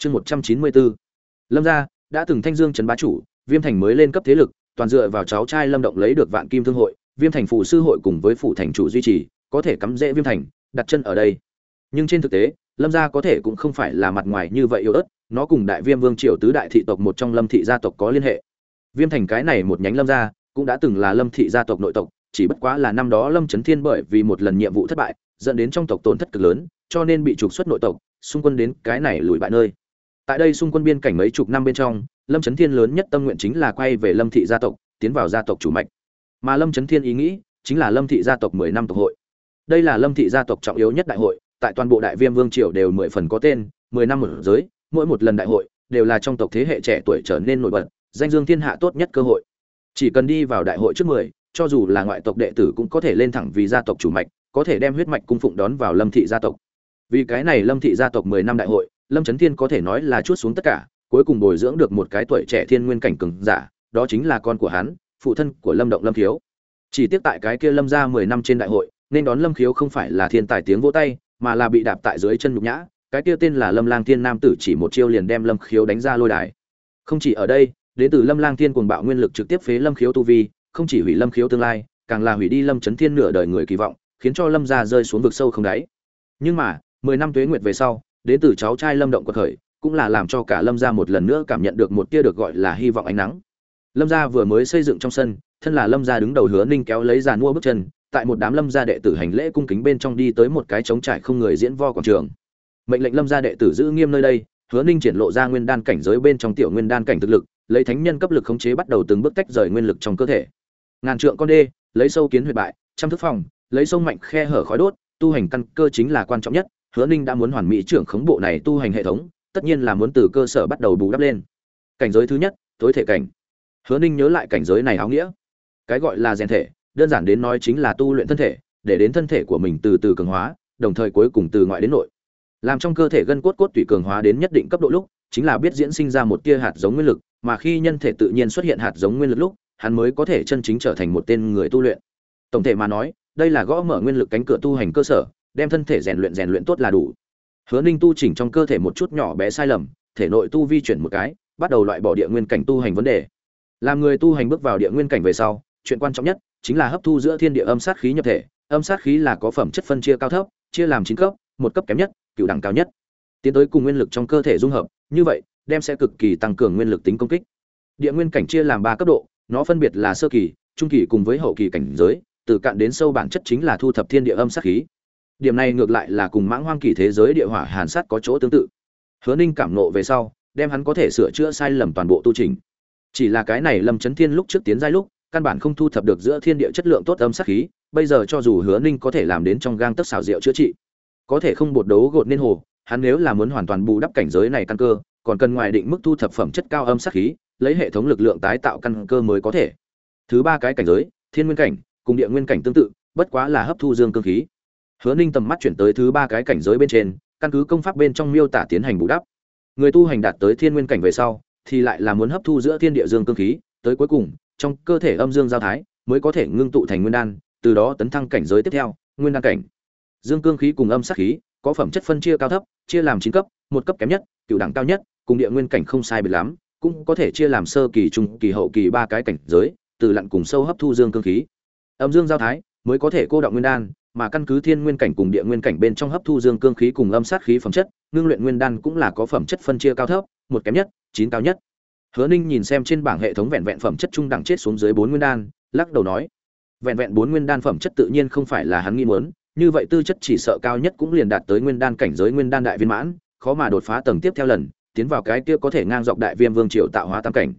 chương một trăm chín mươi bốn. Lâm gia, đã từng thanh dương trấn bá chủ, viêm thành mới lên cấp thế lực, toàn dựa vào cháu trai lâm động lấy được vạn kim thương hội, viêm thành phụ sư hội cùng với phụ thành chủ duy trì, có thể cắm rễ viêm thành, đặt chân ở đây. Nhưng trên thực tế, lâm gia có thể cũng không phải là mặt ngoài như vậy yếu ớt, nó cùng đại viêm vương triều tứ đại thị tộc một trong lâm thị gia tộc có liên hệ. Viêm thành cái này một nhánh lâm gia, cũng đã từng là lâm thị gia tộc nội tộc, chỉ bất quá là năm đó lâm trấn thiên bởi vì một lần nhiệm vụ thất bại, dẫn đến trong tộc tổn thất cực lớn, cho nên bị trục xuất nội tộc, xung quân đến cái này lùi bại nơi tại đây xung quân biên cảnh mấy chục năm bên trong, lâm trấn thiên lớn nhất tâm nguyện chính là quay về lâm thị gia tộc, tiến vào gia tộc chủ mạch. Mà lâm trấn thiên ý nghĩ chính là lâm thị gia tộc mười năm tộc hội. Đây là lâm thị gia tộc trọng yếu nhất đại hội, tại toàn bộ đại viêm vương triều đều mười phần có tên, mười năm một giới, mỗi một lần đại hội đều là trong tộc thế hệ trẻ tuổi trở nên nổi bật, danh dương thiên hạ tốt nhất cơ hội. Chỉ cần đi vào đại hội trước mười, cho dù là ngoại tộc đệ tử cũng có thể lên thẳng vì gia tộc chủ mạch, có thể đem huyết mạch cung phụng đón vào lâm thị gia tộc. Vì cái này lâm thị gia tộc mười năm đại hội lâm trấn thiên có thể nói là chút xuống tất cả, cuối cùng bồi dưỡng được một cái tuổi trẻ thiên nguyên cảnh cường giả, đó chính là con của hắn, phụ thân của lâm động lâm khiếu. Chỉ tiếc tại cái kia lâm ra mười năm trên đại hội, nên đón lâm khiếu không phải là thiên tài tiếng vỗ tay, mà là bị đạp tại dưới chân nhục nhã. Cái kia tên là lâm lang thiên nam tử chỉ một chiêu liền đem lâm khiếu đánh ra lôi đài. Không chỉ ở đây, đến từ lâm lang thiên cuồng bạo nguyên lực trực tiếp phế lâm khiếu tu vi, không chỉ hủy lâm khiếu tương lai, càng là hủy đi lâm chấn thiên nửa đời người kỳ vọng, khiến cho lâm gia rơi xuống vực sâu không đáy. Nhưng mà, mười năm tuế nguyệt về sau đến từ cháu trai lâm động quật khởi, cũng là làm cho cả lâm gia một lần nữa cảm nhận được một tia được gọi là hy vọng ánh nắng. Lâm gia vừa mới xây dựng trong sân, thân là lâm gia đứng đầu hứa ninh kéo lấy giàn mua bước chân, tại một đám lâm gia đệ tử hành lễ cung kính bên trong đi tới một cái trống trải không người diễn vo quảng trường. Mệnh lệnh lâm gia đệ tử giữ nghiêm nơi đây, hứa ninh triển lộ ra nguyên đan cảnh giới bên trong tiểu nguyên đan cảnh thực lực, lấy thánh nhân cấp lực khống chế bắt đầu từng bước tách rời nguyên lực trong cơ thể. Ngàn trượng con đê, lấy sâu kiến huyệt bại, trăm thức phòng, lấy sông mạnh khe hở khói đốt, tu hành căn cơ chính là quan trọng nhất hứa ninh đã muốn hoàn mỹ trưởng khống bộ này tu hành hệ thống, tất nhiên là muốn từ cơ sở bắt đầu bù đắp lên. Cảnh giới thứ nhất, tối thể cảnh. Hứa ninh nhớ lại cảnh giới này áo nghĩa. Cái gọi là rèn thể, đơn giản đến nói chính là tu luyện thân thể, để đến thân thể của mình từ từ cường hóa, đồng thời cuối cùng từ ngoại đến nội. Làm trong cơ thể gân cốt cốt tủy cường hóa đến nhất định cấp độ lúc, chính là biết diễn sinh ra một tia hạt giống nguyên lực, mà khi nhân thể tự nhiên xuất hiện hạt giống nguyên lực lúc, hắn mới có thể chân chính trở thành một tên người tu luyện. Tổng thể mà nói, đây là gõ mở nguyên lực cánh cửa tu hành cơ sở đem thân thể rèn luyện rèn luyện tốt là đủ. Hứa ninh tu chỉnh trong cơ thể một chút nhỏ bé sai lầm, thể nội tu vi chuyển một cái, bắt đầu loại bỏ địa nguyên cảnh tu hành vấn đề. Làm người tu hành bước vào địa nguyên cảnh về sau, chuyện quan trọng nhất chính là hấp thu giữa thiên địa âm sát khí nhập thể. Âm sát khí là có phẩm chất phân chia cao thấp, chia làm chín cấp, một cấp kém nhất, cựu đẳng cao nhất. Tiến tới cùng nguyên lực trong cơ thể dung hợp, như vậy, đem sẽ cực kỳ tăng cường nguyên lực tính công kích. Địa nguyên cảnh chia làm ba cấp độ, nó phân biệt là sơ kỳ, trung kỳ cùng với hậu kỳ cảnh giới, từ cạn đến sâu bản chất chính là thu thập thiên địa âm sát khí điểm này ngược lại là cùng mãng hoang kỳ thế giới địa hỏa hàn sát có chỗ tương tự. Hứa ninh cảm nộ về sau, đem hắn có thể sửa chữa sai lầm toàn bộ tu trình. Chỉ là cái này lâm chấn thiên lúc trước tiến giai lúc, căn bản không thu thập được giữa thiên địa chất lượng tốt âm sát khí, bây giờ cho dù hứa ninh có thể làm đến trong gang tấc xào rượu chữa trị, có thể không bột đấu gột nên hồ, hắn nếu là muốn hoàn toàn bù đắp cảnh giới này căn cơ, còn cần ngoài định mức thu thập phẩm chất cao âm sát khí, lấy hệ thống lực lượng tái tạo căn cơ mới có thể. Thứ ba cái cảnh giới, thiên nguyên cảnh, cùng địa nguyên cảnh tương tự, bất quá là hấp thu dương cương khí hứa ninh tầm mắt chuyển tới thứ ba cái cảnh giới bên trên, căn cứ công pháp bên trong miêu tả tiến hành bù đắp. Người tu hành đạt tới thiên nguyên cảnh về sau, thì lại là muốn hấp thu giữa thiên địa dương cương khí, tới cuối cùng, trong cơ thể âm dương giao thái mới có thể ngưng tụ thành nguyên đan, từ đó tấn thăng cảnh giới tiếp theo, nguyên đan cảnh. Dương cương khí cùng âm sát khí có phẩm chất phân chia cao thấp, chia làm chín cấp, một cấp kém nhất, cựu đẳng cao nhất, cùng địa nguyên cảnh không sai biệt lắm, cũng có thể chia làm sơ kỳ, trung kỳ, hậu kỳ ba cái cảnh giới, từ lặn cùng sâu hấp thu dương cương khí. Âm dương giao thái mới có thể cô động nguyên đan mà căn cứ thiên nguyên cảnh cùng địa nguyên cảnh bên trong hấp thu dương cương khí cùng âm sát khí phẩm chất, ngưng luyện nguyên đan cũng là có phẩm chất phân chia cao thấp, một kém nhất, chín cao nhất. Hứa ninh nhìn xem trên bảng hệ thống vẹn vẹn phẩm chất trung đẳng chết xuống dưới bốn nguyên đan, lắc đầu nói, vẹn vẹn bốn nguyên đan phẩm chất tự nhiên không phải là hắn nghĩ muốn, như vậy tư chất chỉ sợ cao nhất cũng liền đạt tới nguyên đan cảnh giới nguyên đan đại viên mãn, khó mà đột phá tầng tiếp theo lần, tiến vào cái kia có thể ngang dọc đại viêm vương triều tạo hóa tam cảnh.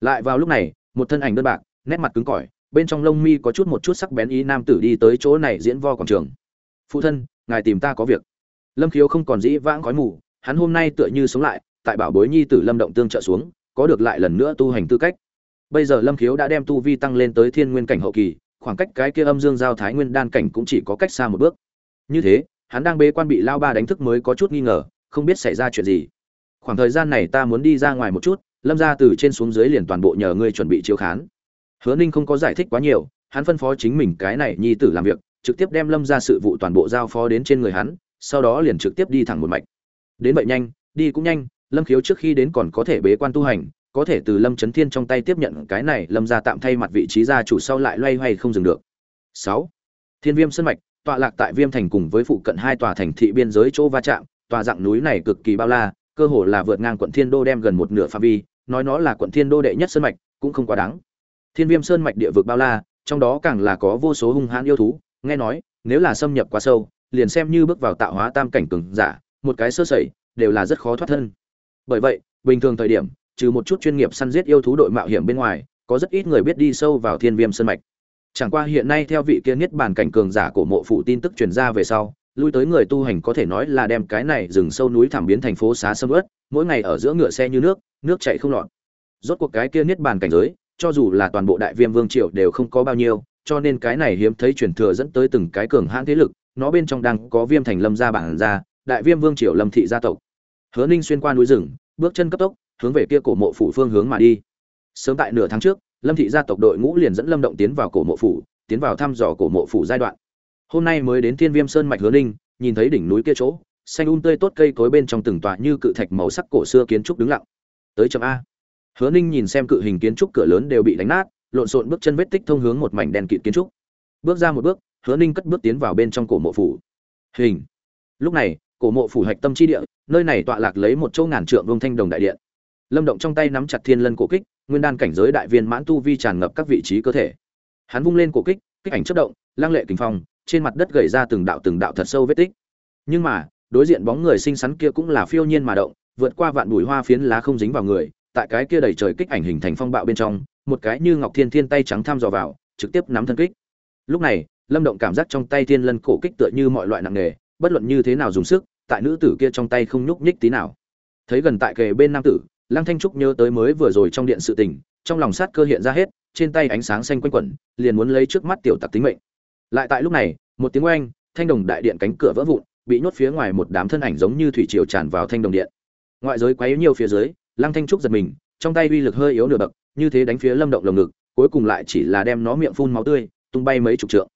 Lại vào lúc này, một thân ảnh đơn bạc, nét mặt cứng cỏi bên trong lông mi có chút một chút sắc bén ý nam tử đi tới chỗ này diễn vo quảng trường. Phụ thân, ngài tìm ta có việc. Lâm khiếu không còn dĩ vãng khói mù, hắn hôm nay tựa như sống lại, tại bảo bối nhi tử lâm động tương trợ xuống, có được lại lần nữa tu hành tư cách. Bây giờ lâm khiếu đã đem tu vi tăng lên tới thiên nguyên cảnh hậu kỳ, khoảng cách cái kia âm dương giao thái nguyên đan cảnh cũng chỉ có cách xa một bước. Như thế, hắn đang bế quan bị lao ba đánh thức mới có chút nghi ngờ, không biết xảy ra chuyện gì. Khoảng thời gian này ta muốn đi ra ngoài một chút, lâm ra từ trên xuống dưới liền toàn bộ nhờ ngươi chuẩn bị chiếu khán hứa ninh không có giải thích quá nhiều, hắn phân phó chính mình cái này nhi tử làm việc, trực tiếp đem lâm ra sự vụ toàn bộ giao phó đến trên người hắn, sau đó liền trực tiếp đi thẳng một mạch. Đến vậy nhanh, đi cũng nhanh, lâm khiếu trước khi đến còn có thể bế quan tu hành, có thể từ lâm trấn thiên trong tay tiếp nhận cái này, lâm ra tạm thay mặt vị trí gia chủ sau lại loay hoay không dừng được. Sáu, thiên viêm sân mạch, tọa lạc tại viêm thành cùng với phụ cận hai tòa thành thị biên giới chỗ va chạm, tòa dạng núi này cực kỳ bao la, cơ hồ là vượt ngang quận thiên đô đem gần một nửa phạm vi, nói nó là quận thiên đô đệ nhất sơn mạch, cũng không quá đáng thiên viêm sơn mạch địa vực bao la, trong đó càng là có vô số hung hãn yêu thú. Nghe nói, nếu là xâm nhập quá sâu, liền xem như bước vào tạo hóa tam cảnh cường giả, một cái sơ sẩy, đều là rất khó thoát thân. Bởi vậy, bình thường thời điểm, trừ một chút chuyên nghiệp săn giết yêu thú đội mạo hiểm bên ngoài, có rất ít người biết đi sâu vào thiên viêm sơn mạch. Chẳng qua hiện nay theo vị kia niết bàn cảnh cường giả của mộ phủ tin tức truyền ra về sau, lui tới người tu hành có thể nói là đem cái này rừng sâu núi thảm biến thành phố xá sâm ướt, mỗi ngày ở giữa ngựa xe như nước nước chạy không lọt. Rốt cuộc cái kia niết bàn cảnh giới cho dù là toàn bộ đại viêm vương triều đều không có bao nhiêu, cho nên cái này hiếm thấy truyền thừa dẫn tới từng cái cường hãn thế lực, nó bên trong đang có viêm thành lâm gia bản gia, đại viêm vương triều lâm thị gia tộc. Hứa ninh xuyên qua núi rừng, bước chân cấp tốc, hướng về kia cổ mộ phủ phương hướng mà đi. Sớm tại nửa tháng trước, lâm thị gia tộc đội ngũ liền dẫn lâm động tiến vào cổ mộ phủ, tiến vào thăm dò cổ mộ phủ giai đoạn. Hôm nay mới đến thiên viêm sơn mạch hứa ninh, nhìn thấy đỉnh núi kia chỗ, xanh un um tươi tốt cây cối bên trong từng tòa như cự thạch màu sắc cổ xưa kiến trúc đứng lặng. Tới chậm a hứa ninh nhìn xem cự hình kiến trúc cửa lớn đều bị đánh nát, lộn xộn bước chân vết tích thông hướng một mảnh đèn kịt kiến trúc. Bước ra một bước, hứa ninh cất bước tiến vào bên trong cổ mộ phủ. Hình. Lúc này, cổ mộ phủ hạch tâm chi địa, nơi này tọa lạc lấy một châu ngàn trượng vuông thanh đồng đại điện. Lâm động trong tay nắm chặt thiên lân cổ kích, nguyên đan cảnh giới đại viên mãn tu vi tràn ngập các vị trí cơ thể. Hắn vung lên cổ kích kích ảnh chớp động lang lệ kình phong, trên mặt đất gầy ra từng đạo từng đạo thật sâu vết tích. Nhưng mà, đối diện bóng người xinh xắn kia cũng là phiêu nhiên mà động, vượt qua vạn bụi hoa phiến lá không dính vào người tại cái kia đầy trời kích ảnh hình thành phong bạo bên trong, một cái như ngọc thiên thiên tay trắng tham dò vào, trực tiếp nắm thân kích. Lúc này, lâm động cảm giác trong tay thiên lân cổ kích tựa như mọi loại nặng nghề bất luận như thế nào dùng sức, tại nữ tử kia trong tay không nhúc nhích tí nào. Thấy gần tại kề bên nam tử, lăng thanh trúc nhớ tới mới vừa rồi trong điện sự tình, trong lòng sát cơ hiện ra hết, trên tay ánh sáng xanh quanh quẩn, liền muốn lấy trước mắt tiểu tặc tính mệnh. Lại tại lúc này, một tiếng oanh, thanh đồng đại điện cánh cửa vỡ vụn, bị nhốt phía ngoài một đám thân ảnh giống như thủy triều tràn vào thanh đồng điện. Ngoại giới quấy nhiều phía dưới lăng thanh trúc giật mình, trong tay uy lực hơi yếu nửa bậc, như thế đánh phía lâm động lồng ngực, cuối cùng lại chỉ là đem nó miệng phun máu tươi, tung bay mấy chục trượng.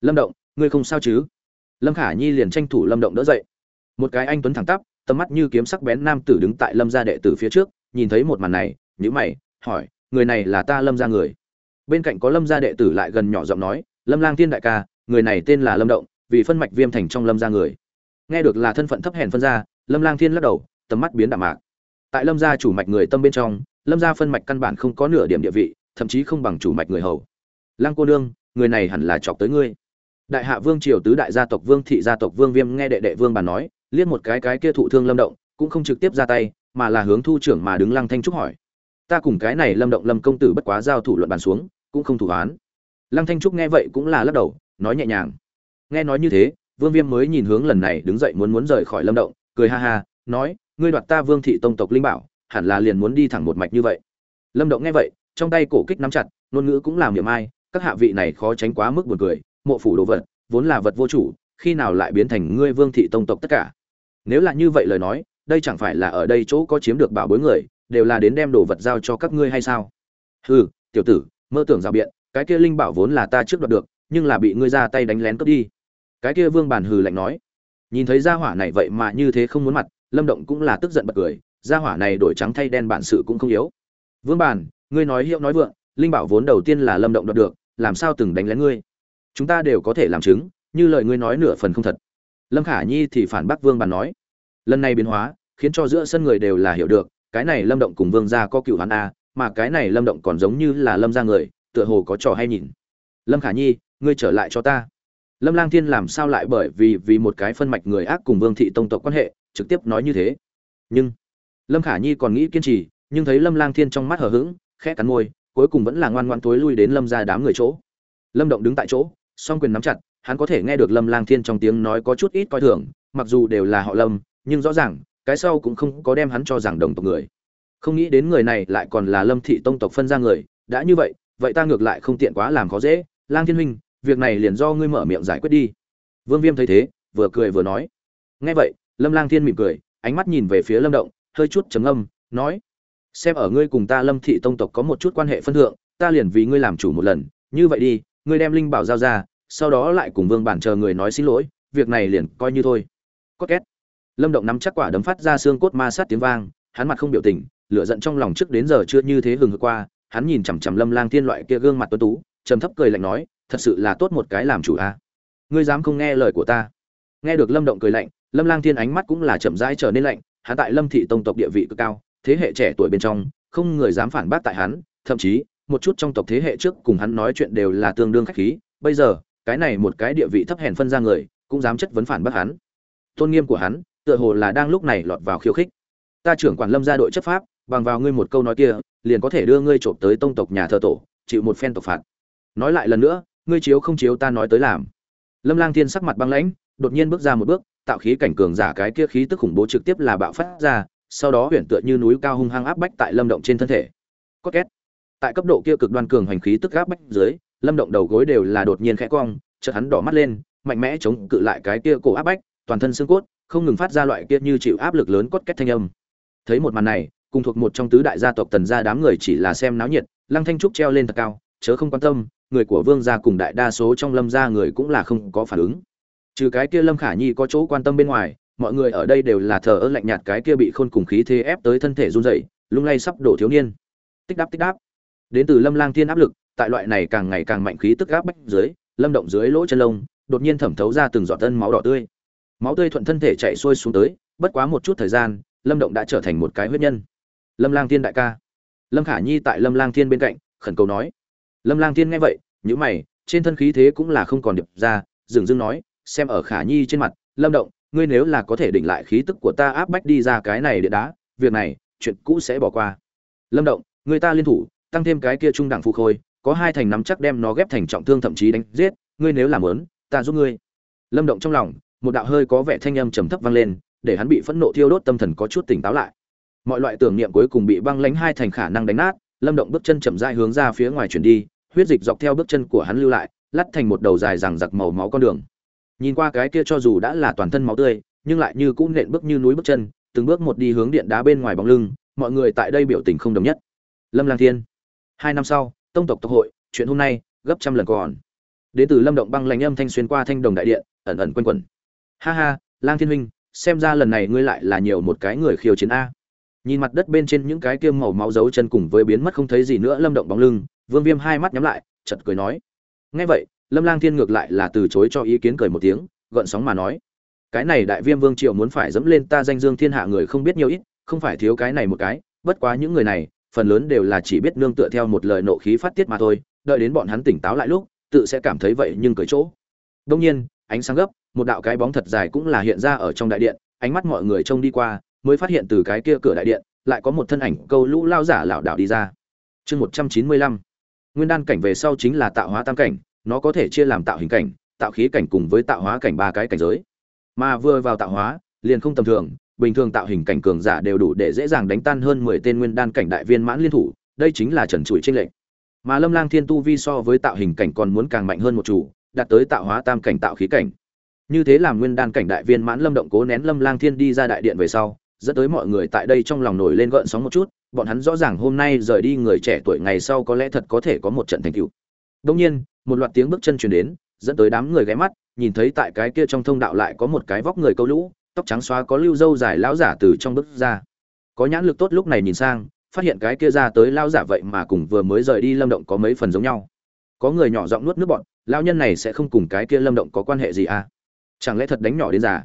Lâm động, ngươi không sao chứ? Lâm khả nhi liền tranh thủ lâm động đỡ dậy. Một cái anh tuấn thẳng tắp, tầm mắt như kiếm sắc bén nam tử đứng tại lâm gia đệ tử phía trước, nhìn thấy một màn này nhữ mày, hỏi, người này là ta lâm gia người? Bên cạnh có lâm gia đệ tử lại gần nhỏ giọng nói, lâm lang thiên đại ca, người này tên là lâm động, vì phân mạch viêm thành trong lâm gia người. Nghe được là thân phận thấp hèn phân gia, lâm lang thiên lắc đầu, tầm mắt biến đạm mạc tại lâm gia chủ mạch người tâm bên trong, lâm gia phân mạch căn bản không có nửa điểm địa vị, thậm chí không bằng chủ mạch người hầu. Lăng cô nương, người này hẳn là chọc tới ngươi. Đại hạ vương triều tứ đại gia tộc vương thị gia tộc vương viêm nghe đệ đệ vương bà nói, liếc một cái cái kia thụ thương lâm động, cũng không trực tiếp ra tay, mà là hướng thu trưởng mà đứng lăng thanh trúc hỏi. Ta cùng cái này lâm động lâm công tử bất quá giao thủ luận bàn xuống, cũng không thủ án. Lăng thanh trúc nghe vậy cũng là lắc đầu, nói nhẹ nhàng. Nghe nói như thế, vương viêm mới nhìn hướng lần này đứng dậy muốn muốn rời khỏi lâm động, cười ha ha, nói ngươi đoạt ta vương thị tông tộc linh bảo, hẳn là liền muốn đi thẳng một mạch như vậy. Lâm động nghe vậy, trong tay cổ kích nắm chặt, ngôn ngữ cũng làm niệm ai, các hạ vị này khó tránh quá mức buồn cười, mộ phủ đồ vật, vốn là vật vô chủ, khi nào lại biến thành ngươi vương thị tông tộc tất cả? Nếu là như vậy lời nói, đây chẳng phải là ở đây chỗ có chiếm được bảo bối người, đều là đến đem đồ vật giao cho các ngươi hay sao? Hừ, tiểu tử, mơ tưởng giao biện, cái kia linh bảo vốn là ta trước đoạt được, nhưng là bị ngươi ra tay đánh lén cướp đi. Cái kia vương bản hừ lạnh nói. Nhìn thấy gia hỏa này vậy mà như thế không muốn mặt lâm động cũng là tức giận bật cười, gia hỏa này đổi trắng thay đen bản sự cũng không yếu. Vương bản, ngươi nói hiệu nói vượng, linh bảo vốn đầu tiên là lâm động đoạt được, làm sao từng đánh lén ngươi? Chúng ta đều có thể làm chứng, như lời ngươi nói nửa phần không thật. Lâm khả nhi thì phản bác vương Bàn nói, lần này biến hóa, khiến cho giữa sân người đều là hiểu được, cái này lâm động cùng vương gia có cựu hắn a, mà cái này lâm động còn giống như là lâm gia người, tựa hồ có trò hay nhìn. Lâm khả nhi, ngươi trở lại cho ta. Lâm lang thiên làm sao lại bởi vì vì một cái phân mạch người ác cùng vương thị tông tộc quan hệ trực tiếp nói như thế. Nhưng, lâm khả nhi còn nghĩ kiên trì, nhưng thấy lâm lang thiên trong mắt hờ hững, khẽ cắn môi, cuối cùng vẫn là ngoan ngoan tối lui đến lâm ra đám người chỗ. Lâm động đứng tại chỗ, song quyền nắm chặt, hắn có thể nghe được lâm lang thiên trong tiếng nói có chút ít coi thường, mặc dù đều là họ lâm, nhưng rõ ràng, cái sau cũng không có đem hắn cho rằng đồng tộc người. Không nghĩ đến người này lại còn là lâm thị tông tộc phân ra người, đã như vậy vậy ta ngược lại không tiện quá làm khó dễ. Lang thiên huynh, việc này liền do ngươi mở miệng giải quyết đi. Vương viêm thấy thế, vừa cười vừa nói. Nghe vậy lâm lang thiên mỉm cười, ánh mắt nhìn về phía lâm động, hơi chút trầm âm nói, xem ở ngươi cùng ta lâm thị tông tộc có một chút quan hệ phân thượng, ta liền vì ngươi làm chủ một lần, như vậy đi, ngươi đem linh bảo giao ra, sau đó lại cùng vương bản chờ người nói xin lỗi, việc này liền coi như thôi. Cốt két. Lâm động nắm chắc quả đấm phát ra xương cốt ma sát tiếng vang, hắn mặt không biểu tình, lửa giận trong lòng trước đến giờ chưa như thế hừng hực qua, hắn nhìn chằm chằm lâm lang thiên loại kia gương mặt tuấn tú, trầm thấp cười lạnh nói, thật sự là tốt một cái làm chủ a ngươi dám không nghe lời của ta nghe được lâm động cười lạnh, lâm lang thiên ánh mắt cũng là chậm rãi trở nên lạnh, hắn tại lâm thị tông tộc địa vị cực cao, thế hệ trẻ tuổi bên trong, không người dám phản bác tại hắn, thậm chí, một chút trong tộc thế hệ trước cùng hắn nói chuyện đều là tương đương khách khí, bây giờ, cái này một cái địa vị thấp hèn phân ra người, cũng dám chất vấn phản bác hắn. Tôn nghiêm của hắn, tựa hồ là đang lúc này lọt vào khiêu khích. Ta trưởng quản lâm gia đội chấp pháp, bằng vào ngươi một câu nói kia, liền có thể đưa ngươi trộm tới tông tộc nhà thờ tổ, chịu một phen tộc phạt. Nói lại lần nữa, ngươi chiếu không chiếu ta nói tới làm. Lâm lang thiên sắc mặt băng lãnh đột nhiên bước ra một bước, tạo khí cảnh cường giả cái kia khí tức khủng bố trực tiếp là bạo phát ra, sau đó huyền tựa như núi cao hung hăng áp bách tại lâm động trên thân thể. Có két. Tại cấp độ kia cực đoan cường hành khí tức áp bách dưới, lâm động đầu gối đều là đột nhiên khẽ cong, chợt hắn đỏ mắt lên, mạnh mẽ chống cự lại cái kia cổ áp bách, toàn thân xương cốt, không ngừng phát ra loại kia như chịu áp lực lớn cốt két thanh âm. Thấy một màn này, cùng thuộc một trong tứ đại gia tộc tần gia đám người chỉ là xem náo nhiệt, lăng thanh trúc treo lên thật cao, chớ không quan tâm, người của vương gia cùng đại đa số trong lâm gia người cũng là không có phản ứng trừ cái kia lâm khả nhi có chỗ quan tâm bên ngoài, mọi người ở đây đều là thờ ơ lạnh nhạt cái kia bị khôn cùng khí thế ép tới thân thể run rẩy, lung lay sắp đổ thiếu niên. Tích đáp tích đáp. Đến từ lâm lang thiên áp lực, tại loại này càng ngày càng mạnh khí tức áp bách dưới, lâm động dưới lỗ chân lông, đột nhiên thẩm thấu ra từng giọt tân máu đỏ tươi. Máu tươi thuận thân thể chạy xuôi xuống tới, bất quá một chút thời gian, lâm động đã trở thành một cái huyết nhân. Lâm lang thiên đại ca. Lâm khả nhi tại lâm lang thiên bên cạnh, khẩn cầu nói. Lâm lang thiên nghe vậy nhữ mày, trên thân khí thế cũng là không còn điệp ra, dừng dưng nói xem ở khả nhi trên mặt, lâm động, ngươi nếu là có thể định lại khí tức của ta áp bách đi ra cái này địa đá, việc này, chuyện cũ sẽ bỏ qua. Lâm động, người ta liên thủ, tăng thêm cái kia trung đẳng phụ khôi, có hai thành nắm chắc đem nó ghép thành trọng thương thậm chí đánh giết, ngươi nếu làm lớn, ta giúp ngươi. Lâm động trong lòng, một đạo hơi có vẻ thanh âm trầm thấp vang lên, để hắn bị phẫn nộ thiêu đốt tâm thần có chút tỉnh táo lại. Mọi loại tưởng niệm cuối cùng bị băng lánh hai thành khả năng đánh nát, lâm động bước chân chậm rãi hướng ra phía ngoài chuyển đi, huyết dịch dọc theo bước chân của hắn lưu lại, lắt thành một đầu dài rằng giặc màu máu con đường nhìn qua cái kia cho dù đã là toàn thân máu tươi, nhưng lại như cũng nện bước như núi bước chân, từng bước một đi hướng điện đá bên ngoài bóng lưng, mọi người tại đây biểu tình không đồng nhất. Lâm lang thiên. Hai năm sau, tông tộc tộc hội, chuyện hôm nay, gấp trăm lần còn. Đến từ lâm động băng lạnh âm thanh xuyên qua thanh đồng đại điện, ẩn ẩn quanh quẩn. Ha ha, lang thiên huynh, xem ra lần này ngươi lại là nhiều một cái người khiêu chiến a. Nhìn mặt đất bên trên những cái kiêm màu máu dấu chân cùng với biến mất không thấy gì nữa lâm động bóng lưng, vương viêm hai mắt nhắm lại chật cười nói. Ngay vậy lâm lang thiên ngược lại là từ chối cho ý kiến cười một tiếng, gợn sóng mà nói, cái này đại viêm vương Triệu muốn phải dẫm lên ta danh dương thiên hạ người không biết nhiều ít, không phải thiếu cái này một cái, bất quá những người này, phần lớn đều là chỉ biết nương tựa theo một lời nộ khí phát tiết mà thôi, đợi đến bọn hắn tỉnh táo lại lúc, tự sẽ cảm thấy vậy nhưng cởi chỗ. Đông nhiên, ánh sáng gấp, một đạo cái bóng thật dài cũng là hiện ra ở trong đại điện, ánh mắt mọi người trông đi qua, mới phát hiện từ cái kia cửa đại điện, lại có một thân ảnh câu lũ lao giả lảo đảo đi ra. Chương một trăm chín mươi lăm, nguyên đan cảnh về sau chính là tạo hóa tam cảnh nó có thể chia làm tạo hình cảnh, tạo khí cảnh cùng với tạo hóa cảnh ba cái cảnh giới. Mà vừa vào tạo hóa, liền không tầm thường, bình thường tạo hình cảnh cường giả đều đủ để dễ dàng đánh tan hơn mười tên nguyên đan cảnh đại viên mãn liên thủ, đây chính là trần trụi tranh lệch. Mà lâm lang thiên tu vi so với tạo hình cảnh còn muốn càng mạnh hơn một chủ, đạt tới tạo hóa tam cảnh tạo khí cảnh. Như thế làm nguyên đan cảnh đại viên mãn lâm động cố nén lâm lang thiên đi ra đại điện về sau, dẫn tới mọi người tại đây trong lòng nổi lên gợn sóng một chút, bọn hắn rõ ràng hôm nay rời đi người trẻ tuổi ngày sau có lẽ thật có thể có một trận thành tựu đông nhiên, một loạt tiếng bước chân truyền đến, dẫn tới đám người ghé mắt, nhìn thấy tại cái kia trong thông đạo lại có một cái vóc người câu lũ, tóc trắng xóa có lưu dâu dài lão giả từ trong bước ra. Có nhãn lực tốt lúc này nhìn sang, phát hiện cái kia ra tới lão giả vậy mà cùng vừa mới rời đi lâm động có mấy phần giống nhau. Có người nhỏ giọng nuốt nước bọn lão nhân này sẽ không cùng cái kia lâm động có quan hệ gì à? Chẳng lẽ thật đánh nhỏ đến già?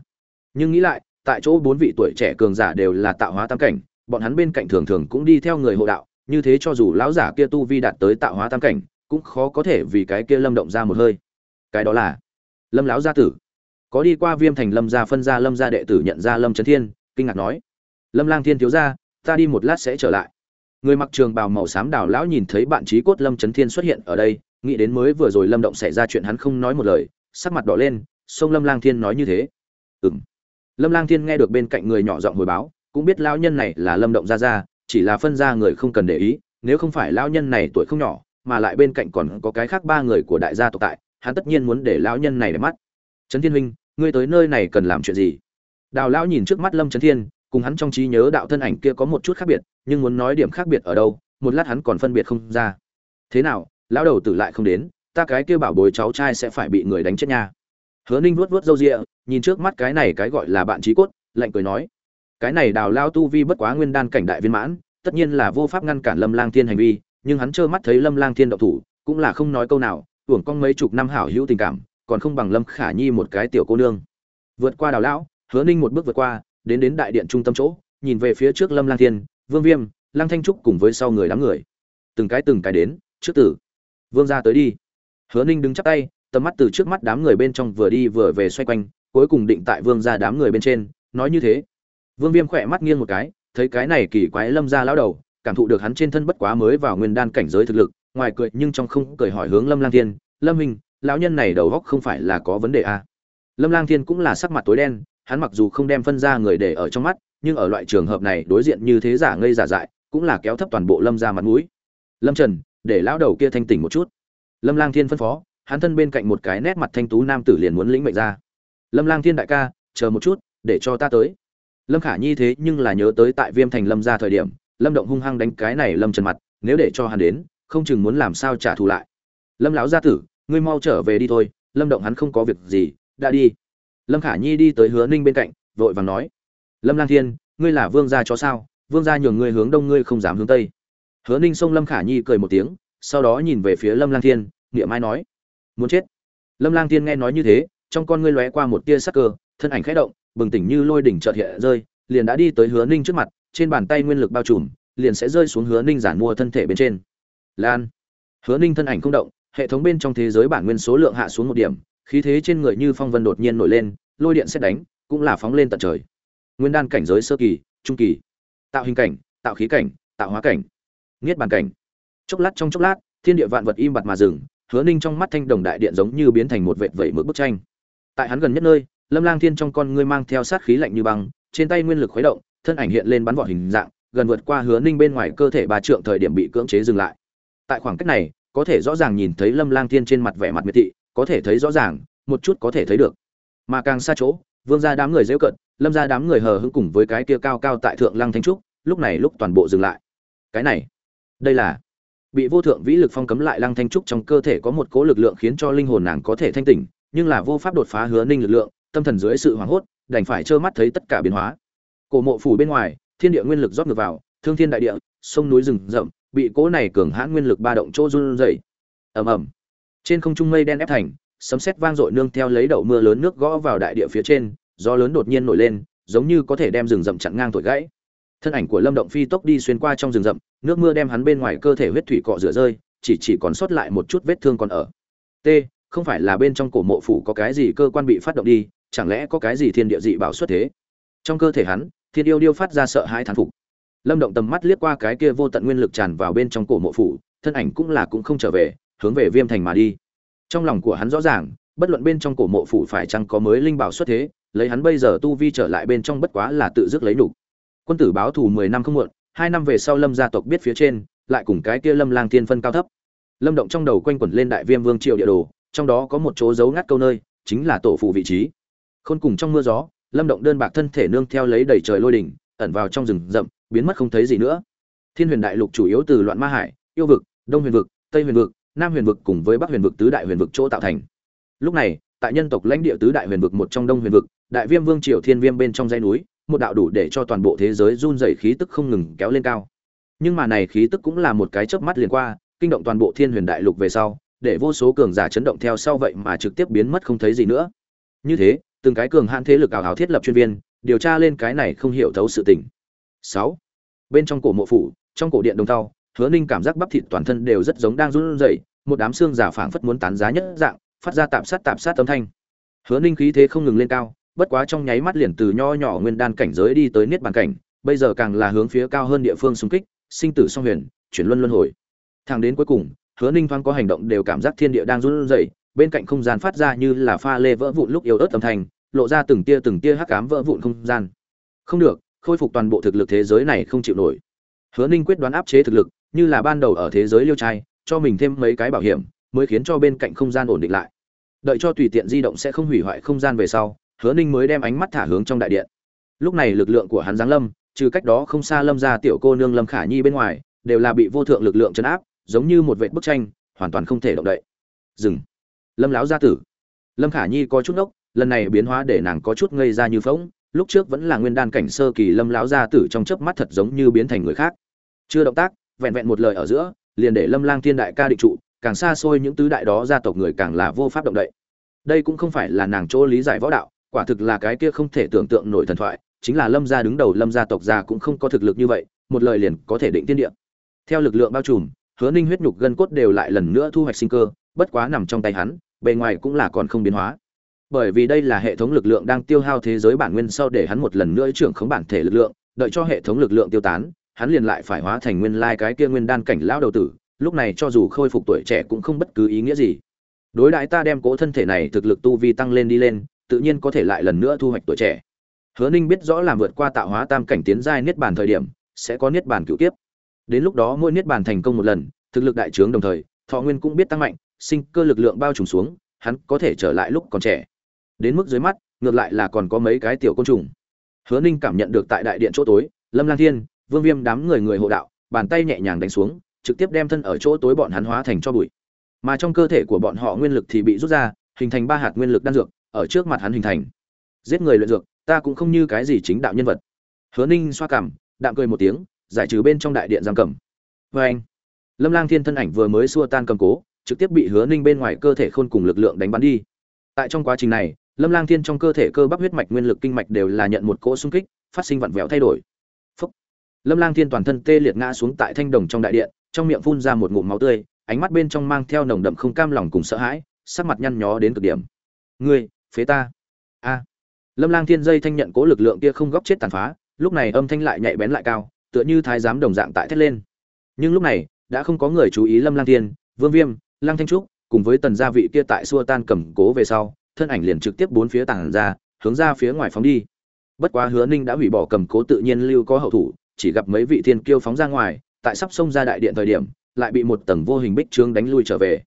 Nhưng nghĩ lại, tại chỗ bốn vị tuổi trẻ cường giả đều là tạo hóa tam cảnh, bọn hắn bên cạnh thường thường cũng đi theo người hộ đạo, như thế cho dù lão giả kia tu vi đạt tới tạo hóa tam cảnh cũng khó có thể vì cái kia lâm động ra một hơi. Cái đó là lâm lão gia tử. Có đi qua viêm thành lâm gia phân gia lâm gia đệ tử nhận ra lâm trấn thiên, kinh ngạc nói, lâm lang thiên thiếu gia, ta đi một lát sẽ trở lại. Người mặc trường bào màu xám đào lão nhìn thấy bạn trí cốt lâm trấn thiên xuất hiện ở đây, nghĩ đến mới vừa rồi lâm động xảy ra chuyện hắn không nói một lời, sắc mặt đỏ lên, sông lâm lang thiên nói như thế. Ừng lâm lang thiên nghe được bên cạnh người nhỏ giọng hồi báo, cũng biết lão nhân này là lâm động gia gia, chỉ là phân ra người không cần để ý, nếu không phải lão nhân này tuổi không nhỏ mà lại bên cạnh còn có cái khác ba người của đại gia tộc tại, hắn tất nhiên muốn để lão nhân này để mắt. Trấn thiên huynh, ngươi tới nơi này cần làm chuyện gì? Đào lão nhìn trước mắt lâm trấn thiên, cùng hắn trong trí nhớ đạo thân ảnh kia có một chút khác biệt, nhưng muốn nói điểm khác biệt ở đâu, một lát hắn còn phân biệt không ra. Thế nào, lão đầu tử lại không đến, ta cái kia bảo bồi cháu trai sẽ phải bị người đánh chết nha. Hứa ninh vuốt vuốt râu rịa nhìn trước mắt cái này cái gọi là bạn trí cốt, lạnh cười nói. Cái này đào lao tu vi bất quá nguyên đan cảnh đại viên mãn, tất nhiên là vô pháp ngăn cản lâm lang thiên hành vi nhưng hắn trơ mắt thấy lâm lang thiên động thủ, cũng là không nói câu nào uổng con mấy chục năm hảo hữu tình cảm, còn không bằng lâm khả nhi một cái tiểu cô nương. Vượt qua đào lão, hứa ninh một bước vượt qua, đến đến đại điện trung tâm chỗ, nhìn về phía trước lâm lang thiên, vương viêm, lang thanh trúc cùng với sau người đám người. Từng cái từng cái đến, trước tử. Vương ra tới đi. Hứa ninh đứng chắp tay, tầm mắt từ trước mắt đám người bên trong vừa đi vừa về xoay quanh, cuối cùng định tại vương ra đám người bên trên, nói như thế. Vương viêm khỏe mắt nghiêng một cái, thấy cái này kỳ quái lâm ra lão đầu cảm thụ được hắn trên thân bất quá mới vào nguyên đan cảnh giới thực lực, ngoài cười nhưng trong không cười hỏi hướng lâm lang thiên, lâm hình lão nhân này đầu góc không phải là có vấn đề à. lâm lang thiên cũng là sắc mặt tối đen, hắn mặc dù không đem phân ra người để ở trong mắt, nhưng ở loại trường hợp này đối diện như thế giả ngây giả dại, cũng là kéo thấp toàn bộ lâm ra mặt mũi. Lâm trần, để lão đầu kia thanh tỉnh một chút. Lâm lang thiên phân phó, hắn thân bên cạnh một cái nét mặt thanh tú nam tử liền muốn lĩnh mệnh ra. Lâm lang thiên đại ca, chờ một chút, để cho ta tới. Lâm khả nhi thế nhưng là nhớ tới tại viêm thành lâm ra thời điểm lâm động hung hăng đánh cái này lâm trần mặt, nếu để cho hắn đến, không chừng muốn làm sao trả thù lại. Lâm lão gia tử, ngươi mau trở về đi thôi, lâm động hắn không có việc gì, đã đi. Lâm khả nhi đi tới hứa ninh bên cạnh, vội vàng nói, lâm lang thiên, ngươi là vương gia chó sao? Vương gia nhường ngươi hướng đông, ngươi không dám hướng tây. Hứa ninh xông lâm khả nhi cười một tiếng, sau đó nhìn về phía lâm lang thiên nghĩa mai nói, muốn chết. Lâm lang thiên nghe nói như thế, trong con ngươi lóe qua một tia sắc cơ, thân ảnh khẽ động, bừng tỉnh như lôi đỉnh chợt hiện rơi, liền đã đi tới hứa ninh trước mặt trên bàn tay nguyên lực bao trùm, liền sẽ rơi xuống hứa ninh giản mua thân thể bên trên. Lan. Hứa ninh thân ảnh không động, hệ thống bên trong thế giới bản nguyên số lượng hạ xuống một điểm, khí thế trên người như phong vân đột nhiên nổi lên, lôi điện xét đánh, cũng là phóng lên tận trời. Nguyên đan cảnh giới sơ kỳ, trung kỳ. Tạo hình cảnh, tạo khí cảnh, tạo hóa cảnh. Niết bàn cảnh. Chốc lát trong chốc lát, thiên địa vạn vật im bặt mà dừng, hứa ninh trong mắt thanh đồng đại điện giống như biến thành một vệt vẩy mực bức tranh. Tại hắn gần nhất nơi, lâm lang thiên trong con ngươi mang theo sát khí lạnh như băng, trên tay nguyên lực khuấy động thân ảnh hiện lên bắn vọt hình dạng, gần vượt qua hứa ninh bên ngoài cơ thể ba trượng thời điểm bị cưỡng chế dừng lại. Tại khoảng cách này, có thể rõ ràng nhìn thấy lâm lang thiên trên mặt vẻ mặt miệt thị, có thể thấy rõ ràng, một chút có thể thấy được. Mà càng xa chỗ, vương ra đám người dễ cận lâm ra đám người hờ hững cùng với cái kia cao cao tại thượng lăng thanh trúc, lúc này lúc toàn bộ dừng lại. Cái này, đây là, bị vô thượng vĩ lực phong cấm lại lăng thanh trúc trong cơ thể có một cố lực lượng khiến cho linh hồn nàng có thể thanh tỉnh, nhưng là vô pháp đột phá hứa ninh lực lượng, tâm thần dưới sự hoảng hốt, đành phải trơ mắt thấy tất cả biến hóa cổ mộ phủ bên ngoài, thiên địa nguyên lực rót ngược vào, thương thiên đại địa, sông núi rừng rậm, bị cỗ này cường hãn nguyên lực ba động chỗ run rẩy. Ầm ầm. Trên không trung mây đen ép thành, sấm sét vang dội nương theo lấy đậu mưa lớn nước gõ vào đại địa phía trên, gió lớn đột nhiên nổi lên, giống như có thể đem rừng rậm chặn ngang thổi gãy. Thân ảnh của lâm động phi tốc đi xuyên qua trong rừng rậm, nước mưa đem hắn bên ngoài cơ thể huyết thủy cọ rửa rơi, chỉ chỉ còn sót lại một chút vết thương còn ở. T, không phải là bên trong cổ mộ phủ có cái gì cơ quan bị phát động đi, chẳng lẽ có cái gì thiên địa dị bảo xuất thế? Trong cơ thể hắn thiên yêu điêu phát ra sợ hãi thán phục. Lâm động tầm mắt liếc qua cái kia vô tận nguyên lực tràn vào bên trong cổ mộ phủ, thân ảnh cũng là cũng không trở về, hướng về viêm thành mà đi. Trong lòng của hắn rõ ràng, bất luận bên trong cổ mộ phủ phải chăng có mới linh bảo xuất thế, lấy hắn bây giờ tu vi trở lại bên trong bất quá là tự dứt lấy đủ. quân tử báo thù mười năm không muộn, hai năm về sau lâm gia tộc biết phía trên, lại cùng cái kia lâm lang thiên phân cao thấp. Lâm động trong đầu quanh quẩn lên đại viêm vương triều địa đồ, trong đó có một chỗ giấu ngắt câu nơi, chính là tổ phụ vị trí. Khôn cùng trong mưa gió lâm động đơn bạc thân thể nương theo lấy đầy trời lôi đỉnh, ẩn vào trong rừng rậm, biến mất không thấy gì nữa. Thiên huyền đại lục chủ yếu từ loạn ma hải, yêu vực, đông huyền vực, tây huyền vực, nam huyền vực cùng với bắc huyền vực tứ đại huyền vực chỗ tạo thành. Lúc này, tại nhân tộc lãnh địa tứ đại huyền vực một trong đông huyền vực, đại viêm vương triều thiên viêm bên trong dây núi, một đạo đủ để cho toàn bộ thế giới run rẩy khí tức không ngừng kéo lên cao. Nhưng mà này khí tức cũng là một cái chớp mắt liền qua, kinh động toàn bộ thiên huyền đại lục về sau, để vô số cường giả chấn động theo sau vậy mà trực tiếp biến mất không thấy gì nữa. Như thế từng cái cường hãn thế lực ảo ảo thiết lập chuyên viên, điều tra lên cái này không hiểu thấu sự tình. Sáu, bên trong cổ mộ phủ, trong cổ điện đồng tao hứa ninh cảm giác bắp thịt toàn thân đều rất giống đang run rẩy, một đám xương giả phảng phất muốn tán giá nhất dạng, phát ra tạm sát tạm sát âm thanh. Hứa ninh khí thế không ngừng lên cao, bất quá trong nháy mắt liền từ nho nhỏ nguyên đan cảnh giới đi tới niết bàn cảnh, bây giờ càng là hướng phía cao hơn địa phương xung kích, sinh tử song huyền, chuyển luân luân hồi. Thang đến cuối cùng, hứa ninh thoáng có hành động đều cảm giác thiên địa đang run rẩy bên cạnh không gian phát ra như là pha lê vỡ vụn lúc yếu ớt âm thanh, lộ ra từng tia từng tia hắc ám vỡ vụn không gian. Không được, khôi phục toàn bộ thực lực thế giới này không chịu nổi. Hứa ninh quyết đoán áp chế thực lực, như là ban đầu ở thế giới liêu trai, cho mình thêm mấy cái bảo hiểm, mới khiến cho bên cạnh không gian ổn định lại. Đợi cho tùy tiện di động sẽ không hủy hoại không gian về sau, hứa ninh mới đem ánh mắt thả hướng trong đại điện. Lúc này lực lượng của hắn giáng lâm, trừ cách đó không xa lâm ra tiểu cô nương lâm khả nhi bên ngoài, đều là bị vô thượng lực lượng chấn áp, giống như một vệ bức tranh, hoàn toàn không thể động đậy. Dừng lâm láo gia tử. Lâm khả nhi có chút nốc, lần này biến hóa để nàng có chút ngây ra như phóng lúc trước vẫn là nguyên đan cảnh sơ kỳ lâm lão gia tử trong chớp mắt thật giống như biến thành người khác. Chưa động tác vẹn vẹn một lời ở giữa liền để lâm lang thiên đại ca định trụ càng xa xôi những tứ đại đó gia tộc người càng là vô pháp động đậy. Đây cũng không phải là nàng chỗ lý giải võ đạo quả thực là cái kia không thể tưởng tượng nổi thần thoại chính là lâm gia đứng đầu lâm gia tộc gia cũng không có thực lực như vậy một lời liền có thể định tiên địa. Theo lực lượng bao trùm hứa ninh huyết nhục gân cốt đều lại lần nữa thu hoạch sinh cơ bất quá nằm trong tay hắn, bề ngoài cũng là còn không biến hóa. Bởi vì đây là hệ thống lực lượng đang tiêu hao thế giới bản nguyên sau để hắn một lần nữa trưởng khống bản thể lực lượng, đợi cho hệ thống lực lượng tiêu tán, hắn liền lại phải hóa thành nguyên lai cái kia nguyên đan cảnh lão đầu tử, lúc này cho dù khôi phục tuổi trẻ cũng không bất cứ ý nghĩa gì. Đối đãi ta đem cố thân thể này thực lực tu vi tăng lên đi lên, tự nhiên có thể lại lần nữa thu hoạch tuổi trẻ. Hứa ninh biết rõ làm vượt qua tạo hóa tam cảnh tiến giai niết bàn thời điểm, sẽ có niết bàn cựu tiếp đến lúc đó mỗi niết bàn thành công một lần, thực lực đại trướng đồng thời, thọ nguyên cũng biết tăng mạnh sinh cơ lực lượng bao trùm xuống, hắn có thể trở lại lúc còn trẻ. Đến mức dưới mắt, ngược lại là còn có mấy cái tiểu côn trùng. Hứa ninh cảm nhận được tại đại điện chỗ tối, lâm lang thiên, vương viêm đám người người hộ đạo, bàn tay nhẹ nhàng đánh xuống, trực tiếp đem thân ở chỗ tối bọn hắn hóa thành cho bụi. Mà trong cơ thể của bọn họ nguyên lực thì bị rút ra, hình thành ba hạt nguyên lực đan dược, ở trước mặt hắn hình thành. Giết người luyện dược, ta cũng không như cái gì chính đạo nhân vật. Hứa ninh xoa cảm, đạm cười một tiếng, giải trừ bên trong đại điện giam cầm. Vê anh lâm lang thiên thân ảnh vừa mới xua tan cầm cố trực tiếp bị hứa ninh bên ngoài cơ thể khôn cùng lực lượng đánh bắn đi. Tại trong quá trình này, lâm lang thiên trong cơ thể cơ bắp huyết mạch nguyên lực kinh mạch đều là nhận một cỗ xung kích, phát sinh vặn vẹo thay đổi. Phốc. lâm lang thiên toàn thân tê liệt ngã xuống tại thanh đồng trong đại điện, trong miệng phun ra một ngụm máu tươi, ánh mắt bên trong mang theo nồng đậm không cam lòng cùng sợ hãi, sắc mặt nhăn nhó đến cực điểm. Ngươi, phế ta. A. Lâm lang thiên dây thanh nhận cố lực lượng kia không góc chết tàn phá, lúc này âm thanh lại nhạy bén lại cao, tựa như thái giám đồng dạng tại thét lên. Nhưng lúc này, đã không có người chú ý lâm lang thiên, vương viêm lang thanh trúc, cùng với tần gia vị kia tại xua tan cầm cố về sau, thân ảnh liền trực tiếp bốn phía tàng ra, hướng ra phía ngoài phóng đi. Bất quá hứa ninh đã hủy bỏ cầm cố tự nhiên lưu có hậu thủ, chỉ gặp mấy vị thiên kiêu phóng ra ngoài, tại sắp xông ra đại điện thời điểm, lại bị một tầng vô hình bích trướng đánh lui trở về.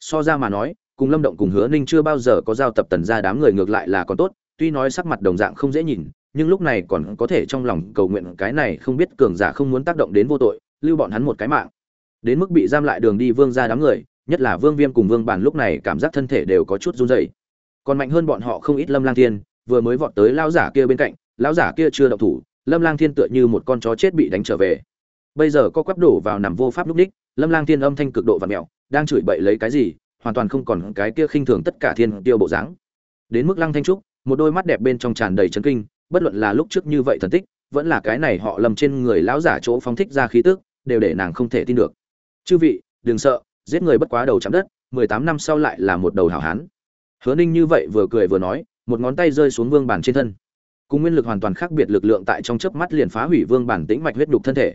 So ra mà nói, cùng lâm động cùng hứa ninh chưa bao giờ có giao tập tần ra đám người ngược lại là còn tốt, tuy nói sắc mặt đồng dạng không dễ nhìn, nhưng lúc này còn có thể trong lòng cầu nguyện cái này không biết cường giả không muốn tác động đến vô tội, lưu bọn hắn một cái mạng. Đến mức bị giam lại đường đi vương ra đám người nhất là vương viêm cùng vương bản lúc này cảm giác thân thể đều có chút run dày còn mạnh hơn bọn họ không ít lâm lang thiên, vừa mới vọt tới lão giả kia bên cạnh, lão giả kia chưa động thủ, lâm lang thiên tựa như một con chó chết bị đánh trở về. Bây giờ có quắp đổ vào nằm vô pháp lúc ních, lâm lang thiên âm thanh cực độ và mẹo, đang chửi bậy lấy cái gì, hoàn toàn không còn cái kia khinh thường tất cả thiên tiêu bộ dáng. Đến mức lăng thanh trúc, một đôi mắt đẹp bên trong tràn đầy chấn kinh, bất luận là lúc trước như vậy thần tích, vẫn là cái này họ lầm trên người lão giả chỗ phóng thích ra khí tức, đều để nàng không thể tin được. Chư vị, đừng sợ giết người bất quá đầu chạm đất, mười tám năm sau lại là một đầu hảo hán. Hứa ninh như vậy vừa cười vừa nói, một ngón tay rơi xuống vương bản trên thân. Cùng nguyên lực hoàn toàn khác biệt lực lượng tại trong chớp mắt liền phá hủy vương bản tĩnh mạch huyết đục thân thể.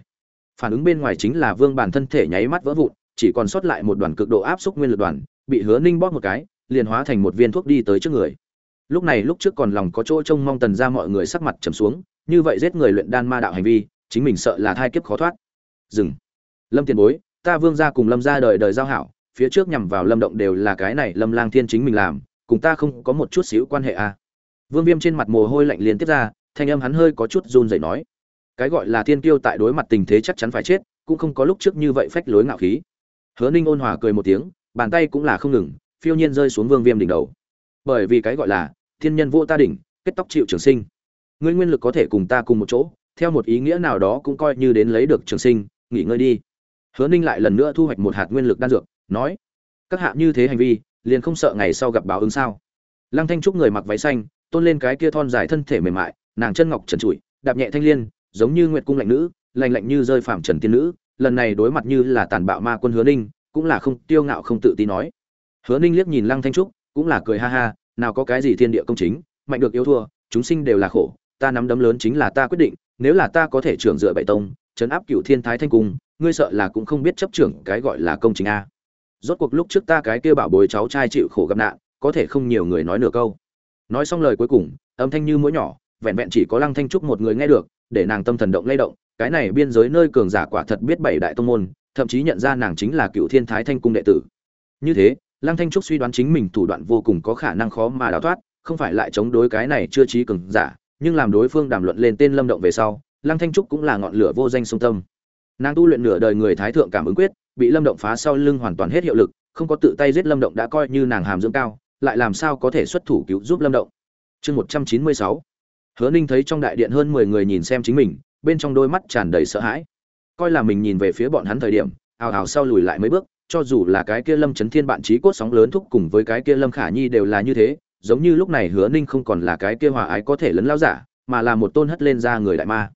Phản ứng bên ngoài chính là vương bản thân thể nháy mắt vỡ vụn, chỉ còn sót lại một đoàn cực độ áp xúc nguyên lực đoàn, bị hứa ninh bóp một cái, liền hóa thành một viên thuốc đi tới trước người. Lúc này lúc trước còn lòng có chỗ trông mong tần ra mọi người sắc mặt trầm xuống, như vậy giết người luyện đan ma đạo hành vi, chính mình sợ là thai kiếp khó thoát. Dừng. Lâm tiền bối ta vương gia cùng lâm gia đời đời giao hảo, phía trước nhằm vào lâm động đều là cái này lâm lang thiên chính mình làm, cùng ta không có một chút xíu quan hệ à. vương viêm trên mặt mồ hôi lạnh liên tiếp ra, thanh âm hắn hơi có chút run rẩy nói. Cái gọi là thiên tiêu tại đối mặt tình thế chắc chắn phải chết, cũng không có lúc trước như vậy phách lối ngạo khí. Hứa ninh ôn hòa cười một tiếng, bàn tay cũng là không ngừng, phiêu nhiên rơi xuống vương viêm đỉnh đầu. Bởi vì cái gọi là thiên nhân vô ta đỉnh, kết tóc chịu trường sinh. Ngươi nguyên lực có thể cùng ta cùng một chỗ, theo một ý nghĩa nào đó cũng coi như đến lấy được trường sinh, nghỉ ngơi đi hứa ninh lại lần nữa thu hoạch một hạt nguyên lực đan dược, nói, các hạ như thế hành vi, liền không sợ ngày sau gặp báo ứng sao? Lăng thanh trúc người mặc váy xanh, tôn lên cái kia thon dài thân thể mềm mại, nàng chân ngọc trần trụi, đạp nhẹ thanh liên, giống như nguyệt cung lạnh nữ, lạnh lạnh như rơi phạm trần tiên nữ, lần này đối mặt như là tàn bạo ma quân hứa ninh, cũng là không, tiêu ngạo không tự tin nói. Hứa ninh liếc nhìn lăng thanh trúc, cũng là cười ha ha, nào có cái gì thiên địa công chính, mạnh được yêu thua, chúng sinh đều là khổ, ta nắm đấm lớn chính là ta quyết định, nếu là ta có thể trưởng dựa bảy tông, chấn áp cựu thiên thái thanh cung ngươi sợ là cũng không biết chấp trưởng cái gọi là công chính a. Rốt cuộc lúc trước ta cái kia bảo bối cháu trai chịu khổ gặp nạn, có thể không nhiều người nói nửa câu. Nói xong lời cuối cùng, âm thanh như mũi nhỏ, vẹn vẹn chỉ có lăng thanh trúc một người nghe được, để nàng tâm thần động lay động, cái này biên giới nơi cường giả quả thật biết bảy đại tông môn, thậm chí nhận ra nàng chính là cựu thiên thái thanh cung đệ tử. Như thế, lăng thanh trúc suy đoán chính mình thủ đoạn vô cùng có khả năng khó mà đào thoát, không phải lại chống đối cái này chưa trí cường giả, nhưng làm đối phương đàm luận lên tên lâm động về sau, lăng thanh trúc cũng là ngọn lửa vô danh sung tâm nàng tu luyện nửa đời người thái thượng cảm ứng quyết, bị lâm động phá sau lưng hoàn toàn hết hiệu lực, không có tự tay giết lâm động đã coi như nàng hàm dưỡng cao, lại làm sao có thể xuất thủ cứu giúp lâm động? Chương một trăm chín mươi sáu. Hứa ninh thấy trong đại điện hơn mười người nhìn xem chính mình, bên trong đôi mắt tràn đầy sợ hãi. Coi là mình nhìn về phía bọn hắn thời điểm, ào ào sau lùi lại mấy bước, cho dù là cái kia lâm chấn thiên bạn trí cốt sóng lớn thúc cùng với cái kia lâm khả nhi đều là như thế, giống như lúc này hứa ninh không còn là cái kia hòa ái có thể lấn lao giả, mà là một tôn hất lên ra người đại ma.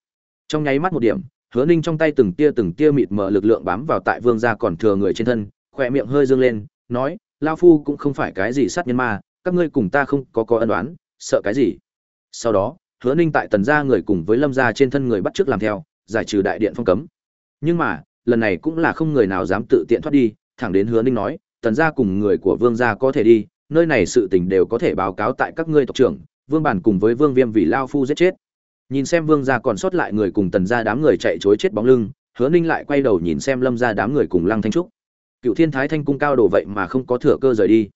Trong nháy mắt một điểm hứa ninh trong tay từng tia từng tia mịt mờ lực lượng bám vào tại vương gia còn thừa người trên thân, khỏe miệng hơi dương lên, nói lao phu cũng không phải cái gì sát nhân ma, các ngươi cùng ta không có có ân đoán sợ cái gì? Sau đó, hứa ninh tại tần gia người cùng với lâm gia trên thân người bắt t làm theo, giải trừ đại điện phong cấm. Nhưng mà, lần này cũng là không người nào dám tự tiện thoát đi, thẳng đến hứa ninh nói, tần gia cùng người của vương gia có thể đi, nơi này sự tình đều có thể báo cáo tại các ngươi tộc trưởng, vương bản cùng với vương viêm vì lao phu giết chết nhìn xem vương gia còn sót lại người cùng tần gia đám người chạy chối chết bóng lưng, hứa ninh lại quay đầu nhìn xem lâm gia đám người cùng lăng thanh trúc. Cựu thiên thái thanh cung cao đồ vậy mà không có thừa cơ rời đi.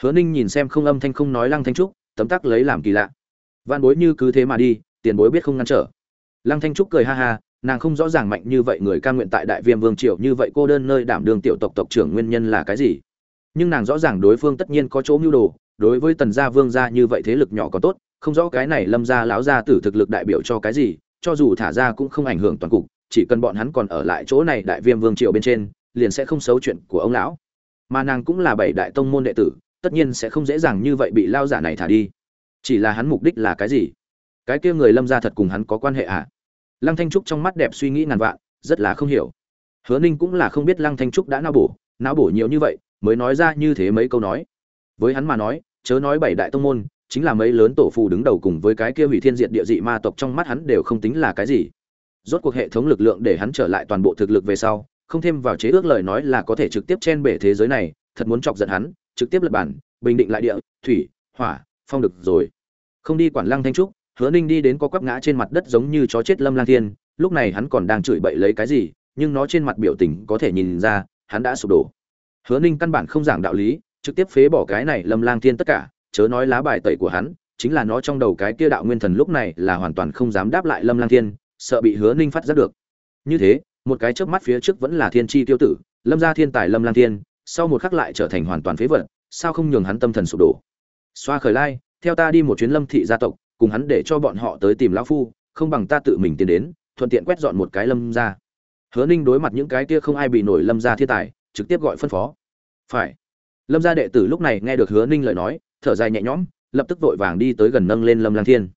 Hứa ninh nhìn xem không âm thanh không nói lăng thanh trúc, tấm tắc lấy làm kỳ lạ. Văn bối như cứ thế mà đi, tiền bối biết không ngăn trở. Lăng thanh trúc cười ha ha, nàng không rõ ràng mạnh như vậy người ca nguyện tại đại viêm vương triều như vậy cô đơn nơi đảm đường tiểu tộc tộc trưởng nguyên nhân là cái gì. Nhưng nàng rõ ràng đối phương tất nhiên có chỗ mưu đồ, đối với tần gia vương gia như vậy thế lực nhỏ có tốt không rõ cái này lâm gia lão gia tử thực lực đại biểu cho cái gì, cho dù thả ra cũng không ảnh hưởng toàn cục, chỉ cần bọn hắn còn ở lại chỗ này đại viêm vương triều bên trên, liền sẽ không xấu chuyện của ông lão. Mà nàng cũng là bảy đại tông môn đệ tử, tất nhiên sẽ không dễ dàng như vậy bị lao giả này thả đi. Chỉ là hắn mục đích là cái gì? Cái kia người lâm gia thật cùng hắn có quan hệ à? Lăng thanh trúc trong mắt đẹp suy nghĩ ngàn vạn, rất là không hiểu. Hứa ninh cũng là không biết lăng thanh trúc đã não bổ não bổ nhiều như vậy, mới nói ra như thế mấy câu nói. Với hắn mà nói, chớ nói bảy đại tông môn chính là mấy lớn tổ phù đứng đầu cùng với cái kia hủy thiên diệt địa dị ma tộc trong mắt hắn đều không tính là cái gì. Rốt cuộc hệ thống lực lượng để hắn trở lại toàn bộ thực lực về sau, không thêm vào chế ước lời nói là có thể trực tiếp chen bể thế giới này, thật muốn chọc giận hắn, trực tiếp lập bản, bình định lại địa, thủy, hỏa, phong được rồi. Không đi quản lăng thanh trúc, hứa ninh đi đến có quắp ngã trên mặt đất giống như chó chết lâm lang thiên, lúc này hắn còn đang chửi bậy lấy cái gì, nhưng nó trên mặt biểu tình có thể nhìn ra, hắn đã sụp đổ. Hứa ninh căn bản không giảng đạo lý, trực tiếp phế bỏ cái này lâm lang thiên tất cả chớ nói lá bài tẩy của hắn, chính là nó trong đầu cái kia đạo nguyên thần lúc này là hoàn toàn không dám đáp lại lâm lang thiên, sợ bị hứa ninh phát giác được. Như thế, một cái chớp mắt phía trước vẫn là thiên tri tiêu tử, lâm gia thiên tài lâm lang thiên, sau một khắc lại trở thành hoàn toàn phế vật, sao không nhường hắn tâm thần sụp đổ? Xoa khởi lai, theo ta đi một chuyến lâm thị gia tộc, cùng hắn để cho bọn họ tới tìm lão phu, không bằng ta tự mình tiến đến, thuận tiện quét dọn một cái lâm ra hứa ninh đối mặt những cái kia không ai bị nổi lâm ra thiên tài, trực tiếp gọi phân phó. Phải. Lâm gia đệ tử lúc này nghe được hứa ninh lời nói thở dài nhẹ nhõm, lập tức vội vàng đi tới gần nâng lên lâm lang thiên.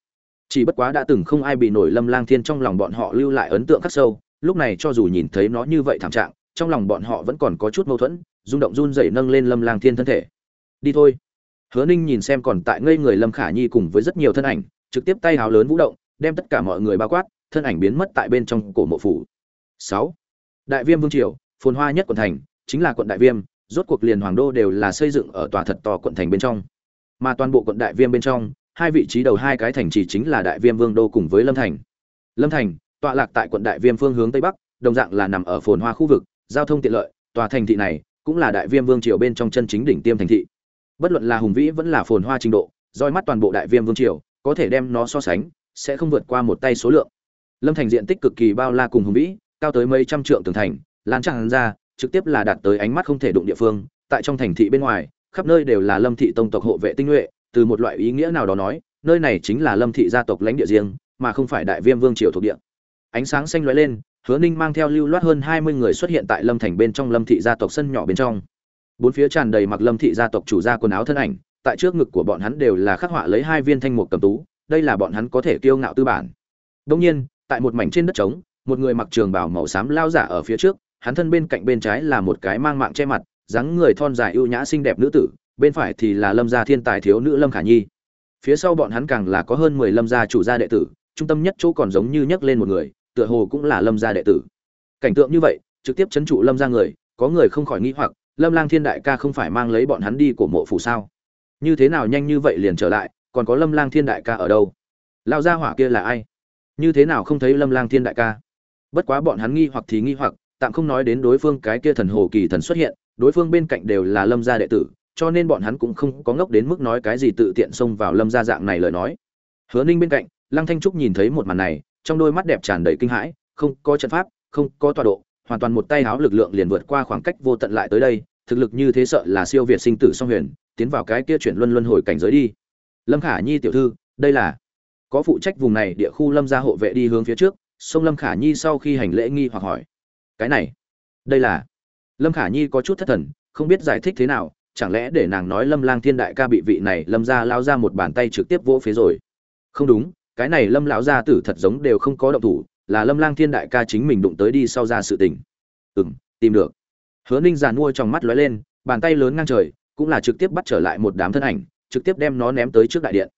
Chỉ bất quá đã từng không ai bị nổi lâm lang thiên trong lòng bọn họ lưu lại ấn tượng khắc sâu, lúc này cho dù nhìn thấy nó như vậy thảm trạng, trong lòng bọn họ vẫn còn có chút mâu thuẫn, rung động run dậy nâng lên lâm lang thiên thân thể. Đi thôi. Hứa ninh nhìn xem còn tại ngây người lâm khả nhi cùng với rất nhiều thân ảnh, trực tiếp tay háo lớn vũ động, đem tất cả mọi người bao quát, thân ảnh biến mất tại bên trong cổ mộ phủ. Sáu. Đại viêm vương triều, phồn hoa nhất quận thành, chính là quận đại viêm, rốt cuộc liền hoàng đô đều là xây dựng ở tòa thật to quận thành bên trong mà toàn bộ quận đại viêm bên trong, hai vị trí đầu hai cái thành chỉ chính là đại viêm vương đô cùng với lâm thành. Lâm thành, tọa lạc tại quận đại viêm phương hướng tây bắc, đồng dạng là nằm ở phồn hoa khu vực, giao thông tiện lợi, tòa thành thị này cũng là đại viêm vương triều bên trong chân chính đỉnh tiêm thành thị. Bất luận là hùng vĩ vẫn là phồn hoa trình độ, roi mắt toàn bộ đại viêm vương triều, có thể đem nó so sánh, sẽ không vượt qua một tay số lượng. Lâm thành diện tích cực kỳ bao la cùng hùng vĩ, cao tới mấy trăm trượng tường thành, lan tràn ra, trực tiếp là đạt tới ánh mắt không thể đụng địa phương, tại trong thành thị bên ngoài khắp nơi đều là lâm thị tông tộc hộ vệ tinh nhuệ, từ một loại ý nghĩa nào đó nói, nơi này chính là lâm thị gia tộc lãnh địa riêng, mà không phải đại viêm vương triều thuộc địa. Ánh sáng xanh lóe lên, hứa ninh mang theo lưu loát hơn hai mươi người xuất hiện tại lâm thành bên trong lâm thị gia tộc sân nhỏ bên trong. Bốn phía tràn đầy mặc lâm thị gia tộc chủ gia quần áo thân ảnh, tại trước ngực của bọn hắn đều là khắc họa lấy hai viên thanh mục cầm tú, đây là bọn hắn có thể kiêu ngạo tư bản. Đông nhiên, tại một mảnh trên đất trống, một người mặc trường bào màu xám lao giả ở phía trước, hắn thân bên cạnh bên trái là một cái mang mạng che mặt dáng người thon dài ưu nhã xinh đẹp nữ tử, bên phải thì là lâm gia thiên tài thiếu nữ lâm khả nhi. Phía sau bọn hắn càng là có hơn mười lâm gia chủ gia đệ tử, trung tâm nhất chỗ còn giống như nhấc lên một người, tựa hồ cũng là lâm gia đệ tử. Cảnh tượng như vậy, trực tiếp chấn trụ lâm gia người, có người không khỏi nghi hoặc, lâm lang thiên đại ca không phải mang lấy bọn hắn đi của mộ phủ sao? Như thế nào nhanh như vậy liền trở lại, còn có lâm lang thiên đại ca ở đâu? Lao gia hỏa kia là ai? Như thế nào không thấy lâm lang thiên đại ca? Bất quá bọn hắn nghi hoặc thì nghi hoặc, tạm không nói đến đối phương cái kia thần hồ kỳ thần xuất hiện đối phương bên cạnh đều là lâm gia đệ tử, cho nên bọn hắn cũng không có ngốc đến mức nói cái gì tự tiện xông vào lâm gia dạng này lời nói. Hứa ninh bên cạnh, lăng thanh trúc nhìn thấy một màn này, trong đôi mắt đẹp tràn đầy kinh hãi, không có trận pháp, không có tọa độ, hoàn toàn một tay háo lực lượng liền vượt qua khoảng cách vô tận lại tới đây, thực lực như thế sợ là siêu việt sinh tử song huyền, tiến vào cái kia chuyển luân luân hồi cảnh giới đi. Lâm khả nhi tiểu thư, đây là có phụ trách vùng này địa khu lâm gia hộ vệ đi hướng phía trước, sông lâm khả nhi sau khi hành lễ nghi hoặc hỏi, cái này, đây là lâm khả nhi có chút thất thần, không biết giải thích thế nào, chẳng lẽ để nàng nói lâm lang thiên đại ca bị vị này lâm ra lao ra một bàn tay trực tiếp vỗ phế rồi? Không đúng, cái này lâm lão gia tử thật giống đều không có động thủ, là lâm lang thiên đại ca chính mình đụng tới đi sau ra sự tình. Ừ m tìm được. Hứa ninh giàn mua trong mắt lóe lên, bàn tay lớn ngang trời, cũng là trực tiếp bắt trở lại một đám thân ảnh, trực tiếp đem nó ném tới trước đại điện.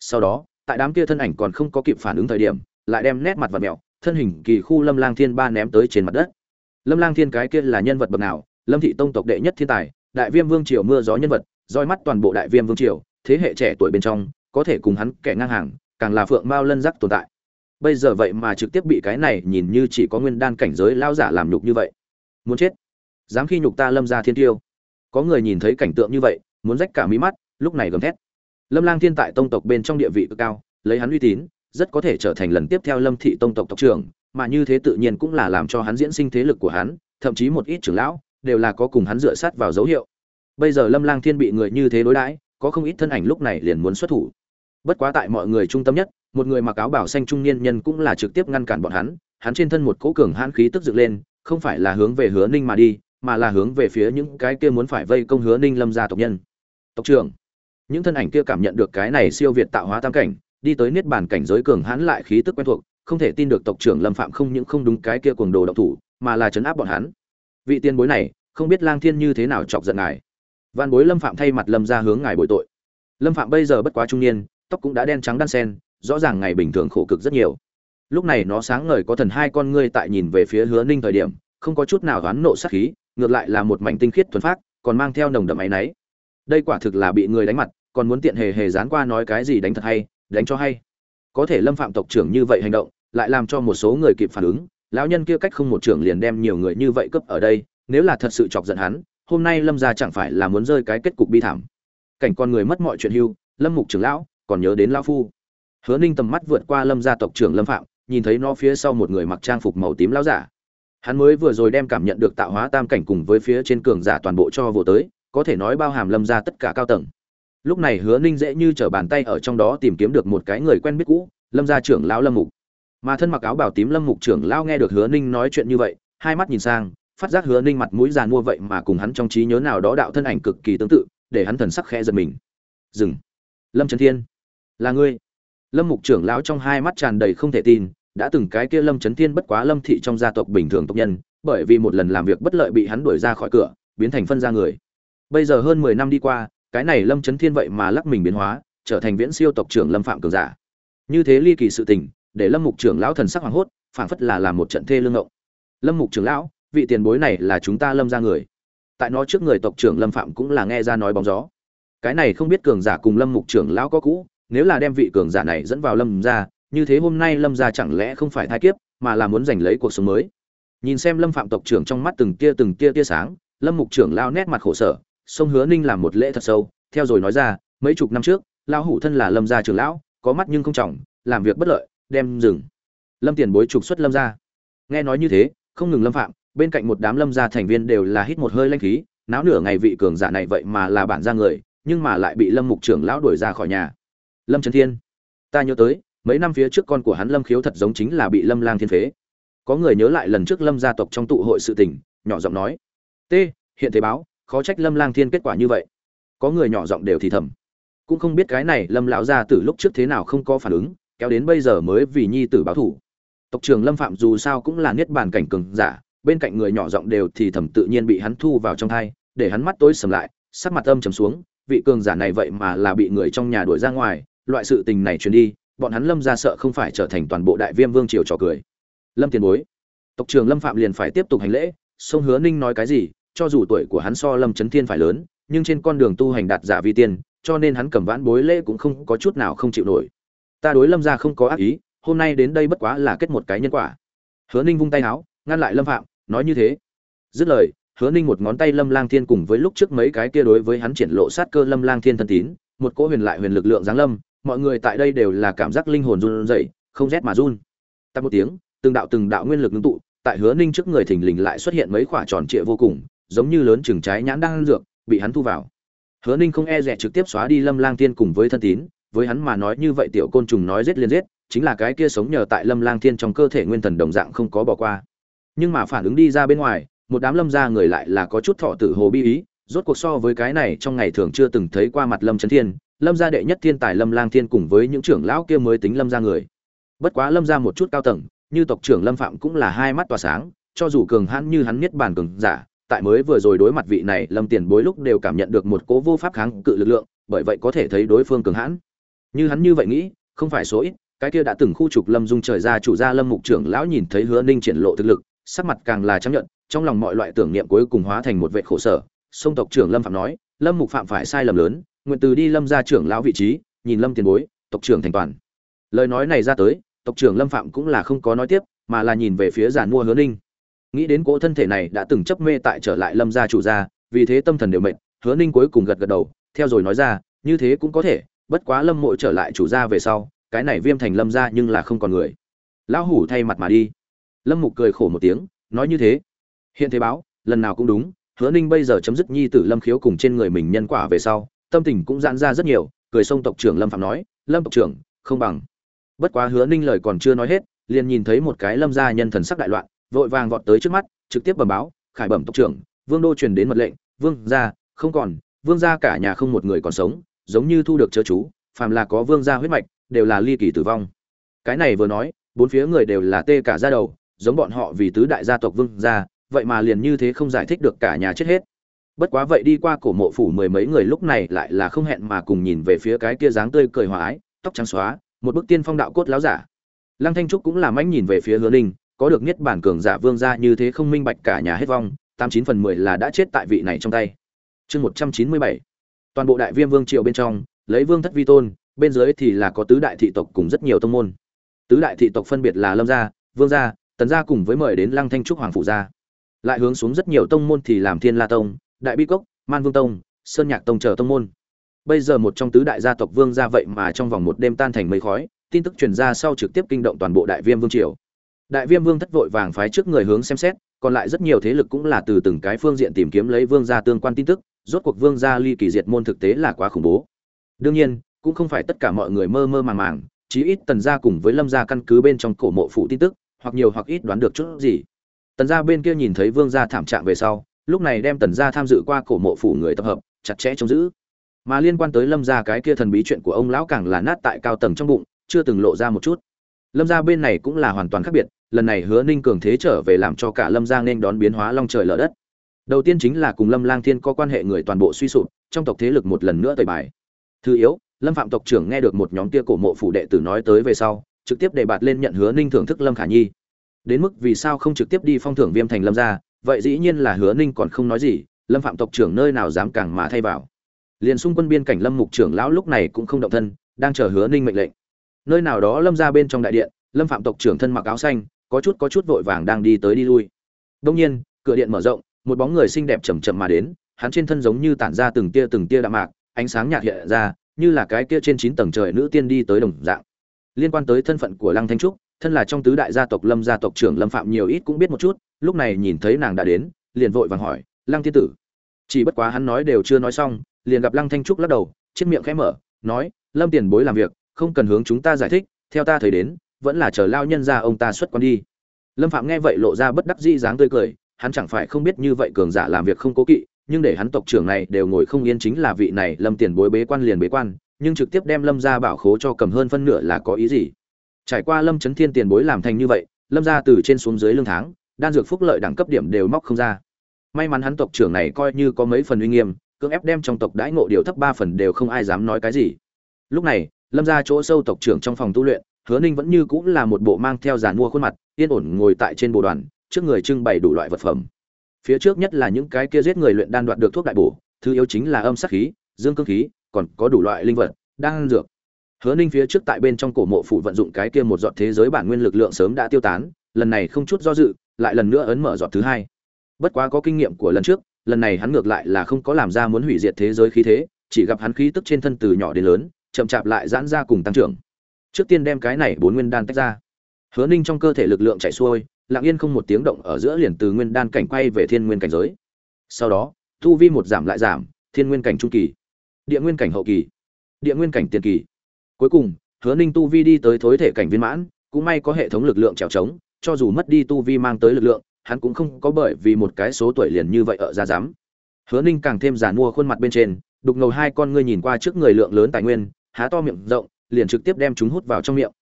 Sau đó, tại đám kia thân ảnh còn không có kịp phản ứng thời điểm, lại đem nét mặt và mẹo thân hình kỳ khu lâm lang thiên ba ném tới trên mặt đất lâm lang thiên cái kia là nhân vật bậc nào? Lâm thị tông tộc đệ nhất thiên tài, đại viêm vương triều mưa gió nhân vật, roi mắt toàn bộ đại viêm vương triều, thế hệ trẻ tuổi bên trong, có thể cùng hắn kẻ ngang hàng, càng là phượng mao lân giác tồn tại. Bây giờ vậy mà trực tiếp bị cái này nhìn như chỉ có nguyên đan cảnh giới lao giả làm nhục như vậy. Muốn chết? Dám khi nhục ta lâm ra thiên tiêu. Có người nhìn thấy cảnh tượng như vậy, muốn rách cả mí mắt, lúc này gầm thét. Lâm lang thiên tại tông tộc bên trong địa vị cực cao, lấy hắn uy tín rất có thể trở thành lần tiếp theo lâm thị tông tộc tộc trưởng, mà như thế tự nhiên cũng là làm cho hắn diễn sinh thế lực của hắn, thậm chí một ít trưởng lão, đều là có cùng hắn dựa sát vào dấu hiệu. Bây giờ lâm lang thiên bị người như thế đối đãi, có không ít thân ảnh lúc này liền muốn xuất thủ. Bất quá tại mọi người trung tâm nhất, một người mặc áo bảo xanh trung niên nhân cũng là trực tiếp ngăn cản bọn hắn hắn trên thân một cỗ cường hãn khí tức dựng lên, không phải là hướng về hứa ninh mà đi, mà là hướng về phía những cái kia muốn phải vây công hứa ninh lâm gia tộc nhân. Tộc trưởng, những thân ảnh kia cảm nhận được cái này siêu việt tạo hóa tam cảnh đi tới niết bàn cảnh giới cường hãn lại khí tức quen thuộc, không thể tin được tộc trưởng lâm phạm không những không đúng cái kia cuồng đồ động thủ, mà là chấn áp bọn hắn. Vị tiên bối này, không biết lang thiên như thế nào chọc giận ngài. Văn bối lâm phạm thay mặt lâm ra hướng ngài bồi tội. Lâm phạm bây giờ bất quá trung niên, tóc cũng đã đen trắng đan sen, rõ ràng ngày bình thường khổ cực rất nhiều. Lúc này nó sáng ngời có thần hai con ngươi tại nhìn về phía hứa ninh thời điểm, không có chút nào gán nộ sát khí, ngược lại là một mảnh tinh khiết thuần phát còn mang theo nồng đậm ấy nấy. đây quả thực là bị người đánh mặt, còn muốn tiện hề hề dán qua nói cái gì đánh thật hay đánh cho hay. Có thể lâm phạm tộc trưởng như vậy hành động, lại làm cho một số người kịp phản ứng, lão nhân kia cách không một trưởng liền đem nhiều người như vậy cấp ở đây, nếu là thật sự chọc giận hắn, hôm nay lâm gia chẳng phải là muốn rơi cái kết cục bi thảm. Cảnh con người mất mọi chuyện hưu, lâm mục trưởng lão, còn nhớ đến lão phu. Hứa ninh tầm mắt vượt qua lâm gia tộc trưởng lâm phạm, nhìn thấy nó phía sau một người mặc trang phục màu tím lão giả. Hắn mới vừa rồi đem cảm nhận được tạo hóa tam cảnh cùng với phía trên cường giả toàn bộ cho vô tới, có thể nói bao hàm lâm gia tất cả cao tầng lúc này hứa ninh dễ như trở bàn tay ở trong đó tìm kiếm được một cái người quen biết cũ, lâm gia trưởng lão lâm mục. Mà thân mặc áo bảo tím lâm mục trưởng lão nghe được hứa ninh nói chuyện như vậy, hai mắt nhìn sang, phát giác hứa ninh mặt mũi giàn mua vậy mà cùng hắn trong trí nhớ nào đó đạo thân ảnh cực kỳ tương tự, để hắn thần sắc khẽ giật mình. Dừng. Lâm trấn thiên, là ngươi? Lâm mục trưởng lão trong hai mắt tràn đầy không thể tin, đã từng cái kia lâm trấn thiên bất quá lâm thị trong gia tộc bình thường tộc nhân, bởi vì một lần làm việc bất lợi bị hắn đuổi ra khỏi cửa, biến thành phân ra người. Bây giờ hơn mười năm đi qua cái này lâm trấn thiên vậy mà lắc mình biến hóa, trở thành viễn siêu tộc trưởng lâm phạm cường giả. Như thế ly kỳ sự tình, để lâm mục trưởng lão thần sắc hoàng hốt, phảng phất là làm một trận thê lương ngộng. Lâm mục trưởng lão, vị tiền bối này là chúng ta lâm ra người. Tại nó trước người tộc trưởng lâm phạm cũng là nghe ra nói bóng gió. Cái này không biết cường giả cùng lâm mục trưởng lão có cũ, nếu là đem vị cường giả này dẫn vào lâm ra như thế hôm nay lâm ra chẳng lẽ không phải thai kiếp, mà là muốn giành lấy cuộc sống mới? Nhìn xem lâm phạm tộc trưởng trong mắt từng tia từng tia tia sáng, lâm mục trưởng lao nét mặt khổ sở sông hứa ninh làm một lễ thật sâu. Theo rồi nói ra, mấy chục năm trước, lão hủ thân là lâm gia trưởng lão, có mắt nhưng không trọng, làm việc bất lợi, đem dừng lâm tiền bối trục xuất lâm gia. Nghe nói như thế, không ngừng lâm phạm, bên cạnh một đám lâm gia thành viên đều là hít một hơi lanh khí, náo nửa ngày vị cường giả này vậy mà là bản gia người, nhưng mà lại bị lâm mục trưởng lão đuổi ra khỏi nhà. Lâm trần thiên, ta nhớ tới, mấy năm phía trước con của hắn lâm khiếu thật giống chính là bị lâm lang thiên phế. Có người nhớ lại lần trước lâm gia tộc trong tụ hội sự tình, nhỏ giọng nói t hiện thế báo khó trách lâm lang thiên kết quả như vậy. Có người nhỏ giọng đều thì thầm. Cũng không biết cái này lâm lão gia từ lúc trước thế nào không có phản ứng, kéo đến bây giờ mới vì nhi tử báo thủ tộc trưởng lâm phạm dù sao cũng là niết bàn cảnh cường giả, bên cạnh người nhỏ giọng đều thì thầm tự nhiên bị hắn thu vào trong thai, để hắn mắt tối sầm lại, sắc mặt âm trầm xuống, vị cường giả này vậy mà là bị người trong nhà đuổi ra ngoài, loại sự tình này truyền đi, bọn hắn lâm ra sợ không phải trở thành toàn bộ đại viêm vương triều trò cười. Lâm tiền bối, tộc trưởng lâm phạm liền phải tiếp tục hành lễ, sông hứa ninh nói cái gì cho dù tuổi của hắn so lâm Chấn thiên phải lớn, nhưng trên con đường tu hành đạt giả vi tiên, cho nên hắn cầm vãn bối lễ cũng không có chút nào không chịu nổi. Ta đối lâm gia không có ác ý, hôm nay đến đây bất quá là kết một cái nhân quả. Hứa ninh vung tay áo ngăn lại lâm phạm, nói như thế. Dứt lời, hứa ninh một ngón tay lâm lang thiên cùng với lúc trước mấy cái kia đối với hắn triển lộ sát cơ lâm lang thiên thân tín, một cỗ huyền lại huyền lực lượng giáng lâm, mọi người tại đây đều là cảm giác linh hồn run rẩy, không rét mà run. Tại một tiếng, từng đạo từng đạo nguyên lực ngưng tụ, tại hứa ninh trước người thình lình lại xuất hiện mấy quả tròn trịa vô cùng giống như lớn chừng trái nhãn đang dược, bị hắn thu vào. Hứa ninh không e dè trực tiếp xóa đi lâm lang thiên cùng với thân tín, với hắn mà nói như vậy tiểu côn trùng nói giết liền giết, chính là cái kia sống nhờ tại lâm lang thiên trong cơ thể nguyên thần đồng dạng không có bỏ qua. Nhưng mà phản ứng đi ra bên ngoài, một đám lâm gia người lại là có chút thọ tử hồ bi ý, rốt cuộc so với cái này trong ngày thường chưa từng thấy qua mặt lâm chấn thiên, lâm gia đệ nhất thiên tài lâm lang thiên cùng với những trưởng lão kia mới tính lâm gia người. Bất quá lâm gia một chút cao tầng, như tộc trưởng lâm phạm cũng là hai mắt tỏa sáng, cho dù cường hãn như hắn niết bàn cường giả tại mới vừa rồi đối mặt vị này, lâm tiền bối lúc đều cảm nhận được một cố vô pháp kháng cự lực lượng, bởi vậy có thể thấy đối phương cường hãn. Như hắn như vậy nghĩ, không phải số ít, cái kia đã từng khu trục lâm dung trời ra chủ gia lâm mục trưởng lão nhìn thấy hứa ninh triển lộ thực lực, sắc mặt càng là chấp nhận trong lòng mọi loại tưởng niệm cuối cùng hóa thành một vệ khổ sở. Sông tộc trưởng lâm phạm nói, lâm mục phạm phải sai lầm lớn, nguyện từ đi lâm ra trưởng lão vị trí, nhìn lâm tiền bối, tộc trưởng thành toàn. Lời nói này ra tới, tộc trưởng lâm phạm cũng là không có nói tiếp, mà là nhìn về phía giàn mua hứa ninh nghĩ đến cỗ thân thể này đã từng chấp mê tại trở lại lâm gia chủ gia, vì thế tâm thần đều mệt, hứa ninh cuối cùng gật gật đầu, theo rồi nói ra, như thế cũng có thể, bất quá lâm mộ trở lại chủ gia về sau, cái này viêm thành lâm gia nhưng là không còn người. Lão hủ thay mặt mà đi. Lâm mục cười khổ một tiếng, nói như thế. Hiện thế báo, lần nào cũng đúng, hứa ninh bây giờ chấm dứt nhi tử lâm khiếu cùng trên người mình nhân quả về sau, tâm tình cũng giãn ra rất nhiều, cười sông tộc trưởng lâm phạm nói, lâm tộc trưởng, không bằng. Bất quá hứa ninh lời còn chưa nói hết, liền nhìn thấy một cái lâm gia nhân thần sắc đại loạn vội vàng vọt tới trước mắt, trực tiếp bẩm báo, khải bẩm tộc trưởng, vương đô truyền đến mật lệnh, vương gia, không còn, vương gia cả nhà không một người còn sống, giống như thu được chớ chú, phàm là có vương gia huyết mạch, đều là ly kỳ tử vong. Cái này vừa nói, bốn phía người đều là tê cả ra đầu, giống bọn họ vì tứ đại gia tộc vương gia, vậy mà liền như thế không giải thích được cả nhà chết hết. Bất quá vậy đi qua cổ mộ phủ mười mấy người lúc này lại là không hẹn mà cùng nhìn về phía cái kia dáng tươi cười hòa ái, tóc trắng xóa, một bức tiên phong đạo cốt láo giả. Lăng thanh trúc cũng làm ánh nhìn về phía hứa ninh có được niết bản cường giả vương gia như thế không minh bạch cả nhà hết vong, tám chín phần mười là đã chết tại vị này trong tay. Chương một trăm chín mươi bảy. Toàn bộ đại viêm vương triều bên trong, lấy vương thất vi tôn, bên dưới thì là có tứ đại thị tộc cùng rất nhiều tông môn. Tứ đại thị tộc phân biệt là lâm gia, vương gia, tần gia cùng với mời đến lăng thanh trúc hoàng phụ gia. Lại hướng xuống rất nhiều tông môn thì làm thiên la tông, đại bi cốc, man vương tông, sơn nhạc tông chờ tông môn. Bây giờ một trong tứ đại gia tộc vương gia vậy mà trong vòng một đêm tan thành mây khói, tin tức truyền ra sau trực tiếp kinh động toàn bộ đại viêm vương triều đại viêm vương thất vội vàng phái trước người hướng xem xét, còn lại rất nhiều thế lực cũng là từ từng cái phương diện tìm kiếm lấy vương gia tương quan tin tức, rốt cuộc vương gia ly kỳ diệt môn thực tế là quá khủng bố. Đương nhiên, cũng không phải tất cả mọi người mơ mơ màng màng, chí ít tần gia cùng với lâm gia căn cứ bên trong cổ mộ phụ tin tức, hoặc nhiều hoặc ít đoán được chút gì. Tần gia bên kia nhìn thấy vương gia thảm trạng về sau, lúc này đem tần gia tham dự qua cổ mộ phủ người tập hợp, chặt chẽ trông giữ. Mà liên quan tới lâm gia cái kia thần bí chuyện của ông lão càng là nát tại cao tầng trong bụng, chưa từng lộ ra một chút. Lâm gia bên này cũng là hoàn toàn khác biệt lần này hứa ninh cường thế trở về làm cho cả lâm giang nên đón biến hóa long trời lở đất. Đầu tiên chính là cùng lâm lang thiên có quan hệ người toàn bộ suy sụp, trong tộc thế lực một lần nữa tời bài. Thứ yếu, lâm phạm tộc trưởng nghe được một nhóm tia cổ mộ phủ đệ tử nói tới về sau, trực tiếp đề bạt lên nhận hứa ninh thưởng thức lâm khả nhi. Đến mức vì sao không trực tiếp đi phong thưởng viêm thành lâm gia, vậy dĩ nhiên là hứa ninh còn không nói gì, lâm phạm tộc trưởng nơi nào dám càng mà thay vào. Liền xung quân biên cảnh lâm mục trưởng lão lúc này cũng không động thân, đang chờ hứa ninh mệnh lệnh. Nơi nào đó lâm ra bên trong đại điện, lâm phạm tộc trưởng thân mặc áo xanh có chút có chút vội vàng đang đi tới đi lui. Đông nhiên, cửa điện mở rộng, một bóng người xinh đẹp chầm chậm mà đến, hắn trên thân giống như tản ra từng tia từng tia đạm mạc, ánh sáng nhạt hiện ra, như là cái kia trên chín tầng trời nữ tiên đi tới đồng dạng. Liên quan tới thân phận của lăng thanh trúc, thân là trong tứ đại gia tộc lâm gia tộc trưởng lâm phạm nhiều ít cũng biết một chút, lúc này nhìn thấy nàng đã đến, liền vội vàng hỏi, lăng thiên tử. Chỉ bất quá hắn nói đều chưa nói xong, liền gặp lăng thanh trúc lắc đầu, chiếc miệng khẽ mở, nói, lâm tiền bối làm việc, không cần hướng chúng ta giải thích, theo ta thấy đến vẫn là chờ lao nhân ra ông ta xuất quan đi. Lâm phạm nghe vậy lộ ra bất đắc dĩ dáng tươi cười, hắn chẳng phải không biết như vậy cường giả làm việc không cố kỵ, nhưng để hắn tộc trưởng này đều ngồi không yên chính là vị này lâm tiền bối bế quan liền bế quan, nhưng trực tiếp đem lâm ra bảo khố cho cầm hơn phân nửa là có ý gì? Trải qua lâm chấn thiên tiền bối làm thành như vậy, lâm ra từ trên xuống dưới lương tháng, đan dược phúc lợi đẳng cấp điểm đều móc không ra. May mắn hắn tộc trưởng này coi như có mấy phần uy nghiêm, cưỡng ép đem trong tộc đãi ngộ điều thấp ba phần đều không ai dám nói cái gì. Lúc này, lâm ra chỗ sâu tộc trưởng trong phòng tu luyện hứa ninh vẫn như cũng là một bộ mang theo giàn mua khuôn mặt, yên ổn ngồi tại trên bộ đoàn, trước người trưng bày đủ loại vật phẩm. Phía trước nhất là những cái kia giết người luyện đan đoạt được thuốc đại bổ, thứ yếu chính là âm sắc khí, dương cương khí, còn có đủ loại linh vật đang dược. Hứa ninh phía trước tại bên trong cổ mộ phủ vận dụng cái kia một giọt thế giới bản nguyên lực lượng sớm đã tiêu tán, lần này không chút do dự, lại lần nữa ấn mở giọt thứ hai. Bất quá có kinh nghiệm của lần trước, lần này hắn ngược lại là không có làm ra muốn hủy diệt thế giới khí thế, chỉ gặp hắn khí tức trên thân từ nhỏ đến lớn, chậm chạp lại giãn ra cùng tăng trưởng trước tiên đem cái này bốn nguyên đan tách ra. Hứa ninh trong cơ thể lực lượng chạy xuôi, lặng yên không một tiếng động ở giữa liền từ nguyên đan cảnh quay về thiên nguyên cảnh giới. Sau đó thu vi một giảm lại giảm, thiên nguyên cảnh trung kỳ, địa nguyên cảnh hậu kỳ, địa nguyên cảnh tiền kỳ. Cuối cùng, hứa ninh tu vi đi tới thối thể cảnh viên mãn, cũng may có hệ thống lực lượng trèo trống, cho dù mất đi tu vi mang tới lực lượng, hắn cũng không có bởi vì một cái số tuổi liền như vậy ở ra dám. Hứa ninh càng thêm giàn mua khuôn mặt bên trên, đục ngầu hai con ngươi nhìn qua trước người lượng lớn tài nguyên, há to miệng rộng liền trực tiếp đem chúng hút vào trong miệng.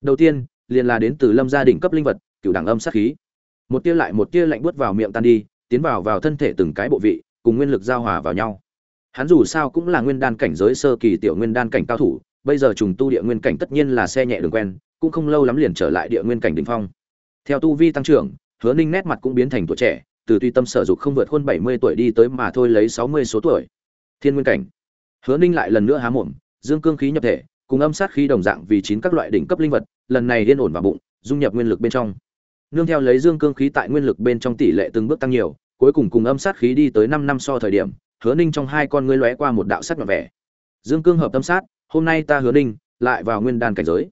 Đầu tiên, liền là đến từ lâm gia đỉnh cấp linh vật, cửu đẳng âm sát khí. Một tia lại một tia lạnh buốt vào miệng tan đi, tiến vào vào thân thể từng cái bộ vị, cùng nguyên lực giao hòa vào nhau. Hắn dù sao cũng là nguyên đan cảnh giới sơ kỳ tiểu nguyên đan cảnh cao thủ, bây giờ trùng tu địa nguyên cảnh tất nhiên là xe nhẹ đường quen, cũng không lâu lắm liền trở lại địa nguyên cảnh đỉnh phong. Theo tu vi tăng trưởng, hứa ninh nét mặt cũng biến thành tuổi trẻ, từ tuy tâm sở dục không vượt hơn bảy mươi tuổi đi tới mà thôi lấy sáu mươi số tuổi. Thiên nguyên cảnh. Hứa ninh lại lần nữa há mồm, dương cương khí nhập thể cùng âm sát khí đồng dạng vì chín các loại đỉnh cấp linh vật, lần này điên ổn vào bụng, dung nhập nguyên lực bên trong. Nương theo lấy dương cương khí tại nguyên lực bên trong tỷ lệ từng bước tăng nhiều, cuối cùng cùng âm sát khí đi tới năm năm so thời điểm, hứa ninh trong hai con ngươi lóe qua một đạo sắc nhọn vẻ. Dương cương hợp tâm sát, hôm nay ta hứa ninh, lại vào nguyên đan cảnh giới.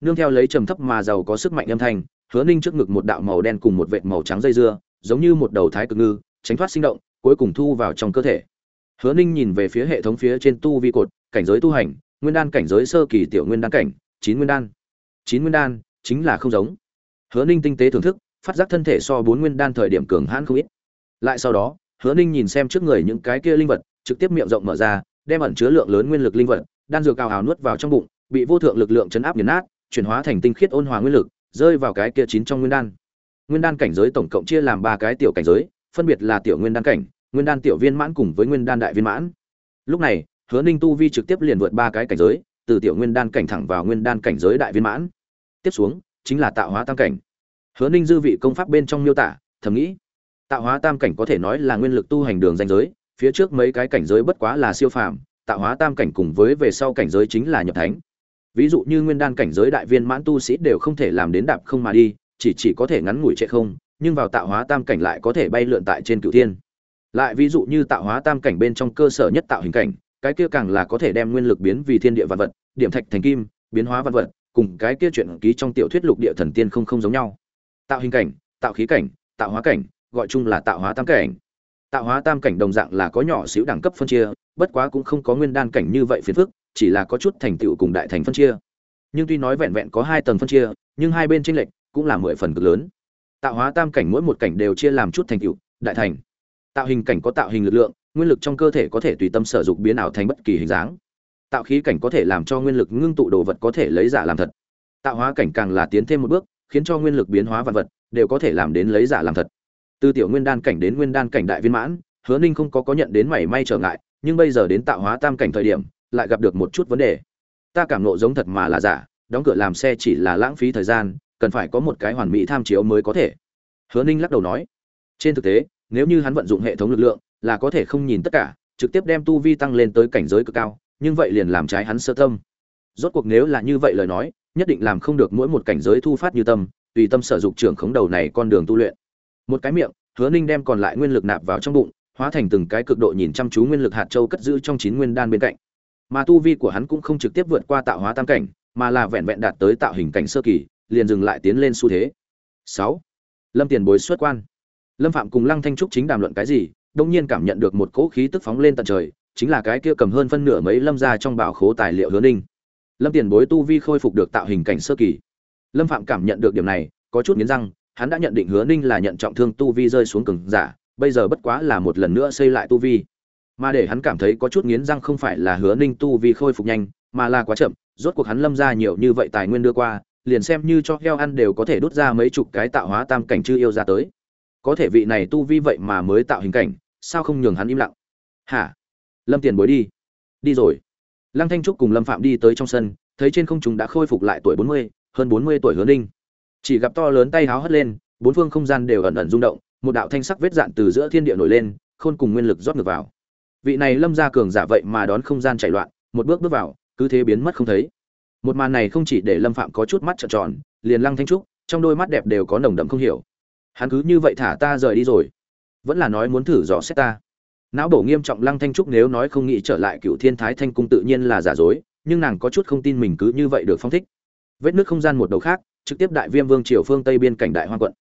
Nương theo lấy trầm thấp mà giàu có sức mạnh âm thanh, hứa ninh trước ngực một đạo màu đen cùng một vệt màu trắng dây dưa, giống như một đầu thái cực ngư, tránh thoát sinh động, cuối cùng thu vào trong cơ thể. Hứa ninh nhìn về phía hệ thống phía trên tu vi cột, cảnh giới tu hành nguyên đan cảnh giới sơ kỳ tiểu nguyên đan cảnh, chín nguyên đan. Chín nguyên đan chính là không giống. Hứa ninh tinh tế thưởng thức, phát giác thân thể so bốn nguyên đan thời điểm cường hãn không ít. Lại sau đó, hứa ninh nhìn xem trước người những cái kia linh vật, trực tiếp miệng rộng mở ra, đem ẩn chứa lượng lớn nguyên lực linh vật, đan dược cao hào nuốt vào trong bụng, bị vô thượng lực lượng chấn áp nghiền nát, chuyển hóa thành tinh khiết ôn hòa nguyên lực, rơi vào cái kia chín trong nguyên đan. Nguyên đan cảnh giới tổng cộng chia làm ba cái tiểu cảnh giới, phân biệt là tiểu nguyên đan cảnh, nguyên đan tiểu viên mãn cùng với nguyên đan đại viên mãn. Lúc này hứa ninh tu vi trực tiếp liền vượt ba cái cảnh giới, từ tiểu nguyên đan cảnh thẳng vào nguyên đan cảnh giới đại viên mãn. Tiếp xuống, chính là tạo hóa tam cảnh. Hứa ninh dư vị công pháp bên trong miêu tả, thầm nghĩ, tạo hóa tam cảnh có thể nói là nguyên lực tu hành đường danh giới, phía trước mấy cái cảnh giới bất quá là siêu phàm, tạo hóa tam cảnh cùng với về sau cảnh giới chính là nhập thánh. Ví dụ như nguyên đan cảnh giới đại viên mãn tu sĩ đều không thể làm đến đạp không mà đi, chỉ chỉ có thể ngắn ngủi chạy không, nhưng vào tạo hóa tam cảnh lại có thể bay lượn tại trên cửu thiên. Lại ví dụ như tạo hóa tam cảnh bên trong cơ sở nhất tạo hình cảnh cái kia càng là có thể đem nguyên lực biến vì thiên địa vạn vật, điểm thạch thành kim, biến hóa vạn vật, cùng cái kia chuyện ký trong tiểu thuyết lục địa thần tiên không không giống nhau. Tạo hình cảnh, tạo khí cảnh, tạo hóa cảnh, gọi chung là tạo hóa tam cảnh. Tạo hóa tam cảnh đồng dạng là có nhỏ xíu đẳng cấp phân chia, bất quá cũng không có nguyên đan cảnh như vậy phiền phức, chỉ là có chút thành tựu cùng đại thành phân chia. Nhưng tuy nói vẹn vẹn có hai tầng phân chia, nhưng hai bên chênh lệch cũng là mười phần cực lớn. Tạo hóa tam cảnh mỗi một cảnh đều chia làm chút thành tựu, đại thành. Tạo hình cảnh có tạo hình lực lượng nguyên lực trong cơ thể có thể tùy tâm sở dụng biến ảo thành bất kỳ hình dáng. Tạo khí cảnh có thể làm cho nguyên lực ngưng tụ đồ vật có thể lấy giả làm thật. Tạo hóa cảnh càng là tiến thêm một bước, khiến cho nguyên lực biến hóa vật vật, đều có thể làm đến lấy giả làm thật. Từ tiểu nguyên đan cảnh đến nguyên đan cảnh đại viên mãn, hứa ninh không có có nhận đến mảy may trở ngại, nhưng bây giờ đến tạo hóa tam cảnh thời điểm, lại gặp được một chút vấn đề. Ta cảm nộ giống thật mà là giả, đóng cửa làm xe chỉ là lãng phí thời gian, cần phải có một cái hoàn mỹ tham chiếu mới có thể. Hứa ninh lắc đầu nói, trên thực tế, nếu như hắn vận dụng hệ thống lực lượng là có thể không nhìn tất cả, trực tiếp đem tu vi tăng lên tới cảnh giới cực cao, nhưng vậy liền làm trái hắn sơ tâm. Rốt cuộc nếu là như vậy lời nói, nhất định làm không được mỗi một cảnh giới thu phát như tâm, tùy tâm sở dục trưởng khống đầu này con đường tu luyện. Một cái miệng, hứa ninh đem còn lại nguyên lực nạp vào trong bụng, hóa thành từng cái cực độ nhìn chăm chú nguyên lực hạt châu cất giữ trong chín nguyên đan bên cạnh. Mà tu vi của hắn cũng không trực tiếp vượt qua tạo hóa tam cảnh, mà là vẹn vẹn đạt tới tạo hình cảnh sơ kỳ, liền dừng lại tiến lên xu thế. Sáu. Lâm tiền bối xuất quan. Lâm phạm cùng lăng thanh trúc chính đàm luận cái gì đông nhiên cảm nhận được một cỗ khí tức phóng lên tận trời, chính là cái kia cầm hơn phân nửa mấy lâm ra trong bảo khố tài liệu hứa ninh. Lâm tiền bối tu vi khôi phục được tạo hình cảnh sơ kỳ. Lâm phạm cảm nhận được điểm này, có chút nghiến răng, hắn đã nhận định hứa ninh là nhận trọng thương tu vi rơi xuống cừng giả, bây giờ bất quá là một lần nữa xây lại tu vi. Mà để hắn cảm thấy có chút nghiến răng không phải là hứa ninh tu vi khôi phục nhanh, mà là quá chậm, rốt cuộc hắn lâm ra nhiều như vậy tài nguyên đưa qua, liền xem như cho heo ăn đều có thể đốt ra mấy chục cái tạo hóa tam cảnh chưa yêu ra tới. Có thể vị này tu vi vậy mà mới tạo hình cảnh sao không nhường hắn im lặng? Hả? Lâm tiền bối đi. Đi rồi. Lăng thanh trúc cùng lâm phạm đi tới trong sân, thấy trên không chúng đã khôi phục lại tuổi bốn mươi, hơn bốn mươi tuổi hứa ninh. Chỉ gặp to lớn tay háo hất lên, bốn phương không gian đều ẩn ẩn rung động, một đạo thanh sắc vết dạn từ giữa thiên địa nổi lên, khôn cùng nguyên lực rót ngược vào. Vị này lâm gia cường giả vậy mà đón không gian chạy loạn, một bước bước vào, cứ thế biến mất không thấy. Một màn này không chỉ để lâm phạm có chút mắt trợn tròn, liền lăng thanh trúc, trong đôi mắt đẹp đều có nồng đậm không hiểu. Hắn cứ như vậy thả ta rời đi rồi vẫn là nói muốn thử dò xét ta. Não bổ nghiêm trọng lăng thanh trúc nếu nói không nghĩ trở lại cựu thiên thái thanh cung tự nhiên là giả dối, nhưng nàng có chút không tin mình cứ như vậy được phong thích. Vết nước không gian một đầu khác, trực tiếp đại viêm vương triều phương tây biên cảnh đại hoang quận.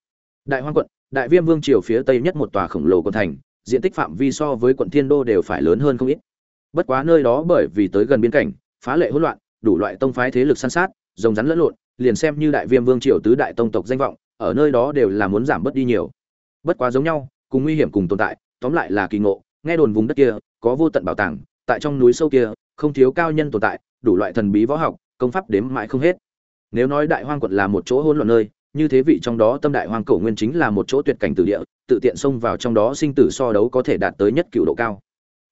Đại hoang quận, đại viêm vương triều phía tây nhất một tòa khổng lồ quận thành, diện tích phạm vi so với quận thiên đô đều phải lớn hơn không ít. Bất quá nơi đó bởi vì tới gần biên cảnh, phá lệ hỗn loạn, đủ loại tông phái thế lực săn sát, rồng rắn lẫn lộn, liền xem như đại viêm vương triều tứ đại tông tộc danh vọng, ở nơi đó đều là muốn giảm bớt đi nhiều. Bất quá giống nhau cùng nguy hiểm cùng tồn tại, tóm lại là kỳ ngộ, nghe đồn vùng đất kia có vô tận bảo tàng, tại trong núi sâu kia, không thiếu cao nhân tồn tại, đủ loại thần bí võ học, công pháp đếm mãi không hết. Nếu nói đại hoang quận là một chỗ hỗn loạn nơi, như thế vị trong đó tâm đại hoang cổ nguyên chính là một chỗ tuyệt cảnh tử địa, tự tiện xông vào trong đó sinh tử so đấu có thể đạt tới nhất cựu độ cao.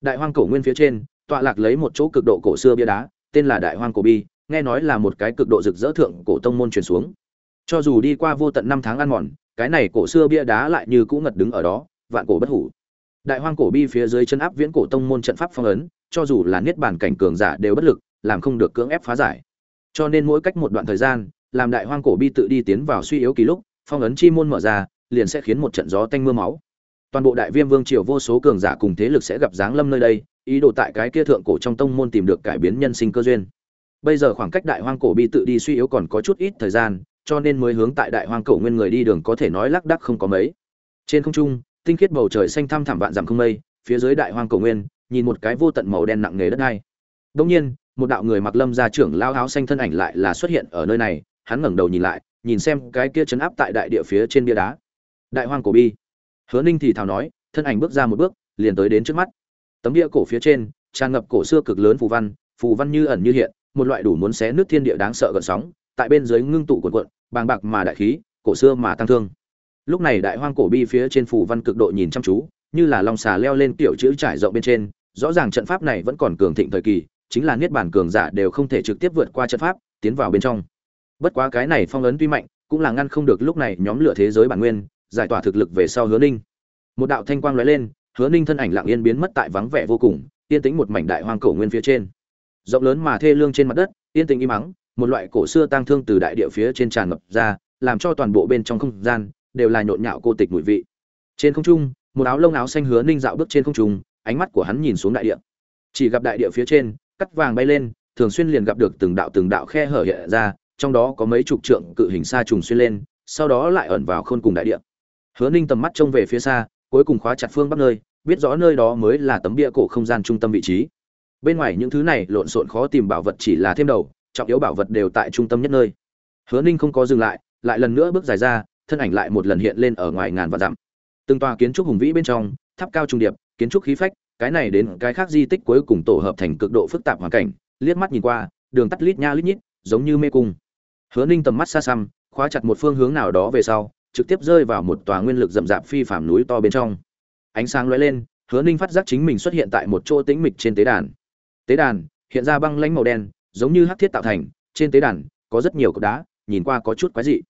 Đại hoang cổ nguyên phía trên, tọa lạc lấy một chỗ cực độ cổ xưa bia đá, tên là đại hoang cổ bi, nghe nói là một cái cực độ rực rỡ thượng cổ tông môn truyền xuống. Cho dù đi qua vô tận năm tháng ăn mòn, cái này cổ xưa bia đá lại như cũ ngật đứng ở đó vạn cổ bất hủ. Đại hoang cổ bi phía dưới chân áp viễn cổ tông môn trận pháp phong ấn, cho dù là niết bàn cảnh cường giả đều bất lực, làm không được cưỡng ép phá giải. Cho nên mỗi cách một đoạn thời gian, làm đại hoang cổ bi tự đi tiến vào suy yếu kỳ lúc, phong ấn chi môn mở ra, liền sẽ khiến một trận gió tanh mưa máu. Toàn bộ đại viêm vương triều vô số cường giả cùng thế lực sẽ gặp giáng lâm nơi đây, ý đồ tại cái kia thượng cổ trong tông môn tìm được cải biến nhân sinh cơ duyên. Bây giờ khoảng cách đại hoang cổ bi tự đi suy yếu còn có chút ít thời gian, cho nên mới hướng tại đại hoang cổ nguyên người đi đường có thể nói lác đắc không có mấy. Trên không trung tinh khiết bầu trời xanh thăm thẳm vạn dặm không mây, phía dưới đại hoang cổ nguyên, nhìn một cái vô tận màu đen nặng nề đất đai Đương nhiên, một đạo người mặc lâm gia trưởng lao áo xanh thân ảnh lại là xuất hiện ở nơi này, hắn ngẩng đầu nhìn lại, nhìn xem cái kia chấn áp tại đại địa phía trên bia đá. Đại hoang cổ bi. Hứa ninh thì thào nói, thân ảnh bước ra một bước, liền tới đến trước mắt. Tấm bia cổ phía trên, tràn ngập cổ xưa cực lớn phù văn phù văn như ẩn như hiện, một loại đủ muốn xé nước thiên địa đáng sợ gợn sóng, tại bên dưới ngưng tụ cuộn cuộn, bàng bạc mà đại khí, cổ xưa mà tăng thương lúc này đại hoang cổ bi phía trên phù văn cực độ nhìn chăm chú, như là long xà leo lên kiểu chữ trải rộng bên trên. Rõ ràng trận pháp này vẫn còn cường thịnh thời kỳ, chính là niết bản cường giả đều không thể trực tiếp vượt qua trận pháp, tiến vào bên trong. Bất quá cái này phong ấn tuy mạnh, cũng là ngăn không được lúc này nhóm lửa thế giới bản nguyên, giải tỏa thực lực về sau hứa ninh. Một đạo thanh quang lóe lên, hứa ninh thân ảnh lặng yên biến mất tại vắng vẻ vô cùng, yên tĩnh một mảnh đại hoang cổ nguyên phía trên. Rộng lớn mà thê lương trên mặt đất, yên tĩnh im mắng một loại cổ xưa tang thương từ đại địa phía trên tràn ngập ra, làm cho toàn bộ bên trong không gian đều là nhộn nhạo cô tịch mùi vị. Trên không trung, một áo lông áo xanh hứa ninh dạo bước trên không trung, ánh mắt của hắn nhìn xuống đại địa. Chỉ gặp đại địa phía trên, cắt vàng bay lên, thường xuyên liền gặp được từng đạo từng đạo khe hở hiện ra, trong đó có mấy chục trượng cự hình sa trùng xuyên lên, sau đó lại ẩn vào khôn cùng đại địa. Hứa ninh tầm mắt trông về phía xa, cuối cùng khóa chặt phương bắc nơi, biết rõ nơi đó mới là tấm bia cổ không gian trung tâm vị trí. Bên ngoài những thứ này lộn xộn khó tìm bảo vật chỉ là thêm đầu, trọng yếu bảo vật đều tại trung tâm nhất nơi. Hứa ninh không có dừng lại lại lần nữa bước dài ra thân ảnh lại một lần hiện lên ở ngoài ngàn vạn dặm. Từng tòa kiến trúc hùng vĩ bên trong, tháp cao trung điệp, kiến trúc khí phách, cái này đến cái khác di tích cuối cùng tổ hợp thành cực độ phức tạp hoàn cảnh, liếc mắt nhìn qua, đường tắt lít nha lít nhít, giống như mê cung. Hứa ninh tầm mắt xa xăm, khóa chặt một phương hướng nào đó về sau, trực tiếp rơi vào một tòa nguyên lực rậm rạp phi phàm núi to bên trong. Ánh sáng lóe lên, hứa ninh phát giác chính mình xuất hiện tại một chỗ tĩnh mịch trên tế đàn. Tế đàn, hiện ra băng lãnh màu đen, giống như hắc thiết tạo thành, trên tế đàn, có rất nhiều cột đá, nhìn qua có chút quái dị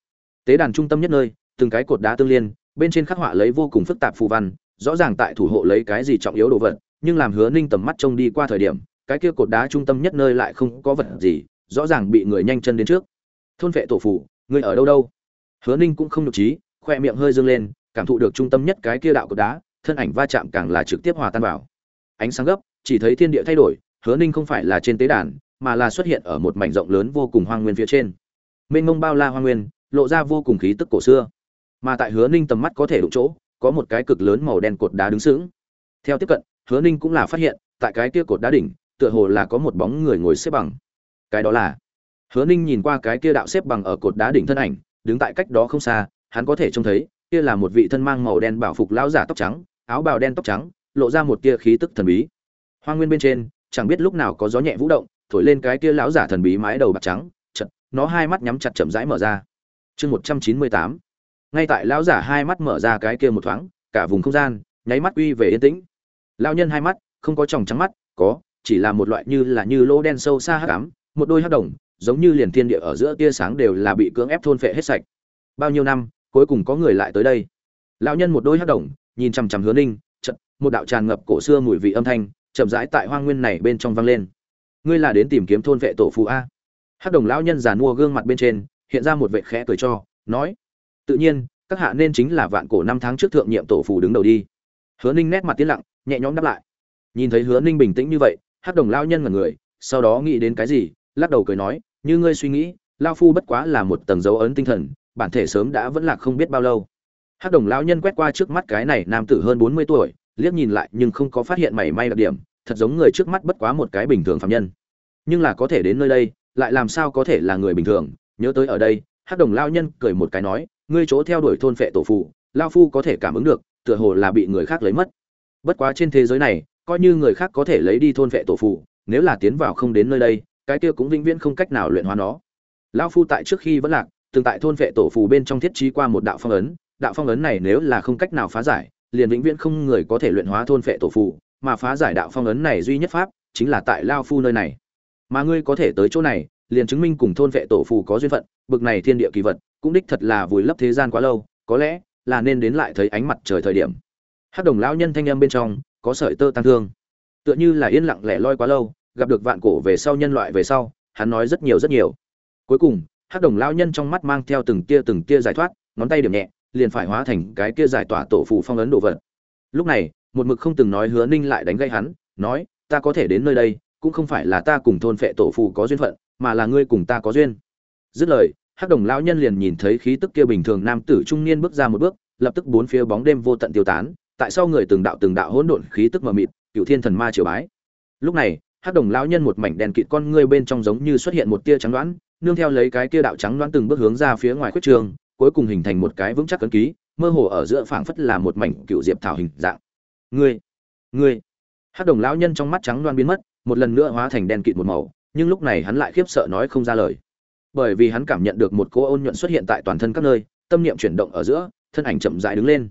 tế đàn trung tâm nhất nơi, từng cái cột đá tương liên, bên trên khắc họa lấy vô cùng phức tạp phù văn, rõ ràng tại thủ hộ lấy cái gì trọng yếu đồ vật, nhưng làm hứa ninh tầm mắt trông đi qua thời điểm, cái kia cột đá trung tâm nhất nơi lại không có vật gì, rõ ràng bị người nhanh chân đến trước. Thôn vệ tổ phủ, người ở đâu đâu? Hứa ninh cũng không nhục trí, khoe miệng hơi dương lên, cảm thụ được trung tâm nhất cái kia đạo cột đá, thân ảnh va chạm càng là trực tiếp hòa tan vào. Ánh sáng gấp, chỉ thấy thiên địa thay đổi, hứa ninh không phải là trên tế đàn, mà là xuất hiện ở một mảnh rộng lớn vô cùng hoang nguyên phía trên. Mênh mông bao la hoang nguyên lộ ra vô cùng khí tức cổ xưa. Mà tại hứa ninh tầm mắt có thể đụng chỗ, có một cái cực lớn màu đen cột đá đứng sững. Theo tiếp cận, hứa ninh cũng là phát hiện, tại cái kia cột đá đỉnh, tựa hồ là có một bóng người ngồi xếp bằng. Cái đó là? Hứa ninh nhìn qua cái kia đạo xếp bằng ở cột đá đỉnh thân ảnh, đứng tại cách đó không xa, hắn có thể trông thấy, kia là một vị thân mang màu đen bảo phục lão giả tóc trắng, áo bào đen tóc trắng, lộ ra một tia khí tức thần bí. Hoa nguyên bên trên, chẳng biết lúc nào có gió nhẹ vũ động, thổi lên cái kia lão giả thần bí mái đầu bạc trắng chật nó hai mắt nhắm chặt chậm rãi mở ra chương một trăm chín mươi tám. Ngay tại lão giả hai mắt mở ra cái kia một thoáng, cả vùng không gian, nháy mắt uy về yên tĩnh. Lão nhân hai mắt, không có tròng trắng mắt, có, chỉ là một loại như là như lỗ đen sâu xa hắc ám, một đôi hắc đồng, giống như liền thiên địa ở giữa tia sáng đều là bị cưỡng ép thôn phệ hết sạch. Bao nhiêu năm, cuối cùng có người lại tới đây? Lão nhân một đôi hắc đồng, nhìn chằm chằm hứa ninh chật một đạo tràn ngập cổ xưa mùi vị âm thanh, chậm rãi tại hoang nguyên này bên trong vang lên. Ngươi là đến tìm kiếm thôn vệ tổ phụ a. Hắc đồng lão nhân giàn mua gương mặt bên trên hiện ra một vệ khẽ cười cho, nói, tự nhiên, các hạ nên chính là vạn cổ năm tháng trước thượng nhiệm tổ phù đứng đầu đi. Hứa ninh nét mặt tiến lặng, nhẹ nhõm đáp lại. Nhìn thấy hứa ninh bình tĩnh như vậy, hắc đồng lão nhân là người, sau đó nghĩ đến cái gì, lắc đầu cười nói, như ngươi suy nghĩ, lao phu bất quá là một tầng dấu ấn tinh thần, bản thể sớm đã vẫn là không biết bao lâu. Hắc đồng lão nhân quét qua trước mắt cái này nam tử hơn bốn mươi tuổi, liếc nhìn lại nhưng không có phát hiện mảy may đặc điểm, thật giống người trước mắt bất quá một cái bình thường phạm nhân. Nhưng là có thể đến nơi đây, lại làm sao có thể là người bình thường nhớ tới ở đây, hắc đồng lao nhân cười một cái nói, ngươi chỗ theo đuổi thôn phệ tổ phụ, lao phu có thể cảm ứng được, tựa hồ là bị người khác lấy mất. Bất quá trên thế giới này, coi như người khác có thể lấy đi thôn phệ tổ phụ, nếu là tiến vào không đến nơi đây, cái kia cũng vĩnh viễn không cách nào luyện hóa nó. Lao phu tại trước khi vẫn lạc, từng tại thôn phệ tổ phù bên trong thiết trí qua một đạo phong ấn. Đạo phong ấn này nếu là không cách nào phá giải, liền vĩnh viễn không người có thể luyện hóa thôn phệ tổ phù mà phá giải đạo phong ấn này duy nhất pháp, chính là tại lao phu nơi này. Mà ngươi có thể tới chỗ này liền chứng minh cùng thôn vệ tổ phù có duyên phận, bực này thiên địa kỳ vật, cũng đích thật là vùi lấp thế gian quá lâu, có lẽ là nên đến lại thấy ánh mặt trời thời điểm. Hắc đồng lão nhân thanh âm bên trong có sợi tơ tăng thương. Tựa như là yên lặng lẻ loi quá lâu, gặp được vạn cổ về sau nhân loại về sau, hắn nói rất nhiều rất nhiều. Cuối cùng, hắc đồng lão nhân trong mắt mang theo từng tia từng tia giải thoát, ngón tay điểm nhẹ, liền phải hóa thành cái kia giải tỏa tổ phù phong ấn đồ vật. Lúc này, một mực không từng nói hứa ninh lại đánh gây hắn, nói, ta có thể đến nơi đây, cũng không phải là ta cùng thôn phệ tổ phù có duyên phận mà là ngươi cùng ta có duyên. Dứt lời, hắc đồng lão nhân liền nhìn thấy khí tức kia bình thường nam tử trung niên bước ra một bước, lập tức bốn phía bóng đêm vô tận tiêu tán, tại sao người từng đạo từng đạo hỗn độn khí tức mờ mịt cựu thiên thần ma triều bái. Lúc này, hắc đồng lão nhân một mảnh đèn kịt con ngươi bên trong giống như xuất hiện một tia trắng đoán, nương theo lấy cái kia đạo trắng đoán từng bước hướng ra phía ngoài khuyết trường, cuối cùng hình thành một cái vững chắc cấn ký, mơ hồ ở giữa phảng phất là một mảnh cựu diệp thảo hình dạng. Ngươi ngươi. Hắc đồng lão nhân trong mắt trắng đoan biến mất, một lần nữa hóa thành đen kịt một màu nhưng lúc này hắn lại khiếp sợ nói không ra lời. Bởi vì hắn cảm nhận được một cô ôn nhuận xuất hiện tại toàn thân các nơi, tâm niệm chuyển động ở giữa, thân ảnh chậm rãi đứng lên.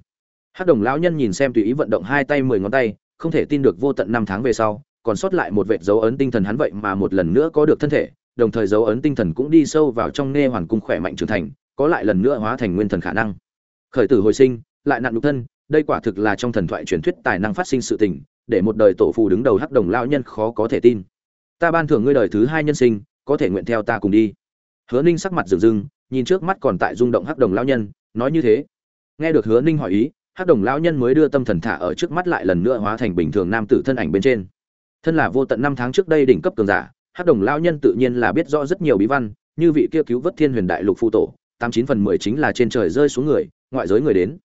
Hát đồng lão nhân nhìn xem tùy ý vận động hai tay mười ngón tay, không thể tin được vô tận năm tháng về sau, còn sót lại một vệt dấu ấn tinh thần hắn vậy mà một lần nữa có được thân thể, đồng thời dấu ấn tinh thần cũng đi sâu vào trong nghe hoàn cung khỏe mạnh trưởng thành, có lại lần nữa hóa thành nguyên thần khả năng. Khởi tử hồi sinh, lại nạn nhục thân, đây quả thực là trong thần thoại truyền thuyết tài năng phát sinh sự tình, để một đời tổ phù đứng đầu hắc đồng lao nhân khó có thể tin ta ban thưởng ngươi đời thứ hai nhân sinh, có thể nguyện theo ta cùng đi. Hứa ninh sắc mặt rừng rừng nhìn trước mắt còn tại rung động hắc đồng lao nhân, nói như thế. Nghe được hứa ninh hỏi ý, hắc đồng lao nhân mới đưa tâm thần thả ở trước mắt lại lần nữa hóa thành bình thường nam tử thân ảnh bên trên. Thân là vô tận năm tháng trước đây đỉnh cấp cường giả, hắc đồng lao nhân tự nhiên là biết rõ rất nhiều bí văn, như vị kia cứu vớt thiên huyền đại lục phụ tổ, tám chín phần mười chính là trên trời rơi xuống người, ngoại giới người đến.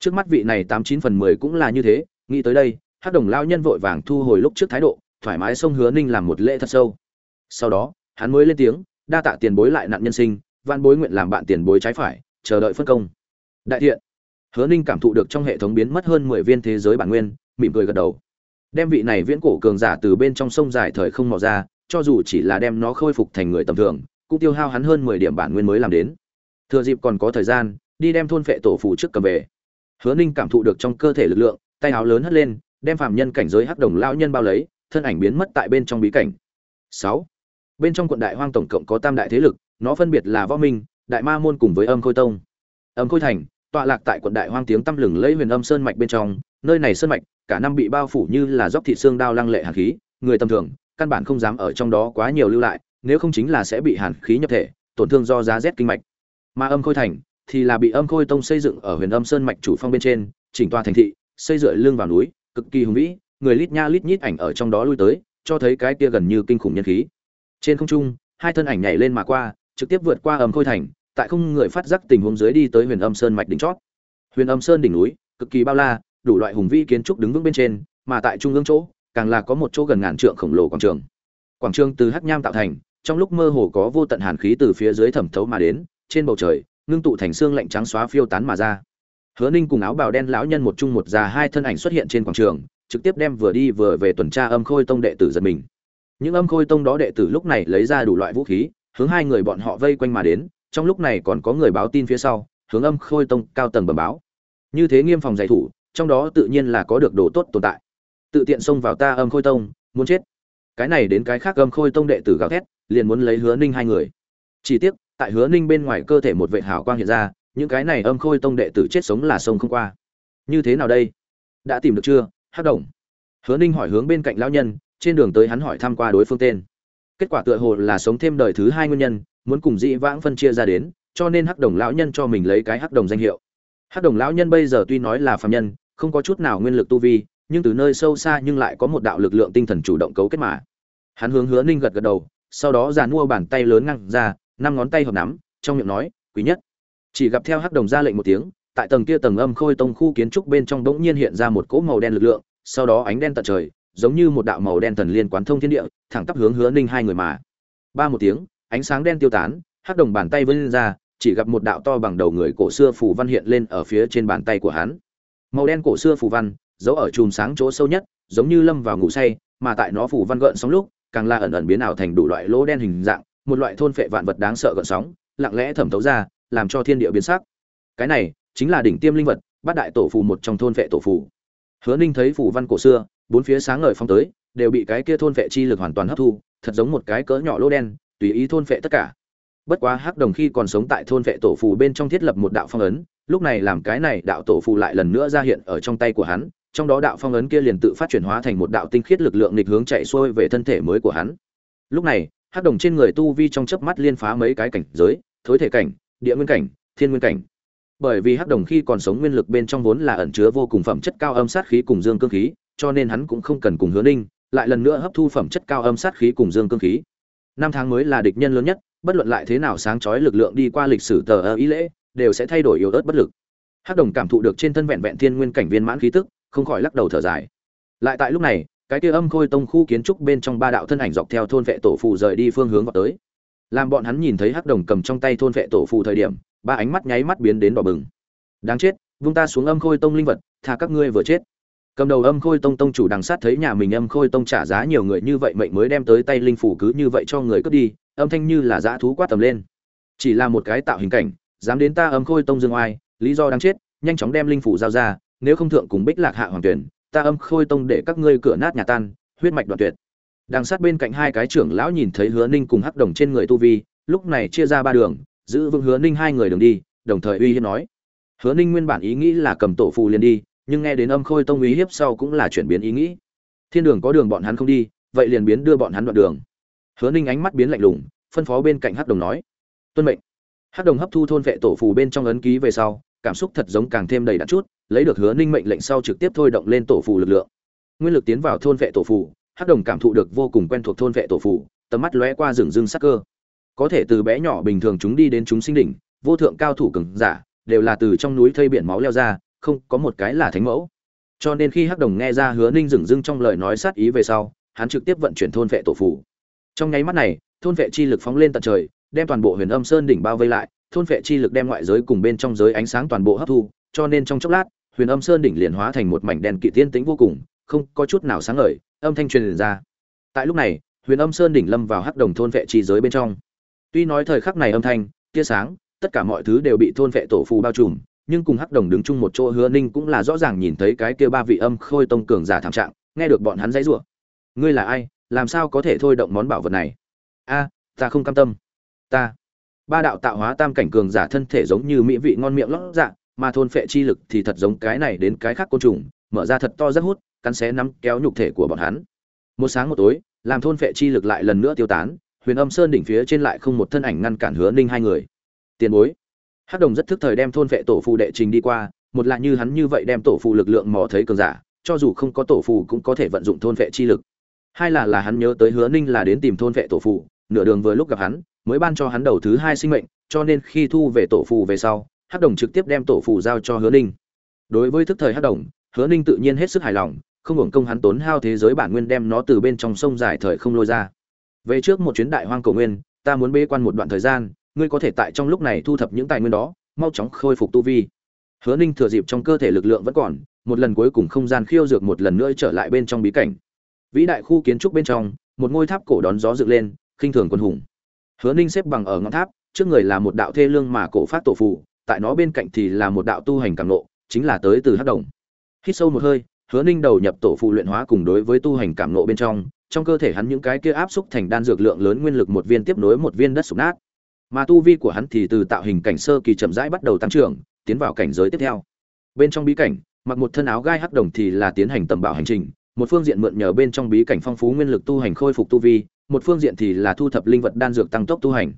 Trước mắt vị này tám chín phần mười cũng là như thế, nghĩ tới đây, hắc đồng lao nhân vội vàng thu hồi lúc trước thái độ thoải mái xông hứa ninh làm một lễ thật sâu. Sau đó, hắn mới lên tiếng, đa tạ tiền bối lại nạn nhân sinh van bối nguyện làm bạn tiền bối trái phải, chờ đợi phân công. Đại thiện. Hứa ninh cảm thụ được trong hệ thống biến mất hơn mười viên thế giới bản nguyên, mỉm cười gật đầu. Đem vị này viễn cổ cường giả từ bên trong sông dài thời không mò ra, cho dù chỉ là đem nó khôi phục thành người tầm thường, cũng tiêu hao hắn hơn mười điểm bản nguyên mới làm đến. Thừa dịp còn có thời gian, đi đem thôn phệ tổ phụ trước cầm về. Hứa ninh cảm thụ được trong cơ thể lực lượng, tay áo lớn hất lên, đem phạm nhân cảnh giới hắc đồng lão nhân bao lấy thân ảnh biến mất tại bên trong bí cảnh. Sáu. Bên trong quận đại hoang tổng cộng có tam đại thế lực, nó phân biệt là võ minh, đại ma môn cùng với âm khôi tông. Âm khôi thành, tọa lạc tại quận đại hoang tiếng tăm lừng lấy huyền âm sơn mạch bên trong, nơi này sơn mạch, cả năm bị bao phủ như là dốc thịt xương đao lăng lệ hàn khí, người tầm thường, căn bản không dám ở trong đó quá nhiều lưu lại, nếu không chính là sẽ bị hàn khí nhập thể, tổn thương do giá rét kinh mạch. Mà âm khôi thành thì là bị âm khôi tông xây dựng ở huyền âm sơn mạch chủ phong bên trên, chỉnh tòa thành thị, xây dựa lưng vào núi, cực kỳ hùng vĩ người lít nha lít nhít ảnh ở trong đó lui tới, cho thấy cái kia gần như kinh khủng nhân khí. Trên không trung, hai thân ảnh nhảy lên mà qua, trực tiếp vượt qua ầm khôi thành, tại không người phát giác tình huống dưới đi tới huyền âm sơn mạch đỉnh chót. Huyền âm sơn đỉnh núi, cực kỳ bao la, đủ loại hùng vĩ kiến trúc đứng vững bên trên, mà tại trung ương chỗ, càng là có một chỗ gần ngàn trượng khổng lồ quảng trường. Quảng trường từ hắc nham tạo thành, trong lúc mơ hồ có vô tận hàn khí từ phía dưới thẩm thấu mà đến, trên bầu trời, ngưng tụ thành xương lạnh trắng xóa phiêu tán mà ra. Hứa ninh cùng áo bào đen lão nhân một chung một già hai thân ảnh xuất hiện trên quảng trường trực tiếp đem vừa đi vừa về tuần tra âm khôi tông đệ tử giật mình. Những âm khôi tông đó đệ tử lúc này lấy ra đủ loại vũ khí, hướng hai người bọn họ vây quanh mà đến, trong lúc này còn có người báo tin phía sau, hướng âm khôi tông cao tầng bẩm báo. Như thế nghiêm phòng giải thủ, trong đó tự nhiên là có được đồ tốt tồn tại. Tự tiện xông vào ta âm khôi tông, muốn chết. Cái này đến cái khác âm khôi tông đệ tử gào thét, liền muốn lấy hứa ninh hai người. Chỉ tiếc, tại hứa ninh bên ngoài cơ thể một vệ hào quang hiện ra, những cái này âm khôi tông đệ tử chết sống là sông không qua. Như thế nào đây? Đã tìm được chưa? Hắc đồng. Hứa ninh hỏi hướng bên cạnh lão nhân, trên đường tới hắn hỏi thăm qua đối phương tên. Kết quả tựa hồ là sống thêm đời thứ hai nguyên nhân, muốn cùng dĩ vãng phân chia ra đến, cho nên hắc đồng lão nhân cho mình lấy cái hắc đồng danh hiệu. Hắc đồng lão nhân bây giờ tuy nói là phạm nhân, không có chút nào nguyên lực tu vi, nhưng từ nơi sâu xa nhưng lại có một đạo lực lượng tinh thần chủ động cấu kết mà. Hắn hướng hứa ninh gật gật đầu, sau đó giàn mua bàn tay lớn ngăn ra, năm ngón tay hợp nắm, trong miệng nói, quý nhất. Chỉ gặp theo hắc đồng ra lệnh một tiếng tại tầng kia tầng âm khôi tông khu kiến trúc bên trong đống nhiên hiện ra một cỗ màu đen lực lượng, sau đó ánh đen tận trời, giống như một đạo màu đen thần liên quán thông thiên địa, thẳng tắp hướng hứa ninh hai người mà. Ba một tiếng, ánh sáng đen tiêu tán, hắc đồng bàn tay vươn ra, chỉ gặp một đạo to bằng đầu người cổ xưa phù văn hiện lên ở phía trên bàn tay của hắn. Màu đen cổ xưa phù văn, giấu ở chùm sáng chỗ sâu nhất, giống như lâm vào ngủ say, mà tại nó phù văn gợn sóng lúc, càng là ẩn ẩn biến ảo thành đủ loại lỗ đen hình dạng, một loại thôn phệ vạn vật đáng sợ gợn sóng, lặng lẽ thẩm thấu ra, làm cho thiên địa biến sắc. Cái này chính là đỉnh tiêm linh vật, bát đại tổ phù một trong thôn vệ tổ phù. Hứa ninh thấy phù văn cổ xưa, bốn phía sáng ngời phong tới, đều bị cái kia thôn vệ chi lực hoàn toàn hấp thu, thật giống một cái cỡ nhỏ lỗ đen, tùy ý thôn vệ tất cả. Bất quá hắc đồng khi còn sống tại thôn vệ tổ phù bên trong thiết lập một đạo phong ấn, lúc này làm cái này đạo tổ phù lại lần nữa ra hiện ở trong tay của hắn, trong đó đạo phong ấn kia liền tự phát chuyển hóa thành một đạo tinh khiết lực lượng nghịch hướng chạy xuôi về thân thể mới của hắn. Lúc này, hắc đồng trên người tu vi trong chớp mắt liên phá mấy cái cảnh giới, thối thể cảnh, địa nguyên cảnh, thiên nguyên cảnh bởi vì hắc đồng khi còn sống nguyên lực bên trong vốn là ẩn chứa vô cùng phẩm chất cao âm sát khí cùng dương cương khí, cho nên hắn cũng không cần cùng hứa ninh lại lần nữa hấp thu phẩm chất cao âm sát khí cùng dương cương khí. Năm tháng mới là địch nhân lớn nhất, bất luận lại thế nào sáng chói lực lượng đi qua lịch sử tờ ơ ý lễ, đều sẽ thay đổi yếu ớt bất lực. Hắc đồng cảm thụ được trên thân vẹn vẹn thiên nguyên cảnh viên mãn khí tức, không khỏi lắc đầu thở dài. Lại tại lúc này, cái kia âm khôi tông khu kiến trúc bên trong ba đạo thân ảnh dọc theo thôn vệ tổ phù rời đi phương hướng vào tới. Làm bọn hắn nhìn thấy hắc đồng cầm trong tay thôn vệ tổ phù thời điểm ba ánh mắt nháy mắt biến đến đỏ bừng. Đáng chết, vung ta xuống âm khôi tông linh vật, tha các ngươi vừa chết. Cầm đầu âm khôi tông tông chủ đằng sát thấy nhà mình âm khôi tông trả giá nhiều người như vậy mệnh mới đem tới tay linh phủ cứ như vậy cho người cướp đi, âm thanh như là dã thú quát tầm lên. Chỉ là một cái tạo hình cảnh, dám đến ta âm khôi tông dương oai, lý do đáng chết, nhanh chóng đem linh phủ giao ra, nếu không thượng cùng bích lạc hạ hoàng tuyển, ta âm khôi tông để các ngươi cửa nát nhà tan, huyết mạch đoạn tuyệt. Đằng sát bên cạnh hai cái trưởng lão nhìn thấy hứa ninh cùng hắc đồng trên người tu vi, lúc này chia ra ba đường giữ vững hứa ninh hai người đường đi, đồng thời uy hiếp nói. Hứa ninh nguyên bản ý nghĩ là cầm tổ phù liền đi, nhưng nghe đến âm khôi tông uy hiếp sau cũng là chuyển biến ý nghĩ. Thiên đường có đường bọn hắn không đi, vậy liền biến đưa bọn hắn đoạn đường. Hứa ninh ánh mắt biến lạnh lùng, phân phó bên cạnh hắc đồng nói. Tuân mệnh. Hắc đồng hấp thu thôn vệ tổ phù bên trong ấn ký về sau, cảm xúc thật giống càng thêm đầy đặn chút, lấy được hứa ninh mệnh lệnh sau trực tiếp thôi động lên tổ phù lực lượng. Nguyên lực tiến vào thôn vệ tổ phù, hắc đồng cảm thụ được vô cùng quen thuộc thôn vệ tổ phù, tầm mắt lóe qua rừng rưng sắc cơ có thể từ bé nhỏ bình thường chúng đi đến chúng sinh đỉnh, vô thượng cao thủ cường giả, đều là từ trong núi thây biển máu leo ra, không có một cái là thánh mẫu. Cho nên khi hắc đồng nghe ra hứa ninh dừng dưng trong lời nói sát ý về sau, hắn trực tiếp vận chuyển thôn vệ tổ phủ trong nháy mắt này, thôn vệ chi lực phóng lên tận trời, đem toàn bộ huyền âm sơn đỉnh bao vây lại, thôn vệ chi lực đem ngoại giới cùng bên trong giới ánh sáng toàn bộ hấp thu, cho nên trong chốc lát, huyền âm sơn đỉnh liền hóa thành một mảnh đèn kỵ tiên tĩnh vô cùng, không có chút nào sáng ngời, âm thanh truyền ra. Tại lúc này, huyền âm sơn đỉnh lâm vào hắc đồng thôn vệ chi giới bên trong tuy nói thời khắc này âm thanh, tia sáng, tất cả mọi thứ đều bị thôn vệ tổ phù bao trùm, nhưng cùng hắc đồng đứng chung một chỗ hứa ninh cũng là rõ ràng nhìn thấy cái kia ba vị âm khôi tông cường giả thảm trạng, nghe được bọn hắn giãy rủa. Ngươi là ai? Làm sao có thể thôi động món bảo vật này? A, ta không cam tâm. Ta. Ba đạo tạo hóa tam cảnh cường giả thân thể giống như mỹ vị ngon miệng lót dạ mà thôn phệ chi lực thì thật giống cái này đến cái khác côn trùng, mở ra thật to rất hút, cắn xé nắm kéo nhục thể của bọn hắn. Một sáng một tối, làm thôn phệ chi lực lại lần nữa tiêu tán huyền âm sơn đỉnh phía trên lại không một thân ảnh ngăn cản hứa ninh hai người. Tiền bối. Hắc đồng rất thức thời đem thôn vệ tổ phụ đệ trình đi qua một là như hắn như vậy đem tổ phụ lực lượng mò thấy cường giả cho dù không có tổ phụ cũng có thể vận dụng thôn vệ chi lực. Hai là là hắn nhớ tới hứa ninh là đến tìm thôn vệ tổ phụ, nửa đường vừa lúc gặp hắn mới ban cho hắn đầu thứ hai sinh mệnh cho nên khi thu về tổ phụ về sau hắc đồng trực tiếp đem tổ phụ giao cho hứa ninh. Đối với thức thời hắc đồng hứa ninh tự nhiên hết sức hài lòng không hưởng công hắn tốn hao thế giới bản nguyên đem nó từ bên trong sông dài thời không lôi ra về trước một chuyến đại hoang cầu nguyên, ta muốn bê quan một đoạn thời gian, ngươi có thể tại trong lúc này thu thập những tài nguyên đó, mau chóng khôi phục tu vi. Hứa ninh thừa dịp trong cơ thể lực lượng vẫn còn, một lần cuối cùng không gian khiêu dược một lần nữa trở lại bên trong bí cảnh. Vĩ đại khu kiến trúc bên trong, một ngôi tháp cổ đón gió dựng lên, khinh thường quân hùng. Hứa ninh xếp bằng ở ngọn tháp, trước người là một đạo thê lương mà cổ phát tổ phụ tại nó bên cạnh thì là một đạo tu hành cảm nộ chính là tới từ hắc đồng. Hít sâu một hơi, hứa ninh đầu nhập tổ phụ luyện hóa cùng đối với tu hành cảm nộ bên trong trong cơ thể hắn những cái kia áp xúc thành đan dược lượng lớn nguyên lực một viên tiếp nối một viên đất sụp nát. Mà tu vi của hắn thì từ tạo hình cảnh sơ kỳ chậm rãi bắt đầu tăng trưởng, tiến vào cảnh giới tiếp theo. Bên trong bí cảnh, mặc một thân áo gai hắc đồng thì là tiến hành tầm bảo hành trình, một phương diện mượn nhờ bên trong bí cảnh phong phú nguyên lực tu hành khôi phục tu vi, một phương diện thì là thu thập linh vật đan dược tăng tốc tu hành.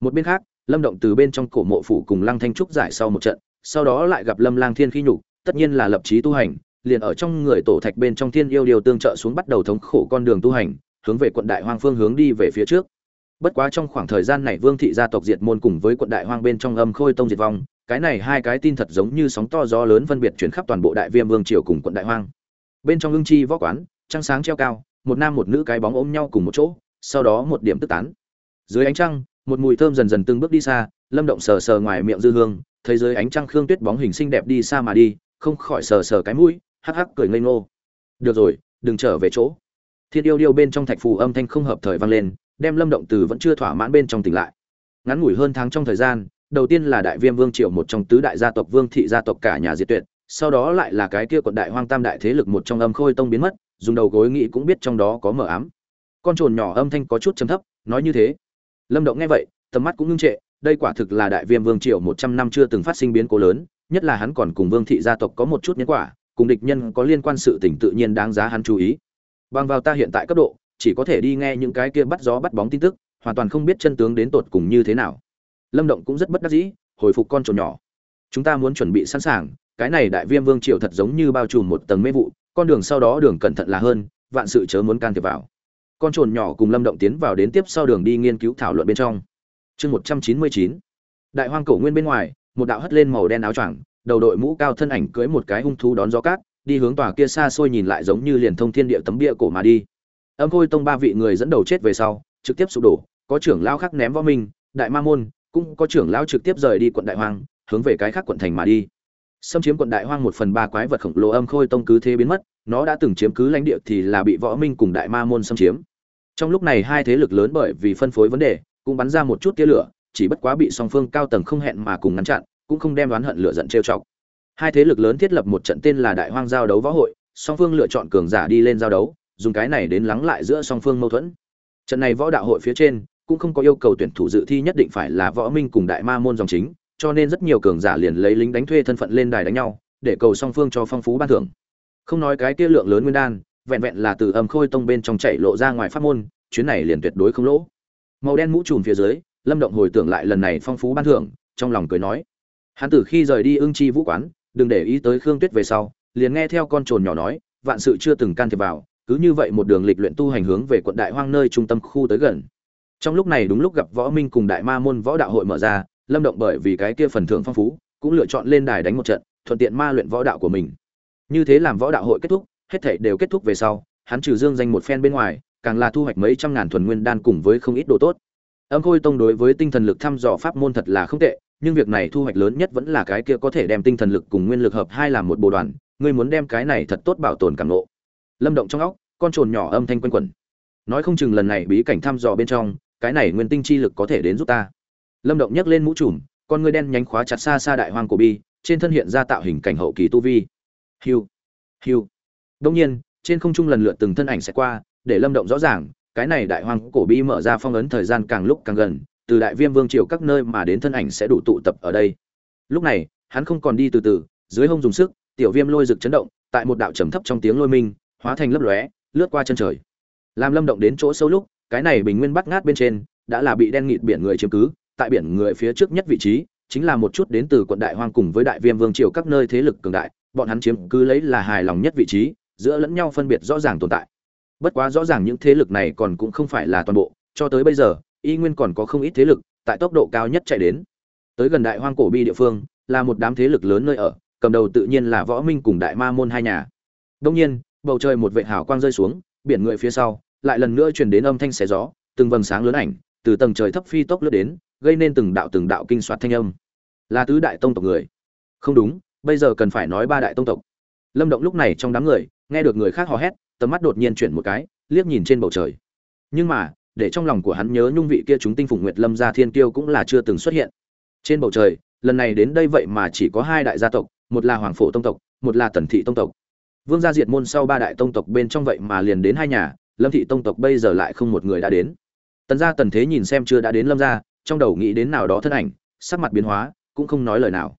Một bên khác, lâm động từ bên trong cổ mộ phủ cùng lăng thanh trúc giải sau một trận, sau đó lại gặp lâm lang thiên khi nhục, tất nhiên là lập chí tu hành liền ở trong người tổ thạch bên trong thiên yêu điều tương trợ xuống bắt đầu thống khổ con đường tu hành, hướng về quận đại hoang phương hướng đi về phía trước. Bất quá trong khoảng thời gian này vương thị gia tộc diệt môn cùng với quận đại hoang bên trong âm khôi tông diệt vong, cái này hai cái tin thật giống như sóng to gió lớn phân biệt chuyển khắp toàn bộ đại viêm vương triều cùng quận đại hoang. Bên trong lương chi võ quán, trăng sáng treo cao, một nam một nữ cái bóng ôm nhau cùng một chỗ, sau đó một điểm tức tán. Dưới ánh trăng, một mùi thơm dần dần từng bước đi xa, lâm động sờ sờ ngoài miệng dư hương, thấy dưới ánh trăng khương tuyết bóng hình xinh đẹp đi xa mà đi, không khỏi sờ sờ cái mũi hắc hắc cười ngây ngô. Được rồi, đừng trở về chỗ. Thiên yêu điêu bên trong thạch phù âm thanh không hợp thời vang lên, đem lâm động từ vẫn chưa thỏa mãn bên trong tỉnh lại. Ngắn ngủi hơn tháng trong thời gian, đầu tiên là đại viêm vương triều một trong tứ đại gia tộc vương thị gia tộc cả nhà diệt tuyệt, sau đó lại là cái kia quận đại hoang tam đại thế lực một trong âm khôi tông biến mất, dùng đầu gối nghĩ cũng biết trong đó có mờ ám. Con trồn nhỏ âm thanh có chút chấm thấp, nói như thế. Lâm động nghe vậy, tầm mắt cũng ngưng trệ, đây quả thực là đại viêm vương triều một trăm năm chưa từng phát sinh biến cố lớn, nhất là hắn còn cùng vương thị gia tộc có một chút nhân quả cùng địch nhân có liên quan sự tình tự nhiên đáng giá hắn chú ý. Bằng vào ta hiện tại cấp độ, chỉ có thể đi nghe những cái kia bắt gió bắt bóng tin tức, hoàn toàn không biết chân tướng đến tột cùng như thế nào. Lâm động cũng rất bất đắc dĩ, hồi phục con trồn nhỏ. Chúng ta muốn chuẩn bị sẵn sàng, cái này đại viêm vương triều thật giống như bao trùm một tầng mê vụ, con đường sau đó đường cẩn thận là hơn, vạn sự chớ muốn can thiệp vào. Con trồn nhỏ cùng lâm động tiến vào đến tiếp sau đường đi nghiên cứu thảo luận bên trong. Chương một trăm chín mươi chín. Đại hoang cổ nguyên bên ngoài, một đạo hất lên màu đen áo choàng đầu đội mũ cao thân ảnh cưới một cái hung thú đón gió cát, đi hướng tòa kia xa xôi nhìn lại giống như liền thông thiên địa tấm bia cổ mà đi. Âm khôi tông ba vị người dẫn đầu chết về sau, trực tiếp sụp đổ, có trưởng lao khác ném võ minh, đại ma môn, cũng có trưởng lao trực tiếp rời đi quận đại hoang, hướng về cái khác quận thành mà đi. Xâm chiếm quận đại hoang một phần ba quái vật khổng lồ âm khôi tông cứ thế biến mất, nó đã từng chiếm cứ lãnh địa thì là bị võ minh cùng đại ma môn xâm chiếm. Trong lúc này hai thế lực lớn bởi vì phân phối vấn đề, cũng bắn ra một chút tia lửa, chỉ bất quá bị song phương cao tầng không hẹn mà cùng ngăn chặn cũng không đem đoán hận lửa giận trêu chọc. Hai thế lực lớn thiết lập một trận tên là đại hoang giao đấu võ hội, song phương lựa chọn cường giả đi lên giao đấu, dùng cái này đến lắng lại giữa song phương mâu thuẫn. Trận này võ đạo hội phía trên, cũng không có yêu cầu tuyển thủ dự thi nhất định phải là võ minh cùng đại ma môn dòng chính, cho nên rất nhiều cường giả liền lấy lính đánh thuê thân phận lên đài đánh nhau, để cầu song phương cho phong phú ban thưởng. Không nói cái kia lượng lớn nguyên đan, vẹn vẹn là từ âm khôi tông bên trong chạy lộ ra ngoài pháp môn, chuyến này liền tuyệt đối không lỗ. Màu đen mũ trùm phía dưới, lâm động hồi tưởng lại lần này phong phú ban thưởng, trong lòng cười nói hắn từ khi rời đi ưng chi vũ quán, đừng để ý tới khương tuyết về sau, liền nghe theo con trồn nhỏ nói, vạn sự chưa từng can thiệp vào, cứ như vậy một đường lịch luyện tu hành hướng về quận đại hoang nơi trung tâm khu tới gần. Trong lúc này đúng lúc gặp võ minh cùng đại ma môn võ đạo hội mở ra, lâm động bởi vì cái kia phần thưởng phong phú, cũng lựa chọn lên đài đánh một trận, thuận tiện ma luyện võ đạo của mình. Như thế làm võ đạo hội kết thúc, hết thảy đều kết thúc về sau, hắn trừ dương danh một phen bên ngoài, càng là thu hoạch mấy trăm ngàn thuần nguyên đan cùng với không ít đồ tốt. Âm khôi tông đối với tinh thần lực thăm dò pháp môn thật là không tệ nhưng việc này thu hoạch lớn nhất vẫn là cái kia có thể đem tinh thần lực cùng nguyên lực hợp hai làm một bộ đoàn, ngươi muốn đem cái này thật tốt bảo tồn cảm nộ lâm động trong óc, con trồn nhỏ âm thanh quanh quẩn. Nói không chừng lần này bí cảnh thăm dò bên trong, cái này nguyên tinh chi lực có thể đến giúp ta. Lâm động nhấc lên mũ trùm, con ngươi đen nhánh khóa chặt xa xa đại hoang cổ bi, trên thân hiện ra tạo hình cảnh hậu kỳ tu vi. Hiu hiu. Đông nhiên, trên không trung lần lượt từng thân ảnh sẽ qua, để lâm động rõ ràng, cái này đại hoang cổ bi mở ra phong ấn thời gian càng lúc càng gần từ đại viêm vương triều các nơi mà đến thân ảnh sẽ đủ tụ tập ở đây. Lúc này, hắn không còn đi từ từ, dưới hông dùng sức, tiểu viêm lôi rực chấn động, tại một đạo trầm thấp trong tiếng lôi minh, hóa thành lấp lóe, lướt qua chân trời. Làm lâm động đến chỗ sâu lúc, cái này bình nguyên bắt ngát bên trên, đã là bị đen nghịt biển người chiếm cứ, tại biển người phía trước nhất vị trí, chính là một chút đến từ quận đại hoang cùng với đại viêm vương triều các nơi thế lực cường đại, bọn hắn chiếm cứ lấy là hài lòng nhất vị trí, giữa lẫn nhau phân biệt rõ ràng tồn tại. Bất quá rõ ràng những thế lực này còn cũng không phải là toàn bộ, cho tới bây giờ y nguyên còn có không ít thế lực, tại tốc độ cao nhất chạy đến. Tới gần đại hoang cổ bi địa phương, là một đám thế lực lớn nơi ở, cầm đầu tự nhiên là võ minh cùng đại ma môn hai nhà. Đông nhiên, bầu trời một vệ hào quang rơi xuống, biển người phía sau, lại lần nữa truyền đến âm thanh xé gió, từng vầng sáng lớn ảnh, từ tầng trời thấp phi tốc lướt đến, gây nên từng đạo từng đạo kinh soạt thanh âm. Là tứ đại tông tộc người. Không đúng, bây giờ cần phải nói ba đại tông tộc. Lâm động lúc này trong đám người, nghe được người khác hò hét, tầm mắt đột nhiên chuyển một cái, liếc nhìn trên bầu trời. Nhưng mà để trong lòng của hắn nhớ nhung vị kia chúng tinh phùng nguyệt lâm gia thiên kiêu cũng là chưa từng xuất hiện. Trên bầu trời, lần này đến đây vậy mà chỉ có hai đại gia tộc, một là hoàng phổ tông tộc, một là tần thị tông tộc. Vương gia diệt môn sau ba đại tông tộc bên trong vậy mà liền đến hai nhà, lâm thị tông tộc bây giờ lại không một người đã đến. Tần gia tần thế nhìn xem chưa đã đến lâm gia, trong đầu nghĩ đến nào đó thân ảnh, sắc mặt biến hóa, cũng không nói lời nào.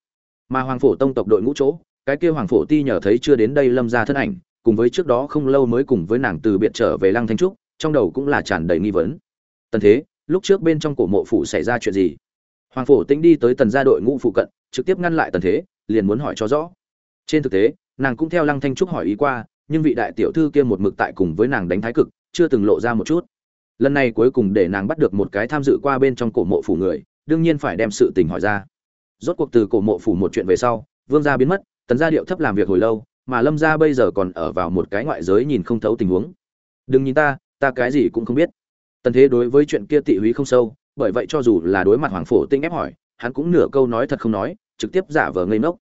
Mà hoàng phổ tông tộc đội ngũ chỗ, cái kia hoàng phổ ti nhờ thấy chưa đến đây lâm gia thân ảnh, cùng với trước đó không lâu mới cùng với nàng từ biệt trở về lăng thanh trúc trong đầu cũng là tràn đầy nghi vấn. Tần thế, lúc trước bên trong cổ mộ phủ xảy ra chuyện gì? Hoàng phổ tĩnh đi tới tần gia đội ngũ phụ cận, trực tiếp ngăn lại tần thế, liền muốn hỏi cho rõ. Trên thực tế, nàng cũng theo lăng thanh trúc hỏi ý qua, nhưng vị đại tiểu thư kia một mực tại cùng với nàng đánh thái cực, chưa từng lộ ra một chút. Lần này cuối cùng để nàng bắt được một cái tham dự qua bên trong cổ mộ phủ người, đương nhiên phải đem sự tình hỏi ra. Rốt cuộc từ cổ mộ phủ một chuyện về sau, vương gia biến mất, tần gia điệu thấp làm việc hồi lâu, mà lâm gia bây giờ còn ở vào một cái ngoại giới nhìn không thấu tình huống. Đừng nhìn ta ta cái gì cũng không biết. Tần thế đối với chuyện kia tị húy không sâu, bởi vậy cho dù là đối mặt hoàng phổ tĩnh ép hỏi, hắn cũng nửa câu nói thật không nói, trực tiếp giả vờ ngây ngốc.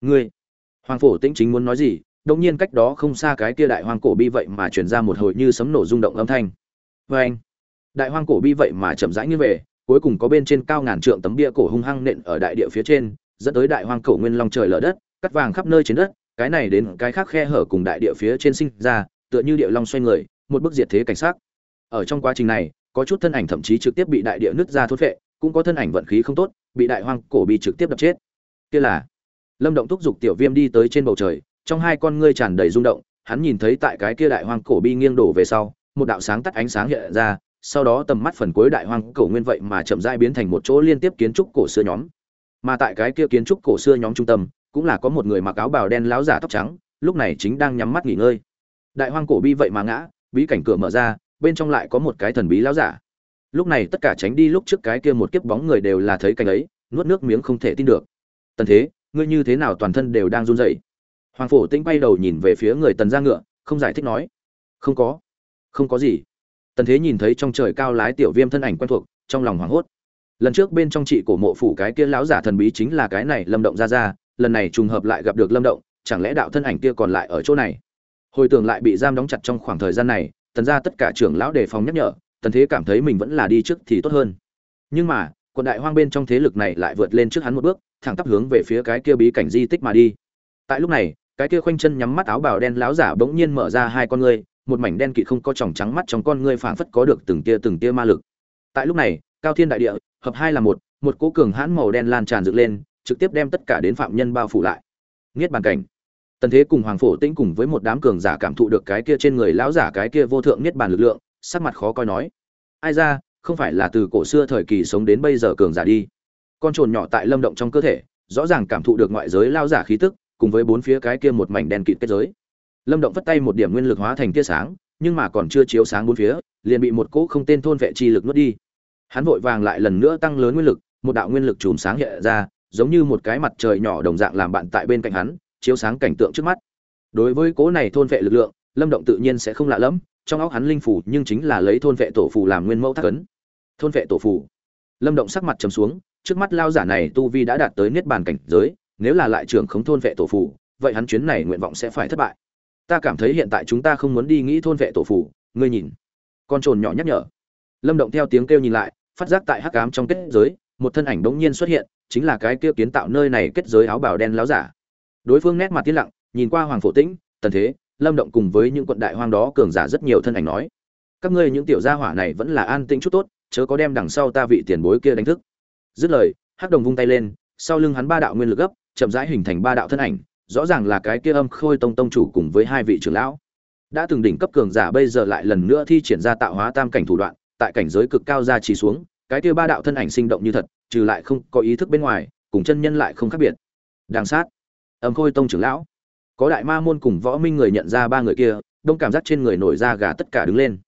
Ngươi, hoàng phổ tĩnh chính muốn nói gì? Đột nhiên cách đó không xa cái kia đại hoang cổ bi vậy mà truyền ra một hồi như sấm nổ rung động âm thanh. Vê anh, đại hoang cổ bi vậy mà chậm rãi như về, cuối cùng có bên trên cao ngàn trượng tấm bia cổ hung hăng nện ở đại địa phía trên, dẫn tới đại hoang cổ nguyên long trời lở đất, cắt vàng khắp nơi trên đất, cái này đến cái khác khe hở cùng đại địa phía trên sinh ra, tựa như địa long xoay người một bức diệt thế cảnh sát ở trong quá trình này, có chút thân ảnh thậm chí trực tiếp bị đại địa nứt ra thốt vệ cũng có thân ảnh vận khí không tốt, bị đại hoang cổ bị trực tiếp đập chết. Kia là, lâm động thúc giục tiểu viêm đi tới trên bầu trời, trong hai con ngươi tràn đầy rung động, hắn nhìn thấy tại cái kia đại hoang cổ bi nghiêng đổ về sau, một đạo sáng tắt ánh sáng hiện ra, sau đó tầm mắt phần cuối đại hoang cổ nguyên vậy mà chậm rãi biến thành một chỗ liên tiếp kiến trúc cổ xưa nhóm. Mà tại cái kia kiến trúc cổ xưa nhóm trung tâm, cũng là có một người mặc áo bào đen láo giả tóc trắng, lúc này chính đang nhắm mắt nghỉ ngơi. Đại hoang cổ bi vậy mà ngã bí cảnh cửa mở ra, bên trong lại có một cái thần bí lão giả. Lúc này tất cả tránh đi lúc trước cái kia một kiếp bóng người đều là thấy cảnh ấy, nuốt nước miếng không thể tin được. Tần thế, ngươi như thế nào toàn thân đều đang run rẩy? Hoàng phổ tĩnh bay đầu nhìn về phía người tần ra ngựa, không giải thích nói. Không có. Không có gì. Tần thế nhìn thấy trong trời cao lái tiểu viêm thân ảnh quen thuộc, trong lòng hoảng hốt. Lần trước bên trong chị cổ mộ phủ cái kia lão giả thần bí chính là cái này lâm động ra ra lần này trùng hợp lại gặp được lâm động, chẳng lẽ đạo thân ảnh kia còn lại ở chỗ này? Hồi tưởng lại bị giam đóng chặt trong khoảng thời gian này, tần ra tất cả trưởng lão đề phòng nhắc nhở, tần thế cảm thấy mình vẫn là đi trước thì tốt hơn. Nhưng mà, quận đại hoang bên trong thế lực này lại vượt lên trước hắn một bước, thẳng tắp hướng về phía cái kia bí cảnh di tích mà đi. Tại lúc này, cái kia khoanh chân nhắm mắt áo bào đen láo giả bỗng nhiên mở ra hai con ngươi, một mảnh đen kịt không có tròng trắng mắt trong con ngươi phảng phất có được từng tia từng tia ma lực. Tại lúc này, cao thiên đại địa, hợp hai là một một cỗ cường hãn màu đen lan tràn dựng lên, trực tiếp đem tất cả đến phạm nhân bao phủ lại. Nghiết bàn cảnh tần thế cùng hoàng phổ tĩnh cùng với một đám cường giả cảm thụ được cái kia trên người lão giả cái kia vô thượng niết bàn lực lượng, sắc mặt khó coi nói, ai ra, không phải là từ cổ xưa thời kỳ sống đến bây giờ cường giả đi. Con trồn nhỏ tại lâm động trong cơ thể, rõ ràng cảm thụ được ngoại giới lao giả khí tức, cùng với bốn phía cái kia một mảnh đen kịt kết giới. Lâm động vất tay một điểm nguyên lực hóa thành tia sáng, nhưng mà còn chưa chiếu sáng bốn phía, liền bị một cỗ không tên thôn vệ chi lực nuốt đi. Hắn vội vàng lại lần nữa tăng lớn nguyên lực, một đạo nguyên lực chùm sáng hiện ra, giống như một cái mặt trời nhỏ đồng dạng làm bạn tại bên cạnh hắn chiếu sáng cảnh tượng trước mắt. Đối với cỗ này thôn vệ lực lượng, lâm động tự nhiên sẽ không lạ lẫm, trong óc hắn linh phủ nhưng chính là lấy thôn vệ tổ phù làm nguyên mẫu thác ấn. Thôn vệ tổ phù. Lâm động sắc mặt trầm xuống, trước mắt lao giả này tu vi đã đạt tới niết bàn cảnh giới, nếu là lại trưởng khống thôn vệ tổ phù, vậy hắn chuyến này nguyện vọng sẽ phải thất bại. Ta cảm thấy hiện tại chúng ta không muốn đi nghĩ thôn vệ tổ phù, ngươi nhìn. Con trồn nhỏ nhắc nhở. Lâm động theo tiếng kêu nhìn lại, phát giác tại hắc ám trong kết giới, một thân ảnh bỗng nhiên xuất hiện, chính là cái kia kiến tạo nơi này kết giới áo bào đen láo giả đối phương nét mặt tiết lặng, nhìn qua hoàng phổ tĩnh, tần thế, lâm động cùng với những quận đại hoang đó cường giả rất nhiều thân ảnh nói, các ngươi những tiểu gia hỏa này vẫn là an tĩnh chút tốt, chớ có đem đằng sau ta vị tiền bối kia đánh thức. Dứt lời, hắc đồng vung tay lên, sau lưng hắn ba đạo nguyên lực gấp, chậm rãi hình thành ba đạo thân ảnh, rõ ràng là cái kia âm khôi tông tông chủ cùng với hai vị trưởng lão. Đã từng đỉnh cấp cường giả bây giờ lại lần nữa thi triển ra tạo hóa tam cảnh thủ đoạn, tại cảnh giới cực cao ra chỉ xuống, cái kia ba đạo thân ảnh sinh động như thật, trừ lại không có ý thức bên ngoài, cùng chân nhân lại không khác biệt. Đằng sát âm khôi tông trưởng lão. Có đại ma môn cùng võ minh người nhận ra ba người kia, đông cảm giác trên người nổi da gà tất cả đứng lên.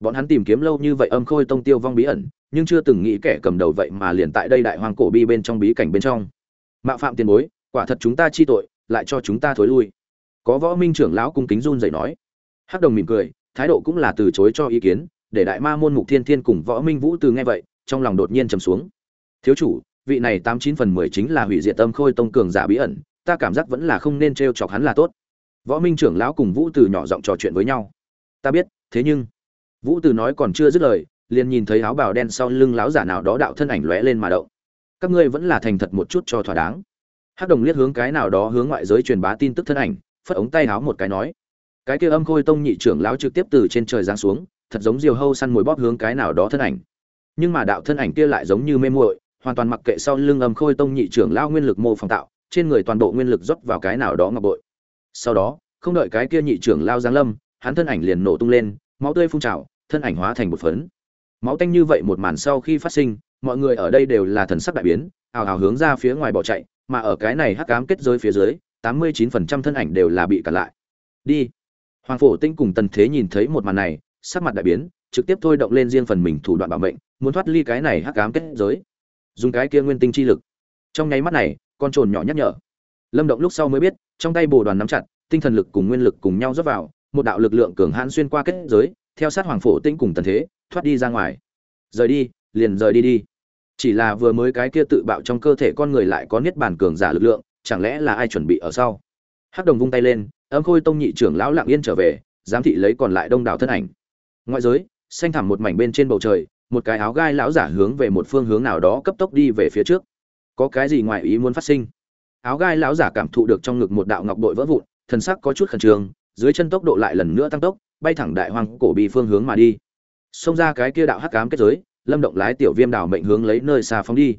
Bọn hắn tìm kiếm lâu như vậy âm khôi tông tiêu vong bí ẩn, nhưng chưa từng nghĩ kẻ cầm đầu vậy mà liền tại đây đại hoàng cổ bi bên trong bí cảnh bên trong. Mạo phạm tiền bối, quả thật chúng ta chi tội, lại cho chúng ta thối lui. Có võ minh trưởng lão cung kính run dậy nói. Hắc đồng mỉm cười, thái độ cũng là từ chối cho ý kiến, để đại ma môn mục thiên thiên cùng võ minh vũ từ nghe vậy, trong lòng đột nhiên trầm xuống. Thiếu chủ, vị này tám chín phần mười chính là hủy diệt tâm khôi tông cường giả bí ẩn ta cảm giác vẫn là không nên t chọc hắn là tốt. Võ minh trưởng lão cùng vũ từ nhỏ giọng trò chuyện với nhau. Ta biết, thế nhưng, vũ từ nói còn chưa dứt lời, liền nhìn thấy áo bào đen sau lưng lão giả nào đó đạo thân ảnh lóe lên mà động. Các ngươi vẫn là thành thật một chút cho thỏa đáng. Hắc đồng liếc hướng cái nào đó hướng ngoại giới truyền bá tin tức thân ảnh, phất ống tay áo một cái nói. Cái kia âm khôi tông nhị trưởng lão trực tiếp từ trên trời giáng xuống, thật giống diều hâu săn mồi bóp hướng cái nào đó thân ảnh. Nhưng mà đạo thân ảnh kia lại giống như mê muội, hoàn toàn mặc kệ sau lưng âm khôi tông nhị trưởng lão nguyên lực mô phỏng tạo trên người toàn bộ nguyên lực rót vào cái nào đó ngọc bội. Sau đó, không đợi cái kia nhị trưởng lao giáng lâm, hắn thân ảnh liền nổ tung lên, máu tươi phun trào, thân ảnh hóa thành một phấn. Máu tanh như vậy một màn sau khi phát sinh, mọi người ở đây đều là thần sắc đại biến, ào ào hướng ra phía ngoài bỏ chạy, mà ở cái này hắc ám kết giới phía dưới, tám mươi chín phần trăm thân ảnh đều là bị cản lại. Đi. Hoàng phổ tinh cùng tần thế nhìn thấy một màn này, sắc mặt đại biến, trực tiếp thôi động lên riêng phần mình thủ đoạn bảo mệnh, muốn thoát ly cái này hắc ám kết giới. Dùng cái kia nguyên tinh chi lực. Trong nháy mắt này con trồn nhỏ nhắc nhở. Lâm động lúc sau mới biết, trong tay bồ đoàn nắm chặt, tinh thần lực cùng nguyên lực cùng nhau dốc vào, một đạo lực lượng cường hãn xuyên qua kết giới, theo sát hoàng phổ tinh cùng tần thế, thoát đi ra ngoài. Rời đi, liền rời đi đi. Chỉ là vừa mới cái kia tự bạo trong cơ thể con người lại có niết bàn cường giả lực lượng, chẳng lẽ là ai chuẩn bị ở sau? Hắc đồng vung tay lên âm khôi tông nhị trưởng lão lặng yên trở về, giám thị lấy còn lại đông đảo thân ảnh. Ngoại giới, xanh thẳm một mảnh bên trên bầu trời, một cái áo gai lão giả hướng về một phương hướng nào đó cấp tốc đi về phía trước có cái gì ngoài ý muốn phát sinh. Áo gai lão giả cảm thụ được trong ngực một đạo ngọc bội vỡ vụn, thần sắc có chút khẩn trương, dưới chân tốc độ lại lần nữa tăng tốc, bay thẳng đại hoàng cổ bị phương hướng mà đi. Xông ra cái kia đạo hắc cám kết giới, lâm động lái tiểu viêm đảo mệnh hướng lấy nơi xa phóng đi.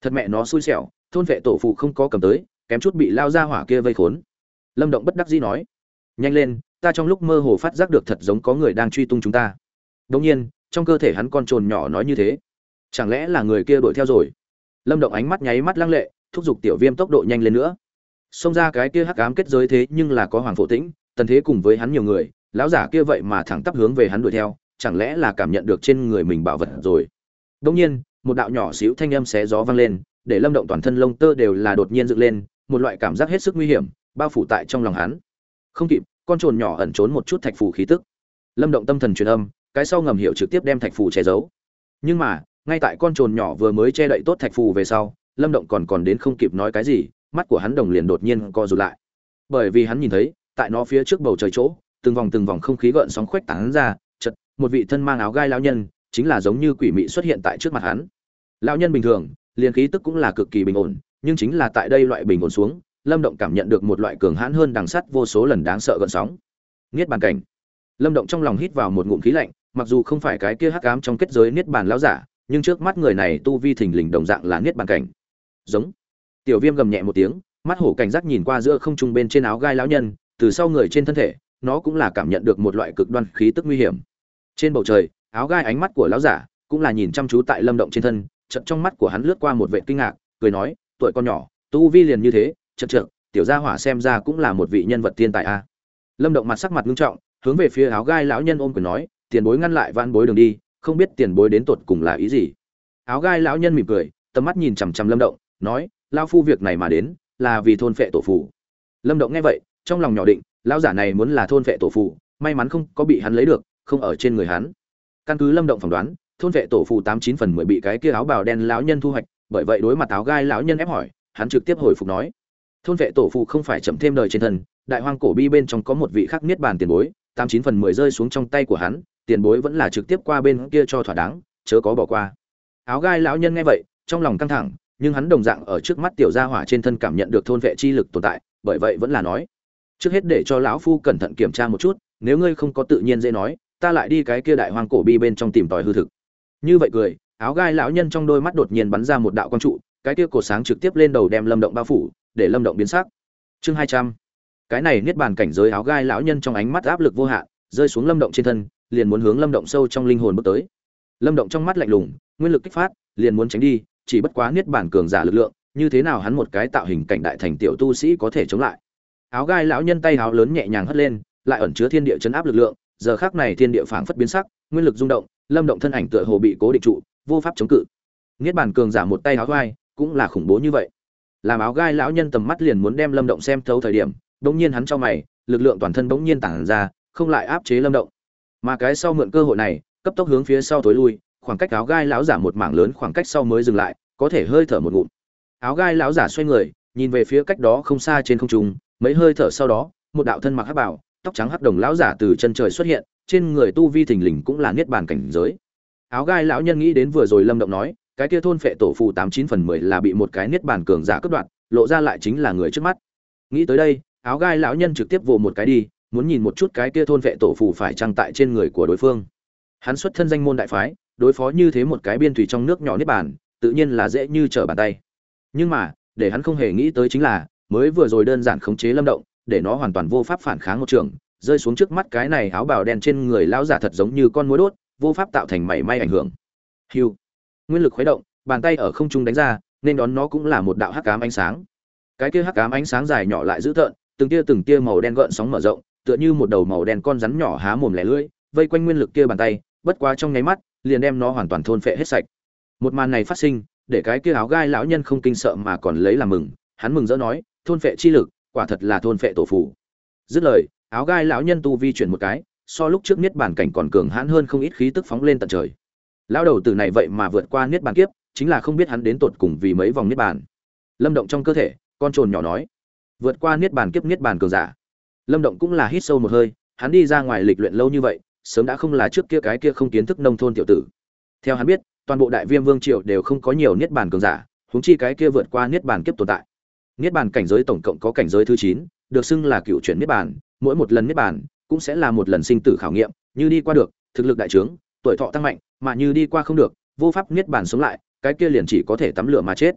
Thật mẹ nó xui xẻo, thôn vệ tổ phụ không có cầm tới, kém chút bị lao ra hỏa kia vây khốn. Lâm động bất đắc dĩ nói, nhanh lên, ta trong lúc mơ hồ phát giác được thật giống có người đang truy tung chúng ta. Đ nhiên, trong cơ thể hắn con trồn nhỏ nói như thế. Chẳng lẽ là người kia đuổi theo rồi? Lâm động ánh mắt nháy mắt lăng lệ, thúc giục tiểu viêm tốc độ nhanh lên nữa. Xông ra cái kia hắc ám kết giới thế nhưng là có hoàng phổ tĩnh, tần thế cùng với hắn nhiều người, lão giả kia vậy mà thẳng tắp hướng về hắn đuổi theo, chẳng lẽ là cảm nhận được trên người mình bảo vật rồi? Đông nhiên, một đạo nhỏ xíu thanh âm xé gió vang lên, để lâm động toàn thân lông tơ đều là đột nhiên dựng lên, một loại cảm giác hết sức nguy hiểm, bao phủ tại trong lòng hắn. Không kịp, con trồn nhỏ ẩn trốn một chút thạch phù khí tức. Lâm động tâm thần truyền âm, cái sau ngầm hiểu trực tiếp đem thạch phù che giấu. Nhưng mà ngay tại con trồn nhỏ vừa mới che đậy tốt thạch phù về sau, lâm động còn còn đến không kịp nói cái gì, mắt của hắn đồng liền đột nhiên co rụt lại. Bởi vì hắn nhìn thấy, tại nó phía trước bầu trời chỗ, từng vòng từng vòng không khí gợn sóng khuếch tán ra chật một vị thân mang áo gai lão nhân, chính là giống như quỷ mị xuất hiện tại trước mặt hắn. Lão nhân bình thường, liền khí tức cũng là cực kỳ bình ổn, nhưng chính là tại đây loại bình ổn xuống, lâm động cảm nhận được một loại cường hãn hơn đằng sắt vô số lần đáng sợ gợn sóng. Niết bàn cảnh. Lâm động trong lòng hít vào một ngụm khí lạnh, mặc dù không phải cái kia hắc ám trong kết giới niết bàn lão giả nhưng trước mắt người này tu vi thình lình đồng dạng là niết bàn cảnh. Giống. Tiểu viêm gầm nhẹ một tiếng, mắt hổ cảnh giác nhìn qua giữa không trung bên trên áo gai lão nhân, từ sau người trên thân thể, nó cũng là cảm nhận được một loại cực đoan khí tức nguy hiểm. Trên bầu trời, áo gai ánh mắt của lão giả cũng là nhìn chăm chú tại lâm động trên thân, chợt trong mắt của hắn lướt qua một vẻ kinh ngạc, cười nói, tuổi con nhỏ, tu vi liền như thế chợt chợt tiểu gia hỏa xem ra cũng là một vị nhân vật thiên tài a. Lâm động mặt sắc mặt nghiêm trọng, hướng về phía áo gai lão nhân ôm quyền nói, tiền bối ngăn lại vãn bối đường đi không biết tiền bối đến tột cùng là ý gì. Áo gai lão nhân mỉm cười, tầm mắt nhìn chằm chằm lâm động, nói lao phu việc này mà đến, là vì thôn phệ tổ phụ. Lâm động nghe vậy, trong lòng nhỏ định, lão giả này muốn là thôn phệ tổ phụ, may mắn không có bị hắn lấy được, không ở trên người hắn. Căn cứ lâm động phỏng đoán, thôn vệ tổ phụ tám chín phần mười bị cái kia áo bào đen lão nhân thu hoạch, bởi vậy đối mặt áo gai lão nhân ép hỏi, hắn trực tiếp hồi phục nói, thôn vệ tổ phụ không phải chậm thêm đời trên thân, đại hoang cổ bi bên trong có một vị khắc niết bàn tiền bối, tám chín phần mười rơi xuống trong tay của hắn tiền bối vẫn là trực tiếp qua bên kia cho thỏa đáng, chớ có bỏ qua. Áo gai lão nhân nghe vậy, trong lòng căng thẳng, nhưng hắn đồng dạng ở trước mắt tiểu gia hỏa trên thân cảm nhận được thôn vệ chi lực tồn tại, bởi vậy vẫn là nói, trước hết để cho lão phu cẩn thận kiểm tra một chút, nếu ngươi không có tự nhiên dễ nói, ta lại đi cái kia đại hoang cổ bi bên trong tìm tòi hư thực. Như vậy cười, áo gai lão nhân trong đôi mắt đột nhiên bắn ra một đạo quang trụ, cái kia cột sáng trực tiếp lên đầu đem lâm động bao phủ, để lâm động biến sắc. Chương hai trăm. Cái này niết bàn cảnh giới áo gai lão nhân trong ánh mắt áp lực vô hạn, rơi xuống lâm động trên thân liền muốn hướng lâm động sâu trong linh hồn bước tới. Lâm động trong mắt lạnh lùng, nguyên lực kích phát, liền muốn tránh đi, chỉ bất quá niết bản cường giả lực lượng, như thế nào hắn một cái tạo hình cảnh đại thành tiểu tu sĩ có thể chống lại. Áo gai lão nhân tay áo lớn nhẹ nhàng hất lên, lại ẩn chứa thiên địa chấn áp lực lượng, giờ khác này thiên địa phảng phất biến sắc, nguyên lực rung động, lâm động thân ảnh tựa hồ bị cố định trụ, vô pháp chống cự. Niết bản cường giả một tay áo gai, cũng là khủng bố như vậy. Làm áo gai lão nhân tầm mắt liền muốn đem lâm động xem thấu thời điểm, bỗng nhiên hắn cho mày, lực lượng toàn thân bỗng nhiên tản ra, không lại áp chế lâm động mà cái sau mượn cơ hội này, cấp tốc hướng phía sau tối lui, khoảng cách áo gai lão giả một mảng lớn khoảng cách sau mới dừng lại, có thể hơi thở một ngụm. Áo gai lão giả xoay người, nhìn về phía cách đó không xa trên không trung, mấy hơi thở sau đó, một đạo thân mặc hắc bảo, tóc trắng hắc đồng lão giả từ chân trời xuất hiện, trên người tu vi thình lình cũng là niết bàn cảnh giới. Áo gai lão nhân nghĩ đến vừa rồi lâm động nói, cái kia thôn phệ tổ phụ tám chín phần mười là bị một cái niết bàn cường giả cướp đoạt, lộ ra lại chính là người trước mắt. Nghĩ tới đây, áo gai lão nhân trực tiếp vồ một cái đi muốn nhìn một chút cái kia thôn vệ tổ phù phải trang tại trên người của đối phương. Hắn xuất thân danh môn đại phái, đối phó như thế một cái biên thủy trong nước nhỏ niết bàn, tự nhiên là dễ như trở bàn tay. Nhưng mà, để hắn không hề nghĩ tới chính là, mới vừa rồi đơn giản khống chế lâm động, để nó hoàn toàn vô pháp phản kháng một trường, rơi xuống trước mắt cái này áo bào đen trên người lão giả thật giống như con muỗi đốt, vô pháp tạo thành mảy may ảnh hưởng. Hiu nguyên lực khuấy động, bàn tay ở không trung đánh ra, nên đón nó cũng là một đạo hắc ám ánh sáng. Cái kia hắc ám ánh sáng dài nhỏ lại dữ tợn, từng tia từng tia màu đen gợn sóng mở rộng tựa như một đầu màu đen con rắn nhỏ há mồm lẻ lưỡi, vây quanh nguyên lực kia bàn tay, bất quá trong nháy mắt, liền đem nó hoàn toàn thôn phệ hết sạch. Một màn này phát sinh, để cái kia áo gai lão nhân không kinh sợ mà còn lấy làm mừng, hắn mừng rỡ nói, thôn phệ chi lực, quả thật là thôn phệ tổ phụ. dứt lời, áo gai lão nhân tu vi chuyển một cái, so lúc trước niết bàn cảnh còn cường hãn hơn không ít khí tức phóng lên tận trời. Lão đầu tử này vậy mà vượt qua niết bàn kiếp, chính là không biết hắn đến tột cùng vì mấy vòng niết bàn. Lâm động trong cơ thể, con trồn nhỏ nói, vượt qua niết bàn kiếp niết bàn cường giả lâm động cũng là hít sâu một hơi, hắn đi ra ngoài lịch luyện lâu như vậy, sớm đã không là trước kia cái kia không kiến thức nông thôn tiểu tử. Theo hắn biết, toàn bộ đại viêm vương triều đều không có nhiều niết bàn cường giả, huống chi cái kia vượt qua niết bàn kiếp tồn tại. Niết bàn cảnh giới tổng cộng có cảnh giới thứ chín, được xưng là cựu chuyển niết bàn, mỗi một lần niết bàn cũng sẽ là một lần sinh tử khảo nghiệm, như đi qua được, thực lực đại trướng, tuổi thọ tăng mạnh, mà như đi qua không được, vô pháp niết bàn sống lại, cái kia liền chỉ có thể tắm lửa mà chết.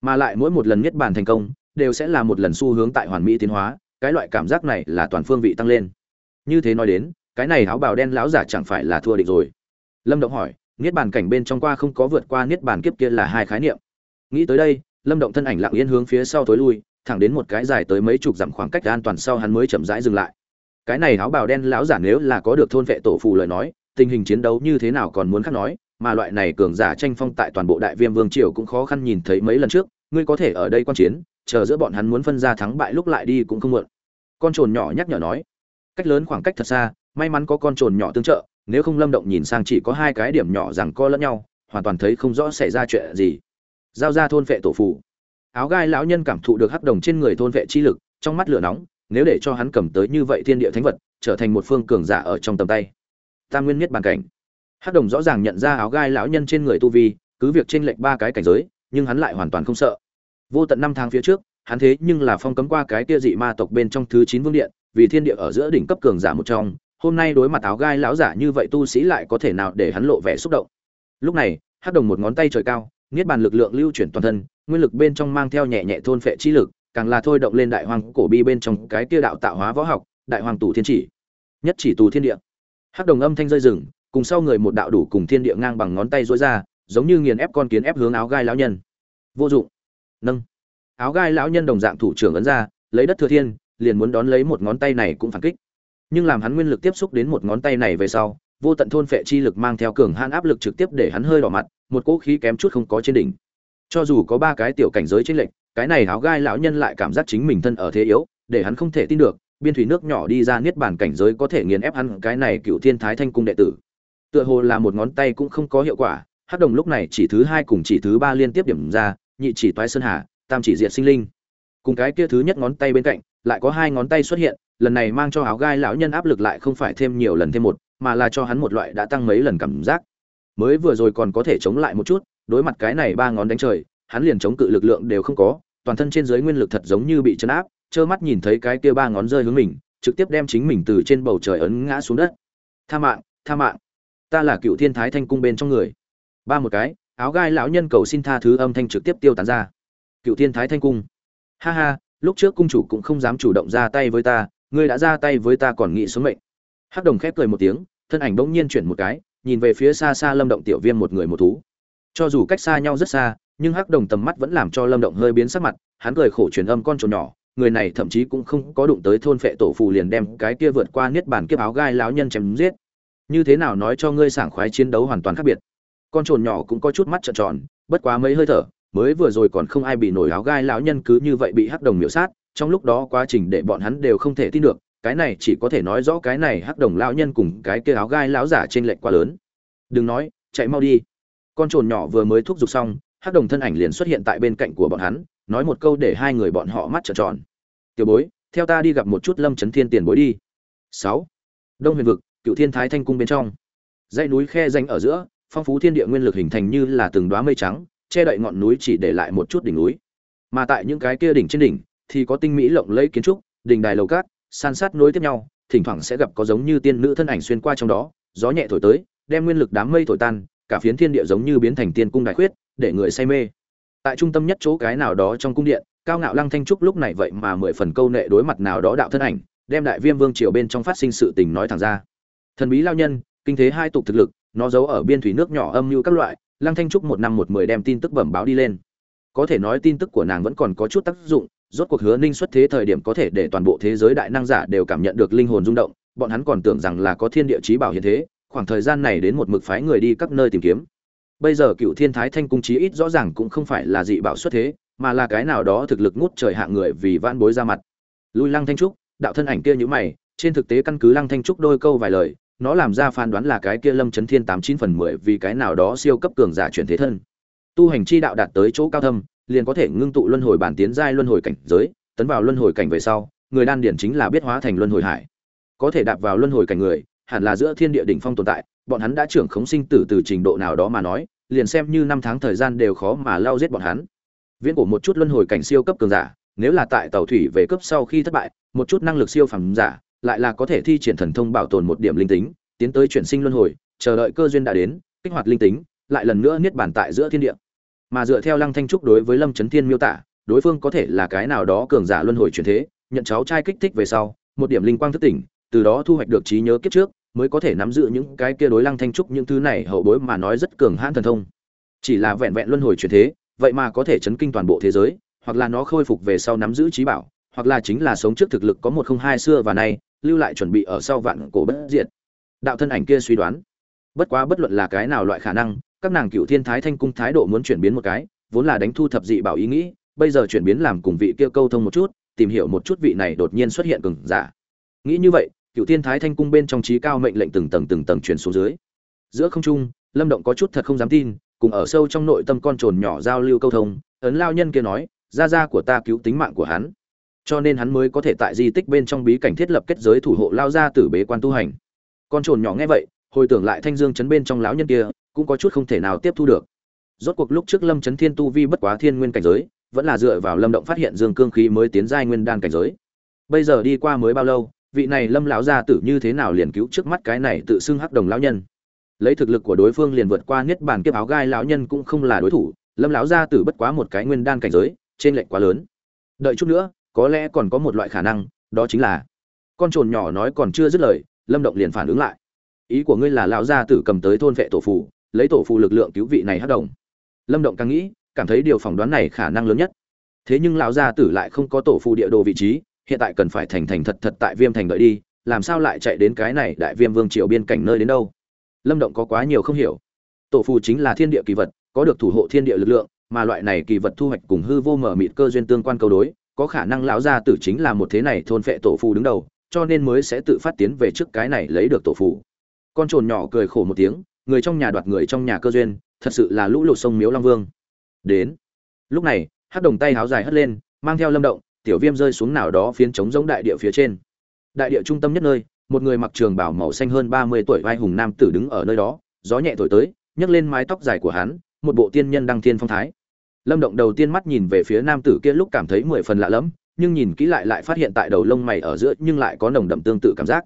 Mà lại mỗi một lần niết bàn thành công, đều sẽ là một lần xu hướng tại hoàn mỹ tiến hóa cái loại cảm giác này là toàn phương vị tăng lên. Như thế nói đến, cái này áo bào đen lão giả chẳng phải là thua địch rồi. Lâm động hỏi, niết bàn cảnh bên trong qua không có vượt qua niết bàn kiếp kia là hai khái niệm. Nghĩ tới đây, lâm động thân ảnh lặng yên hướng phía sau tối lui, thẳng đến một cái dài tới mấy chục dặm khoảng cách an toàn sau hắn mới chậm rãi dừng lại. Cái này áo bào đen lão giả nếu là có được thôn vệ tổ phù lời nói, tình hình chiến đấu như thế nào còn muốn khác nói, mà loại này cường giả tranh phong tại toàn bộ đại viêm vương triều cũng khó khăn nhìn thấy mấy lần trước ngươi có thể ở đây quan chiến, chờ giữa bọn hắn muốn phân ra thắng bại lúc lại đi cũng không muộn. Con trồn nhỏ nhắc nhở nói. Cách lớn khoảng cách thật xa, may mắn có con trồn nhỏ tương trợ, nếu không lâm động nhìn sang chỉ có hai cái điểm nhỏ rằng co lẫn nhau, hoàn toàn thấy không rõ xảy ra chuyện gì. Giao ra thôn vệ tổ phủ áo gai lão nhân cảm thụ được hắc đồng trên người thôn vệ chi lực, trong mắt lửa nóng, nếu để cho hắn cầm tới như vậy thiên địa thánh vật, trở thành một phương cường giả ở trong tầm tay. Tam nguyên nhất bàn cảnh. Hắc đồng rõ ràng nhận ra áo gai lão nhân trên người tu vi, cứ việc trên lệch ba cái cảnh giới nhưng hắn lại hoàn toàn không sợ. Vô tận năm tháng phía trước, hắn thế nhưng là phong cấm qua cái kia dị ma tộc bên trong thứ chín vương điện, vì thiên địa ở giữa đỉnh cấp cường giả một trong, hôm nay đối mặt áo gai lão giả như vậy tu sĩ lại có thể nào để hắn lộ vẻ xúc động? Lúc này, hắc đồng một ngón tay trời cao, niết bàn lực lượng lưu chuyển toàn thân, nguyên lực bên trong mang theo nhẹ nhẹ thôn phệ chi lực, càng là thôi động lên đại hoàng cổ bi bên trong cái kia đạo tạo hóa võ học, đại hoàng tù thiên chỉ. Nhất chỉ tù thiên địa. Hắc đồng âm thanh rơi rừng, cùng sau người một đạo đủ cùng thiên địa ngang bằng ngón tay dối ra giống như nghiền ép con kiến ép hướng áo gai lão nhân. Vô dụng. Nâng. Áo gai lão nhân đồng dạng thủ trưởng ấn ra, lấy đất thừa thiên, liền muốn đón lấy một ngón tay này cũng phản kích. Nhưng làm hắn nguyên lực tiếp xúc đến một ngón tay này về sau, vô tận thôn phệ chi lực mang theo cường hãn áp lực trực tiếp để hắn hơi đỏ mặt, một cỗ khí kém chút không có trên đỉnh. Cho dù có ba cái tiểu cảnh giới trên lệnh cái này áo gai lão nhân lại cảm giác chính mình thân ở thế yếu, để hắn không thể tin được, biên thủy nước nhỏ đi ra niết bàn cảnh giới có thể nghiền ép hắn cái này cựu thiên thái thanh cung đệ tử. Tựa hồ là một ngón tay cũng không có hiệu quả hắc đồng lúc này chỉ thứ hai cùng chỉ thứ ba liên tiếp điểm ra, nhị chỉ toái sơn hà, tam chỉ diệt sinh linh. Cùng cái kia thứ nhất ngón tay bên cạnh, lại có hai ngón tay xuất hiện, lần này mang cho áo gai lão nhân áp lực lại không phải thêm nhiều lần thêm một, mà là cho hắn một loại đã tăng mấy lần cảm giác. Mới vừa rồi còn có thể chống lại một chút, đối mặt cái này ba ngón đánh trời, hắn liền chống cự lực lượng đều không có, toàn thân trên dưới nguyên lực thật giống như bị chấn áp, trơ mắt nhìn thấy cái kia ba ngón rơi hướng mình, trực tiếp đem chính mình từ trên bầu trời ấn ngã xuống đất. Tha mạng tha mạng. Ta là cựu thiên thái thanh cung bên trong người ba một cái, áo gai lão nhân cầu xin tha thứ âm thanh trực tiếp tiêu tán ra. Cựu thiên thái thanh cung. Ha ha, lúc trước cung chủ cũng không dám chủ động ra tay với ta, ngươi đã ra tay với ta còn nghĩ xuống mệnh. Hắc đồng khép cười một tiếng, thân ảnh bỗng nhiên chuyển một cái, nhìn về phía xa xa lâm động tiểu viêm một người một thú. Cho dù cách xa nhau rất xa, nhưng hắc đồng tầm mắt vẫn làm cho lâm động hơi biến sắc mặt, hắn cười khổ truyền âm con trồn nhỏ, người này thậm chí cũng không có đụng tới thôn phệ tổ phù liền đem cái kia vượt qua niết bàn kiếp áo gai lão nhân chém giết. Như thế nào nói cho ngươi sảng khoái chiến đấu hoàn toàn khác biệt con trồn nhỏ cũng có chút mắt trợn tròn, bất quá mấy hơi thở, mới vừa rồi còn không ai bị nổi áo gai lão nhân cứ như vậy bị hắc đồng miểu sát, trong lúc đó quá trình để bọn hắn đều không thể tin được, cái này chỉ có thể nói rõ cái này hắc đồng lão nhân cùng cái kia áo gai lão giả trên lệch quá lớn. Đừng nói, chạy mau đi. Con trồn nhỏ vừa mới thúc giục xong, hắc đồng thân ảnh liền xuất hiện tại bên cạnh của bọn hắn, nói một câu để hai người bọn họ mắt trợn tròn. Tiểu bối, theo ta đi gặp một chút lâm chấn thiên tiền bối đi. Sáu. Đông huyền vực, cựu thiên thái thanh cung bên trong. Dãy núi khe danh ở giữa phong phú thiên địa nguyên lực hình thành như là từng đóa mây trắng, che đậy ngọn núi chỉ để lại một chút đỉnh núi. Mà tại những cái kia đỉnh trên đỉnh, thì có tinh mỹ lộng lẫy kiến trúc đình đài lầu cát, san sát nối tiếp nhau, thỉnh thoảng sẽ gặp có giống như tiên nữ thân ảnh xuyên qua trong đó, gió nhẹ thổi tới, đem nguyên lực đám mây thổi tan, cả phiến thiên địa giống như biến thành tiên cung đại khuyết, để người say mê. Tại trung tâm nhất chỗ cái nào đó trong cung điện, cao ngạo lăng thanh trúc lúc này vậy mà mười phần câu nệ đối mặt nào đó đạo thân ảnh, đem đại viêm vương triều bên trong phát sinh sự tình nói thẳng ra. Thần bí lao nhân, kinh thế hai tục thực lực nó giấu ở biên thủy nước nhỏ âm như các loại, lăng thanh trúc một năm một mười đem tin tức bẩm báo đi lên. Có thể nói tin tức của nàng vẫn còn có chút tác dụng, rốt cuộc hứa ninh xuất thế thời điểm có thể để toàn bộ thế giới đại năng giả đều cảm nhận được linh hồn rung động, bọn hắn còn tưởng rằng là có thiên địa chí bảo hiện thế, khoảng thời gian này đến một mực phái người đi các nơi tìm kiếm. Bây giờ cựu thiên thái thanh cung chí ít rõ ràng cũng không phải là dị bảo xuất thế, mà là cái nào đó thực lực ngút trời hạng người vì van bối ra mặt. Lui lăng thanh trúc, đạo thân ảnh kia như mày, trên thực tế căn cứ lăng thanh trúc đôi câu vài lời nó làm ra phán đoán là cái kia lâm chấn thiên tám chín phần mười vì cái nào đó siêu cấp cường giả chuyển thế thân. Tu hành chi đạo đạt tới chỗ cao thâm, liền có thể ngưng tụ luân hồi bản tiến giai luân hồi cảnh giới, tấn vào luân hồi cảnh về sau, người đan điển chính là biết hóa thành luân hồi hải. Có thể đạp vào luân hồi cảnh người, hẳn là giữa thiên địa đỉnh phong tồn tại, bọn hắn đã trưởng khống sinh tử từ trình độ nào đó mà nói, liền xem như năm tháng thời gian đều khó mà lao giết bọn hắn. Viễn cổ một chút luân hồi cảnh siêu cấp cường giả, nếu là tại tàu thủy về cấp sau khi thất bại, một chút năng lực siêu phẩm giả lại là có thể thi triển thần thông bảo tồn một điểm linh tính, tiến tới chuyển sinh luân hồi, chờ đợi cơ duyên đã đến, kích hoạt linh tính, lại lần nữa niết bàn tại giữa thiên địa. Mà dựa theo lăng thanh trúc đối với lâm chấn thiên miêu tả, đối phương có thể là cái nào đó cường giả luân hồi chuyển thế, nhận cháu trai kích thích về sau, một điểm linh quang thức tỉnh, từ đó thu hoạch được trí nhớ kiếp trước, mới có thể nắm giữ những cái kia đối lăng thanh trúc những thứ này hậu bối mà nói rất cường hãn thần thông. Chỉ là vẹn vẹn luân hồi chuyển thế, vậy mà có thể chấn kinh toàn bộ thế giới, hoặc là nó khôi phục về sau nắm giữ trí bảo, hoặc là chính là sống trước thực lực có một không hai xưa và nay lưu lại chuẩn bị ở sau vạn cổ bất diệt. Đạo thân ảnh kia suy đoán. Bất quá bất luận là cái nào loại khả năng, các nàng cựu thiên thái thanh cung thái độ muốn chuyển biến một cái, vốn là đánh thu thập dị bảo ý nghĩ, bây giờ chuyển biến làm cùng vị kia câu thông một chút, tìm hiểu một chút vị này đột nhiên xuất hiện cường giả. Nghĩ như vậy, cựu thiên thái thanh cung bên trong trí cao mệnh lệnh từng tầng từng tầng truyền xuống dưới. Giữa không trung, lâm động có chút thật không dám tin, cùng ở sâu trong nội tâm con trồn nhỏ giao lưu câu thông, ấn lao nhân kia nói, gia gia của ta cứu tính mạng của hắn cho nên hắn mới có thể tại di tích bên trong bí cảnh thiết lập kết giới thủ hộ lao ra tử bế quan tu hành. Con trồn nhỏ nghe vậy, hồi tưởng lại thanh dương chấn bên trong lão nhân kia, cũng có chút không thể nào tiếp thu được. Rốt cuộc lúc trước lâm chấn thiên tu vi bất quá thiên nguyên cảnh giới, vẫn là dựa vào lâm động phát hiện dương cương khí mới tiến giai nguyên đan cảnh giới. Bây giờ đi qua mới bao lâu, vị này lâm lão gia tử như thế nào liền cứu trước mắt cái này tự xưng hắc đồng lão nhân? Lấy thực lực của đối phương liền vượt qua niết bàn kiếp áo gai lão nhân cũng không là đối thủ, lâm lão gia tử bất quá một cái nguyên đan cảnh giới, trên lệnh quá lớn. Đợi chút nữa có lẽ còn có một loại khả năng, đó chính là, con trồn nhỏ nói còn chưa dứt lời, lâm động liền phản ứng lại. Ý của ngươi là lão gia tử cầm tới thôn vệ tổ phù, lấy tổ phù lực lượng cứu vị này hắc đồng. Lâm động càng nghĩ, cảm thấy điều phỏng đoán này khả năng lớn nhất. Thế nhưng lão gia tử lại không có tổ phù địa đồ vị trí, hiện tại cần phải thành thành thật thật tại viêm thành đợi đi, làm sao lại chạy đến cái này đại viêm vương triều biên cảnh nơi đến đâu? Lâm động có quá nhiều không hiểu. Tổ phù chính là thiên địa kỳ vật, có được thủ hộ thiên địa lực lượng, mà loại này kỳ vật thu hoạch cùng hư vô mở mịt cơ duyên tương quan câu đối có khả năng lão gia tử chính là một thế này thôn phệ tổ phù đứng đầu, cho nên mới sẽ tự phát tiến về trước cái này lấy được tổ phù. Con trồn nhỏ cười khổ một tiếng, người trong nhà đoạt người trong nhà cơ duyên, thật sự là lũ lụt sông miếu long vương. Đến. Lúc này hát đồng tay háo dài hất lên, mang theo lâm động, tiểu viêm rơi xuống nào đó phiến trống giống đại địa phía trên. Đại địa trung tâm nhất nơi, một người mặc trường bảo màu xanh hơn ba mươi tuổi vai hùng nam tử đứng ở nơi đó, gió nhẹ thổi tới, nhấc lên mái tóc dài của hắn, một bộ tiên nhân đăng thiên phong thái lâm động đầu tiên mắt nhìn về phía nam tử kia lúc cảm thấy mười phần lạ lẫm, nhưng nhìn kỹ lại lại phát hiện tại đầu lông mày ở giữa nhưng lại có nồng đậm tương tự cảm giác.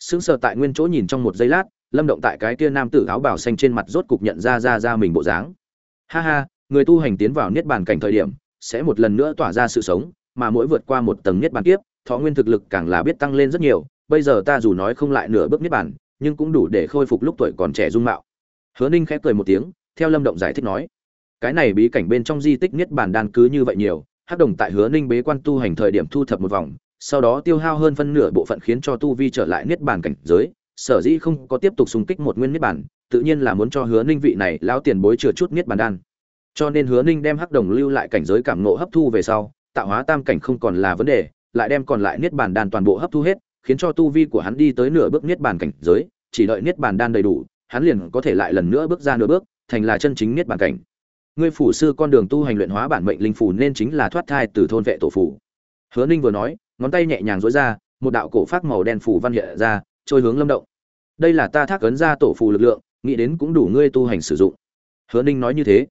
Sững sờ tại nguyên chỗ nhìn trong một giây lát, lâm động tại cái kia nam tử áo bào xanh trên mặt rốt cục nhận ra ra ra mình bộ dáng. Ha ha, người tu hành tiến vào niết bàn cảnh thời điểm, sẽ một lần nữa tỏa ra sự sống, mà mỗi vượt qua một tầng niết bàn kiếp, thọ nguyên thực lực càng là biết tăng lên rất nhiều, bây giờ ta dù nói không lại nửa bước niết bàn, nhưng cũng đủ để khôi phục lúc tuổi còn trẻ dung mạo. Hứa ninh khẽ cười một tiếng, theo lâm động giải thích nói cái này bí cảnh bên trong di tích niết bàn đan cứ như vậy nhiều, hắc đồng tại hứa ninh bế quan tu hành thời điểm thu thập một vòng, sau đó tiêu hao hơn phân nửa bộ phận khiến cho tu vi trở lại niết bàn cảnh giới. Sở dĩ không có tiếp tục xung kích một nguyên niết bàn, tự nhiên là muốn cho hứa ninh vị này lão tiền bối chừa chút niết bàn đan. Cho nên hứa ninh đem hắc đồng lưu lại cảnh giới cảm nộ hấp thu về sau, tạo hóa tam cảnh không còn là vấn đề, lại đem còn lại niết bàn đan toàn bộ hấp thu hết, khiến cho tu vi của hắn đi tới nửa bước niết bàn cảnh giới, chỉ đợi niết bàn đan đầy đủ, hắn liền có thể lại lần nữa bước ra nửa bước, thành là chân chính niết bàn cảnh ngươi phủ sư con đường tu hành luyện hóa bản mệnh linh phủ nên chính là thoát thai từ thôn vệ tổ phủ. Hứa ninh vừa nói, ngón tay nhẹ nhàng dối ra, một đạo cổ phát màu đen phủ văn hiện ra, trôi hướng lâm động. Đây là ta thác ấn ra tổ phù lực lượng, nghĩ đến cũng đủ ngươi tu hành sử dụng. Hứa ninh nói như thế.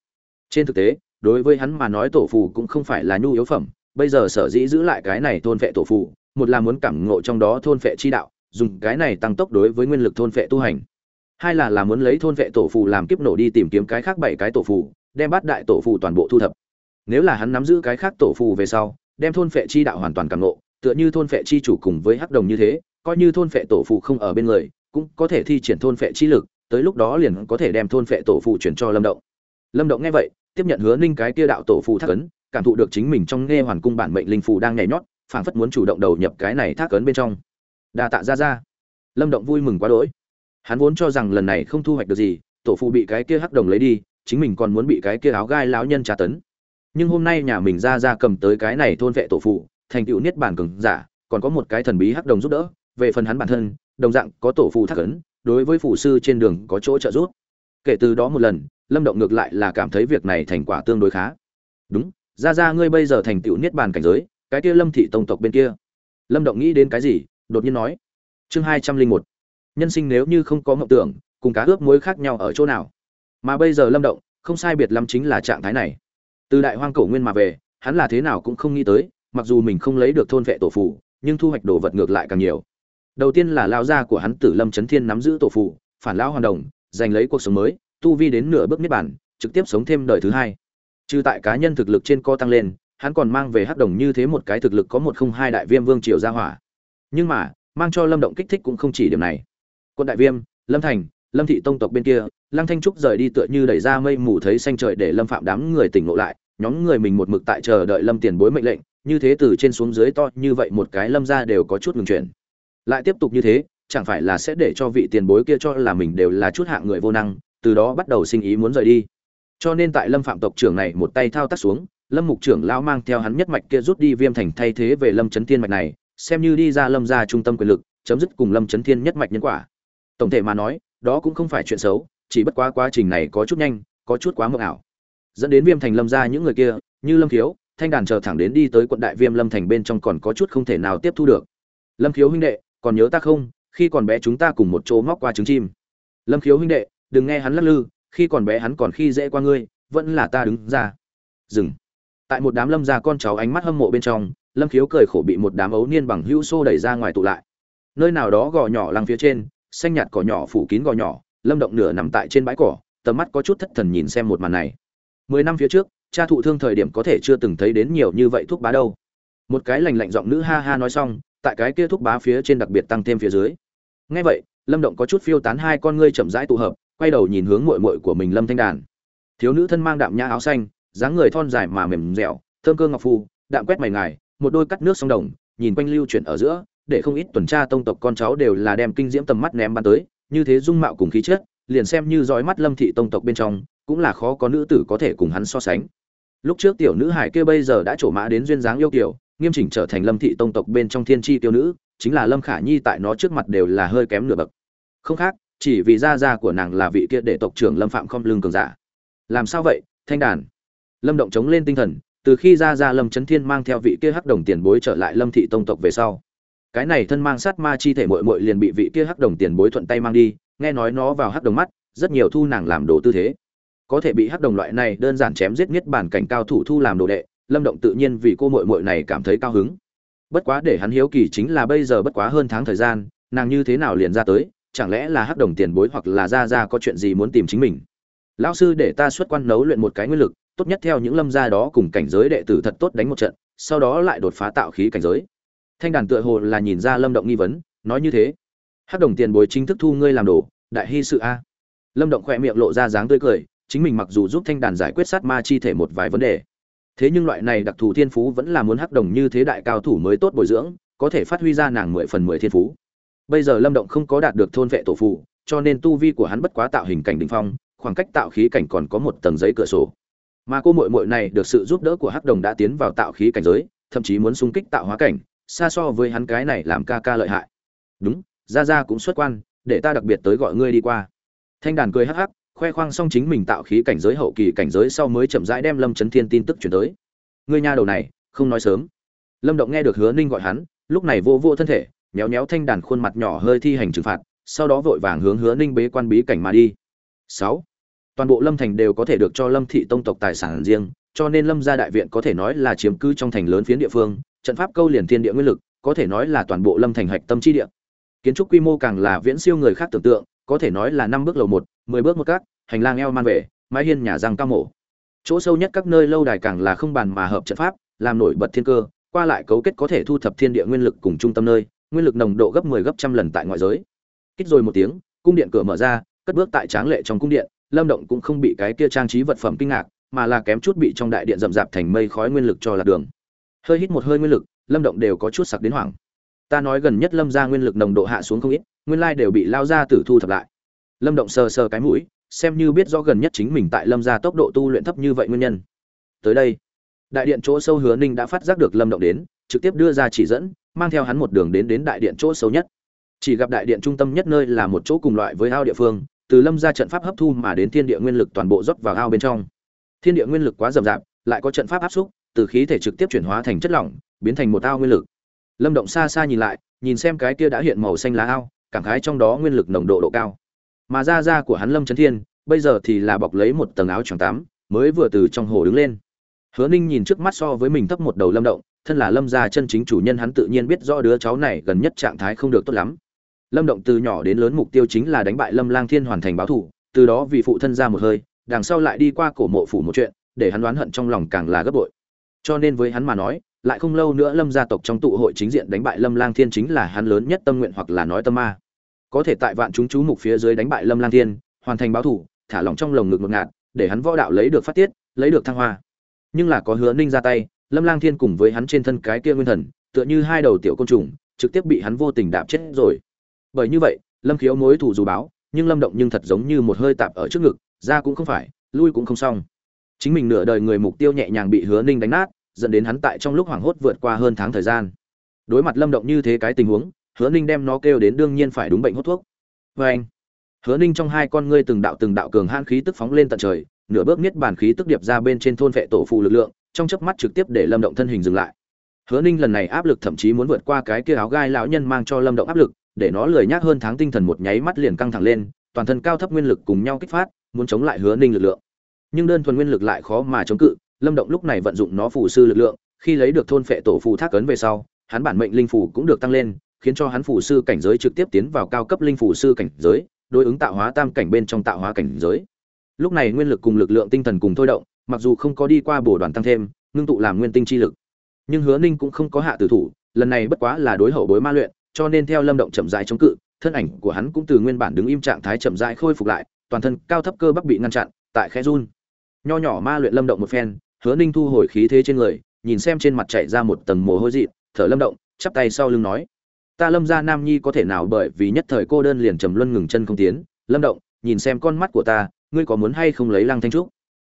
Trên thực tế, đối với hắn mà nói tổ phù cũng không phải là nhu yếu phẩm, bây giờ sở dĩ giữ lại cái này thôn vệ tổ phù, một là muốn cảm ngộ trong đó thôn vệ chi đạo, dùng cái này tăng tốc đối với nguyên lực thôn vệ tu hành. Hai là là muốn lấy thôn vệ tổ phù làm kiếp nổ đi tìm kiếm cái khác bảy cái tổ phù đem bát đại tổ phù toàn bộ thu thập. Nếu là hắn nắm giữ cái khác tổ phù về sau, đem thôn phệ chi đạo hoàn toàn cảm ngộ, tựa như thôn phệ chi chủ cùng với hắc đồng như thế, coi như thôn phệ tổ phù không ở bên người, cũng có thể thi triển thôn phệ chi lực, tới lúc đó liền có thể đem thôn phệ tổ phù chuyển cho lâm động. Lâm động nghe vậy, tiếp nhận hứa ninh cái kia đạo tổ phù thác ấn, cảm thụ được chính mình trong nghe hoàn cung bản mệnh linh phù đang nhảy nhót, phảng phất muốn chủ động đầu nhập cái này thác ấn bên trong. Đa tạ ra ra lâm động vui mừng quá đỗi. Hắn vốn cho rằng lần này không thu hoạch được gì, tổ phù bị cái kia hắc đồng lấy đi chính mình còn muốn bị cái kia áo gai lão nhân tra tấn. Nhưng hôm nay nhà mình ra ra cầm tới cái này thôn vệ tổ phụ, thành tựu niết bàn cường giả, còn có một cái thần bí hắc đồng giúp đỡ, về phần hắn bản thân, đồng dạng có tổ phụ thắc ấn, đối với phụ sư trên đường có chỗ trợ giúp. Kể từ đó một lần, lâm động ngược lại là cảm thấy việc này thành quả tương đối khá. Đúng, ra ra ngươi bây giờ thành tựu niết bàn cảnh giới, cái kia lâm thị tông tộc bên kia. Lâm động nghĩ đến cái gì, đột nhiên nói. Chương hai trăm linh một. Nhân sinh nếu như không có mộng tưởng, cùng cá ướp muối khác nhau ở chỗ nào? Mà bây giờ lâm động, không sai biệt lắm chính là trạng thái này. Từ đại hoang cổ nguyên mà về, hắn là thế nào cũng không nghĩ tới, mặc dù mình không lấy được thôn vệ tổ phụ, nhưng thu hoạch đồ vật ngược lại càng nhiều. Đầu tiên là lao gia của hắn tử lâm trấn thiên nắm giữ tổ phụ, phản lão hoàn đồng, giành lấy cuộc sống mới, tu vi đến nửa bước niết bản trực tiếp sống thêm đời thứ hai. Trừ tại cá nhân thực lực trên co tăng lên, hắn còn mang về hắc đồng như thế một cái thực lực có một không hai đại viêm vương triều gia hỏa. Nhưng mà, mang cho lâm động kích thích cũng không chỉ điểm này. Quân đại viêm, lâm thành lâm thị tông tộc bên kia, lăng thanh trúc rời đi tựa như đẩy ra mây mù thấy xanh trời để lâm phạm đám người tỉnh ngộ lại, nhóm người mình một mực tại chờ đợi lâm tiền bối mệnh lệnh, như thế từ trên xuống dưới to như vậy một cái lâm ra đều có chút ngừng chuyển. Lại tiếp tục như thế, chẳng phải là sẽ để cho vị tiền bối kia cho là mình đều là chút hạng người vô năng, từ đó bắt đầu sinh ý muốn rời đi. Cho nên tại lâm phạm tộc trưởng này một tay thao tác xuống, lâm mục trưởng lão mang theo hắn nhất mạch kia rút đi viêm thành thay thế về lâm trấn thiên mạch này, xem như đi ra lâm ra trung tâm quyền lực, chấm dứt cùng lâm trấn thiên nhất mạch nhân quả. Tổng thể mà nói đó cũng không phải chuyện xấu, chỉ bất quá quá trình này có chút nhanh, có chút quá mộng ảo. Dẫn đến viêm thành lâm ra những người kia, như lâm khiếu, thanh đàn chờ thẳng đến đi tới quận đại viêm lâm thành bên trong còn có chút không thể nào tiếp thu được. Lâm khiếu huynh đệ, còn nhớ ta không? Khi còn bé chúng ta cùng một chỗ móc qua trứng chim. Lâm khiếu huynh đệ, đừng nghe hắn lắc lư, khi còn bé hắn còn khi dễ qua ngươi, vẫn là ta đứng ra. Dừng. Tại một đám lâm gia con cháu ánh mắt hâm mộ bên trong, lâm khiếu cười khổ bị một đám ấu niên bằng hữu xô đẩy ra ngoài tụ lại. Nơi nào đó gò nhỏ lăng phía trên xanh nhạt cỏ nhỏ phủ kín gò nhỏ, lâm động nửa nằm tại trên bãi cỏ, tầm mắt có chút thất thần nhìn xem một màn này. Mười năm phía trước, cha thụ thương thời điểm có thể chưa từng thấy đến nhiều như vậy thuốc bá đâu. Một cái lành lạnh giọng nữ ha ha nói xong, tại cái kia thuốc bá phía trên đặc biệt tăng thêm phía dưới. Ngay vậy, lâm động có chút phiêu tán hai con ngươi chậm rãi tụ hợp, quay đầu nhìn hướng muội muội của mình lâm thanh đàn. Thiếu nữ thân mang đạm nhã áo xanh, dáng người thon dài mà mềm dẻo, thơm cơ ngọc phu đạm quét mày ngài, một đôi cắt nước sông đồng, nhìn quanh lưu chuyển ở giữa để không ít tuần tra tông tộc con cháu đều là đem kinh diễm tầm mắt ném bắn tới, như thế dung mạo cùng khí chất, liền xem như dõi mắt lâm thị tông tộc bên trong, cũng là khó có nữ tử có thể cùng hắn so sánh. Lúc trước tiểu nữ hải kia bây giờ đã trổ mã đến duyên dáng yêu kiều, nghiêm chỉnh trở thành lâm thị tông tộc bên trong thiên chi tiêu nữ, chính là lâm khả nhi tại nó trước mặt đều là hơi kém nửa bậc. Không khác, chỉ vì gia gia của nàng là vị kia để tộc trưởng lâm phạm không lương cường giả. Làm sao vậy, thanh đàn? Lâm động chống lên tinh thần, từ khi gia gia lâm trấn thiên mang theo vị kia hắc đồng tiền bối trở lại lâm thị tông tộc về sau cái này thân mang sát ma chi thể muội muội liền bị vị kia hắc đồng tiền bối thuận tay mang đi, nghe nói nó vào hắc đồng mắt, rất nhiều thu nàng làm đồ tư thế. Có thể bị hắc đồng loại này đơn giản chém giết nhất bản cảnh cao thủ thu làm đồ đệ, lâm động tự nhiên vì cô muội muội này cảm thấy cao hứng. Bất quá để hắn hiếu kỳ chính là bây giờ bất quá hơn tháng thời gian, nàng như thế nào liền ra tới, chẳng lẽ là hắc đồng tiền bối hoặc là ra ra có chuyện gì muốn tìm chính mình? Lão sư để ta xuất quan nấu luyện một cái nguyên lực, tốt nhất theo những lâm gia đó cùng cảnh giới đệ tử thật tốt đánh một trận, sau đó lại đột phá tạo khí cảnh giới thanh đàn tựa hồ là nhìn ra lâm động nghi vấn, nói như thế. Hắc đồng tiền bối chính thức thu ngươi làm đồ, đại hy sự a. Lâm động khỏe miệng lộ ra dáng tươi cười, chính mình mặc dù giúp thanh đàn giải quyết sát ma chi thể một vài vấn đề. Thế nhưng loại này đặc thù thiên phú vẫn là muốn hắc đồng như thế đại cao thủ mới tốt bồi dưỡng, có thể phát huy ra nàng mười phần mười thiên phú. Bây giờ lâm động không có đạt được thôn vệ tổ phụ, cho nên tu vi của hắn bất quá tạo hình cảnh đỉnh phong, khoảng cách tạo khí cảnh còn có một tầng giấy cửa sổ. Mà cô muội muội này được sự giúp đỡ của hắc đồng đã tiến vào tạo khí cảnh giới, thậm chí muốn xung kích tạo hóa cảnh xa so với hắn cái này làm ca ca lợi hại. Đúng ra ra cũng xuất quan, để ta đặc biệt tới gọi ngươi đi qua. Thanh đàn cười hắc hắc, khoe khoang xong chính mình tạo khí cảnh giới hậu kỳ cảnh giới sau mới chậm rãi đem lâm chấn thiên tin tức chuyển tới. Ngươi nha đầu này, không nói sớm. Lâm động nghe được hứa ninh gọi hắn, lúc này vô vô thân thể, méo méo thanh đàn khuôn mặt nhỏ hơi thi hành trừng phạt, sau đó vội vàng hướng hứa ninh bế quan bí cảnh mà đi. Sáu. Toàn bộ lâm thành đều có thể được cho lâm thị tông tộc tài sản riêng, cho nên lâm gia đại viện có thể nói là chiếm cứ trong thành lớn phiến địa phương trận pháp câu liền thiên địa nguyên lực, có thể nói là toàn bộ lâm thành hạch tâm chi địa. Kiến trúc quy mô càng là viễn siêu người khác tưởng tượng, có thể nói là năm bước lầu một, mười bước một cát, hành lang eo man về, mái hiên nhà răng cao mổ. Chỗ sâu nhất các nơi lâu đài càng là không bàn mà hợp trận pháp, làm nổi bật thiên cơ, qua lại cấu kết có thể thu thập thiên địa nguyên lực cùng trung tâm nơi, nguyên lực nồng độ gấp 10 gấp trăm lần tại ngoại giới. Kích rồi một tiếng, cung điện cửa mở ra, cất bước tại tráng lệ trong cung điện, lâm động cũng không bị cái kia trang trí vật phẩm kinh ngạc, mà là kém chút bị trong đại điện rậm rạp thành mây khói nguyên lực cho là đường hơi hít một hơi nguyên lực, lâm động đều có chút sặc đến hoảng. Ta nói gần nhất lâm ra nguyên lực nồng độ hạ xuống không ít, nguyên lai đều bị lao ra tử thu thập lại. Lâm động sờ sờ cái mũi, xem như biết rõ gần nhất chính mình tại lâm ra tốc độ tu luyện thấp như vậy nguyên nhân. Tới đây, đại điện chỗ sâu hứa ninh đã phát giác được lâm động đến, trực tiếp đưa ra chỉ dẫn, mang theo hắn một đường đến đến đại điện chỗ sâu nhất. Chỉ gặp đại điện trung tâm nhất nơi là một chỗ cùng loại với ao địa phương, từ lâm ra trận pháp hấp thu mà đến thiên địa nguyên lực toàn bộ rót vào ao bên trong. Thiên địa nguyên lực quá rậm rạp, lại có trận pháp áp xúc từ khí thể trực tiếp chuyển hóa thành chất lỏng, biến thành một ao nguyên lực. Lâm động xa xa nhìn lại, nhìn xem cái kia đã hiện màu xanh lá ao, cảm khái trong đó nguyên lực nồng độ độ cao. Mà da da của hắn lâm Chấn thiên, bây giờ thì là bọc lấy một tầng áo choàng tắm, mới vừa từ trong hồ đứng lên. Hứa ninh nhìn trước mắt so với mình thấp một đầu lâm động, thân là lâm gia chân chính chủ nhân hắn tự nhiên biết rõ đứa cháu này gần nhất trạng thái không được tốt lắm. Lâm động từ nhỏ đến lớn mục tiêu chính là đánh bại lâm lang thiên hoàn thành báo thủ, từ đó vì phụ thân ra một hơi, đằng sau lại đi qua cổ mộ phủ một chuyện, để hắn đoán hận trong lòng càng là gấp bội cho nên với hắn mà nói, lại không lâu nữa lâm gia tộc trong tụ hội chính diện đánh bại lâm lang thiên chính là hắn lớn nhất tâm nguyện hoặc là nói tâm ma. Có thể tại vạn chúng chú mục phía dưới đánh bại lâm lang thiên, hoàn thành báo thủ, thả lỏng trong lồng ngực ngột ngạt, để hắn võ đạo lấy được phát tiết, lấy được thăng hoa. Nhưng là có hứa ninh ra tay, lâm lang thiên cùng với hắn trên thân cái kia nguyên thần, tựa như hai đầu tiểu côn trùng, trực tiếp bị hắn vô tình đạp chết rồi. Bởi như vậy, lâm khiếu mối thủ dù báo, nhưng lâm động nhưng thật giống như một hơi tạp ở trước ngực ra cũng không phải, lui cũng không xong chính mình nửa đời người mục tiêu nhẹ nhàng bị hứa ninh đánh nát, dẫn đến hắn tại trong lúc hoảng hốt vượt qua hơn tháng thời gian. Đối mặt lâm động như thế cái tình huống, hứa ninh đem nó kêu đến đương nhiên phải đúng bệnh hút thuốc. Vê anh, hứa ninh trong hai con ngươi từng đạo từng đạo cường hãn khí tức phóng lên tận trời, nửa bước niết bàn khí tức điệp ra bên trên thôn vệ tổ phụ lực lượng, trong chớp mắt trực tiếp để lâm động thân hình dừng lại. Hứa ninh lần này áp lực thậm chí muốn vượt qua cái kia áo gai lão nhân mang cho lâm động áp lực, để nó lười nhác hơn tháng tinh thần một nháy mắt liền căng thẳng lên, toàn thân cao thấp nguyên lực cùng nhau kích phát, muốn chống lại hứa ninh lực lượng nhưng đơn thuần nguyên lực lại khó mà chống cự, lâm động lúc này vận dụng nó phù sư lực lượng, khi lấy được thôn phệ tổ phù thác ấn về sau, hắn bản mệnh linh phù cũng được tăng lên, khiến cho hắn phù sư cảnh giới trực tiếp tiến vào cao cấp linh phù sư cảnh giới, đối ứng tạo hóa tam cảnh bên trong tạo hóa cảnh giới. Lúc này nguyên lực cùng lực lượng tinh thần cùng thôi động, mặc dù không có đi qua bổ đoàn tăng thêm, ngưng tụ làm nguyên tinh chi lực. Nhưng hứa ninh cũng không có hạ tử thủ, lần này bất quá là đối hậu bối ma luyện, cho nên theo lâm động chậm rãi chống cự, thân ảnh của hắn cũng từ nguyên bản đứng im trạng thái chậm rãi khôi phục lại, toàn thân cao thấp cơ bắp bị ngăn chặn, tại khe run nho nhỏ ma luyện lâm động một phen, hứa ninh thu hồi khí thế trên người, nhìn xem trên mặt chạy ra một tầng mồ hôi dị, thở lâm động, chắp tay sau lưng nói, ta lâm gia nam nhi có thể nào bởi vì nhất thời cô đơn liền trầm luân ngừng chân không tiến? Lâm động, nhìn xem con mắt của ta, ngươi có muốn hay không lấy lăng thanh trúc?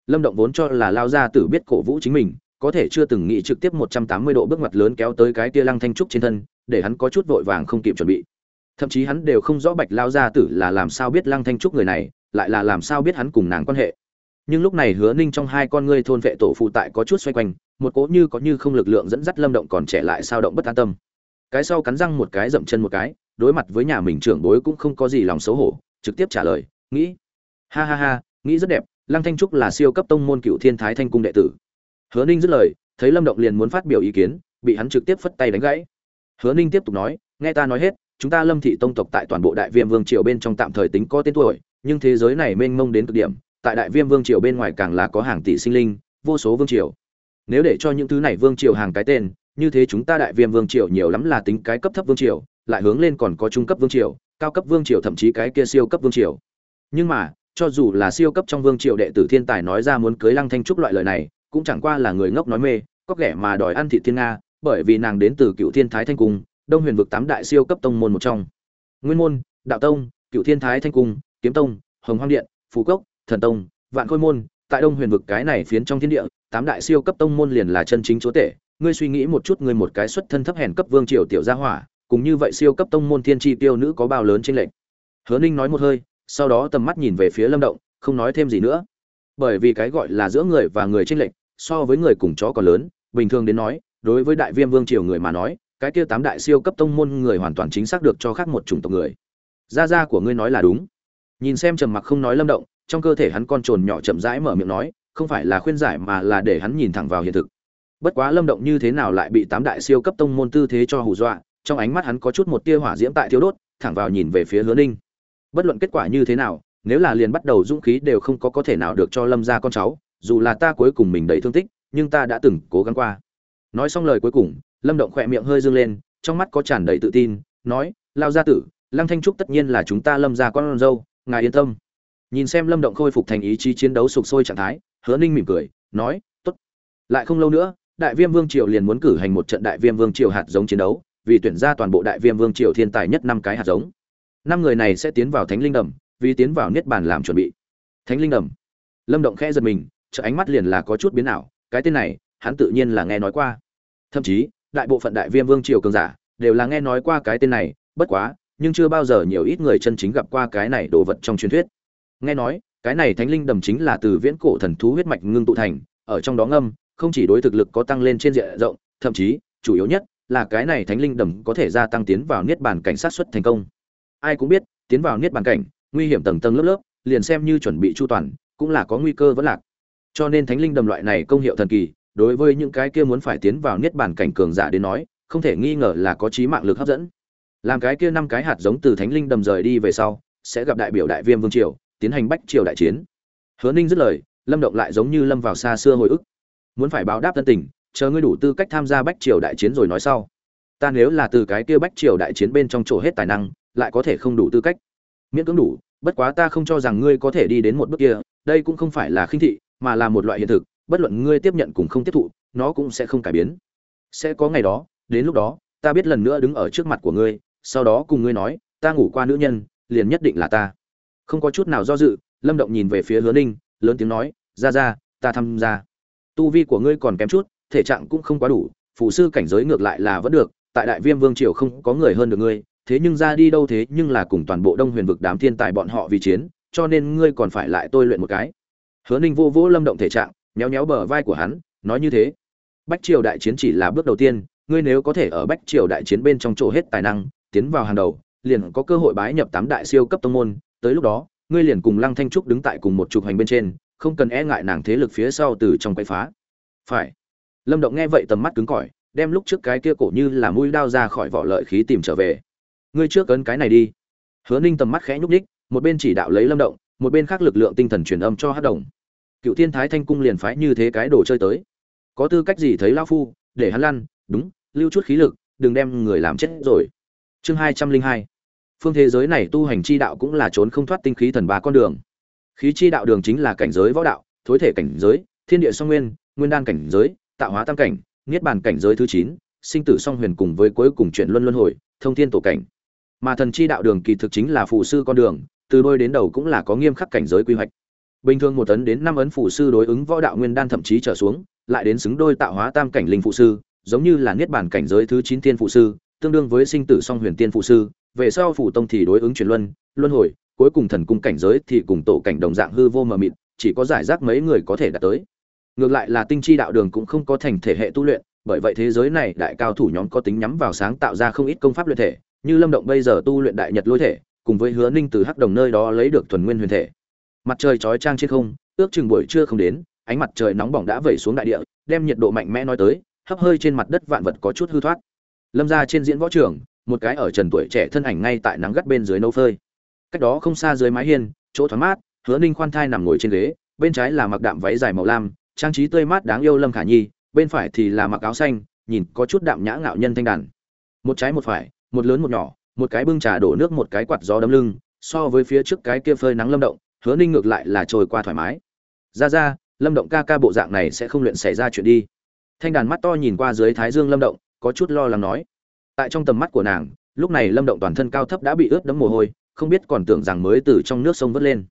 Lâm động vốn cho là lao gia tử biết cổ vũ chính mình, có thể chưa từng nghĩ trực tiếp một trăm tám mươi độ bước ngoặt lớn kéo tới cái tia lăng thanh trúc trên thân, để hắn có chút vội vàng không kịp chuẩn bị. Thậm chí hắn đều không rõ bạch lao gia tử là làm sao biết lăng thanh trúc người này, lại là làm sao biết hắn cùng nàng quan hệ nhưng lúc này hứa ninh trong hai con ngươi thôn vệ tổ phụ tại có chút xoay quanh, một cỗ như có như không lực lượng dẫn dắt lâm động còn trẻ lại sao động bất an tâm. Cái sau cắn răng một cái, dậm chân một cái, đối mặt với nhà mình trưởng bối cũng không có gì lòng xấu hổ, trực tiếp trả lời, nghĩ, ha ha ha, nghĩ rất đẹp, lăng thanh trúc là siêu cấp tông môn cựu thiên thái thanh cung đệ tử. Hứa ninh dứt lời, thấy lâm động liền muốn phát biểu ý kiến, bị hắn trực tiếp phất tay đánh gãy. Hứa ninh tiếp tục nói, nghe ta nói hết, chúng ta lâm thị tông tộc tại toàn bộ đại viêm vương triều bên trong tạm thời tính có tên tuổi, nhưng thế giới này mênh mông đến cực điểm tại đại viêm vương triều bên ngoài càng là có hàng tỷ sinh linh, vô số vương triều. Nếu để cho những thứ này vương triều hàng cái tên, như thế chúng ta đại viêm vương triều nhiều lắm là tính cái cấp thấp vương triều, lại hướng lên còn có trung cấp vương triều, cao cấp vương triều thậm chí cái kia siêu cấp vương triều. Nhưng mà, cho dù là siêu cấp trong vương triều đệ tử thiên tài nói ra muốn cưới lăng thanh trúc loại lời này, cũng chẳng qua là người ngốc nói mê, có kẻ mà đòi ăn thị thiên nga, bởi vì nàng đến từ cựu thiên thái thanh cung, đông huyền vực tám đại siêu cấp tông môn một trong. Nguyên môn, đạo tông, cựu thiên thái thanh cung, kiếm tông, hồng hoang điện phú cốc thần tông, vạn khôi môn, tại đông huyền vực cái này phiến trong thiên địa, tám đại siêu cấp tông môn liền là chân chính chúa tể. Ngươi suy nghĩ một chút, ngươi một cái xuất thân thấp hèn cấp vương triều tiểu gia hỏa, cùng như vậy siêu cấp tông môn thiên tri tiêu nữ có bao lớn trên lệnh hứa ninh nói một hơi, sau đó tầm mắt nhìn về phía lâm động, không nói thêm gì nữa. Bởi vì cái gọi là giữa người và người trên lệnh so với người cùng chó còn lớn, bình thường đến nói, đối với đại viêm vương triều người mà nói, cái kia tám đại siêu cấp tông môn người hoàn toàn chính xác được cho khác một chủng tộc người. Gia gia của ngươi nói là đúng. Nhìn xem trầm mặc không nói lâm động trong cơ thể hắn con trồn nhỏ chậm rãi mở miệng nói, không phải là khuyên giải mà là để hắn nhìn thẳng vào hiện thực. Bất quá lâm động như thế nào lại bị tám đại siêu cấp tông môn tư thế cho hù dọa, trong ánh mắt hắn có chút một tia hỏa diễm tại thiếu đốt, thẳng vào nhìn về phía hứa ninh. Bất luận kết quả như thế nào, nếu là liền bắt đầu dũng khí đều không có có thể nào được cho lâm ra con cháu, dù là ta cuối cùng mình đầy thương tích, nhưng ta đã từng cố gắng qua. Nói xong lời cuối cùng, lâm động khỏe miệng hơi dương lên, trong mắt có tràn đầy tự tin, nói lao gia tử, lăng thanh trúc tất nhiên là chúng ta lâm ra con dâu, ngài yên tâm nhìn xem lâm động khôi phục thành ý chí chiến đấu sục sôi trạng thái, hứa ninh mỉm cười, nói t ố t lại không lâu nữa, đại viêm vương triều liền muốn cử hành một trận đại viêm vương triều hạt giống chiến đấu, vì tuyển ra toàn bộ đại viêm vương triều thiên tài nhất năm cái hạt giống. Năm người này sẽ tiến vào thánh linh đầm, vì tiến vào niết bàn làm chuẩn bị. Thánh linh đầm. Lâm động khẽ giật mình chợ ánh mắt liền là có chút biến ảo, cái tên này, hắn tự nhiên là nghe nói qua. Thậm chí, đại bộ phận đại viêm vương triều cường giả đều là nghe nói qua cái tên này, bất quá, nhưng chưa bao giờ nhiều ít người chân chính gặp qua cái này đồ vật trong truyền thuyết nghe nói, cái này thánh linh đầm chính là từ viễn cổ thần thú huyết mạch ngưng tụ thành, ở trong đó ngâm, không chỉ đối thực lực có tăng lên trên diện rộng, thậm chí, chủ yếu nhất là cái này thánh linh đầm có thể gia tăng tiến vào niết bàn cảnh sát xuất thành công. Ai cũng biết, tiến vào niết bàn cảnh, nguy hiểm tầng tầng lớp lớp, liền xem như chuẩn bị chu toàn, cũng là có nguy cơ vẫn lạc. Cho nên thánh linh đầm loại này công hiệu thần kỳ, đối với những cái kia muốn phải tiến vào niết bàn cảnh cường giả đến nói, không thể nghi ngờ là có trí mạng lực hấp dẫn. Làm cái kia năm cái hạt giống từ thánh linh đầm rời đi về sau, sẽ gặp đại biểu đại viêm vương triều tiến hành bách triều đại chiến. Hứa ninh dứt lời, lâm động lại giống như lâm vào xa xưa hồi ức. Muốn phải báo đáp tân tình, chờ ngươi đủ tư cách tham gia bách triều đại chiến rồi nói sau. Ta nếu là từ cái kia bách triều đại chiến bên trong chỗ hết tài năng, lại có thể không đủ tư cách. Miễn cưỡng đủ, bất quá ta không cho rằng ngươi có thể đi đến một bước kia, đây cũng không phải là khinh thị, mà là một loại hiện thực, bất luận ngươi tiếp nhận cùng không tiếp thụ, nó cũng sẽ không cải biến. Sẽ có ngày đó, đến lúc đó, ta biết lần nữa đứng ở trước mặt của ngươi, sau đó cùng ngươi nói, ta ngủ qua nữ nhân, liền nhất định là ta không có chút nào do dự, lâm động nhìn về phía hứa ninh, lớn tiếng nói, ra ra, ta tham gia. Tu vi của ngươi còn kém chút, thể trạng cũng không quá đủ phụ sư cảnh giới ngược lại là vẫn được, tại đại viêm vương triều không có người hơn được ngươi, thế nhưng ra đi đâu thế nhưng là cùng toàn bộ đông huyền vực đám thiên tài bọn họ vì chiến, cho nên ngươi còn phải lại tôi luyện một cái. Hứa ninh vô vỗ lâm động thể trạng nhéo nhéo bờ vai của hắn, nói như thế. Bách triều đại chiến chỉ là bước đầu tiên, ngươi nếu có thể ở bách triều đại chiến bên trong chỗ hết tài năng, tiến vào hàng đầu, liền có cơ hội bái nhập tám đại siêu cấp tông môn tới lúc đó, ngươi liền cùng lăng thanh trúc đứng tại cùng một trục hành bên trên, không cần e ngại nàng thế lực phía sau từ trong quay phá. Phải. Lâm động nghe vậy tầm mắt cứng cỏi, đem lúc trước cái kia cổ như là mũi đao ra khỏi vỏ lợi khí tìm trở về. Ngươi trước cấn cái này đi. Hứa ninh tầm mắt khẽ nhúc ních một bên chỉ đạo lấy lâm động, một bên khác lực lượng tinh thần truyền âm cho hát đồng. Cựu thiên thái thanh cung liền phái như thế cái đồ chơi tới. Có tư cách gì thấy lao phu, để hắn lăn, đúng, lưu chút khí lực, đừng đem người làm chết rồi. Chương hai trăm linh hai phương thế giới này tu hành chi đạo cũng là trốn không thoát tinh khí thần ba con đường. Khí chi đạo đường chính là cảnh giới võ đạo, thối thể cảnh giới, thiên địa song nguyên nguyên đan cảnh giới, tạo hóa tam cảnh, niết bàn cảnh giới thứ chín, sinh tử song huyền cùng với cuối cùng chuyện luân luân hồi, thông thiên tổ cảnh. Mà thần chi đạo đường kỳ thực chính là phù sư con đường, từ đôi đến đầu cũng là có nghiêm khắc cảnh giới quy hoạch. Bình thường một tấn đến năm ấn phù sư đối ứng võ đạo nguyên đan thậm chí trở xuống, lại đến xứng đôi tạo hóa tam cảnh linh phụ sư, giống như là niết bàn cảnh giới thứ chín tiên phụ sư, tương đương với sinh tử song huyền tiên phụ sư về sau phủ tông thì đối ứng truyền luân luân hồi, cuối cùng thần cung cảnh giới thì cùng tổ cảnh đồng dạng hư vô mờ mịt, chỉ có giải rác mấy người có thể đạt tới. Ngược lại là tinh chi đạo đường cũng không có thành thể hệ tu luyện, bởi vậy thế giới này đại cao thủ nhóm có tính nhắm vào sáng tạo ra không ít công pháp luyện thể, như lâm động bây giờ tu luyện đại nhật lôi thể, cùng với hứa ninh từ hắc đồng nơi đó lấy được thuần nguyên huyền thể. Mặt trời chói trang trên không, ước chừng buổi trưa không đến, ánh mặt trời nóng bỏng đã vẩy xuống đại địa, đem nhiệt độ mạnh mẽ nói tới, hấp hơi trên mặt đất vạn vật có chút hư thoát. Lâm ra trên diễn võ trường một cái ở trần tuổi trẻ thân ảnh ngay tại nắng gắt bên dưới nấu phơi. Cách đó không xa dưới mái hiên, chỗ thoáng mát, hứa ninh khoan thai nằm ngồi trên ghế, bên trái là mặc đạm váy dài màu lam, trang trí tươi mát đáng yêu lâm khả nhi, bên phải thì là mặc áo xanh, nhìn có chút đạm nhã ngạo nhân thanh đàn. Một trái một phải, một lớn một nhỏ, một cái bưng trà đổ nước một cái quạt gió đấm lưng, so với phía trước cái kia phơi nắng lâm động, hứa ninh ngược lại là trôi qua thoải mái. Ra ra, lâm động ca ca bộ dạng này sẽ không luyện xảy ra chuyện đi. Thanh đàn mắt to nhìn qua dưới thái dương lâm động, có chút lo lắng nói tại trong tầm mắt của nàng, lúc này lâm động toàn thân cao thấp đã bị ướt đẫm mồ hôi, không biết còn tưởng rằng mới từ trong nước sông vớt lên.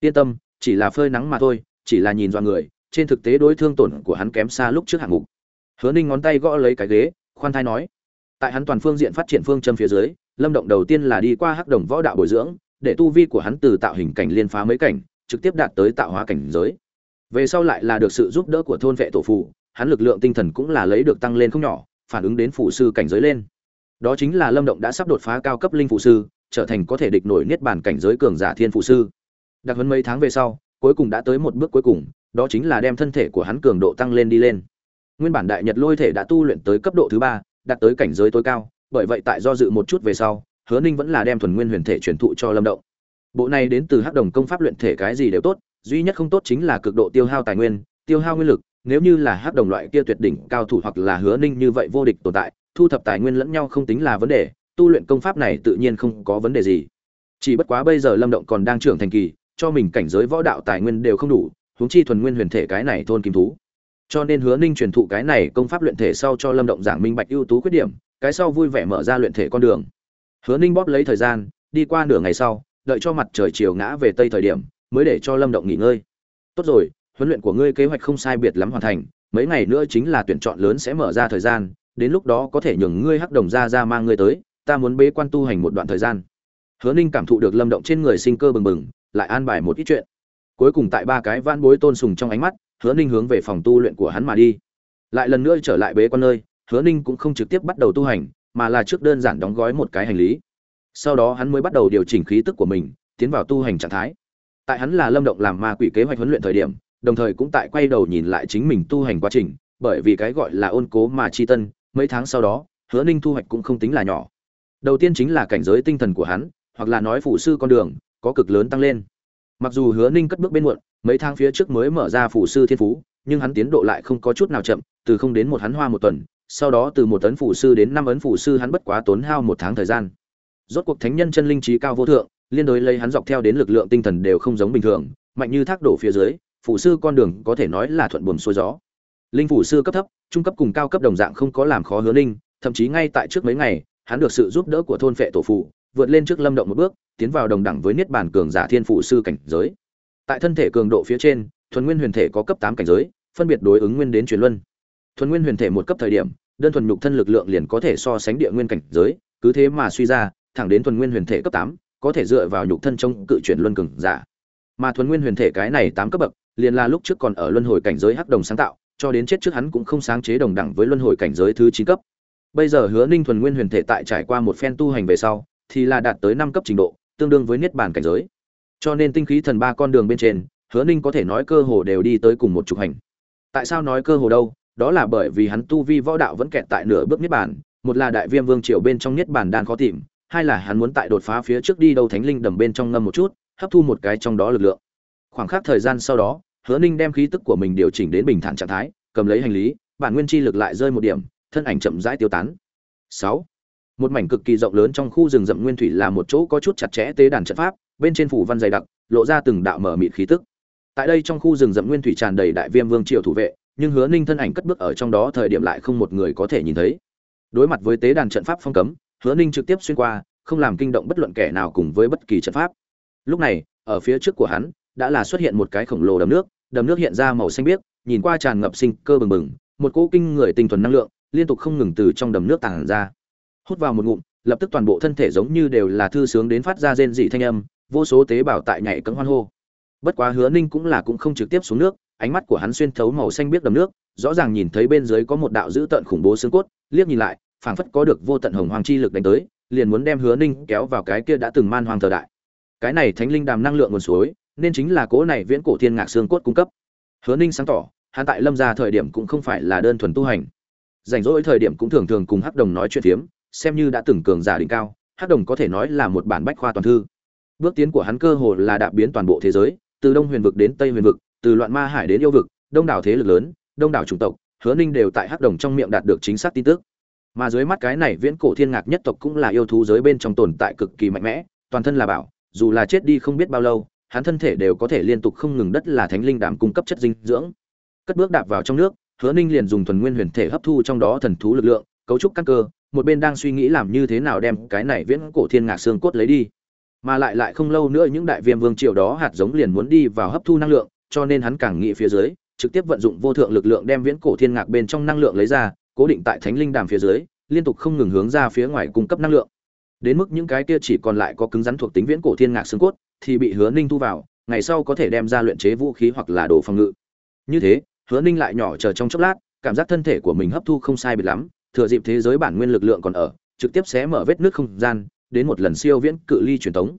Yên tâm, chỉ là phơi nắng mà thôi, chỉ là nhìn do người, trên thực tế đối thương tổn của hắn kém xa lúc trước hạng mục. Hứa ninh ngón tay gõ lấy cái ghế, khoan thai nói. Tại hắn toàn phương diện phát triển phương châm phía dưới, lâm động đầu tiên là đi qua hắc đồng võ đạo bồi dưỡng, để tu vi của hắn từ tạo hình cảnh liên phá mấy cảnh, trực tiếp đạt tới tạo hóa cảnh giới. Về sau lại là được sự giúp đỡ của thôn vệ tổ phụ hắn lực lượng tinh thần cũng là lấy được tăng lên không nhỏ, phản ứng đến phụ sư cảnh giới lên đó chính là lâm động đã sắp đột phá cao cấp linh phụ sư, trở thành có thể địch nổi niết bàn cảnh giới cường giả thiên phụ sư. Đặc huấn mấy tháng về sau, cuối cùng đã tới một bước cuối cùng, đó chính là đem thân thể của hắn cường độ tăng lên đi lên. Nguyên bản đại nhật lôi thể đã tu luyện tới cấp độ thứ ba, đạt tới cảnh giới tối cao, bởi vậy tại do dự một chút về sau, hứa ninh vẫn là đem thuần nguyên huyền thể truyền thụ cho lâm động. Bộ này đến từ hắc đồng công pháp luyện thể cái gì đều tốt, duy nhất không tốt chính là cực độ tiêu hao tài nguyên, tiêu hao nguyên lực, nếu như là hắc đồng loại kia tuyệt đỉnh cao thủ hoặc là hứa ninh như vậy vô địch tồn tại thu thập tài nguyên lẫn nhau không tính là vấn đề, tu luyện công pháp này tự nhiên không có vấn đề gì. Chỉ bất quá bây giờ lâm động còn đang trưởng thành kỳ, cho mình cảnh giới võ đạo tài nguyên đều không đủ, huống chi thuần nguyên huyền thể cái này thôn kim thú. Cho nên hứa ninh truyền thụ cái này công pháp luyện thể sau cho lâm động giảng minh bạch ưu tú khuyết điểm, cái sau vui vẻ mở ra luyện thể con đường. Hứa ninh bóp lấy thời gian, đi qua nửa ngày sau, đợi cho mặt trời chiều ngã về tây thời điểm, mới để cho lâm động nghỉ ngơi. Tốt rồi, huấn luyện của ngươi kế hoạch không sai biệt lắm hoàn thành, mấy ngày nữa chính là tuyển chọn lớn sẽ mở ra thời gian đến lúc đó có thể nhường ngươi hắc đồng ra ra mang ngươi tới, ta muốn bế quan tu hành một đoạn thời gian. Hứa ninh cảm thụ được lâm động trên người sinh cơ bừng bừng, lại an bài một ít chuyện. Cuối cùng tại ba cái van bối tôn sùng trong ánh mắt, hứa ninh hướng về phòng tu luyện của hắn mà đi. Lại lần nữa trở lại bế quan nơi, hứa ninh cũng không trực tiếp bắt đầu tu hành, mà là trước đơn giản đóng gói một cái hành lý. Sau đó hắn mới bắt đầu điều chỉnh khí tức của mình, tiến vào tu hành trạng thái. Tại hắn là lâm động làm ma quỷ kế hoạch huấn luyện thời điểm, đồng thời cũng tại quay đầu nhìn lại chính mình tu hành quá trình, bởi vì cái gọi là ôn cố mà chi tân mấy tháng sau đó, hứa ninh thu hoạch cũng không tính là nhỏ. Đầu tiên chính là cảnh giới tinh thần của hắn, hoặc là nói phủ sư con đường, có cực lớn tăng lên. Mặc dù hứa ninh cất bước bên muộn, mấy tháng phía trước mới mở ra phủ sư thiên phú, nhưng hắn tiến độ lại không có chút nào chậm, từ không đến một hắn hoa một tuần, sau đó từ một tấn phủ sư đến năm ấn phủ sư hắn bất quá tốn hao một tháng thời gian. Rốt cuộc thánh nhân chân linh trí cao vô thượng, liên đối lấy hắn dọc theo đến lực lượng tinh thần đều không giống bình thường, mạnh như thác đổ phía dưới, phủ sư con đường có thể nói là thuận buồm xuôi gió linh phủ sư cấp thấp, trung cấp cùng cao cấp đồng dạng không có làm khó hứa ninh, thậm chí ngay tại trước mấy ngày, hắn được sự giúp đỡ của thôn phệ tổ phụ, vượt lên trước lâm động một bước, tiến vào đồng đẳng với niết bàn cường giả thiên phụ sư cảnh giới. Tại thân thể cường độ phía trên, thuần nguyên huyền thể có cấp tám cảnh giới, phân biệt đối ứng nguyên đến truyền luân. Thuần nguyên huyền thể một cấp thời điểm, đơn thuần nhục thân lực lượng liền có thể so sánh địa nguyên cảnh giới, cứ thế mà suy ra, thẳng đến thuần nguyên huyền thể cấp tám, có thể dựa vào nhục thân trong cự chuyển luân cường giả. Mà thuần nguyên huyền thể cái này tám cấp bậc, liền là lúc trước còn ở luân hồi cảnh giới hắc đồng sáng tạo cho đến chết trước hắn cũng không sáng chế đồng đẳng với luân hồi cảnh giới thứ chín cấp. Bây giờ hứa ninh thuần nguyên huyền thể tại trải qua một phen tu hành về sau, thì là đạt tới năm cấp trình độ, tương đương với niết bàn cảnh giới. Cho nên tinh khí thần ba con đường bên trên, hứa ninh có thể nói cơ hồ đều đi tới cùng một trục hành. Tại sao nói cơ hồ đâu? Đó là bởi vì hắn tu vi võ đạo vẫn kẹt tại nửa bước niết bàn, một là đại viêm vương triều bên trong niết bàn đan khó tìm, hai là hắn muốn tại đột phá phía trước đi đâu thánh linh đầm bên trong ngâm một chút, hấp thu một cái trong đó lực lượng. Khoảng khắc thời gian sau đó hứa ninh đem khí tức của mình điều chỉnh đến bình thản trạng thái, cầm lấy hành lý, bản nguyên chi lực lại rơi một điểm, thân ảnh chậm rãi tiêu tán. Sáu. Một mảnh cực kỳ rộng lớn trong khu rừng rậm nguyên thủy là một chỗ có chút chặt chẽ tế đàn trận pháp, bên trên phủ văn dày đặc, lộ ra từng đạo mở mịt khí tức. Tại đây trong khu rừng rậm nguyên thủy tràn đầy đại viêm vương triều thủ vệ, nhưng hứa ninh thân ảnh cất bước ở trong đó thời điểm lại không một người có thể nhìn thấy. Đối mặt với tế đàn trận pháp phong cấm, hứa ninh trực tiếp xuyên qua, không làm kinh động bất luận kẻ nào cùng với bất kỳ trận pháp. Lúc này, ở phía trước của hắn đã là xuất hiện một cái khổng lồ đầm nước đầm nước hiện ra màu xanh biếc, nhìn qua tràn ngập sinh cơ bừng bừng, một cỗ kinh người tinh thuần năng lượng liên tục không ngừng từ trong đầm nước tàng ra. Hút vào một ngụm, lập tức toàn bộ thân thể giống như đều là thư sướng đến phát ra rên dị thanh âm, vô số tế bào tại nhảy cẫng hoan hô. Bất quá hứa ninh cũng là cũng không trực tiếp xuống nước, ánh mắt của hắn xuyên thấu màu xanh biếc đầm nước, rõ ràng nhìn thấy bên dưới có một đạo dữ tợn khủng bố xương cốt, liếc nhìn lại, phảng phất có được vô tận hồng hoàng chi lực đánh tới, liền muốn đem hứa ninh kéo vào cái kia đã từng man hoàng thời đại. Cái này thánh linh đàm năng lượng nguồn suối nên chính là cố này viễn cổ thiên ngạc xương cốt cung cấp. Hứa ninh sáng tỏ, hắn tại lâm gia thời điểm cũng không phải là đơn thuần tu hành. Rảnh rỗi thời điểm cũng thường thường cùng hắc đồng nói chuyện phiếm, xem như đã từng cường giả đỉnh cao, hắc đồng có thể nói là một bản bách khoa toàn thư. Bước tiến của hắn cơ hồ là đạp biến toàn bộ thế giới, từ đông huyền vực đến tây huyền vực, từ loạn ma hải đến yêu vực, đông đảo thế lực lớn, đông đảo chủng tộc, hứa ninh đều tại hắc đồng trong miệng đạt được chính xác tin tức. Mà dưới mắt cái này viễn cổ thiên ngạc nhất tộc cũng là yêu thú giới bên trong tồn tại cực kỳ mạnh mẽ, toàn thân là bảo, dù là chết đi không biết bao lâu hắn thân thể đều có thể liên tục không ngừng đất là thánh linh đàm cung cấp chất dinh dưỡng. Cất bước đạp vào trong nước, hứa ninh liền dùng thuần nguyên huyền thể hấp thu trong đó thần thú lực lượng, cấu trúc căn cơ, một bên đang suy nghĩ làm như thế nào đem cái này viễn cổ thiên ngạc xương cốt lấy đi. Mà lại lại không lâu nữa những đại viêm vương triều đó hạt giống liền muốn đi vào hấp thu năng lượng, cho nên hắn càng nghĩ phía dưới, trực tiếp vận dụng vô thượng lực lượng đem viễn cổ thiên ngạc bên trong năng lượng lấy ra, cố định tại thánh linh đàm phía dưới, liên tục không ngừng hướng ra phía ngoài cung cấp năng lượng. Đến mức những cái kia chỉ còn lại có cứng rắn thuộc tính viễn cổ thiên ngạc xương cốt thì bị hứa ninh thu vào, ngày sau có thể đem ra luyện chế vũ khí hoặc là đồ phòng ngự. Như thế, hứa ninh lại nhỏ chờ trong chốc lát, cảm giác thân thể của mình hấp thu không sai biệt lắm, thừa dịp thế giới bản nguyên lực lượng còn ở, trực tiếp sẽ mở vết nước không gian, đến một lần siêu viễn cự ly truyền tống.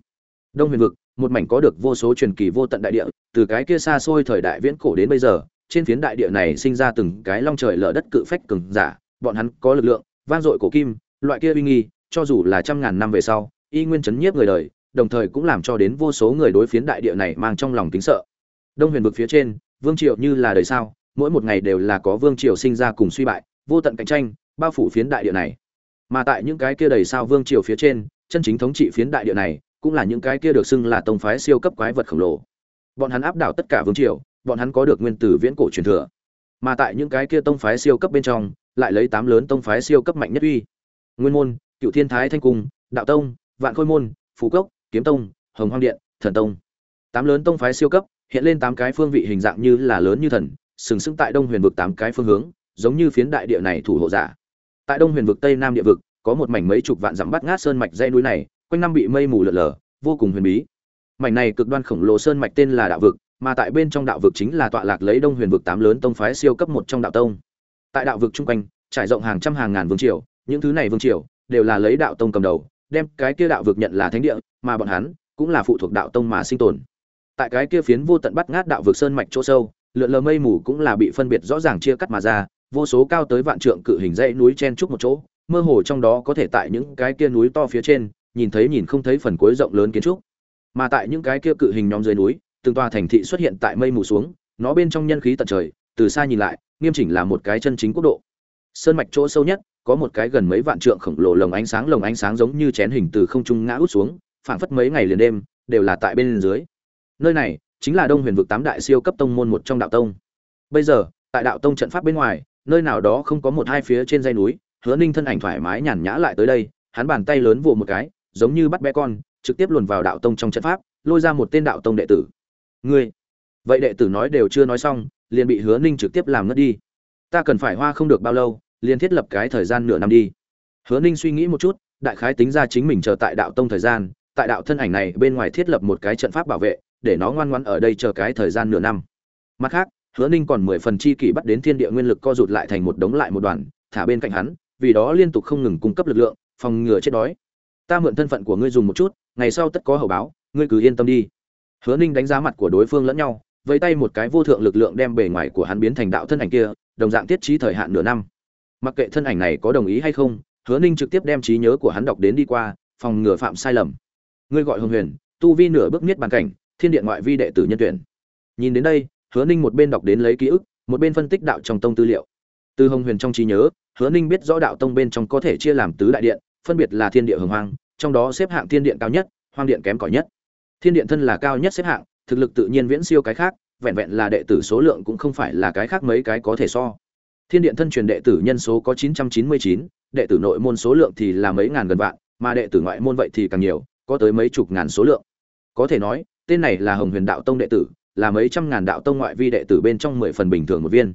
Đông huyền vực, một mảnh có được vô số truyền kỳ vô tận đại địa, từ cái kia xa xôi thời đại viễn cổ đến bây giờ, trên phiến đại địa này sinh ra từng cái long trời lở đất cự phách cường giả, bọn hắn có lực lượng, vang dội cổ kim, loại kia uy nghi, cho dù là trăm ngàn năm về sau, y nguyên chấn nhiếp người đời đồng thời cũng làm cho đến vô số người đối phiến đại địa này mang trong lòng kính sợ. Đông huyền vực phía trên, vương triều như là đời sao mỗi một ngày đều là có vương triều sinh ra cùng suy bại, vô tận cạnh tranh, bao phủ phiến đại địa này. Mà tại những cái kia đầy sao vương triều phía trên, chân chính thống trị phiến đại địa này, cũng là những cái kia được xưng là tông phái siêu cấp quái vật khổng lồ. Bọn hắn áp đảo tất cả vương triều, bọn hắn có được nguyên tử viễn cổ truyền thừa. Mà tại những cái kia tông phái siêu cấp bên trong, lại lấy tám lớn tông phái siêu cấp mạnh nhất uy. Nguyên môn, cựu thiên thái thanh cung, đạo tông, vạn khôi môn phú cốc kiếm tông, hồng hoang điện, thần tông. Tám lớn tông phái siêu cấp, hiện lên tám cái phương vị hình dạng như là lớn như thần, sừng sững tại đông huyền vực tám cái phương hướng, giống như phiến đại địa này thủ hộ giả. Tại đông huyền vực tây nam địa vực, có một mảnh mấy chục vạn dặm bắt ngát sơn mạch dây núi này, quanh năm bị mây mù lở lở, vô cùng huyền bí. Mảnh này cực đoan khổng lồ sơn mạch tên là đạo vực, mà tại bên trong đạo vực chính là tọa lạc lấy đông huyền vực tám lớn tông phái siêu cấp một trong đạo tông. Tại đạo vực chung quanh, trải rộng hàng trăm hàng ngàn vương triều, những thứ này vương triều đều là lấy đạo tông cầm đầu đem cái kia đạo vực nhận là thánh địa, mà bọn hắn cũng là phụ thuộc đạo tông mà sinh tồn. Tại cái kia phiến vô tận bắt ngát đạo vực sơn mạch chỗ sâu, lượn lờ mây mù cũng là bị phân biệt rõ ràng chia cắt mà ra, vô số cao tới vạn trượng cự hình dãy núi chen chúc một chỗ, mơ hồ trong đó có thể tại những cái kia núi to phía trên, nhìn thấy nhìn không thấy phần cuối rộng lớn kiến trúc. Mà tại những cái kia cự hình nhóm dưới núi, từng tòa thành thị xuất hiện tại mây mù xuống, nó bên trong nhân khí tận trời, từ xa nhìn lại, nghiêm chỉnh là một cái chân chính quốc độ. Sơn mạch chỗ sâu nhất có một cái gần mấy vạn trượng khổng lồ lồng ánh sáng, lồng ánh sáng giống như chén hình từ không trung ngã út xuống, phảng phất mấy ngày liền đêm, đều là tại bên dưới. Nơi này chính là đông huyền vực tám đại siêu cấp tông môn một trong đạo tông. Bây giờ, tại đạo tông trận pháp bên ngoài, nơi nào đó không có một hai phía trên dây núi, hứa ninh thân ảnh thoải mái nhàn nhã lại tới đây, hắn bàn tay lớn vụ một cái, giống như bắt bé con, trực tiếp luồn vào đạo tông trong trận pháp, lôi ra một tên đạo tông đệ tử. Ngươi? Vậy đệ tử nói đều chưa nói xong, liền bị hứa ninh trực tiếp làm ngất đi. Ta cần phải hoa không được bao lâu liền thiết lập cái thời gian nửa năm đi. Hứa ninh suy nghĩ một chút, đại khái tính ra chính mình chờ tại đạo tông thời gian, tại đạo thân ảnh này bên ngoài thiết lập một cái trận pháp bảo vệ, để nó ngoan ngoãn ở đây chờ cái thời gian nửa năm. Mặt khác, hứa ninh còn mười phần chi kỷ bắt đến thiên địa nguyên lực co rụt lại thành một đống lại một đoàn, thả bên cạnh hắn, vì đó liên tục không ngừng cung cấp lực lượng, phòng ngừa chết đói. Ta mượn thân phận của ngươi dùng một chút, ngày sau tất có hậu báo, ngươi cứ yên tâm đi. Hứa ninh đánh giá mặt của đối phương lẫn nhau, vẫy tay một cái vô thượng lực lượng đem bề ngoài của hắn biến thành đạo thân ảnh kia, đồng dạng tiết trí thời hạn nửa năm mặc kệ thân ảnh này có đồng ý hay không, hứa ninh trực tiếp đem trí nhớ của hắn đọc đến đi qua, phòng ngừa phạm sai lầm. Ngươi gọi hồng huyền, tu vi nửa bước miết bàn cảnh, thiên điện ngoại vi đệ tử nhân tuyển. Nhìn đến đây, hứa ninh một bên đọc đến lấy ký ức, một bên phân tích đạo trong tông tư liệu. Từ hồng huyền trong trí nhớ, hứa ninh biết rõ đạo tông bên trong có thể chia làm tứ đại điện, phân biệt là thiên địa hồng hoang, trong đó xếp hạng thiên điện cao nhất, hoang điện kém cỏi nhất. Thiên điện thân là cao nhất xếp hạng, thực lực tự nhiên viễn siêu cái khác, vẹn vẹn là đệ tử số lượng cũng không phải là cái khác mấy cái có thể so thiên điện thân truyền đệ tử nhân số có 999, đệ tử nội môn số lượng thì là mấy ngàn gần vạn mà đệ tử ngoại môn vậy thì càng nhiều có tới mấy chục ngàn số lượng. Có thể nói tên này là hồng huyền đạo tông đệ tử là mấy trăm ngàn đạo tông ngoại vi đệ tử bên trong mười phần bình thường một viên.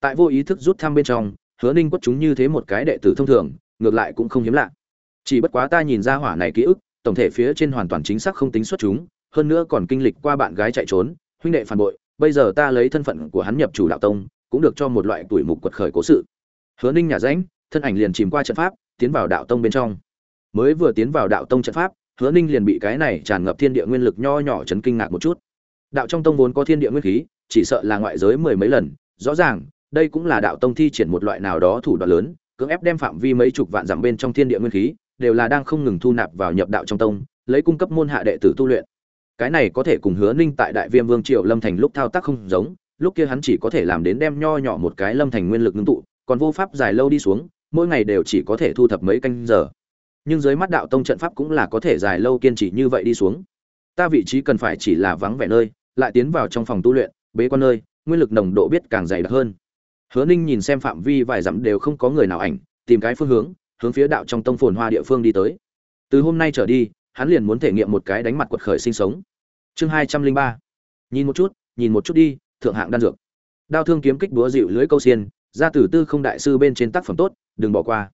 Tại vô ý thức rút thăm bên trong hứa ninh quất chúng như thế một cái đệ tử thông thường ngược lại cũng không hiếm lạ. Chỉ bất quá ta nhìn ra hỏa này ký ức tổng thể phía trên hoàn toàn chính xác không tính xuất chúng hơn nữa còn kinh lịch qua bạn gái chạy trốn huynh đệ phản bội bây giờ ta lấy thân phận của hắn nhập chủ đạo tông cũng được cho một loại tuổi mục quật khởi cố sự. Hứa ninh nhà ránh thân ảnh liền chìm qua trận pháp, tiến vào đạo tông bên trong. Mới vừa tiến vào đạo tông trận pháp, hứa ninh liền bị cái này tràn ngập thiên địa nguyên lực nho nhỏ chấn kinh ngạc một chút. Đạo trong tông vốn có thiên địa nguyên khí, chỉ sợ là ngoại giới mười mấy lần, rõ ràng, đây cũng là đạo tông thi triển một loại nào đó thủ đoạn lớn, cưỡng ép đem phạm vi mấy chục vạn dặm bên trong thiên địa nguyên khí, đều là đang không ngừng thu nạp vào nhập đạo trong tông, lấy cung cấp môn hạ đệ tử tu luyện. Cái này có thể cùng hứa ninh tại đại viêm vương triệu lâm thành lúc thao tác không giống lúc kia hắn chỉ có thể làm đến đem nho nhỏ một cái lâm thành nguyên lực ngưng tụ, còn vô pháp dài lâu đi xuống, mỗi ngày đều chỉ có thể thu thập mấy canh giờ. Nhưng dưới mắt đạo tông trận pháp cũng là có thể dài lâu kiên trì như vậy đi xuống. Ta vị trí cần phải chỉ là vắng vẻ nơi, lại tiến vào trong phòng tu luyện, bế quan nơi, nguyên lực nồng độ biết càng dày đặc hơn. Hứa ninh nhìn xem phạm vi vài dặm đều không có người nào ảnh, tìm cái phương hướng hướng phía đạo trong tông phồn hoa địa phương đi tới. Từ hôm nay trở đi, hắn liền muốn thể nghiệm một cái đánh mặt quật khởi sinh sống. Chương hai trăm linh ba. Nhìn một chút, nhìn một chút đi thượng hạng đan dược. Đao thương kiếm kích búa dịu lưới câu xiên, ra từ tư không đại sư bên trên tác phẩm tốt, đừng bỏ qua.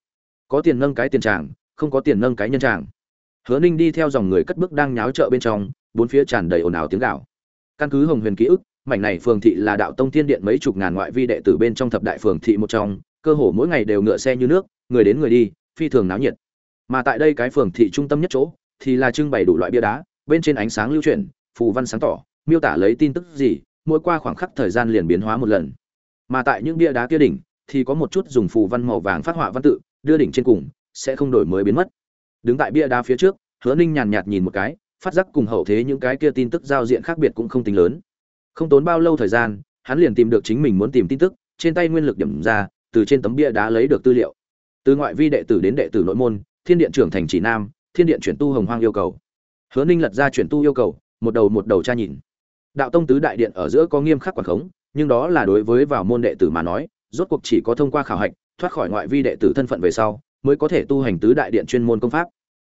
Có tiền nâng cái tiền tràng, không có tiền nâng cái nhân tràng. Hứa ninh đi theo dòng người cất bước đang nháo chợ bên trong, bốn phía tràn đầy ồn ào tiếng gạo căn cứ hồng huyền ký ức, mảnh này phường thị là đạo tông thiên điện mấy chục ngàn ngoại vi đệ tử bên trong thập đại phường thị một trong, cơ hồ mỗi ngày đều ngựa xe như nước, người đến người đi, phi thường náo nhiệt. Mà tại đây cái phường thị trung tâm nhất chỗ, thì là trưng bày đủ loại bia đá, bên trên ánh sáng lưu chuyển, phù văn sáng tỏ, miêu tả lấy tin tức gì mỗi qua khoảng khắc thời gian liền biến hóa một lần. Mà tại những bia đá kia đỉnh, thì có một chút dùng phù văn màu vàng phát họa văn tự, đưa đỉnh trên cùng, sẽ không đổi mới biến mất. Đứng tại bia đá phía trước, hứa ninh nhàn nhạt nhìn một cái, phát giác cùng hậu thế những cái kia tin tức giao diện khác biệt cũng không tính lớn. Không tốn bao lâu thời gian, hắn liền tìm được chính mình muốn tìm tin tức, trên tay nguyên lực điểm ra, từ trên tấm bia đá lấy được tư liệu. Từ ngoại vi đệ tử đến đệ tử nội môn, thiên điện trưởng thành chỉ nam, thiên điện chuyển tu hồng hoang yêu cầu. Hứa ninh lật ra chuyển tu yêu cầu, một đầu một đầu tra nhìn đạo tông tứ đại điện ở giữa có nghiêm khắc quản khống, nhưng đó là đối với vào môn đệ tử mà nói, rốt cuộc chỉ có thông qua khảo hạch, thoát khỏi ngoại vi đệ tử thân phận về sau, mới có thể tu hành tứ đại điện chuyên môn công pháp.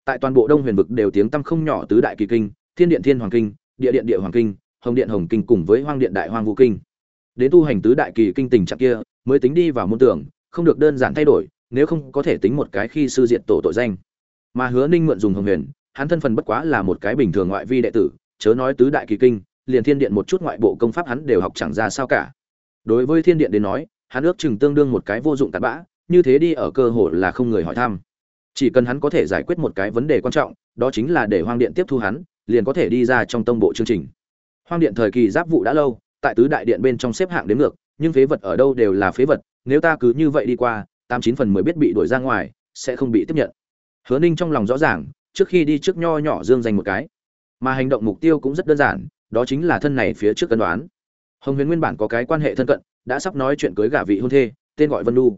Tại toàn bộ đông huyền vực đều tiếng tăm không nhỏ tứ đại kỳ kinh, thiên điện thiên hoàng kinh, địa điện địa hoàng kinh, hồng điện hồng kinh cùng với hoang điện đại hoang vũ kinh. Đến tu hành tứ đại kỳ kinh tình trạng kia, mới tính đi vào môn tưởng, không được đơn giản thay đổi, nếu không có thể tính một cái khi sư diện tổ tội danh. Mà hứa ninh mượn dùng hồng huyền, hắn thân phần bất quá là một cái bình thường ngoại vi đệ tử, chớ nói tứ đại kỳ kinh liền thiên điện một chút ngoại bộ công pháp hắn đều học chẳng ra sao cả. Đối với thiên điện đến nói, hắn ước chừng tương đương một cái vô dụng tạt bã, như thế đi ở cơ hội là không người hỏi thăm. Chỉ cần hắn có thể giải quyết một cái vấn đề quan trọng, đó chính là để hoang điện tiếp thu hắn, liền có thể đi ra trong tông bộ chương trình. Hoang điện thời kỳ giáp vụ đã lâu, tại tứ đại điện bên trong xếp hạng đến ngược, nhưng phế vật ở đâu đều là phế vật, nếu ta cứ như vậy đi qua, tám chín phần mười biết bị đuổi ra ngoài, sẽ không bị tiếp nhận. Hứa ninh trong lòng rõ ràng, trước khi đi trước nho nhỏ dương dành một cái. Mà hành động mục tiêu cũng rất đơn giản đó chính là thân này phía trước cân đoán. Hồng huyền nguyên bản có cái quan hệ thân cận, đã sắp nói chuyện cưới gả vị hôn thê, tên gọi vân lu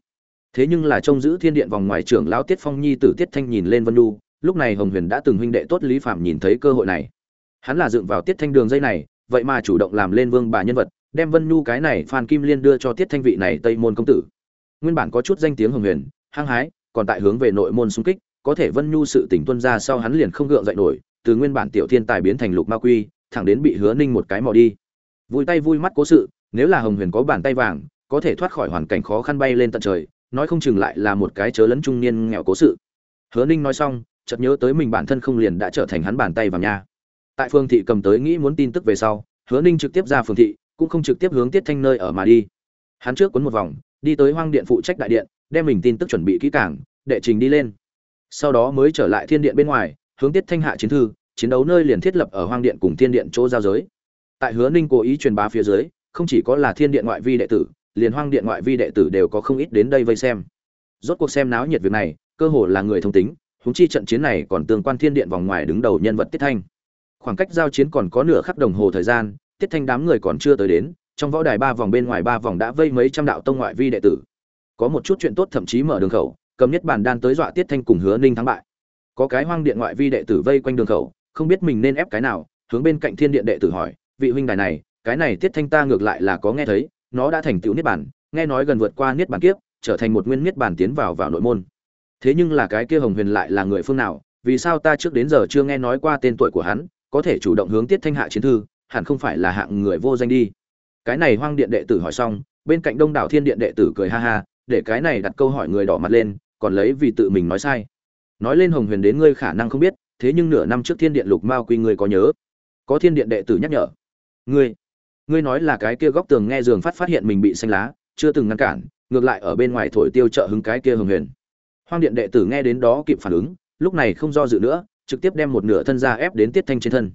thế nhưng là trông giữ thiên điện vòng ngoài trưởng lão tiết phong nhi tử tiết thanh nhìn lên vân lu lúc này hồng huyền đã từng huynh đệ tốt lý phạm nhìn thấy cơ hội này. Hắn là dựng vào tiết thanh đường dây này, vậy mà chủ động làm lên vương bà nhân vật, đem vân nhu cái này phan kim liên đưa cho tiết thanh vị này tây môn công tử. Nguyên bản có chút danh tiếng hồng huyền, hăng hái, còn tại hướng về nội môn xung kích, có thể vân nhu sự tỉnh tuân ra sau hắn liền không gượng dậy nổi, từ nguyên bản tiểu thiên tài biến thành lục ma quy thẳng đến bị hứa ninh một cái mò đi. Vui tay vui mắt cố sự, nếu là hồng huyền có bàn tay vàng, có thể thoát khỏi hoàn cảnh khó khăn bay lên tận trời, nói không chừng lại là một cái chớ lấn trung niên nghèo cố sự. Hứa ninh nói xong, chợt nhớ tới mình bản thân không liền đã trở thành hắn bàn tay vàng nha. Tại phương thị cầm tới nghĩ muốn tin tức về sau, hứa ninh trực tiếp ra phương thị, cũng không trực tiếp hướng tiết thanh nơi ở mà đi. Hắn trước cuốn một vòng, đi tới hoang điện phụ trách đại điện, đem mình tin tức chuẩn bị kỹ càng, đệ trình đi lên. Sau đó mới trở lại thiên điện bên ngoài, hướng tiết thanh hạ chiến thư chiến đấu nơi liền thiết lập ở hoang điện cùng thiên điện chỗ giao giới. Tại hứa ninh cố ý truyền bá phía dưới, không chỉ có là thiên điện ngoại vi đệ tử, liền hoang điện ngoại vi đệ tử đều có không ít đến đây vây xem. Rốt cuộc xem náo nhiệt việc này, cơ hồ là người thông tính húng chi trận chiến này còn tương quan thiên điện vòng ngoài đứng đầu nhân vật tiết thanh. Khoảng cách giao chiến còn có nửa khắc đồng hồ thời gian, tiết thanh đám người còn chưa tới đến, trong võ đài ba vòng bên ngoài ba vòng đã vây mấy trăm đạo tông ngoại vi đệ tử. Có một chút chuyện tốt thậm chí mở đường khẩu, cầm nhất bản đan tới dọa tiết thanh cùng hứa ninh thắng bại. Có cái hoang điện ngoại vi đệ tử vây quanh đường khẩu không biết mình nên ép cái nào, hướng bên cạnh thiên điện đệ tử hỏi, vị huynh đài này, cái này tiết thanh ta ngược lại là có nghe thấy, nó đã thành tựu niết bản nghe nói gần vượt qua niết bản kiếp, trở thành một nguyên niết bản tiến vào vào nội môn. Thế nhưng là cái kia hồng huyền lại là người phương nào, vì sao ta trước đến giờ chưa nghe nói qua tên tuổi của hắn, có thể chủ động hướng tiết thanh hạ chiến thư, hẳn không phải là hạng người vô danh đi. Cái này hoang điện đệ tử hỏi xong, bên cạnh đông đảo thiên điện đệ tử cười ha ha, để cái này đặt câu hỏi người đỏ mặt lên, còn lấy vì tự mình nói sai. Nói lên hồng huyền đến ngươi khả năng không biết thế nhưng nửa năm trước thiên điện lục mao quy ngươi có nhớ? Có thiên điện đệ tử nhắc nhở. Ngươi ngươi nói là cái kia góc tường nghe giường phát phát hiện mình bị xanh lá, chưa từng ngăn cản, ngược lại ở bên ngoài thổi tiêu trợ hứng cái kia hồng huyền. Hoang điện đệ tử nghe đến đó kịp phản ứng, lúc này không do dự nữa, trực tiếp đem một nửa thân ra ép đến tiết thanh trên thân.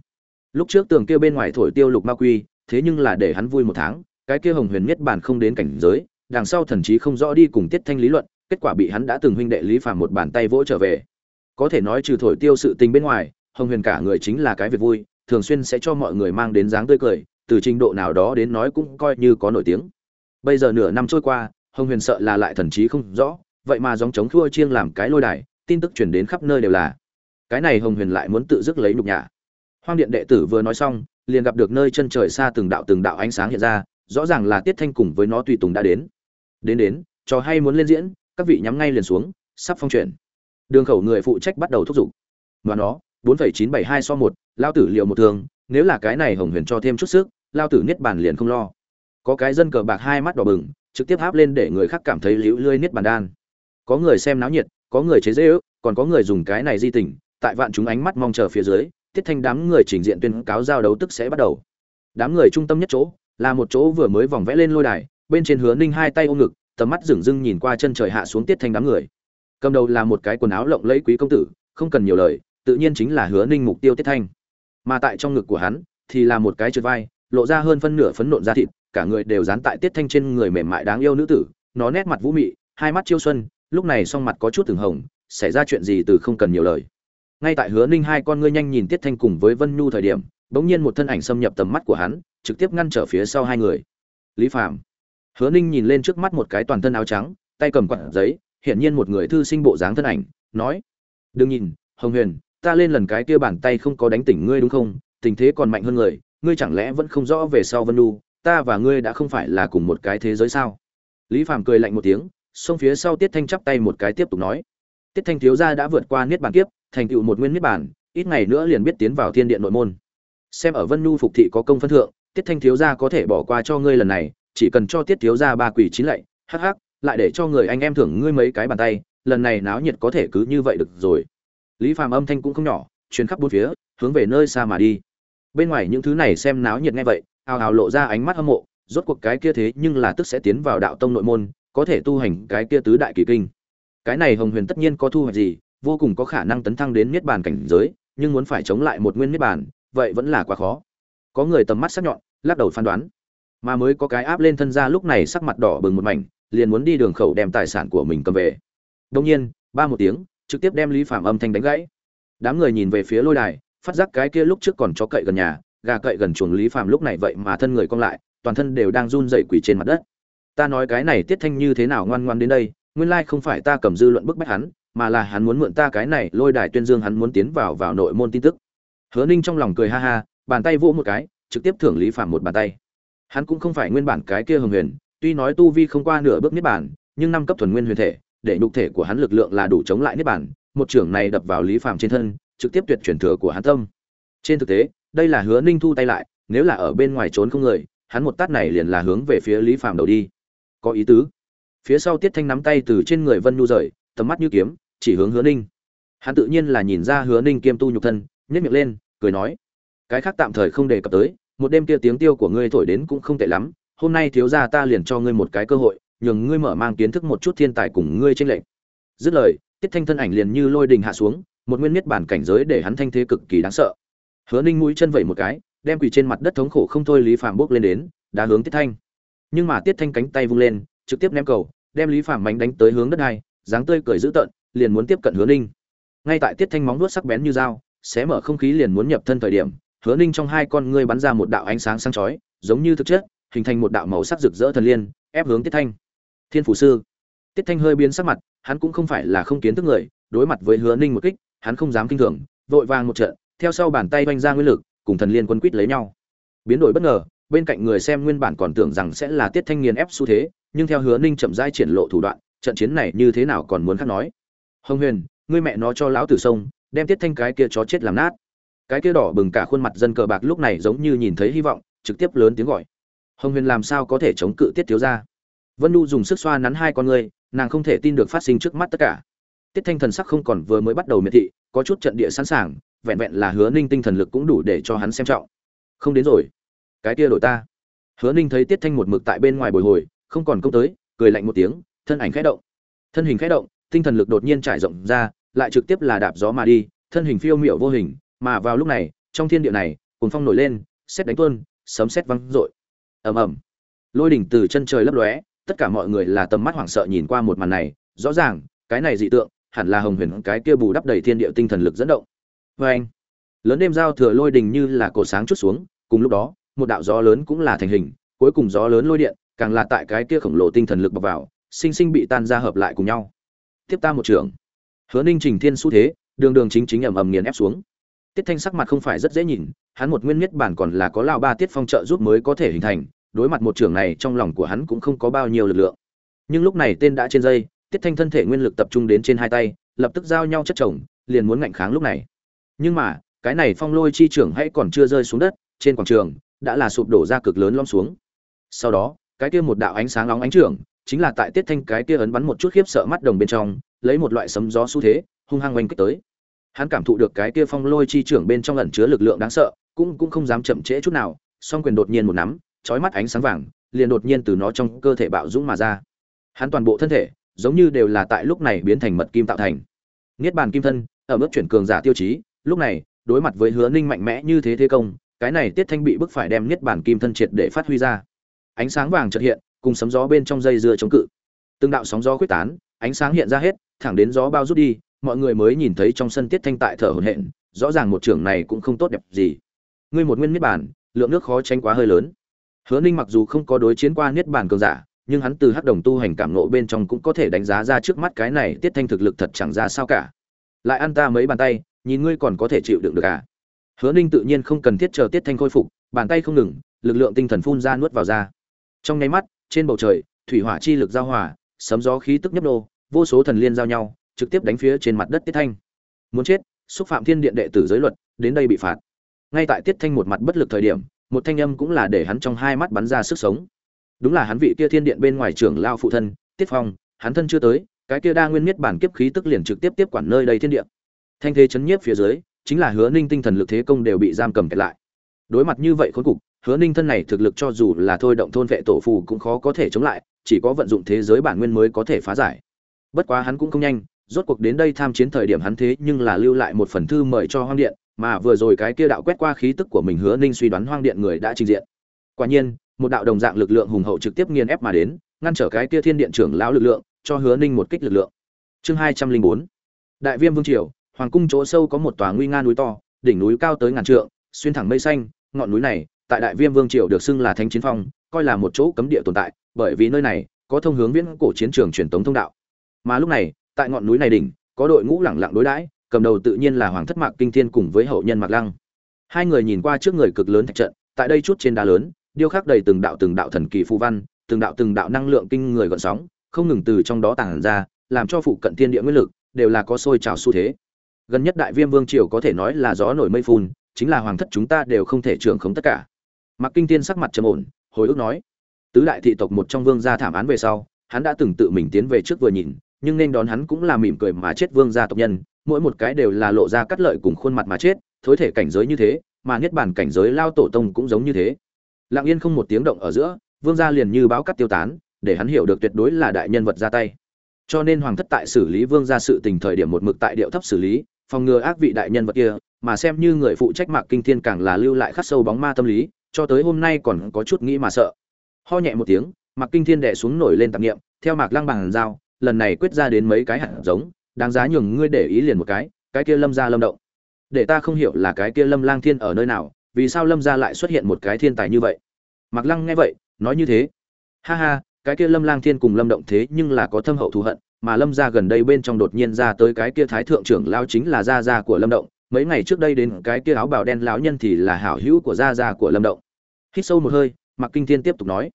Lúc trước tường kia bên ngoài thổi tiêu lục ma quy, thế nhưng là để hắn vui một tháng, cái kia hồng huyền miết bản không đến cảnh giới, đằng sau thần chí không rõ đi cùng tiết thanh lý luận, kết quả bị hắn đã từng huynh đệ lý phàm một bàn tay vỗ trở về có thể nói trừ thổi tiêu sự tình bên ngoài, hồng huyền cả người chính là cái việc vui, thường xuyên sẽ cho mọi người mang đến dáng tươi cười, từ trình độ nào đó đến nói cũng coi như có nổi tiếng. Bây giờ nửa năm trôi qua, hồng huyền sợ là lại thần trí không rõ, vậy mà dòng chống thua chiêng làm cái lôi đài, tin tức truyền đến khắp nơi đều là. Cái này hồng huyền lại muốn tự dứt lấy nhục nhã. Hoang điện đệ tử vừa nói xong, liền gặp được nơi chân trời xa từng đạo từng đạo ánh sáng hiện ra, rõ ràng là tiết thanh cùng với nó tùy tùng đã đến. Đến đến, trò hay muốn lên diễn, các vị nhắm ngay liền xuống, sắp phong chuyển đường khẩu người phụ trách bắt đầu thúc giục. Và nó, bốn phẩy chín bảy hai so một, lao tử liệu một thường, nếu là cái này hồng huyền cho thêm chút sức, lao tử niết bàn liền không lo. Có cái dân cờ bạc hai mắt đỏ bừng, trực tiếp háp lên để người khác cảm thấy liễu lươi niết bàn đan. Có người xem náo nhiệt, có người chế dễ ước, còn có người dùng cái này di tình, tại vạn chúng ánh mắt mong chờ phía dưới, tiết thanh đám người trình diện tuyên cáo giao đấu tức sẽ bắt đầu. Đám người trung tâm nhất chỗ, là một chỗ vừa mới vòng vẽ lên lôi đài, bên trên hứa ninh hai tay ôm ngực, tầm mắt dửng dưng nhìn qua chân trời hạ xuống tiết thanh đám người cầm đầu là một cái quần áo lộng lẫy quý công tử, không cần nhiều lời, tự nhiên chính là hứa ninh mục tiêu tiết thanh. Mà tại trong ngực của hắn, thì là một cái trượt vai, lộ ra hơn phân nửa phấn nộn da thịt, cả người đều dán tại tiết thanh trên người mềm mại đáng yêu nữ tử, nó nét mặt vũ mị, hai mắt chiêu xuân, lúc này song mặt có chút từng hồng, xảy ra chuyện gì từ không cần nhiều lời. Ngay tại hứa ninh hai con ngươi nhanh nhìn tiết thanh cùng với vân nhu thời điểm, bỗng nhiên một thân ảnh xâm nhập tầm mắt của hắn, trực tiếp ngăn trở phía sau hai người. Lý phạm hứa ninh nhìn lên trước mắt một cái toàn thân áo trắng, tay cầm quạt giấy hiển nhiên một người thư sinh bộ dáng thân ảnh nói đừng nhìn hồng huyền ta lên lần cái kia bàn tay không có đánh tỉnh ngươi đúng không? Tình thế còn mạnh hơn người ngươi chẳng lẽ vẫn không rõ về sau vân Du, ta và ngươi đã không phải là cùng một cái thế giới sao? Lý phàm cười lạnh một tiếng xông phía sau tiết thanh chắp tay một cái tiếp tục nói tiết thanh thiếu gia đã vượt qua niết bàn kiếp thành tựu một nguyên niết bàn ít ngày nữa liền biết tiến vào thiên điện nội môn. Xem ở vân Nu phục thị có công phân thượng tiết thanh thiếu gia có thể bỏ qua cho ngươi lần này chỉ cần cho tiết thiếu gia ba quỷ chín lạy hắc hắc lại để cho người anh em thưởng ngươi mấy cái bàn tay, lần này náo nhiệt có thể cứ như vậy được rồi. Lý phàm âm thanh cũng không nhỏ chuyến khắp bốn phía, hướng về nơi xa mà đi. Bên ngoài những thứ này xem náo nhiệt nghe vậy hào hào lộ ra ánh mắt hâm mộ, rốt cuộc cái kia thế nhưng là tức sẽ tiến vào đạo tông nội môn, có thể tu hành cái kia tứ đại kỳ kinh. Cái này hồng huyền tất nhiên có thu hoạch gì, vô cùng có khả năng tấn thăng đến niết bàn cảnh giới, nhưng muốn phải chống lại một nguyên niết bàn, vậy vẫn là quá khó. Có người tầm mắt sắc nhọn, lắc đầu phán đoán. Mà mới có cái áp lên thân ra lúc này sắc mặt đỏ bừng một mảnh liền muốn đi đường khẩu đem tài sản của mình cầm về. Đông nhiên, ba một tiếng, trực tiếp đem lý phạm âm thanh đánh gãy. Đám người nhìn về phía lôi đài, phát giác cái kia lúc trước còn chó cậy gần nhà, gà cậy gần chuồng lý phạm lúc này vậy mà thân người cong lại, toàn thân đều đang run rẩy quỳ trên mặt đất. Ta nói cái này tiết thanh như thế nào ngoan ngoan đến đây, nguyên lai không phải ta cầm dư luận bức bách hắn, mà là hắn muốn mượn ta cái này, lôi đài tuyên dương hắn muốn tiến vào vào nội môn tin tức. Hứa ninh trong lòng cười ha ha, bàn tay vỗ một cái, trực tiếp thưởng lý phạm một bàn tay. Hắn cũng không phải nguyên bản cái kia hồng huyền tuy nói tu vi không qua nửa bước niết bàn, nhưng năm cấp thuần nguyên huyền thể để nhục thể của hắn lực lượng là đủ chống lại niết bàn. một trưởng này đập vào lý phạm trên thân trực tiếp tuyệt chuyển thừa của hắn tâm. Trên thực tế đây là hứa ninh thu tay lại nếu là ở bên ngoài trốn không người hắn một tát này liền là hướng về phía lý phạm đầu đi. Có ý tứ. Phía sau tiết thanh nắm tay từ trên người vân nhu rời tầm mắt như kiếm chỉ hướng hứa ninh. Hắn tự nhiên là nhìn ra hứa ninh kiêm tu nhục thân nhếch miệng lên cười nói cái khác tạm thời không đề cập tới một đêm kia tiếng tiêu của ngươi thổi đến cũng không tệ lắm hôm nay thiếu gia ta liền cho ngươi một cái cơ hội nhường ngươi mở mang kiến thức một chút thiên tài cùng ngươi trên lệnh dứt lời tiết thanh thân ảnh liền như lôi đình hạ xuống một nguyên miết bản cảnh giới để hắn thanh thế cực kỳ đáng sợ. Hứa ninh mũi chân vẩy một cái đem quỳ trên mặt đất thống khổ không thôi lý phạm bước lên đến đá hướng tiết thanh. Nhưng mà tiết thanh cánh tay vung lên trực tiếp ném cầu đem lý phạm bánh đánh tới hướng đất hai, dáng tươi cười dữ tợn liền muốn tiếp cận hứa ninh. Ngay tại tiết thanh móng vuốt sắc bén như dao xé mở không khí liền muốn nhập thân thời điểm hứa ninh trong hai con ngươi bắn ra một đạo ánh sáng sáng chói giống như thực chất hình thành một đạo màu sắc rực rỡ thần liên, ép hướng tiết thanh. Thiên phủ sư. Tiết thanh hơi biến sắc mặt, hắn cũng không phải là không kiến thức người, đối mặt với hứa ninh một kích, hắn không dám kinh thường, vội vàng một trận, theo sau bàn tay vung ra nguyên lực, cùng thần liên quân quýt lấy nhau. Biến đổi bất ngờ, bên cạnh người xem nguyên bản còn tưởng rằng sẽ là tiết thanh nghiền ép xu thế, nhưng theo hứa ninh chậm rãi triển lộ thủ đoạn, trận chiến này như thế nào còn muốn khác nói. Hồng huyền, ngươi mẹ nó cho lão tử sông, đem tiết thanh cái kia chó chết làm nát. Cái kia đỏ bừng cả khuôn mặt dân cờ bạc lúc này giống như nhìn thấy hy vọng, trực tiếp lớn tiếng gọi hồng huyền làm sao có thể chống cự tiết thiếu ra vân nu dùng sức xoa nắn hai con ngươi nàng không thể tin được phát sinh trước mắt tất cả. Tiết thanh thần sắc không còn vừa mới bắt đầu miệt thị, có chút trận địa sẵn sàng, vẹn vẹn là hứa ninh tinh thần lực cũng đủ để cho hắn xem trọng. Không đến rồi. Cái kia đổi ta. Hứa ninh thấy tiết thanh một mực tại bên ngoài bồi hồi, không còn công tới, cười lạnh một tiếng, thân ảnh khẽ động. Thân hình khẽ động, tinh thần lực đột nhiên trải rộng ra, lại trực tiếp là đạp gió mà đi, thân hình phiêu miểu vô hình, mà vào lúc này, trong thiên địa này, cuồng phong nổi lên xét đánh tuôn, sấm xét văng rội ầm ầm. Lôi đỉnh từ chân trời lấp lóe, tất cả mọi người là tầm mắt hoảng sợ nhìn qua một màn này, rõ ràng, cái này dị tượng, hẳn là hồng huyền cái kia bù đắp đầy thiên địa tinh thần lực dẫn động. Vê anh, lớn đêm giao thừa lôi đình như là cổ sáng chút xuống, cùng lúc đó, một đạo gió lớn cũng là thành hình, cuối cùng gió lớn lôi điện, càng là tại cái kia khổng lồ tinh thần lực bọc vào, sinh sinh bị tan ra hợp lại cùng nhau. Tiếp ta một trường. Hứa ninh trình thiên xu thế, đường đường chính chính ầm ầm nghiền ép xuống tiết thanh sắc mặt không phải rất dễ nhìn, hắn một nguyên nhất bản còn là có lao ba tiết phong trợ giúp mới có thể hình thành, đối mặt một trường này trong lòng của hắn cũng không có bao nhiêu lực lượng. Nhưng lúc này tên đã trên dây, tiết thanh thân thể nguyên lực tập trung đến trên hai tay, lập tức giao nhau chất chồng, liền muốn ngạnh kháng lúc này. Nhưng mà, cái này phong lôi chi trưởng hay còn chưa rơi xuống đất, trên quảng trường, đã là sụp đổ ra cực lớn lom xuống. Sau đó, cái kia một đạo ánh sáng nóng ánh trưởng, chính là tại tiết thanh cái kia ấn bắn một chút khiếp sợ mắt đồng bên trong, lấy một loại sấm gió xu thế, hung hăng oanh kích tới hắn cảm thụ được cái kia phong lôi chi trưởng bên trong ẩn chứa lực lượng đáng sợ, cũng cũng không dám chậm trễ chút nào, song quyền đột nhiên một nắm, chói mắt ánh sáng vàng, liền đột nhiên từ nó trong cơ thể bạo dũng mà ra. Hắn toàn bộ thân thể, giống như đều là tại lúc này biến thành mật kim tạo thành. Niết bàn kim thân, ở mức chuyển cường giả tiêu chí, lúc này, đối mặt với hứa ninh mạnh mẽ như thế thế công, cái này tiết thanh bị bức phải đem niết bàn kim thân triệt để phát huy ra. Ánh sáng vàng chợt hiện, cùng sấm gió bên trong dây dưa chống cự. Từng đạo sóng gió quyết tán, ánh sáng hiện ra hết, thẳng đến gió bao rút đi mọi người mới nhìn thấy trong sân tiết thanh tại thở hổn hển rõ ràng một trưởng này cũng không tốt đẹp gì. Ngươi một nguyên niết bàn lượng nước khó tránh quá hơi lớn. Hứa ninh mặc dù không có đối chiến qua niết bàn cường giả nhưng hắn từ hắc đồng tu hành cảm nộ bên trong cũng có thể đánh giá ra trước mắt cái này tiết thanh thực lực thật chẳng ra sao cả. Lại ăn ta mấy bàn tay nhìn ngươi còn có thể chịu đựng được à? Hứa ninh tự nhiên không cần thiết chờ tiết thanh khôi phục bàn tay không ngừng lực lượng tinh thần phun ra nuốt vào ra trong nháy mắt trên bầu trời thủy hỏa chi lực giao hòa sấm gió khí tức nhấp nhô, vô số thần liên giao nhau trực tiếp đánh phía trên mặt đất tiết thanh. Muốn chết, xúc phạm thiên điện đệ tử giới luật, đến đây bị phạt. Ngay tại tiết thanh một mặt bất lực thời điểm, một thanh âm cũng là để hắn trong hai mắt bắn ra sức sống. Đúng là hắn vị kia thiên điện bên ngoài trưởng lao phụ thân, tiết phong, hắn thân chưa tới, cái kia đa nguyên miết bản kiếp khí tức liền trực tiếp tiếp quản nơi đây thiên địa thanh thế chấn nhiếp phía dưới, chính là hứa ninh tinh thần lực thế công đều bị giam cầm kẹt lại. Đối mặt như vậy khốn cục, hứa ninh thân này thực lực cho dù là thôi động thôn vệ tổ phù cũng khó có thể chống lại, chỉ có vận dụng thế giới bản nguyên mới có thể phá giải. Bất quá hắn cũng không nhanh rốt cuộc đến đây tham chiến thời điểm hắn thế nhưng là lưu lại một phần thư mời cho hoang điện, mà vừa rồi cái kia đạo quét qua khí tức của mình hứa ninh suy đoán hoang điện người đã trình diện. Quả nhiên, một đạo đồng dạng lực lượng hùng hậu trực tiếp nghiền ép mà đến, ngăn trở cái kia thiên điện trưởng lão lực lượng, cho hứa ninh một kích lực lượng. Chương hai trăm linh bốn. Đại viêm vương triều, hoàng cung chỗ sâu có một tòa nguy nga núi to, đỉnh núi cao tới ngàn trượng, xuyên thẳng mây xanh, ngọn núi này, tại đại viêm vương triều được xưng là thánh chiến phong, coi là một chỗ cấm địa tồn tại, bởi vì nơi này có thông hướng viễn cổ chiến trường truyền tống thông đạo. Mà lúc này tại ngọn núi này đỉnh, có đội ngũ lẳng lặng đối đãi, cầm đầu tự nhiên là hoàng thất mạc kinh thiên cùng với hậu nhân mạc lăng. Hai người nhìn qua trước người cực lớn thạch trận, tại đây chút trên đá lớn, điêu khắc đầy từng đạo từng đạo thần kỳ phù văn, từng đạo từng đạo năng lượng kinh người gợn sóng, không ngừng từ trong đó tàng ra, làm cho phụ cận thiên địa nguyên lực đều là có sôi trào xu thế. Gần nhất đại viêm vương triều có thể nói là gió nổi mây phun, chính là hoàng thất chúng ta đều không thể trưởng khống tất cả. Mạc kinh thiên sắc mặt trầm ổn, hồi ức nói, tứ đại thị tộc một trong vương gia thảm án về sau, hắn đã từng tự mình tiến về trước vừa nhìn nhưng nên đón hắn cũng là mỉm cười mà chết vương gia tộc nhân, mỗi một cái đều là lộ ra cắt lợi cùng khuôn mặt mà chết, thối thể cảnh giới như thế, mà niết bàn cảnh giới lao tổ tông cũng giống như thế. Lặng yên không một tiếng động ở giữa, vương gia liền như báo cắt tiêu tán, để hắn hiểu được tuyệt đối là đại nhân vật ra tay. Cho nên hoàng thất tại xử lý vương gia sự tình thời điểm một mực tại điệu thấp xử lý, phòng ngừa ác vị đại nhân vật kia, mà xem như người phụ trách mạc kinh thiên càng là lưu lại khắc sâu bóng ma tâm lý, cho tới hôm nay còn có chút nghĩ mà sợ. Ho nhẹ một tiếng, mạc kinh thiên đè xuống nổi lên tạp nghiệm theo mạc lăng bằng dao lần này quyết ra đến mấy cái hạt giống, đáng giá nhường ngươi để ý liền một cái cái kia lâm gia lâm động. Để ta không hiểu là cái kia lâm lang thiên ở nơi nào, vì sao lâm gia lại xuất hiện một cái thiên tài như vậy? Mạc lăng nghe vậy, nói như thế. Ha ha, cái kia lâm lang thiên cùng lâm động thế nhưng là có thâm hậu thù hận, mà lâm gia gần đây bên trong đột nhiên ra tới cái kia thái thượng trưởng lao chính là gia gia của lâm động. Mấy ngày trước đây đến cái kia áo bào đen lão nhân thì là hảo hữu của gia gia của lâm động. Hít sâu một hơi, mạc kinh thiên tiếp tục nói.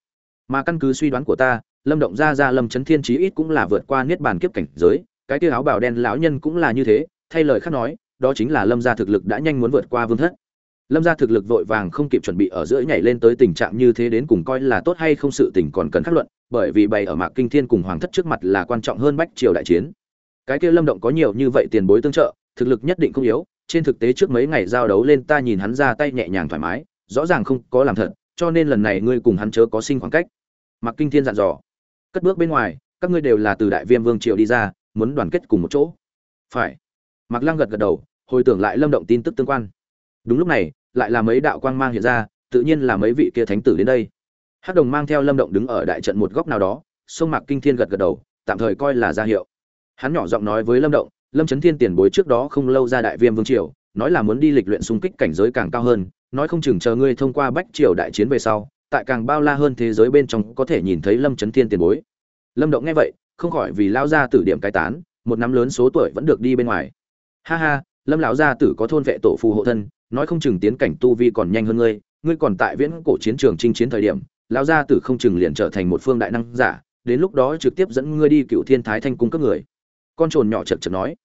Mà căn cứ suy đoán của ta lâm động ra ra lâm chấn thiên chí ít cũng là vượt qua niết bàn kiếp cảnh giới, cái kia áo bào đen lão nhân cũng là như thế, thay lời khác nói, đó chính là lâm gia thực lực đã nhanh muốn vượt qua vương thất. Lâm gia thực lực vội vàng không kịp chuẩn bị ở giữa nhảy lên tới tình trạng như thế đến cùng coi là tốt hay không sự tình còn cần khắc luận, bởi vì bày ở mạc kinh thiên cùng hoàng thất trước mặt là quan trọng hơn bách triều đại chiến. Cái kia lâm động có nhiều như vậy tiền bối tương trợ, thực lực nhất định không yếu, trên thực tế trước mấy ngày giao đấu lên ta nhìn hắn ra tay nhẹ nhàng thoải mái, rõ ràng không có làm thật, cho nên lần này ngươi cùng hắn chớ có sinh khoảng cách. Mạc kinh thiên dặn dò cất bước bên ngoài, các ngươi đều là từ đại viêm vương triều đi ra, muốn đoàn kết cùng một chỗ. Phải. Mạc lăng gật gật đầu, hồi tưởng lại lâm động tin tức tương quan. Đúng lúc này, lại là mấy đạo quang mang hiện ra, tự nhiên là mấy vị kia thánh tử đến đây. Hắc đồng mang theo lâm động đứng ở đại trận một góc nào đó, sông mạc kinh thiên gật gật đầu, tạm thời coi là ra hiệu. Hắn nhỏ giọng nói với lâm động, lâm trấn thiên tiền bối trước đó không lâu ra đại viêm vương triều, nói là muốn đi lịch luyện xung kích cảnh giới càng cao hơn, nói không chừng chờ ngươi thông qua bách triều đại chiến về sau tại càng bao la hơn thế giới bên trong có thể nhìn thấy lâm trấn thiên tiền bối. Lâm động nghe vậy, không khỏi vì lao ra tử điểm cai tán, một năm lớn số tuổi vẫn được đi bên ngoài. Ha ha, lâm lão gia tử có thôn vệ tổ phù hộ thân, nói không chừng tiến cảnh tu vi còn nhanh hơn ngươi ngươi còn tại viễn cổ chiến trường chinh chiến thời điểm, lão gia tử không chừng liền trở thành một phương đại năng giả, đến lúc đó trực tiếp dẫn ngươi đi cựu thiên thái thanh cung cấp người. Con trồn nhỏ chật chật nói.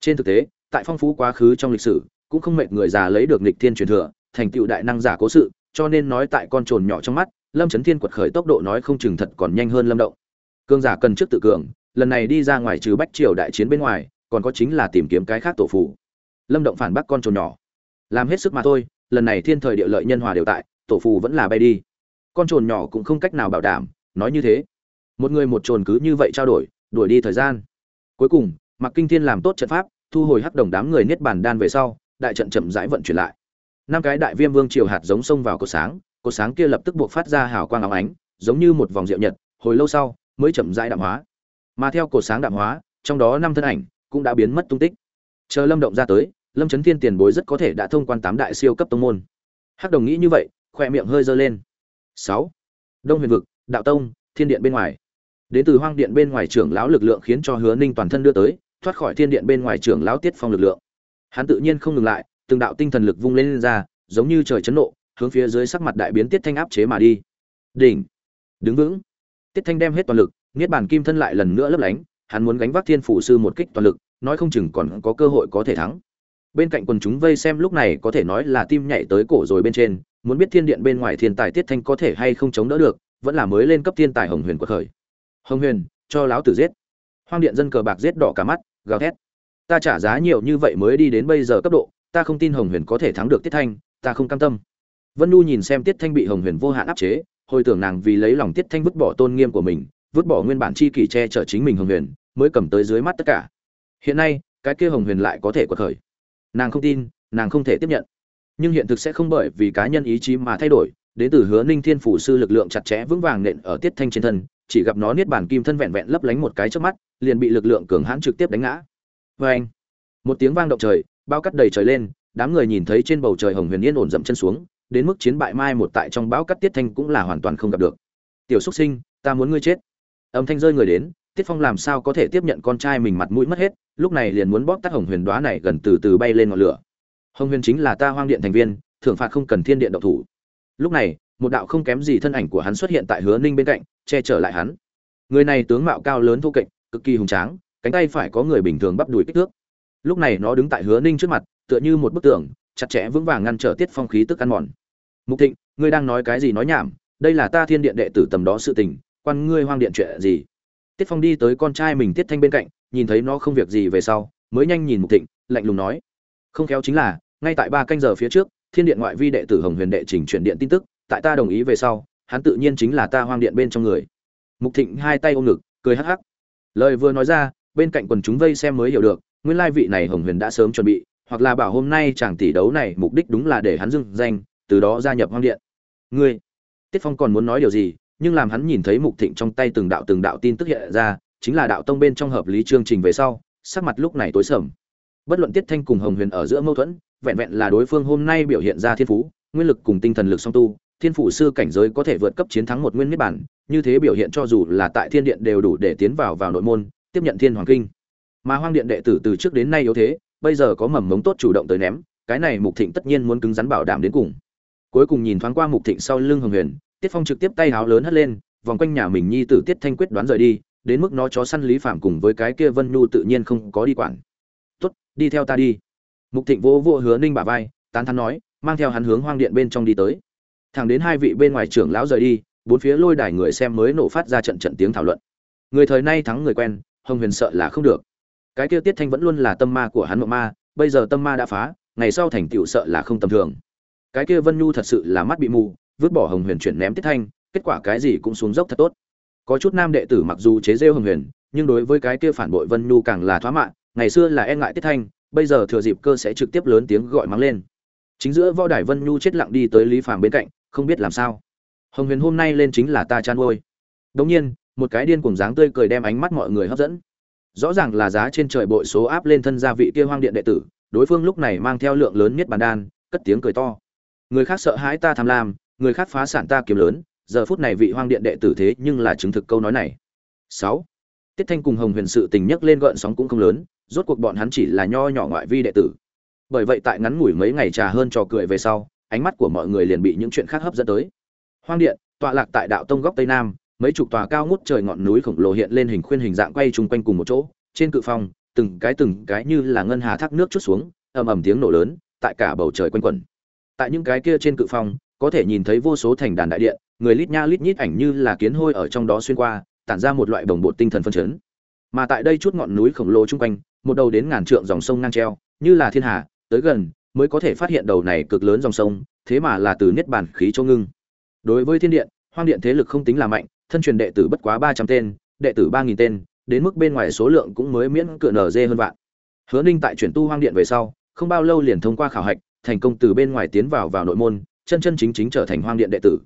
Trên thực tế, tại phong phú quá khứ trong lịch sử, cũng không mệt người già lấy được nghịch thiên truyền thừa, thành tựu đại năng giả cố sự cho nên nói tại con trồn nhỏ trong mắt, lâm trấn thiên quật khởi tốc độ nói không chừng thật còn nhanh hơn lâm động. Cương giả cần trước tự cường, lần này đi ra ngoài trừ bách triều đại chiến bên ngoài, còn có chính là tìm kiếm cái khác tổ phủ lâm động phản bác con trồn nhỏ. Làm hết sức mà thôi, lần này thiên thời địa lợi nhân hòa đều tại, tổ phù vẫn là bay đi. Con trồn nhỏ cũng không cách nào bảo đảm, nói như thế. Một người một trồn cứ như vậy trao đổi, đuổi đi thời gian. Cuối cùng mặc kinh thiên làm tốt trận pháp, thu hồi hắc đồng đám người niết bàn đan về sau, đại trận chậm rãi vận chuyển lại năm cái đại viêm vương triều hạt giống xông vào cột sáng cột sáng kia lập tức buộc phát ra hào quang óng ánh, giống như một vòng rượu nhật, hồi lâu sau, mới chậm rãi đạm hóa. Mà theo cột sáng đạm hóa, trong đó năm thân ảnh cũng đã biến mất tung tích. Chờ lâm động ra tới, lâm trấn thiên tiền bối rất có thể đã thông quan tám đại siêu cấp tông môn. Hắc đồng nghĩ như vậy khoe miệng hơi dơ lên. Sáu. Đông huyền vực, đạo tông, thiên điện bên ngoài. Đến từ hoang điện bên ngoài trưởng lão lực lượng khiến cho hứa ninh toàn thân đưa tới, thoát khỏi thiên điện bên ngoài trưởng lão tiết phong lực lượng. Hắn tự nhiên không ngừng lại từng đạo tinh thần lực vung lên, lên ra giống như trời chấn nộ hướng phía dưới sắc mặt đại biến tiết thanh áp chế mà đi. Đỉnh! Đứng vững! Tiết thanh đem hết toàn lực niết bàn kim thân lại lần nữa lấp lánh hắn muốn gánh vác thiên phủ sư một kích toàn lực nói không chừng còn có cơ hội có thể thắng. Bên cạnh quần chúng vây xem lúc này có thể nói là tim nhảy tới cổ rồi bên trên muốn biết thiên điện bên ngoài thiên tài tiết thanh có thể hay không chống đỡ được vẫn là mới lên cấp thiên tài hồng huyền quật khởi. Hồng huyền cho láo tử giết. Hoang điện dân cờ bạc giết đỏ cả mắt gào thét. Ta trả giá nhiều như vậy mới đi đến bây giờ cấp độ ta không tin hồng huyền có thể thắng được tiết thanh, ta không cam tâm. Vân nu nhìn xem tiết thanh bị hồng huyền vô hạn áp chế, hồi tưởng nàng vì lấy lòng tiết thanh vứt bỏ tôn nghiêm của mình, vứt bỏ nguyên bản chi kỷ che chở chính mình hồng huyền, mới cầm tới dưới mắt tất cả. Hiện nay, cái kia hồng huyền lại có thể quật khởi. Nàng không tin, nàng không thể tiếp nhận. Nhưng hiện thực sẽ không bởi vì cá nhân ý chí mà thay đổi, đến từ hứa ninh thiên phủ sư lực lượng chặt chẽ vững vàng nện ở tiết thanh trên thân, chỉ gặp nó niết bản kim thân vẹn vẹn lấp lánh một cái trước mắt, liền bị lực lượng cường hãn trực tiếp đánh ngã. Vê anh một tiếng vang động trời bao cắt đầy trời lên, đám người nhìn thấy trên bầu trời hồng huyền yên ổn dậm chân xuống, đến mức chiến bại mai một tại trong bão cắt tiết thanh cũng là hoàn toàn không gặp được. Tiểu xúc sinh, ta muốn ngươi chết. Âm thanh rơi người đến, tiết phong làm sao có thể tiếp nhận con trai mình mặt mũi mất hết, lúc này liền muốn bóp tắt hồng huyền đoá này gần từ từ bay lên ngọn lửa. Hồng huyền chính là ta hoang điện thành viên, thưởng phạt không cần thiên điện độc thủ. Lúc này, một đạo không kém gì thân ảnh của hắn xuất hiện tại hứa ninh bên cạnh, che chở lại hắn. Người này tướng mạo cao lớn thô kệch, cực kỳ hùng tráng, cánh tay phải có người bình thường bắp đùi kích thước lúc này nó đứng tại hứa ninh trước mặt, tựa như một bức tường, chặt chẽ vững vàng ngăn trở tiết phong khí tức ăn mòn. Mục thịnh, ngươi đang nói cái gì nói nhảm? Đây là ta thiên điện đệ tử tầm đó sự tình, quan ngươi hoang điện chuyện gì? Tiết phong đi tới con trai mình tiết thanh bên cạnh, nhìn thấy nó không việc gì về sau, mới nhanh nhìn mục thịnh, lạnh lùng nói, không khéo chính là, ngay tại ba canh giờ phía trước, thiên điện ngoại vi đệ tử hồng huyền đệ trình chuyển điện tin tức, tại ta đồng ý về sau, hắn tự nhiên chính là ta hoang điện bên trong người. Mục thịnh hai tay ôm ngực, cười hắc hắc. Lời vừa nói ra, bên cạnh quần chúng vây xem mới hiểu được nguyên lai vị này hồng huyền đã sớm chuẩn bị, hoặc là bảo hôm nay chàng tỷ đấu này mục đích đúng là để hắn dưng danh, từ đó gia nhập hoang điện. Ngươi, tiết phong còn muốn nói điều gì, nhưng làm hắn nhìn thấy mục thịnh trong tay từng đạo từng đạo tin tức hiện ra, chính là đạo tông bên trong hợp lý chương trình về sau, sắc mặt lúc này tối sầm. Bất luận tiết thanh cùng hồng huyền ở giữa mâu thuẫn, vẹn vẹn là đối phương hôm nay biểu hiện ra thiên phú, nguyên lực cùng tinh thần lực song tu, thiên phủ sư cảnh giới có thể vượt cấp chiến thắng một nguyên niết bản, như thế biểu hiện cho dù là tại thiên điện đều đủ để tiến vào vào nội môn, tiếp nhận thiên hoàng kinh mà hoang điện đệ tử từ trước đến nay yếu thế, bây giờ có mầm mống tốt chủ động tới ném, cái này mục thịnh tất nhiên muốn cứng rắn bảo đảm đến cùng. Cuối cùng nhìn thoáng qua mục thịnh sau lưng hồng huyền, tiết phong trực tiếp tay háo lớn hất lên, vòng quanh nhà mình nhi tử tiết thanh quyết đoán rời đi, đến mức nó chó săn lý phạm cùng với cái kia vân nhu tự nhiên không có đi quản. Tốt, đi theo ta đi. Mục thịnh vỗ vỗ hứa ninh bả vai, tán thắn nói, mang theo hắn hướng hoang điện bên trong đi tới. Thẳng đến hai vị bên ngoài trưởng lão rời đi, bốn phía lôi đài người xem mới nổ phát ra trận trận tiếng thảo luận. Người thời nay thắng người quen, hồng huyền sợ là không được cái kia tiết thanh vẫn luôn là tâm ma của hắn mộng ma, bây giờ tâm ma đã phá, ngày sau thành tựu sợ là không tầm thường. Cái kia vân nhu thật sự là mắt bị mù, vứt bỏ hồng huyền chuyển ném tiết thanh, kết quả cái gì cũng xuống dốc thật tốt. Có chút nam đệ tử mặc dù chế rêu hồng huyền, nhưng đối với cái kia phản bội vân nhu càng là thoá mạ ngày xưa là e ngại tiết thanh, bây giờ thừa dịp cơ sẽ trực tiếp lớn tiếng gọi mắng lên. Chính giữa võ đài vân nhu chết lặng đi tới lý phàm bên cạnh, không biết làm sao. Hồng huyền hôm nay lên chính là ta chăn nuôi đống nhiên, một cái điên cùng dáng tươi cười đem ánh mắt mọi người hấp dẫn rõ ràng là giá trên trời bội số áp lên thân gia vị kia hoang điện đệ tử, đối phương lúc này mang theo lượng lớn nhất bàn đan, cất tiếng cười to. Người khác sợ hãi ta tham lam, người khác phá sản ta kiếm lớn, giờ phút này vị hoang điện đệ tử thế nhưng là chứng thực câu nói này. Sáu. Tiết thanh cùng hồng huyền sự tình nhắc lên gợn sóng cũng không lớn, rốt cuộc bọn hắn chỉ là nho nhỏ ngoại vi đệ tử. Bởi vậy tại ngắn ngủi mấy ngày trà hơn trò cười về sau, ánh mắt của mọi người liền bị những chuyện khác hấp dẫn tới. Hoang điện, tọa lạc tại đạo tông góc tây nam mấy chục tòa cao ngút trời ngọn núi khổng lồ hiện lên hình khuyên hình dạng quay chung quanh cùng một chỗ, trên cự phong, từng cái từng cái như là ngân hà thác nước chút xuống, ầm ầm tiếng nổ lớn, tại cả bầu trời quanh quẩn. Tại những cái kia trên cự phong, có thể nhìn thấy vô số thành đàn đại điện, người lít nha lít nhít ảnh như là kiến hôi ở trong đó xuyên qua, tản ra một loại đồng bộ tinh thần phân chấn. Mà tại đây chút ngọn núi khổng lồ chung quanh, một đầu đến ngàn trượng dòng sông ngang treo, như là thiên hà, tới gần, mới có thể phát hiện đầu này cực lớn dòng sông, thế mà là từ niết bàn khí châu ngưng. Đối với thiên điện, hoang điện thế lực không tính là mạnh thân truyền đệ tử bất quá ba trăm tên, đệ tử ba nghìn tên, đến mức bên ngoài số lượng cũng mới miễn cửa nở dê hơn vạn. Hứa ninh tại chuyển tu hoang điện về sau, không bao lâu liền thông qua khảo hạch, thành công từ bên ngoài tiến vào vào nội môn, chân chân chính chính trở thành hoang điện đệ tử.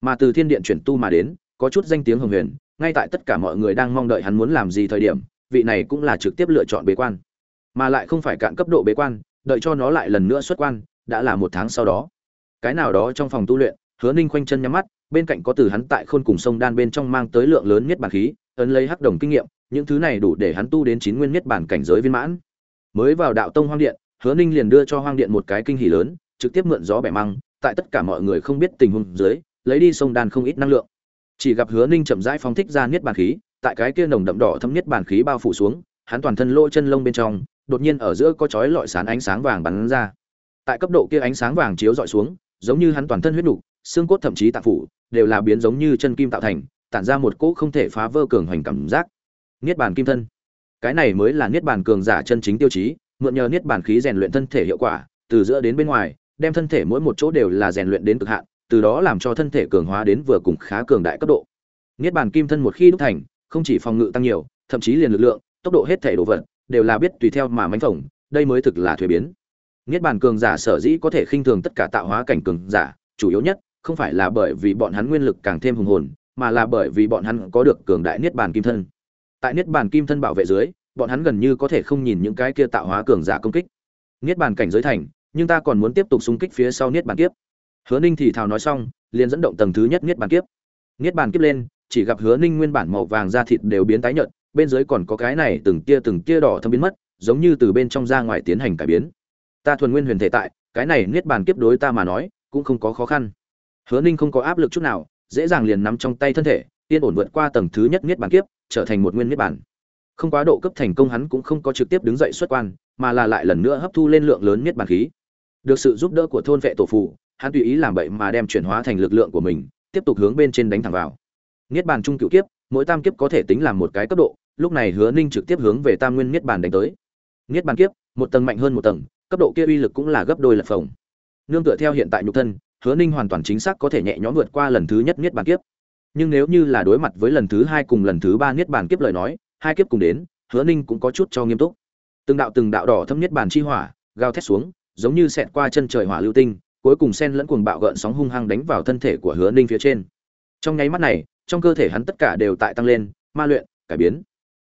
Mà từ thiên điện chuyển tu mà đến, có chút danh tiếng hồng huyền, ngay tại tất cả mọi người đang mong đợi hắn muốn làm gì thời điểm, vị này cũng là trực tiếp lựa chọn bế quan. Mà lại không phải cạn cấp độ bế quan, đợi cho nó lại lần nữa xuất quan, đã là một tháng sau đó. Cái nào đó trong phòng tu luyện, hứa ninh khoanh chân nhắm mắt bên cạnh có từ hắn tại khôn cùng sông đan bên trong mang tới lượng lớn nhất bản khí ấn lấy hắc đồng kinh nghiệm những thứ này đủ để hắn tu đến chín nguyên nhất bản cảnh giới viên mãn. Mới vào đạo tông hoang điện hứa ninh liền đưa cho hoang điện một cái kinh hỉ lớn trực tiếp mượn gió bẻ măng tại tất cả mọi người không biết tình huống dưới lấy đi sông đan không ít năng lượng. Chỉ gặp hứa ninh chậm rãi phóng thích ra niết bàn khí tại cái kia nồng đậm đỏ thâm niết bàn khí bao phủ xuống hắn toàn thân lỗ chân lông bên trong đột nhiên ở giữa có chói lọi sán ánh sáng vàng bắn ra. Tại cấp độ kia ánh sáng vàng chiếu dọi xuống giống như hắn toàn thân huyết đủ, xương cốt thậm chí tạng phủ đều là biến giống như chân kim tạo thành tản ra một cỗ không thể phá vỡ cường hoành cảm giác. Niết bàn kim thân. Cái này mới là niết bàn cường giả chân chính tiêu chí mượn nhờ niết bàn khí rèn luyện thân thể hiệu quả từ giữa đến bên ngoài đem thân thể mỗi một chỗ đều là rèn luyện đến cực hạn từ đó làm cho thân thể cường hóa đến vừa cùng khá cường đại cấp độ. Niết bàn kim thân một khi đúc thành không chỉ phòng ngự tăng nhiều thậm chí liền lực lượng tốc độ hết thể đồ vật đều là biết tùy theo mà mánh phỏng, đây mới thực là thuế biến. Niết bàn cường giả sở dĩ có thể khinh thường tất cả tạo hóa cảnh cường giả chủ yếu nhất không phải là bởi vì bọn hắn nguyên lực càng thêm hùng hồn, mà là bởi vì bọn hắn có được cường đại niết bàn kim thân. Tại niết bàn kim thân bảo vệ dưới, bọn hắn gần như có thể không nhìn những cái kia tạo hóa cường giả công kích. Niết bàn cảnh giới thành, nhưng ta còn muốn tiếp tục xung kích phía sau niết bàn kiếp. Hứa ninh thì thào nói xong, liền dẫn động tầng thứ nhất niết bàn kiếp. Niết bàn kiếp lên, chỉ gặp hứa ninh nguyên bản màu vàng da thịt đều biến tái nhợt, bên dưới còn có cái này từng tia từng tia đỏ thâm biến mất, giống như từ bên trong ra ngoài tiến hành cải biến. Ta thuần nguyên huyền thể tại, cái này niết bàn kiếp đối ta mà nói, cũng không có khó khăn hứa ninh không có áp lực chút nào, dễ dàng liền nắm trong tay thân thể, yên ổn vượt qua tầng thứ nhất niết bàn kiếp, trở thành một nguyên niết bàn. Không quá độ cấp thành công hắn cũng không có trực tiếp đứng dậy xuất quan, mà là lại lần nữa hấp thu lên lượng lớn niết bàn khí. Được sự giúp đỡ của thôn vệ tổ phụ, hắn tùy ý làm bậy mà đem chuyển hóa thành lực lượng của mình, tiếp tục hướng bên trên đánh thẳng vào. Niết bàn trung cựu kiếp, mỗi tam kiếp có thể tính làm một cái cấp độ, lúc này hứa ninh trực tiếp hướng về tam nguyên niết bàn đánh tới. Niết bàn kiếp, một tầng mạnh hơn một tầng, cấp độ kia uy lực cũng là gấp đôi lật phồng. Nương tựa theo hiện tại nhục thân hứa ninh hoàn toàn chính xác có thể nhẹ nhõm vượt qua lần thứ nhất niết bàn kiếp. Nhưng nếu như là đối mặt với lần thứ hai cùng lần thứ ba niết bàn kiếp lời nói, hai kiếp cùng đến, hứa ninh cũng có chút cho nghiêm túc. Từng đạo từng đạo đỏ thâm niết bàn chi hỏa, gào thét xuống, giống như xẹt qua chân trời hỏa lưu tinh, cuối cùng sen lẫn cuồng bạo gợn sóng hung hăng đánh vào thân thể của hứa ninh phía trên. Trong nháy mắt này, trong cơ thể hắn tất cả đều tại tăng lên, ma luyện, cải biến.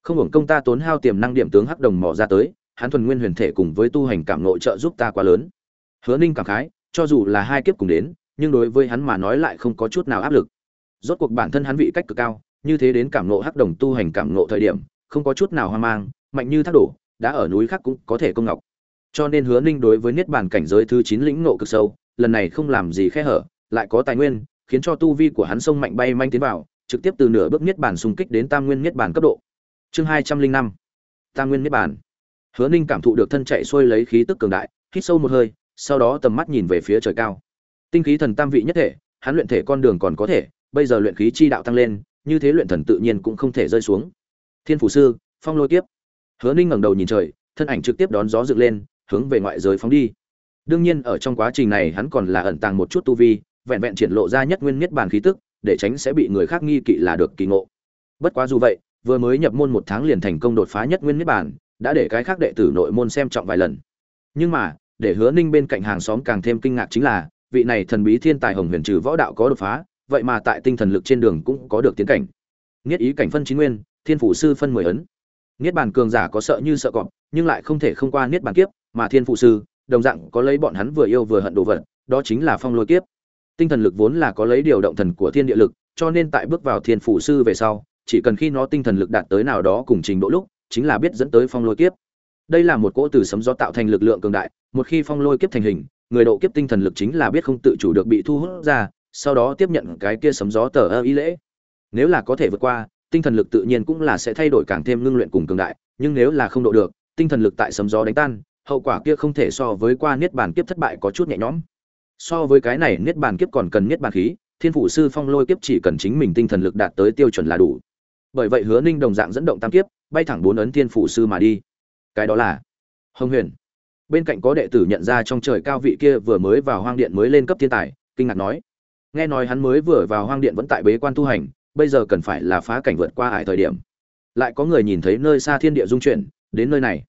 Không hưởng công ta tốn hao tiềm năng điểm tướng hắc đồng mò ra tới, hắn thuần nguyên huyền thể cùng với tu hành cảm nội trợ giúp ta quá lớn. Hứa ninh cảm khái cho dù là hai kiếp cùng đến, nhưng đối với hắn mà nói lại không có chút nào áp lực. Rốt cuộc bản thân hắn vị cách cực cao, như thế đến cảm nộ hắc đồng tu hành cảm nộ thời điểm, không có chút nào hoang mang, mạnh như thác đổ, đã ở núi khác cũng có thể công ngọc. Cho nên hứa ninh đối với niết bàn cảnh giới thứ chín lĩnh nộ cực sâu, lần này không làm gì khe hở, lại có tài nguyên, khiến cho tu vi của hắn sông mạnh bay manh tiến vào, trực tiếp từ nửa bước niết bàn xung kích đến tam nguyên niết bàn cấp độ. Chương hai trăm linh năm. Tam nguyên niết bàn. Hứa ninh cảm thụ được thân chạy xuôi lấy khí tức cường đại, hít sâu một hơi sau đó tầm mắt nhìn về phía trời cao. Tinh khí thần tam vị nhất thể, hắn luyện thể con đường còn có thể, bây giờ luyện khí chi đạo tăng lên, như thế luyện thần tự nhiên cũng không thể rơi xuống. Thiên phủ sư, phong lôi kiếp. Hứa ninh ngẩng đầu nhìn trời, thân ảnh trực tiếp đón gió dựng lên, hướng về ngoại giới phóng đi. Đương nhiên, ở trong quá trình này hắn còn là ẩn tàng một chút tu vi, vẹn vẹn triển lộ ra nhất nguyên nhất bản khí tức, để tránh sẽ bị người khác nghi kỵ là được kỳ ngộ. Bất quá dù vậy, vừa mới nhập môn một tháng liền thành công đột phá nhất nguyên nhất bản, đã để cái khác đệ tử nội môn xem trọng vài lần. Nhưng mà để hứa ninh bên cạnh hàng xóm càng thêm kinh ngạc chính là, vị này thần bí thiên tài hồng huyền trừ võ đạo có đột phá, vậy mà tại tinh thần lực trên đường cũng có được tiến cảnh. Niết ý cảnh phân chín nguyên, thiên phủ sư phân mười ấn. Niết bàn cường giả có sợ như sợ cọp, nhưng lại không thể không qua niết bàn kiếp, mà thiên phụ sư, đồng dạng có lấy bọn hắn vừa yêu vừa hận đồ vật, đó chính là phong lôi kiếp. Tinh thần lực vốn là có lấy điều động thần của thiên địa lực, cho nên tại bước vào thiên phụ sư về sau, chỉ cần khi nó tinh thần lực đạt tới nào đó cùng trình độ lúc, chính là biết dẫn tới phong lôi kiếp đây là một cỗ từ sấm gió tạo thành lực lượng cường đại, một khi phong lôi kiếp thành hình, người độ kiếp tinh thần lực chính là biết không tự chủ được bị thu hút ra, sau đó tiếp nhận cái kia sấm gió tờ ơ ý lễ. Nếu là có thể vượt qua, tinh thần lực tự nhiên cũng là sẽ thay đổi càng thêm ngưng luyện cùng cường đại, nhưng nếu là không độ được, tinh thần lực tại sấm gió đánh tan, hậu quả kia không thể so với qua niết bàn kiếp thất bại có chút nhẹ nhõm. So với cái này, niết bàn kiếp còn cần niết bàn khí, thiên phụ sư phong lôi kiếp chỉ cần chính mình tinh thần lực đạt tới tiêu chuẩn là đủ. Bởi vậy hứa ninh đồng dạng dẫn động tam kiếp, bay thẳng bốn ấn thiên phụ sư mà đi cái đó là hồng huyền. Bên cạnh có đệ tử nhận ra trong trời cao vị kia vừa mới vào hoang điện mới lên cấp thiên tài, kinh ngạc nói. Nghe nói hắn mới vừa vào hoang điện vẫn tại bế quan tu hành, bây giờ cần phải là phá cảnh vượt qua ải thời điểm. Lại có người nhìn thấy nơi xa thiên địa dung chuyển, đến nơi này.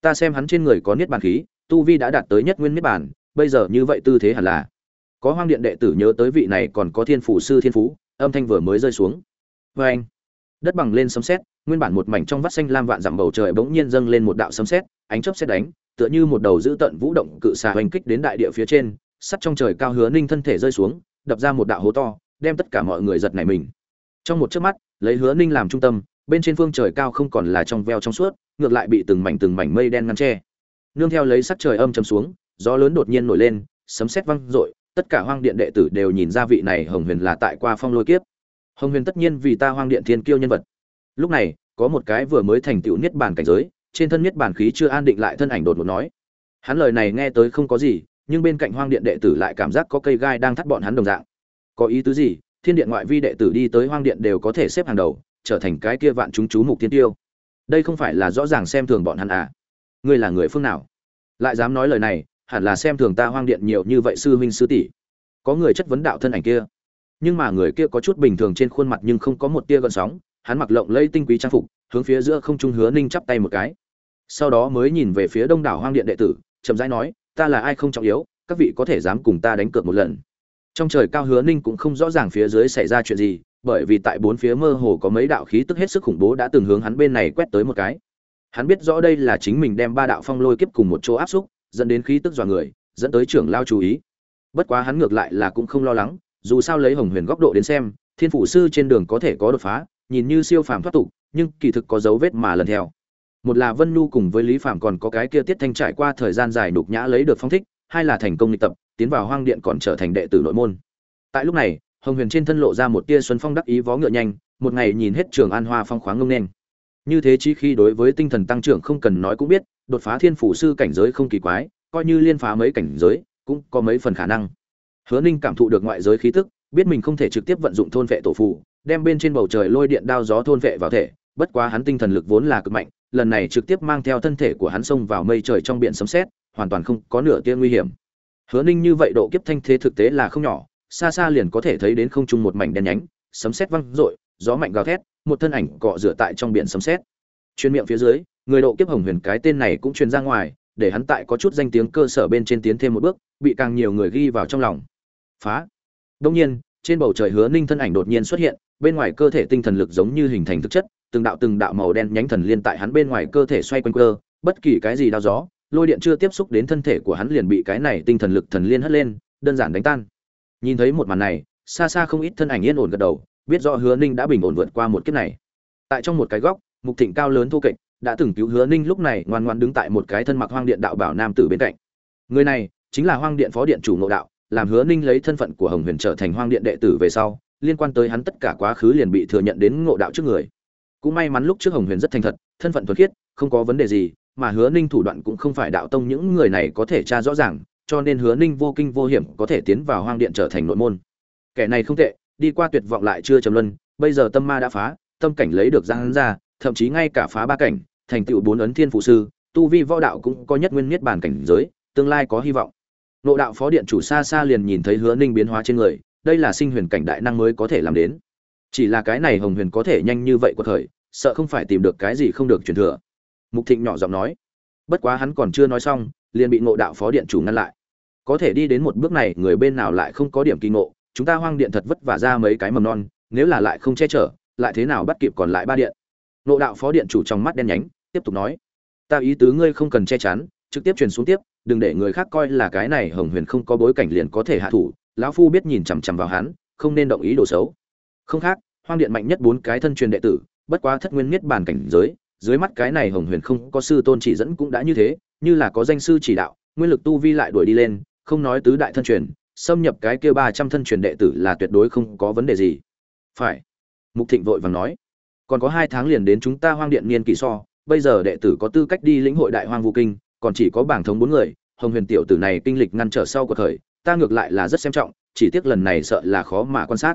Ta xem hắn trên người có niết bàn khí, tu vi đã đạt tới nhất nguyên niết bàn, bây giờ như vậy tư thế hẳn là. Có hoang điện đệ tử nhớ tới vị này còn có thiên phủ sư thiên phú, âm thanh vừa mới rơi xuống. Vê anh đất bằng lên sấm sét, nguyên bản một mảnh trong vắt xanh lam vạn dặm bầu trời bỗng nhiên dâng lên một đạo sấm sét, ánh chớp sét đánh, tựa như một đầu dữ tận vũ động cự xà hoành kích đến đại địa phía trên, sắt trong trời cao hứa ninh thân thể rơi xuống, đập ra một đạo hố to, đem tất cả mọi người giật nảy mình. Trong một chớp mắt, lấy hứa ninh làm trung tâm, bên trên phương trời cao không còn là trong veo trong suốt, ngược lại bị từng mảnh từng mảnh mây đen ngăn che. Nương theo lấy sắc trời âm chầm xuống, gió lớn đột nhiên nổi lên, sấm sét vang rội tất cả hoang điện đệ tử đều nhìn ra vị này hồng huyền là tại qua phong lôi kiếp hồng huyền tất nhiên vì ta hoang điện thiên kiêu nhân vật. Lúc này, có một cái vừa mới thành tựu niết bàn cảnh giới, trên thân niết bàn khí chưa an định lại thân ảnh đột ngột nói. Hắn lời này nghe tới không có gì, nhưng bên cạnh hoang điện đệ tử lại cảm giác có cây gai đang thắt bọn hắn đồng dạng. Có ý tứ gì? Thiên điện ngoại vi đệ tử đi tới hoang điện đều có thể xếp hàng đầu, trở thành cái kia vạn chúng chú mục tiên tiêu. Đây không phải là rõ ràng xem thường bọn hắn à? Ngươi là người phương nào? Lại dám nói lời này, hẳn là xem thường ta hoang điện nhiều như vậy sư huynh sư tỷ. Có người chất vấn đạo thân ảnh kia nhưng mà người kia có chút bình thường trên khuôn mặt nhưng không có một tia gợn sóng, hắn mặc lộng lẫy tinh quý trang phục, hướng phía giữa không trung hứa ninh chắp tay một cái. Sau đó mới nhìn về phía đông đảo hoang điện đệ tử, chậm rãi nói, ta là ai không trọng yếu, các vị có thể dám cùng ta đánh cược một lần. Trong trời cao hứa ninh cũng không rõ ràng phía dưới xảy ra chuyện gì, bởi vì tại bốn phía mơ hồ có mấy đạo khí tức hết sức khủng bố đã từng hướng hắn bên này quét tới một cái. Hắn biết rõ đây là chính mình đem ba đạo phong lôi kiếp cùng một chỗ áp xúc, dẫn đến khí tức dọa người, dẫn tới trưởng lao chú ý. Bất quá hắn ngược lại là cũng không lo lắng dù sao lấy hồng huyền góc độ đến xem, thiên phủ sư trên đường có thể có đột phá, nhìn như siêu phàm thoát tục, nhưng kỳ thực có dấu vết mà lần theo. Một là vân nhu cùng với lý phạm còn có cái kia tiết thanh trải qua thời gian dài đục nhã lấy được phong thích, hai là thành công luyện tập, tiến vào hoang điện còn trở thành đệ tử nội môn. Tại lúc này, hồng huyền trên thân lộ ra một tia xuân phong đắc ý vó ngựa nhanh, một ngày nhìn hết trường an hoa phong khoáng ngông nên như thế chi khi đối với tinh thần tăng trưởng không cần nói cũng biết, đột phá thiên phủ sư cảnh giới không kỳ quái, coi như liên phá mấy cảnh giới, cũng có mấy phần khả năng hứa ninh cảm thụ được ngoại giới khí tức biết mình không thể trực tiếp vận dụng thôn vệ tổ phù, đem bên trên bầu trời lôi điện đao gió thôn vệ vào thể bất quá hắn tinh thần lực vốn là cực mạnh lần này trực tiếp mang theo thân thể của hắn xông vào mây trời trong biển sấm sét hoàn toàn không có nửa tia nguy hiểm. Hứa ninh như vậy độ kiếp thanh thế thực tế là không nhỏ xa xa liền có thể thấy đến không trung một mảnh đen nhánh sấm sét vang rội gió mạnh gào thét một thân ảnh cọ rửa tại trong biển sấm sét. Chuyên miệng phía dưới người độ kiếp hồng huyền cái tên này cũng truyền ra ngoài để hắn tại có chút danh tiếng cơ sở bên trên tiến thêm một bước bị càng nhiều người ghi vào trong lòng phá. Đông nhiên, trên bầu trời hứa ninh thân ảnh đột nhiên xuất hiện, bên ngoài cơ thể tinh thần lực giống như hình thành thực chất, từng đạo từng đạo màu đen nhánh thần liên tại hắn bên ngoài cơ thể xoay quanh cơ, bất kỳ cái gì đau gió, lôi điện chưa tiếp xúc đến thân thể của hắn liền bị cái này tinh thần lực thần liên hất lên, đơn giản đánh tan. Nhìn thấy một màn này, xa xa không ít thân ảnh yên ổn gật đầu, biết rõ hứa ninh đã bình ổn vượt qua một kiếp này. Tại trong một cái góc, mục thịnh cao lớn thô kệch, đã từng cứu hứa ninh lúc này ngoan ngoan đứng tại một cái thân mặc hoang điện đạo bảo nam tử bên cạnh. Người này chính là hoang điện phó điện chủ ngộ đạo làm hứa ninh lấy thân phận của hồng huyền trở thành hoang điện đệ tử về sau, liên quan tới hắn tất cả quá khứ liền bị thừa nhận đến ngộ đạo trước người. Cũng may mắn lúc trước hồng huyền rất thành thật, thân phận thuật khiết, không có vấn đề gì, mà hứa ninh thủ đoạn cũng không phải đạo tông những người này có thể tra rõ ràng, cho nên hứa ninh vô kinh vô hiểm có thể tiến vào hoang điện trở thành nội môn. Kẻ này không tệ, đi qua tuyệt vọng lại chưa trầm luân, bây giờ tâm ma đã phá, tâm cảnh lấy được ra hắn ra, thậm chí ngay cả phá ba cảnh, thành tựu bốn ấn thiên phụ sư, tu vi võ đạo cũng có nhất nguyên niết bàn cảnh giới, tương lai có hy vọng nộ đạo phó điện chủ xa xa liền nhìn thấy hứa ninh biến hóa trên người, đây là sinh huyền cảnh đại năng mới có thể làm đến. Chỉ là cái này hồng huyền có thể nhanh như vậy của thời, sợ không phải tìm được cái gì không được truyền thừa. Mục thịnh nhỏ giọng nói. Bất quá hắn còn chưa nói xong, liền bị ngộ đạo phó điện chủ ngăn lại. Có thể đi đến một bước này, người bên nào lại không có điểm kỳ ngộ, chúng ta hoang điện thật vất vả ra mấy cái mầm non, nếu là lại không che chở, lại thế nào bắt kịp còn lại ba điện. Ngộ đạo phó điện chủ trong mắt đen nhánh, tiếp tục nói. Ta ý tứ ngươi không cần che chắn, trực tiếp truyền xuống tiếp đừng để người khác coi là cái này hồng huyền không có bối cảnh liền có thể hạ thủ, lão phu biết nhìn chằm chằm vào hắn, không nên động ý đồ xấu. Không khác, hoang điện mạnh nhất bốn cái thân truyền đệ tử, bất quá thất nguyên miết bàn cảnh giới, dưới mắt cái này hồng huyền không có sư tôn chỉ dẫn cũng đã như thế, như là có danh sư chỉ đạo, nguyên lực tu vi lại đuổi đi lên, không nói tứ đại thân truyền, xâm nhập cái kia ba trăm thân truyền đệ tử là tuyệt đối không có vấn đề gì. Phải. Mục thịnh vội vàng nói. Còn có hai tháng liền đến chúng ta hoang điện niên kỳ so, bây giờ đệ tử có tư cách đi lĩnh hội đại hoang vũ kinh còn chỉ có bảng thống bốn người, hồng huyền tiểu tử này kinh lịch ngăn trở sau của thời ta ngược lại là rất xem trọng, chỉ tiếc lần này sợ là khó mà quan sát.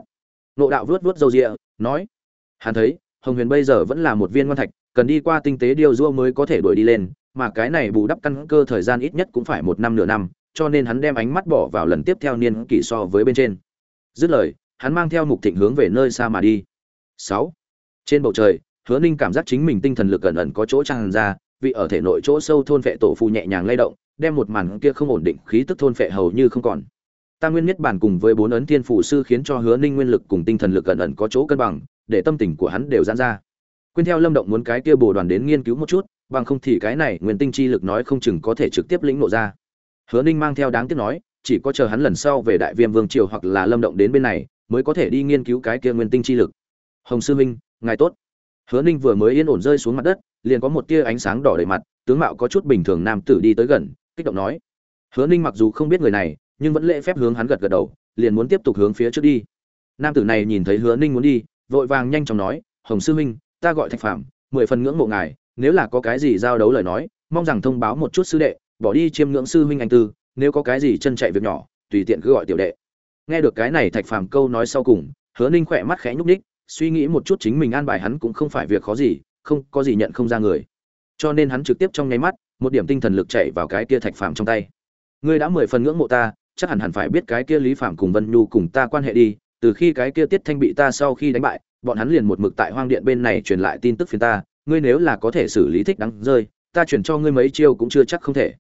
Nộ đạo vuốt vuốt râu rịa nói, hắn thấy, hồng huyền bây giờ vẫn là một viên ngoan thạch, cần đi qua tinh tế điều dua mới có thể đuổi đi lên, mà cái này bù đắp căn cơ thời gian ít nhất cũng phải một năm nửa năm, cho nên hắn đem ánh mắt bỏ vào lần tiếp theo niên kỷ so với bên trên. Dứt lời, hắn mang theo mục thịnh hướng về nơi xa mà đi. Sáu, trên bầu trời, hứa ninh cảm giác chính mình tinh thần lực ẩn ẩn có chỗ tràn ra vị ở thể nội chỗ sâu thôn vệ tổ phù nhẹ nhàng lay động, đem một màn kia không ổn định khí tức thôn vệ hầu như không còn. Ta nguyên nhất bản cùng với bốn ấn thiên phù sư khiến cho hứa ninh nguyên lực cùng tinh thần lực gần ẩn có chỗ cân bằng, để tâm tình của hắn đều giãn ra. Quên theo lâm động muốn cái kia bổ đoàn đến nghiên cứu một chút, bằng không thì cái này nguyên tinh chi lực nói không chừng có thể trực tiếp lĩnh ngộ ra. Hứa ninh mang theo đáng tiếc nói, chỉ có chờ hắn lần sau về đại viêm vương triều hoặc là lâm động đến bên này, mới có thể đi nghiên cứu cái kia nguyên tinh chi lực. Hồng sư minh, ngài tốt. Hứa ninh vừa mới yên ổn rơi xuống mặt đất liền có một tia ánh sáng đỏ đầy mặt, tướng mạo có chút bình thường nam tử đi tới gần, kích động nói. Hứa ninh mặc dù không biết người này, nhưng vẫn lễ phép hướng hắn gật gật đầu, liền muốn tiếp tục hướng phía trước đi. Nam tử này nhìn thấy hứa ninh muốn đi, vội vàng nhanh chóng nói, hồng sư huynh, ta gọi thạch phạm mười phần ngưỡng mộ ngài, nếu là có cái gì giao đấu lời nói, mong rằng thông báo một chút sư đệ, bỏ đi chiêm ngưỡng sư huynh anh tư, nếu có cái gì chân chạy việc nhỏ, tùy tiện cứ gọi tiểu đệ. Nghe được cái này thạch phàm câu nói sau cùng, hứa ninh khỏe mắt khẽ nhúc ních suy nghĩ một chút chính mình an bài hắn cũng không phải việc khó gì không có gì nhận không ra người. Cho nên hắn trực tiếp trong nháy mắt, một điểm tinh thần lực chạy vào cái kia thạch phàm trong tay. Ngươi đã mười phần ngưỡng mộ ta, chắc hẳn hẳn phải biết cái kia lý phàm cùng vân nhu cùng ta quan hệ đi, từ khi cái kia tiết thanh bị ta sau khi đánh bại, bọn hắn liền một mực tại hoang điện bên này truyền lại tin tức phiền ta, ngươi nếu là có thể xử lý thích đắng rơi, ta chuyển cho ngươi mấy chiêu cũng chưa chắc không thể.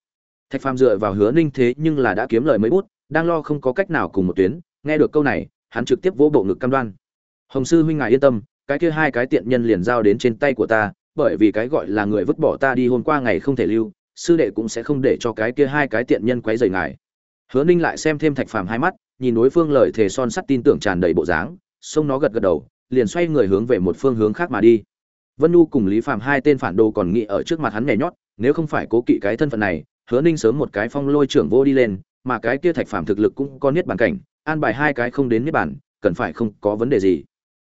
Thạch phàm dựa vào hứa ninh thế nhưng là đã kiếm lời mấy bút, đang lo không có cách nào cùng một tuyến, nghe được câu này, hắn trực tiếp vỗ bộ ngực cam đoan. Hồng sư huynh ngài yên tâm cái kia hai cái tiện nhân liền giao đến trên tay của ta, bởi vì cái gọi là người vứt bỏ ta đi hôm qua ngày không thể lưu, sư đệ cũng sẽ không để cho cái kia hai cái tiện nhân quấy rầy ngài. Hứa ninh lại xem thêm thạch phàm hai mắt, nhìn đối phương lời thề son sắt tin tưởng tràn đầy bộ dáng, xông nó gật gật đầu, liền xoay người hướng về một phương hướng khác mà đi. Vân nu cùng lý phàm hai tên phản đồ còn nghĩ ở trước mặt hắn nhảy nhót, nếu không phải cố kỵ cái thân phận này, hứa ninh sớm một cái phong lôi trưởng vô đi lên, mà cái kia thạch phàm thực lực cũng có niết bàn cảnh, an bài hai cái không đến niết bàn, cần phải không có vấn đề gì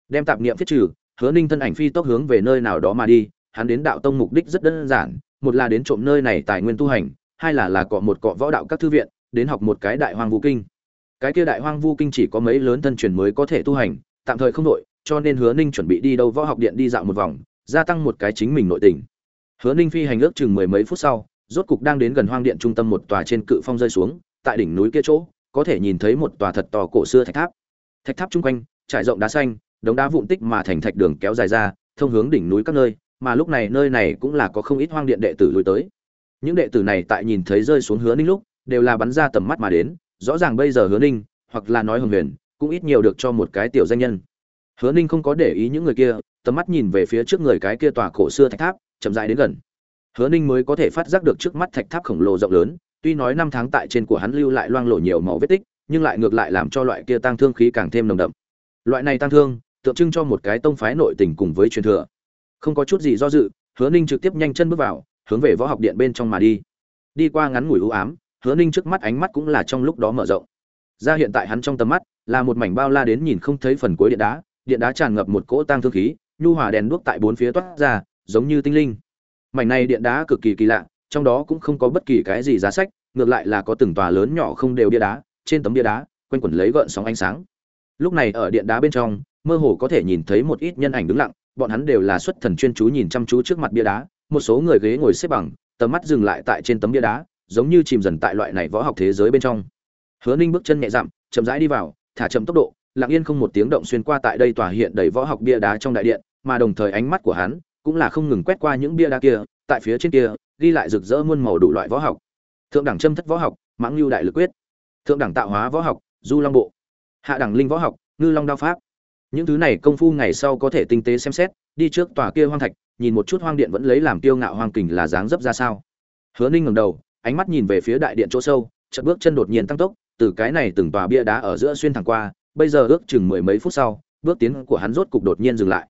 đem tạp niệm thiết trừ, hứa ninh thân ảnh phi tốc hướng về nơi nào đó mà đi, hắn đến đạo tông mục đích rất đơn giản, một là đến trộm nơi này tài nguyên tu hành, hai là là cọ một cọ võ đạo các thư viện, đến học một cái đại hoang vu kinh. Cái kia đại hoang vu kinh chỉ có mấy lớn thân truyền mới có thể tu hành, tạm thời không đội cho nên hứa ninh chuẩn bị đi đâu võ học điện đi dạo một vòng, gia tăng một cái chính mình nội tình. Hứa ninh phi hành ước chừng mười mấy phút sau, rốt cục đang đến gần hoang điện trung tâm một tòa trên cự phong rơi xuống, tại đỉnh núi kia chỗ, có thể nhìn thấy một tòa thật to cổ xưa thạch tháp. Thạch tháp chung quanh, trải rộng đá xanh đống đá vụn tích mà thành thạch đường kéo dài ra, thông hướng đỉnh núi các nơi, mà lúc này nơi này cũng là có không ít hoang điện đệ tử lui tới. Những đệ tử này tại nhìn thấy rơi xuống hứa ninh lúc, đều là bắn ra tầm mắt mà đến, rõ ràng bây giờ hứa ninh, hoặc là nói hồng huyền, cũng ít nhiều được cho một cái tiểu danh nhân. Hứa ninh không có để ý những người kia, tầm mắt nhìn về phía trước người cái kia tòa cổ xưa thạch tháp, chậm rãi đến gần. Hứa ninh mới có thể phát giác được trước mắt thạch tháp khổng lồ rộng lớn, tuy nói năm tháng tại trên của hắn lưu lại loang lổ nhiều màu vết tích, nhưng lại ngược lại làm cho loại kia tăng thương khí càng thêm nồng đậm. Loại này tăng thương tượng trưng cho một cái tông phái nội tình cùng với truyền thừa. Không có chút gì do dự, hứa ninh trực tiếp nhanh chân bước vào, hướng về võ học điện bên trong mà đi. Đi qua ngắn ngủi u ám, hứa ninh trước mắt ánh mắt cũng là trong lúc đó mở rộng. Ra hiện tại hắn trong tầm mắt, là một mảnh bao la đến nhìn không thấy phần cuối điện đá điện đá tràn ngập một cỗ tang thương khí, nhu hòa đèn đuốc tại bốn phía toát ra, giống như tinh linh. Mảnh này điện đá cực kỳ kỳ lạ, trong đó cũng không có bất kỳ cái gì giá sách, ngược lại là có từng tòa lớn nhỏ không đều bia đá, trên tấm bia đá, quanh quẩn lấy gợn sóng ánh sáng. Lúc này ở điện đá bên trong mơ hồ có thể nhìn thấy một ít nhân ảnh đứng lặng, bọn hắn đều là xuất thần chuyên chú nhìn chăm chú trước mặt bia đá, một số người ghế ngồi xếp bằng, tầm mắt dừng lại tại trên tấm bia đá, giống như chìm dần tại loại này võ học thế giới bên trong. Hứa ninh bước chân nhẹ dặm, chậm rãi đi vào, thả chậm tốc độ, lặng yên không một tiếng động xuyên qua tại đây tòa hiện đầy võ học bia đá trong đại điện, mà đồng thời ánh mắt của hắn cũng là không ngừng quét qua những bia đá kia, tại phía trên kia, ghi lại rực rỡ muôn màu đủ loại võ học. Thượng đẳng châm thất võ học, mãng lưu đại lực quyết. Thượng đẳng tạo hóa võ học, du long bộ. Hạ đẳng linh võ học, ngư long đao pháp những thứ này công phu ngày sau có thể tinh tế xem xét, đi trước tòa kia hoang thạch, nhìn một chút hoang điện vẫn lấy làm tiêu ngạo hoang kình là dáng dấp ra sao. Hứa ninh ngầm đầu, ánh mắt nhìn về phía đại điện chỗ sâu, chợt bước chân đột nhiên tăng tốc, từ cái này từng tòa bia đá ở giữa xuyên thẳng qua, bây giờ ước chừng mười mấy phút sau, bước tiến của hắn rốt cục đột nhiên dừng lại.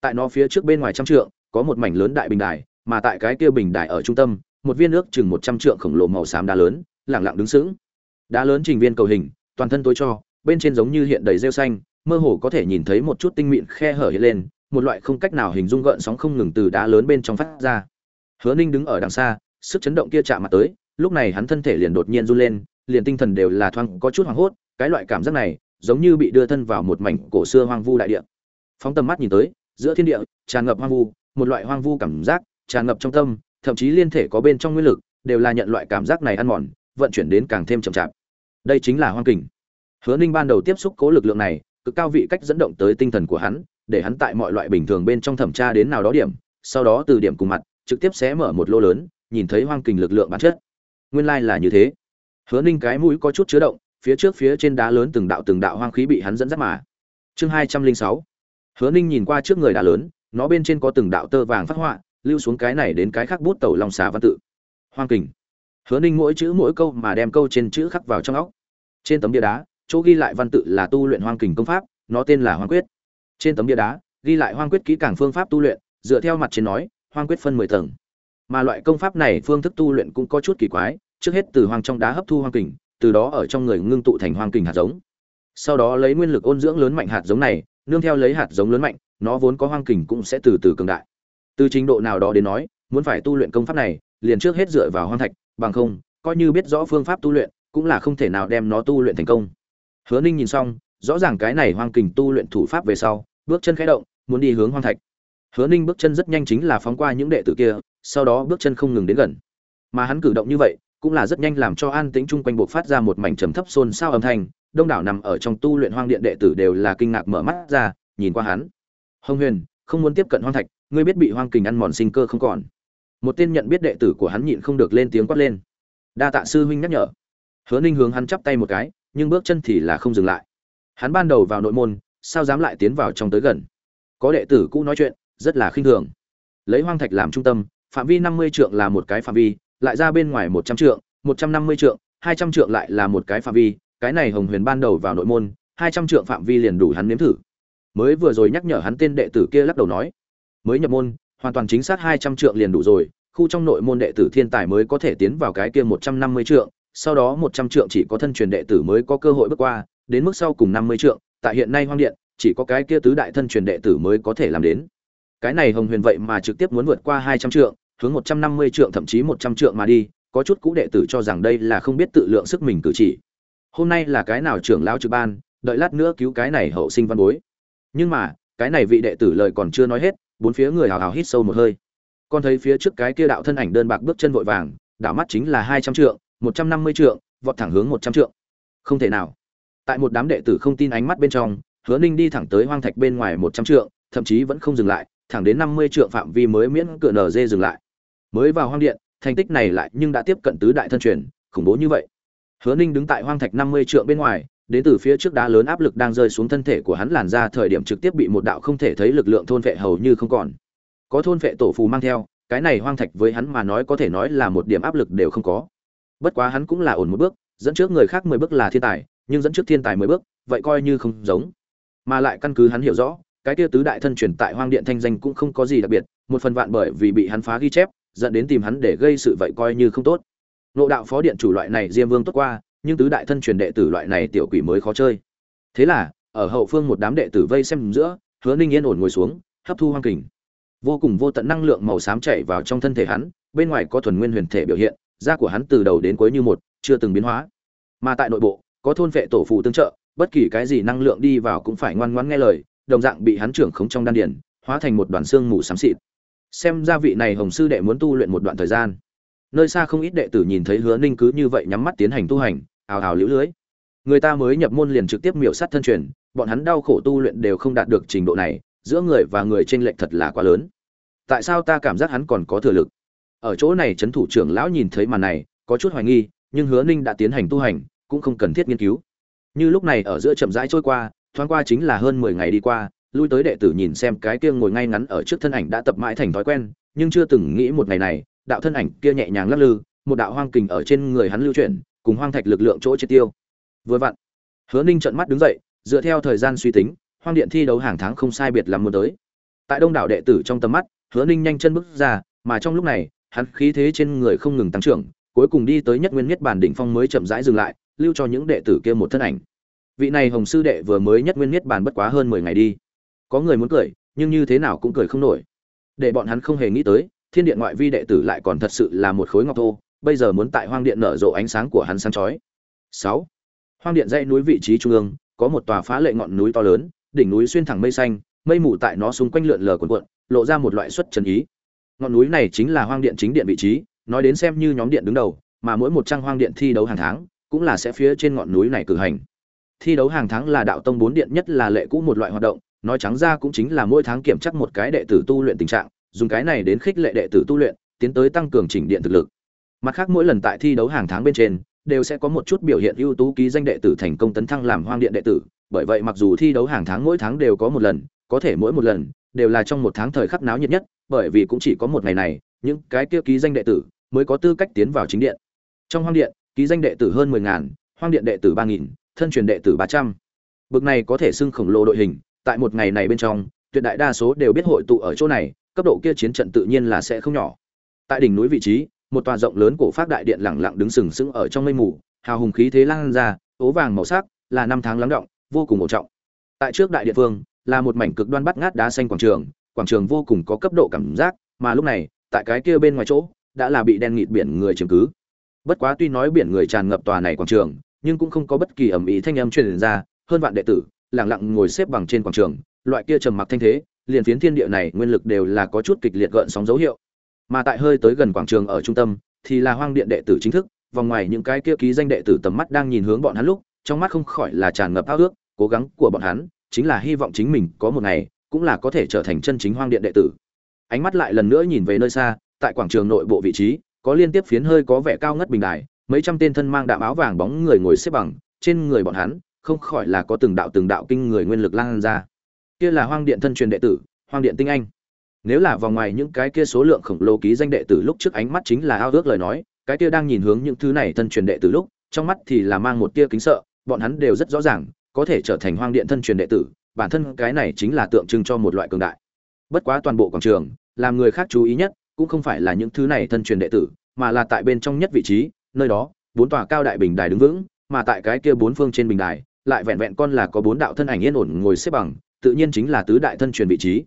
Tại nó phía trước bên ngoài trăm trượng, có một mảnh lớn đại bình đài, mà tại cái kia bình đài ở trung tâm, một viên ước chừng một trăm trượng khổng lồ màu xám đá lớn lẳng lặng đứng sững. Đá lớn trình viên cầu hình, toàn thân tối cho, bên trên giống như hiện đầy rêu xanh mơ hồ có thể nhìn thấy một chút tinh mịn khe hở hiện lên, một loại không cách nào hình dung gợn sóng không ngừng từ đá lớn bên trong phát ra. Hứa ninh đứng ở đằng xa, sức chấn động kia chạm mặt tới, lúc này hắn thân thể liền đột nhiên run lên, liền tinh thần đều là thoáng, có chút hoảng hốt, cái loại cảm giác này, giống như bị đưa thân vào một mảnh cổ xưa hoang vu đại địa. Phóng tầm mắt nhìn tới, giữa thiên địa, tràn ngập hoang vu, một loại hoang vu cảm giác tràn ngập trong tâm, thậm chí liên thể có bên trong nguyên lực, đều là nhận loại cảm giác này ăn mòn, vận chuyển đến càng thêm chậm chạp. Đây chính là hoang kình. Hứa ninh ban đầu tiếp xúc cố lực lượng này cực cao vị cách dẫn động tới tinh thần của hắn, để hắn tại mọi loại bình thường bên trong thẩm tra đến nào đó điểm, sau đó từ điểm cùng mặt, trực tiếp xé mở một lô lớn, nhìn thấy hoang kình lực lượng bản chất. Nguyên lai là như thế. Hứa ninh cái mũi có chút chứa động, phía trước phía trên đá lớn từng đạo từng đạo hoang khí bị hắn dẫn dắt mà. Chương hai trăm linh sáu. Hứa ninh nhìn qua trước người đá lớn, nó bên trên có từng đạo tơ vàng phát họa, lưu xuống cái này đến cái khác bút tẩu long xà văn tự. Hoang kình. Hứa ninh mỗi chữ mỗi câu mà đem câu trên chữ khắc vào trong óc. Trên tấm bia đá chỗ ghi lại văn tự là tu luyện hoang kình công pháp, nó tên là hoang quyết. Trên tấm bia đá, ghi lại hoang quyết kỹ càng phương pháp tu luyện, dựa theo mặt trên nói, hoang quyết phân mười tầng. Mà loại công pháp này phương thức tu luyện cũng có chút kỳ quái, trước hết từ hoang trong đá hấp thu hoang kình, từ đó ở trong người ngưng tụ thành hoang kình hạt giống. Sau đó lấy nguyên lực ôn dưỡng lớn mạnh hạt giống này, nương theo lấy hạt giống lớn mạnh, nó vốn có hoang kình cũng sẽ từ từ cường đại. Từ trình độ nào đó đến nói, muốn phải tu luyện công pháp này, liền trước hết dựa vào hoang thạch, bằng không, coi như biết rõ phương pháp tu luyện, cũng là không thể nào đem nó tu luyện thành công hứa ninh nhìn xong, rõ ràng cái này hoang kình tu luyện thủ pháp về sau, bước chân khẽ động, muốn đi hướng hoang thạch. Hứa ninh bước chân rất nhanh chính là phóng qua những đệ tử kia, sau đó bước chân không ngừng đến gần. Mà hắn cử động như vậy, cũng là rất nhanh làm cho an tĩnh chung quanh buộc phát ra một mảnh trầm thấp xôn xao âm thanh, đông đảo nằm ở trong tu luyện hoang điện đệ tử đều là kinh ngạc mở mắt ra, nhìn qua hắn. Hồng huyền, không muốn tiếp cận hoang thạch, ngươi biết bị hoang kình ăn mòn sinh cơ không còn. Một tên nhận biết đệ tử của hắn nhịn không được lên tiếng quát lên. Đa tạ sư huynh nhắc nhở. Hứa ninh hướng hắn chắp tay một cái nhưng bước chân thì là không dừng lại. Hắn ban đầu vào nội môn, sao dám lại tiến vào trong tới gần? Có đệ tử cũ nói chuyện, rất là khinh thường. Lấy hoang thạch làm trung tâm, phạm vi năm mươi trượng là một cái phạm vi, lại ra bên ngoài một trăm trượng, một trăm năm mươi trượng, hai trăm trượng lại là một cái phạm vi, cái này hồng huyền ban đầu vào nội môn, hai trăm trượng phạm vi liền đủ hắn nếm thử. Mới vừa rồi nhắc nhở hắn tên đệ tử kia lắc đầu nói, mới nhập môn, hoàn toàn chính xác hai trăm trượng liền đủ rồi, khu trong nội môn đệ tử thiên tài mới có thể tiến vào cái kia một trăm năm mươi trượng sau đó một trăm trượng chỉ có thân truyền đệ tử mới có cơ hội bước qua, đến mức sau cùng năm mươi trượng, tại hiện nay hoang điện, chỉ có cái kia tứ đại thân truyền đệ tử mới có thể làm đến. Cái này hồng huyền vậy mà trực tiếp muốn vượt qua hai trăm trượng, hướng một trăm năm mươi trượng thậm chí một trăm trượng mà đi, có chút cũ đệ tử cho rằng đây là không biết tự lượng sức mình cử chỉ. Hôm nay là cái nào trưởng lão trực ban, đợi lát nữa cứu cái này hậu sinh văn bối. Nhưng mà, cái này vị đệ tử lời còn chưa nói hết, bốn phía người hào hào hít sâu một hơi. Con thấy phía trước cái kia đạo thân ảnh đơn bạc bước chân vội vàng, đảo mắt chính là hai trăm trượng một trăm năm mươi trượng, vọt thẳng hướng một trăm trượng. Không thể nào. Tại một đám đệ tử không tin ánh mắt bên trong, hứa ninh đi thẳng tới hoang thạch bên ngoài một trăm trượng, thậm chí vẫn không dừng lại, thẳng đến năm mươi trượng phạm vi mới miễn cửa nở dê dừng lại. Mới vào hoang điện, thành tích này lại nhưng đã tiếp cận tứ đại thân truyền, khủng bố như vậy. Hứa ninh đứng tại hoang thạch năm mươi trượng bên ngoài, đến từ phía trước đá lớn áp lực đang rơi xuống thân thể của hắn làn ra thời điểm trực tiếp bị một đạo không thể thấy lực lượng thôn vệ hầu như không còn. Có thôn vệ tổ phù mang theo, cái này hoang thạch với hắn mà nói có thể nói là một điểm áp lực đều không có bất quá hắn cũng là ổn một bước, dẫn trước người khác mười bước là thiên tài, nhưng dẫn trước thiên tài mười bước, vậy coi như không giống. Mà lại căn cứ hắn hiểu rõ, cái kia tứ đại thân truyền tại hoang điện thanh danh cũng không có gì đặc biệt, một phần vạn bởi vì bị hắn phá ghi chép, dẫn đến tìm hắn để gây sự vậy coi như không tốt. Nộ đạo phó điện chủ loại này diêm vương tốt qua, nhưng tứ đại thân truyền đệ tử loại này tiểu quỷ mới khó chơi. Thế là, ở hậu phương một đám đệ tử vây xem giữa, hứa ninh yên ổn ngồi xuống, hấp thu hoang kình. Vô cùng vô tận năng lượng màu xám chảy vào trong thân thể hắn, bên ngoài có thuần nguyên huyền thể biểu hiện da của hắn từ đầu đến cuối như một, chưa từng biến hóa. Mà tại nội bộ, có thôn vệ tổ phù tương trợ, bất kỳ cái gì năng lượng đi vào cũng phải ngoan ngoãn nghe lời, đồng dạng bị hắn trưởng khống trong đan điền, hóa thành một đoàn xương mù xám xịt. Xem ra vị này hồng sư đệ muốn tu luyện một đoạn thời gian. Nơi xa không ít đệ tử nhìn thấy hứa ninh cứ như vậy nhắm mắt tiến hành tu hành, ào ào liễu lưới. Người ta mới nhập môn liền trực tiếp miểu sát thân truyền, bọn hắn đau khổ tu luyện đều không đạt được trình độ này, giữa người và người trên lệnh thật là quá lớn. Tại sao ta cảm giác hắn còn có thừa lực? Ở chỗ này trấn thủ trưởng lão nhìn thấy màn này, có chút hoài nghi, nhưng hứa ninh đã tiến hành tu hành, cũng không cần thiết nghiên cứu. Như lúc này ở giữa chậm rãi trôi qua, thoáng qua chính là hơn mười ngày đi qua, lui tới đệ tử nhìn xem cái kia ngồi ngay ngắn ở trước thân ảnh đã tập mãi thành thói quen, nhưng chưa từng nghĩ một ngày này, đạo thân ảnh kia nhẹ nhàng lắc lư, một đạo hoang kình ở trên người hắn lưu chuyển, cùng hoang thạch lực lượng chỗ triệt tiêu. Vừa vặn, hứa ninh trợn mắt đứng dậy, dựa theo thời gian suy tính, hoang điện thi đấu hàng tháng không sai biệt lắm muốn tới. Tại đông đảo đệ tử trong tầm mắt, hứa ninh nhanh chân bước ra, mà trong lúc này hắn khí thế trên người không ngừng tăng trưởng, cuối cùng đi tới nhất nguyên nhất bản đỉnh phong mới chậm rãi dừng lại, lưu cho những đệ tử kia một thân ảnh. Vị này hồng sư đệ vừa mới nhất nguyên nhất bản bất quá hơn mười ngày đi. Có người muốn cười, nhưng như thế nào cũng cười không nổi. Để bọn hắn không hề nghĩ tới, thiên điện ngoại vi đệ tử lại còn thật sự là một khối ngọc thô, bây giờ muốn tại hoang điện nở rộ ánh sáng của hắn sáng chói. Sáu. Hoang điện dãy núi vị trí trung ương, có một tòa phá lệ ngọn núi to lớn, đỉnh núi xuyên thẳng mây xanh, mây mù tại nó xung quanh lượn lờ cuộn cuộn, lộ ra một loại xuất trần ý ngọn núi này chính là hoang điện chính điện vị trí, nói đến xem như nhóm điện đứng đầu, mà mỗi một trang hoang điện thi đấu hàng tháng cũng là sẽ phía trên ngọn núi này cử hành. Thi đấu hàng tháng là đạo tông bốn điện nhất là lệ cũ một loại hoạt động, nói trắng ra cũng chính là mỗi tháng kiểm tra một cái đệ tử tu luyện tình trạng, dùng cái này đến khích lệ đệ tử tu luyện, tiến tới tăng cường chỉnh điện thực lực. Mặt khác mỗi lần tại thi đấu hàng tháng bên trên, đều sẽ có một chút biểu hiện ưu tú ký danh đệ tử thành công tấn thăng làm hoang điện đệ tử, bởi vậy mặc dù thi đấu hàng tháng mỗi tháng đều có một lần, có thể mỗi một lần đều là trong một tháng thời khắc náo nhiệt nhất, bởi vì cũng chỉ có một ngày này, những cái kia ký danh đệ tử mới có tư cách tiến vào chính điện. Trong hoang điện, ký danh đệ tử hơn mười ngàn, hoang điện đệ tử ba nghìn, thân truyền đệ tử ba trăm. Bực này có thể xưng khổng lồ đội hình, tại một ngày này bên trong, tuyệt đại đa số đều biết hội tụ ở chỗ này, cấp độ kia chiến trận tự nhiên là sẽ không nhỏ. Tại đỉnh núi vị trí, một tòa rộng lớn cổ phát đại điện lẳng lặng đứng sừng sững ở trong mây mù, hào hùng khí thế lan ra, ố vàng màu sắc, là năm tháng lắng động, vô cùng ổn trọng. Tại trước đại điện phương là một mảnh cực đoan bắt ngát đá xanh quảng trường quảng trường vô cùng có cấp độ cảm giác, mà lúc này, tại cái kia bên ngoài chỗ, đã là bị đen nghịt biển người chiếm cứ. Bất quá tuy nói biển người tràn ngập tòa này quảng trường, nhưng cũng không có bất kỳ ầm ý thanh âm truyền ra, hơn vạn đệ tử, lặng lặng ngồi xếp bằng trên quảng trường, loại kia trầm mặc thanh thế, liền phiến thiên địa này nguyên lực đều là có chút kịch liệt gợn sóng dấu hiệu. Mà tại hơi tới gần quảng trường ở trung tâm, thì là hoang điện đệ tử chính thức, vòng ngoài những cái kia ký danh đệ tử tầm mắt đang nhìn hướng bọn hắn lúc, trong mắt không khỏi là tràn ngập ao ước, cố gắng của bọn hắn chính là hy vọng chính mình có một ngày, cũng là có thể trở thành chân chính hoang điện đệ tử. Ánh mắt lại lần nữa nhìn về nơi xa, tại quảng trường nội bộ vị trí, có liên tiếp phiến hơi có vẻ cao ngất bình đài, mấy trăm tên thân mang đạm áo vàng bóng người ngồi xếp bằng, trên người bọn hắn, không khỏi là có từng đạo từng đạo kinh người nguyên lực lan ra. Kia là hoang điện thân truyền đệ tử, hoang điện tinh anh. Nếu là vòng ngoài những cái kia số lượng khổng lồ ký danh đệ tử lúc trước ánh mắt chính là ao ước lời nói, cái kia đang nhìn hướng những thứ này thân truyền đệ tử lúc, trong mắt thì là mang một tia kính sợ, bọn hắn đều rất rõ ràng có thể trở thành hoang điện thân truyền đệ tử, bản thân cái này chính là tượng trưng cho một loại cường đại. Bất quá toàn bộ quảng trường, làm người khác chú ý nhất, cũng không phải là những thứ này thân truyền đệ tử, mà là tại bên trong nhất vị trí, nơi đó, bốn tòa cao đại bình đài đứng vững, mà tại cái kia bốn phương trên bình đài, lại vẹn vẹn con là có bốn đạo thân ảnh yên ổn ngồi xếp bằng, tự nhiên chính là tứ đại thân truyền vị trí.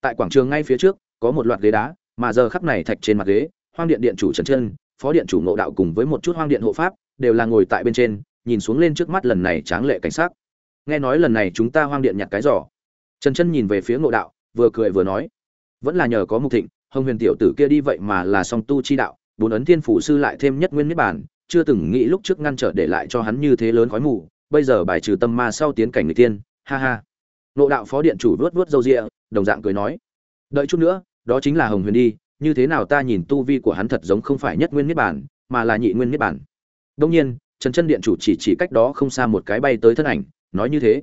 Tại quảng trường ngay phía trước, có một loạt ghế đá, mà giờ khắc này thạch trên mặt ghế, hoang điện điện chủ trần chân phó điện chủ ngộ đạo cùng với một chút hoang điện hộ pháp, đều là ngồi tại bên trên, nhìn xuống lên trước mắt lần này tráng lệ cảnh sát nghe nói lần này chúng ta hoang điện nhặt cái giỏ. Trần chân nhìn về phía ngộ đạo, vừa cười vừa nói, vẫn là nhờ có mục thịnh, hồng huyền tiểu tử kia đi vậy mà là song tu chi đạo, bốn ấn thiên phủ sư lại thêm nhất nguyên miết bản chưa từng nghĩ lúc trước ngăn trở để lại cho hắn như thế lớn khói mù, bây giờ bài trừ tâm ma sau tiến cảnh người tiên ha ha. Nộ đạo phó điện chủ vớt vớt râu rịa đồng dạng cười nói, đợi chút nữa, đó chính là hồng huyền đi, như thế nào ta nhìn tu vi của hắn thật giống không phải nhất nguyên niết bản mà là nhị nguyên niết bản đông nhiên, trần chân điện chủ chỉ chỉ cách đó không xa một cái bay tới thân ảnh nói như thế.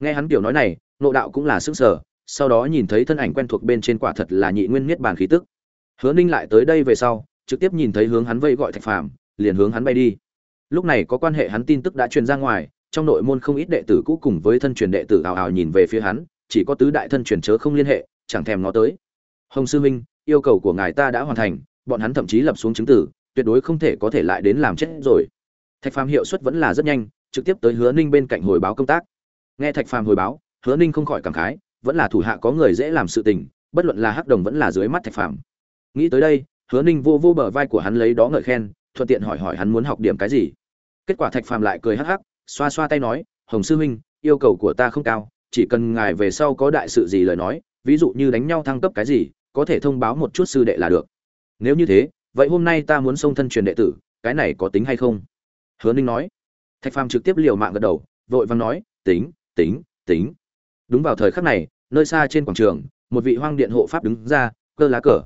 Nghe hắn kiểu nói này nộ đạo cũng là sức sở sau đó nhìn thấy thân ảnh quen thuộc bên trên quả thật là nhị nguyên niết bàn khí tức. Hứa ninh lại tới đây về sau, trực tiếp nhìn thấy hướng hắn vây gọi thạch phàm, liền hướng hắn bay đi. Lúc này có quan hệ hắn tin tức đã truyền ra ngoài, trong nội môn không ít đệ tử cũ cùng với thân truyền đệ tử ào ào nhìn về phía hắn, chỉ có tứ đại thân truyền chớ không liên hệ, chẳng thèm nó tới. Hồng sư minh, yêu cầu của ngài ta đã hoàn thành, bọn hắn thậm chí lập xuống chứng tử, tuyệt đối không thể có thể lại đến làm chết rồi. Thạch phàm hiệu suất vẫn là rất nhanh trực tiếp tới hứa ninh bên cạnh hồi báo công tác. Nghe thạch phàm hồi báo, hứa ninh không khỏi cảm khái, vẫn là thủ hạ có người dễ làm sự tình, bất luận là hắc đồng vẫn là dưới mắt thạch phàm. Nghĩ tới đây, hứa ninh vô vô bờ vai của hắn lấy đó ngợi khen, thuận tiện hỏi hỏi hắn muốn học điểm cái gì. Kết quả thạch phàm lại cười hắc hắc, xoa xoa tay nói, hồng sư huynh, yêu cầu của ta không cao, chỉ cần ngài về sau có đại sự gì lời nói, ví dụ như đánh nhau thăng cấp cái gì, có thể thông báo một chút sư đệ là được. Nếu như thế, vậy hôm nay ta muốn xông thân truyền đệ tử, cái này có tính hay không? Hứa ninh nói thạch phàm trực tiếp liều mạng gật đầu, vội vàng nói, tính tính tính. Đúng vào thời khắc này, nơi xa trên quảng trường, một vị hoang điện hộ pháp đứng ra, cơ lá cờ.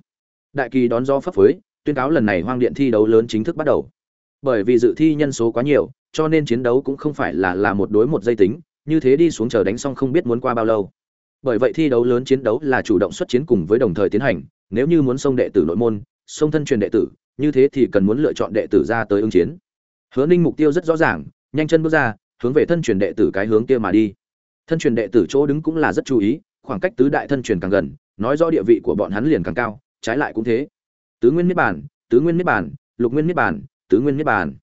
Đại kỳ đón do pháp phới, tuyên cáo lần này hoang điện thi đấu lớn chính thức bắt đầu. Bởi vì dự thi nhân số quá nhiều, cho nên chiến đấu cũng không phải là là một đối một dây tính, như thế đi xuống chờ đánh xong không biết muốn qua bao lâu. Bởi vậy thi đấu lớn chiến đấu là chủ động xuất chiến cùng với đồng thời tiến hành, nếu như muốn xông đệ tử nội môn, xông thân truyền đệ tử, như thế thì cần muốn lựa chọn đệ tử ra tới ứng chiến. Hứa ninh mục tiêu rất rõ ràng nhanh chân bước ra, hướng về thân truyền đệ tử cái hướng kia mà đi. Thân truyền đệ tử chỗ đứng cũng là rất chú ý, khoảng cách tứ đại thân truyền càng gần, nói rõ địa vị của bọn hắn liền càng cao, trái lại cũng thế. Tứ nguyên niết bàn, tứ nguyên niết bàn, lục nguyên niết bàn, tứ nguyên niết bàn.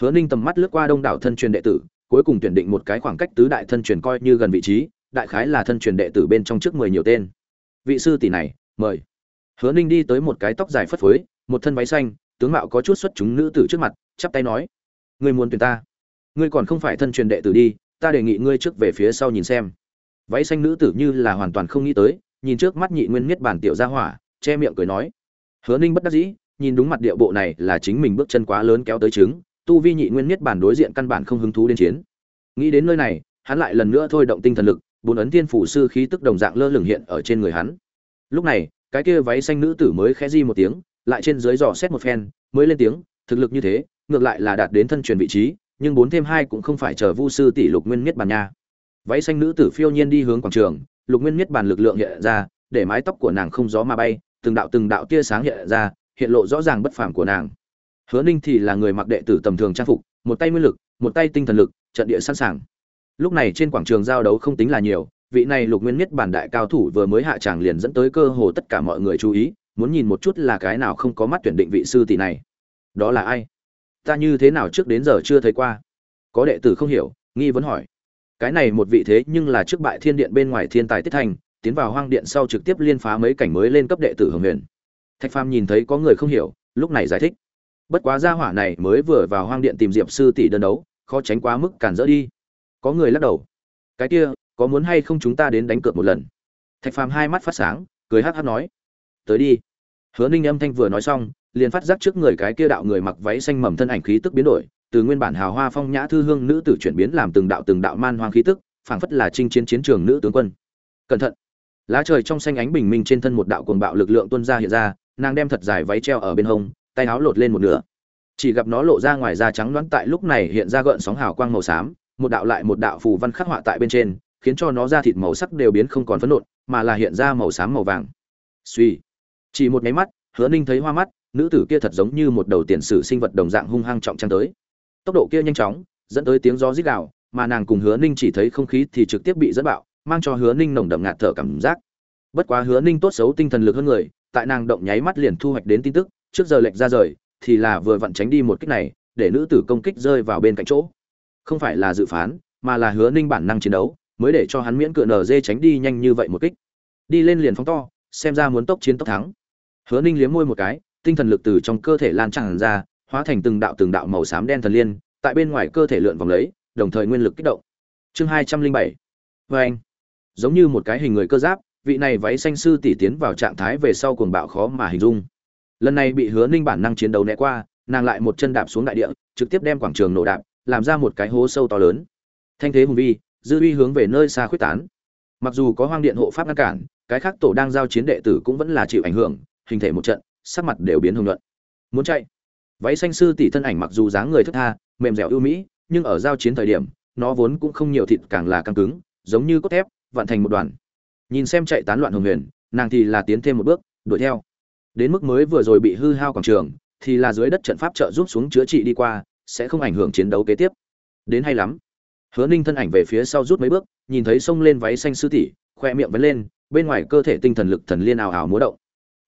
Hứa ninh tầm mắt lướt qua đông đảo thân truyền đệ tử, cuối cùng tuyển định một cái khoảng cách tứ đại thân truyền coi như gần vị trí, đại khái là thân truyền đệ tử bên trong trước mười nhiều tên. Vị sư tỷ này, mời. Hứa ninh đi tới một cái tóc dài phất phới, một thân váy xanh, tướng mạo có chút xuất chúng nữ tử trước mặt, chắp tay nói người muốn tuyển ta? Ngươi còn không phải thân truyền đệ tử đi, ta đề nghị ngươi trước về phía sau nhìn xem. Váy xanh nữ tử như là hoàn toàn không nghĩ tới, nhìn trước mắt nhị nguyên miết bản tiểu gia hỏa, che miệng cười nói. Hứa ninh bất đắc dĩ, nhìn đúng mặt địa bộ này là chính mình bước chân quá lớn kéo tới trứng, tu vi nhị nguyên miết bản đối diện căn bản không hứng thú đến chiến. Nghĩ đến nơi này, hắn lại lần nữa thôi động tinh thần lực, bốn ấn thiên phủ sư khí tức đồng dạng lơ lửng hiện ở trên người hắn. Lúc này, cái kia váy xanh nữ tử mới khẽ di một tiếng, lại trên dưới dò xét một phen, mới lên tiếng, thực lực như thế, ngược lại là đạt đến thân truyền vị trí nhưng bốn thêm hai cũng không phải chờ vu sư tỷ lục nguyên miết bàn nha. Váy xanh nữ tử phiêu nhiên đi hướng quảng trường, lục nguyên miết bàn lực lượng hiện ra, để mái tóc của nàng không gió mà bay, từng đạo từng đạo tia sáng hiện ra, hiện lộ rõ ràng bất phàm của nàng. Hứa ninh thì là người mặc đệ tử tầm thường trang phục, một tay nguyên lực, một tay tinh thần lực, trận địa sẵn sàng. Lúc này trên quảng trường giao đấu không tính là nhiều, vị này lục nguyên miết bản đại cao thủ vừa mới hạ tràng liền dẫn tới cơ hồ tất cả mọi người chú ý, muốn nhìn một chút là cái nào không có mắt tuyển định vị sư tỷ này. Đó là ai? Ta như thế nào trước đến giờ chưa thấy qua? Có đệ tử không hiểu, nghi vấn hỏi. Cái này một vị thế nhưng là trước bại thiên điện bên ngoài thiên tài tiết thành, tiến vào hoang điện sau trực tiếp liên phá mấy cảnh mới lên cấp đệ tử hồng huyền. Thạch phàm nhìn thấy có người không hiểu, lúc này giải thích. Bất quá gia hỏa này mới vừa vào hoang điện tìm diệp sư tỷ đơn đấu, khó tránh quá mức cản rỡ đi. Có người lắc đầu. Cái kia, có muốn hay không chúng ta đến đánh cược một lần? Thạch phàm hai mắt phát sáng, cười hát hát nói. Tới đi. Hứa ninh âm thanh vừa nói xong liền phát giác trước người cái kia đạo người mặc váy xanh mầm thân ảnh khí tức biến đổi, từ nguyên bản hào hoa phong nhã thư hương nữ tử chuyển biến làm từng đạo từng đạo man hoang khí tức, phảng phất là chinh chiến chiến trường nữ tướng quân. Cẩn thận! Lá trời trong xanh ánh bình minh trên thân một đạo cuồng bạo lực lượng tuôn ra hiện ra, nàng đem thật dài váy treo ở bên hông, tay áo lột lên một nửa. Chỉ gặp nó lộ ra ngoài da trắng đoán tại lúc này hiện ra gợn sóng hào quang màu xám, một đạo lại một đạo phù văn khắc họa tại bên trên, khiến cho nó da thịt màu sắc đều biến không còn phấn nộn, mà là hiện ra màu xám màu vàng. Suy chỉ một máy mắt, hứa ninh thấy hoa mắt nữ tử kia thật giống như một đầu tiền sử sinh vật đồng dạng hung hăng trọng trang tới. Tốc độ kia nhanh chóng, dẫn tới tiếng gió rít gào, mà nàng cùng hứa ninh chỉ thấy không khí thì trực tiếp bị dẫn bạo, mang cho hứa ninh nồng đậm ngạt thở cảm giác. Bất quá hứa ninh tốt xấu tinh thần lực hơn người, tại nàng động nháy mắt liền thu hoạch đến tin tức, trước giờ lệnh ra rời, thì là vừa vặn tránh đi một kích này, để nữ tử công kích rơi vào bên cạnh chỗ. Không phải là dự phán, mà là hứa ninh bản năng chiến đấu, mới để cho hắn miễn cựa nở dê tránh đi nhanh như vậy một kích. Đi lên liền phóng to, xem ra muốn tốc chiến tốc thắng. Hứa ninh liếm môi một cái tinh thần lực từ trong cơ thể lan tràn ra, hóa thành từng đạo từng đạo màu xám đen thần liên, tại bên ngoài cơ thể lượn vòng lấy, đồng thời nguyên lực kích động. Chương hai trăm linh bảy. Anh. Giống như một cái hình người cơ giáp, vị này váy xanh sư tỷ tiến vào trạng thái về sau cuồng bạo khó mà hình dung. Lần này bị hứa ninh bản năng chiến đấu né qua, nàng lại một chân đạp xuống đại địa, trực tiếp đem quảng trường nổ đạp, làm ra một cái hố sâu to lớn. Thanh thế hùng vi, dư uy hướng về nơi xa khuyết tán. Mặc dù có hoang điện hộ pháp ngăn cản, cái khác tổ đang giao chiến đệ tử cũng vẫn là chịu ảnh hưởng, hình thể một trận sắc mặt đều biến hồng nhuận. Muốn chạy? Váy xanh sư tỷ thân ảnh mặc dù dáng người thức tha, mềm dẻo ưu mỹ, nhưng ở giao chiến thời điểm, nó vốn cũng không nhiều thịt càng là căng cứng, giống như cốt thép, vặn thành một đoàn. Nhìn xem chạy tán loạn hồng huyền, nàng thì là tiến thêm một bước, đuổi theo. Đến mức mới vừa rồi bị hư hao quảng trường, thì là dưới đất trận pháp trợ giúp xuống chữa trị đi qua, sẽ không ảnh hưởng chiến đấu kế tiếp. Đến hay lắm. Hứa ninh thân ảnh về phía sau rút mấy bước, nhìn thấy xông lên váy xanh sư tỷ, khoe miệng vẫn lên, bên ngoài cơ thể tinh thần lực thần liên ảo ảo múa động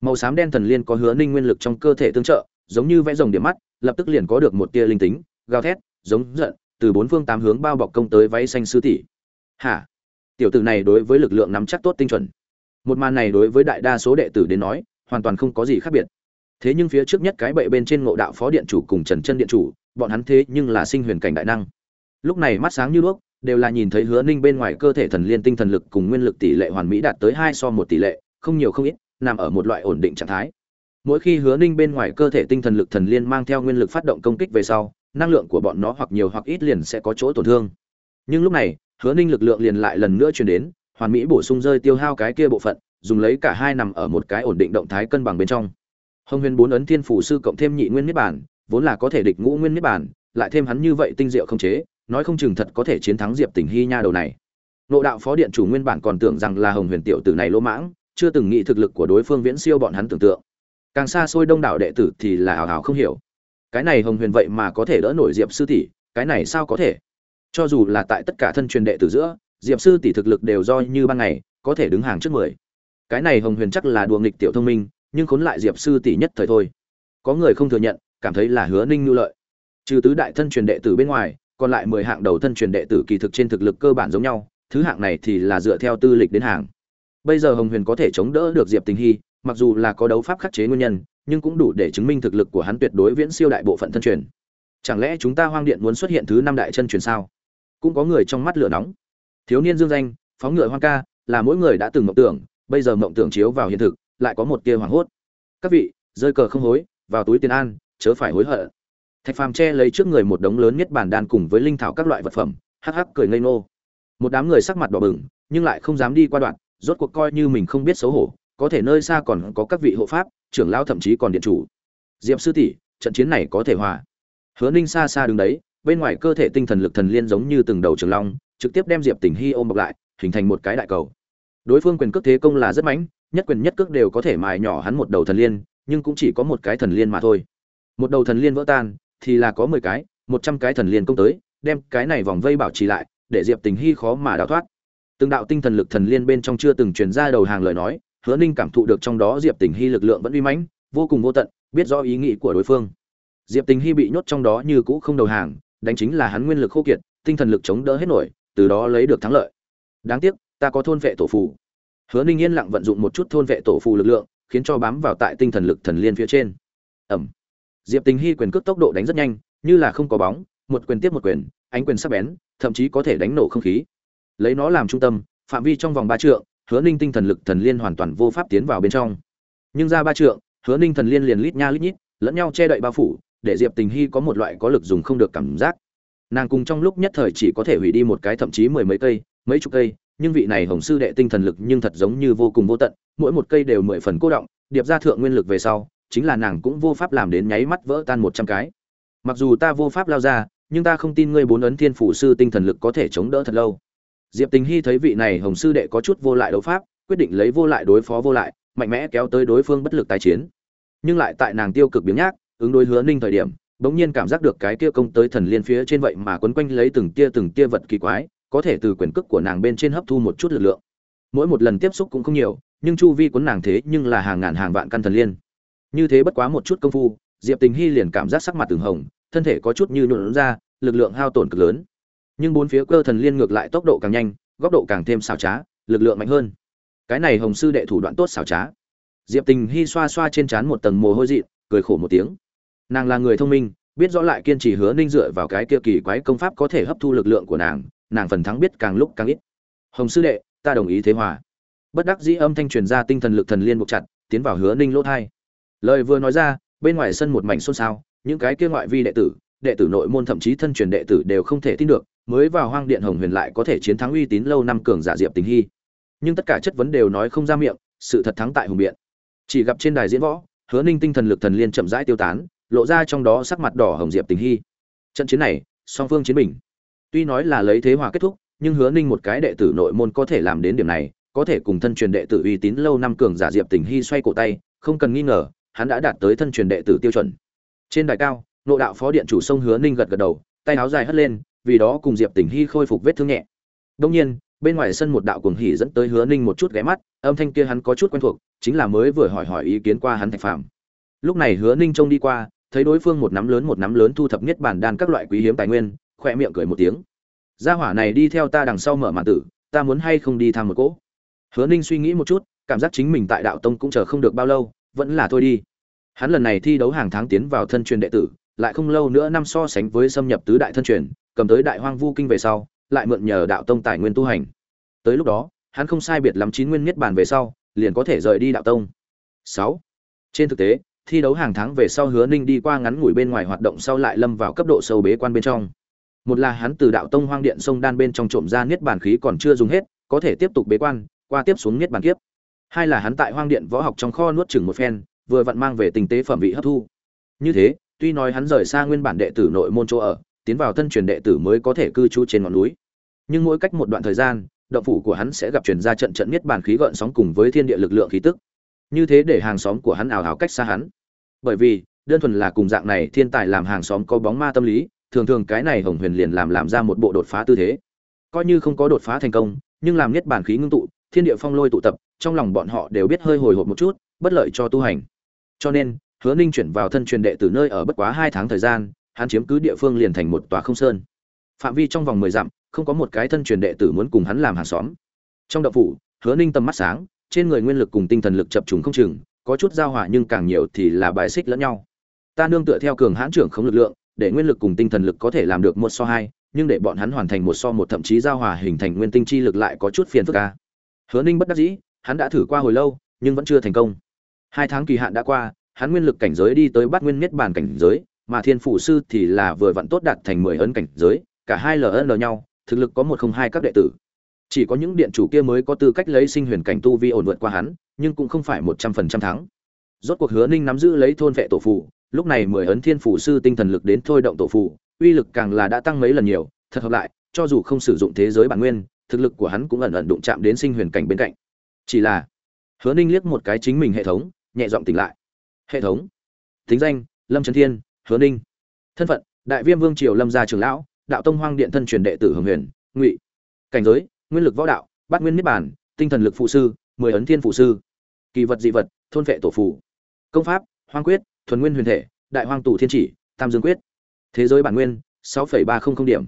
màu xám đen thần liên có hứa ninh nguyên lực trong cơ thể tương trợ, giống như vẽ rồng điểm mắt, lập tức liền có được một tia linh tính, gào thét, giống giận, từ bốn phương tám hướng bao bọc công tới váy xanh sư tỷ. Hả? Tiểu tử này đối với lực lượng nắm chắc tốt tinh chuẩn. Một màn này đối với đại đa số đệ tử đến nói, hoàn toàn không có gì khác biệt. Thế nhưng phía trước nhất cái bệ bên trên ngộ đạo phó điện chủ cùng trần chân điện chủ, bọn hắn thế nhưng là sinh huyền cảnh đại năng. Lúc này mắt sáng như đuốc, đều là nhìn thấy hứa ninh bên ngoài cơ thể thần liên tinh thần lực cùng nguyên lực tỷ lệ hoàn mỹ đạt tới hai so một tỷ lệ, không nhiều không ít nằm ở một loại ổn định trạng thái. Mỗi khi hứa ninh bên ngoài cơ thể tinh thần lực thần liên mang theo nguyên lực phát động công kích về sau, năng lượng của bọn nó hoặc nhiều hoặc ít liền sẽ có chỗ tổn thương. Nhưng lúc này, hứa ninh lực lượng liền lại lần nữa truyền đến, hoàn mỹ bổ sung rơi tiêu hao cái kia bộ phận, dùng lấy cả hai nằm ở một cái ổn định động thái cân bằng bên trong. Hồng huyền bốn ấn thiên phủ sư cộng thêm nhị nguyên niết bản vốn là có thể địch ngũ nguyên niết bản lại thêm hắn như vậy tinh diệu không chế, nói không chừng thật có thể chiến thắng diệp tình hy nha đầu này. Nộ đạo phó điện chủ nguyên bản còn tưởng rằng là hồng huyền tiểu tử này lỗ mãng chưa từng nghĩ thực lực của đối phương viễn siêu bọn hắn tưởng tượng. Càng xa xôi đông đảo đệ tử thì là hào hào không hiểu. Cái này hồng huyền vậy mà có thể đỡ nổi diệp sư tỷ, cái này sao có thể? Cho dù là tại tất cả thân truyền đệ tử giữa, diệp sư tỷ thực lực đều do như ban ngày, có thể đứng hàng trước mười. Cái này hồng huyền chắc là đùa nghịch tiểu thông minh, nhưng khốn lại diệp sư tỷ nhất thời thôi. Có người không thừa nhận, cảm thấy là hứa ninh nhu lợi. Trừ tứ đại thân truyền đệ tử bên ngoài, còn lại mười hạng đầu thân truyền đệ tử kỳ thực trên thực lực cơ bản giống nhau, thứ hạng này thì là dựa theo tư lịch đến hàng bây giờ hồng huyền có thể chống đỡ được diệp tình hy, mặc dù là có đấu pháp khắc chế nguyên nhân, nhưng cũng đủ để chứng minh thực lực của hắn tuyệt đối viễn siêu đại bộ phận thân truyền. Chẳng lẽ chúng ta hoang điện muốn xuất hiện thứ năm đại chân truyền sao? Cũng có người trong mắt lửa nóng. Thiếu niên dương danh, phóng ngựa hoang ca, là mỗi người đã từng mộng tưởng, bây giờ mộng tưởng chiếu vào hiện thực, lại có một tia hoảng hốt. Các vị, rơi cờ không hối, vào túi tiền an, chớ phải hối hận. Thạch phàm che lấy trước người một đống lớn nhất bản đan cùng với linh thảo các loại vật phẩm, hắc hắc cười ngây ngô. Một đám người sắc mặt đỏ bừng, nhưng lại không dám đi qua đoạn rốt cuộc coi như mình không biết xấu hổ, có thể nơi xa còn có các vị hộ pháp, trưởng lão thậm chí còn điện chủ. Diệp sư tỷ, trận chiến này có thể hòa. Hứa ninh xa xa đứng đấy, bên ngoài cơ thể tinh thần lực thần liên giống như từng đầu trường long, trực tiếp đem diệp tình hy ôm bọc lại, hình thành một cái đại cầu. Đối phương quyền cước thế công là rất mãnh nhất quyền nhất cước đều có thể mài nhỏ hắn một đầu thần liên, nhưng cũng chỉ có một cái thần liên mà thôi. Một đầu thần liên vỡ tan, thì là có mười cái, một trăm cái thần liên công tới, đem cái này vòng vây bảo trì lại, để diệp tình hy khó mà đào thoát từng đạo tinh thần lực thần liên bên trong chưa từng truyền ra đầu hàng lời nói, hứa ninh cảm thụ được trong đó diệp tình hy lực lượng vẫn uy mãnh, vô cùng vô tận, biết rõ ý nghĩ của đối phương. Diệp tình hy bị nhốt trong đó như cũ không đầu hàng, đánh chính là hắn nguyên lực khô kiệt, tinh thần lực chống đỡ hết nổi, từ đó lấy được thắng lợi. Đáng tiếc, ta có thôn vệ tổ phù. Hứa ninh yên lặng vận dụng một chút thôn vệ tổ phù lực lượng, khiến cho bám vào tại tinh thần lực thần liên phía trên. Ẩm diệp tình hy quyền cước tốc độ đánh rất nhanh, như là không có bóng, một quyền tiếp một quyền, ánh quyền sắc bén, thậm chí có thể đánh nổ không khí lấy nó làm trung tâm, phạm vi trong vòng ba trượng, hứa ninh tinh thần lực thần liên hoàn toàn vô pháp tiến vào bên trong. Nhưng ra ba trượng, hứa ninh thần liên liền lít nha lít nhít, lẫn nhau che đậy bao phủ, để diệp tình hy có một loại có lực dùng không được cảm giác. Nàng cùng trong lúc nhất thời chỉ có thể hủy đi một cái thậm chí mười mấy cây, mấy chục cây, nhưng vị này hồng sư đệ tinh thần lực nhưng thật giống như vô cùng vô tận, mỗi một cây đều mười phần cô động, điệp ra thượng nguyên lực về sau, chính là nàng cũng vô pháp làm đến nháy mắt vỡ tan một trăm cái. Mặc dù ta vô pháp lao ra, nhưng ta không tin ngươi bốn ấn thiên phủ sư tinh thần lực có thể chống đỡ thật lâu diệp tình hy thấy vị này hồng sư đệ có chút vô lại đấu pháp, quyết định lấy vô lại đối phó vô lại, mạnh mẽ kéo tới đối phương bất lực tái chiến. Nhưng lại tại nàng tiêu cực biếng nhác, ứng đối hứa ninh thời điểm, bỗng nhiên cảm giác được cái kia công tới thần liên phía trên vậy mà quấn quanh lấy từng tia từng tia vật kỳ quái, có thể từ quyền cước của nàng bên trên hấp thu một chút lực lượng. Mỗi một lần tiếp xúc cũng không nhiều, nhưng chu vi quấn nàng thế nhưng là hàng ngàn hàng vạn căn thần liên. Như thế bất quá một chút công phu, diệp tình hy liền cảm giác sắc mặt từng hồng, thân thể có chút như nhuộn ra, lực lượng hao tổn cực lớn nhưng bốn phía cơ thần liên ngược lại tốc độ càng nhanh, góc độ càng thêm xảo trá, lực lượng mạnh hơn. Cái này hồng sư đệ thủ đoạn tốt xảo trá. Diệp tình hy xoa xoa trên trán một tầng mồ hôi dị, cười khổ một tiếng. Nàng là người thông minh, biết rõ lại kiên trì hứa ninh dựa vào cái kia kỳ quái công pháp có thể hấp thu lực lượng của nàng nàng phần thắng biết càng lúc càng ít. Hồng sư đệ, ta đồng ý thế hòa. Bất đắc dĩ âm thanh truyền ra tinh thần lực thần liên buộc chặt, tiến vào hứa ninh lỗ thai. Lời vừa nói ra, bên ngoài sân một mảnh xôn xao, những cái kia ngoại vi đệ tử đệ tử nội môn thậm chí thân truyền đệ tử đều không thể tin được mới vào hoang điện hồng huyền lại có thể chiến thắng uy tín lâu năm cường giả diệp tình hy. Nhưng tất cả chất vấn đều nói không ra miệng, sự thật thắng tại hùng biện. Chỉ gặp trên đài diễn võ, hứa ninh tinh thần lực thần liên chậm rãi tiêu tán, lộ ra trong đó sắc mặt đỏ hồng diệp tình hy. Trận chiến này, song phương chiến bình. Tuy nói là lấy thế hòa kết thúc, nhưng hứa ninh một cái đệ tử nội môn có thể làm đến điểm này, có thể cùng thân truyền đệ tử uy tín lâu năm cường giả diệp tình hy xoay cổ tay, không cần nghi ngờ, hắn đã đạt tới thân truyền đệ tử tiêu chuẩn. Trên đài cao, nộ đạo phó điện chủ sông hứa ninh gật gật đầu, tay áo dài hất lên vì đó cùng diệp tình hy khôi phục vết thương nhẹ. Đông nhiên, bên ngoài sân một đạo cuồng hỉ dẫn tới hứa ninh một chút ghé mắt, âm thanh kia hắn có chút quen thuộc, chính là mới vừa hỏi hỏi ý kiến qua hắn thạch phàm. Lúc này hứa ninh trông đi qua, thấy đối phương một nắm lớn một nắm lớn thu thập nhất bản đan các loại quý hiếm tài nguyên khoe miệng cười một tiếng. Gia hỏa này đi theo ta đằng sau mở màn tử, ta muốn hay không đi tham một cỗ? Hứa ninh suy nghĩ một chút, cảm giác chính mình tại đạo tông cũng chờ không được bao lâu, vẫn là thôi đi. Hắn lần này thi đấu hàng tháng tiến vào thân truyền đệ tử, lại không lâu nữa năm so sánh với xâm nhập tứ đại thân truyền cầm tới đại hoang vu kinh về sau, lại mượn nhờ đạo tông tài nguyên tu hành. Tới lúc đó, hắn không sai biệt lắm chín nguyên niết bàn về sau, liền có thể rời đi đạo tông. Sáu. Trên thực tế, thi đấu hàng tháng về sau hứa ninh đi qua ngắn ngủi bên ngoài hoạt động sau lại lâm vào cấp độ sâu bế quan bên trong. Một là hắn từ đạo tông hoang điện sông đan bên trong trộm ra niết bàn khí còn chưa dùng hết, có thể tiếp tục bế quan, qua tiếp xuống niết bàn kiếp. Hai là hắn tại hoang điện võ học trong kho nuốt chừng một phen, vừa vặn mang về tình tế phẩm vị hấp thu. Như thế, tuy nói hắn rời xa nguyên bản đệ tử nội môn chỗ ở tiến vào thân truyền đệ tử mới có thể cư trú trên ngọn núi. Nhưng mỗi cách một đoạn thời gian, động phủ của hắn sẽ gặp truyền ra trận trận miết bàn khí gợn sóng cùng với thiên địa lực lượng khí tức. Như thế để hàng xóm của hắn ảo ảo cách xa hắn. Bởi vì, đơn thuần là cùng dạng này thiên tài làm hàng xóm có bóng ma tâm lý, thường thường cái này hồng huyền liền làm làm ra một bộ đột phá tư thế. Coi như không có đột phá thành công, nhưng làm miết bản khí ngưng tụ, thiên địa phong lôi tụ tập, trong lòng bọn họ đều biết hơi hồi hộp một chút, bất lợi cho tu hành. Cho nên, hứa ninh chuyển vào thân truyền đệ từ nơi ở bất quá hai tháng thời gian hắn chiếm cứ địa phương liền thành một tòa không sơn. Phạm vi trong vòng mười dặm, không có một cái thân truyền đệ tử muốn cùng hắn làm hàng xóm. Trong đậu phủ, hứa ninh tầm mắt sáng, trên người nguyên lực cùng tinh thần lực chập trùng không chừng, có chút giao hòa nhưng càng nhiều thì là bài xích lẫn nhau. Ta nương tựa theo cường hãn trưởng không lực lượng, để nguyên lực cùng tinh thần lực có thể làm được một so hai, nhưng để bọn hắn hoàn thành một so một thậm chí giao hòa hình thành nguyên tinh chi lực lại có chút phiền phức ca hứa ninh bất đắc dĩ, hắn đã thử qua hồi lâu, nhưng vẫn chưa thành công. Hai tháng kỳ hạn đã qua, hắn nguyên lực cảnh giới đi tới bắt nguyên niết bàn cảnh giới mà thiên phủ sư thì là vừa vặn tốt đạt thành mười ấn cảnh giới, cả hai ln nhau, thực lực có một không hai các đệ tử. Chỉ có những điện chủ kia mới có tư cách lấy sinh huyền cảnh tu vi ổn vượt qua hắn, nhưng cũng không phải một trăm phần trăm thắng. Rốt cuộc hứa ninh nắm giữ lấy thôn vệ tổ phụ lúc này mười ấn thiên phủ sư tinh thần lực đến thôi động tổ phụ uy lực càng là đã tăng mấy lần nhiều, thật hợp lại, cho dù không sử dụng thế giới bản nguyên, thực lực của hắn cũng ẩn ẩn đụng chạm đến sinh huyền cảnh bên cạnh. Chỉ là, hứa ninh liếc một cái chính mình hệ thống, nhẹ giọng tỉnh lại. Hệ thống. Thính danh, lâm trấn thiên hứa ninh. Thân phận, đại viêm vương triều lâm gia trường lão, đạo tông hoang điện thân truyền đệ tử hồng huyền, ngụy. Cảnh giới, nguyên lực võ đạo, bát nguyên niết bản tinh thần lực phụ sư, mười ấn thiên phụ sư. Kỳ vật dị vật, thôn vệ tổ phù. Công pháp, hoang quyết, thuần nguyên huyền thể, đại hoang Tù thiên chỉ, tam dương quyết. Thế giới bản nguyên, sáu ba trăm linh điểm.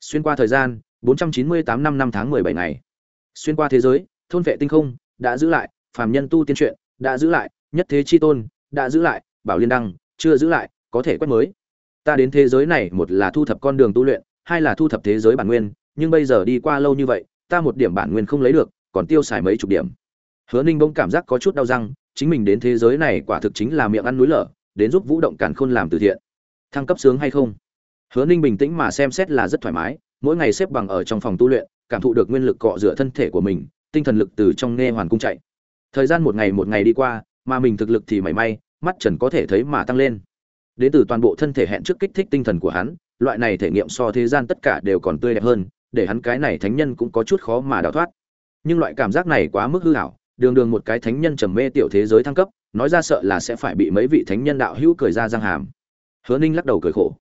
Xuyên qua thời gian, bốn trăm chín mươi tám năm năm tháng mười bảy ngày. Xuyên qua thế giới, thôn vệ tinh không đã giữ lại, phàm nhân tu tiên truyện đã giữ lại, nhất thế chi tôn đã giữ lại, bảo liên đăng chưa giữ lại có thể quét mới. Ta đến thế giới này, một là thu thập con đường tu luyện, hai là thu thập thế giới bản nguyên, nhưng bây giờ đi qua lâu như vậy, ta một điểm bản nguyên không lấy được, còn tiêu xài mấy chục điểm. Hứa ninh bỗng cảm giác có chút đau răng, chính mình đến thế giới này quả thực chính là miệng ăn núi lở, đến giúp vũ động càn khôn làm từ thiện. Thăng cấp sướng hay không? Hứa ninh bình tĩnh mà xem xét là rất thoải mái, mỗi ngày xếp bằng ở trong phòng tu luyện, cảm thụ được nguyên lực cọ rửa thân thể của mình, tinh thần lực từ trong nghe hoàn cung chạy. Thời gian một ngày một ngày đi qua, mà mình thực lực thì mảy may, mắt trần có thể thấy mà tăng lên đến từ toàn bộ thân thể hẹn trước kích thích tinh thần của hắn, loại này thể nghiệm so thế gian tất cả đều còn tươi đẹp hơn, để hắn cái này thánh nhân cũng có chút khó mà đào thoát. Nhưng loại cảm giác này quá mức hư hảo đường đường một cái thánh nhân trầm mê tiểu thế giới thăng cấp, nói ra sợ là sẽ phải bị mấy vị thánh nhân đạo hữu cười ra răng hàm. Hứa ninh lắc đầu cười khổ.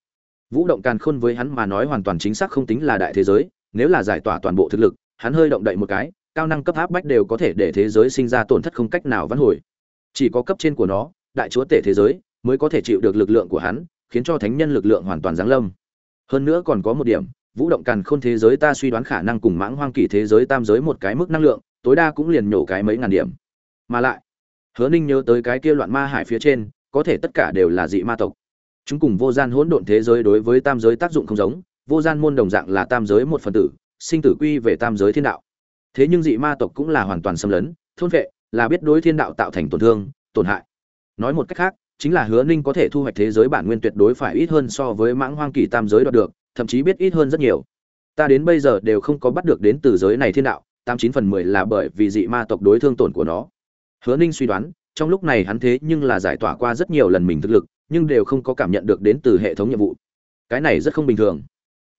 Vũ động càn khôn với hắn mà nói hoàn toàn chính xác không tính là đại thế giới, nếu là giải tỏa toàn bộ thực lực, hắn hơi động đậy một cái, cao năng cấp áp bách đều có thể để thế giới sinh ra tổn thất không cách nào vãn hồi. Chỉ có cấp trên của nó, đại chúa tể thế giới mới có thể chịu được lực lượng của hắn, khiến cho thánh nhân lực lượng hoàn toàn giáng lâm. Hơn nữa còn có một điểm, vũ động càn khôn thế giới ta suy đoán khả năng cùng mãng hoang kỳ thế giới tam giới một cái mức năng lượng, tối đa cũng liền nhổ cái mấy ngàn điểm. Mà lại, hứa ninh nhớ tới cái kia loạn ma hải phía trên, có thể tất cả đều là dị ma tộc. Chúng cùng vô gian hỗn độn thế giới đối với tam giới tác dụng không giống, vô gian môn đồng dạng là tam giới một phần tử, sinh tử quy về tam giới thiên đạo. Thế nhưng dị ma tộc cũng là hoàn toàn xâm lấn, thôn vệ, là biết đối thiên đạo tạo thành tổn thương, tổn hại. Nói một cách khác chính là hứa ninh có thể thu hoạch thế giới bản nguyên tuyệt đối phải ít hơn so với mãng hoang kỳ tam giới đoạt được, thậm chí biết ít hơn rất nhiều. Ta đến bây giờ đều không có bắt được đến từ giới này thiên đạo, tám chín phần mười là bởi vì dị ma tộc đối thương tổn của nó. Hứa ninh suy đoán, trong lúc này hắn thế nhưng là giải tỏa qua rất nhiều lần mình thực lực, nhưng đều không có cảm nhận được đến từ hệ thống nhiệm vụ. Cái này rất không bình thường.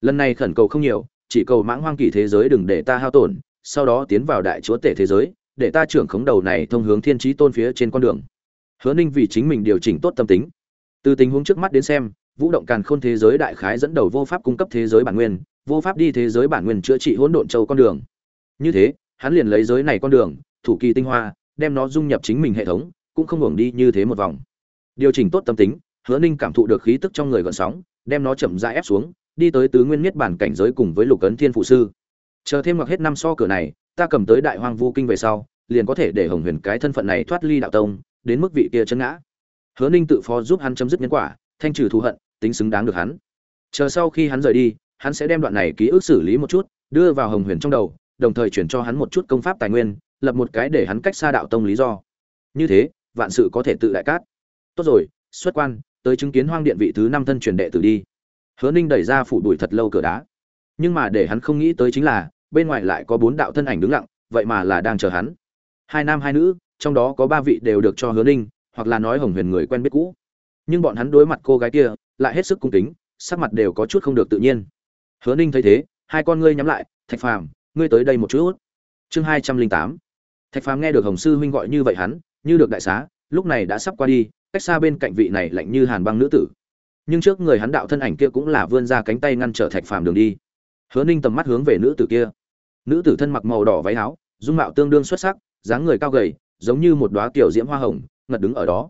Lần này khẩn cầu không nhiều, chỉ cầu mãng hoang kỳ thế giới đừng để ta hao tổn, sau đó tiến vào đại chúa tể thế giới, để ta trưởng khống đầu này thông hướng thiên trí tôn phía trên con đường hứa ninh vì chính mình điều chỉnh tốt tâm tính. Từ tình huống trước mắt đến xem, vũ động càn khôn thế giới đại khái dẫn đầu vô pháp cung cấp thế giới bản nguyên, vô pháp đi thế giới bản nguyên chữa trị hỗn độn châu con đường. Như thế, hắn liền lấy giới này con đường, thủ kỳ tinh hoa, đem nó dung nhập chính mình hệ thống, cũng không hưởng đi như thế một vòng. Điều chỉnh tốt tâm tính, hứa ninh cảm thụ được khí tức trong người gợn sóng, đem nó chậm rãi ép xuống, đi tới tứ nguyên miết bản cảnh giới cùng với lục ấn thiên phụ sư. Chờ thêm hoặc hết năm so cửa này, ta cầm tới đại hoang vu kinh về sau, liền có thể để hồng huyền cái thân phận này thoát ly đạo tông đến mức vị kia chấn ngã. Hứa ninh tự phó giúp hắn chấm dứt nhân quả, thanh trừ thù hận, tính xứng đáng được hắn. Chờ sau khi hắn rời đi, hắn sẽ đem đoạn này ký ức xử lý một chút, đưa vào hồng huyền trong đầu, đồng thời chuyển cho hắn một chút công pháp tài nguyên, lập một cái để hắn cách xa đạo tông lý do. Như thế, vạn sự có thể tự đại cát. Tốt rồi, xuất quan, tới chứng kiến hoang điện vị thứ năm thân truyền đệ tử đi. Hứa ninh đẩy ra phủ đuổi thật lâu cửa đá. Nhưng mà để hắn không nghĩ tới chính là, bên ngoài lại có bốn đạo thân ảnh đứng lặng, vậy mà là đang chờ hắn. Hai nam hai nữ trong đó có ba vị đều được cho hứa ninh, hoặc là nói hồng huyền người quen biết cũ. Nhưng bọn hắn đối mặt cô gái kia, lại hết sức cung kính, sắc mặt đều có chút không được tự nhiên. Hứa ninh thấy thế, hai con ngươi nhắm lại, thạch phàm, ngươi tới đây một chút. Chương hai trăm linh tám. Thạch phàm nghe được hồng sư huynh gọi như vậy hắn, như được đại xá, lúc này đã sắp qua đi, cách xa bên cạnh vị này lạnh như hàn băng nữ tử. Nhưng trước người hắn đạo thân ảnh kia cũng là vươn ra cánh tay ngăn trở thạch phàm đường đi. Hứa ninh tầm mắt hướng về nữ tử kia. Nữ tử thân mặc màu đỏ váy áo, dung mạo tương đương xuất sắc, dáng người cao gầy giống như một đóa tiểu diễm hoa hồng, ngật đứng ở đó.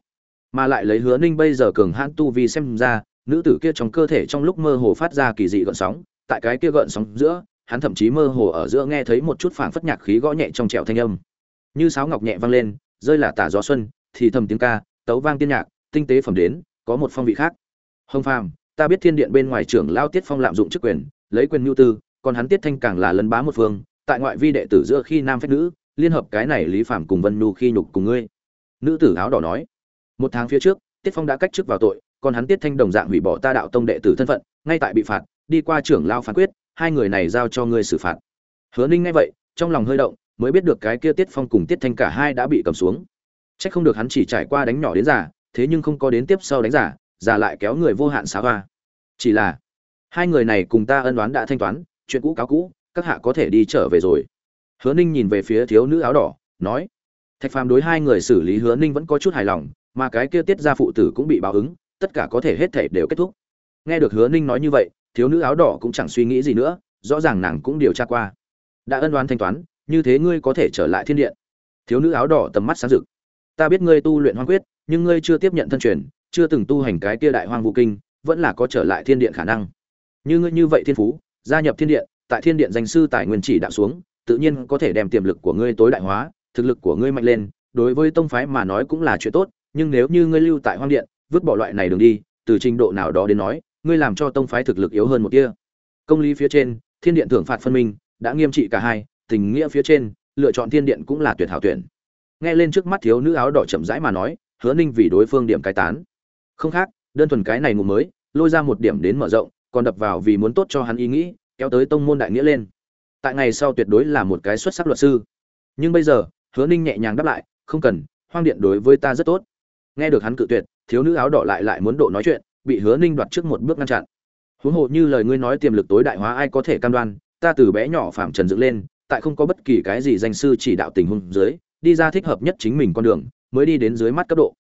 Mà lại lấy hứa ninh bây giờ cường hãn tu vi xem ra, nữ tử kia trong cơ thể trong lúc mơ hồ phát ra kỳ dị gợn sóng, tại cái kia gợn sóng giữa, hắn thậm chí mơ hồ ở giữa nghe thấy một chút phảng phất nhạc khí gõ nhẹ trong trẻo thanh âm. Như sáo ngọc nhẹ vang lên, rơi là tả gió xuân, thì thầm tiếng ca, tấu vang tiên nhạc, tinh tế phẩm đến, có một phong vị khác. Hồng phàm, ta biết thiên điện bên ngoài trưởng lao tiết phong lạm dụng chức quyền, lấy quyền nhu tư, còn hắn tiết thanh càng là lân bá một phương, tại ngoại vi đệ tử giữa khi nam phép nữ liên hợp cái này lý phạm cùng vân nhu khi nhục cùng ngươi nữ tử áo đỏ nói một tháng phía trước tiết phong đã cách chức vào tội còn hắn tiết thanh đồng dạng hủy bỏ ta đạo tông đệ tử thân phận ngay tại bị phạt đi qua trưởng lao phán quyết hai người này giao cho ngươi xử phạt hứa ninh nghe vậy trong lòng hơi động mới biết được cái kia tiết phong cùng tiết thanh cả hai đã bị cầm xuống Chắc không được hắn chỉ trải qua đánh nhỏ đến giả, thế nhưng không có đến tiếp sau đánh giả, giả lại kéo người vô hạn xá hoa. Chỉ là, hai người này cùng ta ân oán đã thanh toán, chuyện cũ cáo cũ, các hạ có thể đi trở về rồi. Hứa Ninh nhìn về phía thiếu nữ áo đỏ, nói: Thạch Phàm đối hai người xử lý Hứa Ninh vẫn có chút hài lòng, mà cái kia tiết gia phụ tử cũng bị báo ứng, tất cả có thể hết thể đều kết thúc. Nghe được Hứa Ninh nói như vậy, thiếu nữ áo đỏ cũng chẳng suy nghĩ gì nữa, rõ ràng nàng cũng điều tra qua. Đã ân oán thanh toán, như thế ngươi có thể trở lại thiên điện. Thiếu nữ áo đỏ tầm mắt sáng rực ta biết ngươi tu luyện hoang quyết nhưng ngươi chưa tiếp nhận thân truyền chưa từng tu hành cái kia đại hoang vũ kinh vẫn là có trở lại thiên điện khả năng như ngươi như vậy thiên phú gia nhập thiên điện tại thiên điện danh sư tài nguyên chỉ đạo xuống tự nhiên có thể đem tiềm lực của ngươi tối đại hóa, thực lực của ngươi mạnh lên, đối với tông phái mà nói cũng là chuyện tốt, nhưng nếu như ngươi lưu tại hoang điện, vứt bỏ loại này đường đi, từ trình độ nào đó đến nói, ngươi làm cho tông phái thực lực yếu hơn một tia. công lý phía trên, thiên điện thưởng phạt phân minh, đã nghiêm trị cả hai, tình nghĩa phía trên, lựa chọn thiên điện cũng là tuyệt hảo tuyển. Nghe lên trước mắt thiếu nữ áo đỏ chậm rãi mà nói, hứa ninh vì đối phương điểm cái tán. Không khác, đơn thuần cái này ngủ mới, lôi ra một điểm đến mở rộng, còn đập vào vì muốn tốt cho hắn ý nghĩ, kéo tới tông môn đại nghĩa lên tại ngày sau tuyệt đối là một cái xuất sắc luật sư. Nhưng bây giờ, hứa ninh nhẹ nhàng đáp lại, không cần, hoang điện đối với ta rất tốt. Nghe được hắn cự tuyệt, thiếu nữ áo đỏ lại lại muốn độ nói chuyện, bị hứa ninh đoạt trước một bước ngăn chặn. Huống hồ như lời ngươi nói tiềm lực tối đại hóa ai có thể cam đoan, ta từ bé nhỏ phạm trần dựng lên, tại không có bất kỳ cái gì danh sư chỉ đạo tình huống dưới, đi ra thích hợp nhất chính mình con đường, mới đi đến dưới mắt cấp độ.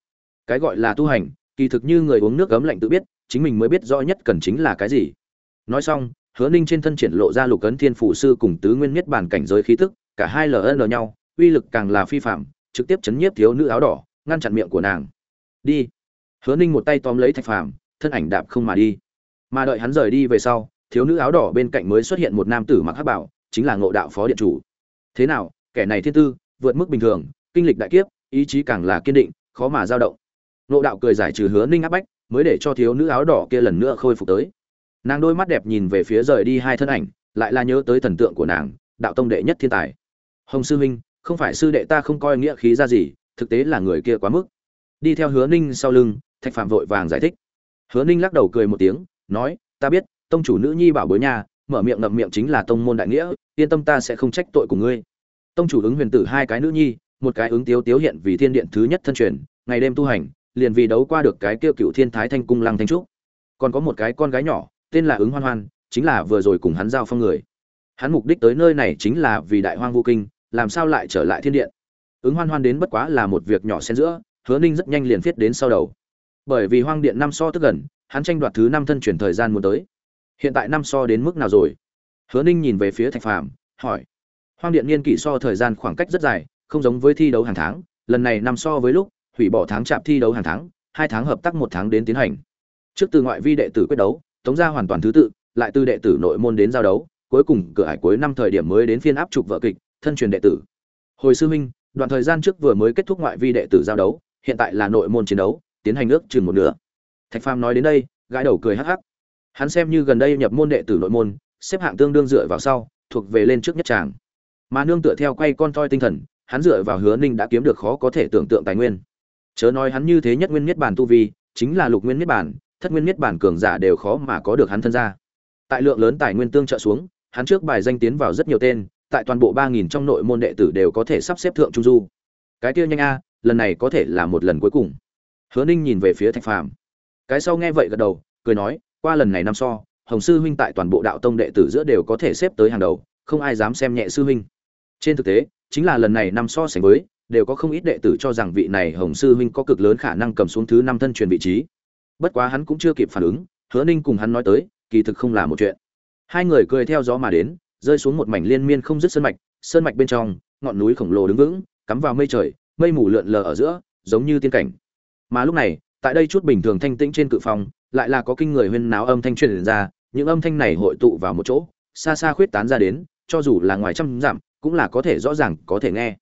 Cái gọi là tu hành, kỳ thực như người uống nước ấm lạnh tự biết, chính mình mới biết rõ nhất cần chính là cái gì. Nói xong hứa ninh trên thân triển lộ ra lục ấn thiên phủ sư cùng tứ nguyên miết bản cảnh giới khí tức, cả hai ln nhau, uy lực càng là phi phạm trực tiếp chấn nhiếp thiếu nữ áo đỏ, ngăn chặn miệng của nàng. Đi. Hứa ninh một tay tóm lấy thạch phàm, thân ảnh đạp không mà đi. Mà đợi hắn rời đi về sau, thiếu nữ áo đỏ bên cạnh mới xuất hiện một nam tử mặc hắc bảo, chính là ngộ đạo phó điện chủ. Thế nào, kẻ này thiên tư, vượt mức bình thường, kinh lịch đại kiếp, ý chí càng là kiên định, khó mà dao động. Ngộ đạo cười giải trừ hứa ninh áp bách, mới để cho thiếu nữ áo đỏ kia lần nữa khôi phục tới nàng đôi mắt đẹp nhìn về phía rời đi hai thân ảnh, lại là nhớ tới thần tượng của nàng, đạo tông đệ nhất thiên tài. Hồng sư huynh, không phải sư đệ ta không coi nghĩa khí ra gì, thực tế là người kia quá mức. Đi theo hứa ninh sau lưng, thạch phạm vội vàng giải thích. Hứa ninh lắc đầu cười một tiếng, nói, ta biết, tông chủ nữ nhi bảo bối nhà mở miệng ngậm miệng chính là tông môn đại nghĩa, yên tâm ta sẽ không trách tội của ngươi. Tông chủ ứng huyền tử hai cái nữ nhi, một cái ứng tiếu tiếu hiện vì thiên điện thứ nhất thân truyền, ngày đêm tu hành, liền vì đấu qua được cái kêu cựu thiên thái thanh cung lăng thanh trúc. Còn có một cái con gái nhỏ tên là ứng hoan hoan, chính là vừa rồi cùng hắn giao phong người. Hắn mục đích tới nơi này chính là vì đại hoang vô kinh, làm sao lại trở lại thiên điện? Ứng hoan hoan đến bất quá là một việc nhỏ xen giữa, hứa ninh rất nhanh liền viết đến sau đầu. Bởi vì hoang điện năm so tức gần, hắn tranh đoạt thứ năm thân chuyển thời gian muốn tới. Hiện tại năm so đến mức nào rồi? Hứa ninh nhìn về phía thạch phàm, hỏi. Hoang điện niên kỷ so thời gian khoảng cách rất dài, không giống với thi đấu hàng tháng, lần này năm so với lúc, hủy bỏ tháng chạm thi đấu hàng tháng, hai tháng hợp tác một tháng đến tiến hành. Trước từ ngoại vi đệ tử quyết đấu tống ra hoàn toàn thứ tự, lại từ đệ tử nội môn đến giao đấu, cuối cùng cửa hải cuối năm thời điểm mới đến phiên áp trục vợ kịch, thân truyền đệ tử. Hồi sư minh đoạn thời gian trước vừa mới kết thúc ngoại vi đệ tử giao đấu, hiện tại là nội môn chiến đấu, tiến hành ước chừng một nửa. Thạch phàm nói đến đây, gãi đầu cười hắc hắc. Hắn xem như gần đây nhập môn đệ tử nội môn, xếp hạng tương đương dựa vào sau, thuộc về lên trước nhất tràng. Mà nương tựa theo quay con toi tinh thần, hắn dựa vào hứa ninh đã kiếm được khó có thể tưởng tượng tài nguyên. Chớ nói hắn như thế nhất nguyên nhất bản tu vi, chính là lục nguyên nhất bản thất nguyên nhất bản cường giả đều khó mà có được hắn thân ra. Tại lượng lớn tài nguyên tương trợ xuống, hắn trước bài danh tiến vào rất nhiều tên, tại toàn bộ ba nghìn trong nội môn đệ tử đều có thể sắp xếp thượng trung du. Cái kia nhanh a, lần này có thể là một lần cuối cùng. Hứa ninh nhìn về phía thạch phàm. Cái sau nghe vậy gật đầu, cười nói, qua lần này năm so, hồng sư huynh tại toàn bộ đạo tông đệ tử giữa đều có thể xếp tới hàng đầu, không ai dám xem nhẹ sư huynh. Trên thực tế, chính là lần này năm so sánh với, đều có không ít đệ tử cho rằng vị này hồng sư huynh có cực lớn khả năng cầm xuống thứ năm thân truyền vị trí bất quá hắn cũng chưa kịp phản ứng, hứa ninh cùng hắn nói tới, kỳ thực không là một chuyện. Hai người cười theo gió mà đến, rơi xuống một mảnh liên miên không dứt sơn mạch sơn mạch bên trong, ngọn núi khổng lồ đứng vững, cắm vào mây trời, mây mù lượn lờ ở giữa, giống như tiên cảnh. Mà lúc này, tại đây chút bình thường thanh tĩnh trên cự phòng, lại là có kinh người huyên náo âm thanh truyền ra, những âm thanh này hội tụ vào một chỗ, xa xa khuyết tán ra đến, cho dù là ngoài trăm dặm, cũng là có thể rõ ràng, có thể nghe.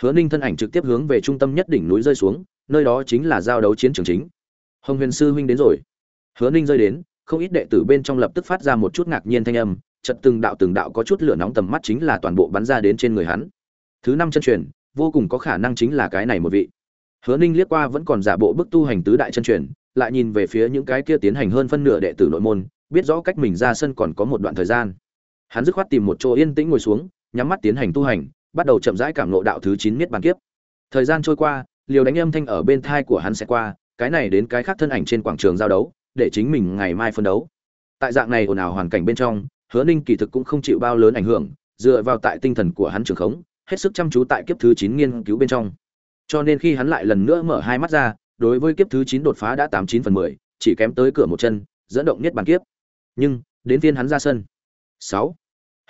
Hứa ninh thân ảnh trực tiếp hướng về trung tâm nhất đỉnh núi rơi xuống, nơi đó chính là giao đấu chiến trường chính hồng huyền sư huynh đến rồi. Hứa ninh rơi đến, không ít đệ tử bên trong lập tức phát ra một chút ngạc nhiên thanh âm chật từng đạo từng đạo có chút lửa nóng tầm mắt chính là toàn bộ bắn ra đến trên người hắn. Thứ năm chân truyền, vô cùng có khả năng chính là cái này một vị. Hứa ninh liếc qua vẫn còn giả bộ bức tu hành tứ đại chân truyền, lại nhìn về phía những cái kia tiến hành hơn phân nửa đệ tử nội môn, biết rõ cách mình ra sân còn có một đoạn thời gian. Hắn dứt khoát tìm một chỗ yên tĩnh ngồi xuống, nhắm mắt tiến hành tu hành, bắt đầu chậm rãi cảm ngộ đạo thứ chín miết bàn kiếp. Thời gian trôi qua, liều đánh âm thanh ở bên thai của hắn sẽ qua cái này đến cái khác thân ảnh trên quảng trường giao đấu, để chính mình ngày mai phân đấu. Tại dạng này ồn ào hoàn cảnh bên trong, hứa ninh kỳ thực cũng không chịu bao lớn ảnh hưởng, dựa vào tại tinh thần của hắn trường khống, hết sức chăm chú tại kiếp thứ chín nghiên cứu bên trong. Cho nên khi hắn lại lần nữa mở hai mắt ra, đối với kiếp thứ chín đột phá đã tám chín phần mười, chỉ kém tới cửa một chân, dẫn động nhất bàn kiếp. Nhưng, đến phiên hắn ra sân. Sáu.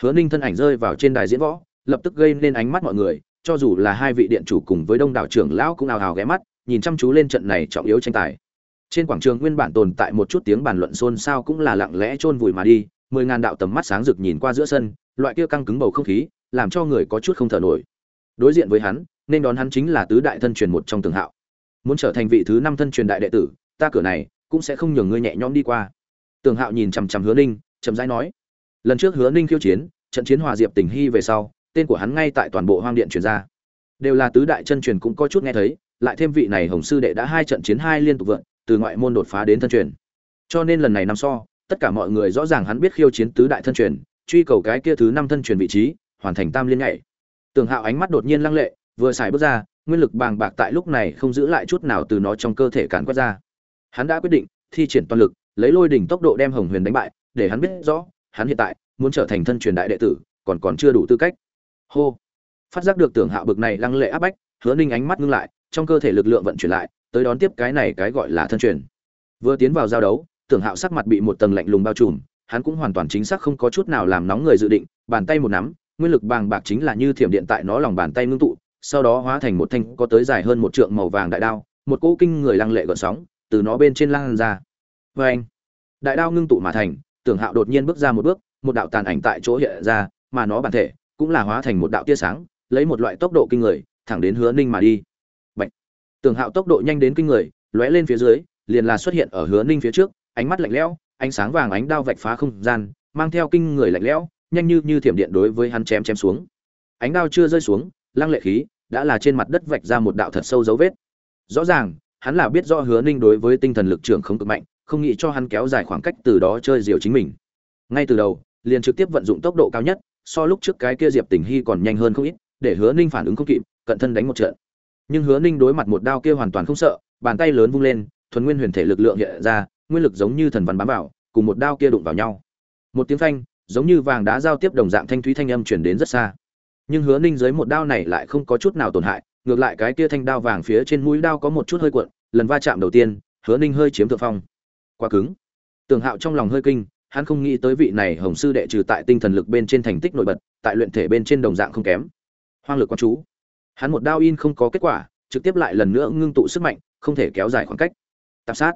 Hứa ninh thân ảnh rơi vào trên đài diễn võ, lập tức gây nên ánh mắt mọi người, cho dù là hai vị điện chủ cùng với đông đảo trưởng lão cũng ào ào ghé mắt nhìn chăm chú lên trận này trọng yếu tranh tài. Trên quảng trường nguyên bản tồn tại một chút tiếng bàn luận xôn xao cũng là lặng lẽ chôn vùi mà đi, mười ngàn đạo tầm mắt sáng rực nhìn qua giữa sân, loại kia căng cứng bầu không khí, làm cho người có chút không thở nổi. Đối diện với hắn, nên đón hắn chính là tứ đại thân truyền một trong tường hạo. Muốn trở thành vị thứ năm thân truyền đại đệ tử, ta cửa này cũng sẽ không nhường ngươi nhẹ nhõm đi qua. Tường hạo nhìn chằm chằm hứa ninh, chậm rãi nói, lần trước hứa ninh khiêu chiến, trận chiến hòa diệp tình hy về sau, tên của hắn ngay tại toàn bộ hoang điện truyền ra. Đều là tứ đại chân truyền cũng có chút nghe thấy lại thêm vị này hồng sư đệ đã hai trận chiến hai liên tục vượn, từ ngoại môn đột phá đến thân truyền. Cho nên lần này năm so, tất cả mọi người rõ ràng hắn biết khiêu chiến tứ đại thân truyền, truy cầu cái kia thứ năm thân truyền vị trí, hoàn thành tam liên nhảy. Tường hạo ánh mắt đột nhiên lăng lệ, vừa xài bước ra, nguyên lực bàng bạc tại lúc này không giữ lại chút nào từ nó trong cơ thể càn quét ra. Hắn đã quyết định, thi triển toàn lực, lấy lôi đỉnh tốc độ đem hồng huyền đánh bại, để hắn biết rõ, hắn hiện tại muốn trở thành thân truyền đại đệ tử, còn còn chưa đủ tư cách. Hô. Phát giác được tưởng hạo bực này lăng lệ áp bách, hứa ninh ánh mắt ngưng lại trong cơ thể lực lượng vận chuyển lại, tới đón tiếp cái này cái gọi là thân truyền. Vừa tiến vào giao đấu, tưởng hạo sắc mặt bị một tầng lạnh lùng bao trùm, hắn cũng hoàn toàn chính xác không có chút nào làm nóng người dự định, bàn tay một nắm, nguyên lực bàng bạc chính là như thiểm điện tại nó lòng bàn tay ngưng tụ, sau đó hóa thành một thanh có tới dài hơn một trượng màu vàng đại đao, một cỗ kinh người lăng lệ gợn sóng từ nó bên trên lăng ra. Vê anh, đại đao ngưng tụ mà thành, tưởng hạo đột nhiên bước ra một bước, một đạo tàn ảnh tại chỗ hiện ra, mà nó bản thể cũng là hóa thành một đạo tia sáng, lấy một loại tốc độ kinh người, thẳng đến hứa ninh mà đi tưởng hạo tốc độ nhanh đến kinh người, lóe lên phía dưới, liền là xuất hiện ở hứa ninh phía trước, ánh mắt lạnh lẽo, ánh sáng vàng ánh đao vạch phá không gian, mang theo kinh người lạnh lẽo, nhanh như như thiểm điện đối với hắn chém chém xuống. Ánh đao chưa rơi xuống, lăng lệ khí đã là trên mặt đất vạch ra một đạo thật sâu dấu vết. Rõ ràng, hắn là biết rõ hứa ninh đối với tinh thần lực trưởng không cực mạnh, không nghĩ cho hắn kéo dài khoảng cách từ đó chơi diều chính mình. Ngay từ đầu, liền trực tiếp vận dụng tốc độ cao nhất, so lúc trước cái kia diệp tình hy còn nhanh hơn không ít, để hứa ninh phản ứng không kịp, cận thân đánh một trận nhưng hứa ninh đối mặt một đao kia hoàn toàn không sợ, bàn tay lớn vung lên, thuần nguyên huyền thể lực lượng hiện ra, nguyên lực giống như thần văn bám vào, cùng một đao kia đụng vào nhau. Một tiếng phanh, giống như vàng đá giao tiếp đồng dạng thanh thúy thanh âm chuyển đến rất xa. Nhưng hứa ninh dưới một đao này lại không có chút nào tổn hại, ngược lại cái kia thanh đao vàng phía trên mũi đao có một chút hơi cuộn, lần va chạm đầu tiên, hứa ninh hơi chiếm thượng phong. Quá cứng. Tường hạo trong lòng hơi kinh, hắn không nghĩ tới vị này hồng sư đệ trừ tại tinh thần lực bên trên thành tích nổi bật, tại luyện thể bên trên đồng dạng không kém. Hoang lực quan chú hắn một đao in không có kết quả, trực tiếp lại lần nữa ngưng tụ sức mạnh, không thể kéo dài khoảng cách. Tạp sát.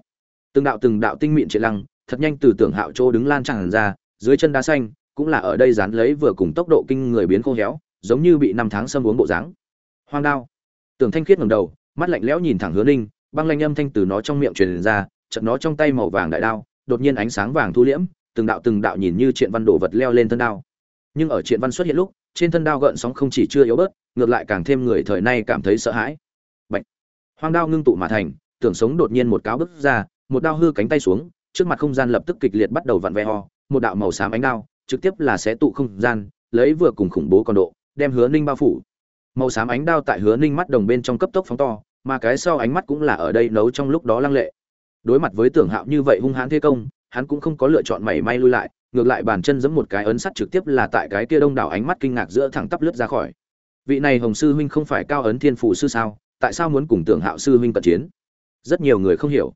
Từng đạo từng đạo tinh mịn triệt lăng, thật nhanh từ tưởng hạo chỗ đứng lan tràn ra, dưới chân đá xanh, cũng là ở đây dán lấy vừa cùng tốc độ kinh người biến khô héo, giống như bị năm tháng xâm uống bộ dáng. Hoang đao. Tưởng thanh khiết ngẩng đầu, mắt lạnh lẽo nhìn thẳng hứa ninh, băng lanh âm thanh từ nó trong miệng truyền ra chật nó trong tay màu vàng đại đao, đột nhiên ánh sáng vàng thu liễm, từng đạo từng đạo nhìn như triện văn đổ vật leo lên thân đao. Nhưng ở triện văn xuất hiện lúc, trên thân đao gợn sóng không chỉ chưa yếu bớt ngược lại càng thêm người thời nay cảm thấy sợ hãi. Bạch. hoang đao ngưng tụ mà thành, tưởng sống đột nhiên một cáo bước ra, một đao hư cánh tay xuống, trước mặt không gian lập tức kịch liệt bắt đầu vặn vẹ ho một đạo màu xám ánh đao, trực tiếp là xé tụ không gian, lấy vừa cùng khủng bố con độ, đem hứa ninh bao phủ. Màu xám ánh đao tại hứa ninh mắt đồng bên trong cấp tốc phóng to, mà cái sau ánh mắt cũng là ở đây nấu trong lúc đó lăng lệ. Đối mặt với tưởng hạo như vậy hung hãn thế công, hắn cũng không có lựa chọn mảy may lui lại, ngược lại bàn chân giẫm một cái ấn sắt trực tiếp là tại cái kia đông đảo ánh mắt kinh ngạc giữa thẳng tắp lướt ra khỏi vị này hồng sư huynh không phải cao ấn thiên phụ sư sao, tại sao muốn cùng tưởng hạo sư huynh cận chiến? Rất nhiều người không hiểu.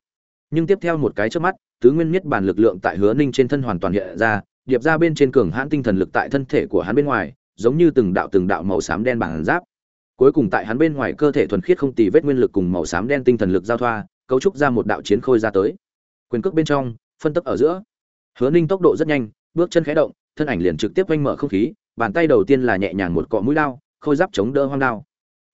Nhưng tiếp theo một cái trước mắt, tứ nguyên miết bản lực lượng tại hứa ninh trên thân hoàn toàn hiện ra, điệp ra bên trên cường hãn tinh thần lực tại thân thể của hắn bên ngoài, giống như từng đạo từng đạo màu xám đen bản giáp. Cuối cùng tại hắn bên ngoài cơ thể thuần khiết không tì vết nguyên lực cùng màu xám đen tinh thần lực giao thoa, cấu trúc ra một đạo chiến khôi ra tới. Quyền cước bên trong, phân tấp ở giữa. Hứa ninh tốc độ rất nhanh, bước chân khẽ động, thân ảnh liền trực tiếp oanh mở không khí, bàn tay đầu tiên là nhẹ nhàng một cọ mũi đao khôi giáp chống đỡ hoang đao.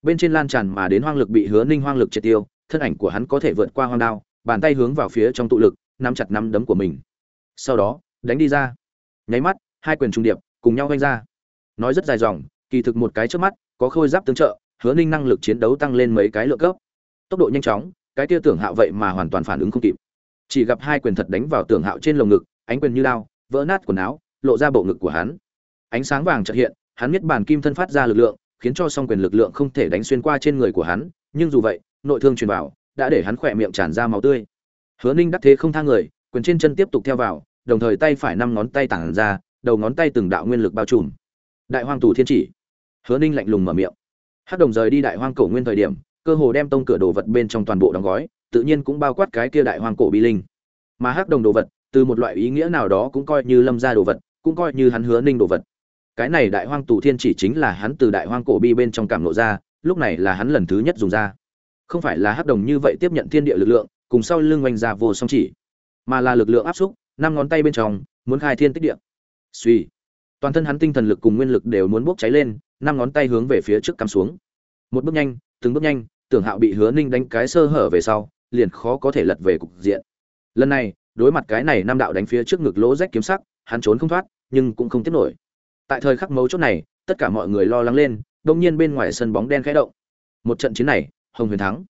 Bên trên lan tràn mà đến hoang lực bị hứa ninh hoang lực triệt tiêu, thân ảnh của hắn có thể vượt qua hoang đao, bàn tay hướng vào phía trong tụ lực, nắm chặt nắm đấm của mình. Sau đó, đánh đi ra. Nháy mắt, hai quyền trung điệp, cùng nhau oanh ra. Nói rất dài dòng, kỳ thực một cái trước mắt, có khôi giáp tương trợ, hứa ninh năng lực chiến đấu tăng lên mấy cái lượng cấp. Tốc độ nhanh chóng, cái tia tưởng hạo vậy mà hoàn toàn phản ứng không kịp. Chỉ gặp hai quyền thật đánh vào tưởng hạo trên lồng ngực, ánh quyền như lao vỡ nát quần áo, lộ ra bộ ngực của hắn. Ánh sáng vàng chợt hiện hắn biết bàn kim thân phát ra lực lượng, khiến cho song quyền lực lượng không thể đánh xuyên qua trên người của hắn, nhưng dù vậy, nội thương truyền vào, đã để hắn khỏe miệng tràn ra máu tươi. Hứa ninh đắc thế không thang người, quyền trên chân tiếp tục theo vào, đồng thời tay phải năm ngón tay tản ra, đầu ngón tay từng đạo nguyên lực bao trùm. Đại hoang tù thiên chỉ. Hứa ninh lạnh lùng mở miệng. Hắc đồng rời đi đại hoang cổ nguyên thời điểm, cơ hồ đem tông cửa đồ vật bên trong toàn bộ đóng gói, tự nhiên cũng bao quát cái kia đại hoang cổ bi linh. Mà hắc đồng đồ vật, từ một loại ý nghĩa nào đó cũng coi như lâm gia đồ vật, cũng coi như hắn hứa ninh đồ vật cái này đại hoang tù thiên chỉ chính là hắn từ đại hoang cổ bi bên trong cảm lộ ra, lúc này là hắn lần thứ nhất dùng ra. Không phải là hắc đồng như vậy tiếp nhận thiên địa lực lượng, cùng sau lưng oanh ra vô song chỉ, mà là lực lượng áp xúc, năm ngón tay bên trong, muốn khai thiên tích địa. Suy. Toàn thân hắn tinh thần lực cùng nguyên lực đều muốn bốc cháy lên, năm ngón tay hướng về phía trước cắm xuống. Một bước nhanh, từng bước nhanh, tưởng hạo bị hứa ninh đánh cái sơ hở về sau, liền khó có thể lật về cục diện. Lần này, đối mặt cái này năm đạo đánh phía trước ngực lỗ rách kiếm sắc, hắn trốn không thoát, nhưng cũng không tiếp nổi tại thời khắc mấu chốt này, tất cả mọi người lo lắng lên, đông nhiên bên ngoài sân bóng đen khẽ động. Một trận chiến này, hồng huyền thắng.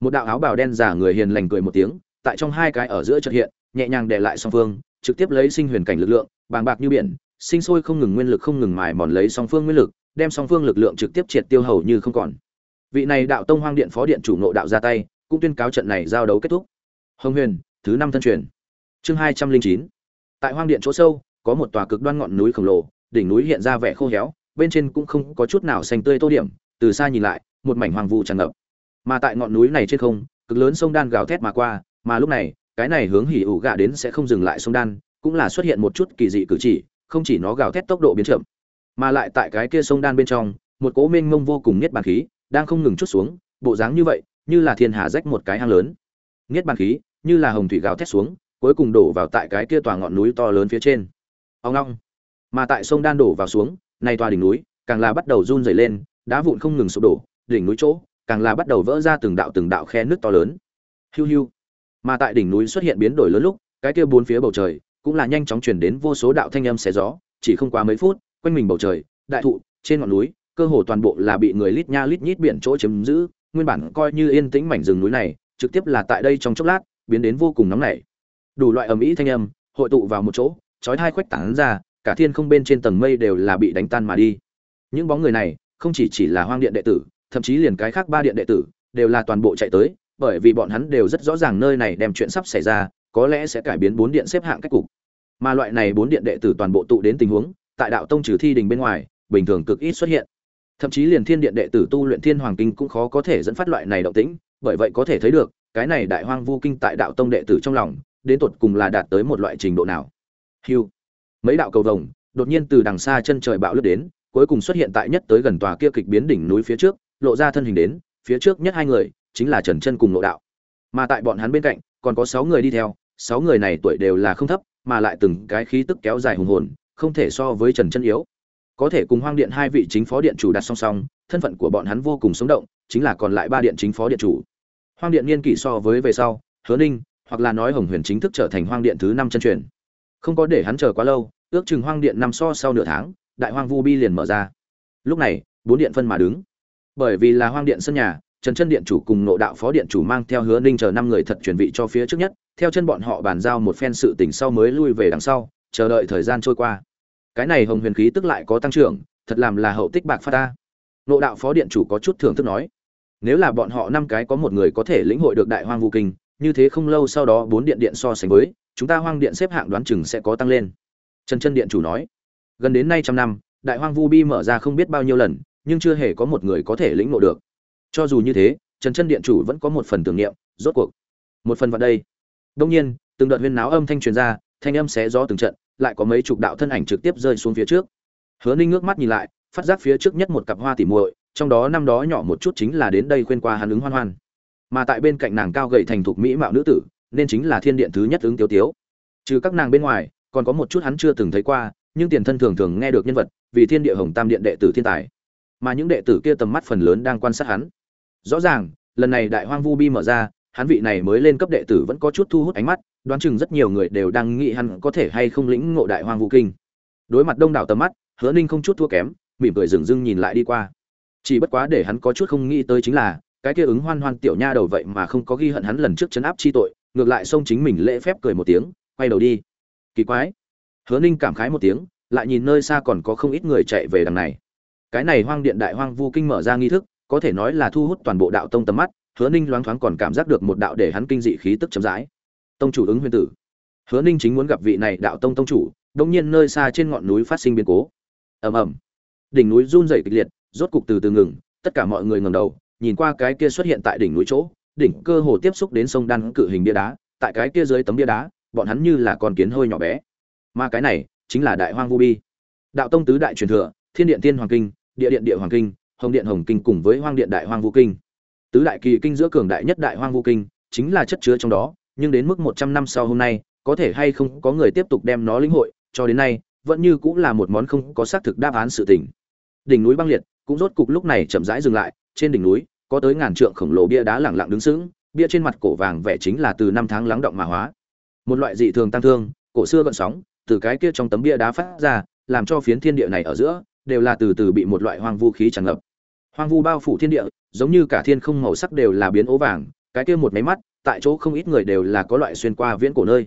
Một đạo áo bào đen giả người hiền lành cười một tiếng, tại trong hai cái ở giữa chợt hiện, nhẹ nhàng để lại song phương, trực tiếp lấy sinh huyền cảnh lực lượng, bàng bạc như biển, sinh sôi không ngừng nguyên lực không ngừng mài mòn lấy song phương nguyên lực, đem song phương lực lượng trực tiếp triệt tiêu hầu như không còn. Vị này đạo tông hoang điện phó điện chủ nộ đạo ra tay, cũng tuyên cáo trận này giao đấu kết thúc. Hồng huyền, thứ năm thân truyền. Chương hai trăm linh chín. Tại hoang điện chỗ sâu, có một tòa cực đoan ngọn núi khổng lồ đỉnh núi hiện ra vẻ khô héo, bên trên cũng không có chút nào xanh tươi tô điểm, từ xa nhìn lại, một mảnh hoang vu tràn ngập. Mà tại ngọn núi này trên không, cực lớn sông đan gào thét mà qua, mà lúc này, cái này hướng hỉ ủ gạ đến sẽ không dừng lại sông đan, cũng là xuất hiện một chút kỳ dị cử chỉ, không chỉ nó gào thét tốc độ biến chậm, mà lại tại cái kia sông đan bên trong, một cỗ mênh mông vô cùng niết bản khí đang không ngừng chút xuống, bộ dáng như vậy, như là thiên hà rách một cái hang lớn. Niết bản khí, như là hồng thủy gào thét xuống, cuối cùng đổ vào tại cái kia tòa ngọn núi to lớn phía trên. Ông long mà tại sông đan đổ vào xuống nay tòa đỉnh núi, càng là bắt đầu run rẩy lên, đá vụn không ngừng sụp đổ, đỉnh núi chỗ, càng là bắt đầu vỡ ra từng đạo từng đạo khe nước to lớn. Hiu hiu. Mà tại đỉnh núi xuất hiện biến đổi lớn lúc, cái kia bốn phía bầu trời, cũng là nhanh chóng truyền đến vô số đạo thanh âm xé gió, chỉ không quá mấy phút, quanh mình bầu trời, đại thụ, trên ngọn núi, cơ hồ toàn bộ là bị người lít nha lít nhít biển chỗ chiếm giữ, nguyên bản coi như yên tĩnh mảnh rừng núi này, trực tiếp là tại đây trong chốc lát, biến đến vô cùng nóng nảy. Đủ loại ầm ĩ thanh âm, hội tụ vào một chỗ, chói hai khuếch tán ra cả thiên không bên trên tầng mây đều là bị đánh tan mà đi. Những bóng người này, không chỉ chỉ là hoang điện đệ tử, thậm chí liền cái khác ba điện đệ tử, đều là toàn bộ chạy tới, bởi vì bọn hắn đều rất rõ ràng nơi này đem chuyện sắp xảy ra, có lẽ sẽ cải biến bốn điện xếp hạng cách cục. Mà loại này bốn điện đệ tử toàn bộ tụ đến tình huống, tại đạo tông trừ thi đình bên ngoài, bình thường cực ít xuất hiện. Thậm chí liền thiên điện đệ tử tu luyện thiên hoàng kinh cũng khó có thể dẫn phát loại này động tĩnh, bởi vậy có thể thấy được, cái này đại hoang vu kinh tại đạo tông đệ tử trong lòng, đến tột cùng là đạt tới một loại trình độ nào. Hiu mấy đạo cầu vồng, đột nhiên từ đằng xa chân trời bạo lướt đến, cuối cùng xuất hiện tại nhất tới gần tòa kia kịch biến đỉnh núi phía trước, lộ ra thân hình đến, phía trước nhất hai người, chính là trần chân cùng nội đạo. Mà tại bọn hắn bên cạnh, còn có sáu người đi theo, sáu người này tuổi đều là không thấp, mà lại từng cái khí tức kéo dài hùng hồn, không thể so với trần chân yếu. Có thể cùng hoang điện hai vị chính phó điện chủ đặt song song, thân phận của bọn hắn vô cùng sống động, chính là còn lại ba điện chính phó điện chủ. Hoang điện niên kỷ so với về sau, hứa ninh, hoặc là nói hồng huyền chính thức trở thành hoang điện thứ năm chân truyền không có để hắn chờ quá lâu, ước chừng hoang điện nằm so sau nửa tháng, đại hoang vu bi liền mở ra. Lúc này, bốn điện phân mà đứng. Bởi vì là hoang điện sân nhà, trần chân điện chủ cùng nộ đạo phó điện chủ mang theo hứa ninh chờ năm người thật chuẩn bị cho phía trước nhất, theo chân bọn họ bàn giao một phen sự tình sau mới lui về đằng sau, chờ đợi thời gian trôi qua. Cái này hồng huyền khí tức lại có tăng trưởng, thật làm là hậu tích bạc phát ta. Nộ đạo phó điện chủ có chút thưởng thức nói, nếu là bọn họ năm cái có một người có thể lĩnh hội được đại hoang vu kinh, như thế không lâu sau đó bốn điện điện so sánh với chúng ta hoang điện xếp hạng đoán chừng sẽ có tăng lên. Trần chân điện chủ nói. Gần đến nay trăm năm, đại hoang vu bi mở ra không biết bao nhiêu lần, nhưng chưa hề có một người có thể lĩnh ngộ được. Cho dù như thế, trần chân điện chủ vẫn có một phần tưởng niệm, rốt cuộc. Một phần vào đây. Đông nhiên, từng đợt huyên náo âm thanh truyền ra, thanh âm xé gió từng trận, lại có mấy chục đạo thân ảnh trực tiếp rơi xuống phía trước. Hứa ninh ngước mắt nhìn lại, phát giác phía trước nhất một cặp hoa tỉ muội, trong đó năm đó nhỏ một chút chính là đến đây khuyên qua hắn ứng hoan hoan. Mà tại bên cạnh nàng cao gầy thành thục mỹ mạo nữ tử nên chính là thiên điện thứ nhất ứng tiêu tiếu. Trừ các nàng bên ngoài, còn có một chút hắn chưa từng thấy qua, nhưng tiền thân thường thường nghe được nhân vật, vì thiên địa hồng tam điện đệ tử thiên tài. Mà những đệ tử kia tầm mắt phần lớn đang quan sát hắn. Rõ ràng, lần này đại hoang vu bi mở ra, hắn vị này mới lên cấp đệ tử vẫn có chút thu hút ánh mắt, đoán chừng rất nhiều người đều đang nghĩ hắn có thể hay không lĩnh ngộ đại hoang vu kinh. Đối mặt đông đảo tầm mắt, hứa ninh không chút thua kém, mỉm cười dừng dưng nhìn lại đi qua. Chỉ bất quá để hắn có chút không nghĩ tới chính là, cái kia ứng hoan hoan tiểu nha đầu vậy mà không có ghi hận hắn lần trước chấn áp chi tội ngược lại xông chính mình lễ phép cười một tiếng, quay đầu đi. Kỳ quái. Hứa ninh cảm khái một tiếng, lại nhìn nơi xa còn có không ít người chạy về đằng này. Cái này hoang điện đại hoang vu kinh mở ra nghi thức, có thể nói là thu hút toàn bộ đạo tông tầm mắt, hứa ninh loáng thoáng còn cảm giác được một đạo để hắn kinh dị khí tức chấm dãi tông chủ ứng huyền tử. Hứa ninh chính muốn gặp vị này đạo tông tông chủ đông nhiên nơi xa trên ngọn núi phát sinh biến cố. Ầm ầm. Đỉnh núi run rẩy kịch liệt, rốt cục từ từ ngừng, tất cả mọi người ngẩng đầu, nhìn qua cái kia xuất hiện tại đỉnh núi chỗ đỉnh cơ hồ tiếp xúc đến sông đan cự hình bia đá, tại cái kia dưới tấm bia đá, bọn hắn như là con kiến hơi nhỏ bé. Mà cái này chính là đại hoang vu bi. Đạo tông tứ đại truyền thừa, thiên điện tiên hoàng kinh, địa điện địa hoàng kinh, hồng điện hồng kinh cùng với hoang điện đại hoang vu kinh. Tứ đại kỳ kinh giữa cường đại nhất đại hoang vu kinh chính là chất chứa trong đó, nhưng đến mức một trăm năm sau hôm nay, có thể hay không có người tiếp tục đem nó lĩnh hội, cho đến nay, vẫn như cũng là một món không có xác thực đáp án sự tình. Đỉnh núi băng liệt cũng rốt cục lúc này chậm rãi dừng lại, trên đỉnh núi có tới ngàn trượng khổng lồ bia đá lẳng lặng đứng sững, bia trên mặt cổ vàng vẻ chính là từ năm tháng lắng động mà hóa. Một loại dị thường tăng thương, cổ xưa gợn sóng, từ cái kia trong tấm bia đá phát ra, làm cho phiến thiên địa này ở giữa, đều là từ từ bị một loại hoang vu khí tràn ngập. Hoang vu bao phủ thiên địa, giống như cả thiên không màu sắc đều là biến ố vàng, cái kia một máy mắt, tại chỗ không ít người đều là có loại xuyên qua viễn cổ nơi.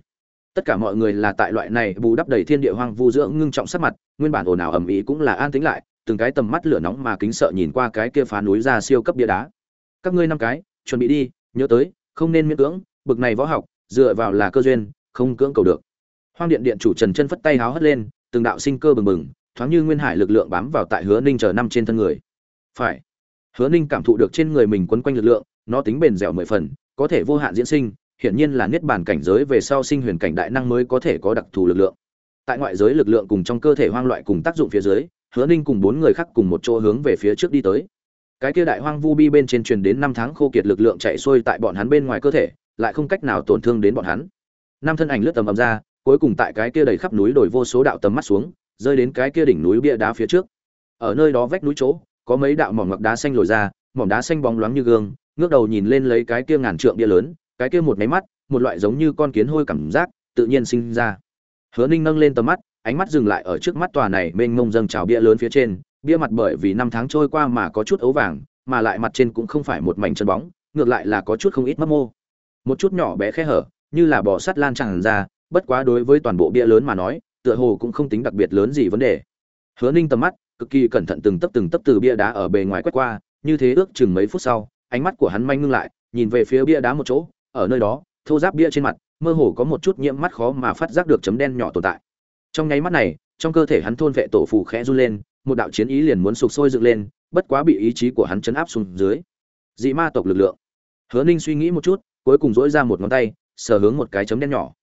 Tất cả mọi người là tại loại này bù đắp đầy thiên địa hoang vu dưỡng ngưng trọng sắc mặt, nguyên bản ồn ào ầm ĩ cũng là an tĩnh lại, từng cái tầm mắt lửa nóng mà kính sợ nhìn qua cái kia phá núi ra siêu cấp bia đá các ngươi năm cái, chuẩn bị đi, nhớ tới, không nên miễn cưỡng, bực này võ học, dựa vào là cơ duyên, không cưỡng cầu được. Hoang điện điện chủ trần chân phất tay háo hất lên, từng đạo sinh cơ bừng bừng, thoáng như nguyên hải lực lượng bám vào tại hứa ninh chờ năm trên thân người. Phải. Hứa ninh cảm thụ được trên người mình quấn quanh lực lượng, nó tính bền dẻo mười phần, có thể vô hạn diễn sinh, hiển nhiên là niết bàn cảnh giới về sau sinh huyền cảnh đại năng mới có thể có đặc thù lực lượng. Tại ngoại giới lực lượng cùng trong cơ thể hoang loại cùng tác dụng phía dưới, hứa ninh cùng bốn người khác cùng một chỗ hướng về phía trước đi tới cái kia đại hoang vu bi bên trên truyền đến năm tháng khô kiệt lực lượng chạy xuôi tại bọn hắn bên ngoài cơ thể, lại không cách nào tổn thương đến bọn hắn. Năm thân ảnh lướt tầm ầm ra, cuối cùng tại cái kia đầy khắp núi đồi vô số đạo tầm mắt xuống, rơi đến cái kia đỉnh núi bia đá phía trước. Ở nơi đó vách núi chỗ, có mấy đạo mỏm ngọc đá xanh lồi ra mỏm đá xanh bóng loáng như gương, ngước đầu nhìn lên lấy cái kia ngàn trượng bia lớn, cái kia một máy mắt, một loại giống như con kiến hôi cảm giác, tự nhiên sinh ra. Hứa ninh nâng lên tầm mắt, ánh mắt dừng lại ở trước mắt tòa này mênh mông dâng trào bia lớn phía trên bia mặt bởi vì năm tháng trôi qua mà có chút ấu vàng, mà lại mặt trên cũng không phải một mảnh chân bóng, ngược lại là có chút không ít mấp mô. Một chút nhỏ bé khe hở, như là bò sắt lan tràn ra, bất quá đối với toàn bộ bia lớn mà nói, tựa hồ cũng không tính đặc biệt lớn gì vấn đề. Hứa ninh tầm mắt cực kỳ cẩn thận từng tấp từng tấp từ bia đá ở bề ngoài quét qua, như thế ước chừng mấy phút sau, ánh mắt của hắn manh ngưng lại, nhìn về phía bia đá một chỗ, ở nơi đó, thô giáp bia trên mặt, mơ hồ có một chút nhiễm mắt khó mà phát giác được chấm đen nhỏ tồn tại. Trong nháy mắt này, trong cơ thể hắn thôn vệ tổ phù khẽ run lên một đạo chiến ý liền muốn sụp sôi dựng lên, bất quá bị ý chí của hắn chấn áp xuống dưới. Dị ma tộc lực lượng. Hứa ninh suy nghĩ một chút, cuối cùng rỗi ra một ngón tay, sờ hướng một cái chấm đen nhỏ.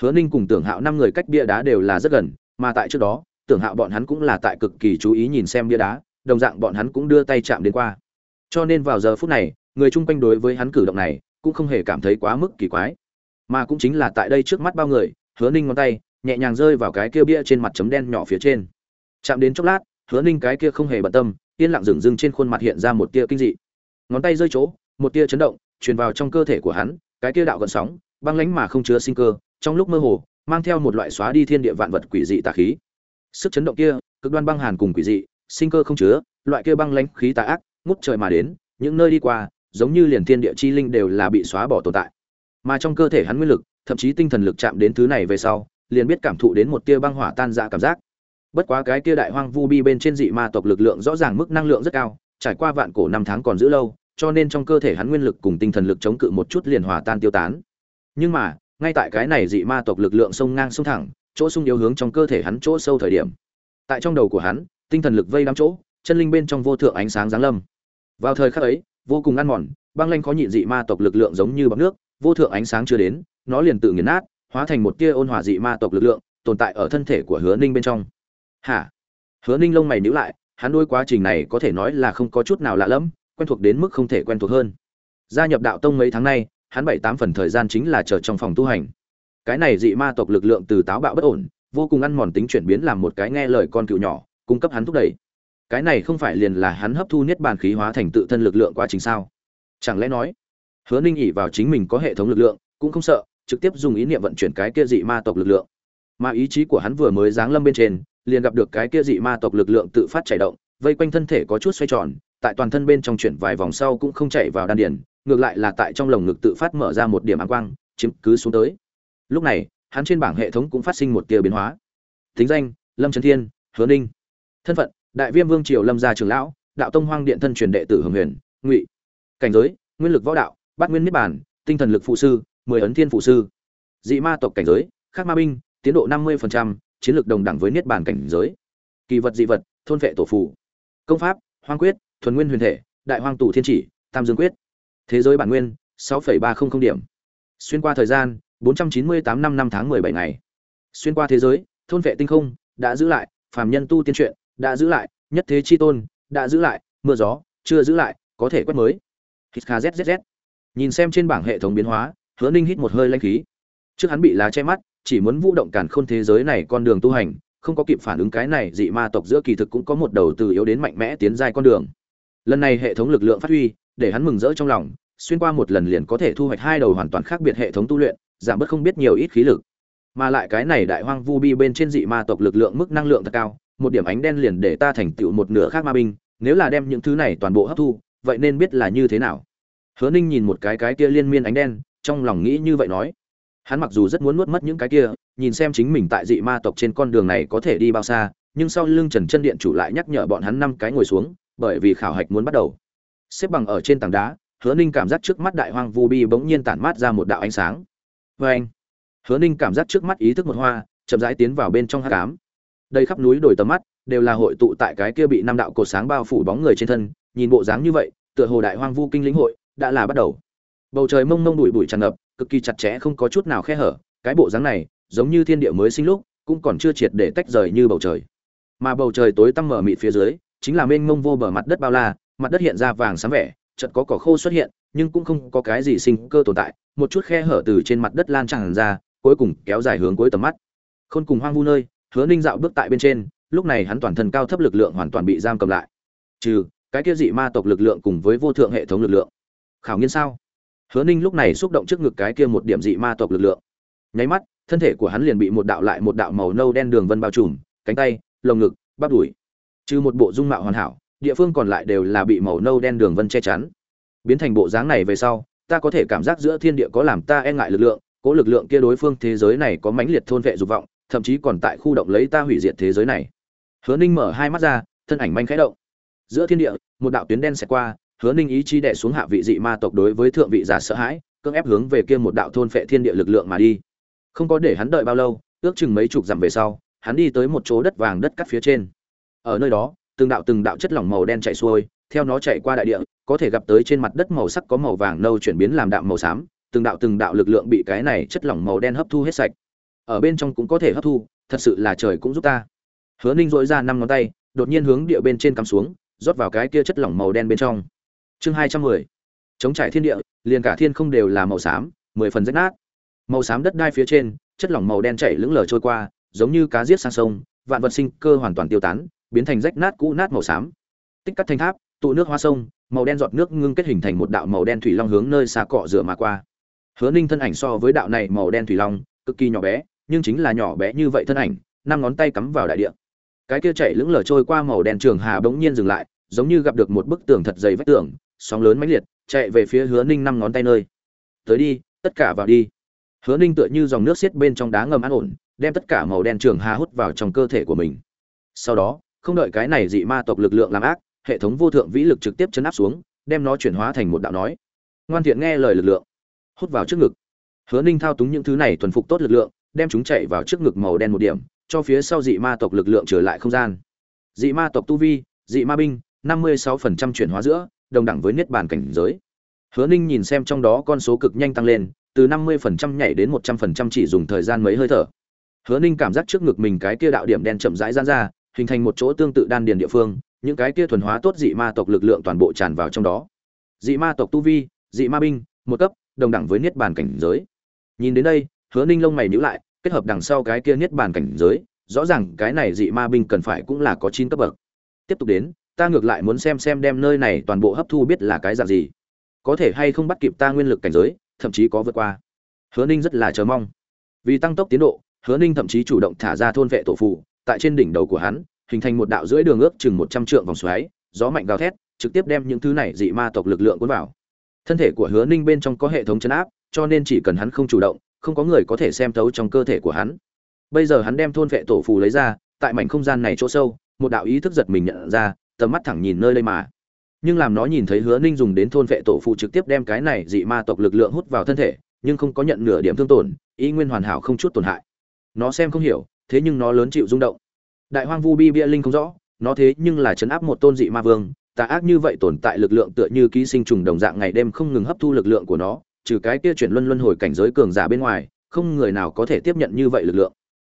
Hứa ninh cùng tưởng hạo năm người cách bia đá đều là rất gần, mà tại trước đó, tưởng hạo bọn hắn cũng là tại cực kỳ chú ý nhìn xem bia đá, đồng dạng bọn hắn cũng đưa tay chạm đến qua. Cho nên vào giờ phút này, người chung quanh đối với hắn cử động này, cũng không hề cảm thấy quá mức kỳ quái. Mà cũng chính là tại đây trước mắt bao người, hứa ninh ngón tay, nhẹ nhàng rơi vào cái kia bia trên mặt chấm đen nhỏ phía trên. Chạm đến chốc lát hứa ninh cái kia không hề bận tâm, yên lặng dừng dưng trên khuôn mặt hiện ra một tia kinh dị. Ngón tay rơi chỗ, một tia chấn động, truyền vào trong cơ thể của hắn, cái tia đạo gần sóng, băng lánh mà không chứa sinh cơ, trong lúc mơ hồ, mang theo một loại xóa đi thiên địa vạn vật quỷ dị tà khí. Sức chấn động kia, cực đoan băng hàn cùng quỷ dị, sinh cơ không chứa, loại kia băng lánh khí tà ác, ngút trời mà đến, những nơi đi qua, giống như liền thiên địa chi linh đều là bị xóa bỏ tồn tại. Mà trong cơ thể hắn nguyên lực, thậm chí tinh thần lực chạm đến thứ này về sau, liền biết cảm thụ đến một tia băng hỏa tan ra cảm giác bất quá cái tia đại hoang vu bi bên trên dị ma tộc lực lượng rõ ràng mức năng lượng rất cao, trải qua vạn cổ năm tháng còn giữ lâu, cho nên trong cơ thể hắn nguyên lực cùng tinh thần lực chống cự một chút liền hòa tan tiêu tán. Nhưng mà, ngay tại cái này dị ma tộc lực lượng sông ngang sông thẳng, chỗ sung yếu hướng trong cơ thể hắn chỗ sâu thời điểm. Tại trong đầu của hắn, tinh thần lực vây đắm chỗ, chân linh bên trong vô thượng ánh sáng giáng lâm. Vào thời khắc ấy, vô cùng ăn mòn, băng lanh khó nhịn dị ma tộc lực lượng giống như bọc nước, vô thượng ánh sáng chưa đến, nó liền tự nghiền nát, hóa thành một tia ôn hòa dị ma tộc lực lượng, tồn tại ở thân thể của hứa ninh bên trong hả? Hứa ninh lông mày nhữ lại, hắn đôi quá trình này có thể nói là không có chút nào lạ lẫm, quen thuộc đến mức không thể quen thuộc hơn. Gia nhập đạo tông mấy tháng nay, hắn bảy tám phần thời gian chính là chờ trong phòng tu hành. Cái này dị ma tộc lực lượng từ táo bạo bất ổn, vô cùng ăn mòn tính chuyển biến làm một cái nghe lời con cựu nhỏ, cung cấp hắn thúc đẩy. Cái này không phải liền là hắn hấp thu niết bàn khí hóa thành tự thân lực lượng quá trình sao? Chẳng lẽ nói, hứa ninh ỉ vào chính mình có hệ thống lực lượng, cũng không sợ, trực tiếp dùng ý niệm vận chuyển cái kia dị ma tộc lực lượng. Mà ý chí của hắn vừa mới giáng lâm bên trên liền gặp được cái kia dị ma tộc lực lượng tự phát chảy động, vây quanh thân thể có chút xoay tròn, tại toàn thân bên trong chuyển vài vòng sau cũng không chạy vào đan điền, ngược lại là tại trong lồng ngực tự phát mở ra một điểm ánh quang, chiếm cứ xuống tới. Lúc này, hắn trên bảng hệ thống cũng phát sinh một tia biến hóa. Tính danh, lâm trấn thiên, hứa ninh. Thân phận, đại viêm vương triều lâm gia trưởng lão, đạo tông hoang điện thân truyền đệ tử hồng huyền, ngụy. Cảnh giới, nguyên lực võ đạo, bát nguyên niết bàn, tinh thần lực phụ sư, mười ấn thiên phụ sư. Dị ma tộc cảnh giới, khắc ma binh, tiến độ năm mươi chiến lược đồng đẳng với niết bản cảnh giới. Kỳ vật dị vật thôn vệ tổ phù, công pháp hoang quyết thuần nguyên huyền thể đại hoang tụ thiên chỉ tam dương quyết. Thế giới bản nguyên 6,300 điểm. Xuyên qua thời gian 498 năm năm tháng 17 ngày. Xuyên qua thế giới thôn vệ tinh không đã giữ lại phàm nhân tu tiên truyện đã giữ lại nhất thế chi tôn đã giữ lại mưa gió chưa giữ lại có thể quét mới. Hít kha nhìn xem trên bảng hệ thống biến hóa hứa ninh hít một hơi lanh khí. Trước hắn bị lá che mắt chỉ muốn vũ động càn khôn thế giới này con đường tu hành, không có kịp phản ứng cái này dị ma tộc giữa kỳ thực cũng có một đầu từ yếu đến mạnh mẽ tiến dài con đường. Lần này hệ thống lực lượng phát huy, để hắn mừng rỡ trong lòng, xuyên qua một lần liền có thể thu hoạch hai đầu hoàn toàn khác biệt hệ thống tu luyện, giảm bớt không biết nhiều ít khí lực. Mà lại cái này đại hoang vu bi bên trên dị ma tộc lực lượng mức năng lượng thật cao, một điểm ánh đen liền để ta thành tựu một nửa khác ma binh, nếu là đem những thứ này toàn bộ hấp thu, vậy nên biết là như thế nào. Hứa ninh nhìn một cái cái kia liên miên ánh đen, trong lòng nghĩ như vậy nói hắn mặc dù rất muốn nuốt mất những cái kia, nhìn xem chính mình tại dị ma tộc trên con đường này có thể đi bao xa, nhưng sau lưng trần chân điện chủ lại nhắc nhở bọn hắn năm cái ngồi xuống, bởi vì khảo hạch muốn bắt đầu. Xếp bằng ở trên tảng đá, hứa ninh cảm giác trước mắt đại hoang vu bi bỗng nhiên tản mát ra một đạo ánh sáng. Vê anh, hứa ninh cảm giác trước mắt ý thức một hoa, chậm rãi tiến vào bên trong hát cám đây khắp núi đổi tầm mắt, đều là hội tụ tại cái kia bị năm đạo cột sáng bao phủ bóng người trên thân, nhìn bộ dáng như vậy, tựa hồ đại hoang vu kinh lĩnh hội, đã là bắt đầu. Bầu trời mông mông đùi bụi tràn ngập cực kỳ chặt chẽ, không có chút nào khe hở, cái bộ dáng này, giống như thiên địa mới sinh lúc, cũng còn chưa triệt để tách rời như bầu trời. Mà bầu trời tối tăm mở mịt phía dưới, chính là mênh mông vô bờ mặt đất bao la, mặt đất hiện ra vàng sáng vẻ, chợt có cỏ khô xuất hiện, nhưng cũng không có cái gì sinh cơ tồn tại, một chút khe hở từ trên mặt đất lan tràn ra, cuối cùng kéo dài hướng cuối tầm mắt. Khôn cùng hoang vu nơi, hứa ninh dạo bước tại bên trên, lúc này hắn toàn thân cao thấp lực lượng hoàn toàn bị giam cầm lại. Trừ, cái kia dị ma tộc lực lượng cùng với vô thượng hệ thống lực lượng. Khảo nghiên sao? Hứa ninh lúc này xúc động trước ngực cái kia một điểm dị ma tộc lực lượng. Nháy mắt, thân thể của hắn liền bị một đạo lại một đạo màu nâu đen đường vân bao trùm, cánh tay, lồng ngực, bắp đùi. Trừ một bộ dung mạo hoàn hảo, địa phương còn lại đều là bị màu nâu đen đường vân che chắn. Biến thành bộ dáng này về sau, ta có thể cảm giác giữa thiên địa có làm ta e ngại lực lượng, cố lực lượng kia đối phương thế giới này có mãnh liệt thôn vệ dục vọng, thậm chí còn tại khu động lấy ta hủy diệt thế giới này. Hứa ninh mở hai mắt ra, thân ảnh manh khẽ động. Giữa thiên địa, một đạo tuyến đen xẹt qua hứa ninh ý chí đẻ xuống hạ vị dị ma tộc đối với thượng vị giả sợ hãi, cưỡng ép hướng về kia một đạo thôn phệ thiên địa lực lượng mà đi. Không có để hắn đợi bao lâu, ước chừng mấy chục dặm về sau, hắn đi tới một chỗ đất vàng đất cắt phía trên. Ở nơi đó, từng đạo từng đạo chất lỏng màu đen chảy xuôi, theo nó chạy qua đại địa, có thể gặp tới trên mặt đất màu sắc có màu vàng nâu chuyển biến làm đạm màu xám, từng đạo từng đạo lực lượng bị cái này chất lỏng màu đen hấp thu hết sạch. Ở bên trong cũng có thể hấp thu, thật sự là trời cũng giúp ta. Hứa ninh dội ra năm ngón tay, đột nhiên hướng địa bên trên cắm xuống, rót vào cái kia chất lỏng màu đen bên trong chương hai trăm mười. Chống trải thiên địa, liền cả thiên không đều là màu xám, mười phần rách nát. Màu xám đất đai phía trên, chất lỏng màu đen chảy lững lờ trôi qua, giống như cá giết sang sông, vạn vật sinh cơ hoàn toàn tiêu tán, biến thành rách nát cũ nát màu xám. Tích cắt thanh tháp, tụ nước hoa sông, màu đen giọt nước ngưng kết hình thành một đạo màu đen thủy long hướng nơi xa cọ rửa mà qua. Hứa ninh thân ảnh so với đạo này màu đen thủy long, cực kỳ nhỏ bé, nhưng chính là nhỏ bé như vậy thân ảnh, năm ngón tay cắm vào đại địa. Cái kia chảy lững lờ trôi qua màu đen trường hà bỗng nhiên dừng lại, giống như gặp được một bức tường thật dày vách tường sóng lớn mãnh liệt, chạy về phía hứa ninh năm ngón tay nơi. Tới đi, tất cả vào đi. Hứa ninh tựa như dòng nước xiết bên trong đá ngầm an ổn, đem tất cả màu đen trường hà hút vào trong cơ thể của mình. Sau đó, không đợi cái này dị ma tộc lực lượng làm ác, hệ thống vô thượng vĩ lực trực tiếp chấn áp xuống, đem nó chuyển hóa thành một đạo nói. Ngoan thiện nghe lời lực lượng. Hút vào trước ngực. Hứa ninh thao túng những thứ này thuần phục tốt lực lượng, đem chúng chạy vào trước ngực màu đen một điểm, cho phía sau dị ma tộc lực lượng trở lại không gian. Dị ma tộc tu vi, dị ma binh, năm mươi sáu phần trăm chuyển hóa giữa đồng đẳng với niết bàn cảnh giới. Hứa ninh nhìn xem trong đó con số cực nhanh tăng lên, từ năm mươi phần trăm nhảy đến một trăm phần trăm chỉ dùng thời gian mấy hơi thở. Hứa ninh cảm giác trước ngực mình cái kia đạo điểm đen chậm rãi giãn ra, hình thành một chỗ tương tự đan điền địa phương, những cái kia thuần hóa tốt dị ma tộc lực lượng toàn bộ tràn vào trong đó. Dị ma tộc tu vi, dị ma binh, một cấp, đồng đẳng với niết bàn cảnh giới. Nhìn đến đây, hứa ninh lông mày nhíu lại, kết hợp đằng sau cái kia niết bàn cảnh giới, rõ ràng cái này dị ma binh cần phải cũng là có 9 cấp bậc. Tiếp tục đến ta ngược lại muốn xem xem đem nơi này toàn bộ hấp thu biết là cái dạng gì. Có thể hay không bắt kịp ta nguyên lực cảnh giới, thậm chí có vượt qua. Hứa ninh rất là chờ mong. Vì tăng tốc tiến độ, hứa ninh thậm chí chủ động thả ra thôn vệ tổ phụ tại trên đỉnh đầu của hắn, hình thành một đạo rưỡi đường ước chừng một trăm trượng vòng xoáy, gió mạnh gào thét, trực tiếp đem những thứ này dị ma tộc lực lượng cuốn vào. Thân thể của hứa ninh bên trong có hệ thống chấn áp, cho nên chỉ cần hắn không chủ động, không có người có thể xem thấu trong cơ thể của hắn. Bây giờ hắn đem thôn vệ tổ phù lấy ra, tại mảnh không gian này chỗ sâu, một đạo ý thức giật mình nhận ra tầm mắt thẳng nhìn nơi đây mà. Nhưng làm nó nhìn thấy hứa ninh dùng đến thôn vệ tổ phụ trực tiếp đem cái này dị ma tộc lực lượng hút vào thân thể, nhưng không có nhận nửa điểm thương tổn, ý nguyên hoàn hảo không chút tổn hại. Nó xem không hiểu, thế nhưng nó lớn chịu rung động. Đại hoang vu bi bia linh không rõ, nó thế nhưng là chấn áp một tôn dị ma vương, tà ác như vậy tồn tại lực lượng tựa như ký sinh trùng đồng dạng ngày đêm không ngừng hấp thu lực lượng của nó, trừ cái kia chuyển luân luân hồi cảnh giới cường giả bên ngoài, không người nào có thể tiếp nhận như vậy lực lượng.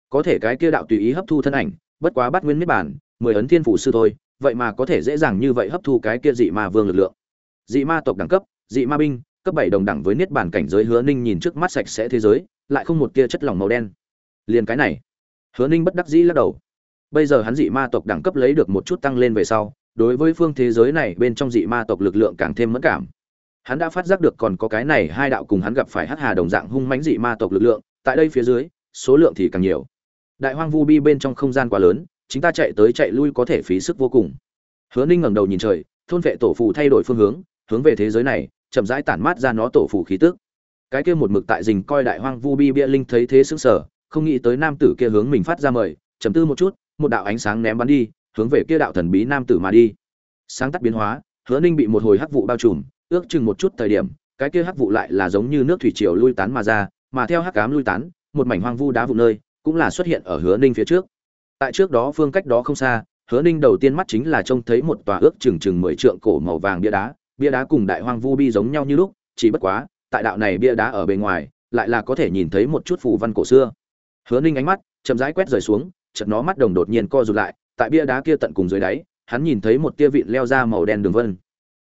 Có thể cái kia đạo tùy ý hấp thu thân ảnh, bất quá bắt nguyên miết bản, mười ấn thiên phủ sư thôi vậy mà có thể dễ dàng như vậy hấp thu cái kia dị ma vương lực lượng. Dị ma tộc đẳng cấp, dị ma binh, cấp bảy đồng đẳng với niết bàn cảnh giới hứa ninh nhìn trước mắt sạch sẽ thế giới, lại không một tia chất lỏng màu đen. Liền cái này. Hứa ninh bất đắc dĩ lắc đầu. Bây giờ hắn dị ma tộc đẳng cấp lấy được một chút tăng lên về sau, đối với phương thế giới này bên trong dị ma tộc lực lượng càng thêm mẫn cảm. Hắn đã phát giác được còn có cái này hai đạo cùng hắn gặp phải hắc hà đồng dạng hung mãnh dị ma tộc lực lượng, tại đây phía dưới, số lượng thì càng nhiều. Đại hoang vu bi bên trong không gian quá lớn chúng ta chạy tới chạy lui có thể phí sức vô cùng. Hứa ninh ngẩng đầu nhìn trời, thôn vệ tổ phù thay đổi phương hướng hướng về thế giới này, chậm rãi tản mát ra nó tổ phù khí tức. Cái kia một mực tại rình coi đại hoang vu bi bia linh thấy thế sững sờ, không nghĩ tới nam tử kia hướng mình phát ra mời chầm tư một chút, một đạo ánh sáng ném bắn đi, hướng về kia đạo thần bí nam tử mà đi. Sáng tắt biến hóa, hứa ninh bị một hồi hắc vụ bao trùm, ước chừng một chút thời điểm, cái kia hắc vụ lại là giống như nước thủy triều lui tán mà ra, mà theo hắc cám lui tán, một mảnh hoang vu đá vụ nơi, cũng là xuất hiện ở hứa ninh phía trước tại trước đó phương cách đó không xa, hứa ninh đầu tiên mắt chính là trông thấy một tòa ước chừng chừng mười trượng cổ màu vàng bia đá bia đá cùng đại hoang vu bi giống nhau như lúc, chỉ bất quá, tại đạo này bia đá ở bề ngoài, lại là có thể nhìn thấy một chút phù văn cổ xưa. Hứa ninh ánh mắt chậm rãi quét rời xuống, chợt nó mắt đồng đột nhiên co rụt lại, tại bia đá kia tận cùng dưới đáy, hắn nhìn thấy một tia vịn leo ra màu đen đường vân.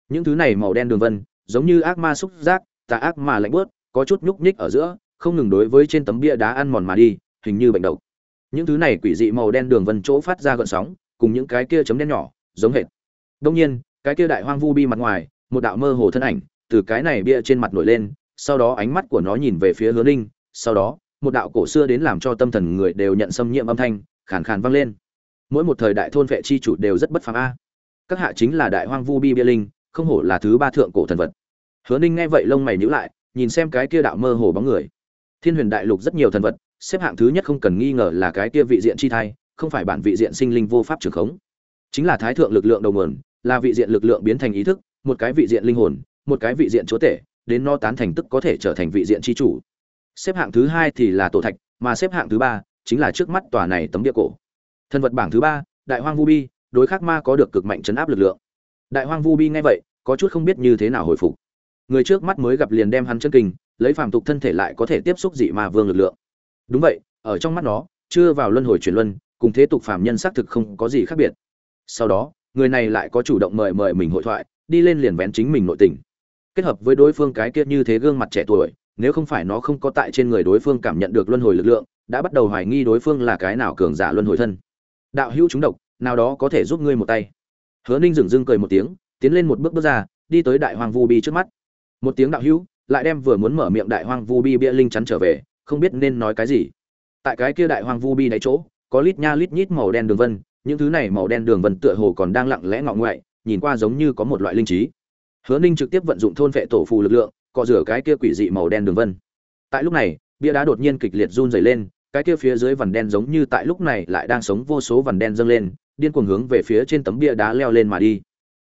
Những thứ này màu đen đường vân, giống như ác ma xúc giác, tà ác mà lạnh bớt có chút nhúc nhích ở giữa, không ngừng đối với trên tấm bia đá ăn mòn mà đi, hình như bệnh độc những thứ này quỷ dị màu đen đường vân chỗ phát ra gợn sóng, cùng những cái kia chấm đen nhỏ, giống hệt. Đông nhiên, cái kia đại hoang vu bi mặt ngoài, một đạo mơ hồ thân ảnh, từ cái này bia trên mặt nổi lên, sau đó ánh mắt của nó nhìn về phía hứa ninh, sau đó, một đạo cổ xưa đến làm cho tâm thần người đều nhận xâm nhiễm âm thanh, khàn khàn vang lên. Mỗi một thời đại thôn vệ chi chủ đều rất bất phàm a. Các hạ chính là đại hoang vu bi bia linh, không hổ là thứ ba thượng cổ thần vật. Hứa ninh nghe vậy lông mày nhíu lại, nhìn xem cái kia đạo mơ hồ bóng người. Thiên huyền đại lục rất nhiều thần vật xếp hạng thứ nhất không cần nghi ngờ là cái kia vị diện chi thai, không phải bản vị diện sinh linh vô pháp trường khống. Chính là thái thượng lực lượng đầu nguồn, là vị diện lực lượng biến thành ý thức, một cái vị diện linh hồn, một cái vị diện chúa tể, đến no tán thành tức có thể trở thành vị diện chi chủ. Xếp hạng thứ hai thì là tổ thạch, mà xếp hạng thứ ba chính là trước mắt tòa này tấm địa cổ. Thân vật bảng thứ ba, đại hoang vu bi, đối khắc ma có được cực mạnh chấn áp lực lượng. Đại hoang vu bi nghe vậy, có chút không biết như thế nào hồi phục. Người trước mắt mới gặp liền đem hắn chân kinh, lấy phàm tục thân thể lại có thể tiếp xúc dị ma vương lực lượng đúng vậy, ở trong mắt nó, chưa vào luân hồi chuyển luân, cùng thế tục phàm nhân xác thực không có gì khác biệt. Sau đó, người này lại có chủ động mời mời mình hội thoại, đi lên liền vén chính mình nội tình. Kết hợp với đối phương cái kia như thế gương mặt trẻ tuổi, nếu không phải nó không có tại trên người đối phương cảm nhận được luân hồi lực lượng, đã bắt đầu hoài nghi đối phương là cái nào cường giả luân hồi thân. Đạo hữu chúng độc, nào đó có thể giúp ngươi một tay. Hứa ninh dừng dưng cười một tiếng, tiến lên một bước bước ra, đi tới đại hoàng vu bi trước mắt. Một tiếng đạo hữu, lại đem vừa muốn mở miệng đại hoàng vu bi bia linh chắn trở về không biết nên nói cái gì. Tại cái kia đại hoang vu bi đáy chỗ, có lít nha lít nhít màu đen đường vân, những thứ này màu đen đường vân tựa hồ còn đang lặng lẽ ngọ ngoại nhìn qua giống như có một loại linh trí. Hứa ninh trực tiếp vận dụng thôn vệ tổ phù lực lượng cọ rửa cái kia quỷ dị màu đen đường vân. Tại lúc này, bia đá đột nhiên kịch liệt run rẩy lên, cái kia phía dưới vằn đen giống như tại lúc này lại đang sống vô số vằn đen dâng lên, điên cuồng hướng về phía trên tấm bia đá leo lên mà đi.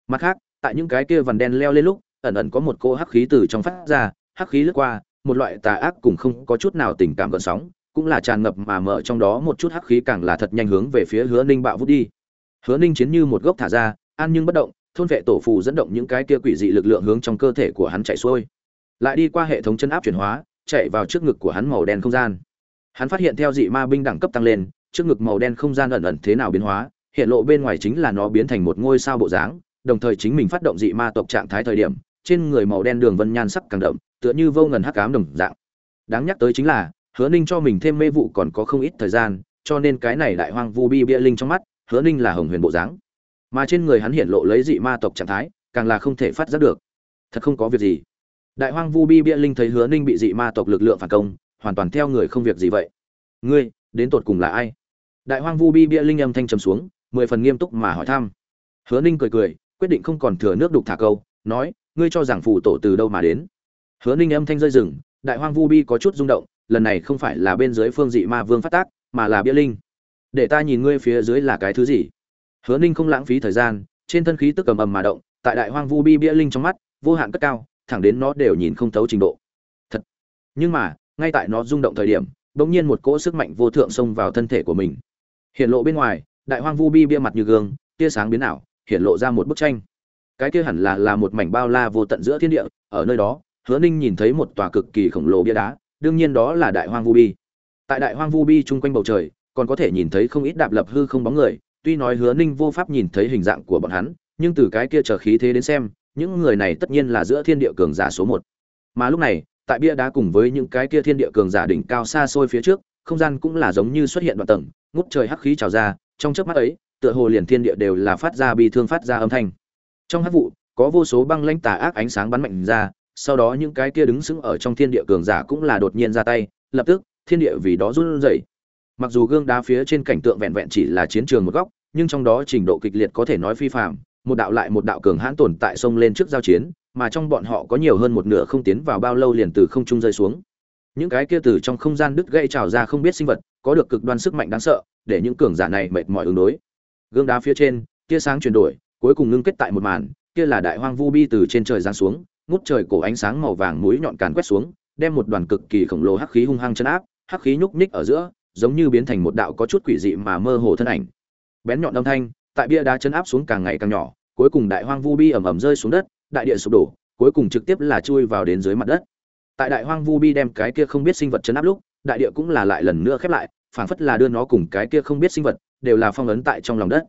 Mặt khác, tại những cái kia vằn đen leo lên lúc, ẩn ẩn có một cô hắc khí từ trong phát ra, hắc khí lướt qua một loại tà ác cùng không có chút nào tình cảm gợn sóng, cũng là tràn ngập mà mở trong đó một chút hắc khí càng là thật nhanh hướng về phía hứa ninh bạo vút đi. Hứa ninh chiến như một gốc thả ra, an nhưng bất động, thôn vệ tổ phù dẫn động những cái kia quỷ dị lực lượng hướng trong cơ thể của hắn chạy xuôi. Lại đi qua hệ thống chân áp chuyển hóa, chạy vào trước ngực của hắn màu đen không gian. Hắn phát hiện theo dị ma binh đẳng cấp tăng lên, trước ngực màu đen không gian ẩn ẩn thế nào biến hóa, hiện lộ bên ngoài chính là nó biến thành một ngôi sao bộ dáng, đồng thời chính mình phát động dị ma tộc trạng thái thời điểm trên người màu đen đường vân nhan sắc càng đậm, tựa như vô ngần hắc ám đồng dạng. Đáng nhắc tới chính là, hứa ninh cho mình thêm mê vụ còn có không ít thời gian, cho nên cái này đại hoang vu bi bia linh trong mắt, hứa ninh là hồng huyền bộ dáng. Mà trên người hắn hiện lộ lấy dị ma tộc trạng thái, càng là không thể phát giác được. Thật không có việc gì. Đại hoang vu bi bia linh thấy hứa ninh bị dị ma tộc lực lượng phản công, hoàn toàn theo người không việc gì vậy. Ngươi, đến tột cùng là ai? Đại hoang vu bi bia linh âm thanh trầm xuống, mười phần nghiêm túc mà hỏi thăm. Hứa ninh cười cười, quyết định không còn thừa nước đục thả câu, nói ngươi cho rằng phù tổ từ đâu mà đến? Hứa ninh âm thanh rơi rừng, đại hoang vu bi có chút rung động, lần này không phải là bên dưới phương dị ma vương phát tác, mà là bia linh. Để ta nhìn ngươi phía dưới là cái thứ gì? Hứa ninh không lãng phí thời gian, trên thân khí tức cầm ầm mà động, tại đại hoang vu bi bia linh trong mắt, vô hạn cất cao, thẳng đến nó đều nhìn không thấu trình độ. Thật. Nhưng mà, ngay tại nó rung động thời điểm, bỗng nhiên một cỗ sức mạnh vô thượng xông vào thân thể của mình. Hiện lộ bên ngoài, đại hoang vu bi bia mặt như gương, tia sáng biến ảo, hiện lộ ra một bức tranh cái kia hẳn là là một mảnh bao la vô tận giữa thiên địa, ở nơi đó, hứa ninh nhìn thấy một tòa cực kỳ khổng lồ bia đá, đương nhiên đó là đại hoang vu bi. Tại đại hoang vu bi chung quanh bầu trời, còn có thể nhìn thấy không ít đạp lập hư không bóng người, tuy nói hứa ninh vô pháp nhìn thấy hình dạng của bọn hắn, nhưng từ cái kia trở khí thế đến xem, những người này tất nhiên là giữa thiên địa cường giả số một. Mà lúc này, tại bia đá cùng với những cái kia thiên địa cường giả đỉnh cao xa xôi phía trước, không gian cũng là giống như xuất hiện đoạn tầng, ngút trời hắc khí trào ra, trong chớp mắt ấy, tựa hồ liền thiên địa đều là phát ra bi thương phát ra âm thanh trong hắc vụ, có vô số băng lãnh tà ác ánh sáng bắn mạnh ra, sau đó những cái kia đứng sững ở trong thiên địa cường giả cũng là đột nhiên ra tay, lập tức, thiên địa vì đó run rẩy. Mặc dù gương đá phía trên cảnh tượng vẹn vẹn chỉ là chiến trường một góc, nhưng trong đó trình độ kịch liệt có thể nói phi phạm một đạo lại một đạo cường hãn tồn tại sông lên trước giao chiến, mà trong bọn họ có nhiều hơn một nửa không tiến vào bao lâu liền từ không trung rơi xuống. Những cái kia từ trong không gian đứt gãy trào ra không biết sinh vật, có được cực đoan sức mạnh đáng sợ, để những cường giả này mệt mỏi ứng đối. Gương đá phía trên, tia sáng chuyển đổi cuối cùng ngưng kết tại một màn, kia là đại hoang vu bi từ trên trời giáng xuống, ngút trời cổ ánh sáng màu vàng mũi nhọn càn quét xuống, đem một đoàn cực kỳ khổng lồ hắc khí hung hăng chấn áp, hắc khí nhúc nhích ở giữa, giống như biến thành một đạo có chút quỷ dị mà mơ hồ thân ảnh. Bén nhọn âm thanh, tại bia đá chấn áp xuống càng ngày càng nhỏ, cuối cùng đại hoang vu bi ầm ầm rơi xuống đất, đại địa sụp đổ, cuối cùng trực tiếp là chui vào đến dưới mặt đất. Tại đại hoang vu bi đem cái kia không biết sinh vật chấn áp lúc, đại địa cũng là lại lần nữa khép lại, phảng phất là đưa nó cùng cái kia không biết sinh vật, đều là phong ấn tại trong lòng đất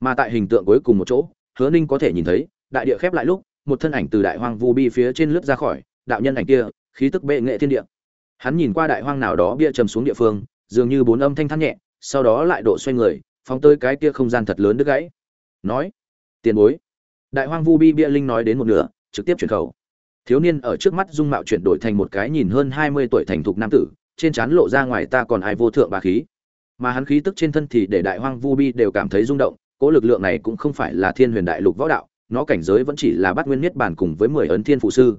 mà tại hình tượng cuối cùng một chỗ, hứa ninh có thể nhìn thấy, đại địa khép lại lúc, một thân ảnh từ đại hoang vu bi phía trên lướt ra khỏi, đạo nhân ảnh kia, khí tức bệ nghệ thiên địa. Hắn nhìn qua đại hoang nào đó bia trầm xuống địa phương, dường như bốn âm thanh thắt nhẹ, sau đó lại độ xoay người, phóng tới cái kia không gian thật lớn đứt gãy. Nói, tiền bối. Đại hoang vu bi bia linh nói đến một nửa, trực tiếp chuyển khẩu. Thiếu niên ở trước mắt dung mạo chuyển đổi thành một cái nhìn hơn hai mươi tuổi thành thục nam tử, trên trán lộ ra ngoài ta còn ai vô thượng bà khí. Mà hắn khí tức trên thân thì để đại hoang vu bi đều cảm thấy rung động cỗ lực lượng này cũng không phải là thiên huyền đại lục võ đạo, nó cảnh giới vẫn chỉ là bát nguyên niết bàn cùng với mười ấn thiên phụ sư.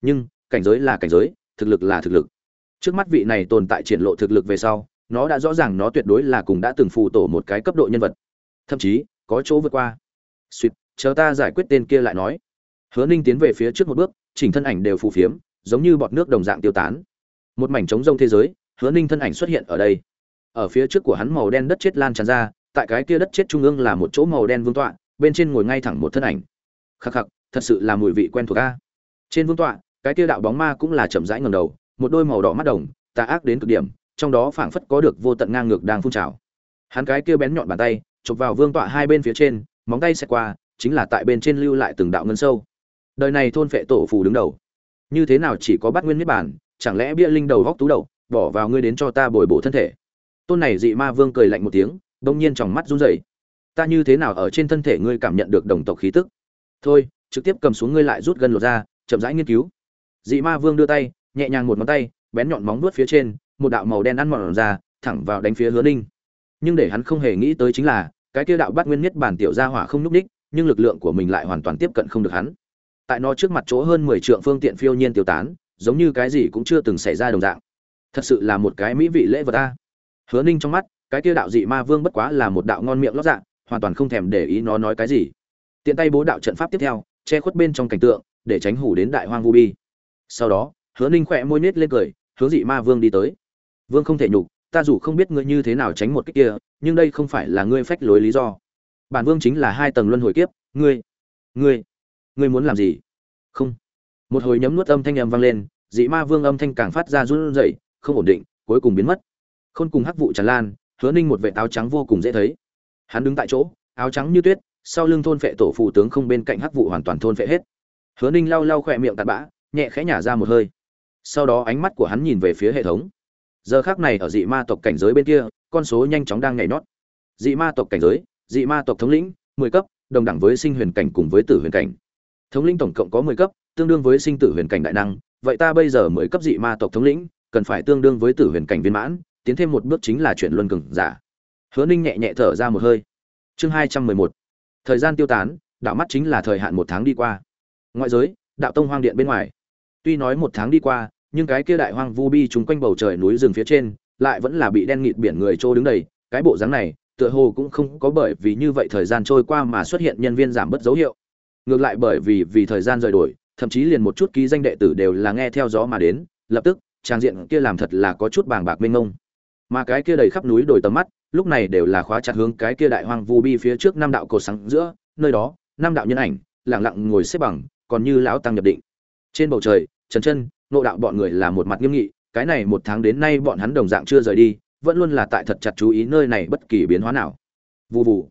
Nhưng, cảnh giới là cảnh giới, thực lực là thực lực. Trước mắt vị này tồn tại triển lộ thực lực về sau, nó đã rõ ràng nó tuyệt đối là cùng đã từng phụ tổ một cái cấp độ nhân vật. Thậm chí, có chỗ vượt qua. Suýt chờ ta giải quyết tên kia lại nói. Hứa ninh tiến về phía trước một bước, chỉnh thân ảnh đều phù phiếm, giống như bọt nước đồng dạng tiêu tán. Một mảnh trống rông thế giới, hứa ninh thân ảnh xuất hiện ở đây. Ở phía trước của hắn màu đen đất chết lan tràn ra tại cái kia đất chết trung ương là một chỗ màu đen vương tọa, bên trên ngồi ngay thẳng một thân ảnh. Khắc khắc, thật sự là mùi vị quen thuộc a. Trên vương tọa, cái kia đạo bóng ma cũng là chậm rãi ngầm đầu, một đôi màu đỏ mắt đồng, tà ác đến cực điểm, trong đó phảng phất có được vô tận ngang ngược đang phun trào. Hắn cái kia bén nhọn bàn tay, chụp vào vương tọa hai bên phía trên, móng tay xẹt qua, chính là tại bên trên lưu lại từng đạo ngân sâu. Đời này thôn phệ tổ phù đứng đầu. Như thế nào chỉ có bắt nguyên niết bản chẳng lẽ bia linh đầu góc tú đầu, bỏ vào ngươi đến cho ta bồi bổ thân thể. Tôn này dị ma vương cười lạnh một tiếng đông nhiên trong mắt run rẩy. Ta như thế nào ở trên thân thể ngươi cảm nhận được đồng tộc khí tức? Thôi, trực tiếp cầm xuống ngươi lại rút gân lột ra, chậm rãi nghiên cứu. Dị ma vương đưa tay, nhẹ nhàng một ngón tay, bén nhọn móng vuốt phía trên, một đạo màu đen ăn mòn ra, thẳng vào đánh phía hứa ninh. Nhưng để hắn không hề nghĩ tới chính là, cái kia đạo bát nguyên nhất bản tiểu gia hỏa không núp đích nhưng lực lượng của mình lại hoàn toàn tiếp cận không được hắn. Tại nó trước mặt chỗ hơn mười trượng phương tiện phiêu nhiên tiêu tán, giống như cái gì cũng chưa từng xảy ra đồng dạng. Thật sự là một cái mỹ vị lễ vật ta. Hứa ninh trong mắt cái kia đạo dị ma vương bất quá là một đạo ngon miệng lót dạng hoàn toàn không thèm để ý nó nói cái gì. Tiện tay bố đạo trận pháp tiếp theo, che khuất bên trong cảnh tượng, để tránh hủ đến đại hoang vu bi. Sau đó, hứa ninh khỏe môi nết lên cười, hướng dị ma vương đi tới. Vương không thể nhục, ta dù không biết ngươi như thế nào tránh một cách kia, nhưng đây không phải là ngươi phách lối lý do. Bản vương chính là hai tầng luân hồi kiếp, ngươi ngươi ngươi muốn làm gì? Không. Một hồi nhấm nuốt âm thanh âm vang lên, dị ma vương âm thanh càng phát ra run rẩy, không ổn định, cuối cùng biến mất. Khôn cùng hắc vụ tràn lan hứa ninh một vệ áo trắng vô cùng dễ thấy. Hắn đứng tại chỗ, áo trắng như tuyết, sau lưng thôn phệ tổ phụ tướng không bên cạnh hắc vụ hoàn toàn thôn phệ hết. Hứa ninh lau lau khỏe miệng tạt bã, nhẹ khẽ nhả ra một hơi. Sau đó ánh mắt của hắn nhìn về phía hệ thống. Giờ khác này ở dị ma tộc cảnh giới bên kia, con số nhanh chóng đang nhảy nhót. Dị ma tộc cảnh giới, dị ma tộc thống lĩnh, mười cấp, đồng đẳng với sinh huyền cảnh cùng với tử huyền cảnh. Thống lĩnh tổng cộng có mười cấp, tương đương với sinh tử huyền cảnh đại năng, vậy ta bây giờ mới cấp dị ma tộc thống lĩnh, cần phải tương đương với tử huyền cảnh viên mãn tiến thêm một bước chính là chuyển luân cường giả. Hứa ninh nhẹ nhẹ thở ra một hơi. Chương hai trăm mười một. Thời gian tiêu tán, đạo mắt chính là thời hạn một tháng đi qua. Ngoại giới, đạo tông hoang điện bên ngoài. Tuy nói một tháng đi qua, nhưng cái kia đại hoang vu bi chúng quanh bầu trời núi rừng phía trên, lại vẫn là bị đen nghịt biển người trô đứng đầy. Cái bộ dáng này, tựa hồ cũng không có bởi vì như vậy thời gian trôi qua mà xuất hiện nhân viên giảm bớt dấu hiệu. Ngược lại bởi vì vì thời gian rời đổi, thậm chí liền một chút ký danh đệ tử đều là nghe theo gió mà đến. Lập tức, trang diện kia làm thật là có chút bàng bạc mênh mông mà cái kia đầy khắp núi đồi tầm mắt, lúc này đều là khóa chặt hướng cái kia đại hoang vu bi phía trước năm đạo cột sáng giữa, nơi đó, năm đạo nhân ảnh, lặng lặng ngồi xếp bằng, còn như lão tăng nhập định. Trên bầu trời, trần chân nộ đạo bọn người là một mặt nghiêm nghị, cái này một tháng đến nay bọn hắn đồng dạng chưa rời đi, vẫn luôn là tại thật chặt chú ý nơi này bất kỳ biến hóa nào. Vù vù.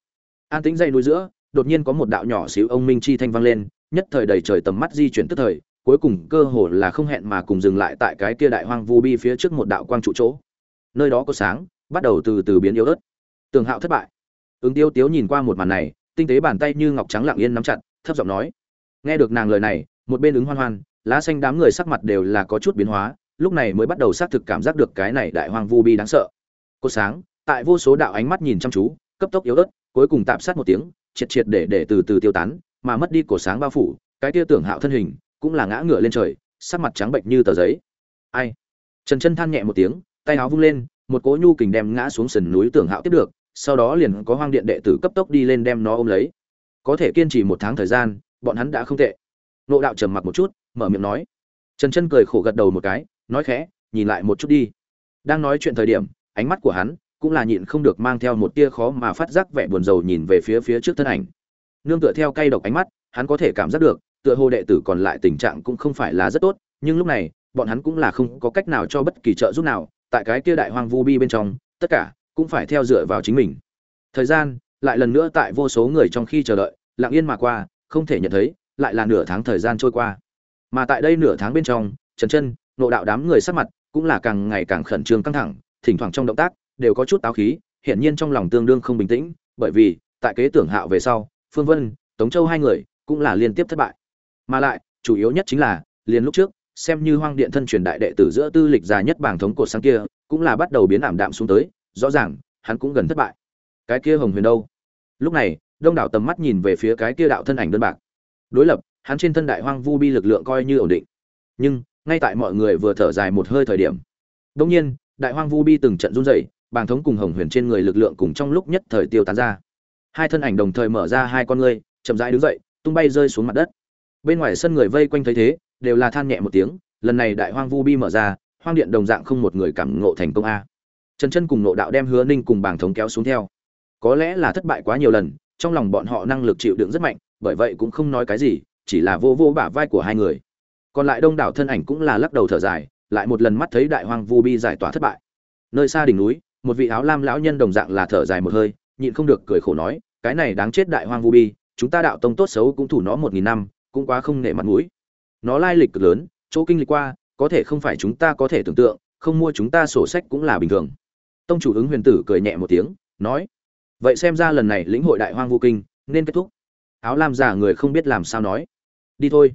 An tĩnh dây núi giữa, đột nhiên có một đạo nhỏ xíu ông minh chi thanh vang lên, nhất thời đầy trời tầm mắt di chuyển tức thời, cuối cùng cơ hồ là không hẹn mà cùng dừng lại tại cái kia đại hoang vu bi phía trước một đạo quang trụ chỗ nơi đó có sáng, bắt đầu từ từ biến yếu ớt. Tường hạo thất bại. Ứng tiêu tiếu nhìn qua một màn này, tinh tế bàn tay như ngọc trắng lặng yên nắm chặt, thấp giọng nói. Nghe được nàng lời này, một bên ứng hoan hoan, lá xanh đám người sắc mặt đều là có chút biến hóa, lúc này mới bắt đầu xác thực cảm giác được cái này đại hoang vu bi đáng sợ. Cô sáng, tại vô số đạo ánh mắt nhìn chăm chú, cấp tốc yếu ớt, cuối cùng tạm sát một tiếng, triệt triệt để để từ từ tiêu tán, mà mất đi cổ sáng bao phủ, cái tia tưởng hạo thân hình cũng là ngã ngửa lên trời, sắc mặt trắng bệnh như tờ giấy. Ai? Trần chân than nhẹ một tiếng tay áo vung lên, một cỗ nhu kình đem ngã xuống sườn núi tưởng hạo tiếp được, sau đó liền có hoang điện đệ tử cấp tốc đi lên đem nó ôm lấy. Có thể kiên trì một tháng thời gian, bọn hắn đã không tệ. Nộ đạo trầm mặc một chút, mở miệng nói. Trần chân cười khổ gật đầu một cái, nói khẽ, nhìn lại một chút đi. Đang nói chuyện thời điểm, ánh mắt của hắn cũng là nhịn không được mang theo một tia khó mà phát giác vẻ buồn rầu nhìn về phía phía trước thân ảnh. Nương tựa theo cay độc ánh mắt, hắn có thể cảm giác được, tựa hồ đệ tử còn lại tình trạng cũng không phải là rất tốt, nhưng lúc này, bọn hắn cũng là không có cách nào cho bất kỳ trợ giúp nào tại cái kia đại hoang vu bi bên trong, tất cả cũng phải theo dựa vào chính mình. Thời gian lại lần nữa tại vô số người trong khi chờ đợi, lặng yên mà qua, không thể nhận thấy, lại là nửa tháng thời gian trôi qua. Mà tại đây nửa tháng bên trong, trần chân nộ đạo đám người sắc mặt cũng là càng ngày càng khẩn trương căng thẳng, thỉnh thoảng trong động tác đều có chút táo khí, hiển nhiên trong lòng tương đương không bình tĩnh, bởi vì tại kế tưởng hạo về sau, phương vân, tống châu hai người cũng là liên tiếp thất bại. Mà lại, chủ yếu nhất chính là, liền lúc trước xem như hoang điện thân truyền đại đệ tử giữa tư lịch già nhất bảng thống cột sáng kia, cũng là bắt đầu biến ảm đạm xuống tới, rõ ràng, hắn cũng gần thất bại. Cái kia hồng huyền đâu? Lúc này, đông đảo tầm mắt nhìn về phía cái kia đạo thân ảnh đơn bạc. Đối lập, hắn trên thân đại hoang vu bi lực lượng coi như ổn định. Nhưng, ngay tại mọi người vừa thở dài một hơi thời điểm đông nhiên, đại hoang vu bi từng trận run rẩy bàng thống cùng hồng huyền trên người lực lượng cùng trong lúc nhất thời tiêu tán ra. Hai thân ảnh đồng thời mở ra hai con ngươi, chậm rãi đứng dậy, tung bay rơi xuống mặt đất. Bên ngoài sân người vây quanh thấy thế đều là than nhẹ một tiếng, lần này đại hoang vu bi mở ra, hoang điện đồng dạng không một người cảm ngộ thành công a. Trần chân cùng nộ đạo đem hứa ninh cùng bảng thống kéo xuống theo. Có lẽ là thất bại quá nhiều lần, trong lòng bọn họ năng lực chịu đựng rất mạnh, bởi vậy cũng không nói cái gì, chỉ là vô vô bả vai của hai người. Còn lại đông đảo thân ảnh cũng là lắc đầu thở dài, lại một lần mắt thấy đại hoang vu bi giải tỏa thất bại. Nơi xa đỉnh núi, một vị áo lam lão nhân đồng dạng là thở dài một hơi, nhịn không được cười khổ nói, cái này đáng chết đại hoang vu bi, chúng ta đạo tông tốt xấu cũng thủ nó một nghìn năm, cũng quá không nể mặt mũi nó lai lịch cực lớn, chỗ kinh lịch qua, có thể không phải chúng ta có thể tưởng tượng, không mua chúng ta sổ sách cũng là bình thường. Tông chủ ứng huyền tử cười nhẹ một tiếng, nói, vậy xem ra lần này lĩnh hội đại hoang vô kinh nên kết thúc. Áo lam giả người không biết làm sao nói, đi thôi.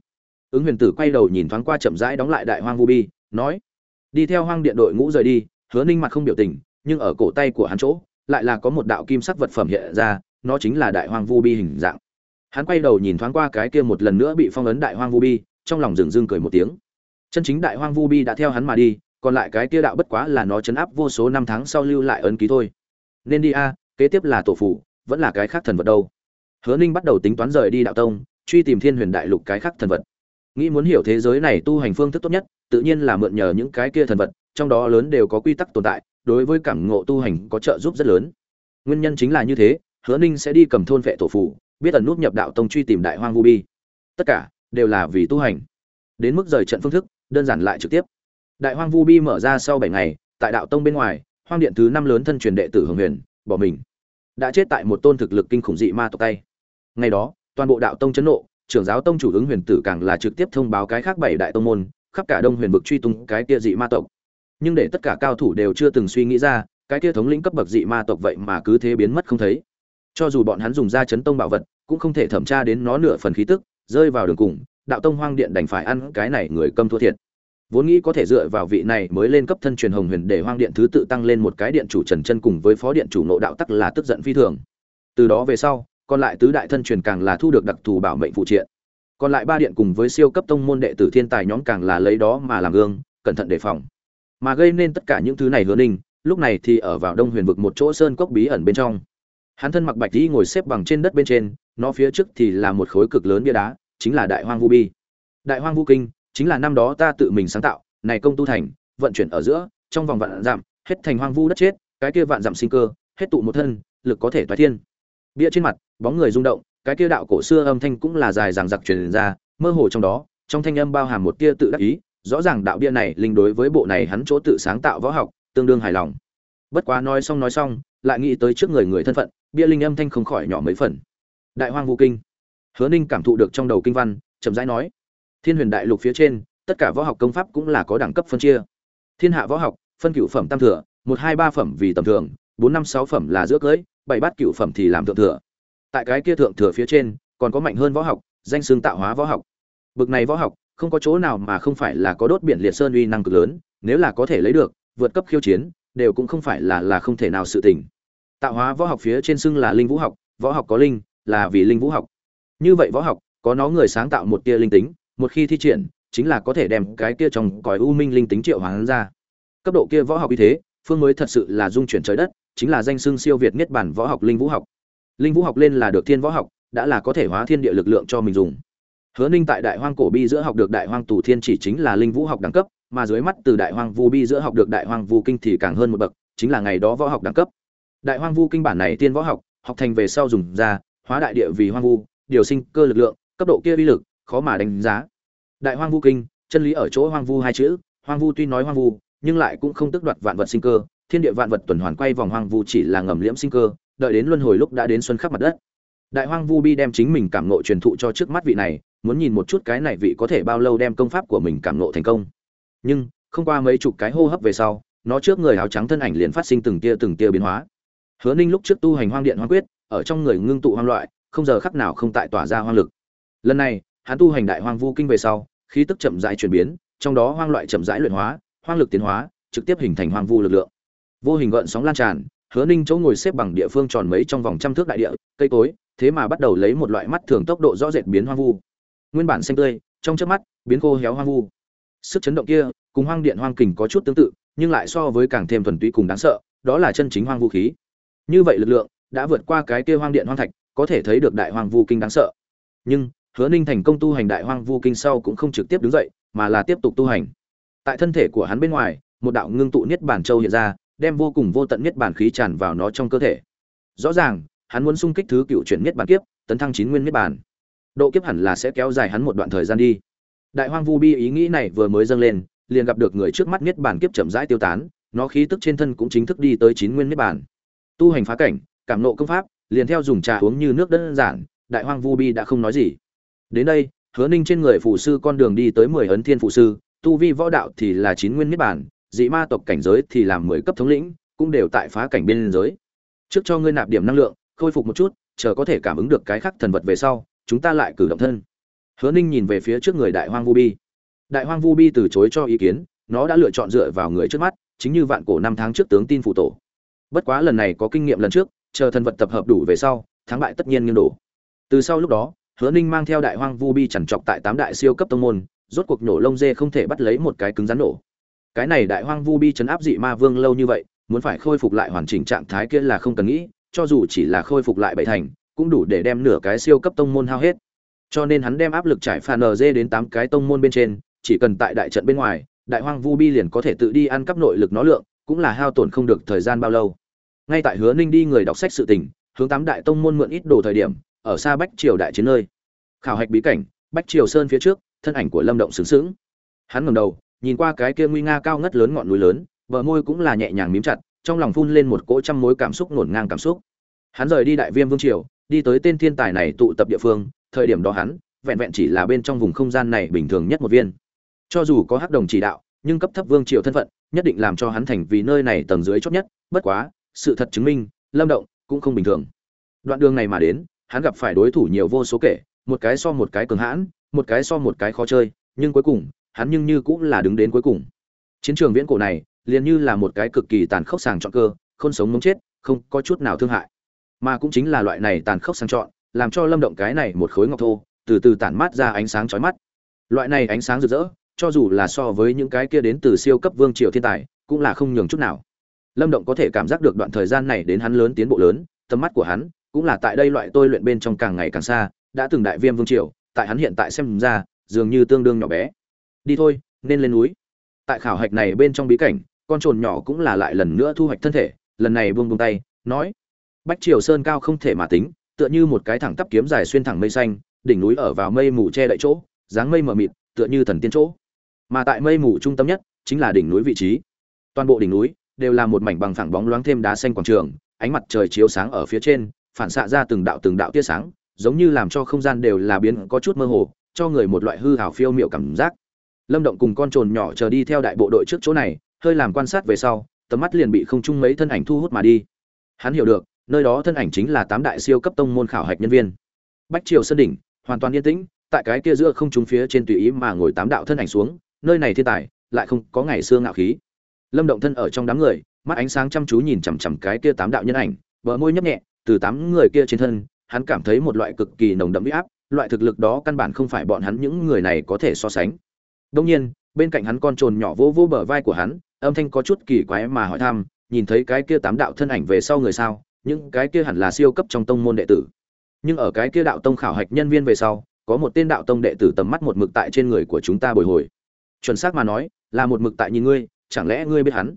Ứng huyền tử quay đầu nhìn thoáng qua chậm rãi đóng lại đại hoang vô bi, nói, đi theo hoang điện đội ngũ rời đi, hứa ninh mặt không biểu tình, nhưng ở cổ tay của hắn chỗ, lại là có một đạo kim sắc vật phẩm hiện ra, nó chính là đại hoang vu bi hình dạng. Hắn quay đầu nhìn thoáng qua cái kia một lần nữa bị phong ấn đại hoang vu bi trong lòng rừng rưng cười một tiếng. Chân chính đại hoang vu bi đã theo hắn mà đi, còn lại cái kia đạo bất quá là nó chấn áp vô số năm tháng sau lưu lại ấn ký thôi. Nên đi a, kế tiếp là tổ phụ vẫn là cái khác thần vật đâu? Hứa ninh bắt đầu tính toán rời đi đạo tông, truy tìm thiên huyền đại lục cái khác thần vật. Nghĩ muốn hiểu thế giới này tu hành phương thức tốt nhất, tự nhiên là mượn nhờ những cái kia thần vật, trong đó lớn đều có quy tắc tồn tại, đối với cảm ngộ tu hành có trợ giúp rất lớn. Nguyên nhân chính là như thế, hứa ninh sẽ đi cầm thôn vệ tổ phụ biết ẩn nút nhập đạo tông truy tìm đại hoang vu bi. Tất cả đều là vì tu hành. Đến mức rời trận phương thức, đơn giản lại trực tiếp. Đại hoang vu bi mở ra sau bảy ngày, tại đạo tông bên ngoài, hoang điện thứ năm lớn thân truyền đệ tử hồng huyền, bỏ mình. Đã chết tại một tôn thực lực kinh khủng dị ma tộc tay. Ngày đó, toàn bộ đạo tông chấn nộ, trưởng giáo tông chủ ứng huyền tử càng là trực tiếp thông báo cái khác bảy đại tông môn, khắp cả đông huyền vực truy tung cái kia dị ma tộc. Nhưng để tất cả cao thủ đều chưa từng suy nghĩ ra, cái kia thống lĩnh cấp bậc dị ma tộc vậy mà cứ thế biến mất không thấy. Cho dù bọn hắn dùng ra chấn tông bảo vật, cũng không thể thẩm tra đến nó nửa phần khí tức rơi vào đường cùng, đạo tông hoang điện đành phải ăn cái này người câm thua thiệt. Vốn nghĩ có thể dựa vào vị này mới lên cấp thân truyền hồng huyền để hoang điện thứ tự tăng lên một cái điện chủ trần chân cùng với phó điện chủ nộ đạo tắc là tức giận phi thường. Từ đó về sau, còn lại tứ đại thân truyền càng là thu được đặc thù bảo mệnh phụ triện. Còn lại ba điện cùng với siêu cấp tông môn đệ tử thiên tài nhóm càng là lấy đó mà làm gương, cẩn thận đề phòng. Mà gây nên tất cả những thứ này hứa ninh, lúc này thì ở vào đông huyền vực một chỗ sơn cốc bí ẩn bên trong. Hắn thân mặc bạch dĩ ngồi xếp bằng trên đất bên trên, nó phía trước thì là một khối cực lớn bia đá chính là đại hoang vu bi. Đại hoang vu kinh chính là năm đó ta tự mình sáng tạo, này công tu thành, vận chuyển ở giữa, trong vòng vạn dặm, hết thành hoang vu đất chết, cái kia vạn dặm sinh cơ, hết tụ một thân, lực có thể toái thiên. Bia trên mặt, bóng người rung động, cái kia đạo cổ xưa âm thanh cũng là dài dằng dặc truyền ra, mơ hồ trong đó, trong thanh âm bao hàm một tia tự đắc ý, rõ ràng đạo bia này linh đối với bộ này hắn chỗ tự sáng tạo võ học, tương đương hài lòng. Bất quá nói xong nói xong, lại nghĩ tới trước người người thân phận, bia linh âm thanh không khỏi nhỏ mấy phần. Đại hoang vu kinh hứa ninh cảm thụ được trong đầu kinh văn, chậm rãi nói, thiên huyền đại lục phía trên, tất cả võ học công pháp cũng là có đẳng cấp phân chia. Thiên hạ võ học, phân cửu phẩm tam thừa, một, hai, ba phẩm vì tầm thường, bốn, năm, sáu phẩm là giữa cưỡi bảy, bát cửu phẩm thì làm thượng thừa. Tại cái kia thượng thừa phía trên, còn có mạnh hơn võ học, danh xương tạo hóa võ học. Bực này võ học, không có chỗ nào mà không phải là có đốt biển liệt sơn uy năng cực lớn, nếu là có thể lấy được, vượt cấp khiêu chiến, đều cũng không phải là là không thể nào sự tình. Tạo hóa võ học phía trên xưng là linh vũ học, võ học có linh, là vì linh vũ học như vậy võ học, có nó người sáng tạo một tia linh tính, một khi thi triển, chính là có thể đem cái kia trong cõi u minh linh tính triệu hoán ra. Cấp độ kia võ học như thế, phương mới thật sự là dung chuyển trời đất, chính là danh xưng siêu việt niết bản võ học linh vũ học. Linh vũ học lên là được thiên võ học, đã là có thể hóa thiên địa lực lượng cho mình dùng. Hứa ninh tại đại hoang cổ bi giữa học được đại hoang tù thiên chỉ chính là linh vũ học đẳng cấp, mà dưới mắt từ đại hoang vu bi giữa học được đại hoang vu kinh thì càng hơn một bậc, chính là ngày đó võ học đẳng cấp. Đại hoang vu kinh bản này tiên võ học học thành về sau dùng ra, hóa đại địa vì hoang vu điều sinh cơ lực lượng, cấp độ kia uy lực, khó mà đánh giá. Đại hoang vu kinh, chân lý ở chỗ hoang vu hai chữ, hoang vu tuy nói hoang vu, nhưng lại cũng không tức đoạt vạn vật sinh cơ. Thiên địa vạn vật tuần hoàn quay vòng hoang vu chỉ là ngầm liễm sinh cơ, đợi đến luân hồi lúc đã đến xuân khắp mặt đất. Đại hoang vu bi đem chính mình cảm nộ truyền thụ cho trước mắt vị này, muốn nhìn một chút cái này vị có thể bao lâu đem công pháp của mình cảm nộ thành công. Nhưng, không qua mấy chục cái hô hấp về sau, nó trước người áo trắng thân ảnh liền phát sinh từng tia từng tia biến hóa. Hứa ninh lúc trước tu hành hoang điện hoang quyết, ở trong người ngưng tụ hoang loại không giờ khắc nào không tại tỏa ra hoang lực. Lần này, hắn tu hành đại hoang vu kinh về sau, khí tức chậm rãi chuyển biến, trong đó hoang loại chậm rãi luyện hóa, hoang lực tiến hóa, trực tiếp hình thành hoang vu lực lượng. Vô hình gợn sóng lan tràn, hứa ninh chỗ ngồi xếp bằng địa phương tròn mấy trong vòng trăm thước đại địa, cây cối, thế mà bắt đầu lấy một loại mắt thường tốc độ rõ rệt biến hoang vu. Nguyên bản xanh tươi, trong chớp mắt, biến khô héo hoang vu. Sức chấn động kia, cùng hoang điện hoang kình có chút tương tự, nhưng lại so với càng thêm thuần túy cùng đáng sợ, đó là chân chính hoang vũ khí. Như vậy lực lượng đã vượt qua cái kia hoang điện hoang thạch có thể thấy được đại hoang vu kinh đáng sợ. Nhưng, hứa ninh thành công tu hành đại hoang vu kinh sau cũng không trực tiếp đứng dậy, mà là tiếp tục tu hành. Tại thân thể của hắn bên ngoài, một đạo ngưng tụ niết bản châu hiện ra, đem vô cùng vô tận niết bản khí tràn vào nó trong cơ thể. Rõ ràng, hắn muốn xung kích thứ cựu chuyển niết bản kiếp, tấn thăng chín nguyên niết bản độ kiếp hẳn là sẽ kéo dài hắn một đoạn thời gian đi. Đại hoang vu bi ý nghĩ này vừa mới dâng lên, liền gặp được người trước mắt niết bản kiếp chậm rãi tiêu tán, nó khí tức trên thân cũng chính thức đi tới chín nguyên niết bản tu hành phá cảnh, cảm nộ công pháp liền theo dùng trà uống như nước đơn giản, đại hoang vu bi đã không nói gì. Đến đây, hứa ninh trên người phụ sư con đường đi tới mười ấn thiên phụ sư, tu vi võ đạo thì là chín nguyên niết bản dị ma tộc cảnh giới thì làm mười cấp thống lĩnh, cũng đều tại phá cảnh biên giới trước cho ngươi nạp điểm năng lượng, khôi phục một chút, chờ có thể cảm ứng được cái khắc thần vật về sau, chúng ta lại cử động thân. Hứa ninh nhìn về phía trước người đại hoang vu bi. Đại hoang vu bi từ chối cho ý kiến, nó đã lựa chọn dựa vào người trước mắt, chính như vạn cổ năm tháng trước tướng tin phụ tổ. Bất quá lần này có kinh nghiệm lần trước chờ thần vật tập hợp đủ về sau, thắng bại tất nhiên nghiêng đổ. Từ sau lúc đó, hứa ninh mang theo đại hoang vu bi chẳng chọc tại tám đại siêu cấp tông môn, rốt cuộc nổ lông dê không thể bắt lấy một cái cứng rắn nổ. Cái này đại hoang vu bi chấn áp dị ma vương lâu như vậy, muốn phải khôi phục lại hoàn chỉnh trạng thái kia là không cần nghĩ, cho dù chỉ là khôi phục lại bảy thành, cũng đủ để đem nửa cái siêu cấp tông môn hao hết. Cho nên hắn đem áp lực trải phà nd đến tám cái tông môn bên trên, chỉ cần tại đại trận bên ngoài, đại hoang vu bi liền có thể tự đi ăn cắp nội lực nó lượng, cũng là hao tổn không được thời gian bao lâu ngay tại hứa ninh đi người đọc sách sự tình, hướng tám đại tông môn mượn ít đồ thời điểm, ở xa bách triều đại chiến nơi. Khảo hạch bí cảnh, bách triều sơn phía trước, thân ảnh của lâm động sướng sướng. Hắn ngầm đầu, nhìn qua cái kia nguy nga cao ngất lớn ngọn núi lớn, bờ môi cũng là nhẹ nhàng mím chặt, trong lòng phun lên một cỗ trăm mối cảm xúc nổn ngang cảm xúc. Hắn rời đi đại viêm vương triều, đi tới tên thiên tài này tụ tập địa phương, thời điểm đó hắn, vẹn vẹn chỉ là bên trong vùng không gian này bình thường nhất một viên. Cho dù có hắc đồng chỉ đạo, nhưng cấp thấp vương triều thân phận, nhất định làm cho hắn thành vì nơi này tầng dưới chót nhất, bất quá sự thật chứng minh, lâm động cũng không bình thường. Đoạn đường này mà đến, hắn gặp phải đối thủ nhiều vô số kể, một cái so một cái cường hãn, một cái so một cái khó chơi, nhưng cuối cùng, hắn nhưng như cũng là đứng đến cuối cùng. Chiến trường viễn cổ này, liền như là một cái cực kỳ tàn khốc sàng chọn cơ, không sống mống chết, không có chút nào thương hại. Mà cũng chính là loại này tàn khốc sang chọn, làm cho lâm động cái này một khối ngọc thô, từ từ tản mát ra ánh sáng chói mắt. Loại này ánh sáng rực rỡ, cho dù là so với những cái kia đến từ siêu cấp vương triều thiên tài, cũng là không nhường chút nào lâm động có thể cảm giác được đoạn thời gian này đến hắn lớn tiến bộ lớn, tầm mắt của hắn cũng là tại đây loại tôi luyện bên trong càng ngày càng xa, đã từng đại viêm vương triều, tại hắn hiện tại xem ra, dường như tương đương nhỏ bé. Đi thôi, nên lên núi. Tại khảo hạch này bên trong bí cảnh, con trồn nhỏ cũng là lại lần nữa thu hoạch thân thể, lần này buông buông tay, nói, bách triều sơn cao không thể mà tính, tựa như một cái thẳng tắp kiếm dài xuyên thẳng mây xanh, đỉnh núi ở vào mây mù che đậy chỗ, dáng mây mờ mịt, tựa như thần tiên chỗ. Mà tại mây mù trung tâm nhất, chính là đỉnh núi vị trí. Toàn bộ đỉnh núi đều là một mảnh bằng phẳng bóng loáng thêm đá xanh quảng trường, ánh mặt trời chiếu sáng ở phía trên, phản xạ ra từng đạo từng đạo tia sáng, giống như làm cho không gian đều là biến có chút mơ hồ, cho người một loại hư hào phiêu miệu cảm giác. Lâm động cùng con trồn nhỏ chờ đi theo đại bộ đội trước chỗ này, hơi làm quan sát về sau, tầm mắt liền bị không trung mấy thân ảnh thu hút mà đi. Hắn hiểu được, nơi đó thân ảnh chính là tám đại siêu cấp tông môn khảo hạch nhân viên. Bách triều sơn đỉnh, hoàn toàn yên tĩnh, tại cái kia giữa không trung phía trên tùy ý mà ngồi tám đạo thân ảnh xuống, nơi này thiên tài, lại không có ngày xưa ngạo khí lâm động thân ở trong đám người, mắt ánh sáng chăm chú nhìn chằm chằm cái kia tám đạo nhân ảnh, bờ môi nhấp nhẹ, từ tám người kia trên thân, hắn cảm thấy một loại cực kỳ nồng đậm huy áp, loại thực lực đó căn bản không phải bọn hắn những người này có thể so sánh. Đông nhiên, bên cạnh hắn con trồn nhỏ vô vô bờ vai của hắn, âm thanh có chút kỳ quái mà hỏi thăm, nhìn thấy cái kia tám đạo thân ảnh về sau người sao, những cái kia hẳn là siêu cấp trong tông môn đệ tử. Nhưng ở cái kia đạo tông khảo hạch nhân viên về sau, có một tên đạo tông đệ tử tầm mắt một mực tại trên người của chúng ta bồi hồi. Chuẩn xác mà nói, là một mực tại nhìn ngươi chẳng lẽ ngươi biết hắn?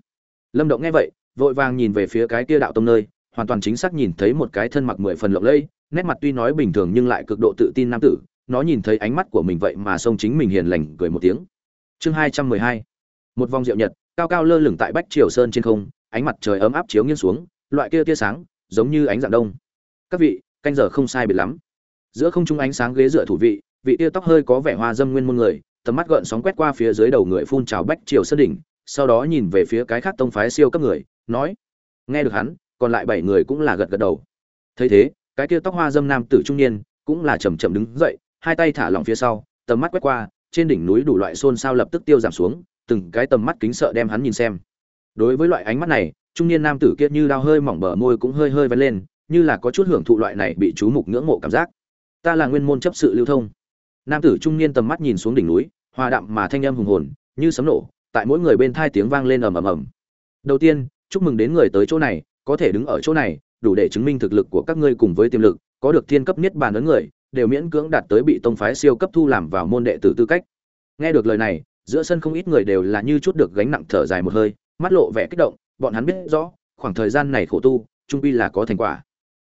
Lâm động nghe vậy, vội vàng nhìn về phía cái kia đạo tông nơi, hoàn toàn chính xác nhìn thấy một cái thân mặc mười phần lộng lẫy, nét mặt tuy nói bình thường nhưng lại cực độ tự tin nam tử, nó nhìn thấy ánh mắt của mình vậy mà sông chính mình hiền lành, cười một tiếng. Chương hai trăm mười hai. Một vòng rượu nhật, cao cao lơ lửng tại bách triều sơn trên không, ánh mặt trời ấm áp chiếu nghiêng xuống, loại kia tia sáng, giống như ánh dạng đông. Các vị, canh giờ không sai biệt lắm. Giữa không trung ánh sáng ghế dựa thủ vị vị tia tóc hơi có vẻ hoa dâm nguyên môn người, tầm mắt gợn sóng quét qua phía dưới đầu người phun trào bách triều sơn đỉnh sau đó nhìn về phía cái khác tông phái siêu cấp người, nói, nghe được hắn, còn lại bảy người cũng là gật gật đầu. Thấy thế, cái kia tóc hoa dâm nam tử trung niên cũng là chầm chậm đứng dậy, hai tay thả lỏng phía sau, tầm mắt quét qua, trên đỉnh núi đủ loại xôn xao lập tức tiêu giảm xuống, từng cái tầm mắt kính sợ đem hắn nhìn xem. Đối với loại ánh mắt này, trung niên nam tử kia như đau hơi mỏng bờ môi cũng hơi hơi vén lên, như là có chút hưởng thụ loại này bị chú mục ngưỡng mộ cảm giác. Ta là nguyên môn chấp sự lưu thông. Nam tử trung niên tầm mắt nhìn xuống đỉnh núi, hòa đạm mà thanh âm hùng hồn, như sấm nổ tại mỗi người bên thai tiếng vang lên ầm ầm ầm. Đầu tiên, chúc mừng đến người tới chỗ này, có thể đứng ở chỗ này, đủ để chứng minh thực lực của các ngươi cùng với tiềm lực, có được thiên cấp niết bàn ấn người, đều miễn cưỡng đạt tới bị tông phái siêu cấp thu làm vào môn đệ tử tư cách. Nghe được lời này, giữa sân không ít người đều là như chút được gánh nặng thở dài một hơi, mắt lộ vẻ kích động, bọn hắn biết rõ, khoảng thời gian này khổ tu, trung quy là có thành quả.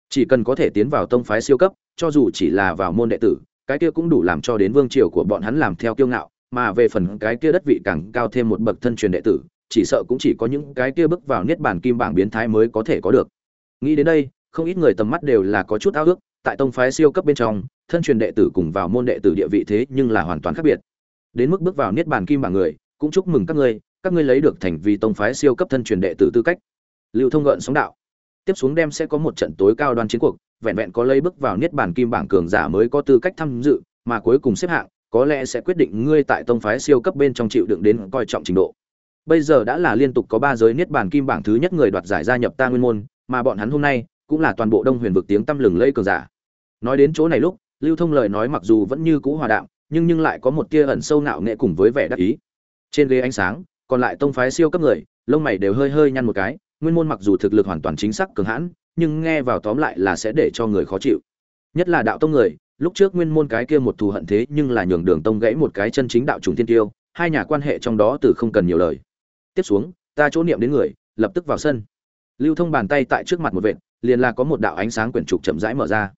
Chỉ cần có thể tiến vào tông phái siêu cấp, cho dù chỉ là vào môn đệ tử, cái kia cũng đủ làm cho đến vương triều của bọn hắn làm theo kiêu ngạo mà về phần cái kia đất vị càng cao thêm một bậc thân truyền đệ tử, chỉ sợ cũng chỉ có những cái kia bước vào niết bàn kim bảng biến thái mới có thể có được. Nghĩ đến đây, không ít người tầm mắt đều là có chút ao ước, tại tông phái siêu cấp bên trong, thân truyền đệ tử cùng vào môn đệ tử địa vị thế nhưng là hoàn toàn khác biệt. Đến mức bước vào niết bàn kim bảng người, cũng chúc mừng các ngươi các ngươi lấy được thành vì tông phái siêu cấp thân truyền đệ tử tư cách. Lưu thông gợn sóng đạo. Tiếp xuống đem sẽ có một trận tối cao đoan chiến cuộc, vẹn vẹn có lấy bước vào niết bàn kim bảng cường giả mới có tư cách tham dự, mà cuối cùng xếp hạng có lẽ sẽ quyết định ngươi tại tông phái siêu cấp bên trong chịu đựng đến coi trọng trình độ. Bây giờ đã là liên tục có ba giới niết bàn kim bảng thứ nhất người đoạt giải gia nhập ta nguyên môn, mà bọn hắn hôm nay cũng là toàn bộ đông huyền vực tiếng tăm lừng lây cường giả. Nói đến chỗ này lúc, lưu thông lời nói mặc dù vẫn như cũ hòa đạm, nhưng nhưng lại có một tia ẩn sâu nạo nghệ cùng với vẻ đắc ý. Trên ghế ánh sáng, còn lại tông phái siêu cấp người, lông mày đều hơi hơi nhăn một cái, nguyên môn mặc dù thực lực hoàn toàn chính xác cường hãn, nhưng nghe vào tóm lại là sẽ để cho người khó chịu. Nhất là đạo tông người lúc trước nguyên môn cái kia một thù hận thế nhưng là nhường đường tông gãy một cái chân chính đạo trùng thiên tiêu, hai nhà quan hệ trong đó từ không cần nhiều lời. Tiếp xuống, ta chỗ niệm đến người, lập tức vào sân. Lưu thông bàn tay tại trước mặt một vệt, liền là có một đạo ánh sáng quyển trục chậm rãi mở ra.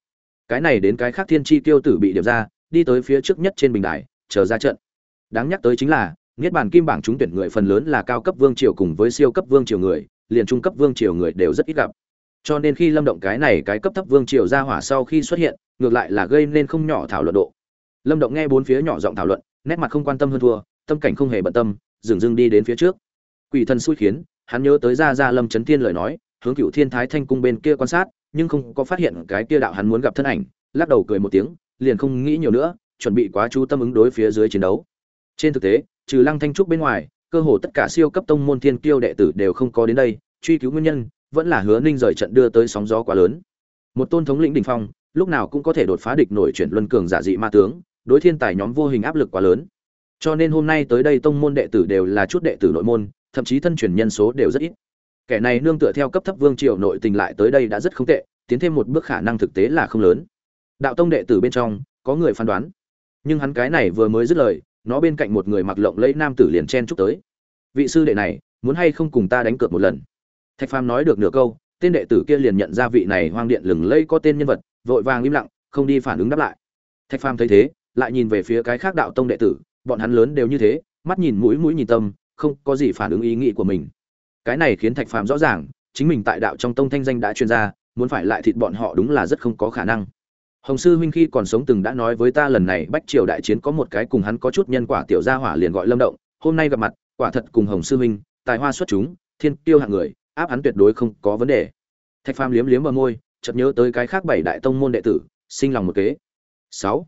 Cái này đến cái khác thiên chi tiêu tử bị điệp ra, đi tới phía trước nhất trên bình đài, chờ ra trận. Đáng nhắc tới chính là, niết bàn kim bảng trúng tuyển người phần lớn là cao cấp vương triều cùng với siêu cấp vương triều người, liền trung cấp vương triều người đều rất ít gặp cho nên khi lâm động cái này cái cấp thấp vương triều ra hỏa sau khi xuất hiện, ngược lại là gây nên không nhỏ thảo luận độ. Lâm động nghe bốn phía nhỏ giọng thảo luận, nét mặt không quan tâm hơn thua, tâm cảnh không hề bận tâm, dừng dưng đi đến phía trước. Quỷ thần xui khiến, hắn nhớ tới ra ra lâm trấn thiên lời nói, hướng cựu thiên thái thanh cung bên kia quan sát, nhưng không có phát hiện cái kia đạo hắn muốn gặp thân ảnh, lắc đầu cười một tiếng, liền không nghĩ nhiều nữa, chuẩn bị quá chú tâm ứng đối phía dưới chiến đấu. Trên thực tế, trừ lăng thanh trúc bên ngoài, cơ hồ tất cả siêu cấp tông môn thiên kiêu đệ tử đều không có đến đây, truy cứu nguyên nhân vẫn là hứa ninh rời trận đưa tới sóng gió quá lớn. Một tôn thống lĩnh đình phong, lúc nào cũng có thể đột phá địch nổi chuyển luân cường giả dị ma tướng, đối thiên tài nhóm vô hình áp lực quá lớn. Cho nên hôm nay tới đây tông môn đệ tử đều là chút đệ tử nội môn, thậm chí thân truyền nhân số đều rất ít. Kẻ này nương tựa theo cấp thấp vương triều nội tình lại tới đây đã rất không tệ, tiến thêm một bước khả năng thực tế là không lớn. Đạo tông đệ tử bên trong, có người phán đoán. Nhưng hắn cái này vừa mới dứt lời, nó bên cạnh một người mặc lộng lẫy nam tử liền chen chúc tới. Vị sư đệ này, muốn hay không cùng ta đánh cược một lần? Thạch phàm nói được nửa câu, tên đệ tử kia liền nhận ra vị này hoang điện lừng lẫy có tên nhân vật, vội vàng im lặng, không đi phản ứng đáp lại. Thạch phàm thấy thế, lại nhìn về phía cái khác đạo tông đệ tử, bọn hắn lớn đều như thế, mắt nhìn mũi mũi nhìn tâm, không có gì phản ứng ý nghĩ của mình. Cái này khiến thạch phàm rõ ràng, chính mình tại đạo trong tông thanh danh đã chuyên gia, muốn phải lại thịt bọn họ đúng là rất không có khả năng. Hồng sư huynh khi còn sống từng đã nói với ta lần này bách triều đại chiến có một cái cùng hắn có chút nhân quả tiểu gia hỏa liền gọi lâm động, hôm nay gặp mặt, quả thật cùng hồng sư huynh, tài hoa xuất chúng, thiên tiêu hạng người áp hắn tuyệt đối không có vấn đề. Thạch phàm liếm liếm bờ môi, chợt nhớ tới cái khác bảy đại tông môn đệ tử, sinh lòng một kế. Sáu.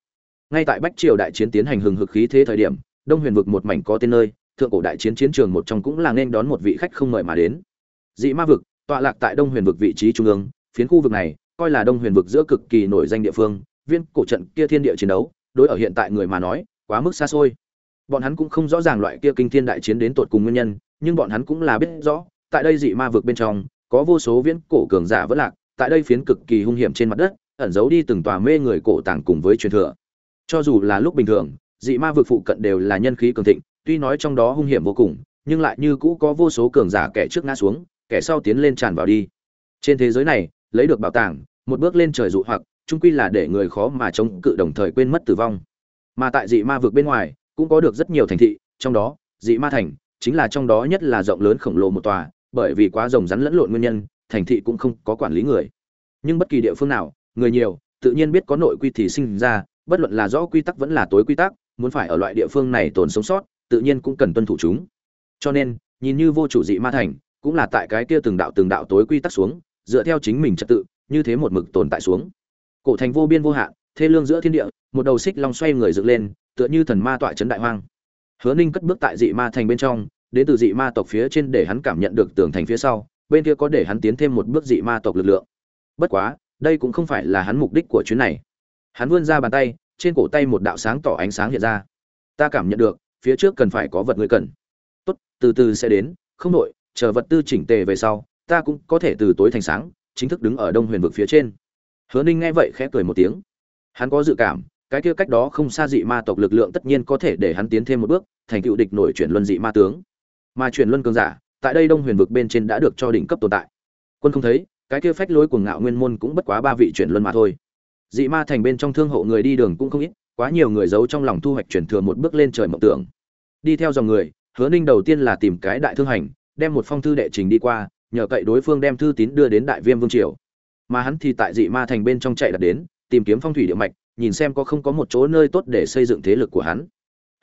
Ngay tại bách triều đại chiến tiến hành hừng hực khí thế thời điểm, đông huyền vực một mảnh có tên nơi, thượng cổ đại chiến chiến trường một trong cũng là nên đón một vị khách không mời mà đến. Dị ma vực, tọa lạc tại đông huyền vực vị trí trung ương, phiến khu vực này, coi là đông huyền vực giữa cực kỳ nổi danh địa phương, viên cổ trận kia thiên địa chiến đấu, đối ở hiện tại người mà nói, quá mức xa xôi. Bọn hắn cũng không rõ ràng loại kia kinh thiên đại chiến đến tột cùng nguyên nhân, nhưng bọn hắn cũng là biết rõ tại đây dị ma vực bên trong, có vô số viễn cổ cường giả vẫn lạc, tại đây phiến cực kỳ hung hiểm trên mặt đất, ẩn giấu đi từng tòa mê người cổ tàng cùng với truyền thừa. Cho dù là lúc bình thường, dị ma vực phụ cận đều là nhân khí cường thịnh, tuy nói trong đó hung hiểm vô cùng, nhưng lại như cũ có vô số cường giả kẻ trước ngã xuống, kẻ sau tiến lên tràn vào đi. Trên thế giới này, lấy được bảo tàng, một bước lên trời dụ hoặc trung quy là để người khó mà chống cự đồng thời quên mất tử vong. Mà tại dị ma vực bên ngoài, cũng có được rất nhiều thành thị, trong đó, dị ma thành chính là trong đó nhất là rộng lớn khổng lồ một tòa bởi vì quá rồng rắn lẫn lộn nguyên nhân, thành thị cũng không có quản lý người. Nhưng bất kỳ địa phương nào, người nhiều, tự nhiên biết có nội quy thì sinh ra, bất luận là rõ quy tắc vẫn là tối quy tắc, muốn phải ở loại địa phương này tồn sống sót, tự nhiên cũng cần tuân thủ chúng. Cho nên, nhìn như vô chủ dị ma thành, cũng là tại cái kia từng đạo từng đạo tối quy tắc xuống, dựa theo chính mình trật tự, như thế một mực tồn tại xuống. Cổ thành vô biên vô hạn, thê lương giữa thiên địa, một đầu xích long xoay người dựng lên, tựa như thần ma tọa trấn đại hoang. Hứa ninh cất bước tại dị ma thành bên trong đến từ dị ma tộc phía trên để hắn cảm nhận được tường thành phía sau, bên kia có để hắn tiến thêm một bước dị ma tộc lực lượng. Bất quá, đây cũng không phải là hắn mục đích của chuyến này. Hắn vươn ra bàn tay, trên cổ tay một đạo sáng tỏ ánh sáng hiện ra. Ta cảm nhận được, phía trước cần phải có vật người cần. Tốt, từ từ sẽ đến, không nội chờ vật tư chỉnh tề về sau, ta cũng có thể từ tối thành sáng, chính thức đứng ở đông huyền vực phía trên. Hứa ninh nghe vậy khẽ cười một tiếng. Hắn có dự cảm, cái kia cách đó không xa dị ma tộc lực lượng tất nhiên có thể để hắn tiến thêm một bước, thành tựu địch nổi chuyển luân dị ma tướng mà chuyển luân cường giả, tại đây đông huyền vực bên trên đã được cho đỉnh cấp tồn tại. Quân không thấy, cái kia phách lối của ngạo nguyên môn cũng bất quá ba vị chuyển luân mà thôi. Dị ma thành bên trong thương hộ người đi đường cũng không ít, quá nhiều người giấu trong lòng thu hoạch chuyển thừa một bước lên trời mộng tưởng. Đi theo dòng người, hứa ninh đầu tiên là tìm cái đại thương hành, đem một phong thư đệ trình đi qua, nhờ cậy đối phương đem thư tín đưa đến đại viêm vương triều. Mà hắn thì tại dị ma thành bên trong chạy đặt đến, tìm kiếm phong thủy địa mạch, nhìn xem có không có một chỗ nơi tốt để xây dựng thế lực của hắn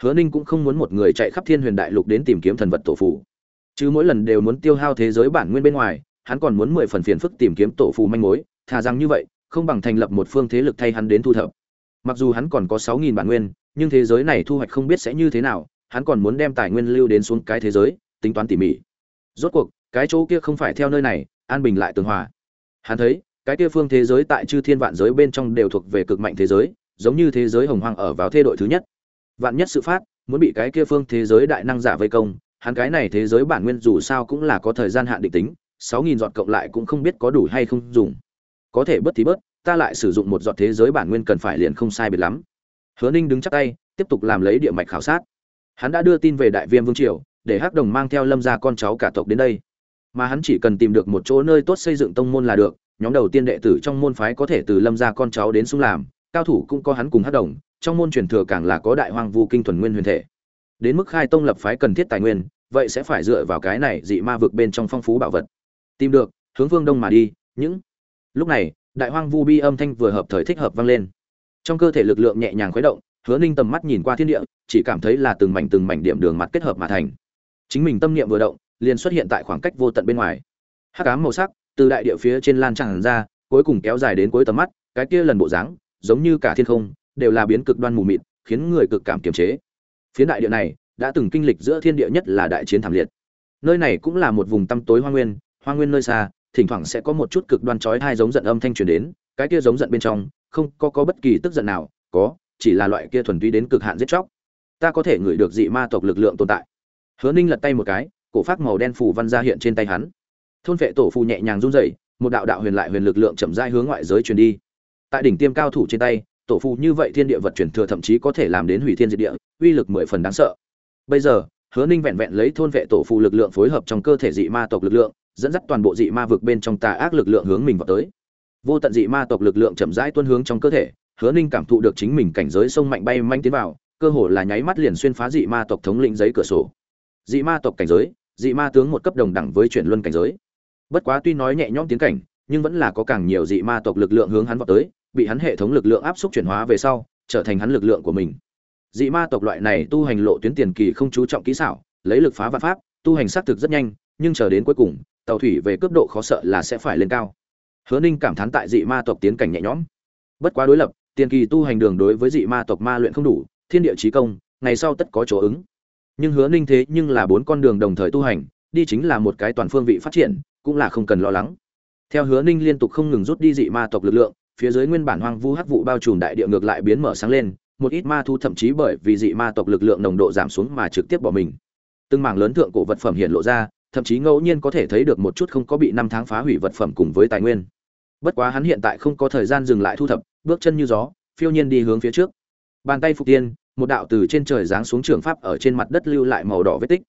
hứa ninh cũng không muốn một người chạy khắp thiên huyền đại lục đến tìm kiếm thần vật tổ phù. Chứ mỗi lần đều muốn tiêu hao thế giới bản nguyên bên ngoài, hắn còn muốn mười phần phiền phức tìm kiếm tổ phù manh mối. Thà rằng như vậy, không bằng thành lập một phương thế lực thay hắn đến thu thập. Mặc dù hắn còn có sáu nghìn bản nguyên, nhưng thế giới này thu hoạch không biết sẽ như thế nào, hắn còn muốn đem tài nguyên lưu đến xuống cái thế giới, tính toán tỉ mỉ. Rốt cuộc, cái chỗ kia không phải theo nơi này, an bình lại tường hòa. Hắn thấy, cái kia phương thế giới tại chư thiên vạn giới bên trong đều thuộc về cực mạnh thế giới, giống như thế giới hồng hoang ở vào thế đội thứ nhất vạn nhất sự phát, muốn bị cái kia phương thế giới đại năng giả vây công, hắn cái này thế giới bản nguyên dù sao cũng là có thời gian hạn định tính, sáu nghìn giọt cộng lại cũng không biết có đủ hay không dùng. Có thể bớt thì bớt, ta lại sử dụng một giọt thế giới bản nguyên cần phải liền không sai biệt lắm. Hứa ninh đứng chắc tay, tiếp tục làm lấy địa mạch khảo sát. Hắn đã đưa tin về đại viêm vương triều, để hắc đồng mang theo lâm gia con cháu cả tộc đến đây. Mà hắn chỉ cần tìm được một chỗ nơi tốt xây dựng tông môn là được, nhóm đầu tiên đệ tử trong môn phái có thể từ lâm gia con cháu đến xung làm cao thủ cũng có hắn cùng hát đồng, trong môn truyền thừa càng là có đại hoang vu kinh thuần nguyên huyền thể. Đến mức khai tông lập phái cần thiết tài nguyên, vậy sẽ phải dựa vào cái này dị ma vực bên trong phong phú bảo vật. Tìm được, hướng phương đông mà đi, những lúc này, đại hoang vu bi âm thanh vừa hợp thời thích hợp vang lên. Trong cơ thể lực lượng nhẹ nhàng khuấy động, hứa ninh tầm mắt nhìn qua thiên địa, chỉ cảm thấy là từng mảnh từng mảnh điểm đường mặt kết hợp mà thành. Chính mình tâm niệm vừa động, liền xuất hiện tại khoảng cách vô tận bên ngoài. Hắc ám màu sắc, từ đại địa phía trên lan tràn ra, cuối cùng kéo dài đến cuối tầm mắt, cái kia lần bộ dáng giống như cả thiên không, đều là biến cực đoan mù mịt, khiến người cực cảm kiềm chế. Phiến đại địa này đã từng kinh lịch giữa thiên địa nhất là đại chiến thảm liệt. Nơi này cũng là một vùng tăm tối hoa nguyên hoa nguyên nơi xa, thỉnh thoảng sẽ có một chút cực đoan chói hai giống giận âm thanh truyền đến, cái kia giống giận bên trong, không có có bất kỳ tức giận nào, có, chỉ là loại kia thuần túy đến cực hạn giết chóc. Ta có thể ngửi được dị ma tộc lực lượng tồn tại. Hứa ninh lật tay một cái, cổ phát màu đen phù văn ra hiện trên tay hắn. Thôn vệ tổ phù nhẹ nhàng run rẩy, một đạo đạo huyền lại huyền lực lượng chậm rãi hướng ngoại giới truyền đi tại đỉnh tiêm cao thủ trên tay, tổ phù như vậy thiên địa vật chuyển thừa thậm chí có thể làm đến hủy thiên diệt địa, uy lực mười phần đáng sợ. Bây giờ, hứa ninh vẹn vẹn lấy thôn vệ tổ phù lực lượng phối hợp trong cơ thể dị ma tộc lực lượng, dẫn dắt toàn bộ dị ma vực bên trong tà ác lực lượng hướng mình vào tới. Vô tận dị ma tộc lực lượng chậm rãi tuân hướng trong cơ thể, hứa ninh cảm thụ được chính mình cảnh giới sông mạnh bay manh tiến vào, cơ hồ là nháy mắt liền xuyên phá dị ma tộc thống lĩnh giấy cửa sổ. Dị ma tộc cảnh giới, dị ma tướng một cấp đồng đẳng với chuyển luân cảnh giới. Bất quá tuy nói nhẹ nhõm tiến cảnh, nhưng vẫn là có càng nhiều dị ma tộc lực lượng hướng hắn vào tới bị hắn hệ thống lực lượng áp xúc chuyển hóa về sau, trở thành hắn lực lượng của mình. Dị ma tộc loại này tu hành lộ tuyến tiền kỳ không chú trọng kỹ xảo, lấy lực phá vạn pháp, tu hành xác thực rất nhanh, nhưng chờ đến cuối cùng, tàu thủy về cấp độ khó sợ là sẽ phải lên cao. Hứa ninh cảm thán tại dị ma tộc tiến cảnh nhẹ nhõm. Bất quá đối lập, tiền kỳ tu hành đường đối với dị ma tộc ma luyện không đủ, thiên địa trí công, ngày sau tất có chỗ ứng. Nhưng hứa ninh thế nhưng là bốn con đường đồng thời tu hành, đi chính là một cái toàn phương vị phát triển, cũng là không cần lo lắng. Theo hứa ninh liên tục không ngừng rút đi dị ma tộc lực lượng phía dưới nguyên bản hoang vu hắc vụ bao trùm đại địa ngược lại biến mở sáng lên, một ít ma thu thậm chí bởi vì dị ma tộc lực lượng nồng độ giảm xuống mà trực tiếp bỏ mình. Từng mảng lớn thượng cổ vật phẩm hiện lộ ra, thậm chí ngẫu nhiên có thể thấy được một chút không có bị năm tháng phá hủy vật phẩm cùng với tài nguyên. Bất quá hắn hiện tại không có thời gian dừng lại thu thập, bước chân như gió, phiêu nhiên đi hướng phía trước. Bàn tay phục tiên, một đạo từ trên trời giáng xuống trường pháp ở trên mặt đất lưu lại màu đỏ vết tích.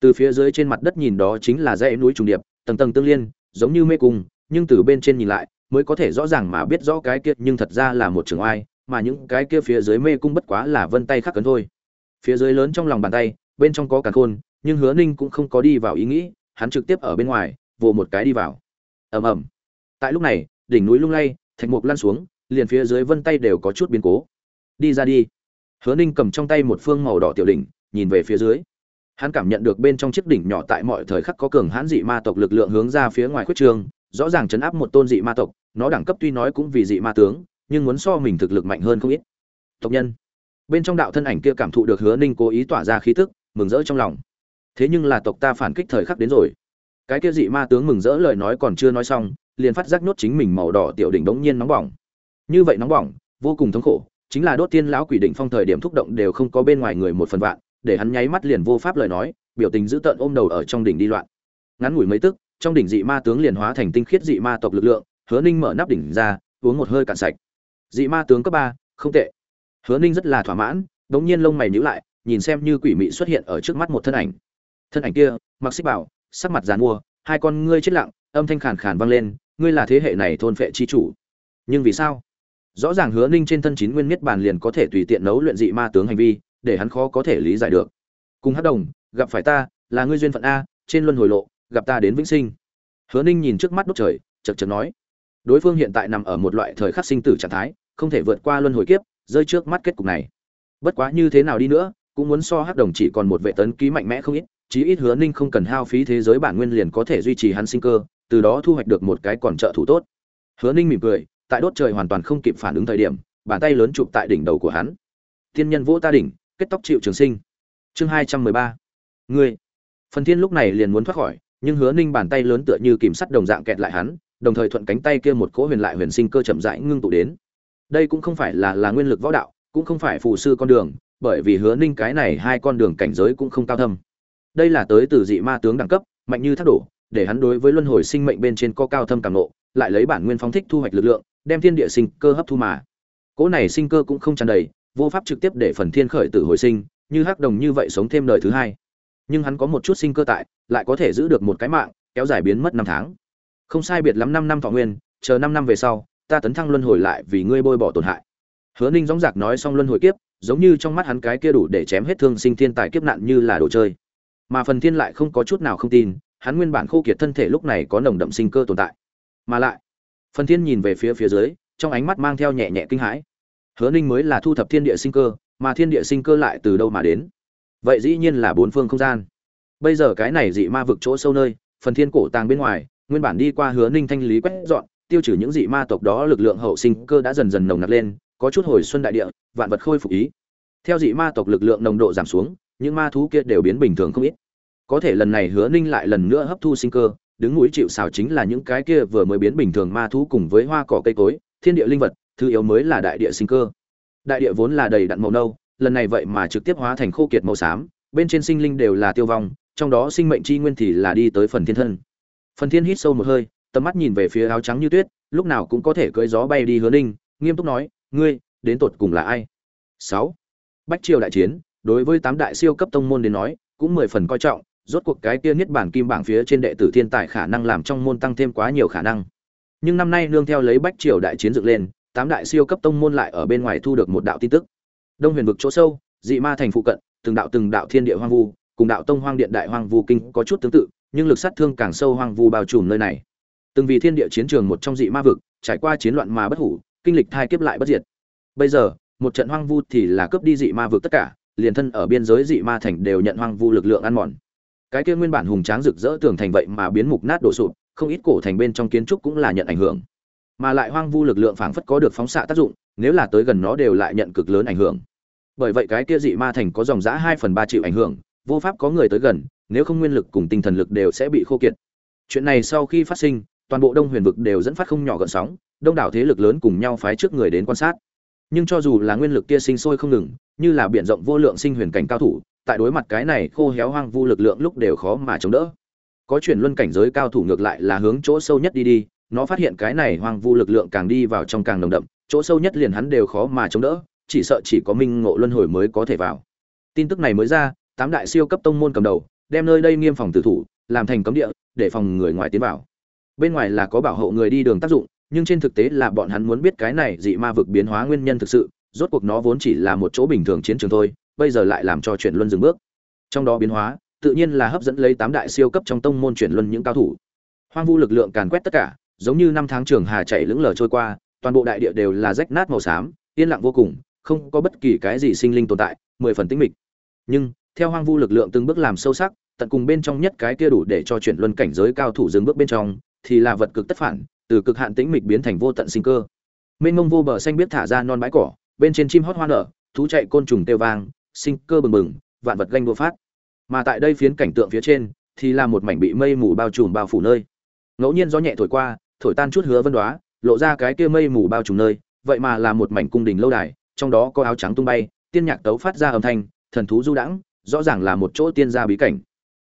Từ phía dưới trên mặt đất nhìn đó chính là dãy núi trùng điệp, tầng tầng tương liên, giống như mê cung, nhưng từ bên trên nhìn lại mới có thể rõ ràng mà biết rõ cái kia nhưng thật ra là một trường oai, mà những cái kia phía dưới mê cung bất quá là vân tay khắc cấn thôi. Phía dưới lớn trong lòng bàn tay, bên trong có cả khôn, nhưng hứa ninh cũng không có đi vào ý nghĩ, hắn trực tiếp ở bên ngoài, vồ một cái đi vào. Ầm ầm. Tại lúc này, đỉnh núi lung lay, thạch mục lăn xuống, liền phía dưới vân tay đều có chút biến cố. Đi ra đi. Hứa ninh cầm trong tay một phương màu đỏ tiểu đỉnh, nhìn về phía dưới. Hắn cảm nhận được bên trong chiếc đỉnh nhỏ tại mọi thời khắc có cường hãn dị ma tộc lực lượng hướng ra phía ngoài khuyết trường rõ ràng chấn áp một tôn dị ma tộc, nó đẳng cấp tuy nói cũng vì dị ma tướng, nhưng muốn so mình thực lực mạnh hơn không ít. Tộc nhân. Bên trong đạo thân ảnh kia cảm thụ được hứa ninh cố ý tỏa ra khí tức, mừng rỡ trong lòng. Thế nhưng là tộc ta phản kích thời khắc đến rồi. Cái kia dị ma tướng mừng rỡ lời nói còn chưa nói xong, liền phát giác nhốt chính mình màu đỏ tiểu đỉnh đống nhiên nóng bỏng. Như vậy nóng bỏng, vô cùng thống khổ, chính là đốt tiên lão quỷ đỉnh phong thời điểm thúc động đều không có bên ngoài người một phần vạn, để hắn nháy mắt liền vô pháp lời nói, biểu tình dữ tợn ôm đầu ở trong đỉnh đi loạn. Ngắn ngủi mấy tức trong đỉnh dị ma tướng liền hóa thành tinh khiết dị ma tộc lực lượng, hứa ninh mở nắp đỉnh ra, uống một hơi cạn sạch. Dị ma tướng cấp ba, không tệ. Hứa ninh rất là thỏa mãn đ ỗ n g nhiên lông mày nhữ lại, nhìn xem như quỷ mị xuất hiện ở trước mắt một thân ảnh. Thân ảnh kia, mặc xích bảo, sắc mặt dàn mua, hai con ngươi chết lặng, âm thanh khàn khàn vang lên, ngươi là thế hệ này thôn phệ chi chủ. Nhưng vì sao? Rõ ràng hứa ninh trên thân chín nguyên miết bàn liền có thể tùy tiện nấu luyện dị ma tướng hành vi, để hắn khó có thể lý giải được. Cùng hát đồng, gặp phải ta, là ngươi duyên phận a, trên luân hồi lộ gặp ta đến vĩnh sinh. Hứa ninh nhìn trước mắt đốt trời, chật chật nói. Đối phương hiện tại nằm ở một loại thời khắc sinh tử trạng thái, không thể vượt qua luân hồi kiếp, rơi trước mắt kết cục này. Bất quá như thế nào đi nữa, cũng muốn so hắc đồng chỉ còn một vệ tấn ký mạnh mẽ không ít, chí ít hứa ninh không cần hao phí thế giới bản nguyên liền có thể duy trì hắn sinh cơ, từ đó thu hoạch được một cái còn trợ thủ tốt. Hứa ninh mỉm cười, tại đốt trời hoàn toàn không kịp phản ứng thời điểm, bàn tay lớn chụp tại đỉnh đầu của hắn. Thiên nhân vỗ ta đỉnh, kết tóc chịu trường sinh. Chương hai trăm mười ba. Ngươi. Phần thiên lúc này liền muốn thoát khỏi nhưng hứa ninh bàn tay lớn tựa như kìm sắt đồng dạng kẹt lại hắn, đồng thời thuận cánh tay kia một cỗ huyền lại huyền sinh cơ chậm rãi ngưng tụ đến. Đây cũng không phải là là nguyên lực võ đạo, cũng không phải phù sư con đường, bởi vì hứa ninh cái này hai con đường cảnh giới cũng không cao thâm. Đây là tới từ dị ma tướng đẳng cấp, mạnh như thác đổ, để hắn đối với luân hồi sinh mệnh bên trên có cao thâm càng nộ, lại lấy bản nguyên phóng thích thu hoạch lực lượng, đem thiên địa sinh cơ hấp thu mà. Cỗ này sinh cơ cũng không tràn đầy, vô pháp trực tiếp để phần thiên khởi tử hồi sinh, như hắc đồng như vậy sống thêm đời thứ hai nhưng hắn có một chút sinh cơ tại, lại có thể giữ được một cái mạng, kéo dài biến mất năm tháng. Không sai biệt lắm năm năm thọ nguyên, chờ năm năm về sau, ta tấn thăng luân hồi lại vì ngươi bôi bỏ tổn hại. Hứa ninh dõng dạc nói xong luân hồi kiếp, giống như trong mắt hắn cái kia đủ để chém hết thương sinh thiên tài kiếp nạn như là đồ chơi. Mà phần thiên lại không có chút nào không tin, hắn nguyên bản khô kiệt thân thể lúc này có nồng đậm sinh cơ tồn tại. Mà lại, phần thiên nhìn về phía phía dưới, trong ánh mắt mang theo nhẹ nhẹ kinh hãi. Hứa ninh mới là thu thập thiên địa sinh cơ, mà thiên địa sinh cơ lại từ đâu mà đến? Vậy dĩ nhiên là bốn phương không gian. Bây giờ cái này dị ma vực chỗ sâu nơi, phần thiên cổ tàng bên ngoài, nguyên bản đi qua hứa ninh thanh lý quét dọn, tiêu trừ những dị ma tộc đó, lực lượng hậu sinh cơ đã dần dần nồng nặc lên, có chút hồi xuân đại địa, vạn vật khôi phục ý. Theo dị ma tộc lực lượng nồng độ giảm xuống, những ma thú kia đều biến bình thường không ít. Có thể lần này hứa ninh lại lần nữa hấp thu sinh cơ, đứng núi chịu xào chính là những cái kia vừa mới biến bình thường ma thú cùng với hoa cỏ cây cối, thiên địa linh vật, thứ yếu mới là đại địa sinh cơ. Đại địa vốn là đầy đặn màu nâu lần này vậy mà trực tiếp hóa thành khô kiệt màu xám, bên trên sinh linh đều là tiêu vong, trong đó sinh mệnh chi nguyên thì là đi tới phần thiên thân. Phần thiên hít sâu một hơi, tầm mắt nhìn về phía áo trắng như tuyết, lúc nào cũng có thể cưỡi gió bay đi hứa ninh, nghiêm túc nói, ngươi, đến tột cùng là ai? Sáu. Bách triều đại chiến, đối với tám đại siêu cấp tông môn đến nói, cũng mười phần coi trọng, rốt cuộc cái kia niết bản kim bảng phía trên đệ tử thiên tài khả năng làm trong môn tăng thêm quá nhiều khả năng. Nhưng năm nay nương theo lấy bách triều đại chiến dựng lên, tám đại siêu cấp tông môn lại ở bên ngoài thu được một đạo tin tức đông huyền vực chỗ sâu, dị ma thành phụ cận, từng đạo từng đạo thiên địa hoang vu, cùng đạo tông hoang điện đại hoang vu kinh có chút tương tự, nhưng lực sát thương càng sâu hoang vu bao trùm nơi này. Từng vì thiên địa chiến trường một trong dị ma vực, trải qua chiến loạn mà bất hủ, kinh lịch thai kiếp lại bất diệt. Bây giờ, một trận hoang vu thì là cướp đi dị ma vực tất cả, liền thân ở biên giới dị ma thành đều nhận hoang vu lực lượng ăn mòn. Cái kia nguyên bản hùng tráng rực rỡ tường thành vậy mà biến mục nát đổ sụp, không ít cổ thành bên trong kiến trúc cũng là nhận ảnh hưởng. Mà lại hoang vu lực lượng phảng phất có được phóng xạ tác dụng nếu là tới gần nó đều lại nhận cực lớn ảnh hưởng. Bởi vậy cái kia dị ma thành có dòng giã hai phần ba chịu ảnh hưởng, vô pháp có người tới gần, nếu không nguyên lực cùng tinh thần lực đều sẽ bị khô kiệt. Chuyện này sau khi phát sinh, toàn bộ đông huyền vực đều dẫn phát không nhỏ gợn sóng, đông đảo thế lực lớn cùng nhau phái trước người đến quan sát. Nhưng cho dù là nguyên lực kia sinh sôi không ngừng, như là biển rộng vô lượng sinh huyền cảnh cao thủ, tại đối mặt cái này khô héo hoang vu lực lượng lúc đều khó mà chống đỡ. Có chuyển luân cảnh giới cao thủ ngược lại là hướng chỗ sâu nhất đi đi, nó phát hiện cái này hoang vu lực lượng càng đi vào trong càng nồng đậm chỗ sâu nhất liền hắn đều khó mà chống đỡ, chỉ sợ chỉ có minh ngộ luân hồi mới có thể vào. Tin tức này mới ra, tám đại siêu cấp tông môn cầm đầu, đem nơi đây nghiêm phòng tử thủ, làm thành cấm địa, để phòng người ngoài tiến vào. Bên ngoài là có bảo hộ người đi đường tác dụng, nhưng trên thực tế là bọn hắn muốn biết cái này dị ma vực biến hóa nguyên nhân thực sự, rốt cuộc nó vốn chỉ là một chỗ bình thường chiến trường thôi, bây giờ lại làm cho chuyển luân dừng bước. Trong đó biến hóa, tự nhiên là hấp dẫn lấy tám đại siêu cấp trong tông môn chuyển luân những cao thủ. Hoang vu lực lượng càn quét tất cả, giống như năm tháng trường hà chạy lững lờ trôi qua toàn bộ đại địa đều là rách nát màu xám, yên lặng vô cùng, không có bất kỳ cái gì sinh linh tồn tại, mười phần tĩnh mịch. Nhưng, theo hoang vu lực lượng từng bước làm sâu sắc, tận cùng bên trong nhất cái kia đủ để cho chuyển luân cảnh giới cao thủ dừng bước bên trong, thì là vật cực tất phản, từ cực hạn tĩnh mịch biến thành vô tận sinh cơ. Mênh mông vô bờ xanh biết thả ra non bãi cỏ, bên trên chim hót hoa nở, thú chạy côn trùng tiêu vang, sinh cơ bừng bừng, vạn vật ganh đua phát. Mà tại đây phiến cảnh tượng phía trên, thì là một mảnh bị mây mù bao trùm bao phủ nơi. Ngẫu nhiên gió nhẹ thổi qua, thổi tan chút hứa vân đoá lộ ra cái kia mây mù bao trùm nơi, vậy mà là một mảnh cung đình lâu đài, trong đó có áo trắng tung bay, tiên nhạc tấu phát ra âm thanh, thần thú du đãng, rõ ràng là một chỗ tiên gia bí cảnh.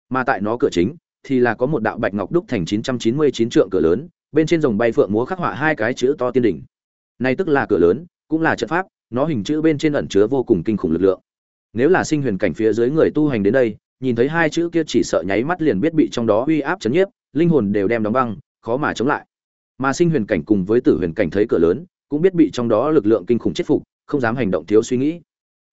Mà tại nó cửa chính, thì là có một đạo bạch ngọc đúc thành 999 trượng cửa lớn, bên trên rồng bay phượng múa khắc họa hai cái chữ to tiên đỉnh. Này tức là cửa lớn, cũng là trận pháp, nó hình chữ bên trên ẩn chứa vô cùng kinh khủng lực lượng. Nếu là sinh huyền cảnh phía dưới người tu hành đến đây, nhìn thấy hai chữ kia chỉ sợ nháy mắt liền biết bị trong đó uy áp chấn nhiếp, linh hồn đều đem đóng băng, khó mà chống lại mà sinh huyền cảnh cùng với tử huyền cảnh thấy cửa lớn, cũng biết bị trong đó lực lượng kinh khủng chết phục, không dám hành động thiếu suy nghĩ.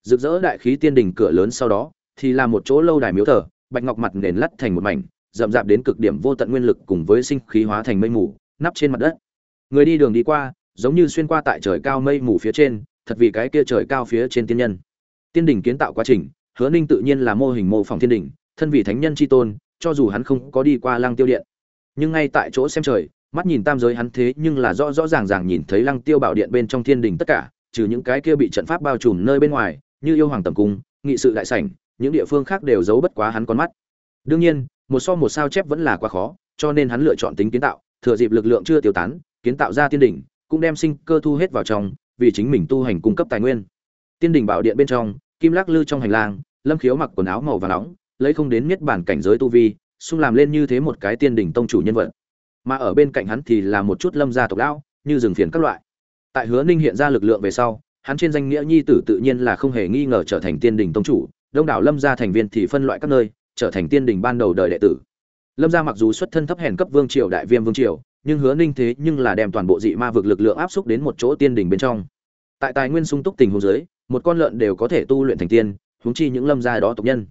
Rực rỡ đại khí tiên đỉnh cửa lớn sau đó, thì là một chỗ lâu đài miếu thờ, bạch ngọc mặt nền lắt thành một mảnh, rậm rạp đến cực điểm vô tận nguyên lực cùng với sinh khí hóa thành mây mù, nắp trên mặt đất. Người đi đường đi qua, giống như xuyên qua tại trời cao mây mù phía trên, thật vì cái kia trời cao phía trên tiên nhân. Tiên đỉnh kiến tạo quá trình, hứa ninh tự nhiên là mô hình mô phỏng thiên đỉnh thân vị thánh nhân chi tôn, cho dù hắn không có đi qua lăng tiêu điện. Nhưng ngay tại chỗ xem trời mắt nhìn tam giới hắn thế nhưng là rõ rõ ràng ràng nhìn thấy lăng tiêu bảo điện bên trong thiên đỉnh tất cả, trừ những cái kia bị trận pháp bao trùm nơi bên ngoài, như yêu hoàng tầm cung, nghị sự đại sảnh, những địa phương khác đều giấu bất quá hắn con mắt. Đương nhiên, một so một sao chép vẫn là quá khó, cho nên hắn lựa chọn tính kiến tạo, thừa dịp lực lượng chưa tiêu tán, kiến tạo ra tiên đỉnh cũng đem sinh cơ thu hết vào trong, vì chính mình tu hành cung cấp tài nguyên. Tiên đỉnh bảo điện bên trong, kim lắc lư trong hành lang, lâm khiếu mặc quần áo màu và nóng, lấy không đến miết bản cảnh giới tu vi, xung làm lên như thế một cái tiên đỉnh tông chủ nhân vật mà ở bên cạnh hắn thì là một chút lâm gia tộc lão, như rừng phiền các loại. Tại hứa ninh hiện ra lực lượng về sau, hắn trên danh nghĩa nhi tử tự nhiên là không hề nghi ngờ trở thành tiên đỉnh tông chủ, đông đảo lâm gia thành viên thì phân loại các nơi, trở thành tiên đỉnh ban đầu đời đệ tử. Lâm gia mặc dù xuất thân thấp hèn cấp vương triều, đại viêm vương triều, nhưng hứa ninh thế nhưng là đem toàn bộ dị ma vực lực lượng áp xúc đến một chỗ tiên đỉnh bên trong. Tại tài nguyên sung túc tình huống dưới, một con lợn đều có thể tu luyện thành tiên, huống chi những lâm gia đó tộc nhân.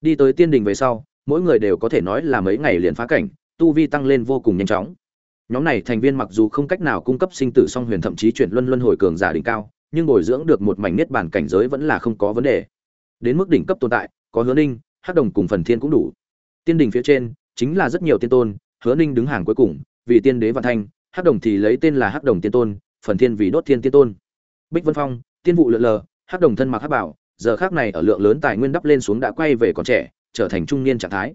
Đi tới tiên đỉnh về sau, mỗi người đều có thể nói là mấy ngày liền phá cảnh tu vi tăng lên vô cùng nhanh chóng. Nhóm này thành viên mặc dù không cách nào cung cấp sinh tử song huyền thậm chí chuyển luân luân hồi cường giả đỉnh cao, nhưng bồi dưỡng được một mảnh niết bản cảnh giới vẫn là không có vấn đề. Đến mức đỉnh cấp tồn tại, có hứa ninh, hắc đồng cùng phần thiên cũng đủ. Tiên đỉnh phía trên, chính là rất nhiều tiên tôn, hứa ninh đứng hàng cuối cùng, vì tiên đế vạn thanh, hắc đồng thì lấy tên là hắc đồng tiên tôn, phần thiên vì đốt thiên tiên tôn. Bích vân phong, tiên vụ lượn lờ, hắc đồng thân mặc hắc bảo, giờ khác này ở lượng lớn tài nguyên đắp lên xuống đã quay về còn trẻ, trở thành trung niên trạng thái.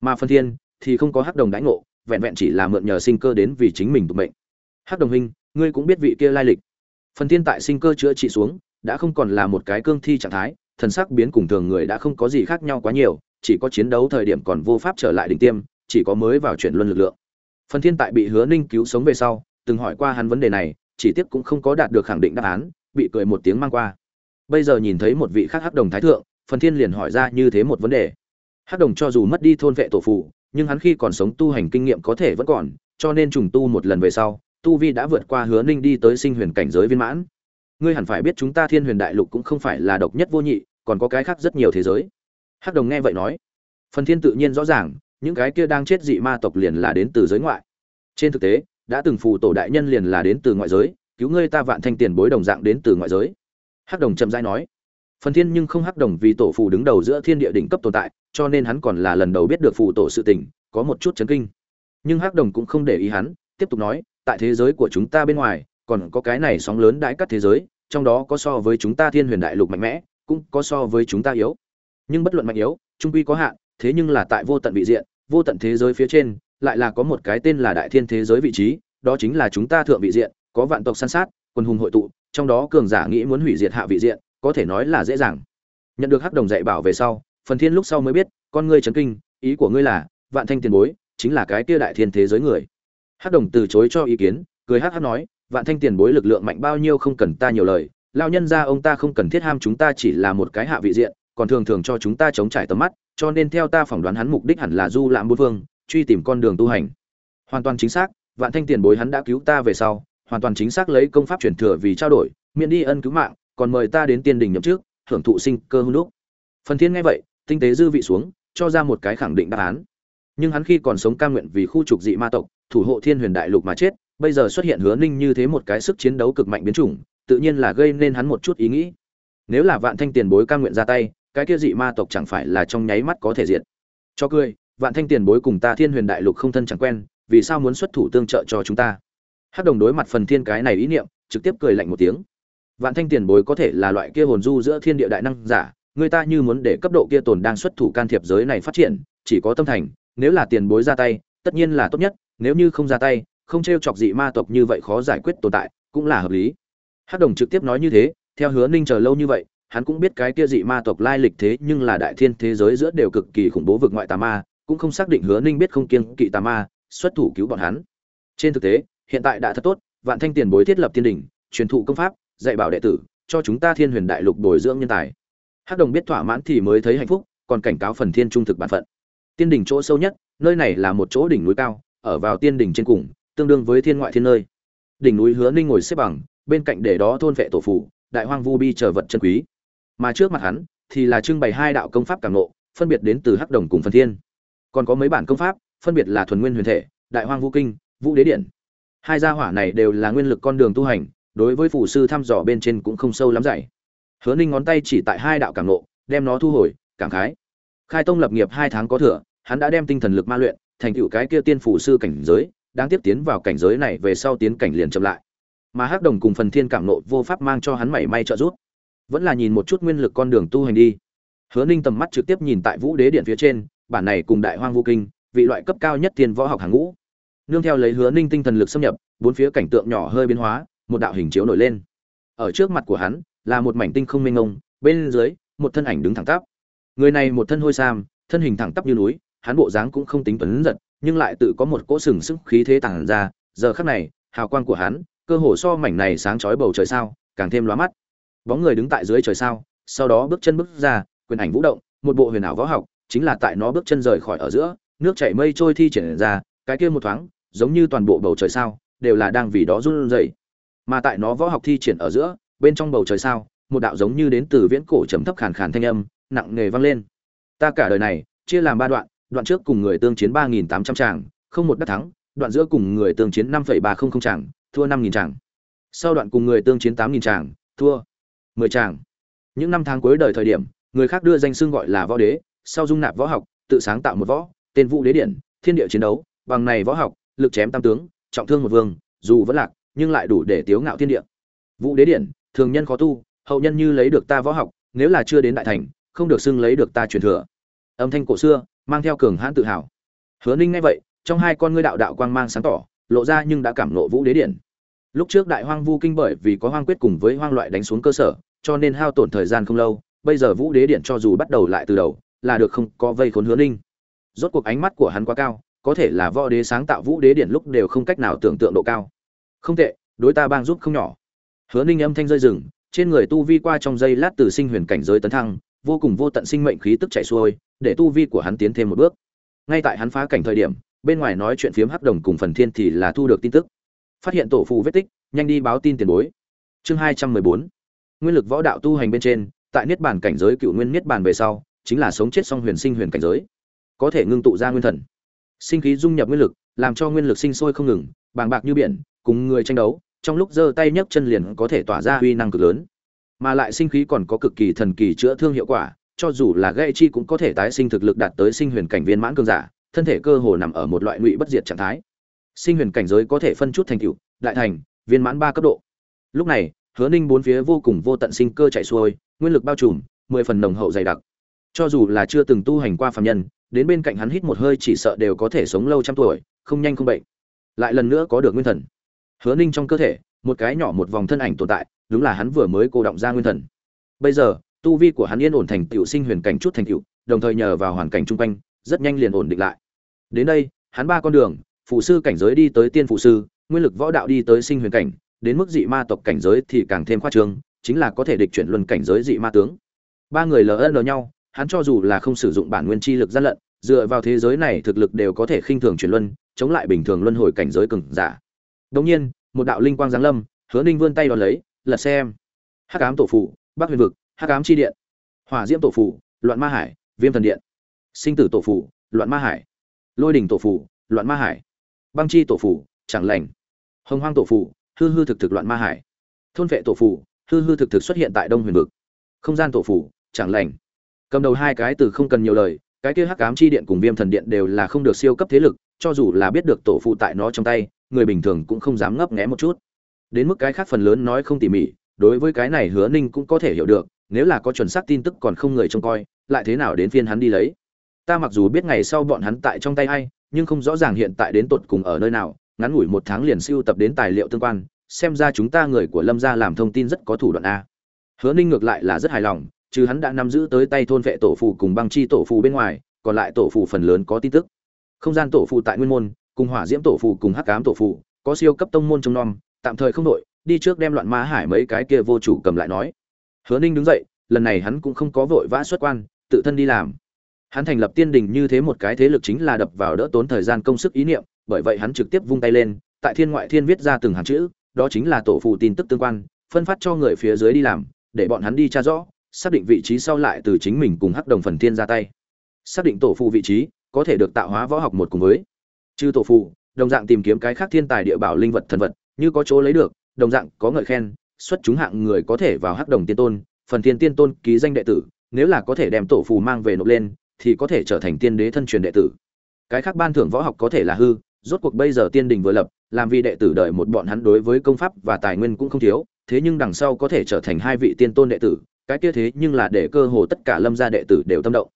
Mà phần thiên thì không có hắc đồng đãi ngộ, vẹn vẹn chỉ là mượn nhờ sinh cơ đến vì chính mình tụ mệnh. Hắc đồng huynh, ngươi cũng biết vị kia lai lịch. Phần thiên tại sinh cơ chữa trị xuống, đã không còn là một cái cương thi trạng thái, thần sắc biến cùng thường người đã không có gì khác nhau quá nhiều, chỉ có chiến đấu thời điểm còn vô pháp trở lại đỉnh tiêm, chỉ có mới vào chuyển luân lực lượng. Phần thiên tại bị hứa ninh cứu sống về sau, từng hỏi qua hắn vấn đề này, chỉ tiếc cũng không có đạt được khẳng định đáp án, bị cười một tiếng mang qua. Bây giờ nhìn thấy một vị khác hắc đồng thái thượng, phần thiên liền hỏi ra như thế một vấn đề. Hắc đồng cho dù mất đi thôn vệ tổ phụ nhưng hắn khi còn sống tu hành kinh nghiệm có thể vẫn còn, cho nên trùng tu một lần về sau, tu vi đã vượt qua hứa ninh đi tới sinh huyền cảnh giới viên mãn. Ngươi hẳn phải biết chúng ta thiên huyền đại lục cũng không phải là độc nhất vô nhị, còn có cái khác rất nhiều thế giới. Hắc đồng nghe vậy nói. Phần thiên tự nhiên rõ ràng, những cái kia đang chết dị ma tộc liền là đến từ giới ngoại. Trên thực tế, đã từng phù tổ đại nhân liền là đến từ ngoại giới, cứu ngươi ta vạn thanh tiền bối đồng dạng đến từ ngoại giới. Hắc đồng chậm rãi nói phần thiên nhưng không hắc đồng vì tổ phù đứng đầu giữa thiên địa đỉnh cấp tồn tại, cho nên hắn còn là lần đầu biết được phù tổ sự tình, có một chút chấn kinh. Nhưng hắc đồng cũng không để ý hắn, tiếp tục nói, tại thế giới của chúng ta bên ngoài, còn có cái này sóng lớn đãi cắt thế giới, trong đó có so với chúng ta thiên huyền đại lục mạnh mẽ, cũng có so với chúng ta yếu. Nhưng bất luận mạnh yếu, trung quy có hạn, thế nhưng là tại vô tận vị diện, vô tận thế giới phía trên, lại là có một cái tên là đại thiên thế giới vị trí, đó chính là chúng ta thượng vị diện, có vạn tộc săn sát, quân hùng hội tụ, trong đó cường giả nghĩ muốn hủy diệt hạ vị diện có thể nói là dễ dàng. Nhận được hắc đồng dạy bảo về sau, phần thiên lúc sau mới biết, con ngươi chấn kinh, ý của ngươi là, vạn thanh tiền bối, chính là cái kia đại thiên thế giới người. Hắc đồng từ chối cho ý kiến, cười hắc hắc nói, vạn thanh tiền bối lực lượng mạnh bao nhiêu không cần ta nhiều lời lao nhân ra ông ta không cần thiết ham chúng ta chỉ là một cái hạ vị diện, còn thường thường cho chúng ta chống trải tầm mắt, cho nên theo ta phỏng đoán hắn mục đích hẳn là du lãm bốn phương, truy tìm con đường tu hành. Hoàn toàn chính xác, vạn thanh tiền bối hắn đã cứu ta về sau, hoàn toàn chính xác lấy công pháp truyền thừa vì trao đổi, miễn đi ân cứu mạng còn mời ta đến tiên đình nhậm trước hưởng thụ sinh cơ hôn đúc. Phần thiên nghe vậy, tinh tế dư vị xuống, cho ra một cái khẳng định đáp án. Nhưng hắn khi còn sống cam nguyện vì khu trục dị ma tộc, thủ hộ thiên huyền đại lục mà chết, bây giờ xuất hiện hứa ninh như thế một cái sức chiến đấu cực mạnh biến chủng, tự nhiên là gây nên hắn một chút ý nghĩ. Nếu là vạn thanh tiền bối cam nguyện ra tay, cái kia dị ma tộc chẳng phải là trong nháy mắt có thể diệt. Cho cười, vạn thanh tiền bối cùng ta thiên huyền đại lục không thân chẳng quen, vì sao muốn xuất thủ tương trợ cho chúng ta? Hắc đồng đối mặt phần thiên cái này ý niệm, trực tiếp cười lạnh một tiếng vạn thanh tiền bối có thể là loại kia hồn du giữa thiên địa đại năng giả, người ta như muốn để cấp độ kia tồn đang xuất thủ can thiệp giới này phát triển, chỉ có tâm thành, nếu là tiền bối ra tay, tất nhiên là tốt nhất, nếu như không ra tay, không trêu chọc dị ma tộc như vậy khó giải quyết tồn tại, cũng là hợp lý. Hắc đồng trực tiếp nói như thế, theo hứa ninh chờ lâu như vậy, hắn cũng biết cái kia dị ma tộc lai lịch thế nhưng là đại thiên thế giới giữa đều cực kỳ khủng bố vực ngoại tà ma, cũng không xác định hứa ninh biết không kiêng kỵ tà ma, xuất thủ cứu bọn hắn. Trên thực tế, hiện tại đã thật tốt, vạn thanh tiền bối thiết lập thiên đình truyền thụ công pháp dạy bảo đệ tử, cho chúng ta thiên huyền đại lục bồi dưỡng nhân tài. Hắc đồng biết thỏa mãn thì mới thấy hạnh phúc, còn cảnh cáo phần thiên trung thực bản phận. Tiên đỉnh chỗ sâu nhất, nơi này là một chỗ đỉnh núi cao, ở vào tiên đỉnh trên cùng, tương đương với thiên ngoại thiên nơi. Đỉnh núi hứa ninh ngồi xếp bằng, bên cạnh để đó thôn vệ tổ phụ đại hoang vu bi chờ vật chân quý. Mà trước mặt hắn, thì là trưng bày hai đạo công pháp cảm nộ phân biệt đến từ hắc đồng cùng phần thiên. Còn có mấy bản công pháp, phân biệt là thuần nguyên huyền thể, đại hoang vũ kinh, vũ đế điện. Hai gia hỏa này đều là nguyên lực con đường tu hành đối với phù sư thăm dò bên trên cũng không sâu lắm dạy. Hứa ninh ngón tay chỉ tại hai đạo cảm nộ đem nó thu hồi, cảm khái. Khai tông lập nghiệp hai tháng có thừa, hắn đã đem tinh thần lực ma luyện, thành tựu cái kia tiên phù sư cảnh giới đang tiếp tiến vào cảnh giới này về sau tiến cảnh liền chậm lại. Mà hắc đồng cùng phần thiên cảm nộ vô pháp mang cho hắn mảy may trợ giúp. Vẫn là nhìn một chút nguyên lực con đường tu hành đi. Hứa ninh tầm mắt trực tiếp nhìn tại vũ đế điện phía trên, bản này cùng đại hoang vô kinh, vị loại cấp cao nhất tiền võ học hàng ngũ. Nương theo lấy hứa ninh tinh thần lực xâm nhập, bốn phía cảnh tượng nhỏ hơi biến hóa một đạo hình chiếu nổi lên. Ở trước mặt của hắn là một mảnh tinh không mênh ngông bên dưới, một thân ảnh đứng thẳng tắp. Người này một thân hôi sam, thân hình thẳng tắp như núi, hắn bộ dáng cũng không tính tuấn giật, nhưng lại tự có một cỗ sừng sức khí thế tàng ra. Giờ khắc này, hào quang của hắn, cơ hồ so mảnh này sáng chói bầu trời sao, càng thêm lóa mắt. Bóng người đứng tại dưới trời sao, sau đó bước chân bước ra, quyền ảnh vũ động, một bộ huyền ảo võ học, chính là tại nó bước chân rời khỏi ở giữa, nước chảy mây trôi thi triển ra, cái kia một thoáng, giống như toàn bộ bầu trời sao, đều là đang vì đó run rẩy mà tại nó võ học thi triển ở giữa, bên trong bầu trời sao, một đạo giống như đến từ viễn cổ trầm thấp khàn khàn thanh âm, nặng nề vang lên. Ta cả đời này, chia làm ba đoạn đoạn trước cùng người tương chiến ba nghìn tám trăm tràng không một đắc thắng, đoạn giữa cùng người tương chiến năm phẩy ba không không tràng thua năm nghìn tràng sau đoạn cùng người tương chiến tám nghìn tràng thua mười tràng những năm tháng cuối đời thời điểm, người khác đưa danh xưng gọi là võ đế, sau dung nạp võ học, tự sáng tạo một võ, tên vũ đế điện thiên địa chiến đấu, bằng này võ học, lực chém tam tướng, trọng thương một vương, dù vẫn lạc nhưng lại đủ để tiếu ngạo thiên địa. Vũ đế điện thường nhân khó tu, hậu nhân như lấy được ta võ học, nếu là chưa đến đại thành, không được xưng lấy được ta truyền thừa. Âm thanh cổ xưa, mang theo cường hãn tự hào. Hứa ninh ngay vậy, trong hai con ngươi đạo đạo quang mang sáng tỏ, lộ ra nhưng đã cảm nộ vũ đế điện lúc trước đại hoang vu kinh bởi vì có hoang quyết cùng với hoang loại đánh xuống cơ sở, cho nên hao tổn thời gian không lâu, bây giờ vũ đế điện cho dù bắt đầu lại từ đầu, là được không có vây khốn hứa ninh. Rốt cuộc ánh mắt của hắn quá cao, có thể là võ đế sáng tạo vũ đế điện lúc đều không cách nào tưởng tượng độ cao không tệ, đối ta bang giúp không nhỏ. Hứa ninh âm thanh rơi rừng, trên người tu vi qua trong giây lát từ sinh huyền cảnh giới tấn thăng, vô cùng vô tận sinh mệnh khí tức chảy xuôi, để tu vi của hắn tiến thêm một bước. Ngay tại hắn phá cảnh thời điểm, bên ngoài nói chuyện phiếm hắc đồng cùng phần thiên thì là thu được tin tức. Phát hiện tổ phù vết tích, nhanh đi báo tin tiền bối. Chương hai trăm mười bốn. Nguyên lực võ đạo tu hành bên trên, tại niết bàn cảnh giới cựu nguyên niết bàn về sau, chính là sống chết song huyền sinh huyền cảnh giới. Có thể ngưng tụ ra nguyên thần. Sinh khí dung nhập nguyên lực, làm cho nguyên lực sinh sôi không ngừng, bàng bạc như biển cùng người tranh đấu, trong lúc giơ tay nhấc chân liền có thể tỏa ra uy năng cực lớn. Mà lại sinh khí còn có cực kỳ thần kỳ chữa thương hiệu quả, cho dù là gây chi cũng có thể tái sinh thực lực đạt tới sinh huyền cảnh viên mãn cường giả, thân thể cơ hồ nằm ở một loại ngụy bất diệt trạng thái. Sinh huyền cảnh giới có thể phân chút thành tựu, đại thành, viên mãn ba cấp độ. Lúc này, hứa ninh bốn phía vô cùng vô tận sinh cơ chạy xuôi, nguyên lực bao trùm, mười phần nồng hậu dày đặc. Cho dù là chưa từng tu hành qua phàm nhân, đến bên cạnh hắn hít một hơi chỉ sợ đều có thể sống lâu trăm tuổi, không nhanh không bệnh. Lại lần nữa có được nguyên thần hứa ninh trong cơ thể, một cái nhỏ một vòng thân ảnh tồn tại, đúng là hắn vừa mới cô động ra nguyên thần. Bây giờ, tu vi của hắn yên ổn thành tựu sinh huyền cảnh chút thành tựu đồng thời nhờ vào hoàn cảnh chung quanh, rất nhanh liền ổn định lại. Đến đây, hắn ba con đường phụ sư cảnh giới đi tới tiên phụ sư, nguyên lực võ đạo đi tới sinh huyền cảnh, đến mức dị ma tộc cảnh giới thì càng thêm khoa trương, chính là có thể địch chuyển luân cảnh giới dị ma tướng. Ba người ln nhau, hắn cho dù là không sử dụng bản nguyên chi lực gian lận, dựa vào thế giới này thực lực đều có thể khinh thường chuyển luân, chống lại bình thường luân hồi cảnh giới cường giả đồng nhiên, một đạo linh quang giáng lâm, hứa ninh vươn tay đón lấy, lật xem. Hắc ám tổ phụ bắc huyền vực, hắc ám chi điện. Hỏa diễm tổ phụ loạn ma hải, viêm thần điện. Sinh tử tổ phụ loạn ma hải. Lôi đỉnh tổ phụ loạn ma hải. Băng chi tổ phụ chẳng lành. Hồng hoang tổ phụ hư hư thực thực loạn ma hải. Thôn vệ tổ phụ hư hư thực thực xuất hiện tại đông huyền vực. Không gian tổ phụ chẳng lành. Cầm đầu hai cái từ không cần nhiều lời, cái kia hắc ám chi điện cùng viêm thần điện đều là không được siêu cấp thế lực, cho dù là biết được tổ phụ tại nó trong tay người bình thường cũng không dám ngấp nghé một chút. Đến mức cái khác phần lớn nói không tỉ mỉ, đối với cái này hứa ninh cũng có thể hiểu được, nếu là có chuẩn xác tin tức còn không người trông coi, lại thế nào đến phiên hắn đi lấy. Ta mặc dù biết ngày sau bọn hắn tại trong tay hay nhưng không rõ ràng hiện tại đến tột cùng ở nơi nào, ngắn ngủi một tháng liền siêu tập đến tài liệu tương quan, xem ra chúng ta người của lâm gia làm thông tin rất có thủ đoạn a. Hứa ninh ngược lại là rất hài lòng, chứ hắn đã nắm giữ tới tay thôn vệ tổ phù cùng băng chi tổ phù bên ngoài, còn lại tổ phù phần lớn có tin tức. Không gian tổ phù tại nguyên môn cùng hỏa diễm tổ phụ cùng hắc ám tổ phụ có siêu cấp tông môn trông nom, tạm thời không đội đi trước đem loạn ma hải mấy cái kia vô chủ cầm lại nói. Hứa ninh đứng dậy, lần này hắn cũng không có vội vã xuất quan, tự thân đi làm. Hắn thành lập tiên đình như thế một cái thế lực chính là đập vào đỡ tốn thời gian công sức ý niệm, bởi vậy hắn trực tiếp vung tay lên, tại thiên ngoại thiên viết ra từng hàng chữ, đó chính là tổ phụ tin tức tương quan, phân phát cho người phía dưới đi làm, để bọn hắn đi tra rõ, xác định vị trí sau lại từ chính mình cùng hắc đồng phần thiên ra tay. Xác định tổ phụ vị trí, có thể được tạo hóa võ học một cùng với chư tổ phụ, đồng dạng tìm kiếm cái khác thiên tài địa bảo linh vật thần vật như có chỗ lấy được đồng dạng có ngợi khen xuất chúng hạng người có thể vào hắc đồng tiên tôn phần thiên tiên tôn ký danh đệ tử nếu là có thể đem tổ phù mang về nộp lên thì có thể trở thành tiên đế thân truyền đệ tử. Cái khác ban thưởng võ học có thể là hư rốt cuộc bây giờ tiên đình vừa lập làm vì đệ tử đợi một bọn hắn đối với công pháp và tài nguyên cũng không thiếu thế nhưng đằng sau có thể trở thành hai vị tiên tôn đệ tử cái kia thế nhưng là để cơ hồ tất cả lâm gia đệ tử đều tâm động.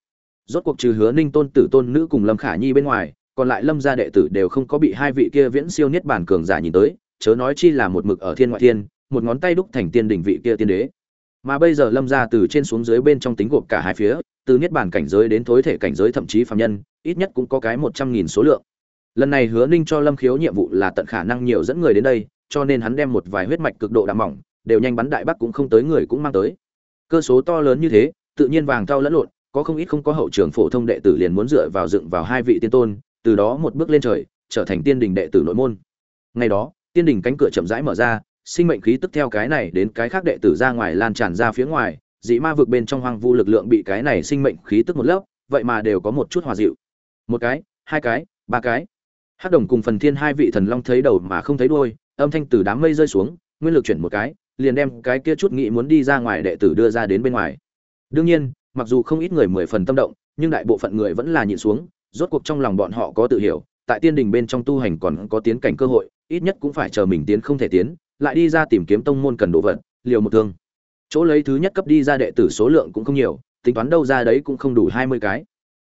Rốt cuộc trừ hứa ninh tôn tử tôn nữ cùng lâm khả nhi bên ngoài còn lại lâm gia đệ tử đều không có bị hai vị kia viễn siêu niết bản cường giả nhìn tới, chớ nói chi là một mực ở thiên ngoại thiên, một ngón tay đúc thành tiên đỉnh vị kia tiên đế. Mà bây giờ lâm gia từ trên xuống dưới bên trong tính gộp cả hai phía, từ niết bản cảnh giới đến thối thể cảnh giới thậm chí phàm nhân, ít nhất cũng có cái một trăm nghìn số lượng. Lần này hứa ninh cho lâm khiếu nhiệm vụ là tận khả năng nhiều dẫn người đến đây, cho nên hắn đem một vài huyết mạch cực độ đạm mỏng, đều nhanh bắn đại bắc cũng không tới người cũng mang tới. Cơ số to lớn như thế, tự nhiên vàng thau lẫn lộn, có không ít không có hậu trường phổ thông đệ tử liền muốn dựa vào dựng vào hai vị tiên tôn từ đó một bước lên trời, trở thành tiên đình đệ tử nội môn. Ngày đó, tiên đình cánh cửa chậm rãi mở ra, sinh mệnh khí tức theo cái này đến cái khác đệ tử ra ngoài lan tràn ra phía ngoài, dị ma vực bên trong hoang vu lực lượng bị cái này sinh mệnh khí tức một lớp, vậy mà đều có một chút hòa dịu. Một cái, hai cái, ba cái. Hắc đồng cùng phần thiên hai vị thần long thấy đầu mà không thấy đuôi, âm thanh từ đám mây rơi xuống, nguyên lực chuyển một cái, liền đem cái kia chút nghĩ muốn đi ra ngoài đệ tử đưa ra đến bên ngoài. Đương nhiên, mặc dù không ít người mười phần tâm động, nhưng đại bộ phận người vẫn là nhịn xuống rốt cuộc trong lòng bọn họ có tự hiểu, tại tiên đình bên trong tu hành còn có tiến cảnh cơ hội, ít nhất cũng phải chờ mình tiến không thể tiến, lại đi ra tìm kiếm tông môn cần đồ vật, liều một thương. Chỗ lấy thứ nhất cấp đi ra đệ tử số lượng cũng không nhiều, tính toán đâu ra đấy cũng không đủ hai mươi cái.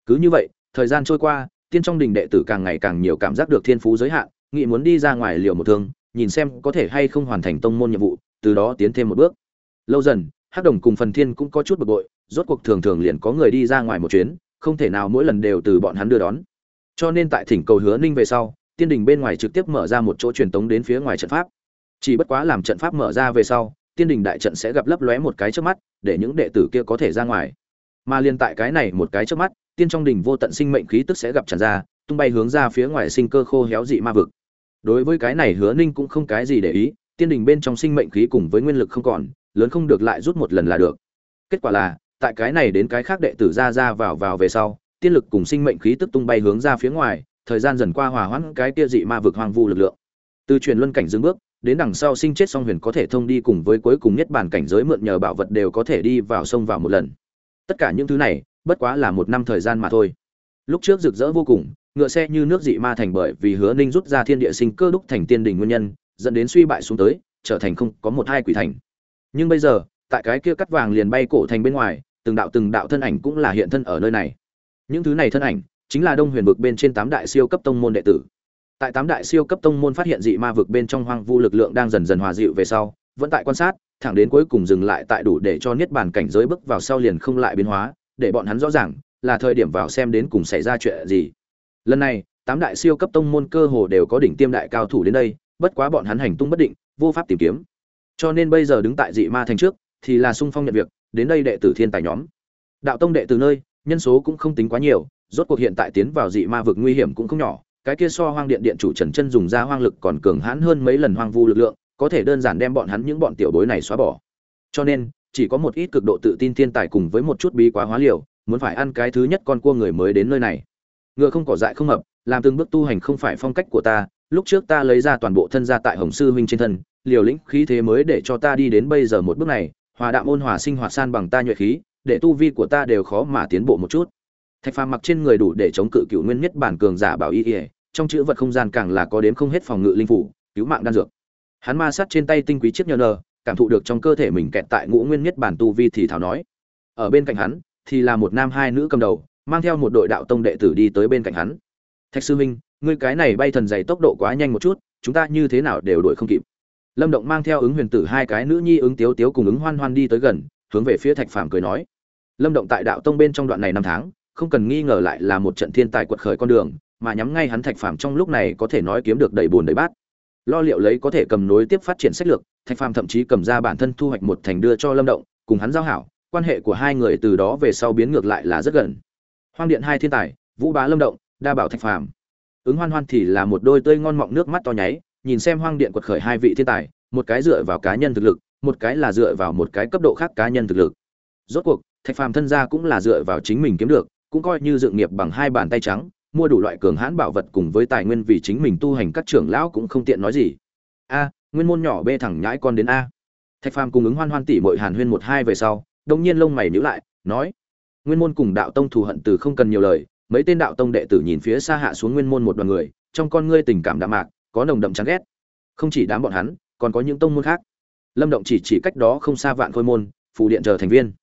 Cứ như vậy, thời gian trôi qua, tiên trong đình đệ tử càng ngày càng nhiều cảm giác được thiên phú giới hạn nghị muốn đi ra ngoài liều một thương, nhìn xem có thể hay không hoàn thành tông môn nhiệm vụ, từ đó tiến thêm một bước. Lâu dần, hắc đồng cùng phần thiên cũng có chút bực bội, rốt cuộc thường thường liền có người đi ra ngoài một chuyến không thể nào mỗi lần đều từ bọn hắn đưa đón. Cho nên tại thỉnh cầu hứa ninh về sau, tiên đình bên ngoài trực tiếp mở ra một chỗ truyền tống đến phía ngoài trận pháp. Chỉ bất quá làm trận pháp mở ra về sau, tiên đình đại trận sẽ gặp lấp lóe một cái trước mắt, để những đệ tử kia có thể ra ngoài. Mà liên tại cái này một cái trước mắt, tiên trong đình vô tận sinh mệnh khí tức sẽ gặp tràn ra, tung bay hướng ra phía ngoài sinh cơ khô héo dị ma vực. Đối với cái này hứa ninh cũng không cái gì để ý, tiên đình bên trong sinh mệnh khí cùng với nguyên lực không còn, lớn không được lại rút một lần là được. Kết quả là tại cái này đến cái khác đệ tử ra ra vào vào về sau, tiên lực cùng sinh mệnh khí tức tung bay hướng ra phía ngoài, thời gian dần qua hòa hoãn cái kia dị ma vực hoang vu lực lượng. Từ truyền luân cảnh dương bước, đến đằng sau sinh chết song huyền có thể thông đi cùng với cuối cùng nhất bản cảnh giới mượn nhờ bảo vật đều có thể đi vào sông vào một lần. Tất cả những thứ này, bất quá là một năm thời gian mà thôi. Lúc trước rực rỡ vô cùng, ngựa xe như nước dị ma thành bởi vì hứa ninh rút ra thiên địa sinh cơ đúc thành tiên đình nguyên nhân, dẫn đến suy bại xuống tới, trở thành không có một hai quỷ thành. Nhưng bây giờ, tại cái kia cắt vàng liền bay cổ thành bên ngoài từng đạo từng đạo thân ảnh cũng là hiện thân ở nơi này. Những thứ này thân ảnh chính là đông huyền vực bên trên tám đại siêu cấp tông môn đệ tử. Tại tám đại siêu cấp tông môn phát hiện dị ma vực bên trong hoang vu lực lượng đang dần dần hòa dịu về sau, vẫn tại quan sát, thẳng đến cuối cùng dừng lại tại đủ để cho niết bàn cảnh giới bước vào sau liền không lại biến hóa, để bọn hắn rõ ràng là thời điểm vào xem đến cùng xảy ra chuyện gì. Lần này, tám đại siêu cấp tông môn cơ hồ đều có đỉnh tiêm đại cao thủ đến đây, bất quá bọn hắn hành tung bất định, vô pháp tìm kiếm. Cho nên bây giờ đứng tại dị ma thành trước thì là sung phong nhận việc đến đây đệ tử thiên tài nhóm. Đạo tông đệ từ nơi, nhân số cũng không tính quá nhiều, rốt cuộc hiện tại tiến vào dị ma vực nguy hiểm cũng không nhỏ, cái kia so hoang điện điện chủ trần chân dùng ra hoang lực còn cường hãn hơn mấy lần hoang vu lực lượng, có thể đơn giản đem bọn hắn những bọn tiểu bối này xóa bỏ. Cho nên, chỉ có một ít cực độ tự tin thiên tài cùng với một chút bí quá hóa liều, muốn phải ăn cái thứ nhất con cua người mới đến nơi này. Ngựa không cỏ dại không hợp làm từng bước tu hành không phải phong cách của ta, lúc trước ta lấy ra toàn bộ thân gia tại hồng sư huynh trên thân, liều lĩnh khí thế mới để cho ta đi đến bây giờ một bước này hòa đạm ôn hòa sinh hoạt san bằng ta nhuệ khí, để tu vi của ta đều khó mà tiến bộ một chút. Thạch phàm mặc trên người đủ để chống cự cựu nguyên nhất bản cường giả bảo y ỉa trong chữ vật không gian càng là có đến không hết phòng ngự linh phủ, cứu mạng đan dược. Hắn ma sát trên tay tinh quý chiếc nhờ nờ cảm thụ được trong cơ thể mình kẹt tại ngũ nguyên nhất bản tu vi thì thảo nói. Ở bên cạnh hắn, thì là một nam hai nữ cầm đầu, mang theo một đội đạo tông đệ tử đi tới bên cạnh hắn. Thạch sư minh ngươi cái này bay thần dày tốc độ quá nhanh một chút, chúng ta như thế nào đều đuổi không kịp lâm động mang theo ứng huyền tử hai cái nữ nhi ứng tiếu tiếu cùng ứng hoan hoan đi tới gần, hướng về phía thạch phàm cười nói. Lâm động tại đạo tông bên trong đoạn này năm tháng, không cần nghi ngờ lại là một trận thiên tài quật khởi con đường, mà nhắm ngay hắn thạch phàm trong lúc này có thể nói kiếm được đầy bùn đầy bát. Lo liệu lấy có thể cầm nối tiếp phát triển sách lược, thạch phàm thậm chí cầm ra bản thân thu hoạch một thành đưa cho lâm động, cùng hắn giao hảo, quan hệ của hai người từ đó về sau biến ngược lại là rất gần. Hoang điện hai thiên tài, vũ bá lâm động, đa bảo thạch phàm. Ứng hoan hoan thì là một đôi tươi ngon mọng nước mắt to nháy nhìn xem hoang điện quật khởi hai vị thiên tài, một cái dựa vào cá nhân thực lực, một cái là dựa vào một cái cấp độ khác cá nhân thực lực. Rốt cuộc, thạch phàm thân gia cũng là dựa vào chính mình kiếm được, cũng coi như dự nghiệp bằng hai bàn tay trắng, mua đủ loại cường hãn bảo vật cùng với tài nguyên vì chính mình tu hành các trưởng lão cũng không tiện nói gì. A, nguyên môn nhỏ bê thẳng nhãi con đến a. Thạch phàm cùng ứng hoan hoan tỷ mội hàn huyên một hai về sau, đông nhiên lông mày nhíu lại, nói, nguyên môn cùng đạo tông thù hận từ không cần nhiều lời, mấy tên đạo tông đệ tử nhìn phía xa hạ xuống nguyên môn một đoàn người, trong con ngươi tình cảm đạm mạc có nồng đậm chán ghét. Không chỉ đám bọn hắn còn có những tông môn khác. Lâm động chỉ chỉ cách đó không xa vạn khôi môn phủ điện chờ thành viên.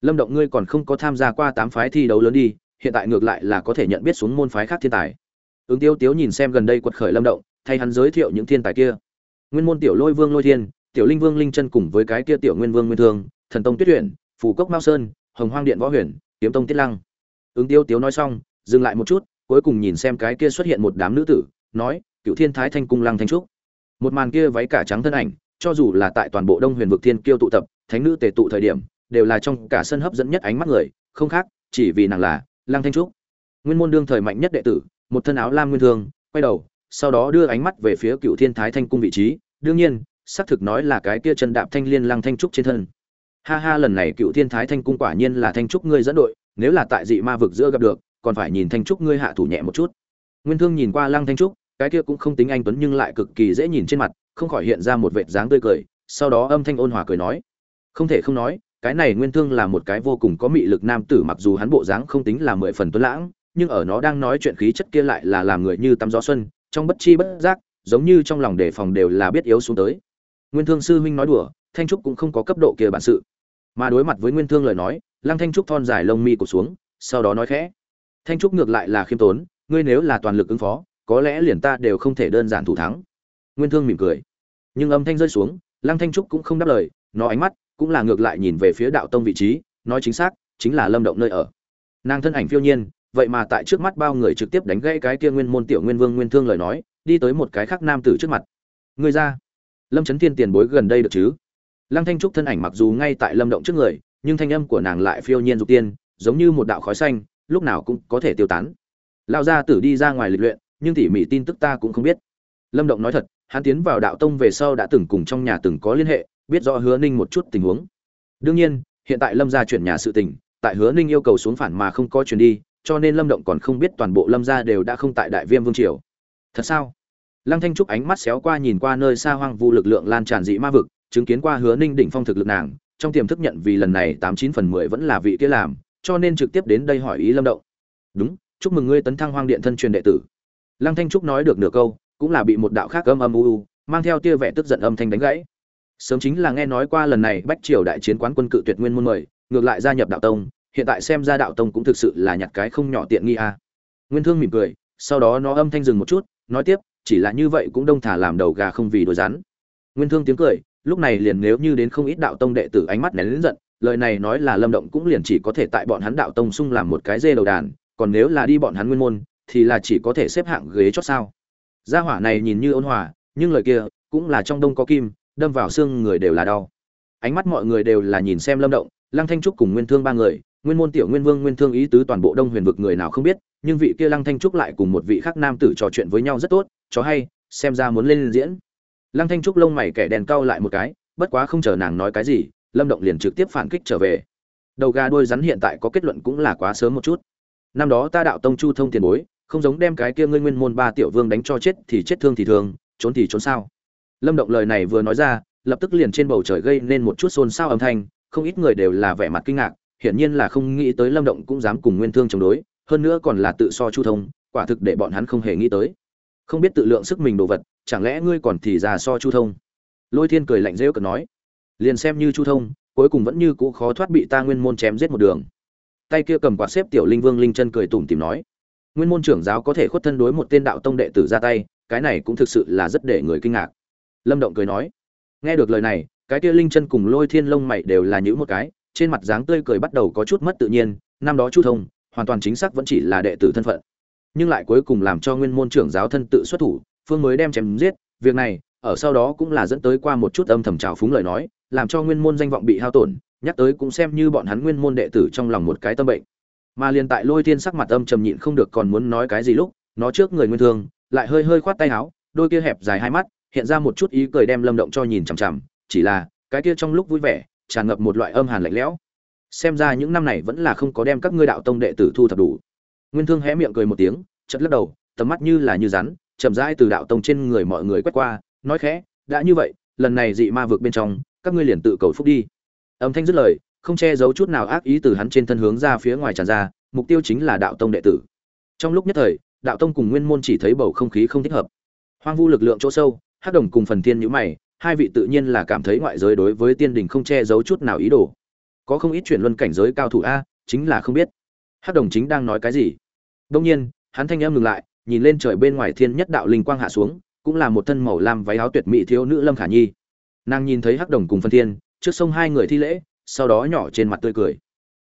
Lâm động ngươi còn không có tham gia qua tám phái thi đấu lớn đi hiện tại ngược lại là có thể nhận biết xuống môn phái khác thiên tài. Ứng tiêu tiếu nhìn xem gần đây quật khởi lâm động thay hắn giới thiệu những thiên tài kia. Nguyên môn tiểu lôi vương lôi thiên tiểu linh vương linh chân cùng với cái kia tiểu nguyên vương nguyên thương thần tông tuyết huyền, phủ cốc mao sơn hồng hoang điện võ huyền kiếm tông tiết lăng. Ứng tiêu tiếu nói xong dừng lại một chút cuối cùng nhìn xem cái kia xuất hiện một đám nữ tử nói cựu thiên thái thanh cung lăng thanh trúc. Một màn kia váy cả trắng thân ảnh, cho dù là tại toàn bộ đông huyền vực thiên kiêu tụ tập, thánh nữ tề tụ thời điểm, đều là trong cả sân hấp dẫn nhất ánh mắt người, không khác, chỉ vì nàng là lăng thanh trúc. Nguyên môn đương thời mạnh nhất đệ tử, một thân áo lam nguyên thương, quay đầu, sau đó đưa ánh mắt về phía cựu thiên thái thanh cung vị trí, đương nhiên, xác thực nói là cái kia chân đạp thanh liên lăng thanh trúc trên thân. Ha ha, lần này cựu thiên thái thanh cung quả nhiên là thanh trúc ngươi dẫn đội, nếu là tại dị ma vực giữa gặp được, còn phải nhìn thanh trúc ngươi hạ thủ nhẹ một chút. Nguyên thương nhìn qua lăng thanh trúc cái kia cũng không tính anh tuấn nhưng lại cực kỳ dễ nhìn trên mặt, không khỏi hiện ra một vệt dáng tươi cười, sau đó âm thanh ôn hòa cười nói, không thể không nói, cái này nguyên thương là một cái vô cùng có mị lực nam tử mặc dù hắn bộ dáng không tính là mười phần tuấn lãng, nhưng ở nó đang nói chuyện khí chất kia lại là làm người như tắm gió xuân, trong bất chi bất giác, giống như trong lòng đề phòng đều là biết yếu xuống tới. Nguyên thương sư huynh nói đùa, thanh trúc cũng không có cấp độ kia bản sự. Mà đối mặt với nguyên thương lời nói, lăng thanh trúc thon dài lông mi cụt xuống, sau đó nói khẽ, thanh trúc ngược lại là khiêm tốn, ngươi nếu là toàn lực ứng phó có lẽ liền ta đều không thể đơn giản thủ thắng. Nguyên thương mỉm cười. Nhưng âm thanh rơi xuống, lăng thanh trúc cũng không đáp lời, nó ánh mắt cũng là ngược lại nhìn về phía đạo tông vị trí, nói chính xác, chính là lâm động nơi ở. Nàng thân ảnh phiêu nhiên, vậy mà tại trước mắt bao người trực tiếp đánh gãy cái kia nguyên môn tiểu nguyên vương nguyên thương lời nói, đi tới một cái khác nam tử trước mặt. Người ra. Lâm trấn thiên tiền bối gần đây được chứ? Lăng thanh trúc thân ảnh mặc dù ngay tại lâm động trước người, nhưng thanh âm của nàng lại phiêu nhiên dục tiên, giống như một đạo khói xanh, lúc nào cũng có thể tiêu tán. Lao ra tử đi ra ngoài lịch luyện nhưng tỉ mỉ tin tức ta cũng không biết. Lâm động nói thật, hắn tiến vào đạo tông về sau đã từng cùng trong nhà từng có liên hệ, biết rõ hứa ninh một chút tình huống. Đương nhiên, hiện tại lâm gia chuyển nhà sự tình, tại hứa ninh yêu cầu xuống phản mà không có chuyển đi, cho nên lâm động còn không biết toàn bộ lâm gia đều đã không tại đại viêm vương triều. Thật sao? Lăng thanh trúc ánh mắt xéo qua nhìn qua nơi xa hoang vu lực lượng lan tràn dị ma vực, chứng kiến qua hứa ninh đỉnh phong thực lực nàng, trong tiềm thức nhận vì lần này tám chín phần mười vẫn là vị kia làm, cho nên trực tiếp đến đây hỏi ý lâm động. Đúng, chúc mừng ngươi tấn thăng hoang điện thân truyền đệ tử lăng thanh trúc nói được nửa câu, cũng là bị một đạo khác âm âm u u, mang theo tia vẻ tức giận âm thanh đánh gãy sớm chính là nghe nói qua lần này bách triều đại chiến quán quân cự tuyệt nguyên môn mời, ngược lại gia nhập đạo tông, hiện tại xem ra đạo tông cũng thực sự là nhặt cái không nhỏ tiện nghi a à. nguyên thương mỉm cười, sau đó nó âm thanh dừng một chút, nói tiếp, chỉ là như vậy cũng đông thả làm đầu gà không vì đuổi rắn nguyên thương tiếng cười, lúc này liền nếu như đến không ít đạo tông đệ tử ánh mắt nén lớn giận, lời này nói là lâm động cũng liền chỉ có thể tại bọn hắn đạo tông sung làm một cái dê đầu đàn, còn nếu là đi bọn hắn nguyên môn thì là chỉ có thể xếp hạng ghế chót sao. Gia hỏa này nhìn như ôn hòa, nhưng lời kia cũng là trong đông có kim, đâm vào xương người đều là đau. Ánh mắt mọi người đều là nhìn xem lâm động, lăng thanh trúc cùng nguyên thương ba người, nguyên môn tiểu nguyên vương, nguyên thương ý tứ toàn bộ đông huyền vực người nào không biết, nhưng vị kia lăng thanh trúc lại cùng một vị khác nam tử trò chuyện với nhau rất tốt, cho hay, xem ra muốn lên diễn. Lăng thanh trúc lông mày kẻ đèn cau lại một cái, bất quá không chờ nàng nói cái gì, lâm động liền trực tiếp phản kích trở về. Đầu gà đuôi rắn hiện tại có kết luận cũng là quá sớm một chút. Năm đó ta đạo tông chu thông tiền bối không giống đem cái kia ngươi nguyên môn ba tiểu vương đánh cho chết thì chết thương thì thương, trốn thì trốn sao. Lâm động lời này vừa nói ra, lập tức liền trên bầu trời gây nên một chút xôn xao âm thanh, không ít người đều là vẻ mặt kinh ngạc, hiển nhiên là không nghĩ tới lâm động cũng dám cùng nguyên thương chống đối, hơn nữa còn là tự so chu thông, quả thực để bọn hắn không hề nghĩ tới. Không biết tự lượng sức mình đồ vật, chẳng lẽ ngươi còn thì già so chu thông? Lôi thiên cười lạnh rêu cực nói. Liền xem như chu thông, cuối cùng vẫn như cũ khó thoát bị ta nguyên môn chém giết một đường. Tay kia cầm quạt xếp tiểu linh vương linh chân cười tủm tìm nói nguyên môn trưởng giáo có thể khuất thân đối một tên đạo tông đệ tử ra tay, cái này cũng thực sự là rất để người kinh ngạc. Lâm động cười nói, nghe được lời này, cái kia linh chân cùng lôi thiên lông mày đều là những một cái, trên mặt dáng tươi cười bắt đầu có chút mất tự nhiên, năm đó chu thông, hoàn toàn chính xác vẫn chỉ là đệ tử thân phận. Nhưng lại cuối cùng làm cho nguyên môn trưởng giáo thân tự xuất thủ, phương mới đem chém giết, việc này, ở sau đó cũng là dẫn tới qua một chút âm thầm trào phúng lời nói, làm cho nguyên môn danh vọng bị hao tổn, nhắc tới cũng xem như bọn hắn nguyên môn đệ tử trong lòng một cái tâm bệnh mà liền tại lôi thiên sắc mặt âm trầm nhịn không được còn muốn nói cái gì lúc, nó trước người nguyên thương, lại hơi hơi khoát tay áo, đôi kia hẹp dài hai mắt, hiện ra một chút ý cười đem lâm động cho nhìn chằm chằm, chỉ là, cái kia trong lúc vui vẻ, tràn ngập một loại âm hàn lạnh lẽo. Xem ra những năm này vẫn là không có đem các ngươi đạo tông đệ tử thu thập đủ. Nguyên thương hé miệng cười một tiếng chật lắc đầu, tầm mắt như là như rắn, chậm rãi từ đạo tông trên người mọi người quét qua, nói khẽ, đã như vậy, lần này dị ma vượt bên trong, các ngươi liền tự cầu phúc đi. Âm thanh dứt lời không che giấu chút nào ác ý từ hắn trên thân hướng ra phía ngoài tràn ra, mục tiêu chính là đạo tông đệ tử. Trong lúc nhất thời, đạo tông cùng nguyên môn chỉ thấy bầu không khí không thích hợp. Hoang vu lực lượng chỗ sâu, hắc đồng cùng phần thiên nhữ mày, hai vị tự nhiên là cảm thấy ngoại giới đối với tiên đình không che giấu chút nào ý đồ. Có không ít chuyển luân cảnh giới cao thủ a, chính là không biết. Hắc đồng chính đang nói cái gì? Đông nhiên, hắn thanh âm ngừng lại, nhìn lên trời bên ngoài thiên nhất đạo linh quang hạ xuống, cũng là một thân màu lam váy áo tuyệt mỹ thiếu nữ lâm khả nhi. Nàng nhìn thấy hắc đồng cùng phân thiên, trước sông hai người thi lễ sau đó nhỏ trên mặt tươi cười.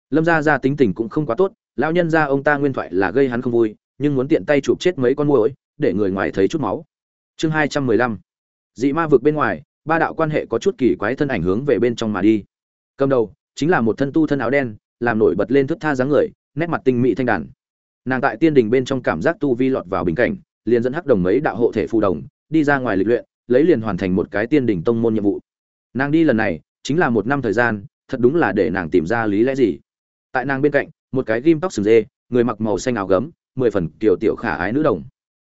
Lâm gia gia tính tình cũng không quá tốt, lão nhân gia ông ta nguyên thoại là gây hắn không vui, nhưng muốn tiện tay chụp chết mấy con muỗi, để người ngoài thấy chút máu. Chương hai trăm mười lăm. Dị ma vực bên ngoài, ba đạo quan hệ có chút kỳ quái thân ảnh hướng về bên trong mà đi. Cầm đầu, chính là một thân tu thân áo đen, làm nổi bật lên thức tha dáng người, nét mặt tinh mỹ thanh đàn. Nàng tại tiên đình bên trong cảm giác tu vi lọt vào bình cảnh, liền dẫn hắc đồng mấy đạo hộ thể phù đồng, đi ra ngoài lịch luyện, lấy liền hoàn thành một cái tiên đình tông môn nhiệm vụ. Nàng đi lần này, chính là một năm thời gian thật đúng là để nàng tìm ra lý lẽ gì. Tại nàng bên cạnh, một cái ghim tóc sừng dê, người mặc màu xanh áo gấm, mười phần kiểu tiểu khả ái nữ đồng.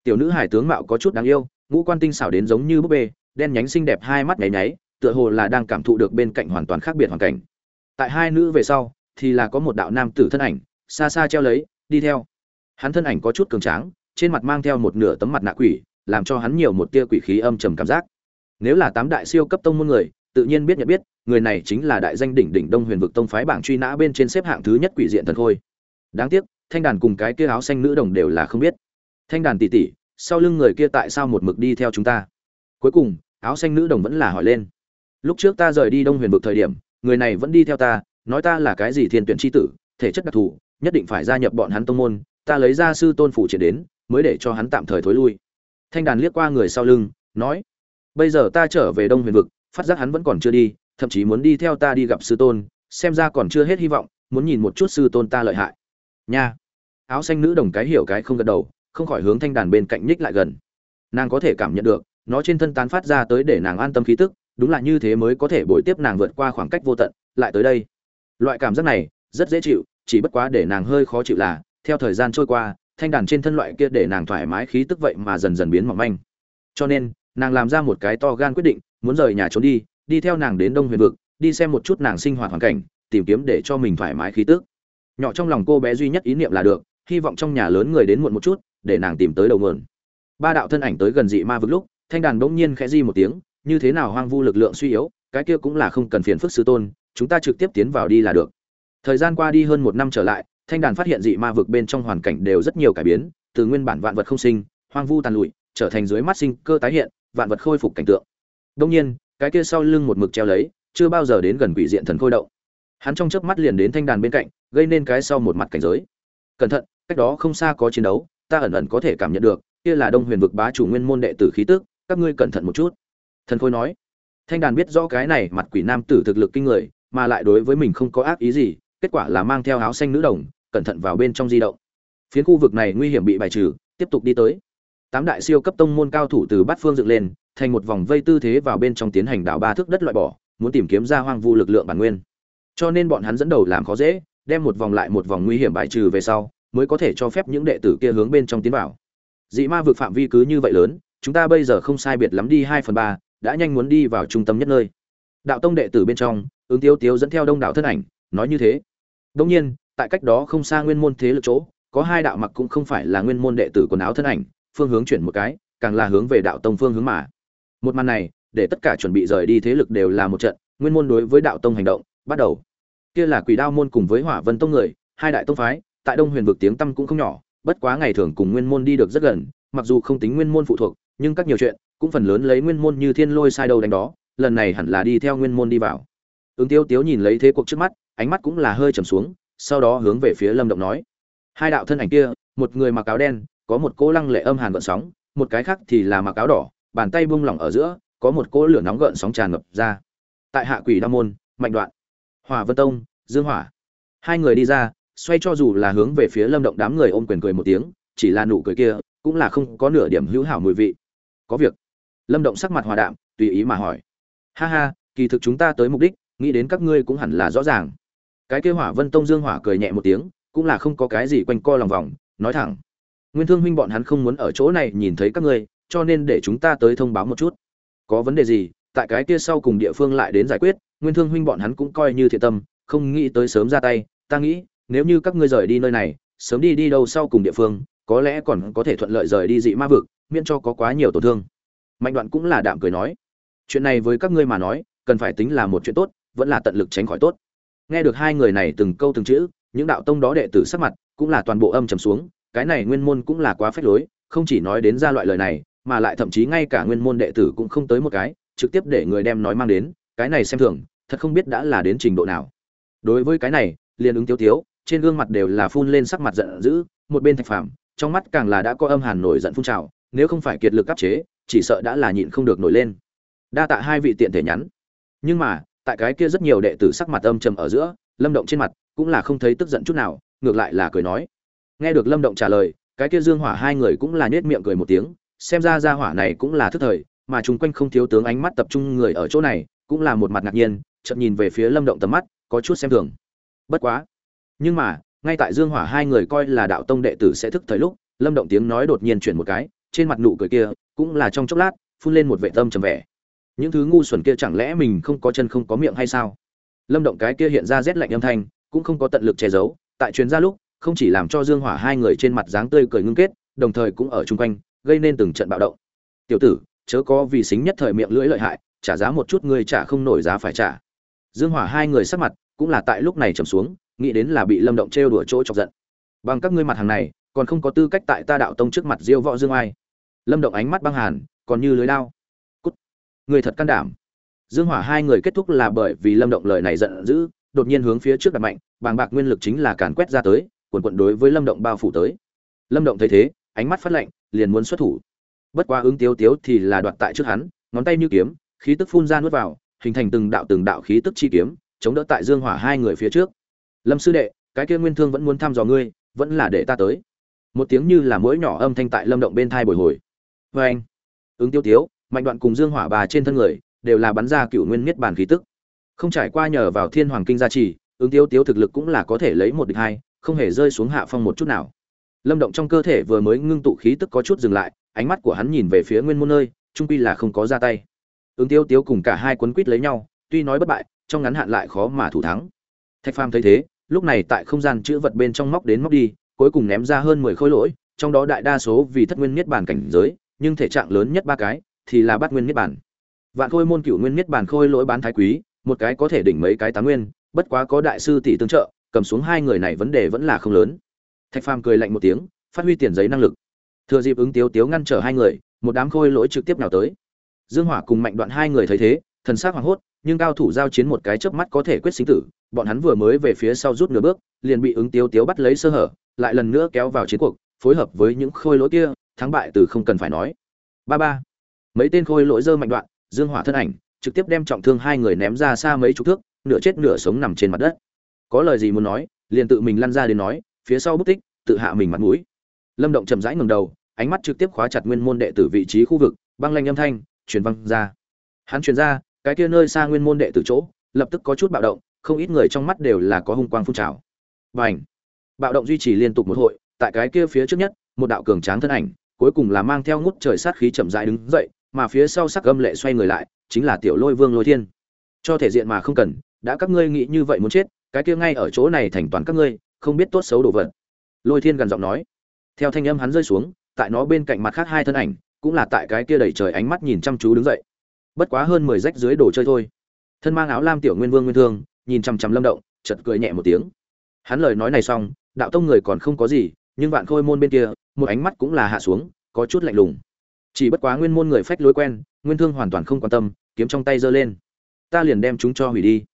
Tiểu nữ hải tướng mạo có chút đáng yêu, ngũ quan tinh xảo đến giống như búp bê, đen nhánh xinh đẹp hai mắt nháy nháy, tựa hồ là đang cảm thụ được bên cạnh hoàn toàn khác biệt hoàn cảnh. Tại hai nữ về sau, thì là có một đạo nam tử thân ảnh, xa xa treo lấy, đi theo. Hắn thân ảnh có chút cường tráng, trên mặt mang theo một nửa tấm mặt nạ quỷ, làm cho hắn nhiều một tia quỷ khí âm trầm cảm giác. Nếu là tám đại siêu cấp tông môn người tự nhiên biết nhận biết, người này chính là đại danh đỉnh đỉnh đông huyền vực tông phái bảng truy nã bên trên xếp hạng thứ nhất quỷ diện thần khôi. Đáng tiếc, thanh đàn cùng cái kia áo xanh nữ đồng đều là không biết. Thanh đàn tỷ tỷ sau lưng người kia tại sao một mực đi theo chúng ta? Cuối cùng, áo xanh nữ đồng vẫn là hỏi lên. Lúc trước ta rời đi đông huyền vực thời điểm, người này vẫn đi theo ta, nói ta là cái gì thiên tuyển tri tử, thể chất đặc thù, nhất định phải gia nhập bọn hắn tông môn, ta lấy ra sư tôn phủ triển đến, mới để cho hắn tạm thời thối lui. Thanh đàn liếc qua người sau lưng, nói, bây giờ ta trở về đông huyền vực phát giác hắn vẫn còn chưa đi, thậm chí muốn đi theo ta đi gặp sư tôn, xem ra còn chưa hết hy vọng, muốn nhìn một chút sư tôn ta lợi hại. Nha. Áo xanh nữ đồng cái hiểu cái không gật đầu, không khỏi hướng thanh đàn bên cạnh nhích lại gần. Nàng có thể cảm nhận được, nó trên thân tán phát ra tới để nàng an tâm khí tức, đúng là như thế mới có thể bồi tiếp nàng vượt qua khoảng cách vô tận, lại tới đây. Loại cảm giác này, rất dễ chịu, chỉ bất quá để nàng hơi khó chịu là, theo thời gian trôi qua, thanh đàn trên thân loại kia để nàng thoải mái khí tức vậy mà dần dần biến mỏng manh. Cho nên nàng làm ra một cái to gan quyết định, muốn rời nhà trốn đi đi theo nàng đến đông huyền vực, đi xem một chút nàng sinh hoạt hoàn cảnh, tìm kiếm để cho mình thoải mái khí tức. Nhỏ trong lòng cô bé duy nhất ý niệm là được, hy vọng trong nhà lớn người đến muộn một chút, để nàng tìm tới đầu nguồn. Ba đạo thân ảnh tới gần dị ma vực lúc, thanh đàn bỗng nhiên khẽ di một tiếng, như thế nào hoang vu lực lượng suy yếu, cái kia cũng là không cần phiền phức sư tôn, chúng ta trực tiếp tiến vào đi là được. Thời gian qua đi hơn một năm trở lại, thanh đàn phát hiện dị ma vực bên trong hoàn cảnh đều rất nhiều cải biến, từ nguyên bản vạn vật không sinh, hoang vu tàn lụi, trở thành dưới mắt sinh cơ tái hiện vạn vật khôi phục cảnh tượng. Đông nhiên, cái kia sau lưng một mực treo lấy, chưa bao giờ đến gần quỷ diện thần khôi động. Hắn trong chớp mắt liền đến thanh đàn bên cạnh, gây nên cái sau một mặt cảnh giới. Cẩn thận, cách đó không xa có chiến đấu, ta ẩn ẩn có thể cảm nhận được, kia là đông huyền vực bá chủ nguyên môn đệ tử khí tức, các ngươi cẩn thận một chút. Thần khôi nói. Thanh đàn biết rõ cái này mặt quỷ nam tử thực lực kinh người, mà lại đối với mình không có ác ý gì, kết quả là mang theo áo xanh nữ đồng, cẩn thận vào bên trong di động. Phiến khu vực này nguy hiểm bị bài trừ, tiếp tục đi tới tám đại siêu cấp tông môn cao thủ từ bát phương dựng lên, thành một vòng vây tư thế vào bên trong tiến hành đảo ba thước đất loại bỏ, muốn tìm kiếm ra hoang vu lực lượng bản nguyên. Cho nên bọn hắn dẫn đầu làm khó dễ, đem một vòng lại một vòng nguy hiểm bài trừ về sau, mới có thể cho phép những đệ tử kia hướng bên trong tiến vào. Dị ma vực phạm vi cứ như vậy lớn, chúng ta bây giờ không sai biệt lắm đi hai phần ba, đã nhanh muốn đi vào trung tâm nhất nơi. Đạo tông đệ tử bên trong, ứng tiêu tiếu dẫn theo đông đảo thân ảnh, nói như thế. Đông nhiên, tại cách đó không xa nguyên môn thế lực chỗ, có hai đạo mặc cũng không phải là nguyên môn đệ tử quần áo thân ảnh phương hướng chuyển một cái, càng là hướng về đạo tông phương hướng mà. Một màn này, để tất cả chuẩn bị rời đi thế lực đều là một trận, nguyên môn đối với đạo tông hành động, bắt đầu. Kia là quỷ đao môn cùng với hỏa vân tông người, hai đại tông phái, tại đông huyền vực tiếng tăm cũng không nhỏ, bất quá ngày thường cùng nguyên môn đi được rất gần, mặc dù không tính nguyên môn phụ thuộc, nhưng các nhiều chuyện, cũng phần lớn lấy nguyên môn như thiên lôi sai đầu đánh đó, lần này hẳn là đi theo nguyên môn đi vào. Ứng tiêu tiếu nhìn lấy thế cuộc trước mắt, ánh mắt cũng là hơi trầm xuống, sau đó hướng về phía lâm động nói. Hai đạo thân ảnh kia, một người mặc áo đen có một cỗ lăng lệ âm hàn gợn sóng, một cái khác thì là mặc áo đỏ, bàn tay buông lỏng ở giữa, có một cỗ lửa nóng gợn sóng tràn ngập ra. Tại hạ quỷ đa môn, mạnh đoạn, hỏa vân tông, dương hỏa. Hai người đi ra, xoay cho dù là hướng về phía lâm động đám người ôm quyền cười một tiếng, chỉ là nụ cười kia cũng là không có nửa điểm hữu hảo mùi vị. Có việc. Lâm động sắc mặt hòa đạm, tùy ý mà hỏi. Ha ha, kỳ thực chúng ta tới mục đích, nghĩ đến các ngươi cũng hẳn là rõ ràng. Cái kia hỏa vân tông dương hỏa cười nhẹ một tiếng, cũng là không có cái gì quanh co lòng vòng, nói thẳng nguyên thương huynh bọn hắn không muốn ở chỗ này nhìn thấy các ngươi, cho nên để chúng ta tới thông báo một chút. Có vấn đề gì, tại cái kia sau cùng địa phương lại đến giải quyết, nguyên thương huynh bọn hắn cũng coi như thiện tâm, không nghĩ tới sớm ra tay. Ta nghĩ, nếu như các ngươi rời đi nơi này, sớm đi đi đâu sau cùng địa phương, có lẽ còn có thể thuận lợi rời đi dị ma vực, miễn cho có quá nhiều tổn thương. Mạnh đoạn cũng là đạm cười nói, chuyện này với các ngươi mà nói, cần phải tính là một chuyện tốt, vẫn là tận lực tránh khỏi tốt. Nghe được hai người này từng câu từng chữ, những đạo tông đó đệ tử sắc mặt cũng là toàn bộ âm trầm xuống cái này nguyên môn cũng là quá phách lối, không chỉ nói đến ra loại lời này, mà lại thậm chí ngay cả nguyên môn đệ tử cũng không tới một cái, trực tiếp để người đem nói mang đến, cái này xem thường, thật không biết đã là đến trình độ nào. Đối với cái này, liền ứng tiêu tiếu, trên gương mặt đều là phun lên sắc mặt giận dữ, một bên thạch phàm, trong mắt càng là đã có âm hàn nổi giận phun trào, nếu không phải kiệt lực áp chế, chỉ sợ đã là nhịn không được nổi lên. Đa tạ hai vị tiện thể nhắn. Nhưng mà, tại cái kia rất nhiều đệ tử sắc mặt âm trầm ở giữa, lâm động trên mặt, cũng là không thấy tức giận chút nào, ngược lại là cười nói nghe được lâm động trả lời, cái kia dương hỏa hai người cũng là nhếch miệng cười một tiếng, xem ra gia hỏa này cũng là thức thời, mà chung quanh không thiếu tướng ánh mắt tập trung người ở chỗ này, cũng là một mặt ngạc nhiên chậm nhìn về phía lâm động tầm mắt, có chút xem thường. Bất quá. Nhưng mà, ngay tại dương hỏa hai người coi là đạo tông đệ tử sẽ thức thời lúc, lâm động tiếng nói đột nhiên chuyển một cái, trên mặt nụ cười kia, cũng là trong chốc lát, phun lên một vệ tâm trầm vẻ. Những thứ ngu xuẩn kia chẳng lẽ mình không có chân không có miệng hay sao? Lâm động cái kia hiện ra rét lạnh âm thanh, cũng không có tận lực che giấu, tại truyền ra lúc không chỉ làm cho dương hỏa hai người trên mặt dáng tươi cười ngưng kết, đồng thời cũng ở chung quanh, gây nên từng trận bạo động. Tiểu tử, chớ có vì xính nhất thời miệng lưỡi lợi hại, trả giá một chút ngươi trả không nổi giá phải trả. Dương hỏa hai người sắc mặt cũng là tại lúc này trầm xuống, nghĩ đến là bị lâm động trêu đùa chỗ chọc giận. Bằng các ngươi mặt hàng này, còn không có tư cách tại ta đạo tông trước mặt diêu võ dương ai. Lâm động ánh mắt băng hàn, còn như lưới lao. Cút người thật can đảm. Dương hỏa hai người kết thúc là bởi vì lâm động lời này giận dữ, đột nhiên hướng phía trước đặt mạnh, bàng bạc nguyên lực chính là càn quét ra tới quần quận đối với lâm động bao phủ tới. Lâm động thấy thế, ánh mắt phát lạnh, liền muốn xuất thủ. Bất quá ứng tiếu tiếu thì là đoạt tại trước hắn, ngón tay như kiếm, khí tức phun ra nuốt vào, hình thành từng đạo từng đạo khí tức chi kiếm, chống đỡ tại dương hỏa hai người phía trước. Lâm sư đệ, cái kia nguyên thương vẫn muốn thăm dò ngươi, vẫn là để ta tới. Một tiếng như là mũi nhỏ âm thanh tại lâm động bên thai bồi hồi. Vê anh. Ứng tiêu tiếu, mạnh đoạn cùng dương hỏa bà trên thân người, đều là bắn ra cựu nguyên miết bản khí tức. Không trải qua nhờ vào thiên hoàng kinh gia trì, ứng tiêu tiếu thực lực cũng là có thể lấy một địch hai không hề rơi xuống hạ phong một chút nào. Lâm động trong cơ thể vừa mới ngưng tụ khí tức có chút dừng lại, ánh mắt của hắn nhìn về phía nguyên môn nơi, trung quy là không có ra tay. Ứng tiêu tiếu cùng cả hai quấn quýt lấy nhau, tuy nói bất bại, trong ngắn hạn lại khó mà thủ thắng. Thạch phàm thấy thế, lúc này tại không gian chữ vật bên trong móc đến móc đi, cuối cùng ném ra hơn mười khối lỗi, trong đó đại đa số vì thất nguyên niết bàn cảnh giới, nhưng thể trạng lớn nhất ba cái thì là bát nguyên niết bàn. Vạn khôi môn cửu nguyên niết bàn khôi lỗi bán thái quý, một cái có thể đỉnh mấy cái tám nguyên, bất quá có đại sư tỷ tương trợ cầm xuống hai người này vấn đề vẫn là không lớn. Thạch phàm cười lạnh một tiếng, phát huy tiền giấy năng lực. Thừa dịp ứng tiếu tiếu ngăn trở hai người, một đám khôi lỗi trực tiếp nào tới. Dương hỏa cùng mạnh đoạn hai người thấy thế, thần sắc hoảng hốt, nhưng cao thủ giao chiến một cái chớp mắt có thể quyết sinh tử, bọn hắn vừa mới về phía sau rút nửa bước, liền bị ứng tiếu tiếu bắt lấy sơ hở, lại lần nữa kéo vào chiến cuộc, phối hợp với những khôi lỗi kia, thắng bại từ không cần phải nói. Ba ba. Mấy tên khôi lỗi dơ mạnh đoạn, dương hỏa thân ảnh, trực tiếp đem trọng thương hai người ném ra xa mấy chục thước, nửa chết nửa sống nằm trên mặt đất có lời gì muốn nói liền tự mình lăn ra đến nói phía sau bút tích tự hạ mình mặt mũi. Lâm động chậm rãi ngẩng đầu ánh mắt trực tiếp khóa chặt nguyên môn đệ tử vị trí khu vực băng lanh âm thanh truyền văng ra. Hắn truyền ra cái kia nơi xa nguyên môn đệ tử chỗ lập tức có chút bạo động không ít người trong mắt đều là có hung quang phun trào. Bành, bạo động duy trì liên tục một hội tại cái kia phía trước nhất một đạo cường tráng thân ảnh cuối cùng là mang theo ngút trời sát khí chậm rãi đứng dậy mà phía sau sắc âm lệ xoay người lại chính là tiểu lôi vương lôi thiên. Cho thể diện mà không cần đã các ngươi nghĩ như vậy muốn chết cái kia ngay ở chỗ này thành toàn các ngươi, không biết tốt xấu đồ vật. Lôi thiên gần giọng nói. Theo thanh âm hắn rơi xuống, tại nó bên cạnh mặt khác hai thân ảnh, cũng là tại cái kia đẩy trời ánh mắt nhìn chăm chú đứng dậy. Bất quá hơn mười rách dưới đồ chơi thôi. Thân mang áo lam tiểu nguyên vương nguyên thương, nhìn chằm chằm lâm động chật cười nhẹ một tiếng. Hắn lời nói này xong, đạo tông người còn không có gì, nhưng vạn khôi môn bên kia, một ánh mắt cũng là hạ xuống, có chút lạnh lùng. Chỉ bất quá nguyên môn người phách lối quen, nguyên thương hoàn toàn không quan tâm, kiếm trong tay giơ lên. Ta liền đem chúng cho hủy đi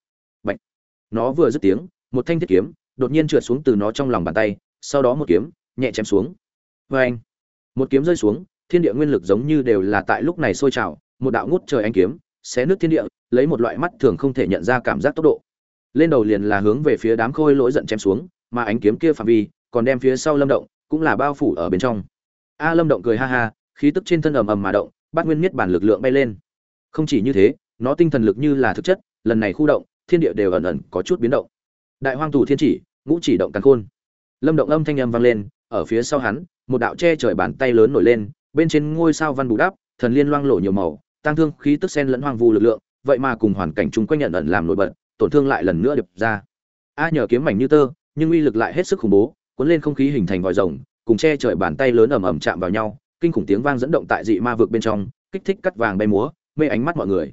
nó vừa dứt tiếng, một thanh thiết kiếm đột nhiên trượt xuống từ nó trong lòng bàn tay, sau đó một kiếm nhẹ chém xuống. Vê anh một kiếm rơi xuống, thiên địa nguyên lực giống như đều là tại lúc này sôi trào, một đạo ngút trời anh kiếm xé nước thiên địa, lấy một loại mắt thường không thể nhận ra cảm giác tốc độ. Lên đầu liền là hướng về phía đám khôi lỗi giận chém xuống, mà ánh kiếm kia phạm vi còn đem phía sau lâm động cũng là bao phủ ở bên trong. A lâm động cười ha ha, khí tức trên thân ầm ầm mà động bát nguyên miết bản lực lượng bay lên. Không chỉ như thế, nó tinh thần lực như là thực chất, lần này khu động thiên địa đều ẩn ẩn có chút biến động. Đại hoang thủ thiên chỉ, ngũ chỉ động càn khôn. Lâm động âm thanh âm vang lên, ở phía sau hắn, một đạo che trời bàn tay lớn nổi lên, bên trên ngôi sao văn bù đắp, thần liên loang lộ nhiều màu tăng thương khí tức sen lẫn hoang vu lực lượng, vậy mà cùng hoàn cảnh chung quanh nhận ẩn làm nổi bật, tổn thương lại lần nữa đập ra. A nhờ kiếm mảnh như tơ, nhưng uy lực lại hết sức khủng bố, cuốn lên không khí hình thành vòi rồng, cùng che trời bàn tay lớn ầm ầm chạm vào nhau, kinh khủng tiếng vang dẫn động tại dị ma vực bên trong, kích thích cắt vàng bay múa, mê ánh mắt mọi người.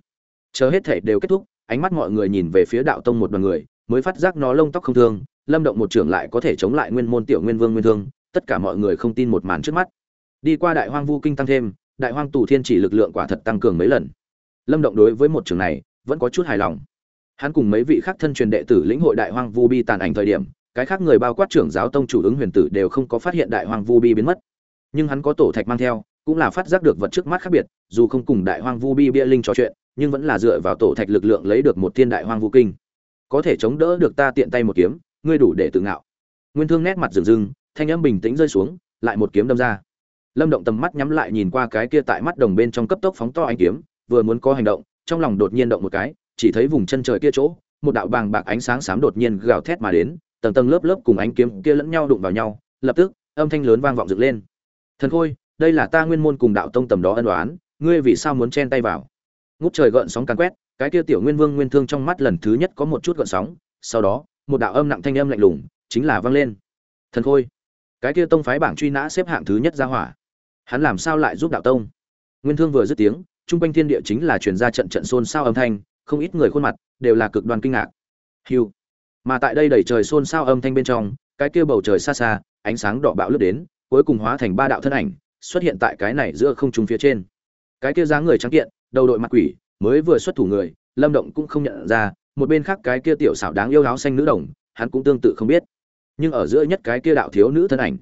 Chờ hết thể đều kết thúc ánh mắt mọi người nhìn về phía đạo tông một đoàn người, mới phát giác nó lông tóc không thương, lâm động một trưởng lại có thể chống lại nguyên môn tiểu nguyên vương nguyên thương, tất cả mọi người không tin một màn trước mắt. Đi qua đại hoang vu kinh tăng thêm, đại hoang tù thiên chỉ lực lượng quả thật tăng cường mấy lần. Lâm động đối với một trường này, vẫn có chút hài lòng. Hắn cùng mấy vị khác thân truyền đệ tử lĩnh hội đại hoang vu bi tàn ảnh thời điểm, cái khác người bao quát trưởng giáo tông chủ ứng huyền tử đều không có phát hiện đại hoang vu bi biến mất. Nhưng hắn có tổ thạch mang theo, cũng là phát giác được vật trước mắt khác biệt, dù không cùng đại hoang vu bi bia linh trò chuyện nhưng vẫn là dựa vào tổ thạch lực lượng lấy được một thiên đại hoang vũ kinh. Có thể chống đỡ được ta tiện tay một kiếm, ngươi đủ để tự ngạo. Nguyên thương nét mặt rừng rừng thanh âm bình tĩnh rơi xuống, lại một kiếm đâm ra. Lâm động tầm mắt nhắm lại nhìn qua cái kia tại mắt đồng bên trong cấp tốc phóng to anh kiếm, vừa muốn có hành động, trong lòng đột nhiên động một cái, chỉ thấy vùng chân trời kia chỗ, một đạo bàng bạc ánh sáng xám đột nhiên gào thét mà đến, tầng tầng lớp lớp cùng ánh kiếm kia lẫn nhau đụng vào nhau, lập tức, âm thanh lớn vang vọng dựng lên. Thần khôi, đây là ta nguyên môn cùng đạo tông tầm đó ân đoán ngươi vì sao muốn chen tay vào? Ngút trời gợn sóng càn quét, cái kia tiểu nguyên vương nguyên thương trong mắt lần thứ nhất có một chút gợn sóng, sau đó, một đạo âm nặng thanh âm lạnh lùng, chính là vang lên. Thần khôi, cái kia tông phái bảng truy nã xếp hạng thứ nhất ra hỏa. Hắn làm sao lại giúp đạo tông? Nguyên thương vừa dứt tiếng, trung quanh thiên địa chính là truyền ra trận trận xôn xao âm thanh, không ít người khuôn mặt đều là cực đoan kinh ngạc. Hiu mà tại đây đầy trời xôn xao âm thanh bên trong, cái kia bầu trời xa xa, ánh sáng đỏ bạo lướt đến, cuối cùng hóa thành ba đạo thân ảnh, xuất hiện tại cái này giữa không trung phía trên. Cái kia dáng người trắng kiện đầu đội mặt quỷ, mới vừa xuất thủ người, lâm động cũng không nhận ra, một bên khác cái kia tiểu xảo đáng yêu áo xanh nữ đồng, hắn cũng tương tự không biết. Nhưng ở giữa nhất cái kia đạo thiếu nữ thân ảnh,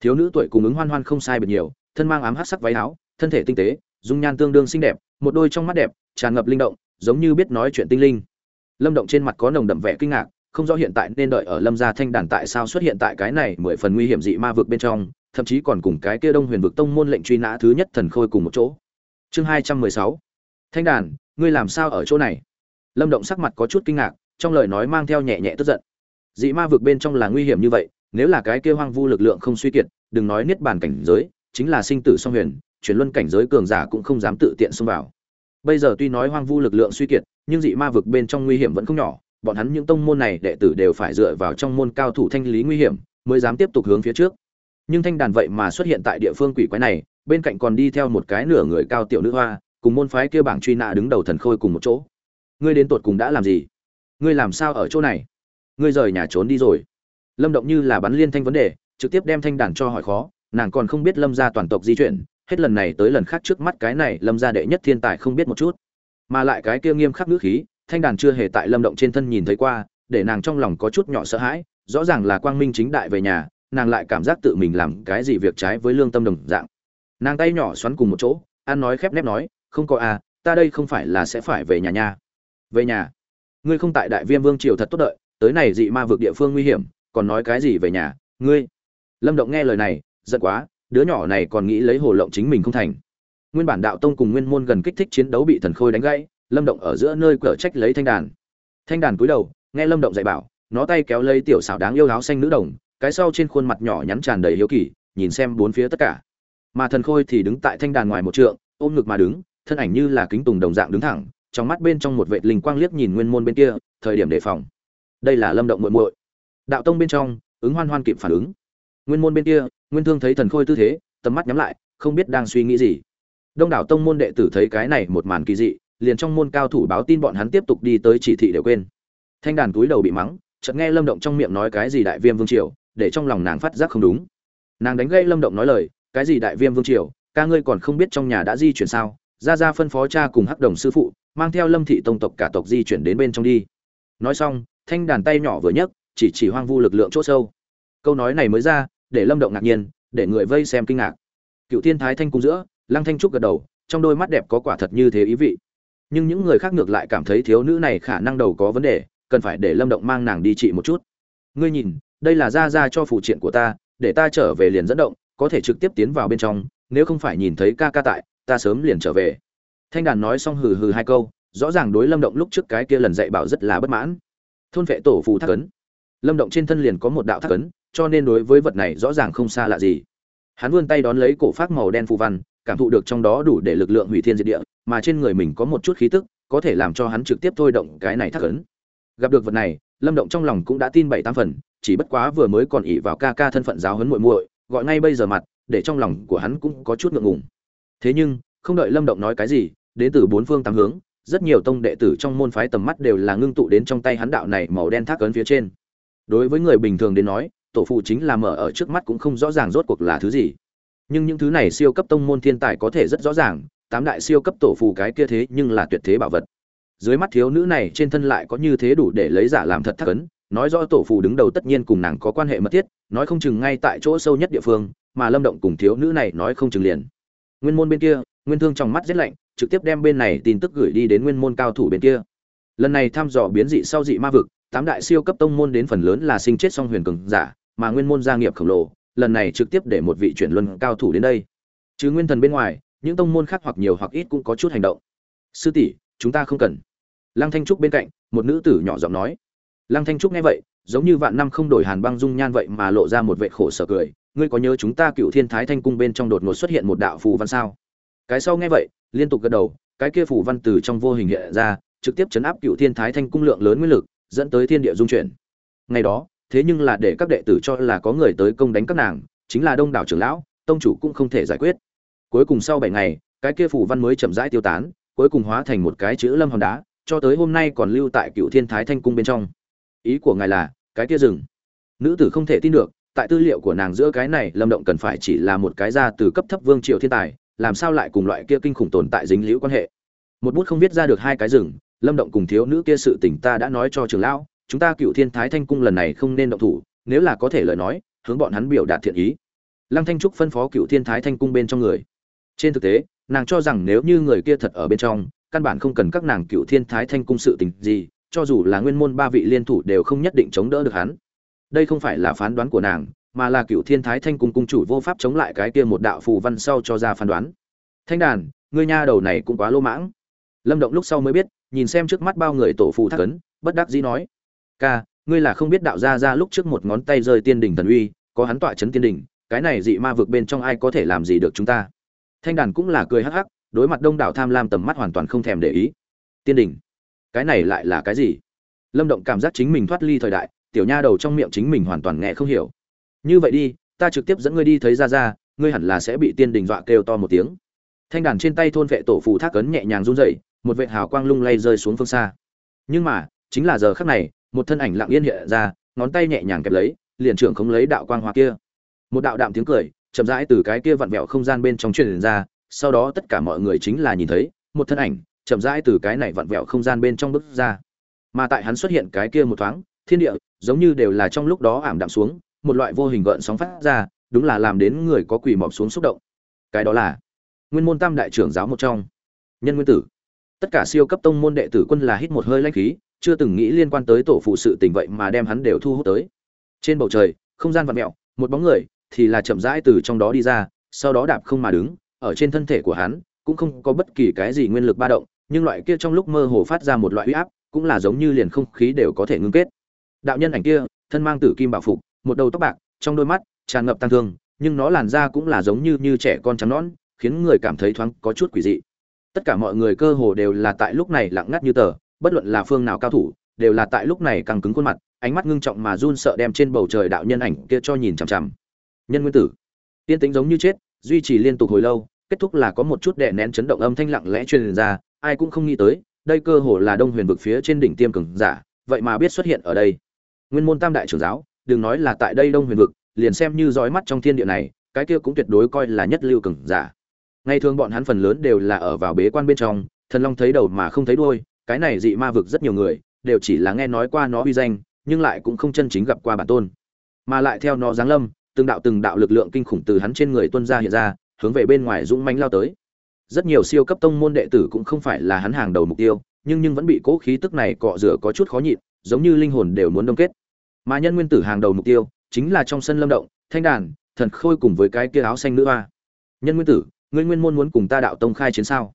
thiếu nữ tuổi cùng ứng hoan hoan không sai biệt nhiều, thân mang ám hát sắc váy áo, thân thể tinh tế, dung nhan tương đương xinh đẹp, một đôi trong mắt đẹp, tràn ngập linh động, giống như biết nói chuyện tinh linh. Lâm động trên mặt có nồng đậm vẻ kinh ngạc, không rõ hiện tại nên đợi ở lâm gia thanh đàn tại sao xuất hiện tại cái này mười phần nguy hiểm dị ma vực bên trong, thậm chí còn cùng cái kia đông huyền vực tông môn lệnh truy nã thứ nhất thần khôi cùng một chỗ chương hai trăm mười sáu. Thanh đàn, ngươi làm sao ở chỗ này? Lâm động sắc mặt có chút kinh ngạc, trong lời nói mang theo nhẹ nhẹ tức giận. Dị ma vực bên trong là nguy hiểm như vậy, nếu là cái kia hoang vu lực lượng không suy kiệt, đừng nói niết bàn cảnh giới, chính là sinh tử song huyền, chuyển luân cảnh giới cường giả cũng không dám tự tiện xông vào. Bây giờ tuy nói hoang vu lực lượng suy kiệt, nhưng dị ma vực bên trong nguy hiểm vẫn không nhỏ, bọn hắn những tông môn này đệ tử đều phải dựa vào trong môn cao thủ thanh lý nguy hiểm, mới dám tiếp tục hướng phía trước. Nhưng thanh đàn vậy mà xuất hiện tại địa phương quỷ quái này bên cạnh còn đi theo một cái nửa người cao tiểu nữ hoa, cùng môn phái kia bảng truy nã đứng đầu thần khôi cùng một chỗ. Ngươi đến tột cùng đã làm gì? Ngươi làm sao ở chỗ này? Ngươi rời nhà trốn đi rồi. Lâm động như là bắn liên thanh vấn đề, trực tiếp đem thanh đàn cho hỏi khó, nàng còn không biết lâm ra toàn tộc di chuyển, hết lần này tới lần khác trước mắt cái này lâm gia đệ nhất thiên tài không biết một chút. Mà lại cái kia nghiêm khắc ngữ khí, thanh đàn chưa hề tại lâm động trên thân nhìn thấy qua, để nàng trong lòng có chút nhỏ sợ hãi, rõ ràng là quang minh chính đại về nhà, nàng lại cảm giác tự mình làm cái gì việc trái với lương tâm đồng dạng nàng tay nhỏ xoắn cùng một chỗ an nói khép nép nói, không có à ta đây không phải là sẽ phải về nhà nha. Về nhà? Ngươi không tại đại viêm vương triều thật tốt đợi, tới này dị ma vượt địa phương nguy hiểm, còn nói cái gì về nhà? Ngươi? Lâm động nghe lời này, giận quá, đứa nhỏ này còn nghĩ lấy hồ lộng chính mình không thành. Nguyên bản đạo tông cùng nguyên môn gần kích thích chiến đấu bị thần khôi đánh gãy, lâm động ở giữa nơi cửa trách lấy thanh đàn. Thanh đàn cúi đầu, nghe lâm động dạy bảo, nó tay kéo lấy tiểu xảo đáng yêu áo xanh nữ đồng, cái sau trên khuôn mặt nhỏ nhắn tràn đầy hiếu kỳ, nhìn xem bốn phía tất cả mà thần khôi thì đứng tại thanh đàn ngoài một trượng, ôm ngực mà đứng, thân ảnh như là kính tùng đồng dạng đứng thẳng, trong mắt bên trong một vệ linh quang liếc nhìn nguyên môn bên kia, thời điểm đề phòng. Đây là lâm động muội muội. Đạo tông bên trong, ứng hoan hoan kịp phản ứng. Nguyên môn bên kia, nguyên thương thấy thần khôi tư thế, tầm mắt nhắm lại, không biết đang suy nghĩ gì. Đông đảo tông môn đệ tử thấy cái này một màn kỳ dị, liền trong môn cao thủ báo tin bọn hắn tiếp tục đi tới chỉ thị đều quên. Thanh đàn túi đầu bị mắng, chợt nghe lâm động trong miệng nói cái gì đại viêm vương triều, để trong lòng nàng phát giác không đúng. Nàng đánh gây lâm động nói lời cái gì đại viêm vương triều, ca ngươi còn không biết trong nhà đã di chuyển sao? Ra ra phân phó cha cùng hắc đồng sư phụ, mang theo lâm thị tông tộc cả tộc di chuyển đến bên trong đi. Nói xong, thanh đàn tay nhỏ vừa nhấc, chỉ chỉ hoang vu lực lượng chỗ sâu. Câu nói này mới ra, để lâm động ngạc nhiên, để người vây xem kinh ngạc. Cựu thiên thái thanh cung giữa, lăng thanh trúc gật đầu, trong đôi mắt đẹp có quả thật như thế ý vị. Nhưng những người khác ngược lại cảm thấy thiếu nữ này khả năng đầu có vấn đề, cần phải để lâm động mang nàng đi trị một chút. Ngươi nhìn, đây là ra ra cho phụ triện của ta, để ta trở về liền dẫn động có thể trực tiếp tiến vào bên trong, nếu không phải nhìn thấy ca ca tại, ta sớm liền trở về. Thanh đàn nói xong hừ hừ hai câu, rõ ràng đối lâm động lúc trước cái kia lần dạy bảo rất là bất mãn. Thôn vệ tổ phù thác ấn. Lâm động trên thân liền có một đạo thác ấn, cho nên đối với vật này rõ ràng không xa lạ gì. Hắn vươn tay đón lấy cổ phát màu đen phù văn, cảm thụ được trong đó đủ để lực lượng hủy thiên diệt địa, mà trên người mình có một chút khí tức, có thể làm cho hắn trực tiếp thôi động cái này thác ấn. Gặp được vật này, lâm động trong lòng cũng đã tin bảy tám phần, chỉ bất quá vừa mới còn ỉ vào ca ca thân phận giáo huấn muội muội gọi ngay bây giờ mặt, để trong lòng của hắn cũng có chút ngượng ngùng. Thế nhưng, không đợi lâm động nói cái gì, đến từ bốn phương tám hướng, rất nhiều tông đệ tử trong môn phái tầm mắt đều là ngưng tụ đến trong tay hắn đạo này màu đen thác ấn phía trên. Đối với người bình thường đến nói, tổ phụ chính là mở ở trước mắt cũng không rõ ràng rốt cuộc là thứ gì. Nhưng những thứ này siêu cấp tông môn thiên tài có thể rất rõ ràng, tám đại siêu cấp tổ phù cái kia thế nhưng là tuyệt thế bảo vật. Dưới mắt thiếu nữ này trên thân lại có như thế đủ để lấy giả làm thật thắc ấn nói rõ tổ phù đứng đầu tất nhiên cùng nàng có quan hệ mật thiết, nói không chừng ngay tại chỗ sâu nhất địa phương, mà lâm động cùng thiếu nữ này nói không chừng liền. Nguyên môn bên kia, nguyên thương trong mắt rét lạnh, trực tiếp đem bên này tin tức gửi đi đến nguyên môn cao thủ bên kia. Lần này thăm dò biến dị sau dị ma vực, tám đại siêu cấp tông môn đến phần lớn là sinh chết song huyền cường giả, mà nguyên môn gia nghiệp khổng lồ, lần này trực tiếp để một vị chuyển luân cao thủ đến đây. Chứ nguyên thần bên ngoài, những tông môn khác hoặc nhiều hoặc ít cũng có chút hành động. Sư tỷ, chúng ta không cần. Lăng thanh trúc bên cạnh, một nữ tử nhỏ giọng nói lăng thanh trúc nghe vậy, giống như vạn năm không đổi hàn băng dung nhan vậy mà lộ ra một vệ khổ sở cười, ngươi có nhớ chúng ta cựu thiên thái thanh cung bên trong đột ngột xuất hiện một đạo phù văn sao? Cái sau nghe vậy, liên tục gật đầu, cái kia phù văn từ trong vô hình hiện ra, trực tiếp chấn áp cựu thiên thái thanh cung lượng lớn nguyên lực, dẫn tới thiên địa dung chuyển. Ngày đó, thế nhưng là để các đệ tử cho là có người tới công đánh các nàng, chính là đông đảo trưởng lão, tông chủ cũng không thể giải quyết. Cuối cùng sau bảy ngày, cái kia phù văn mới chậm rãi tiêu tán, cuối cùng hóa thành một cái chữ lâm hòn đá, cho tới hôm nay còn lưu tại cựu thiên thái thanh cung bên trong ý của ngài là, cái kia rừng nữ tử không thể tin được, tại tư liệu của nàng giữa cái này, lâm động cần phải chỉ là một cái ra từ cấp thấp vương triều thiên tài, làm sao lại cùng loại kia kinh khủng tồn tại dính liễu quan hệ. Một bút không viết ra được hai cái rừng lâm động cùng thiếu nữ kia sự tình ta đã nói cho trường lão, chúng ta cựu thiên thái thanh cung lần này không nên động thủ, nếu là có thể lời nói, hướng bọn hắn biểu đạt thiện ý. Lăng thanh trúc phân phó cựu thiên thái thanh cung bên trong người. Trên thực tế, nàng cho rằng nếu như người kia thật ở bên trong, căn bản không cần các nàng cựu thiên thái thanh cung sự tình gì cho dù là nguyên môn ba vị liên thủ đều không nhất định chống đỡ được hắn. Đây không phải là phán đoán của nàng, mà là cựu thiên thái thanh cung cung chủ vô pháp chống lại cái kia một đạo phù văn sau cho ra phán đoán. Thanh đàn, ngươi nha đầu này cũng quá lô mãng. Lâm động lúc sau mới biết, nhìn xem trước mắt bao người tổ phù thác ấn, bất đắc dĩ nói, ca, ngươi là không biết đạo gia ra lúc trước một ngón tay rơi tiên đỉnh thần uy, có hắn tọa chấn tiên đỉnh cái này dị ma vực bên trong ai có thể làm gì được chúng ta? Thanh đàn cũng là cười hắc hắc, đối mặt đông đảo tham lam tầm mắt hoàn toàn không thèm để ý. Tiên đỉnh cái này lại là cái gì? Lâm động cảm giác chính mình thoát ly thời đại, tiểu nha đầu trong miệng chính mình hoàn toàn nghe không hiểu. Như vậy đi, ta trực tiếp dẫn ngươi đi thấy ra ra ngươi hẳn là sẽ bị tiên đình dọa kêu to một tiếng. Thanh đàn trên tay thôn vệ tổ phù thác cấn nhẹ nhàng run rẩy, một vệ hào quang lung lay rơi xuống phương xa. Nhưng mà, chính là giờ khắc này, một thân ảnh lặng yên hiện ra, ngón tay nhẹ nhàng kẹp lấy, liền trưởng không lấy đạo quang hoa kia. Một đạo đạm tiếng cười, chậm rãi từ cái kia vặn vẹo không gian bên trong truyền ra, sau đó tất cả mọi người chính là nhìn thấy, một thân ảnh chậm rãi từ cái này vặn vẹo không gian bên trong bước ra. Mà tại hắn xuất hiện cái kia một thoáng, thiên địa, giống như đều là trong lúc đó ảm đạm xuống, một loại vô hình gợn sóng phát ra, đúng là làm đến người có quỳ mọp xuống xúc động. Cái đó là nguyên môn tam đại trưởng giáo một trong. Nhân nguyên tử. Tất cả siêu cấp tông môn đệ tử quân là hít một hơi lãnh khí, chưa từng nghĩ liên quan tới tổ phụ sự tình vậy mà đem hắn đều thu hút tới. Trên bầu trời, không gian vặn mẹo một bóng người thì là chậm rãi từ trong đó đi ra, sau đó đạp không mà đứng, ở trên thân thể của hắn cũng không có bất kỳ cái gì nguyên lực ba động nhưng loại kia trong lúc mơ hồ phát ra một loại uy áp cũng là giống như liền không khí đều có thể ngưng kết. Đạo nhân ảnh kia, thân mang tử kim bảo phục, một đầu tóc bạc, trong đôi mắt tràn ngập tăng thương, nhưng nó làn da cũng là giống như như trẻ con trắng nõn, khiến người cảm thấy thoáng có chút quỷ dị. Tất cả mọi người cơ hồ đều là tại lúc này lặng ngắt như tờ, bất luận là phương nào cao thủ, đều là tại lúc này căng cứng khuôn mặt, ánh mắt ngưng trọng mà run sợ đem trên bầu trời đạo nhân ảnh kia cho nhìn chằm chằm. Nhân nguyên tử, tiên tính giống như chết, duy trì liên tục hồi lâu, kết thúc là có một chút đè nén chấn động âm thanh lặng lẽ truyền ra ai cũng không nghĩ tới, đây cơ hồ là đông huyền vực phía trên đỉnh tiêm cường giả, vậy mà biết xuất hiện ở đây. Nguyên môn tam đại trưởng giáo, đừng nói là tại đây đông huyền vực, liền xem như dõi mắt trong thiên địa này, cái kia cũng tuyệt đối coi là nhất lưu cường giả. Ngày thường bọn hắn phần lớn đều là ở vào bế quan bên trong, thần long thấy đầu mà không thấy đuôi, cái này dị ma vực rất nhiều người, đều chỉ là nghe nói qua nó uy danh, nhưng lại cũng không chân chính gặp qua bản tôn. Mà lại theo nó giáng lâm, từng đạo từng đạo lực lượng kinh khủng từ hắn trên người tuân ra hiện ra, hướng về bên ngoài dũng mãnh lao tới rất nhiều siêu cấp tông môn đệ tử cũng không phải là hắn hàng đầu mục tiêu, nhưng nhưng vẫn bị cố khí tức này cọ rửa có chút khó nhịn, giống như linh hồn đều muốn đông kết. Mà nhân nguyên tử hàng đầu mục tiêu chính là trong sân lâm động, thanh đàn, thần khôi cùng với cái kia áo xanh nữ hoa. Nhân nguyên tử, ngươi nguyên môn muốn cùng ta đạo tông khai chiến sao?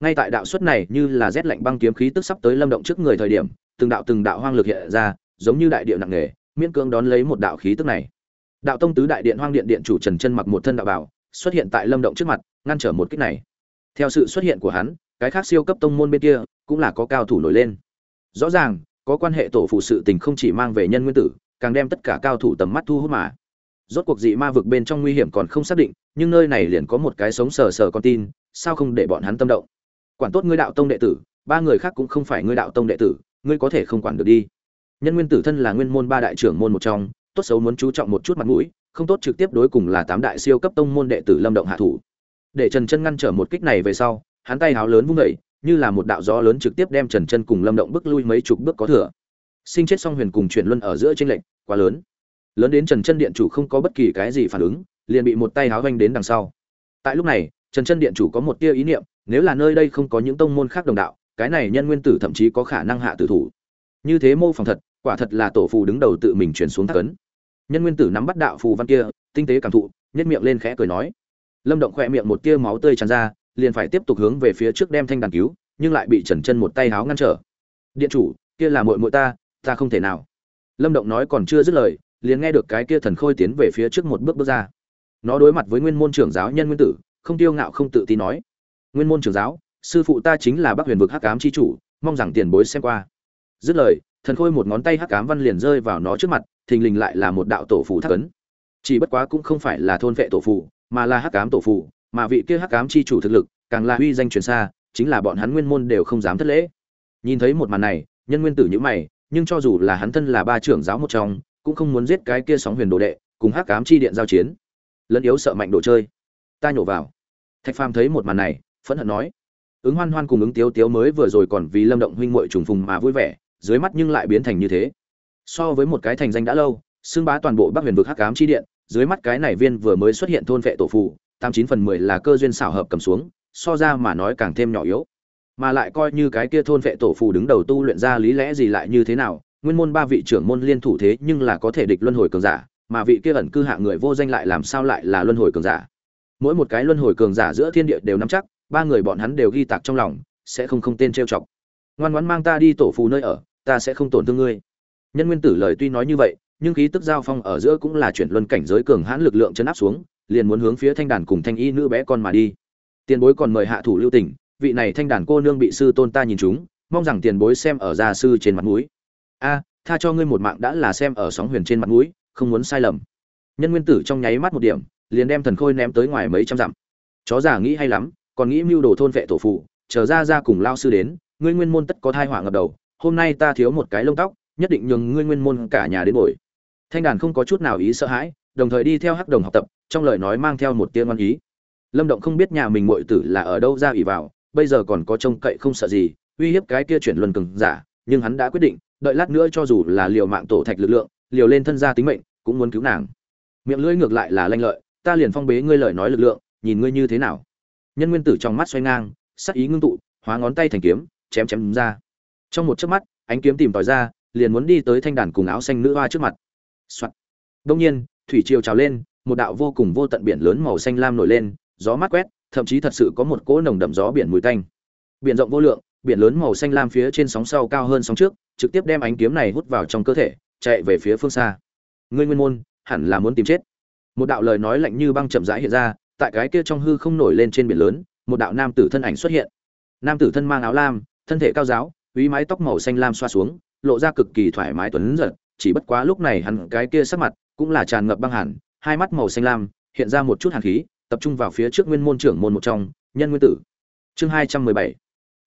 Ngay tại đạo suất này như là rét lạnh băng kiếm khí tức sắp tới lâm động trước người thời điểm, từng đạo từng đạo hoang lực hiện ra, giống như đại điện nặng nề, miễn cưỡng đón lấy một đạo khí tức này. Đạo tông tứ đại điện hoang điện điện chủ trần chân mặc một thân đạo bảo, xuất hiện tại lâm động trước mặt, ngăn trở một kích này theo sự xuất hiện của hắn, cái khác siêu cấp tông môn bên kia cũng là có cao thủ nổi lên. Rõ ràng, có quan hệ tổ phụ sự tình không chỉ mang về nhân nguyên tử, càng đem tất cả cao thủ tầm mắt thu hút mà. Rốt cuộc dị ma vực bên trong nguy hiểm còn không xác định, nhưng nơi này liền có một cái sống sờ sờ con tin, sao không để bọn hắn tâm động? Quản tốt ngươi đạo tông đệ tử, ba người khác cũng không phải ngươi đạo tông đệ tử, ngươi có thể không quản được đi. Nhân nguyên tử thân là nguyên môn ba đại trưởng môn một trong, tốt xấu muốn chú trọng một chút mặt mũi, không tốt trực tiếp đối cùng là tám đại siêu cấp tông môn đệ tử lâm động hạ thủ để trần chân ngăn trở một kích này về sau, hắn tay háo lớn vung vẩy như là một đạo gió lớn trực tiếp đem trần chân cùng lâm động bước lui mấy chục bước có thừa. Sinh chết song huyền cùng chuyển luân ở giữa tranh lệch quá lớn. Lớn đến trần chân điện chủ không có bất kỳ cái gì phản ứng, liền bị một tay háo vanh đến đằng sau. Tại lúc này, trần chân điện chủ có một tia ý niệm, nếu là nơi đây không có những tông môn khác đồng đạo, cái này nhân nguyên tử thậm chí có khả năng hạ tử thủ. Như thế mô phỏng thật, quả thật là tổ phù đứng đầu tự mình chuyển xuống thác ấn. Nhân nguyên tử nắm bắt đạo phù văn kia, tinh tế cảm thụ nhất miệng lên khẽ cười nói lâm động khỏe miệng một tia máu tươi tràn ra, liền phải tiếp tục hướng về phía trước đem thanh đàn cứu, nhưng lại bị trần chân một tay háo ngăn trở. Điện chủ, kia là muội muội ta ta không thể nào. Lâm động nói còn chưa dứt lời, liền nghe được cái kia thần khôi tiến về phía trước một bước bước ra. Nó đối mặt với nguyên môn trưởng giáo nhân nguyên tử, không tiêu ngạo không tự tin nói, nguyên môn trưởng giáo, sư phụ ta chính là bắc huyền vực hắc ám chi chủ, mong rằng tiền bối xem qua. Dứt lời, thần khôi một ngón tay hắc ám văn liền rơi vào nó trước mặt, thình lình lại là một đạo tổ phù thác ấn. Chỉ bất quá cũng không phải là thôn vệ tổ phù mà là hắc ám tổ phụ, mà vị kia hắc ám chi chủ thực lực càng là uy danh truyền xa chính là bọn hắn nguyên môn đều không dám thất lễ. Nhìn thấy một màn này nhân nguyên tử nhữ mày nhưng cho dù là hắn thân là ba trưởng giáo một trong cũng không muốn giết cái kia sóng huyền đồ đệ cùng hắc ám chi điện giao chiến. Lẫn yếu sợ mạnh đồ chơi. Ta nhổ vào. Thạch phàm thấy một màn này phẫn hận nói. Ứng hoan hoan cùng ứng tiếu tiếu mới vừa rồi còn vì lâm động huynh muội trùng phùng mà vui vẻ dưới mắt nhưng lại biến thành như thế. So với một cái thành danh đã lâu xưng bá toàn bộ bắc huyền vực hắc ám chi điện dưới mắt cái này viên vừa mới xuất hiện thôn vệ tổ phù, tám chín phần mười là cơ duyên xảo hợp cầm xuống, so ra mà nói càng thêm nhỏ yếu. Mà lại coi như cái kia thôn vệ tổ phù đứng đầu tu luyện ra lý lẽ gì lại như thế nào, nguyên môn ba vị trưởng môn liên thủ thế nhưng là có thể địch luân hồi cường giả, mà vị kia ẩn cư hạ người vô danh lại làm sao lại là luân hồi cường giả. Mỗi một cái luân hồi cường giả giữa thiên địa đều nắm chắc, ba người bọn hắn đều ghi tạc trong lòng, sẽ không không tên trêu chọc. Ngoan ngoãn mang ta đi tổ phù nơi ở, ta sẽ không tổn thương ngươi. Nhân nguyên tử lời tuy nói như vậy nhưng khí tức giao phong ở giữa cũng là chuyển luân cảnh giới cường hãn lực lượng chấn áp xuống, liền muốn hướng phía thanh đàn cùng thanh y nữ bé con mà đi. Tiền bối còn mời hạ thủ lưu tình, vị này thanh đàn cô nương bị sư tôn ta nhìn chúng, mong rằng tiền bối xem ở gia sư trên mặt mũi. A, tha cho ngươi một mạng đã là xem ở sóng huyền trên mặt mũi, không muốn sai lầm. Nhân nguyên tử trong nháy mắt một điểm, liền đem thần khôi ném tới ngoài mấy trăm dặm. Chó già nghĩ hay lắm, còn nghĩ mưu đồ thôn vệ tổ phụ, chờ ra ra cùng lao sư đến, ngươi nguyên môn tất có thai họa ngập đầu, hôm nay ta thiếu một cái lông tóc, nhất định nhường ngươi nguyên môn cả nhà đến bồi thanh đàn không có chút nào ý sợ hãi, đồng thời đi theo hắc đồng học tập, trong lời nói mang theo một tiếng ngoan ý. Lâm động không biết nhà mình muội tử là ở đâu ra ủy vào, bây giờ còn có trông cậy không sợ gì, uy hiếp cái kia chuyển luân cường giả, nhưng hắn đã quyết định, đợi lát nữa cho dù là liều mạng tổ thạch lực lượng, liều lên thân gia tính mệnh, cũng muốn cứu nàng. Miệng lưỡi ngược lại là lanh lợi, ta liền phong bế ngươi lời nói lực lượng, nhìn ngươi như thế nào. Nhân nguyên tử trong mắt xoay ngang, sắc ý ngưng tụ, hóa ngón tay thành kiếm, chém chém ra. Trong một chớp mắt, ánh kiếm tìm tòi ra, liền muốn đi tới thanh đàn cùng áo xanh nữ hoa trước mặt. Soạt. đông nhiên, thủy triều trào lên, một đạo vô cùng vô tận biển lớn màu xanh lam nổi lên, gió mát quét, thậm chí thật sự có một cỗ nồng đậm gió biển mùi tanh. Biển rộng vô lượng, biển lớn màu xanh lam phía trên sóng sau cao hơn sóng trước, trực tiếp đem ánh kiếm này hút vào trong cơ thể, chạy về phía phương xa. Ngươi nguyên môn, hẳn là muốn tìm chết. Một đạo lời nói lạnh như băng chậm rãi hiện ra, tại cái kia trong hư không nổi lên trên biển lớn, một đạo nam tử thân ảnh xuất hiện. Nam tử thân mang áo lam, thân thể cao giáo uy mái tóc màu xanh lam xoa xuống, lộ ra cực kỳ thoải mái tuấn giật chỉ bất quá lúc này hắn cái kia sắc mặt cũng là tràn ngập băng hẳn hai mắt màu xanh lam, hiện ra một chút hàn khí, tập trung vào phía trước nguyên môn trưởng môn một trong, nhân nguyên tử. Chương hai trăm mười bảy.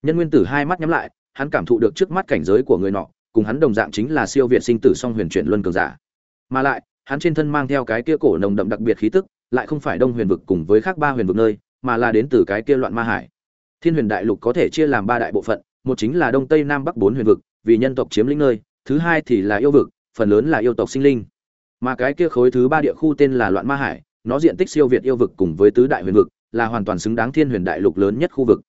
Nhân nguyên tử hai mắt nhắm lại, hắn cảm thụ được trước mắt cảnh giới của người nọ, cùng hắn đồng dạng chính là siêu việt sinh tử song huyền chuyển luân cường giả. Mà lại, hắn trên thân mang theo cái kia cổ nồng đậm đặc biệt khí tức, lại không phải đông huyền vực cùng với khác ba huyền vực nơi, mà là đến từ cái kia loạn ma hải. Thiên huyền đại lục có thể chia làm ba đại bộ phận, một chính là đông tây nam bắc bốn huyền vực, vì nhân tộc chiếm lĩnh nơi, thứ hai thì là yêu vực phần lớn là yêu tộc sinh linh. Mà cái kia khối thứ ba địa khu tên là loạn ma hải, nó diện tích siêu việt yêu vực cùng với tứ đại huyền vực, là hoàn toàn xứng đáng thiên huyền đại lục lớn nhất khu vực.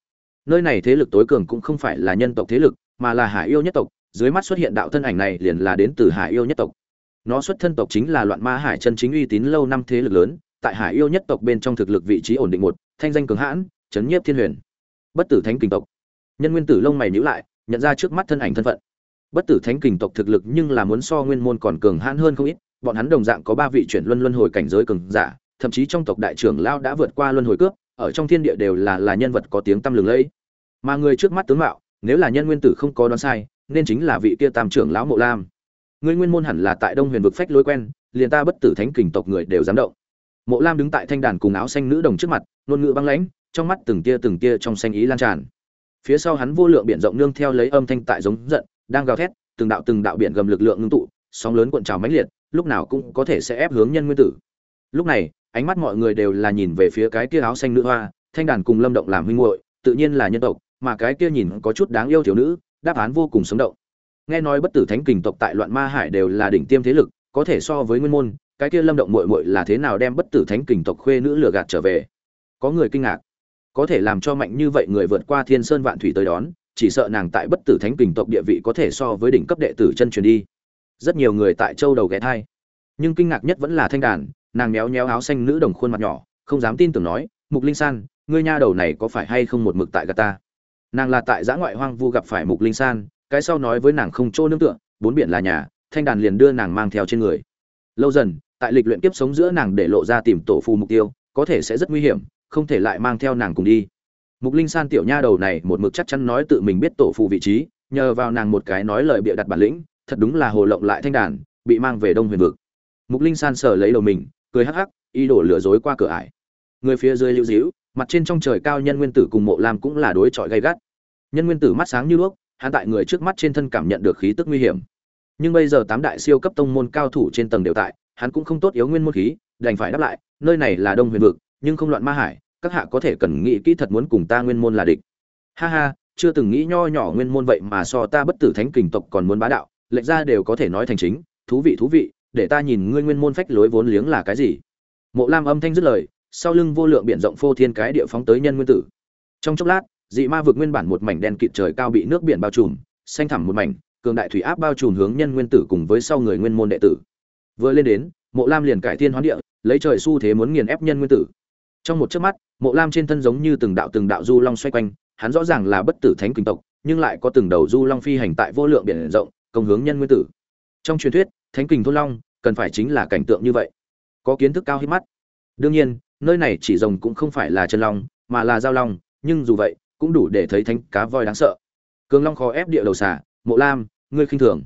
Nơi này thế lực tối cường cũng không phải là nhân tộc thế lực, mà là hải yêu nhất tộc, dưới mắt xuất hiện đạo thân ảnh này liền là đến từ hải yêu nhất tộc. Nó xuất thân tộc chính là loạn ma hải chân chính uy tín lâu năm thế lực lớn, tại hải yêu nhất tộc bên trong thực lực vị trí ổn định một, thanh danh cường hãn, chấn nhiếp thiên huyền. Bất tử thánh kình tộc. Nhân nguyên tử lông mày nhíu lại, nhận ra trước mắt thân ảnh thân phận bất tử thánh kình tộc thực lực nhưng là muốn so nguyên môn còn cường hãn hơn không ít, bọn hắn đồng dạng có ba vị chuyển luân luân hồi cảnh giới cường giả, thậm chí trong tộc đại trưởng lao đã vượt qua luân hồi cướp, ở trong thiên địa đều là là nhân vật có tiếng tăm lừng lẫy. Mà người trước mắt tướng mạo, nếu là nhân nguyên tử không có đoán sai, nên chính là vị kia tam trưởng lão mộ lam. Ngươi nguyên môn hẳn là tại đông huyền vực phách lối quen, liền ta bất tử thánh kình tộc người đều dám động. Mộ lam đứng tại thanh đàn cùng áo xanh nữ đồng trước mặt, ngôn ngữ băng lãnh, trong mắt từng tia từng tia trong xanh ý lan tràn. Phía sau hắn vô lượng biển rộng nương theo lấy âm thanh tại giống giận đang gào thét, từng đạo từng đạo biển gầm lực lượng ngưng tụ, sóng lớn cuộn trào mãnh liệt, lúc nào cũng có thể sẽ ép hướng nhân nguyên tử. Lúc này, ánh mắt mọi người đều là nhìn về phía cái kia áo xanh nữ hoa, thanh đàn cùng lâm động làm huynh muội, tự nhiên là nhân tộc, mà cái kia nhìn có chút đáng yêu thiếu nữ, đáp án vô cùng sống động. Nghe nói bất tử thánh kình tộc tại loạn ma hải đều là đỉnh tiêm thế lực, có thể so với nguyên môn, cái kia lâm động muội muội là thế nào đem bất tử thánh kình tộc khuê nữ lừa gạt trở về? Có người kinh ngạc. Có thể làm cho mạnh như vậy người vượt qua thiên sơn vạn thủy tới đón chỉ sợ nàng tại bất tử thánh kình tộc địa vị có thể so với đỉnh cấp đệ tử chân truyền đi. Rất nhiều người tại châu đầu ghé thai. Nhưng kinh ngạc nhất vẫn là thanh đàn, nàng méo méo áo xanh nữ đồng khuôn mặt nhỏ, không dám tin tưởng nói, mục linh san, ngươi nha đầu này có phải hay không một mực tại gà ta? Nàng là tại giã ngoại hoang vu gặp phải mục linh san, cái sau nói với nàng không chỗ nương tựa, bốn biển là nhà, thanh đàn liền đưa nàng mang theo trên người. Lâu dần, tại lịch luyện kiếp sống giữa nàng để lộ ra tìm tổ phù mục tiêu, có thể sẽ rất nguy hiểm, không thể lại mang theo nàng cùng đi mục linh san tiểu nha đầu này một mực chắc chắn nói tự mình biết tổ phụ vị trí, nhờ vào nàng một cái nói lời bịa đặt bản lĩnh, thật đúng là hồ lộng lại thanh đàn, bị mang về đông huyền vực. Mục linh san sờ lấy đầu mình, cười hắc hắc y đổ lừa dối qua cửa ải. Người phía dưới lưu dĩu, mặt trên trong trời cao nhân nguyên tử cùng mộ lam cũng là đối chọi gay gắt. Nhân nguyên tử mắt sáng như đuốc, hắn tại người trước mắt trên thân cảm nhận được khí tức nguy hiểm. Nhưng bây giờ tám đại siêu cấp tông môn cao thủ trên tầng đều tại, hắn cũng không tốt yếu nguyên môn khí, đành phải đáp lại, nơi này là đông huyền vực, nhưng không loạn ma hải các hạ có thể cần nghĩ kỹ thật muốn cùng ta nguyên môn là địch. Ha ha, chưa từng nghĩ nho nhỏ nguyên môn vậy mà so ta bất tử thánh kình tộc còn muốn bá đạo, lệch ra đều có thể nói thành chính. Thú vị thú vị, để ta nhìn ngươi nguyên môn phách lối vốn liếng là cái gì? Mộ lam âm thanh dứt lời, sau lưng vô lượng biển rộng phô thiên cái địa phóng tới nhân nguyên tử. Trong chốc lát, dị ma vực nguyên bản một mảnh đen kịt trời cao bị nước biển bao trùm, xanh thẳm một mảnh, cường đại thủy áp bao trùm hướng nhân nguyên tử cùng với sau người nguyên môn đệ tử. Vừa lên đến, mộ lam liền cải thiên hoán địa, lấy trời xu thế muốn nghiền ép nhân nguyên tử. Trong một chớp mắt mộ lam trên thân giống như từng đạo từng đạo du long xoay quanh, hắn rõ ràng là bất tử thánh kinh tộc, nhưng lại có từng đầu du long phi hành tại vô lượng biển rộng, công hướng nhân nguyên tử. Trong truyền thuyết, thánh kình thôn long cần phải chính là cảnh tượng như vậy, có kiến thức cao hít mắt. Đương nhiên, nơi này chỉ rồng cũng không phải là chân long, mà là giao long, nhưng dù vậy, cũng đủ để thấy thánh cá voi đáng sợ. Cường long khó ép địa đầu xả mộ lam, ngươi khinh thường.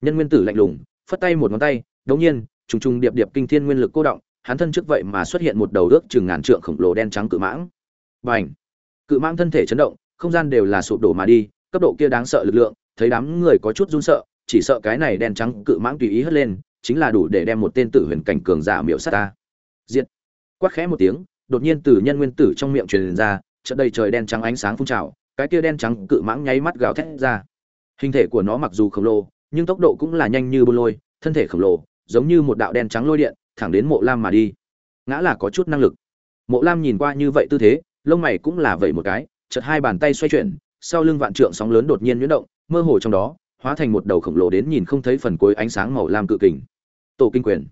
Nhân nguyên tử lạnh lùng, phất tay một ngón tay, đống nhiên, trùng trùng điệp điệp kinh thiên nguyên lực cô động hắn thân trước vậy mà xuất hiện một đầu ước chừng ngàn trượng khổng lồ đen trắng cự mãng. Bành! Cự mãng thân thể chấn động, không gian đều là sụp đổ mà đi, cấp độ kia đáng sợ lực lượng, thấy đám người có chút run sợ, chỉ sợ cái này đen trắng cự mãng tùy ý hất lên, chính là đủ để đem một tên tử huyền cảnh cường giả miểu sát ta. Diệt! Quát khẽ một tiếng, đột nhiên từ nhân nguyên tử trong miệng truyền ra, chợt đầy trời đen trắng ánh sáng phun trào, cái kia đen trắng cự mãng nháy mắt gào thét ra. Hình thể của nó mặc dù khổng lồ, nhưng tốc độ cũng là nhanh như bôn lôi, thân thể khổng lồ, giống như một đạo đen trắng lôi điện thẳng đến mộ lam mà đi. Ngã là có chút năng lực. Mộ lam nhìn qua như vậy tư thế, lông mày cũng là vậy một cái, chợt hai bàn tay xoay chuyển, sau lưng vạn trượng sóng lớn đột nhiên nhuyễn động, mơ hồ trong đó, hóa thành một đầu khổng lồ đến nhìn không thấy phần cuối ánh sáng màu lam cự kình. Tổ kinh quyền.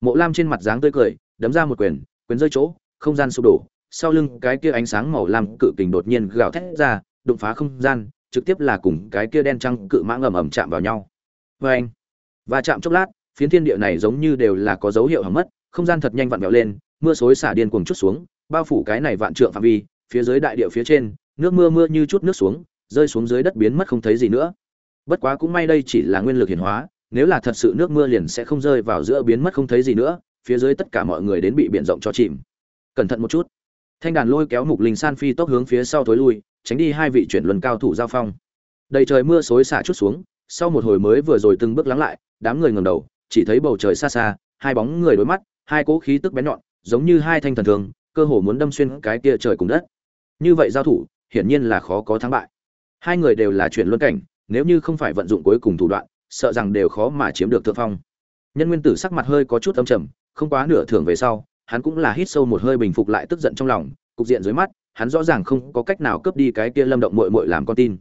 Mộ lam trên mặt dáng tươi cười, đấm ra một quyền quyền rơi chỗ, không gian sụp đổ, sau lưng cái kia ánh sáng màu lam cự kình đột nhiên gào thét ra, đụng phá không gian, trực tiếp là cùng cái kia đen trăng cự mãng ầm ầm chạm vào nhau. Vê anh và chạm chốc lát phiến thiên địa này giống như đều là có dấu hiệu hỏng mất, không gian thật nhanh vặn vẹo lên, mưa xối xả điên cuồng chút xuống, bao phủ cái này vạn trượng phạm vi, phía dưới đại địa phía trên, nước mưa mưa như chút nước xuống, rơi xuống dưới đất biến mất không thấy gì nữa. Bất quá cũng may đây chỉ là nguyên lực hiển hóa, nếu là thật sự nước mưa liền sẽ không rơi vào giữa biến mất không thấy gì nữa, phía dưới tất cả mọi người đến bị biển rộng cho chìm. Cẩn thận một chút. Thanh đàn lôi kéo mục linh san phi tốc hướng phía sau thối lui, tránh đi hai vị chuyển luân cao thủ giao phong. Đầy trời mưa xối xả chút xuống, sau một hồi mới vừa rồi từng bước lắng lại, đám người ngẩng đầu chỉ thấy bầu trời xa xa, hai bóng người đối mắt, hai cỗ khí tức bén nhọn, giống như hai thanh thần thường, cơ hồ muốn đâm xuyên cái kia trời cùng đất. Như vậy giao thủ, hiển nhiên là khó có thắng bại. Hai người đều là chuyển luân cảnh, nếu như không phải vận dụng cuối cùng thủ đoạn, sợ rằng đều khó mà chiếm được thượng phong. Nhân nguyên tử sắc mặt hơi có chút âm trầm, không quá nửa thưởng về sau, hắn cũng là hít sâu một hơi bình phục lại tức giận trong lòng, cục diện dưới mắt, hắn rõ ràng không có cách nào cướp đi cái kia lâm động mội mội làm con tin.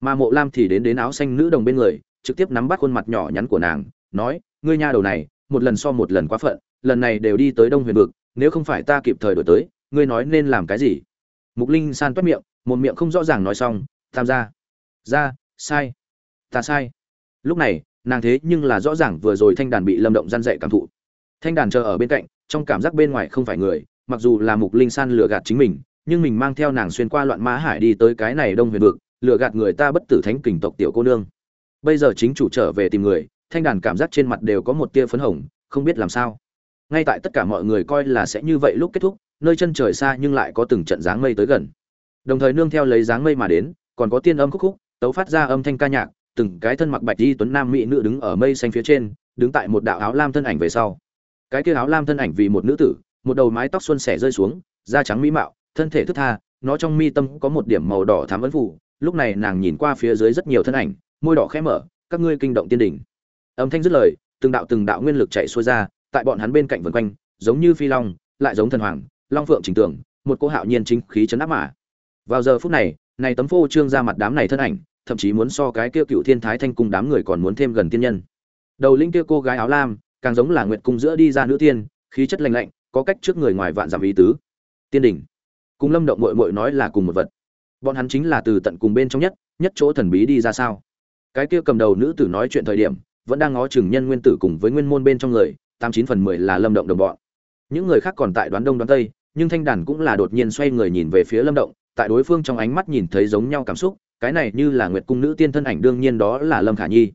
Mà mộ lam thì đến đến áo xanh nữ đồng bên người, trực tiếp nắm bắt khuôn mặt nhỏ nhắn của nàng, nói ngươi nha đầu này, một lần so một lần quá phận, lần này đều đi tới đông huyền vực, nếu không phải ta kịp thời đổi tới, ngươi nói nên làm cái gì? Mục linh san toát miệng, một miệng không rõ ràng nói xong tham gia. Ra sai. Ta sai. Lúc này, nàng thế nhưng là rõ ràng vừa rồi thanh đàn bị lâm động gian dạy cảm thụ. Thanh đàn chờ ở bên cạnh, trong cảm giác bên ngoài không phải người, mặc dù là mục linh san lừa gạt chính mình, nhưng mình mang theo nàng xuyên qua loạn mã hải đi tới cái này đông huyền vực, lừa gạt người ta bất tử thánh kình tộc tiểu cô nương. Bây giờ chính chủ trở về tìm người thanh đàn cảm giác trên mặt đều có một tia phấn hồng, không biết làm sao. Ngay tại tất cả mọi người coi là sẽ như vậy lúc kết thúc, nơi chân trời xa nhưng lại có từng trận dáng mây tới gần. Đồng thời nương theo lấy dáng mây mà đến, còn có tiên âm khúc khúc, tấu phát ra âm thanh ca nhạc, từng cái thân mặc bạch y tuấn nam mỹ nữ đứng ở mây xanh phía trên, đứng tại một đạo áo lam thân ảnh về sau. Cái kia áo lam thân ảnh vì một nữ tử, một đầu mái tóc xuân xẻ rơi xuống, da trắng mỹ mạo, thân thể thức tha, nó trong mi tâm có một điểm màu đỏ thám ấn phủ lúc này nàng nhìn qua phía dưới rất nhiều thân ảnh, môi đỏ khẽ mở, các ngươi kinh động tiên đỉnh âm thanh dứt lời, từng đạo từng đạo nguyên lực chạy xuôi ra, tại bọn hắn bên cạnh vần quanh, giống như phi long, lại giống thần hoàng, long phượng trình tưởng một cô hạo nhiên chính khí chấn áp mà. Vào giờ phút này này tấm phô trương ra mặt đám này thân ảnh, thậm chí muốn so cái kia cựu thiên thái thanh cung đám người còn muốn thêm gần tiên nhân. Đầu linh kia cô gái áo lam, càng giống là nguyệt cung giữa đi ra nữ tiên, khí chất lành lạnh, có cách trước người ngoài vạn giảm ý tứ. Tiên đỉnh. Cùng lâm động mội mội nói là cùng một vật. Bọn hắn chính là từ tận cùng bên trong nhất nhất chỗ thần bí đi ra sao? Cái kia cầm đầu nữ tử nói chuyện thời điểm vẫn đang ngó chừng nhân nguyên tử cùng với nguyên môn bên trong người, tám chín phần mười là lâm động đồng bọn. Những người khác còn tại đoán đông đoán tây, nhưng thanh đàn cũng là đột nhiên xoay người nhìn về phía lâm động, tại đối phương trong ánh mắt nhìn thấy giống nhau cảm xúc, cái này như là nguyệt cung nữ tiên thân ảnh đương nhiên đó là lâm khả nhi.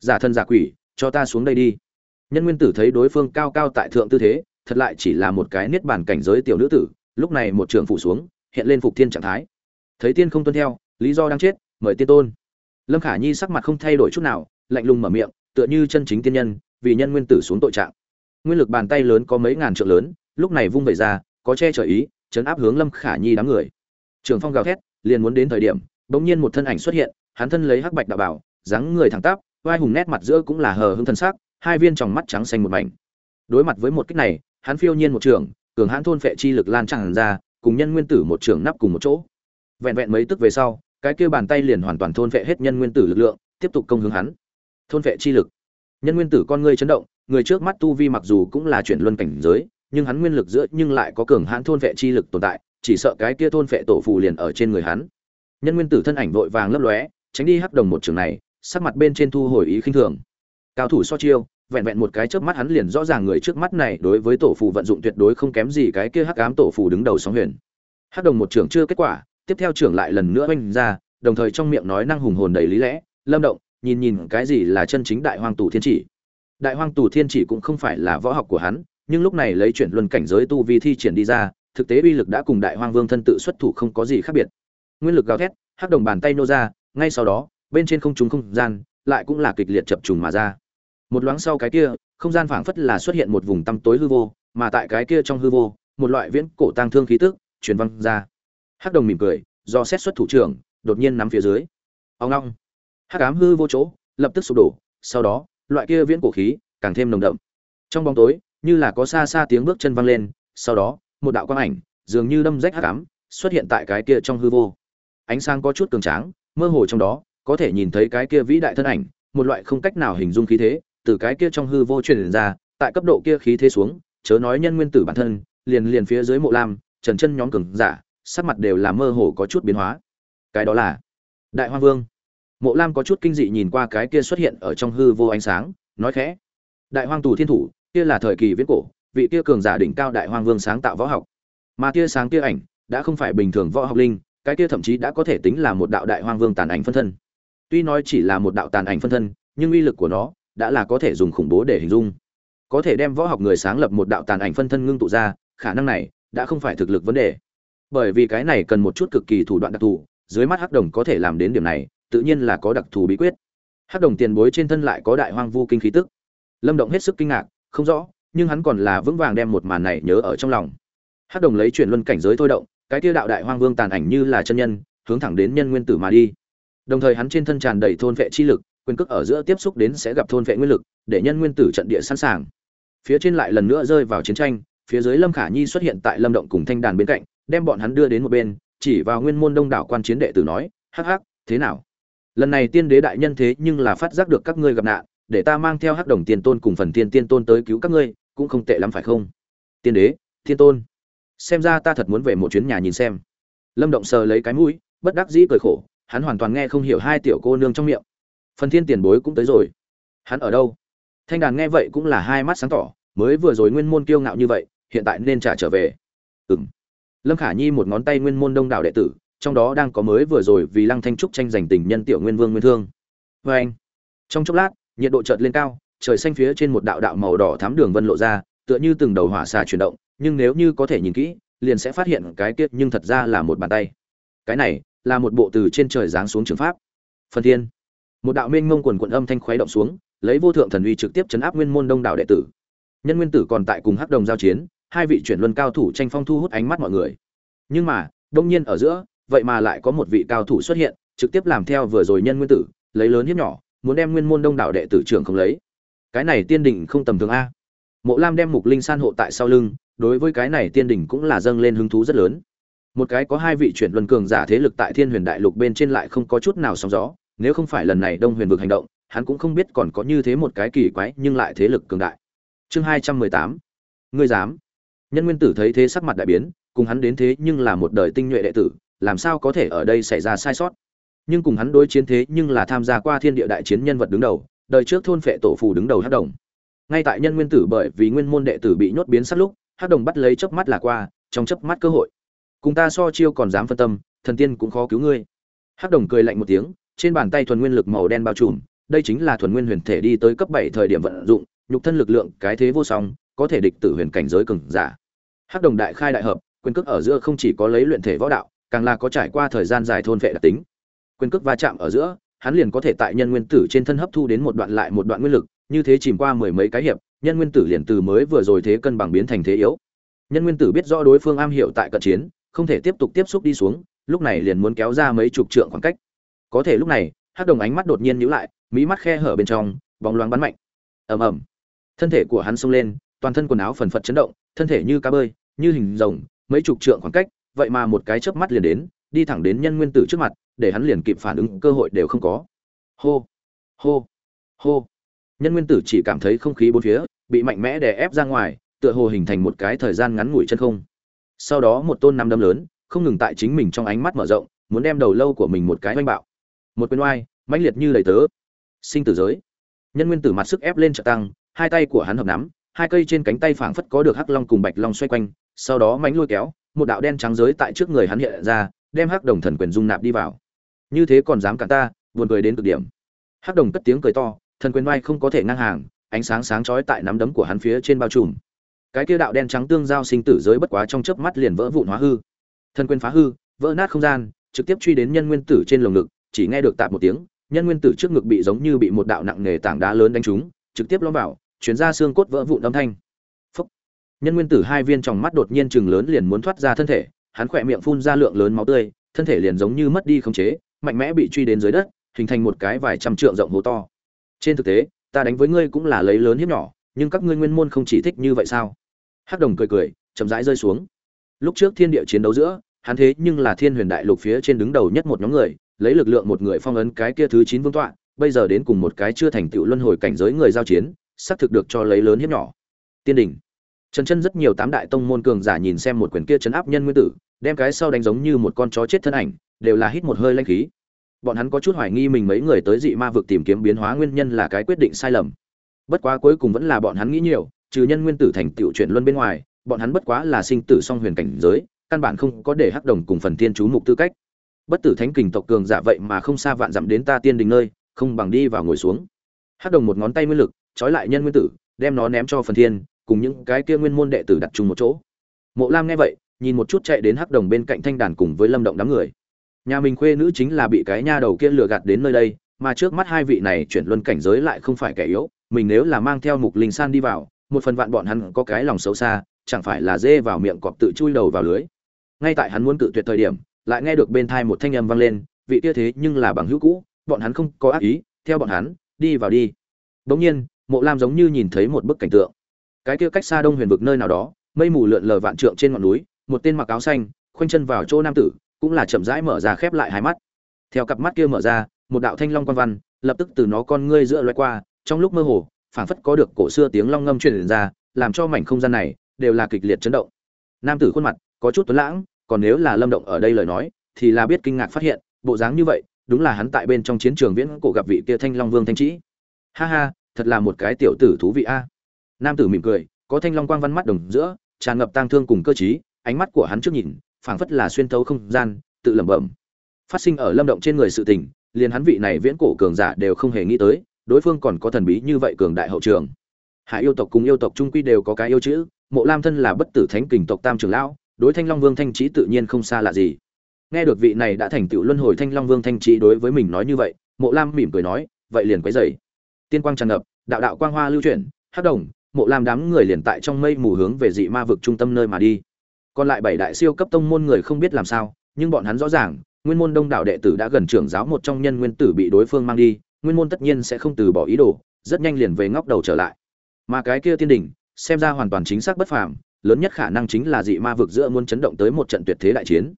Giả thân giả quỷ, cho ta xuống đây đi. Nhân nguyên tử thấy đối phương cao cao tại thượng tư thế, thật lại chỉ là một cái niết bàn cảnh giới tiểu nữ tử, lúc này một trường phủ xuống, hiện lên phục thiên trạng thái. Thấy tiên không tuân theo, lý do đang chết, mời tiên tôn. Lâm khả nhi sắc mặt không thay đổi chút nào, lạnh lùng mở miệng tựa như chân chính tiên nhân, vì nhân nguyên tử xuống tội trạng. Nguyên lực bàn tay lớn có mấy ngàn trượng lớn, lúc này vung vẩy ra, có che chở ý, chấn áp hướng lâm khả nhi đám người. Trường phong gào thét, liền muốn đến thời điểm, bỗng nhiên một thân ảnh xuất hiện, hắn thân lấy hắc bạch đạo bảo, dáng người thẳng tắp vai hùng nét mặt giữa cũng là hờ hững thân sắc, hai viên tròng mắt trắng xanh một mảnh. Đối mặt với một kích này, hắn phiêu nhiên một trường, cường hãn thôn phệ chi lực lan tràn ra, cùng nhân nguyên tử một trường nắp cùng một chỗ. Vẹn vẹn mấy tức về sau, cái kia bàn tay liền hoàn toàn thôn phệ hết nhân nguyên tử lực lượng, tiếp tục công hướng hắn thôn phệ chi lực. Nhân nguyên tử con ngươi chấn động, người trước mắt tu vi mặc dù cũng là chuyển luân cảnh giới, nhưng hắn nguyên lực giữa nhưng lại có cường hãn thôn phệ chi lực tồn tại, chỉ sợ cái kia thôn phệ tổ phù liền ở trên người hắn. Nhân nguyên tử thân ảnh vội vàng lấp lóe, tránh đi hắc đồng một trường này, sắc mặt bên trên thu hồi ý khinh thường. Cao thủ so chiêu, vẹn vẹn một cái chớp mắt hắn liền rõ ràng người trước mắt này đối với tổ phù vận dụng tuyệt đối không kém gì cái kia hắc ám tổ phù đứng đầu sóng huyền. Hắc đồng một trường chưa kết quả, tiếp theo trưởng lại lần nữa oanh ra, đồng thời trong miệng nói năng hùng hồn đầy lý lẽ, lâm động nhìn nhìn cái gì là chân chính đại hoang tù thiên chỉ. Đại hoang tù thiên chỉ cũng không phải là võ học của hắn, nhưng lúc này lấy chuyển luân cảnh giới tu vi thi triển đi ra, thực tế uy lực đã cùng đại hoang vương thân tự xuất thủ không có gì khác biệt. Nguyên lực gào thét, hắc đồng bàn tay nô ra, ngay sau đó, bên trên không trung không gian, lại cũng là kịch liệt chập trùng mà ra. Một loáng sau cái kia, không gian phảng phất là xuất hiện một vùng tăm tối hư vô, mà tại cái kia trong hư vô, một loại viễn cổ tăng thương khí tức truyền văng ra. Hắc đồng mỉm cười, do xét xuất thủ trưởng, đột nhiên nắm phía dưới. Ông long hắc ám hư vô chỗ, lập tức sụp đổ, sau đó, loại kia viễn cổ khí càng thêm nồng đậm. Trong bóng tối, như là có xa xa tiếng bước chân văng lên, sau đó, một đạo quang ảnh, dường như đâm rách hắc ám, xuất hiện tại cái kia trong hư vô. Ánh sáng có chút cường tráng, mơ hồ trong đó, có thể nhìn thấy cái kia vĩ đại thân ảnh, một loại không cách nào hình dung khí thế, từ cái kia trong hư vô truyền ra, tại cấp độ kia khí thế xuống, chớ nói nhân nguyên tử bản thân, liền liền phía dưới mộ lam, trần chân nhóm cường giả, sắc mặt đều là mơ hồ có chút biến hóa. Cái đó là đại hoa vương mộ lam có chút kinh dị nhìn qua cái kia xuất hiện ở trong hư vô ánh sáng, nói khẽ, đại hoang tù thiên thủ, kia là thời kỳ viễn cổ, vị kia cường giả đỉnh cao đại hoang vương sáng tạo võ học. Mà kia sáng kia ảnh đã không phải bình thường võ học linh, cái kia thậm chí đã có thể tính là một đạo đại hoang vương tàn ảnh phân thân. Tuy nói chỉ là một đạo tàn ảnh phân thân, nhưng uy lực của nó đã là có thể dùng khủng bố để hình dung. Có thể đem võ học người sáng lập một đạo tàn ảnh phân thân ngưng tụ ra, khả năng này đã không phải thực lực vấn đề. Bởi vì cái này cần một chút cực kỳ thủ đoạn đặc thù, dưới mắt hắc đồng có thể làm đến điểm này tự nhiên là có đặc thù bí quyết. Hắc đồng tiền bối trên thân lại có đại hoang vu kinh khí tức. Lâm động hết sức kinh ngạc, không rõ, nhưng hắn còn là vững vàng đem một màn này nhớ ở trong lòng. Hắc đồng lấy chuyển luân cảnh giới thôi động, cái tiêu đạo đại hoang vương tàn ảnh như là chân nhân, hướng thẳng đến nhân nguyên tử mà đi. Đồng thời hắn trên thân tràn đầy thôn vệ chi lực, quyền cước ở giữa tiếp xúc đến sẽ gặp thôn vệ nguyên lực, để nhân nguyên tử trận địa sẵn sàng. Phía trên lại lần nữa rơi vào chiến tranh, phía dưới lâm khả nhi xuất hiện tại lâm động cùng thanh đàn bên cạnh, đem bọn hắn đưa đến một bên, chỉ vào nguyên môn đông đảo quan chiến đệ tử nói, hắc hắc, thế nào? Lần này tiên đế đại nhân thế nhưng là phát giác được các ngươi gặp nạn, để ta mang theo hắc đồng tiên tôn cùng phần tiên tiên tôn tới cứu các ngươi, cũng không tệ lắm phải không? Tiên đế, thiên tôn, xem ra ta thật muốn về một chuyến nhà nhìn xem. Lâm động sờ lấy cái mũi, bất đắc dĩ cười khổ, hắn hoàn toàn nghe không hiểu hai tiểu cô nương trong miệng. Phần thiên tiền bối cũng tới rồi. Hắn ở đâu? Thanh đàn nghe vậy cũng là hai mắt sáng tỏ, mới vừa rồi nguyên môn kiêu ngạo như vậy, hiện tại nên trả trở về. Ừng lâm khả nhi một ngón tay nguyên môn đông đảo đệ tử trong đó đang có mới vừa rồi vì lăng thanh trúc tranh giành tình nhân tiểu nguyên vương nguyên thương. Vê anh, trong chốc lát, nhiệt độ chợt lên cao, trời xanh phía trên một đạo đạo màu đỏ thám đường vân lộ ra, tựa như từng đầu hỏa xà chuyển động, nhưng nếu như có thể nhìn kỹ, liền sẽ phát hiện cái kiết nhưng thật ra là một bàn tay. Cái này là một bộ từ trên trời giáng xuống trường pháp. Phần thiên. Một đạo mênh mông quần quận âm thanh khuấy động xuống, lấy vô thượng thần uy trực tiếp chấn áp nguyên môn đông đảo đệ tử. Nhân nguyên tử còn tại cùng hắc đồng giao chiến, hai vị chuyển luân cao thủ tranh phong thu hút ánh mắt mọi người. Nhưng mà, đông nhiên ở giữa vậy mà lại có một vị cao thủ xuất hiện, trực tiếp làm theo vừa rồi nhân nguyên tử, lấy lớn hiếp nhỏ, muốn đem nguyên môn đông đảo đệ tử trưởng không lấy. Cái này tiên đỉnh không tầm thường a. Mộ lam đem mục linh san hộ tại sau lưng, đối với cái này tiên đỉnh cũng là dâng lên hứng thú rất lớn. Một cái có hai vị chuyển luân cường giả thế lực tại thiên huyền đại lục bên trên lại không có chút nào sóng gió, nếu không phải lần này đông huyền vực hành động, hắn cũng không biết còn có như thế một cái kỳ quái nhưng lại thế lực cường đại. Chương hai trăm mười tám. Ngươi dám. Nhân nguyên tử thấy thế sắc mặt đại biến, cùng hắn đến thế nhưng là một đời tinh nhuệ đệ tử làm sao có thể ở đây xảy ra sai sót? Nhưng cùng hắn đối chiến thế nhưng là tham gia qua thiên địa đại chiến nhân vật đứng đầu, đời trước thôn phệ tổ phù đứng đầu hắc đồng. Ngay tại nhân nguyên tử bởi vì nguyên môn đệ tử bị nhốt biến sát lúc, hắc đồng bắt lấy chớp mắt là qua, trong chớp mắt cơ hội. Cùng ta so chiêu còn dám phân tâm, thần tiên cũng khó cứu ngươi. Hắc đồng cười lạnh một tiếng, trên bàn tay thuần nguyên lực màu đen bao trùm, đây chính là thuần nguyên huyền thể đi tới cấp bảy thời điểm vận dụng, nhục thân lực lượng cái thế vô song, có thể địch tử huyền cảnh giới cường giả. Hắc đồng đại khai đại hợp, quyền cước ở giữa không chỉ có lấy luyện thể võ đạo càng là có trải qua thời gian dài thôn vệ đặc tính. Quyền cước va chạm ở giữa, hắn liền có thể tại nhân nguyên tử trên thân hấp thu đến một đoạn lại một đoạn nguyên lực, như thế chìm qua mười mấy cái hiệp, nhân nguyên tử liền từ mới vừa rồi thế cân bằng biến thành thế yếu. Nhân nguyên tử biết rõ đối phương am hiểu tại cận chiến, không thể tiếp tục tiếp xúc đi xuống, lúc này liền muốn kéo ra mấy chục trượng khoảng cách. Có thể lúc này, hắc đồng ánh mắt đột nhiên nhíu lại, mí mắt khe hở bên trong, bóng loáng bắn mạnh. Ầm ầm. Thân thể của hắn xông lên, toàn thân quần áo phần phật chấn động, thân thể như cá bơi, như hình rồng, mấy chục trượng khoảng cách vậy mà một cái chớp mắt liền đến, đi thẳng đến nhân nguyên tử trước mặt, để hắn liền kịp phản ứng, cơ hội đều không có. Hô hô hô. Nhân nguyên tử chỉ cảm thấy không khí bốn phía bị mạnh mẽ đè ép ra ngoài, tựa hồ hình thành một cái thời gian ngắn ngủi chân không. Sau đó một tôn năm đấm lớn, không ngừng tại chính mình trong ánh mắt mở rộng, muốn đem đầu lâu của mình một cái oanh bạo. Một quyền oai, mãnh liệt như đầy tớ. Sinh tử giới. Nhân nguyên tử mặt sức ép lên trợ tăng, hai tay của hắn hợp nắm, hai cây trên cánh tay phảng phất có được hắc long cùng bạch long xoay quanh, sau đó mãnh lôi kéo một đạo đen trắng giới tại trước người hắn hiện ra, đem hắc đồng thần quyền dung nạp đi vào. Như thế còn dám cản ta, buồn cười đến cực điểm. Hắc đồng cất tiếng cười to, thần quyền oai không có thể ngang hàng, ánh sáng sáng chói tại nắm đấm của hắn phía trên bao trùm. Cái kia đạo đen trắng tương giao sinh tử giới bất quá trong chớp mắt liền vỡ vụn hóa hư. Thần quyền phá hư, vỡ nát không gian, trực tiếp truy đến nhân nguyên tử trên lồng ngực, chỉ nghe được tạm một tiếng, nhân nguyên tử trước ngực bị giống như bị một đạo nặng nề tảng đá lớn đánh trúng, trực tiếp lõm vào, chuyển ra xương cốt vỡ vụn âm thanh nhân nguyên tử hai viên trong mắt đột nhiên chừng lớn liền muốn thoát ra thân thể, hắn khỏe miệng phun ra lượng lớn máu tươi, thân thể liền giống như mất đi khống chế, mạnh mẽ bị truy đến dưới đất, hình thành một cái vài trăm trượng rộng hố to. Trên thực tế, ta đánh với ngươi cũng là lấy lớn hiếp nhỏ, nhưng các ngươi nguyên môn không chỉ thích như vậy sao? Hắc đồng cười cười, chậm rãi rơi xuống. Lúc trước thiên địa chiến đấu giữa, hắn thế nhưng là thiên huyền đại lục phía trên đứng đầu nhất một nhóm người, lấy lực lượng một người phong ấn cái kia thứ chín vương tọa, bây giờ đến cùng một cái chưa thành tựu luân hồi cảnh giới người giao chiến, xác thực được cho lấy lớn hiếp nhỏ. Tiên đỉnh trần chân rất nhiều tám đại tông môn cường giả nhìn xem một quyền kia chấn áp nhân nguyên tử, đem cái sau đánh giống như một con chó chết thân ảnh, đều là hít một hơi lanh khí. Bọn hắn có chút hoài nghi mình mấy người tới dị ma vực tìm kiếm biến hóa nguyên nhân là cái quyết định sai lầm. Bất quá cuối cùng vẫn là bọn hắn nghĩ nhiều, trừ nhân nguyên tử thành tựu chuyện luân bên ngoài, bọn hắn bất quá là sinh tử song huyền cảnh giới, căn bản không có để hắc đồng cùng phần tiên chú mục tư cách. Bất tử thánh kình tộc cường giả vậy mà không xa vạn dặm đến ta tiên đình nơi, không bằng đi vào ngồi xuống. Hắc đồng một ngón tay nguyên lực, trói lại nhân nguyên tử, đem nó ném cho phần thiên cùng những cái kia nguyên môn đệ tử đặt chung một chỗ. Mộ lam nghe vậy, nhìn một chút chạy đến hắc đồng bên cạnh thanh đàn cùng với lâm động đám người. Nhà mình khuê nữ chính là bị cái nha đầu kia lừa gạt đến nơi đây, mà trước mắt hai vị này chuyển luân cảnh giới lại không phải kẻ yếu, mình nếu là mang theo mục linh san đi vào, một phần vạn bọn hắn có cái lòng xấu xa, chẳng phải là dê vào miệng cọp tự chui đầu vào lưới. Ngay tại hắn muốn cự tuyệt thời điểm, lại nghe được bên thai một thanh âm vang lên, vị kia thế nhưng là bằng hữu cũ, bọn hắn không có ác ý, theo bọn hắn, đi vào đi. Bỗng nhiên, mộ lam giống như nhìn thấy một bức cảnh tượng cái kia cách xa đông huyền vực nơi nào đó, mây mù lượn lờ vạn trượng trên ngọn núi, một tên mặc áo xanh, khoanh chân vào chỗ nam tử, cũng là chậm rãi mở ra khép lại hai mắt. Theo cặp mắt kia mở ra, một đạo thanh long quan văn, lập tức từ nó con ngươi giữa loay qua, trong lúc mơ hồ, phảng phất có được cổ xưa tiếng long ngâm truyền ra, làm cho mảnh không gian này đều là kịch liệt chấn động. Nam tử khuôn mặt có chút tuấn lãng, còn nếu là lâm động ở đây lời nói, thì là biết kinh ngạc phát hiện, bộ dáng như vậy, đúng là hắn tại bên trong chiến trường viễn cổ gặp vị kia thanh long vương thanh trĩ ha ha, thật là một cái tiểu tử thú vị a nam tử mỉm cười, có thanh long quang văn mắt đồng giữa, tràn ngập tang thương cùng cơ trí, ánh mắt của hắn trước nhìn, phảng phất là xuyên thấu không gian, tự lẩm bẩm. Phát sinh ở lâm động trên người sự tình, liền hắn vị này viễn cổ cường giả đều không hề nghĩ tới, đối phương còn có thần bí như vậy cường đại hậu trường. Hạ yêu tộc cùng yêu tộc trung quy đều có cái yêu chữ, mộ lam thân là bất tử thánh kình tộc tam trưởng lão, đối thanh long vương thanh trí tự nhiên không xa lạ gì. Nghe được vị này đã thành tựu luân hồi thanh long vương thanh trí đối với mình nói như vậy, mộ lam mỉm cười nói, vậy liền quấy dày tiên quang tràn ngập, đạo đạo quang hoa lưu chuyển, hắc đồng mộ lam đám người liền tại trong mây mù hướng về dị ma vực trung tâm nơi mà đi. Còn lại bảy đại siêu cấp tông môn người không biết làm sao, nhưng bọn hắn rõ ràng, nguyên môn đông đảo đệ tử đã gần trưởng giáo một trong nhân nguyên tử bị đối phương mang đi, nguyên môn tất nhiên sẽ không từ bỏ ý đồ, rất nhanh liền về ngóc đầu trở lại. Mà cái kia tiên đỉnh, xem ra hoàn toàn chính xác bất phàm, lớn nhất khả năng chính là dị ma vực giữa muôn chấn động tới một trận tuyệt thế đại chiến.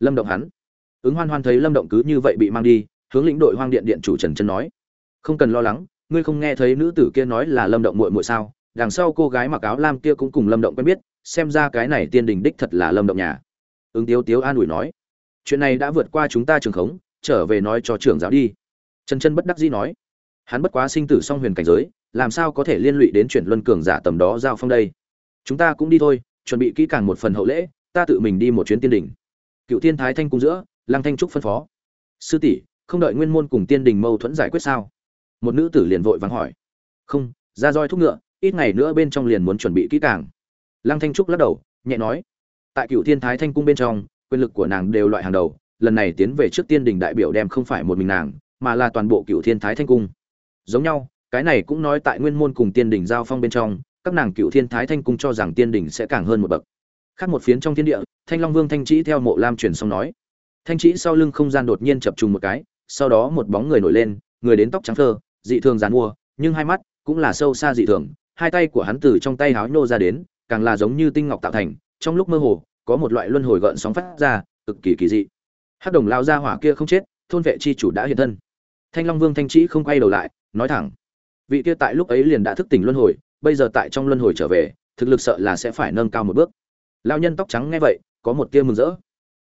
Lâm động hắn, ứng hoan hoan thấy lâm động cứ như vậy bị mang đi, hướng lĩnh đội hoang điện điện chủ trần chân nói, không cần lo lắng, ngươi không nghe thấy nữ tử kia nói là lâm động muội muội sao? Đằng sau cô gái mặc áo lam kia cũng cùng lâm động quen biết, xem ra cái này tiên đình đích thật là lâm động nhà. Ứng tiếu tiếu an ủi nói, chuyện này đã vượt qua chúng ta trường khống, trở về nói cho trưởng giáo đi. Trần chân bất đắc dĩ nói, hắn bất quá sinh tử song huyền cảnh giới, làm sao có thể liên lụy đến chuyển luân cường giả tầm đó giao phong đây? Chúng ta cũng đi thôi, chuẩn bị kỹ càng một phần hậu lễ, ta tự mình đi một chuyến tiên đình. Cựu tiên thái thanh cung giữa, lăng thanh trúc phân phó, sư tỷ, không đợi nguyên môn cùng tiên đình mâu thuẫn giải quyết sao? Một nữ tử liền vội vắng hỏi, không, ra roi thúc ngựa ít ngày nữa bên trong liền muốn chuẩn bị kỹ càng. Lăng thanh trúc lắc đầu, nhẹ nói, tại cựu thiên thái thanh cung bên trong, quyền lực của nàng đều loại hàng đầu, lần này tiến về trước tiên đình đại biểu đem không phải một mình nàng, mà là toàn bộ cựu thiên thái thanh cung. Giống nhau, cái này cũng nói tại nguyên môn cùng tiên đình giao phong bên trong, các nàng cựu thiên thái thanh cung cho rằng tiên đình sẽ càng hơn một bậc. Khác một phiến trong thiên địa, thanh long vương thanh trí theo mộ lam truyền xong nói. Thanh trí sau lưng không gian đột nhiên chập trùng một cái, sau đó một bóng người nổi lên, người đến tóc trắng thơ, dị thường dàn mua, nhưng hai mắt cũng là sâu xa dị thường hai tay của hắn từ trong tay háo nhô ra đến, càng là giống như tinh ngọc tạo thành, trong lúc mơ hồ, có một loại luân hồi gợn sóng phát ra, cực kỳ kỳ dị. Hát đồng lao ra hỏa kia không chết, thôn vệ chi chủ đã hiện thân. Thanh long vương thanh Trí không quay đầu lại, nói thẳng. Vị kia tại lúc ấy liền đã thức tỉnh luân hồi, bây giờ tại trong luân hồi trở về, thực lực sợ là sẽ phải nâng cao một bước. Lao nhân tóc trắng nghe vậy, có một tia mừng rỡ.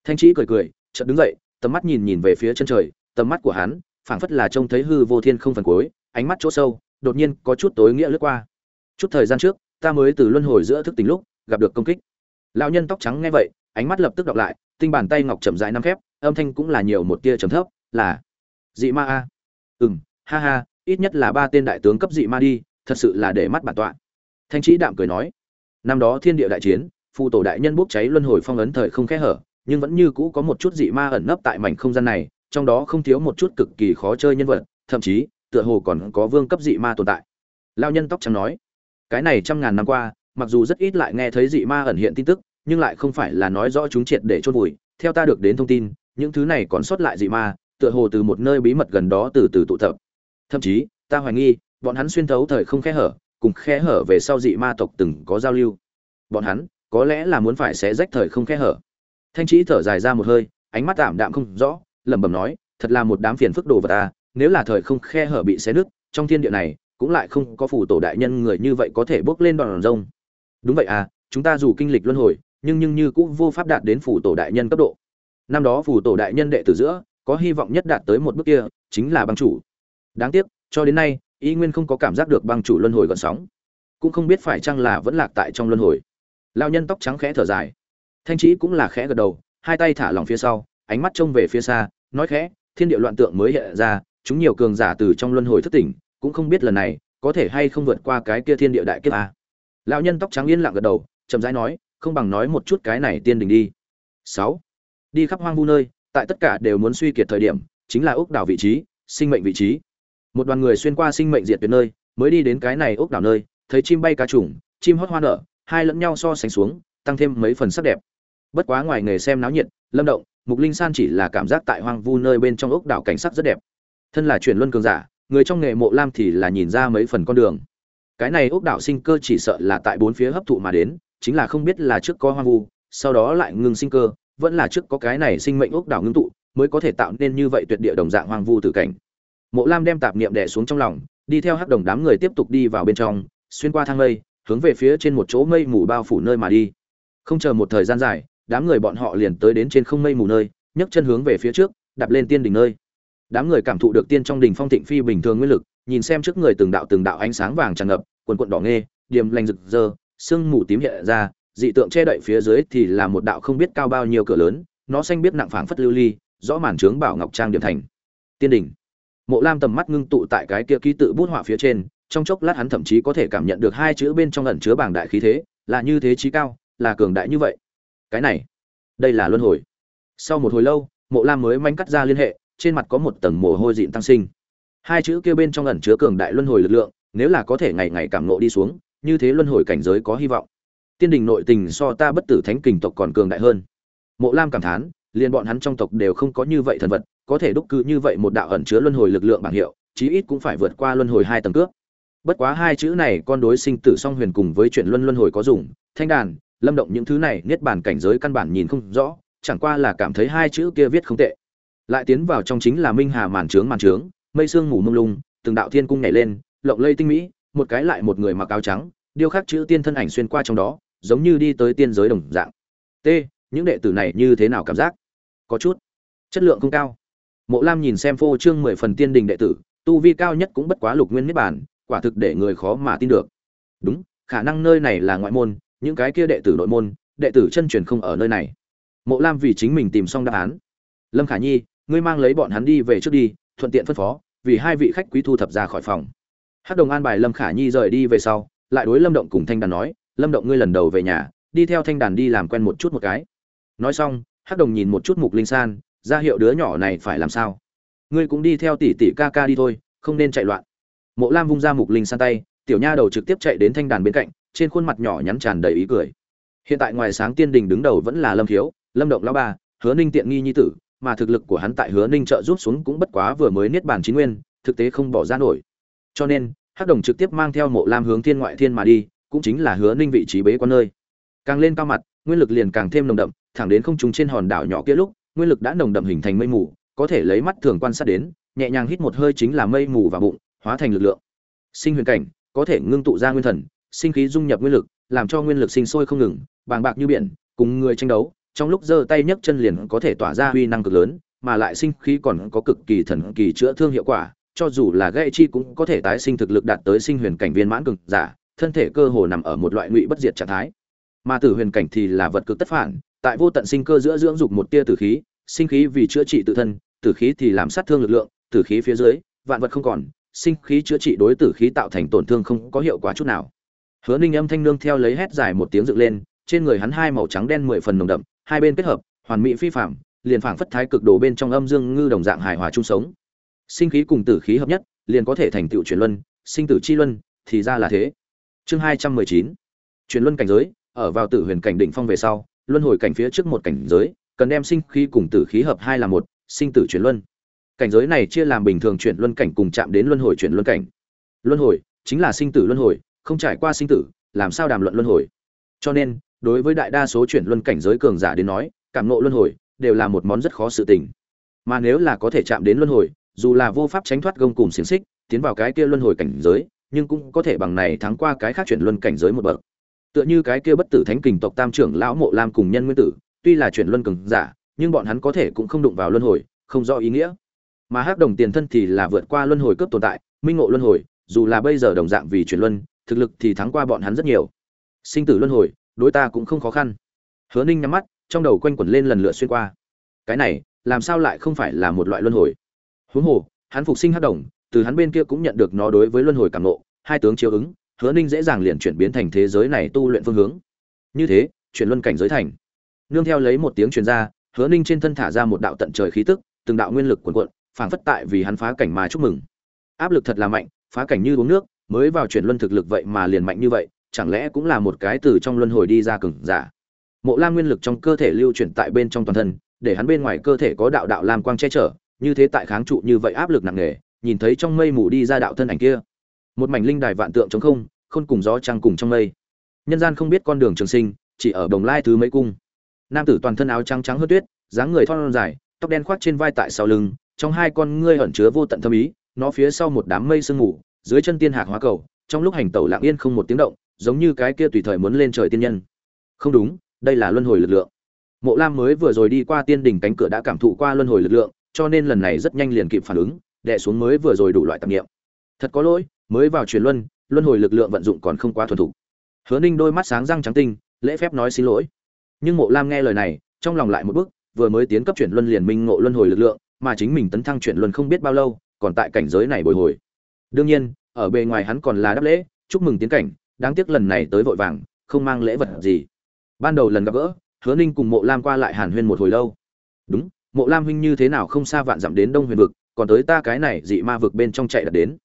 Thanh Trí cười cười, chợt đứng dậy, tầm mắt nhìn nhìn về phía chân trời, tầm mắt của hắn, phảng phất là trông thấy hư vô thiên không phần cuối, ánh mắt chỗ sâu, đột nhiên có chút tối nghĩa lướt qua chút thời gian trước ta mới từ luân hồi giữa thức tỉnh lúc gặp được công kích. Lão nhân tóc trắng nghe vậy ánh mắt lập tức đọc lại tinh bàn tay ngọc chậm dại năm khép, âm thanh cũng là nhiều một tia trầm thấp là dị ma a. Ừm ha ha ít nhất là ba tên đại tướng cấp dị ma đi thật sự là để mắt bản tọa. Thanh trí đạm cười nói năm đó thiên địa đại chiến phụ tổ đại nhân bốc cháy luân hồi phong ấn thời không khẽ hở nhưng vẫn như cũ có một chút dị ma ẩn nấp tại mảnh không gian này trong đó không thiếu một chút cực kỳ khó chơi nhân vật thậm chí tựa hồ còn có vương cấp dị ma tồn tại. Lao nhân tóc trắng nói cái này trăm ngàn năm qua, mặc dù rất ít lại nghe thấy dị ma ẩn hiện tin tức, nhưng lại không phải là nói rõ chúng triệt để chôn vùi. Theo ta được đến thông tin, những thứ này còn sót lại dị ma, tựa hồ từ một nơi bí mật gần đó từ từ tụ tập. Thậm chí, ta hoài nghi, bọn hắn xuyên thấu thời không khe hở, cùng khe hở về sau dị ma tộc từng có giao lưu. Bọn hắn, có lẽ là muốn phải xé rách thời không khe hở. Thanh trí thở dài ra một hơi, ánh mắt tạm đạm không rõ, lẩm bẩm nói, thật là một đám phiền phức đồ vật ta nếu là thời không khe hở bị xé nứt, trong thiên địa này cũng lại không có phù tổ đại nhân người như vậy có thể bước lên đoàn rông. Đúng vậy à chúng ta dù kinh lịch luân hồi, nhưng nhưng như cũng vô pháp đạt đến phù tổ đại nhân cấp độ. Năm đó phù tổ đại nhân đệ tử giữa, có hy vọng nhất đạt tới một bước kia, chính là băng chủ. Đáng tiếc, cho đến nay, y nguyên không có cảm giác được băng chủ luân hồi gần sóng. Cũng không biết phải chăng là vẫn lạc tại trong luân hồi. Lao nhân tóc trắng khẽ thở dài. Thanh trí cũng là khẽ gật đầu, hai tay thả lòng phía sau, ánh mắt trông về phía xa, nói khẽ, thiên địa loạn tượng mới hiện ra, chúng nhiều cường giả từ trong luân hồi thất tỉnh cũng không biết lần này có thể hay không vượt qua cái kia thiên địa đại kiếp a. Lão nhân tóc trắng yên lặng gật đầu, chậm rãi nói, không bằng nói một chút cái này tiên đình đi. Sáu. Đi khắp hoang vu nơi, tại tất cả đều muốn suy kiệt thời điểm, chính là ốc đảo vị trí, sinh mệnh vị trí. Một đoàn người xuyên qua sinh mệnh diệt tuyệt nơi, mới đi đến cái này ốc đảo nơi, thấy chim bay cá trùng, chim hót hoa nở, hai lẫn nhau so sánh xuống, tăng thêm mấy phần sắc đẹp. Bất quá ngoài nghề xem náo nhiệt, lâm động, mục linh san chỉ là cảm giác tại hoang vu nơi bên trong ốc đảo cảnh sắc rất đẹp. Thân là chuyển luân cường giả người trong nghề mộ lam thì là nhìn ra mấy phần con đường. Cái này ốc đảo sinh cơ chỉ sợ là tại bốn phía hấp thụ mà đến, chính là không biết là trước có hoang vu, sau đó lại ngừng sinh cơ, vẫn là trước có cái này sinh mệnh ốc đảo ngưng tụ, mới có thể tạo nên như vậy tuyệt địa đồng dạng hoang vu từ cảnh. Mộ lam đem tạp niệm đè xuống trong lòng, đi theo hắc đồng đám người tiếp tục đi vào bên trong, xuyên qua thang mây, hướng về phía trên một chỗ mây mù bao phủ nơi mà đi. Không chờ một thời gian dài, đám người bọn họ liền tới đến trên không mây mù nơi, nhấc chân hướng về phía trước, đạp lên tiên đỉnh nơi đám người cảm thụ được tiên trong đỉnh phong thịnh phi bình thường nguyên lực, nhìn xem trước người từng đạo từng đạo ánh sáng vàng tràn ngập, quần quận đỏ nghê, điềm lành rực rỡ, sương mù tím hiện ra, dị tượng che đậy phía dưới thì là một đạo không biết cao bao nhiêu cửa lớn, nó xanh biết nặng phảng phất lưu ly, rõ màn trướng bảo ngọc trang điểm thành. Tiên đỉnh mộ lam tầm mắt ngưng tụ tại cái kia ký tự bút họa phía trên, trong chốc lát hắn thậm chí có thể cảm nhận được hai chữ bên trong ẩn chứa bảng đại khí thế, là như thế trí cao, là cường đại như vậy. Cái này, đây là luân hồi. Sau một hồi lâu, mộ lam mới manh cắt ra liên hệ trên mặt có một tầng mồ hôi dịn tăng sinh. Hai chữ kia bên trong ẩn chứa cường đại luân hồi lực lượng, nếu là có thể ngày ngày cảm nộ đi xuống, như thế luân hồi cảnh giới có hy vọng. Tiên đình nội tình so ta bất tử thánh kình tộc còn cường đại hơn. Mộ lam cảm thán, liền bọn hắn trong tộc đều không có như vậy thần vật, có thể đúc cư như vậy một đạo ẩn chứa luân hồi lực lượng bảng hiệu, chí ít cũng phải vượt qua luân hồi hai tầng cướp. Bất quá hai chữ này con đối sinh tử song huyền cùng với chuyện luân luân hồi có dùng, thanh đàn, lâm động những thứ này niết bàn cảnh giới căn bản nhìn không rõ, chẳng qua là cảm thấy hai chữ kia viết không tệ lại tiến vào trong chính là minh hà màn trướng màn trướng, mây sương mù mông lung, từng đạo thiên cung nhảy lên, lộng lây tinh mỹ, một cái lại một người mặc áo trắng, điêu khắc chữ tiên thân ảnh xuyên qua trong đó, giống như đi tới tiên giới đồng dạng. T, những đệ tử này như thế nào cảm giác? Có chút. Chất lượng không cao. Mộ lam nhìn xem phô trương mười phần tiên đình đệ tử, tu vi cao nhất cũng bất quá lục nguyên niết bản quả thực để người khó mà tin được. Đúng, khả năng nơi này là ngoại môn, những cái kia đệ tử nội môn, đệ tử chân truyền không ở nơi này. Mộ lam vì chính mình tìm xong đáp án. Lâm khả nhi ngươi mang lấy bọn hắn đi về trước đi, thuận tiện phân phó, vì hai vị khách quý thu thập ra khỏi phòng. Hát đồng an bài lâm khả nhi rời đi về sau, lại đối lâm động cùng thanh đàn nói, lâm động ngươi lần đầu về nhà, đi theo thanh đàn đi làm quen một chút một cái. Nói xong Hát đồng nhìn một chút mục linh san, ra hiệu đứa nhỏ này phải làm sao? Ngươi cũng đi theo tỷ tỷ ca ca đi thôi, không nên chạy loạn. Mộ lam vung ra mục linh san tay, tiểu nha đầu trực tiếp chạy đến thanh đàn bên cạnh, trên khuôn mặt nhỏ nhắn tràn đầy ý cười. Hiện tại ngoài sáng tiên đình đứng đầu vẫn là lâm thiếu, lâm động lão ba, hứa ninh tiện nghi nhi tử mà thực lực của hắn tại hứa ninh trợ giúp xuống cũng bất quá vừa mới niết bàn chín nguyên, thực tế không bỏ ra nổi. Cho nên, hắc đồng trực tiếp mang theo mộ lam hướng thiên ngoại thiên mà đi, cũng chính là hứa ninh vị trí bế quan nơi. Càng lên cao mặt, nguyên lực liền càng thêm nồng đậm, thẳng đến không trung trên hòn đảo nhỏ kia lúc, nguyên lực đã nồng đậm hình thành mây mù, có thể lấy mắt thường quan sát đến, nhẹ nhàng hít một hơi chính là mây mù vào bụng, hóa thành lực lượng. Sinh huyền cảnh, có thể ngưng tụ ra nguyên thần, sinh khí dung nhập nguyên lực, làm cho nguyên lực sinh sôi không ngừng, bàng bạc như biển, cùng người tranh đấu trong lúc giơ tay nhấc chân liền có thể tỏa ra uy năng cực lớn, mà lại sinh khí còn có cực kỳ thần kỳ chữa thương hiệu quả, cho dù là gãy chi cũng có thể tái sinh thực lực đạt tới sinh huyền cảnh viên mãn cực giả, thân thể cơ hồ nằm ở một loại ngụy bất diệt trạng thái. Mà tử huyền cảnh thì là vật cực tất phản, tại vô tận sinh cơ giữa dưỡng dục một tia tử khí, sinh khí vì chữa trị tự thân, tử khí thì làm sát thương lực lượng, tử khí phía dưới, vạn vật không còn, sinh khí chữa trị đối tử khí tạo thành tổn thương không có hiệu quả chút nào. Hứa ninh âm thanh nương theo lấy hét dài một tiếng dựng lên, trên người hắn hai màu trắng đen mười phần nồng đậm hai bên kết hợp, hoàn mỹ phi phạm, liền phảng phất thái cực đồ bên trong âm dương ngư đồng dạng hài hòa chung sống. Sinh khí cùng tử khí hợp nhất, liền có thể thành tựu chuyển luân, sinh tử chi luân, thì ra là thế. Chương hai trăm mười chín. Chuyển luân cảnh giới, ở vào tử huyền cảnh đỉnh phong về sau, luân hồi cảnh phía trước một cảnh giới, cần đem sinh khí cùng tử khí hợp hai là một, sinh tử chuyển luân. Cảnh giới này chia làm bình thường chuyển luân cảnh cùng chạm đến luân hồi chuyển luân cảnh. Luân hồi chính là sinh tử luân hồi, không trải qua sinh tử, làm sao đàm luận luân hồi? Cho nên đối với đại đa số chuyển luân cảnh giới cường giả đến nói, cảm ngộ luân hồi đều là một món rất khó sự tình. Mà nếu là có thể chạm đến luân hồi, dù là vô pháp tránh thoát gông cùng xiềng xích, tiến vào cái kia luân hồi cảnh giới, nhưng cũng có thể bằng này thắng qua cái khác chuyển luân cảnh giới một bậc. Tựa như cái kia bất tử thánh kình tộc tam trưởng lão mộ lam cùng nhân nguyên tử, tuy là chuyển luân cường giả, nhưng bọn hắn có thể cũng không đụng vào luân hồi, không rõ ý nghĩa. Mà hắc đồng tiền thân thì là vượt qua luân hồi cấp tồn tại, minh ngộ luân hồi, dù là bây giờ đồng dạng vì chuyển luân, thực lực thì thắng qua bọn hắn rất nhiều. Sinh tử luân hồi đối ta cũng không khó khăn. Hứa ninh nhắm mắt, trong đầu quanh quẩn lên lần lượt xuyên qua. Cái này, làm sao lại không phải là một loại luân hồi? Huống hồ, hắn phục sinh hát đồng, từ hắn bên kia cũng nhận được nó đối với luân hồi cảm nộ hai tướng chiếu ứng, hứa ninh dễ dàng liền chuyển biến thành thế giới này tu luyện phương hướng. Như thế, chuyển luân cảnh giới thành. Nương theo lấy một tiếng truyền ra, hứa ninh trên thân thả ra một đạo tận trời khí tức, từng đạo nguyên lực quần cuộn, phảng phất tại vì hắn phá cảnh mà chúc mừng. Áp lực thật là mạnh, phá cảnh như uống nước, mới vào chuyển luân thực lực vậy mà liền mạnh như vậy chẳng lẽ cũng là một cái từ trong luân hồi đi ra cường giả? Mộ lam nguyên lực trong cơ thể lưu chuyển tại bên trong toàn thân, để hắn bên ngoài cơ thể có đạo đạo lam quang che chở, như thế tại kháng trụ như vậy áp lực nặng nề, nhìn thấy trong mây mù đi ra đạo thân ảnh kia. Một mảnh linh đài vạn tượng trống không, khôn cùng gió trăng cùng trong mây. Nhân gian không biết con đường trường sinh, chỉ ở đồng lai thứ mấy cung. Nam tử toàn thân áo trắng trắng hơn tuyết, dáng người thon dài, tóc đen khoác trên vai tại sau lưng, trong hai con ngươi ẩn chứa vô tận thâm ý, nó phía sau một đám mây sương mù, dưới chân tiên hạc hóa cầu, trong lúc hành tẩu lặng yên không một tiếng động giống như cái kia tùy thời muốn lên trời tiên nhân. Không đúng, đây là luân hồi lực lượng. Mộ lam mới vừa rồi đi qua tiên đỉnh cánh cửa đã cảm thụ qua luân hồi lực lượng, cho nên lần này rất nhanh liền kịp phản ứng, đè xuống mới vừa rồi đủ loại tạp nghiệm thật có lỗi, mới vào truyền luân luân hồi lực lượng vận dụng còn không quá thuần thục. Hứa ninh đôi mắt sáng răng trắng tinh, lễ phép nói xin lỗi. Nhưng mộ lam nghe lời này, trong lòng lại một bước, vừa mới tiến cấp chuyển luân liền minh ngộ luân hồi lực lượng, mà chính mình tấn thăng chuyển luân không biết bao lâu, còn tại cảnh giới này bồi hồi. Đương nhiên, ở bề ngoài hắn còn là đáp lễ, chúc mừng tiến cảnh đáng tiếc lần này tới vội vàng, không mang lễ vật gì. Ban đầu lần gặp gỡ, hứa ninh cùng mộ lam qua lại hàn huyên một hồi lâu. Đúng, mộ lam huynh như thế nào không xa vạn dặm đến đông huyền vực, còn tới ta cái này dị ma vực bên trong chạy đặt đến.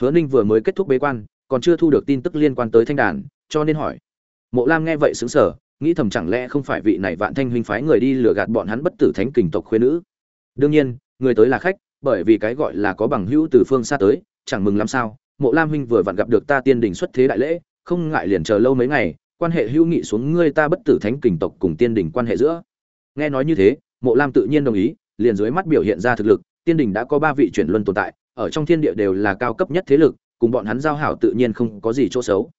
Hứa ninh vừa mới kết thúc bế quan, còn chưa thu được tin tức liên quan tới thanh đàn, cho nên hỏi. Mộ lam nghe vậy xứng sở nghĩ thầm chẳng lẽ không phải vị này vạn thanh huynh phái người đi lừa gạt bọn hắn bất tử thánh kình tộc khuyên nữ. Đương nhiên, người tới là khách, bởi vì cái gọi là có bằng hữu từ phương xa tới, chẳng mừng làm sao, mộ lam huynh vừa vặn gặp được ta tiên đình xuất thế đại lễ không ngại liền chờ lâu mấy ngày, quan hệ hữu nghị xuống ngươi ta bất tử thánh kình tộc cùng tiên đình quan hệ giữa. Nghe nói như thế, mộ lam tự nhiên đồng ý, liền dưới mắt biểu hiện ra thực lực, tiên đình đã có ba vị chuyển luân tồn tại, ở trong thiên địa đều là cao cấp nhất thế lực, cùng bọn hắn giao hảo tự nhiên không có gì chỗ xấu.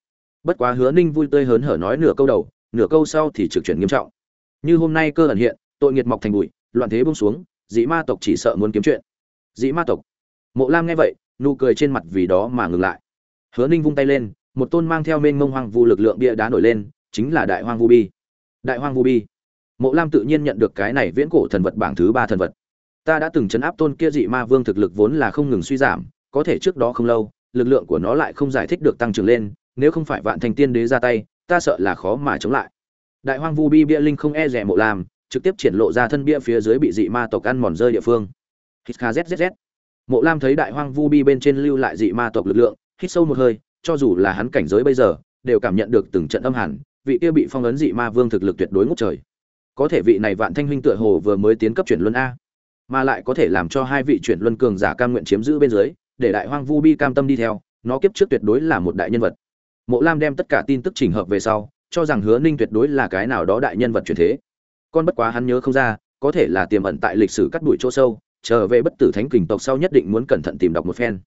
Bất quá hứa ninh vui tươi hớn hở nói nửa câu đầu, nửa câu sau thì trực chuyển nghiêm trọng. Như hôm nay cơ ẩn hiện, tội nghiệt mọc thành bụi, loạn thế bông xuống dĩ ma tộc chỉ sợ muốn kiếm chuyện. Dĩ ma tộc. Mộ lam nghe vậy, nụ cười trên mặt vì đó mà ngừng lại. Hứa ninh vung tay lên một tôn mang theo mênh mông hoang vu lực lượng bia đá nổi lên, chính là đại hoang vu bi. Đại hoang vu bi. Mộ lam tự nhiên nhận được cái này viễn cổ thần vật bảng thứ ba thần vật. Ta đã từng chấn áp tôn kia dị ma vương thực lực vốn là không ngừng suy giảm, có thể trước đó không lâu, lực lượng của nó lại không giải thích được tăng trưởng lên, nếu không phải vạn thành tiên đế ra tay, ta sợ là khó mà chống lại. Đại hoang vu bi bia linh không e rẻ mộ lam, trực tiếp triển lộ ra thân bia phía dưới bị dị ma tộc ăn mòn rơi địa phương. Hít kha mộ lam thấy đại hoang vu bi bên trên lưu lại dị ma tộc lực lượng, hít sâu một hơi cho dù là hắn cảnh giới bây giờ, đều cảm nhận được từng trận âm hàn. vị kia bị phong ấn dị ma vương thực lực tuyệt đối ngút trời. Có thể vị này vạn thanh huynh tựa hồ vừa mới tiến cấp chuyển luân a, mà lại có thể làm cho hai vị chuyển luân cường giả cam nguyện chiếm giữ bên dưới, để đại hoang vu bi cam tâm đi theo, nó kiếp trước tuyệt đối là một đại nhân vật. Mộ lam đem tất cả tin tức chỉnh hợp về sau, cho rằng hứa ninh tuyệt đối là cái nào đó đại nhân vật chuyển thế. Con bất quá hắn nhớ không ra, có thể là tiềm ẩn tại lịch sử cắt đuổi chỗ sâu, trở về bất tử thánh kình tộc sau nhất định muốn cẩn thận tìm đọc một phen.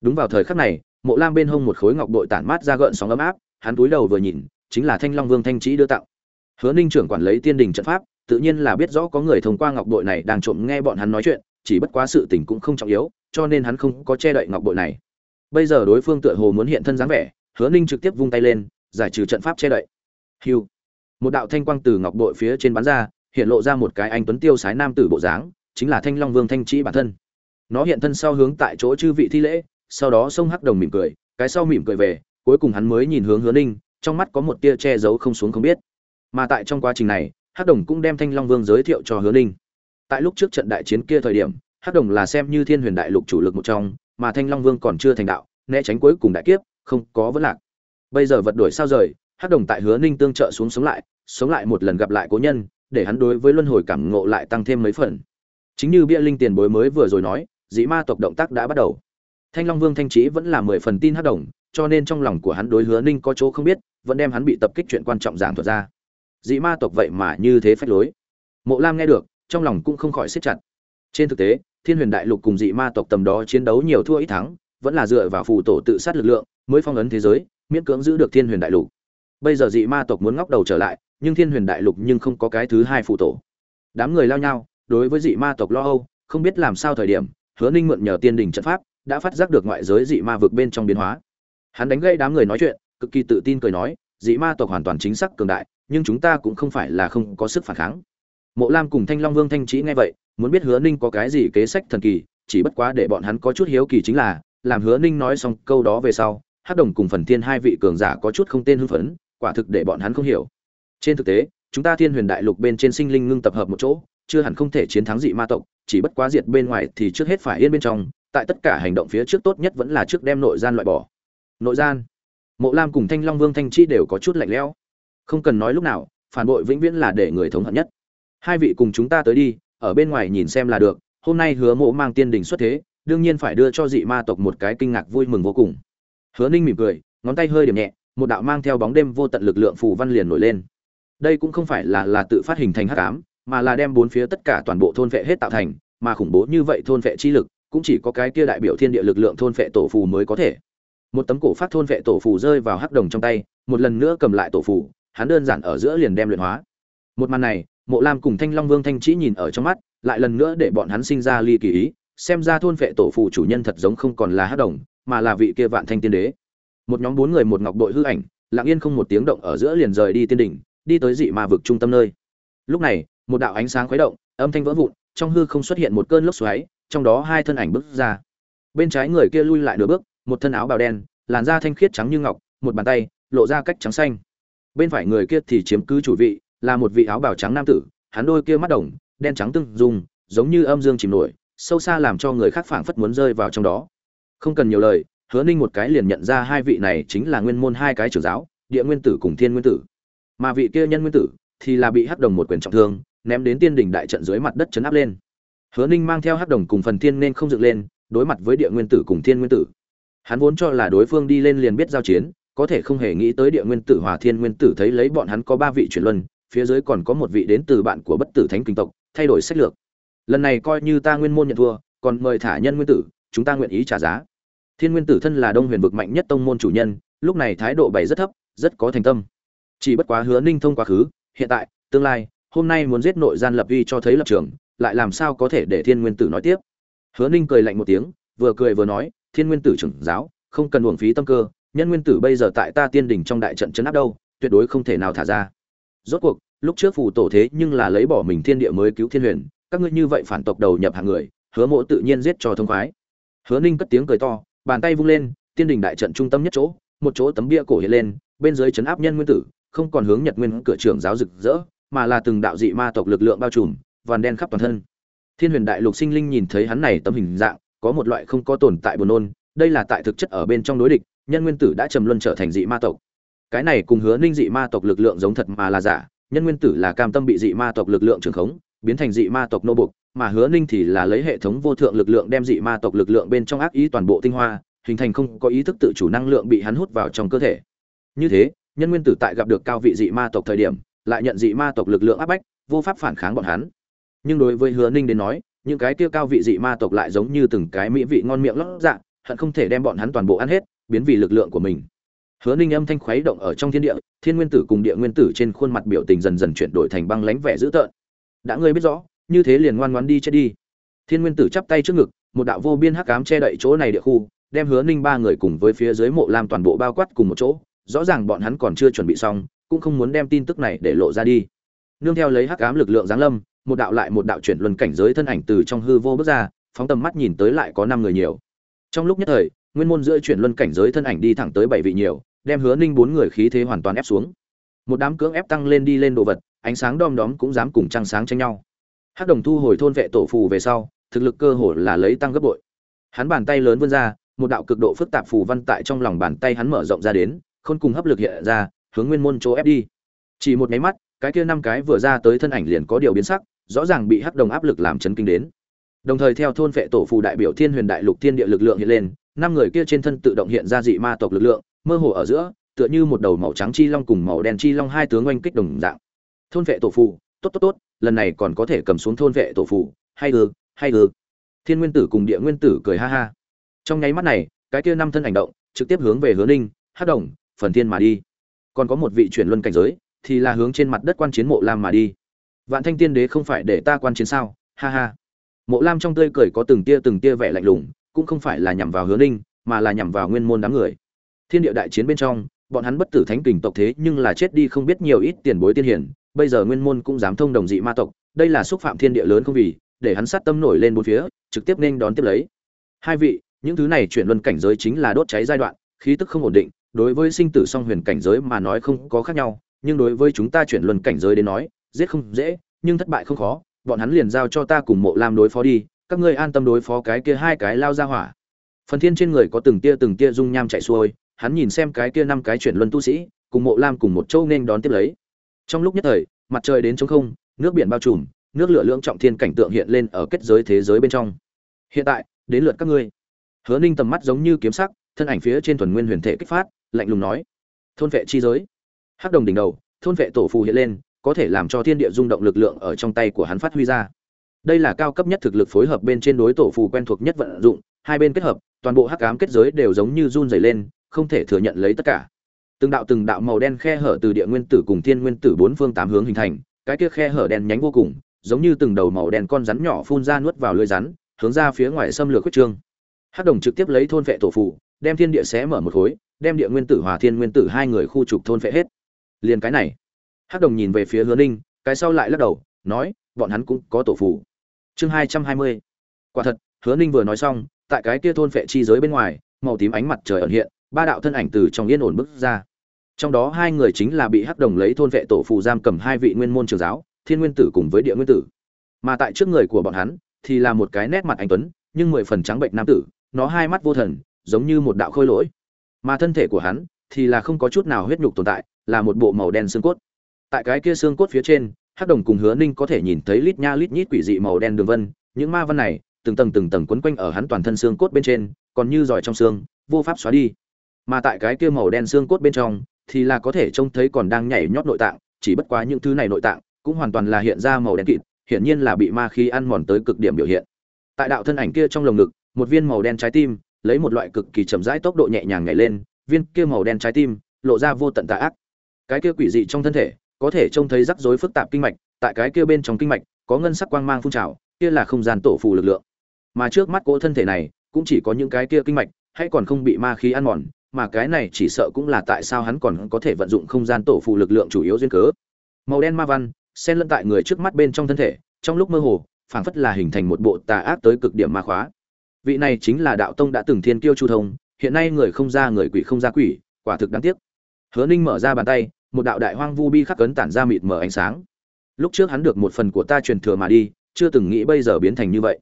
Đúng vào thời khắc này mộ lam bên hông một khối ngọc bội tản mát ra gợn sóng ấm áp, hắn túi đầu vừa nhìn, chính là thanh long vương thanh trí đưa tặng. Hứa ninh trưởng quản lấy tiên đình trận pháp, tự nhiên là biết rõ có người thông qua ngọc bội này đang trộm nghe bọn hắn nói chuyện, chỉ bất quá sự tình cũng không trọng yếu, cho nên hắn không có che đậy ngọc bội này. Bây giờ đối phương tựa hồ muốn hiện thân dáng vẻ, hứa ninh trực tiếp vung tay lên, giải trừ trận pháp che đậy. Hiu một đạo thanh quang từ ngọc bội phía trên bắn ra, hiện lộ ra một cái anh tuấn tiêu sái nam tử bộ dáng, chính là thanh long vương thanh trí bản thân. Nó hiện thân sau hướng tại chỗ chư vị thi lễ sau đó sông hắc đồng mỉm cười, cái sau mỉm cười về, cuối cùng hắn mới nhìn hướng hứa ninh, trong mắt có một tia che giấu không xuống không biết. Mà tại trong quá trình này, hắc đồng cũng đem thanh long vương giới thiệu cho hứa ninh. Tại lúc trước trận đại chiến kia thời điểm, hắc đồng là xem như thiên huyền đại lục chủ lực một trong, mà thanh long vương còn chưa thành đạo, né tránh cuối cùng đại kiếp, không có vấn lạc. Bây giờ vật đổi sao rời, hắc đồng tại hứa ninh tương trợ xuống sống lại sống lại một lần gặp lại cố nhân, để hắn đối với luân hồi cảm ngộ lại tăng thêm mấy phần. Chính như bia linh tiền bối mới vừa rồi nói dĩ ma tộc động tác đã bắt đầu thanh long vương thanh trí vẫn là mười phần tin hắc đồng, cho nên trong lòng của hắn đối hứa ninh có chỗ không biết, vẫn đem hắn bị tập kích chuyện quan trọng giảng thuật ra. Dị ma tộc vậy mà như thế phách lối. Mộ lam nghe được, trong lòng cũng không khỏi siết chặt. Trên thực tế, thiên huyền đại lục cùng dị ma tộc tầm đó chiến đấu nhiều thua ít thắng, vẫn là dựa vào phù tổ tự sát lực lượng, mới phong ấn thế giới, miễn cưỡng giữ được thiên huyền đại lục. Bây giờ dị ma tộc muốn ngóc đầu trở lại, nhưng thiên huyền đại lục nhưng không có cái thứ hai phù tổ. Đám người lao nhau, đối với dị ma tộc lo âu, không biết làm sao thời điểm, hứa ninh mượn nhờ tiên đình trận pháp đã phát giác được ngoại giới dị ma vực bên trong biến hóa. Hắn đánh gây đám người nói chuyện, cực kỳ tự tin cười nói, dị ma tộc hoàn toàn chính xác cường đại, nhưng chúng ta cũng không phải là không có sức phản kháng. Mộ lam cùng thanh long vương thanh trí nghe vậy, muốn biết hứa ninh có cái gì kế sách thần kỳ, chỉ bất quá để bọn hắn có chút hiếu kỳ chính là, làm hứa ninh nói xong câu đó về sau hát đồng cùng phần thiên hai vị cường giả có chút không tên hưng phấn, quả thực để bọn hắn không hiểu. Trên thực tế, chúng ta thiên huyền đại lục bên trên sinh linh ngưng tập hợp một chỗ, chưa hẳn không thể chiến thắng dị ma tộc, chỉ bất quá diệt bên ngoài thì trước hết phải yên bên trong tại tất cả hành động phía trước tốt nhất vẫn là trước đem nội gian loại bỏ. Nội gian? Mộ lam cùng thanh long vương thanh chi đều có chút lạnh lẽo. Không cần nói lúc nào, phản bội vĩnh viễn là để người thống hận nhất. Hai vị cùng chúng ta tới đi, ở bên ngoài nhìn xem là được, hôm nay hứa mộ mang tiên đình xuất thế, đương nhiên phải đưa cho dị ma tộc một cái kinh ngạc vui mừng vô cùng. Hứa ninh mỉm cười, ngón tay hơi điểm nhẹ, một đạo mang theo bóng đêm vô tận lực lượng phù văn liền nổi lên. Đây cũng không phải là là tự phát hình thành hắc ám, mà là đem bốn phía tất cả toàn bộ thôn vệ hết tạo thành, mà khủng bố như vậy thôn vệ chi lực cũng chỉ có cái kia đại biểu thiên địa lực lượng thôn vệ tổ phù mới có thể. Một tấm cổ phát thôn vệ tổ phù rơi vào hắc đồng trong tay, một lần nữa cầm lại tổ phù, hắn đơn giản ở giữa liền đem luyện hóa. Một màn này, mộ lam cùng thanh long vương thanh chỉ nhìn ở trong mắt, lại lần nữa để bọn hắn sinh ra ly kỳ ý, xem ra thôn vệ tổ phù chủ nhân thật giống không còn là hắc đồng, mà là vị kia vạn thanh tiên đế. Một nhóm bốn người một ngọc bội hư ảnh, lặng yên không một tiếng động ở giữa liền rời đi tiên đỉnh, đi tới dị ma vực trung tâm nơi. Lúc này, một đạo ánh sáng khuấy động, âm thanh vỡ vụn, trong hư không xuất hiện một cơn lốc xoáy trong đó hai thân ảnh bước ra. Bên trái người kia lui lại nửa bước, một thân áo bào đen, làn da thanh khiết trắng như ngọc, một bàn tay, lộ ra cách trắng xanh. Bên phải người kia thì chiếm cứ chủ vị, là một vị áo bào trắng nam tử, hắn đôi kia mắt đồng, đen trắng tưng dùng giống như âm dương chìm nổi, sâu xa làm cho người khác phảng phất muốn rơi vào trong đó. Không cần nhiều lời, hứa ninh một cái liền nhận ra hai vị này chính là nguyên môn hai cái trưởng giáo, địa nguyên tử cùng thiên nguyên tử. Mà vị kia nhân nguyên tử thì là bị hắc đồng một quyền trọng thương, ném đến tiên đỉnh đại trận dưới mặt đất chấn áp lên hứa ninh mang theo hắc đồng cùng phần thiên nên không dựng lên, đối mặt với địa nguyên tử cùng thiên nguyên tử. Hắn vốn cho là đối phương đi lên liền biết giao chiến, có thể không hề nghĩ tới địa nguyên tử hòa thiên nguyên tử thấy lấy bọn hắn có ba vị chuyển luân, phía dưới còn có một vị đến từ bạn của bất tử thánh kinh tộc, thay đổi sách lược. Lần này coi như ta nguyên môn nhận thua, còn mời thả nhân nguyên tử, chúng ta nguyện ý trả giá. Thiên nguyên tử thân là đông huyền vực mạnh nhất tông môn chủ nhân, lúc này thái độ bày rất thấp, rất có thành tâm. Chỉ bất quá hứa ninh thông quá khứ, hiện tại, tương lai, hôm nay muốn giết nội gian lập uy cho thấy lập trường lại làm sao có thể để thiên nguyên tử nói tiếp? Hứa ninh cười lạnh một tiếng, vừa cười vừa nói, thiên nguyên tử trưởng giáo, không cần uổng phí tâm cơ, nhân nguyên tử bây giờ tại ta tiên Đình trong đại trận chấn áp đâu, tuyệt đối không thể nào thả ra. Rốt cuộc, lúc trước phù tổ thế nhưng là lấy bỏ mình thiên địa mới cứu thiên huyền, các ngươi như vậy phản tộc đầu nhập hàng người, hứa mộ tự nhiên giết cho thông khoái. Hứa ninh cất tiếng cười to, bàn tay vung lên, tiên đình đại trận trung tâm nhất chỗ, một chỗ tấm bia cổ hiện lên, bên dưới chấn áp nhân nguyên tử, không còn hướng nhật nguyên cửa trưởng giáo rực rỡ, mà là từng đạo dị ma tộc lực lượng bao trùm vằn đen khắp toàn thân. Thiên huyền đại lục sinh linh nhìn thấy hắn này tấm hình dạng, có một loại không có tồn tại buồn nôn, đây là tại thực chất ở bên trong đối địch, nhân nguyên tử đã trầm luân trở thành dị ma tộc. Cái này cùng hứa ninh dị ma tộc lực lượng giống thật mà là giả, nhân nguyên tử là cam tâm bị dị ma tộc lực lượng trường khống, biến thành dị ma tộc nô bục mà hứa ninh thì là lấy hệ thống vô thượng lực lượng đem dị ma tộc lực lượng bên trong ác ý toàn bộ tinh hoa, hình thành không có ý thức tự chủ năng lượng bị hắn hút vào trong cơ thể. Như thế, nhân nguyên tử tại gặp được cao vị dị ma tộc thời điểm, lại nhận dị ma tộc lực lượng áp bách, vô pháp phản kháng bọn hắn nhưng đối với hứa ninh đến nói, những cái kia cao vị dị ma tộc lại giống như từng cái mỹ vị ngon miệng lót dạ hận không thể đem bọn hắn toàn bộ ăn hết, biến vì lực lượng của mình. Hứa ninh âm thanh khuấy động ở trong thiên địa, thiên nguyên tử cùng địa nguyên tử trên khuôn mặt biểu tình dần dần chuyển đổi thành băng lánh vẻ dữ tợn. Đã ngươi biết rõ, như thế liền ngoan ngoãn đi chết đi. Thiên nguyên tử chắp tay trước ngực, một đạo vô biên hắc ám che đậy chỗ này địa khu, đem hứa ninh ba người cùng với phía dưới mộ lam toàn bộ bao quát cùng một chỗ. Rõ ràng bọn hắn còn chưa chuẩn bị xong, cũng không muốn đem tin tức này để lộ ra đi. Nương theo lấy hắc ám lực lượng giáng lâm một đạo lại một đạo chuyển luân cảnh giới thân ảnh từ trong hư vô bước ra, phóng tầm mắt nhìn tới lại có năm người nhiều. Trong lúc nhất thời, nguyên môn giữa chuyển luân cảnh giới thân ảnh đi thẳng tới bảy vị nhiều, đem hứa ninh bốn người khí thế hoàn toàn ép xuống. Một đám cưỡng ép tăng lên đi lên đồ vật, ánh sáng đom đóm cũng dám cùng trăng sáng tranh nhau. Hắc đồng thu hồi thôn vệ tổ phù về sau, thực lực cơ hồ là lấy tăng gấp bội. Hắn bàn tay lớn vươn ra, một đạo cực độ phức tạp phù văn tại trong lòng bàn tay hắn mở rộng ra đến, khôn cùng hấp lực hiện ra, hướng nguyên môn chỗ ép đi. Chỉ một cái mắt, cái kia năm cái vừa ra tới thân ảnh liền có điều biến sắc rõ ràng bị hắc đồng áp lực làm chấn kinh đến. Đồng thời theo thôn vệ tổ phù đại biểu thiên huyền đại lục thiên địa lực lượng hiện lên, năm người kia trên thân tự động hiện ra dị ma tộc lực lượng, mơ hồ ở giữa, tựa như một đầu màu trắng chi long cùng màu đen chi long hai tướng oanh kích đồng dạng. Thôn vệ tổ phù, tốt tốt tốt, lần này còn có thể cầm xuống thôn vệ tổ phù, hay ư hay ư. Thiên nguyên tử cùng địa nguyên tử cười ha ha. Trong nháy mắt này, cái kia năm thân hành động, trực tiếp hướng về hứa ninh, hắc đồng, phần thiên mà đi. Còn có một vị chuyển luân cảnh giới, thì là hướng trên mặt đất quan chiến mộ lam mà đi vạn thanh tiên đế không phải để ta quan chiến sao? Ha ha. Mộ lam trong tươi cười có từng tia từng tia vẻ lạnh lùng, cũng không phải là nhằm vào hứa ninh, mà là nhằm vào nguyên môn đám người. Thiên địa đại chiến bên trong, bọn hắn bất tử thánh kình tộc thế nhưng là chết đi không biết nhiều ít tiền bối tiên hiển bây giờ nguyên môn cũng dám thông đồng dị ma tộc, đây là xúc phạm thiên địa lớn không vì, để hắn sát tâm nổi lên bốn phía, trực tiếp nên đón tiếp lấy. Hai vị, những thứ này chuyển luân cảnh giới chính là đốt cháy giai đoạn, khí tức không ổn định, đối với sinh tử song huyền cảnh giới mà nói không có khác nhau, nhưng đối với chúng ta chuyển luân cảnh giới đến nói giết không dễ, nhưng thất bại không khó, bọn hắn liền giao cho ta cùng mộ lam đối phó đi, các ngươi an tâm đối phó cái kia hai cái lao ra hỏa. Phần thiên trên người có từng tia từng tia dung nham chạy xuôi, hắn nhìn xem cái kia năm cái chuyển luân tu sĩ, cùng mộ lam cùng một châu nên đón tiếp lấy. Trong lúc nhất thời, mặt trời đến trống không, nước biển bao trùm, nước lửa lưỡng trọng thiên cảnh tượng hiện lên ở kết giới thế giới bên trong. Hiện tại, đến lượt các ngươi. Hứa ninh tầm mắt giống như kiếm sắc, thân ảnh phía trên thuần nguyên huyền thể kích phát, lạnh lùng nói, thôn vệ chi giới. Hắc đồng đỉnh đầu, thôn vệ tổ phù hiện lên có thể làm cho thiên địa rung động lực lượng ở trong tay của hắn phát huy ra. Đây là cao cấp nhất thực lực phối hợp bên trên đối tổ phù quen thuộc nhất vận dụng, hai bên kết hợp, toàn bộ hắc ám kết giới đều giống như run dày lên, không thể thừa nhận lấy tất cả. Từng đạo từng đạo màu đen khe hở từ địa nguyên tử cùng thiên nguyên tử bốn phương tám hướng hình thành, cái kia khe hở đen nhánh vô cùng, giống như từng đầu màu đen con rắn nhỏ phun ra nuốt vào lưới rắn, hướng ra phía ngoài xâm lược huyết trương. Hắc đồng trực tiếp lấy thôn vệ tổ phù, đem thiên địa xé mở một khối, đem địa nguyên tử hòa thiên nguyên tử hai người khu trục thôn vệ hết. Liền cái này hắc đồng nhìn về phía hứa ninh, cái sau lại lắc đầu, nói, bọn hắn cũng có tổ phù chương hai trăm hai mươi. Quả thật, hứa ninh vừa nói xong, tại cái kia thôn vệ chi giới bên ngoài, màu tím ánh mặt trời ẩn hiện, ba đạo thân ảnh từ trong yên ổn bước ra. Trong đó hai người chính là bị hắc đồng lấy thôn vệ tổ phù giam cầm hai vị nguyên môn trường giáo, thiên nguyên tử cùng với địa nguyên tử. Mà tại trước người của bọn hắn, thì là một cái nét mặt anh tuấn, nhưng mười phần trắng bệnh nam tử, nó hai mắt vô thần, giống như một đạo khôi lỗi. Mà thân thể của hắn, thì là không có chút nào huyết nhục tồn tại, là một bộ màu đen xương cốt tại cái kia xương cốt phía trên, hắc đồng cùng hứa ninh có thể nhìn thấy lít nha lít nhít quỷ dị màu đen đường vân, những ma văn này, từng tầng từng tầng quấn quanh ở hắn toàn thân xương cốt bên trên, còn như giỏi trong xương, vô pháp xóa đi. Mà tại cái kia màu đen xương cốt bên trong, thì là có thể trông thấy còn đang nhảy nhót nội tạng, chỉ bất quá những thứ này nội tạng, cũng hoàn toàn là hiện ra màu đen kịt, hiển nhiên là bị ma khí ăn mòn tới cực điểm biểu hiện. Tại đạo thân ảnh kia trong lồng ngực, một viên màu đen trái tim, lấy một loại cực kỳ chậm rãi tốc độ nhẹ nhàng nhảy lên, viên kia màu đen trái tim, lộ ra vô tận tà ác. Cái kia quỷ dị trong thân thể có thể trông thấy rắc rối phức tạp kinh mạch, tại cái kia bên trong kinh mạch, có ngân sắc quang mang phun trào, kia là không gian tổ phù lực lượng. Mà trước mắt cỗ thân thể này, cũng chỉ có những cái kia kinh mạch, hay còn không bị ma khí ăn mòn, mà cái này chỉ sợ cũng là tại sao hắn còn có thể vận dụng không gian tổ phù lực lượng chủ yếu duyên cớ. Màu đen ma văn, xen lẫn tại người trước mắt bên trong thân thể, trong lúc mơ hồ, phảng phất là hình thành một bộ tà ác tới cực điểm ma khóa. Vị này chính là đạo tông đã từng thiên kiêu chu thông, hiện nay người không ra người quỷ không ra quỷ, quả thực đáng tiếc. Hứa ninh mở ra bàn tay một đạo đại hoang vu bi khắc cấn tản ra mịt mờ ánh sáng. Lúc trước hắn được một phần của ta truyền thừa mà đi, chưa từng nghĩ bây giờ biến thành như vậy.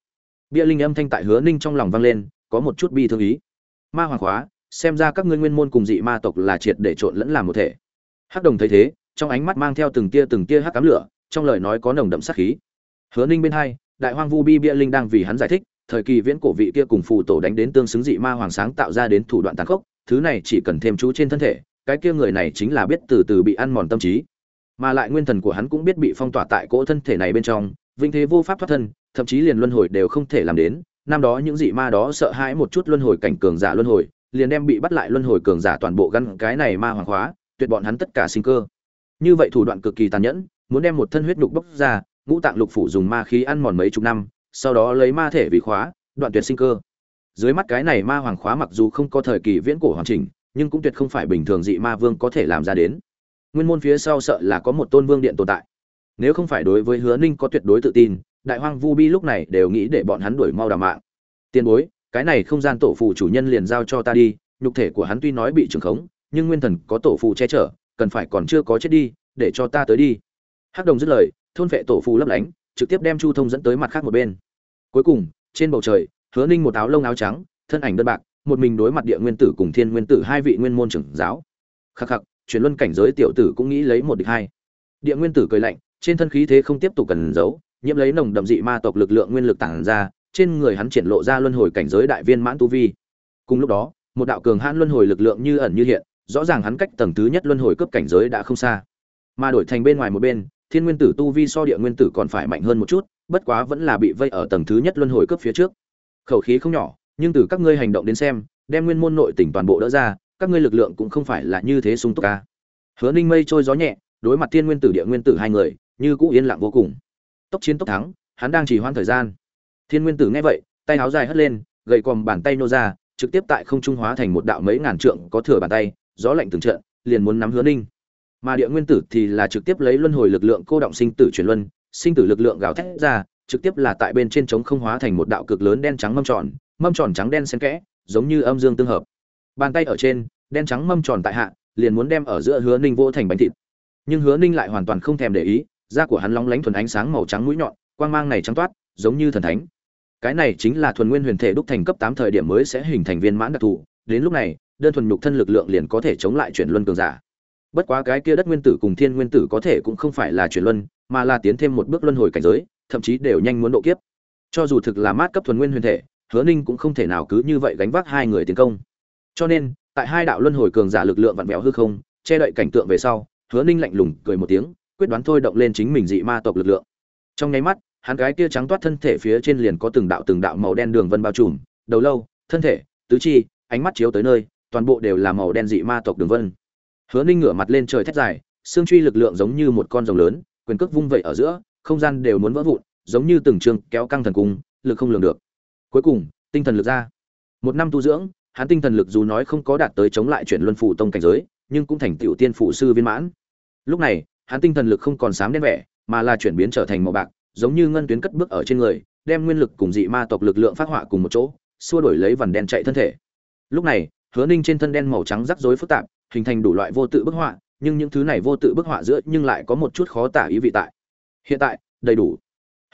Bia linh âm thanh tại hứa ninh trong lòng vang lên, có một chút bi thương ý. Ma hoàng khóa xem ra các ngươi nguyên môn cùng dị ma tộc là triệt để trộn lẫn làm một thể. Hắc đồng thấy thế, trong ánh mắt mang theo từng tia từng tia hắc cám lửa, trong lời nói có nồng đậm sát khí. Hứa ninh bên hai, đại hoang vu bi bia linh đang vì hắn giải thích, thời kỳ viễn cổ vị kia cùng phù tổ đánh đến tương xứng dị ma hoàng sáng tạo ra đến thủ đoạn tàn khốc, thứ này chỉ cần thêm chú trên thân thể cái kia người này chính là biết từ từ bị ăn mòn tâm trí. Mà lại nguyên thần của hắn cũng biết bị phong tỏa tại cỗ thân thể này bên trong vinh thế vô pháp thoát thân, thậm chí liền luân hồi đều không thể làm đến. Năm đó những dị ma đó sợ hãi một chút luân hồi cảnh cường giả luân hồi, liền đem bị bắt lại luân hồi cường giả toàn bộ gắn cái này ma hoàng hóa, tuyệt bọn hắn tất cả sinh cơ. Như vậy thủ đoạn cực kỳ tàn nhẫn, muốn đem một thân huyết nhục bốc ra, ngũ tạng lục phủ dùng ma khí ăn mòn mấy chục năm, sau đó lấy ma thể vì khóa, đoạn tuyệt sinh cơ. Dưới mắt cái này ma hoàng khóa mặc dù không có thời kỳ viễn cổ hoàn chỉnh nhưng cũng tuyệt không phải bình thường dị ma vương có thể làm ra đến. Nguyên môn phía sau sợ là có một tôn vương điện tồn tại. Nếu không phải đối với hứa ninh có tuyệt đối tự tin, đại hoang vu bi lúc này đều nghĩ để bọn hắn đuổi mau đà mạng. Tiền bối, cái này không gian tổ phù chủ nhân liền giao cho ta đi, nhục thể của hắn tuy nói bị trừng khống, nhưng nguyên thần có tổ phù che chở, cần phải còn chưa có chết đi, để cho ta tới đi. Hắc đồng dứt lời, thôn vệ tổ phù lấp lánh, trực tiếp đem chu thông dẫn tới mặt khác một bên. Cuối cùng, trên bầu trời, hứa ninh một áo lông áo trắng, thân ảnh đơn bạc một mình đối mặt địa nguyên tử cùng thiên nguyên tử hai vị nguyên môn trưởng giáo. Khắc khắc chuyển luân cảnh giới tiểu tử cũng nghĩ lấy một địch hai. Địa nguyên tử cười lạnh, trên thân khí thế không tiếp tục cần giấu, nhiễm lấy nồng đậm dị ma tộc lực lượng nguyên lực tản ra, trên người hắn triển lộ ra luân hồi cảnh giới đại viên mãn tu vi. Cùng lúc đó, một đạo cường hãn luân hồi lực lượng như ẩn như hiện, rõ ràng hắn cách tầng thứ nhất luân hồi cấp cảnh giới đã không xa. Mà đổi thành bên ngoài một bên, thiên nguyên tử tu vi so địa nguyên tử còn phải mạnh hơn một chút, bất quá vẫn là bị vây ở tầng thứ nhất luân hồi cấp phía trước. Khẩu khí không nhỏ nhưng từ các ngươi hành động đến xem, đem nguyên môn nội tỉnh toàn bộ đỡ ra, các ngươi lực lượng cũng không phải là như thế sung túc ca hứa ninh mây trôi gió nhẹ, đối mặt thiên nguyên tử, địa nguyên tử hai người, như cũ yên lặng vô cùng. Tốc chiến tốc thắng, hắn đang chỉ hoãn thời gian. Thiên nguyên tử nghe vậy, tay áo dài hất lên, gậy còm bàn tay nô ra, trực tiếp tại không trung hóa thành một đạo mấy ngàn trượng có thừa bàn tay, gió lạnh từng trận, liền muốn nắm hứa ninh. Mà địa nguyên tử thì là trực tiếp lấy luân hồi lực lượng cô động sinh tử chuyển luân, sinh tử lực lượng gào thét ra, trực tiếp là tại bên trên trống không hóa thành một đạo cực lớn đen trắng mâm tròn mâm tròn trắng đen xen kẽ, giống như âm dương tương hợp. Bàn tay ở trên, đen trắng mâm tròn tại hạ, liền muốn đem ở giữa hứa ninh vô thành bánh thịt. Nhưng hứa ninh lại hoàn toàn không thèm để ý, da của hắn lóng lánh thuần ánh sáng màu trắng mũi nhọn, quang mang này trắng toát, giống như thần thánh. Cái này chính là thuần nguyên huyền thể đúc thành cấp tám thời điểm mới sẽ hình thành viên mãn đặc thù, đến lúc này, đơn thuần nhục thân lực lượng liền có thể chống lại chuyển luân cường giả. Bất quá cái kia đất nguyên tử cùng thiên nguyên tử có thể cũng không phải là chuyển luân, mà là tiến thêm một bước luân hồi cảnh giới, thậm chí đều nhanh muốn độ kiếp. Cho dù thực là mát cấp thuần nguyên huyền thể hứa ninh cũng không thể nào cứ như vậy gánh vác hai người tiến công. Cho nên, tại hai đạo luân hồi cường giả lực lượng vặn vẹo hư không, che đậy cảnh tượng về sau, hứa ninh lạnh lùng cười một tiếng, quyết đoán thôi động lên chính mình dị ma tộc lực lượng. Trong nháy mắt, hắn gái kia trắng toát thân thể phía trên liền có từng đạo từng đạo màu đen đường vân bao trùm, đầu lâu, thân thể, tứ chi, ánh mắt chiếu tới nơi, toàn bộ đều là màu đen dị ma tộc đường vân. Hứa ninh ngửa mặt lên trời thét dài, xương truy lực lượng giống như một con rồng lớn, quyền cước vung vẩy ở giữa, không gian đều muốn vỡ vụn, giống như từng trường kéo căng thần cung, lực không lường được cuối cùng, tinh thần lực ra. Một năm tu dưỡng, hắn tinh thần lực dù nói không có đạt tới chống lại chuyển luân phủ tông cảnh giới, nhưng cũng thành tiểu tiên phụ sư viên mãn. Lúc này, hắn tinh thần lực không còn sám đen vẻ, mà là chuyển biến trở thành màu bạc, giống như ngân tuyến cất bước ở trên người, đem nguyên lực cùng dị ma tộc lực lượng phát họa cùng một chỗ, xua đổi lấy vằn đen chạy thân thể. Lúc này, hứa ninh trên thân đen màu trắng rắc rối phức tạp, hình thành đủ loại vô tự bức họa, nhưng những thứ này vô tự bức họa giữa nhưng lại có một chút khó tả ý vị tại. Hiện tại, đầy đủ.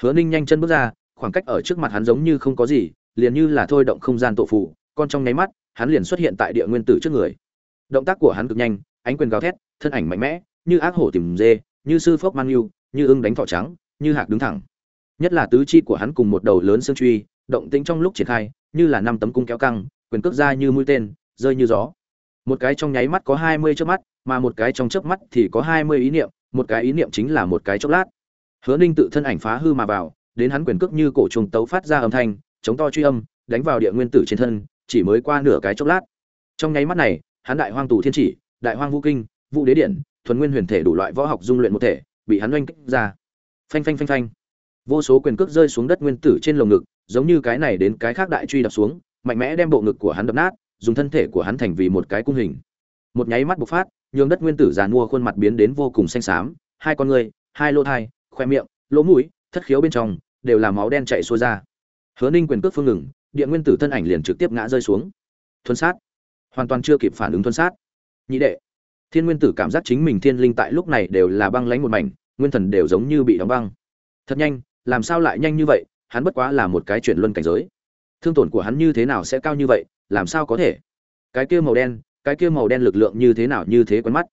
Hứa ninh nhanh chân bước ra khoảng cách ở trước mặt hắn giống như không có gì, liền như là thôi động không gian tổ phụ, con trong nháy mắt, hắn liền xuất hiện tại địa nguyên tử trước người. Động tác của hắn cực nhanh, ánh quyền gào thét, thân ảnh mạnh mẽ, như ác hổ tìm dê, như sư phốc man yêu, như ưng đánh thỏ trắng, như hạc đứng thẳng. Nhất là tứ chi của hắn cùng một đầu lớn xương truy, động tĩnh trong lúc triển khai, như là năm tấm cung kéo căng, quyền cước ra như mũi tên, rơi như gió. Một cái trong nháy mắt có hai mươi chớp mắt, mà một cái trong chớp mắt thì có hai mươi ý niệm, một cái ý niệm chính là một cái chốc lát. Hứa ninh tự thân ảnh phá hư mà vào đến hắn quyền cước như cổ trùng tấu phát ra âm thanh, chống to truy âm, đánh vào địa nguyên tử trên thân, chỉ mới qua nửa cái chốc lát. Trong nháy mắt này, hắn đại hoang tù thiên chỉ, đại hoang vũ kinh, vũ đế điện, thuần nguyên huyền thể đủ loại võ học dung luyện một thể, bị hắn oanh kích ra. Phanh phanh phanh phanh. Vô số quyền cước rơi xuống đất nguyên tử trên lồng ngực, giống như cái này đến cái khác đại truy đập xuống, mạnh mẽ đem bộ ngực của hắn đập nát, dùng thân thể của hắn thành vì một cái cung hình. Một nháy mắt bộc phát, nhường đất nguyên tử giàn mua khuôn mặt biến đến vô cùng xanh xám, hai con người, hai lỗ thai, khoe miệng, lỗ mũi, thất khiếu bên trong đều là máu đen chảy xuôi ra. Hứa ninh quyền cước phương ngừng, địa nguyên tử thân ảnh liền trực tiếp ngã rơi xuống. Thuần sát. Hoàn toàn chưa kịp phản ứng thuần sát. Nhị đệ. Thiên nguyên tử cảm giác chính mình thiên linh tại lúc này đều là băng lánh một mảnh, nguyên thần đều giống như bị đóng băng. Thật nhanh, làm sao lại nhanh như vậy, hắn bất quá là một cái chuyển luân cảnh giới. Thương tổn của hắn như thế nào sẽ cao như vậy, làm sao có thể? Cái kia màu đen, cái kia màu đen lực lượng như thế nào như thế quen mắt?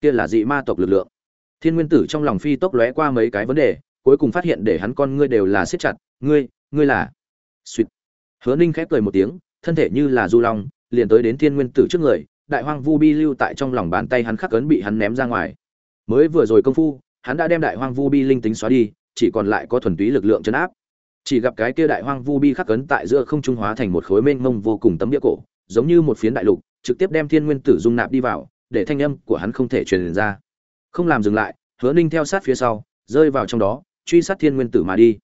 Kia là dị ma tộc lực lượng. Thiên nguyên tử trong lòng phi tốc lóe qua mấy cái vấn đề cuối cùng phát hiện để hắn con ngươi đều là siết chặt, ngươi ngươi là? Xuyệt. hứa ninh khép cười một tiếng, thân thể như là du long, liền tới đến thiên nguyên tử trước người, đại hoang vu bi lưu tại trong lòng bàn tay hắn khắc ấn bị hắn ném ra ngoài. Mới vừa rồi công phu, hắn đã đem đại hoang vu bi linh tính xóa đi, chỉ còn lại có thuần túy lực lượng chấn áp. Chỉ gặp cái kia đại hoang vu bi khắc ấn tại giữa không trung hóa thành một khối mênh mông vô cùng tấm địa cổ, giống như một phiến đại lục, trực tiếp đem thiên nguyên tử dung nạp đi vào, để thanh âm của hắn không thể truyền ra. Không làm dừng lại, hứa ninh theo sát phía sau, rơi vào trong đó truy sát thiên nguyên tử mà đi.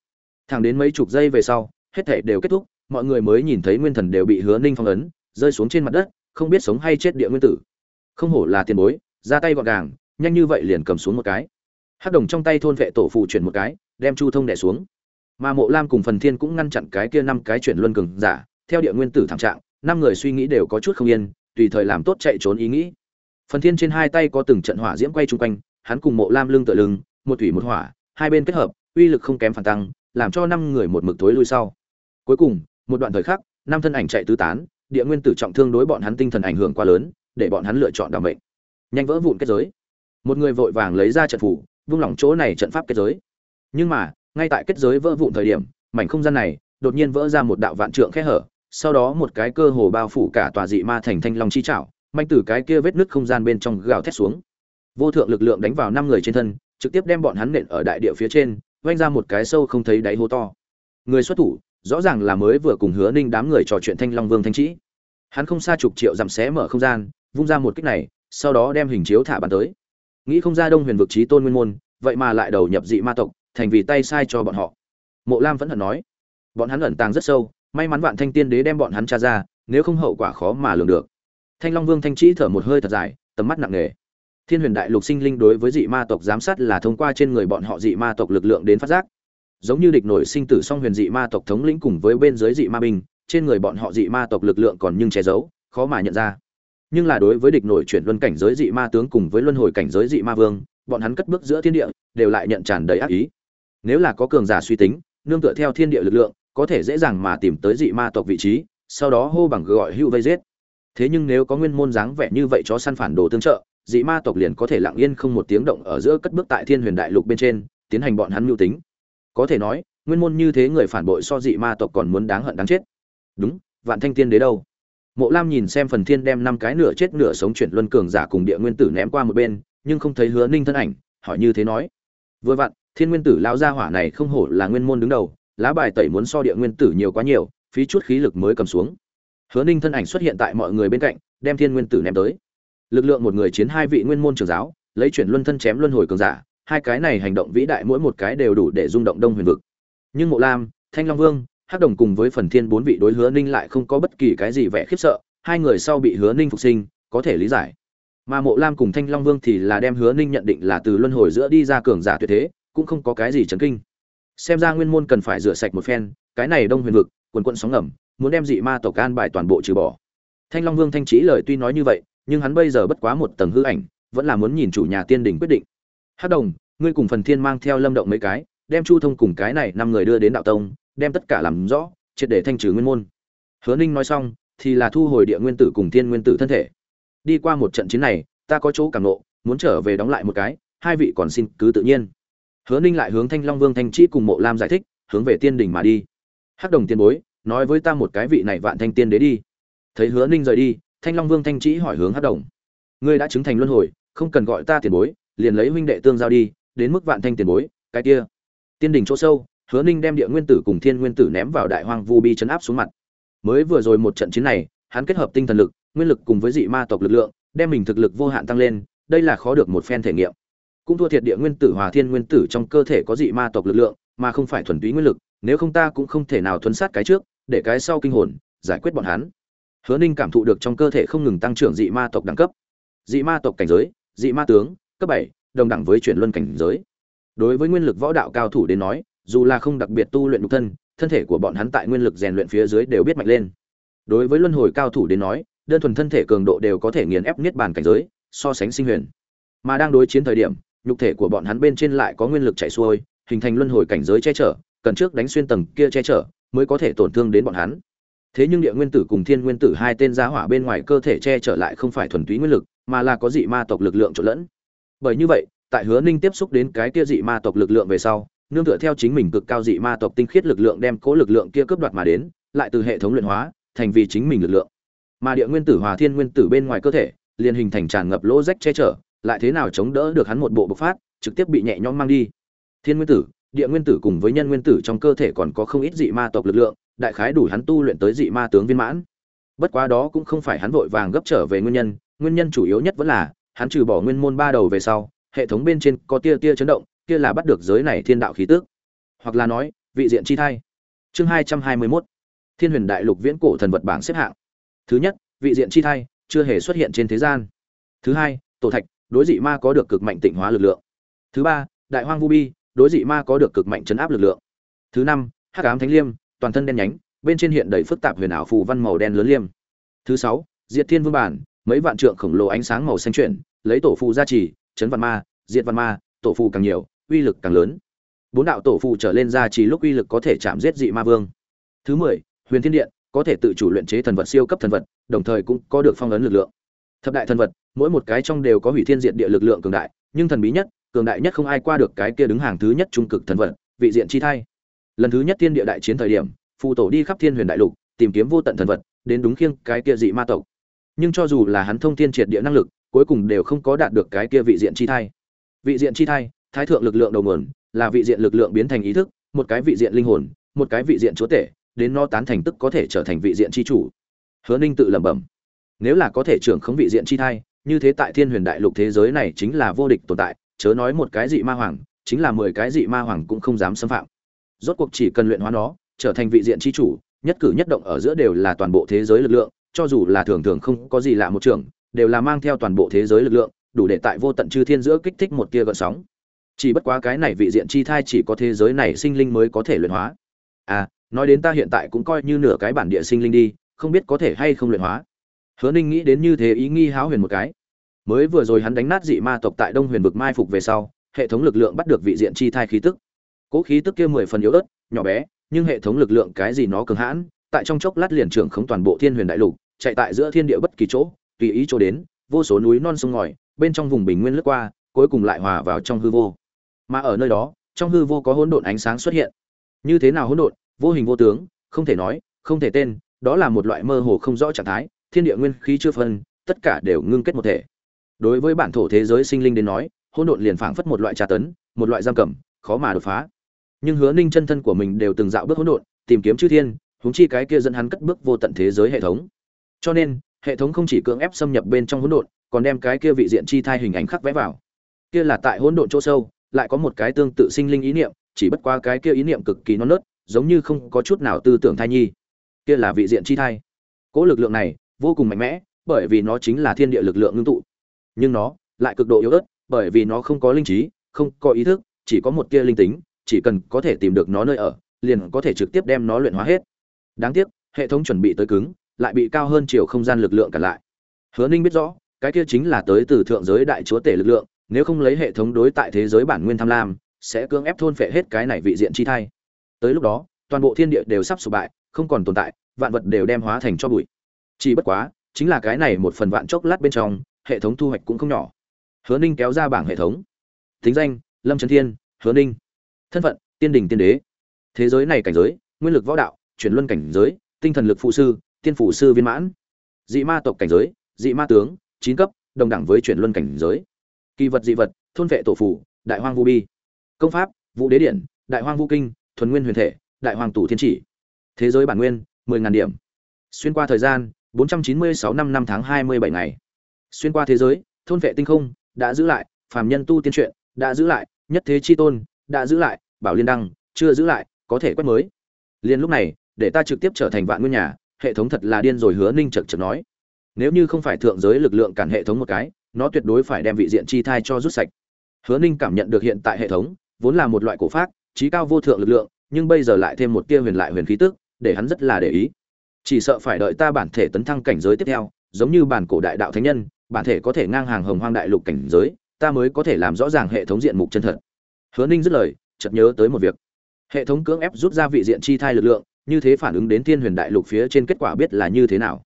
Thẳng đến mấy chục giây về sau, hết thể đều kết thúc, mọi người mới nhìn thấy nguyên thần đều bị hứa ninh phong ấn, rơi xuống trên mặt đất, không biết sống hay chết địa nguyên tử. Không hổ là tiền bối, ra tay gọn gàng, nhanh như vậy liền cầm xuống một cái. Hắc đồng trong tay thôn vệ tổ phụ chuyển một cái, đem chu thông đẻ xuống. Mà mộ lam cùng phần thiên cũng ngăn chặn cái kia năm cái chuyển luân cường giả, theo địa nguyên tử thảm trạng, năm người suy nghĩ đều có chút không yên, tùy thời làm tốt chạy trốn ý nghĩ. Phần thiên trên hai tay có từng trận hỏa diễm quay chung quanh, hắn cùng mộ lam lưng tựa lưng, một thủy một hỏa hai bên kết hợp, uy lực không kém phản tăng, làm cho năm người một mực tối lui sau. Cuối cùng, một đoạn thời khắc, năm thân ảnh chạy tứ tán, địa nguyên tử trọng thương đối bọn hắn tinh thần ảnh hưởng quá lớn, để bọn hắn lựa chọn đảm mệnh. Nhanh vỡ vụn kết giới. Một người vội vàng lấy ra trận phủ, vung lỏng chỗ này trận pháp kết giới. Nhưng mà, ngay tại kết giới vỡ vụn thời điểm, mảnh không gian này đột nhiên vỡ ra một đạo vạn trượng khe hở, sau đó một cái cơ hồ bao phủ cả tòa dị ma thành thanh long chi trảo, manh từ cái kia vết nứt không gian bên trong gào thét xuống. Vô thượng lực lượng đánh vào năm người trên thân trực tiếp đem bọn hắn nện ở đại địa phía trên vanh ra một cái sâu không thấy đáy hố to. Người xuất thủ, rõ ràng là mới vừa cùng hứa ninh đám người trò chuyện thanh long vương thanh trĩ hắn không xa chục triệu dặm xé mở không gian, vung ra một kích này, sau đó đem hình chiếu thả bắn tới. Nghĩ không ra đông huyền vực trí tôn nguyên môn, vậy mà lại đầu nhập dị ma tộc, thành vì tay sai cho bọn họ. Mộ lam vẫn hận nói. Bọn hắn ẩn tàng rất sâu, may mắn vạn thanh tiên đế đem bọn hắn tra ra, nếu không hậu quả khó mà lường được. Thanh long vương thanh trĩ thở một hơi thật dài, tầm mắt nặng nề thiên huyền đại lục sinh linh đối với dị ma tộc giám sát là thông qua trên người bọn họ dị ma tộc lực lượng đến phát giác. Giống như địch nổi sinh tử song huyền dị ma tộc thống lĩnh cùng với bên dưới dị ma binh, trên người bọn họ dị ma tộc lực lượng còn nhưng che giấu, khó mà nhận ra. Nhưng là đối với địch nổi chuyển luân cảnh giới dị ma tướng cùng với luân hồi cảnh giới dị ma vương, bọn hắn cất bước giữa thiên địa, đều lại nhận tràn đầy ác ý. Nếu là có cường giả suy tính, nương tựa theo thiên địa lực lượng, có thể dễ dàng mà tìm tới dị ma tộc vị trí, sau đó hô bằng gọi hưu vây giết. Thế nhưng nếu có nguyên môn dáng vẻ như vậy cho săn phản đồ tương trợ dị ma tộc liền có thể lặng yên không một tiếng động ở giữa cất bước tại thiên huyền đại lục bên trên, tiến hành bọn hắn mưu tính. Có thể nói, nguyên môn như thế người phản bội so dị ma tộc còn muốn đáng hận đáng chết. Đúng, vạn thanh tiên đế đâu? Mộ lam nhìn xem phần thiên đem năm cái nửa chết nửa sống chuyển luân cường giả cùng địa nguyên tử ném qua một bên, nhưng không thấy hứa ninh thân ảnh, hỏi như thế nói. Vừa vặn, thiên nguyên tử lao ra hỏa này không hổ là nguyên môn đứng đầu, lá bài tẩy muốn so địa nguyên tử nhiều quá nhiều, phí chút khí lực mới cầm xuống. Hứa ninh thân ảnh xuất hiện tại mọi người bên cạnh, đem thiên nguyên tử ném tới lực lượng một người chiến hai vị nguyên môn trưởng giáo, lấy chuyển luân thân chém luân hồi cường giả, hai cái này hành động vĩ đại mỗi một cái đều đủ để rung động đông huyền vực. Nhưng mộ lam, thanh long vương, hắc đồng cùng với phần thiên bốn vị đối hứa ninh lại không có bất kỳ cái gì vẻ khiếp sợ, hai người sau bị hứa ninh phục sinh, có thể lý giải. Mà mộ lam cùng thanh long vương thì là đem hứa ninh nhận định là từ luân hồi giữa đi ra cường giả tuyệt thế, cũng không có cái gì chấn kinh. Xem ra nguyên môn cần phải rửa sạch một phen, cái này đông huyền vực, quần quận sóng ngầm, muốn đem dị ma tộc an bài toàn bộ trừ bỏ. Thanh long vương thanh trí lời tuy nói như vậy nhưng hắn bây giờ bất quá một tầng hư ảnh, vẫn là muốn nhìn chủ nhà tiên đỉnh quyết định. Hát đồng, ngươi cùng phần thiên mang theo lâm động mấy cái, đem chu thông cùng cái này năm người đưa đến đạo tông, đem tất cả làm rõ, triệt để thanh trừ nguyên môn. Hứa ninh nói xong, thì là thu hồi địa nguyên tử cùng thiên nguyên tử thân thể. Đi qua một trận chiến này, ta có chỗ cảm nộ, muốn trở về đóng lại một cái, hai vị còn xin cứ tự nhiên. Hứa ninh lại hướng thanh long vương thanh chi cùng mộ lam giải thích, hướng về tiên đỉnh mà đi. Hắc đồng tiên bối, nói với ta một cái vị này vạn thanh tiên đế đi. Thấy hứa ninh rời đi thanh long vương thanh trí hỏi hướng hắc đồng. Ngươi đã chứng thành luân hồi, không cần gọi ta tiền bối, liền lấy huynh đệ tương giao đi, đến mức vạn thanh tiền bối, cái kia. Tiên đình chỗ sâu, hứa ninh đem địa nguyên tử cùng thiên nguyên tử ném vào đại hoang vu bi chấn áp xuống mặt. Mới vừa rồi một trận chiến này, hắn kết hợp tinh thần lực, nguyên lực cùng với dị ma tộc lực lượng, đem mình thực lực vô hạn tăng lên, đây là khó được một phen thể nghiệm. Cũng thua thiệt địa nguyên tử hòa thiên nguyên tử trong cơ thể có dị ma tộc lực lượng, mà không phải thuần túy nguyên lực, nếu không ta cũng không thể nào thuấn sát cái trước, để cái sau kinh hồn, giải quyết bọn hắn hứa ninh cảm thụ được trong cơ thể không ngừng tăng trưởng dị ma tộc đẳng cấp. Dị ma tộc cảnh giới, dị ma tướng, cấp bảy, đồng đẳng với chuyển luân cảnh giới. Đối với nguyên lực võ đạo cao thủ đến nói, dù là không đặc biệt tu luyện nhục thân thân thể của bọn hắn tại nguyên lực rèn luyện phía dưới đều biết mạnh lên. Đối với luân hồi cao thủ đến nói, đơn thuần thân thể cường độ đều có thể nghiền ép niết bàn cảnh giới, so sánh sinh huyền. Mà đang đối chiến thời điểm, nhục thể của bọn hắn bên trên lại có nguyên lực chạy xuôi, hình thành luân hồi cảnh giới che chở, cần trước đánh xuyên tầng kia che chở, mới có thể tổn thương đến bọn hắn thế nhưng địa nguyên tử cùng thiên nguyên tử hai tên giá hỏa bên ngoài cơ thể che chở lại không phải thuần túy nguyên lực, mà là có dị ma tộc lực lượng trộn lẫn. Bởi như vậy, tại hứa ninh tiếp xúc đến cái kia dị ma tộc lực lượng về sau, nương tựa theo chính mình cực cao dị ma tộc tinh khiết lực lượng đem cố lực lượng kia cướp đoạt mà đến, lại từ hệ thống luyện hóa, thành vì chính mình lực lượng. Mà địa nguyên tử hòa thiên nguyên tử bên ngoài cơ thể, liền hình thành tràn ngập lỗ rách che chở, lại thế nào chống đỡ được hắn một bộ bộc phát, trực tiếp bị nhẹ nhõm mang đi. Thiên nguyên tử, địa nguyên tử cùng với nhân nguyên tử trong cơ thể còn có không ít dị ma tộc lực lượng đại khái đủ hắn tu luyện tới dị ma tướng viên mãn. Bất quá đó cũng không phải hắn vội vàng gấp trở về nguyên nhân nguyên nhân chủ yếu nhất vẫn là, hắn trừ bỏ nguyên môn ba đầu về sau, hệ thống bên trên có tia tia chấn động, kia là bắt được giới này thiên đạo khí tức. Hoặc là nói, vị diện chi thai. Chương hai trăm hai mươi mốt. Thiên huyền đại lục viễn cổ thần vật bảng xếp hạng. Thứ nhất, vị diện chi thai, chưa hề xuất hiện trên thế gian. Thứ hai, tổ thạch, đối dị ma có được cực mạnh tịnh hóa lực lượng. Thứ ba, đại hoang vu bi, đối dị ma có được cực mạnh chấn áp lực lượng. Thứ năm, hắc ám thánh liêm toàn thân đen nhánh, bên trên hiện đầy phức tạp huyền ảo phù văn màu đen lớn liêm. Thứ sáu, diệt thiên vương bản, mấy vạn trượng khổng lồ ánh sáng màu xanh chuyển, lấy tổ phù gia trì, chấn văn ma, diệt văn ma, tổ phù càng nhiều, uy lực càng lớn. Bốn đạo tổ phù trở lên gia trì lúc uy lực có thể chạm giết dị ma vương. Thứ mười, huyền thiên điện, có thể tự chủ luyện chế thần vật siêu cấp thần vật, đồng thời cũng có được phong ấn lực lượng. Thập đại thần vật, mỗi một cái trong đều có hủy thiên diện địa lực lượng cường đại, nhưng thần bí nhất, cường đại nhất không ai qua được cái kia đứng hàng thứ nhất trung cực thần vật, vị diện chi thai lần thứ nhất thiên địa đại chiến thời điểm, phù tổ đi khắp thiên huyền đại lục, tìm kiếm vô tận thần vật, đến đúng khiêng cái kia dị ma tộc. Nhưng cho dù là hắn thông thiên triệt địa năng lực, cuối cùng đều không có đạt được cái kia vị diện chi thai. Vị diện chi thai, thái thượng lực lượng đầu nguồn, là vị diện lực lượng biến thành ý thức, một cái vị diện linh hồn, một cái vị diện chúa tể, đến no tán thành tức có thể trở thành vị diện chi chủ. Hứa ninh tự lẩm bẩm, nếu là có thể trưởng khống vị diện chi thai, như thế tại thiên huyền đại lục thế giới này chính là vô địch tồn tại, chớ nói một cái dị ma hoàng, chính là mười cái dị ma hoàng cũng không dám xâm phạm rốt cuộc chỉ cần luyện hóa nó, trở thành vị diện chi chủ, nhất cử nhất động ở giữa đều là toàn bộ thế giới lực lượng, cho dù là thường thường không có gì lạ một trường, đều là mang theo toàn bộ thế giới lực lượng, đủ để tại vô tận chư thiên giữa kích thích một tia gợn sóng. Chỉ bất quá cái này vị diện chi thai chỉ có thế giới này sinh linh mới có thể luyện hóa. À nói đến ta hiện tại cũng coi như nửa cái bản địa sinh linh đi, không biết có thể hay không luyện hóa. Hứa ninh nghĩ đến như thế ý nghi háo huyền một cái. Mới vừa rồi hắn đánh nát dị ma tộc tại đông huyền vực mai phục về sau, hệ thống lực lượng bắt được vị diện chi thai khí tức cỗ khí tức kia mười phần yếu ớt, nhỏ bé, nhưng hệ thống lực lượng cái gì nó cường hãn, tại trong chốc lát liền trưởng khống toàn bộ thiên huyền đại lục, chạy tại giữa thiên địa bất kỳ chỗ, tùy ý chỗ đến, vô số núi non sông ngòi, bên trong vùng bình nguyên lướt qua, cuối cùng lại hòa vào trong hư vô. Mà ở nơi đó, trong hư vô có hỗn độn ánh sáng xuất hiện. Như thế nào hỗn độn? Vô hình vô tướng, không thể nói, không thể tên, đó là một loại mơ hồ không rõ trạng thái, thiên địa nguyên khí chưa phân, tất cả đều ngưng kết một thể. Đối với bản thổ thế giới sinh linh đến nói, hỗn độn liền phảng phất một loại trà tấn, một loại giam cầm, khó mà đột phá nhưng hứa ninh chân thân của mình đều từng dạo bước hỗn độn, tìm kiếm chư thiên húng chi cái kia dẫn hắn cất bước vô tận thế giới hệ thống. Cho nên, hệ thống không chỉ cưỡng ép xâm nhập bên trong hỗn độn, còn đem cái kia vị diện chi thai hình ảnh khắc vẽ vào. Kia là tại hỗn độn chỗ sâu, lại có một cái tương tự sinh linh ý niệm, chỉ bất qua cái kia ý niệm cực kỳ non nớt, giống như không có chút nào tư tưởng thai nhi. Kia là vị diện chi thai. Cỗ lực lượng này, vô cùng mạnh mẽ, bởi vì nó chính là thiên địa lực lượng ngưng tụ. Nhưng nó lại cực độ yếu ớt, bởi vì nó không có linh trí, không có ý thức, chỉ có một tia linh tính chỉ cần có thể tìm được nó nơi ở, liền có thể trực tiếp đem nó luyện hóa hết. Đáng tiếc, hệ thống chuẩn bị tới cứng, lại bị cao hơn chiều không gian lực lượng cản lại. Hứa ninh biết rõ, cái kia chính là tới từ thượng giới đại chúa tể lực lượng, nếu không lấy hệ thống đối tại thế giới bản nguyên tham lam, sẽ cưỡng ép thôn phệ hết cái này vị diện chi thai. Tới lúc đó, toàn bộ thiên địa đều sắp sụp bại, không còn tồn tại, vạn vật đều đem hóa thành cho bụi. Chỉ bất quá, chính là cái này một phần vạn chốc lát bên trong, hệ thống thu hoạch cũng không nhỏ. Hứa ninh kéo ra bảng hệ thống. Thính danh, lâm trấn thiên, hứa ninh thân phận, tiên đình tiên đế. Thế giới này cảnh giới, nguyên lực võ đạo, chuyển luân cảnh giới, tinh thần lực phụ sư, tiên phụ sư viên mãn. Dị ma tộc cảnh giới, dị ma tướng, chín cấp, đồng đẳng với chuyển luân cảnh giới. Kỳ vật dị vật, thôn vệ tổ phủ đại hoang vu bi. Công pháp, vũ đế điện đại hoang vu kinh, thuần nguyên huyền thể, đại hoàng tủ thiên chỉ. Thế giới bản nguyên, mười ngàn điểm. Xuyên qua thời gian, bốn trăm chín mươi sáu năm năm tháng hai mươi bảy ngày. Xuyên qua thế giới, thôn vệ tinh không, đã giữ lại, phàm nhân tu tiên truyện, đã giữ lại, nhất thế chi tôn đã giữ lại, bảo liên đăng, chưa giữ lại, có thể quét mới. Liên lúc này, để ta trực tiếp trở thành vạn nguyên nhà, hệ thống thật là điên rồi hứa ninh chật chật nói. Nếu như không phải thượng giới lực lượng cản hệ thống một cái, nó tuyệt đối phải đem vị diện chi thai cho rút sạch. Hứa ninh cảm nhận được hiện tại hệ thống, vốn là một loại cổ pháp, trí cao vô thượng lực lượng, nhưng bây giờ lại thêm một tia huyền lại huyền khí tức, để hắn rất là để ý. Chỉ sợ phải đợi ta bản thể tấn thăng cảnh giới tiếp theo, giống như bản cổ đại đạo thánh nhân, bản thể có thể ngang hàng hồng hoang đại lục cảnh giới, ta mới có thể làm rõ ràng hệ thống diện mục chân thật hứa ninh dứt lời, chợt nhớ tới một việc. Hệ thống cưỡng ép rút ra vị diện chi thai lực lượng, như thế phản ứng đến thiên huyền đại lục phía trên kết quả biết là như thế nào.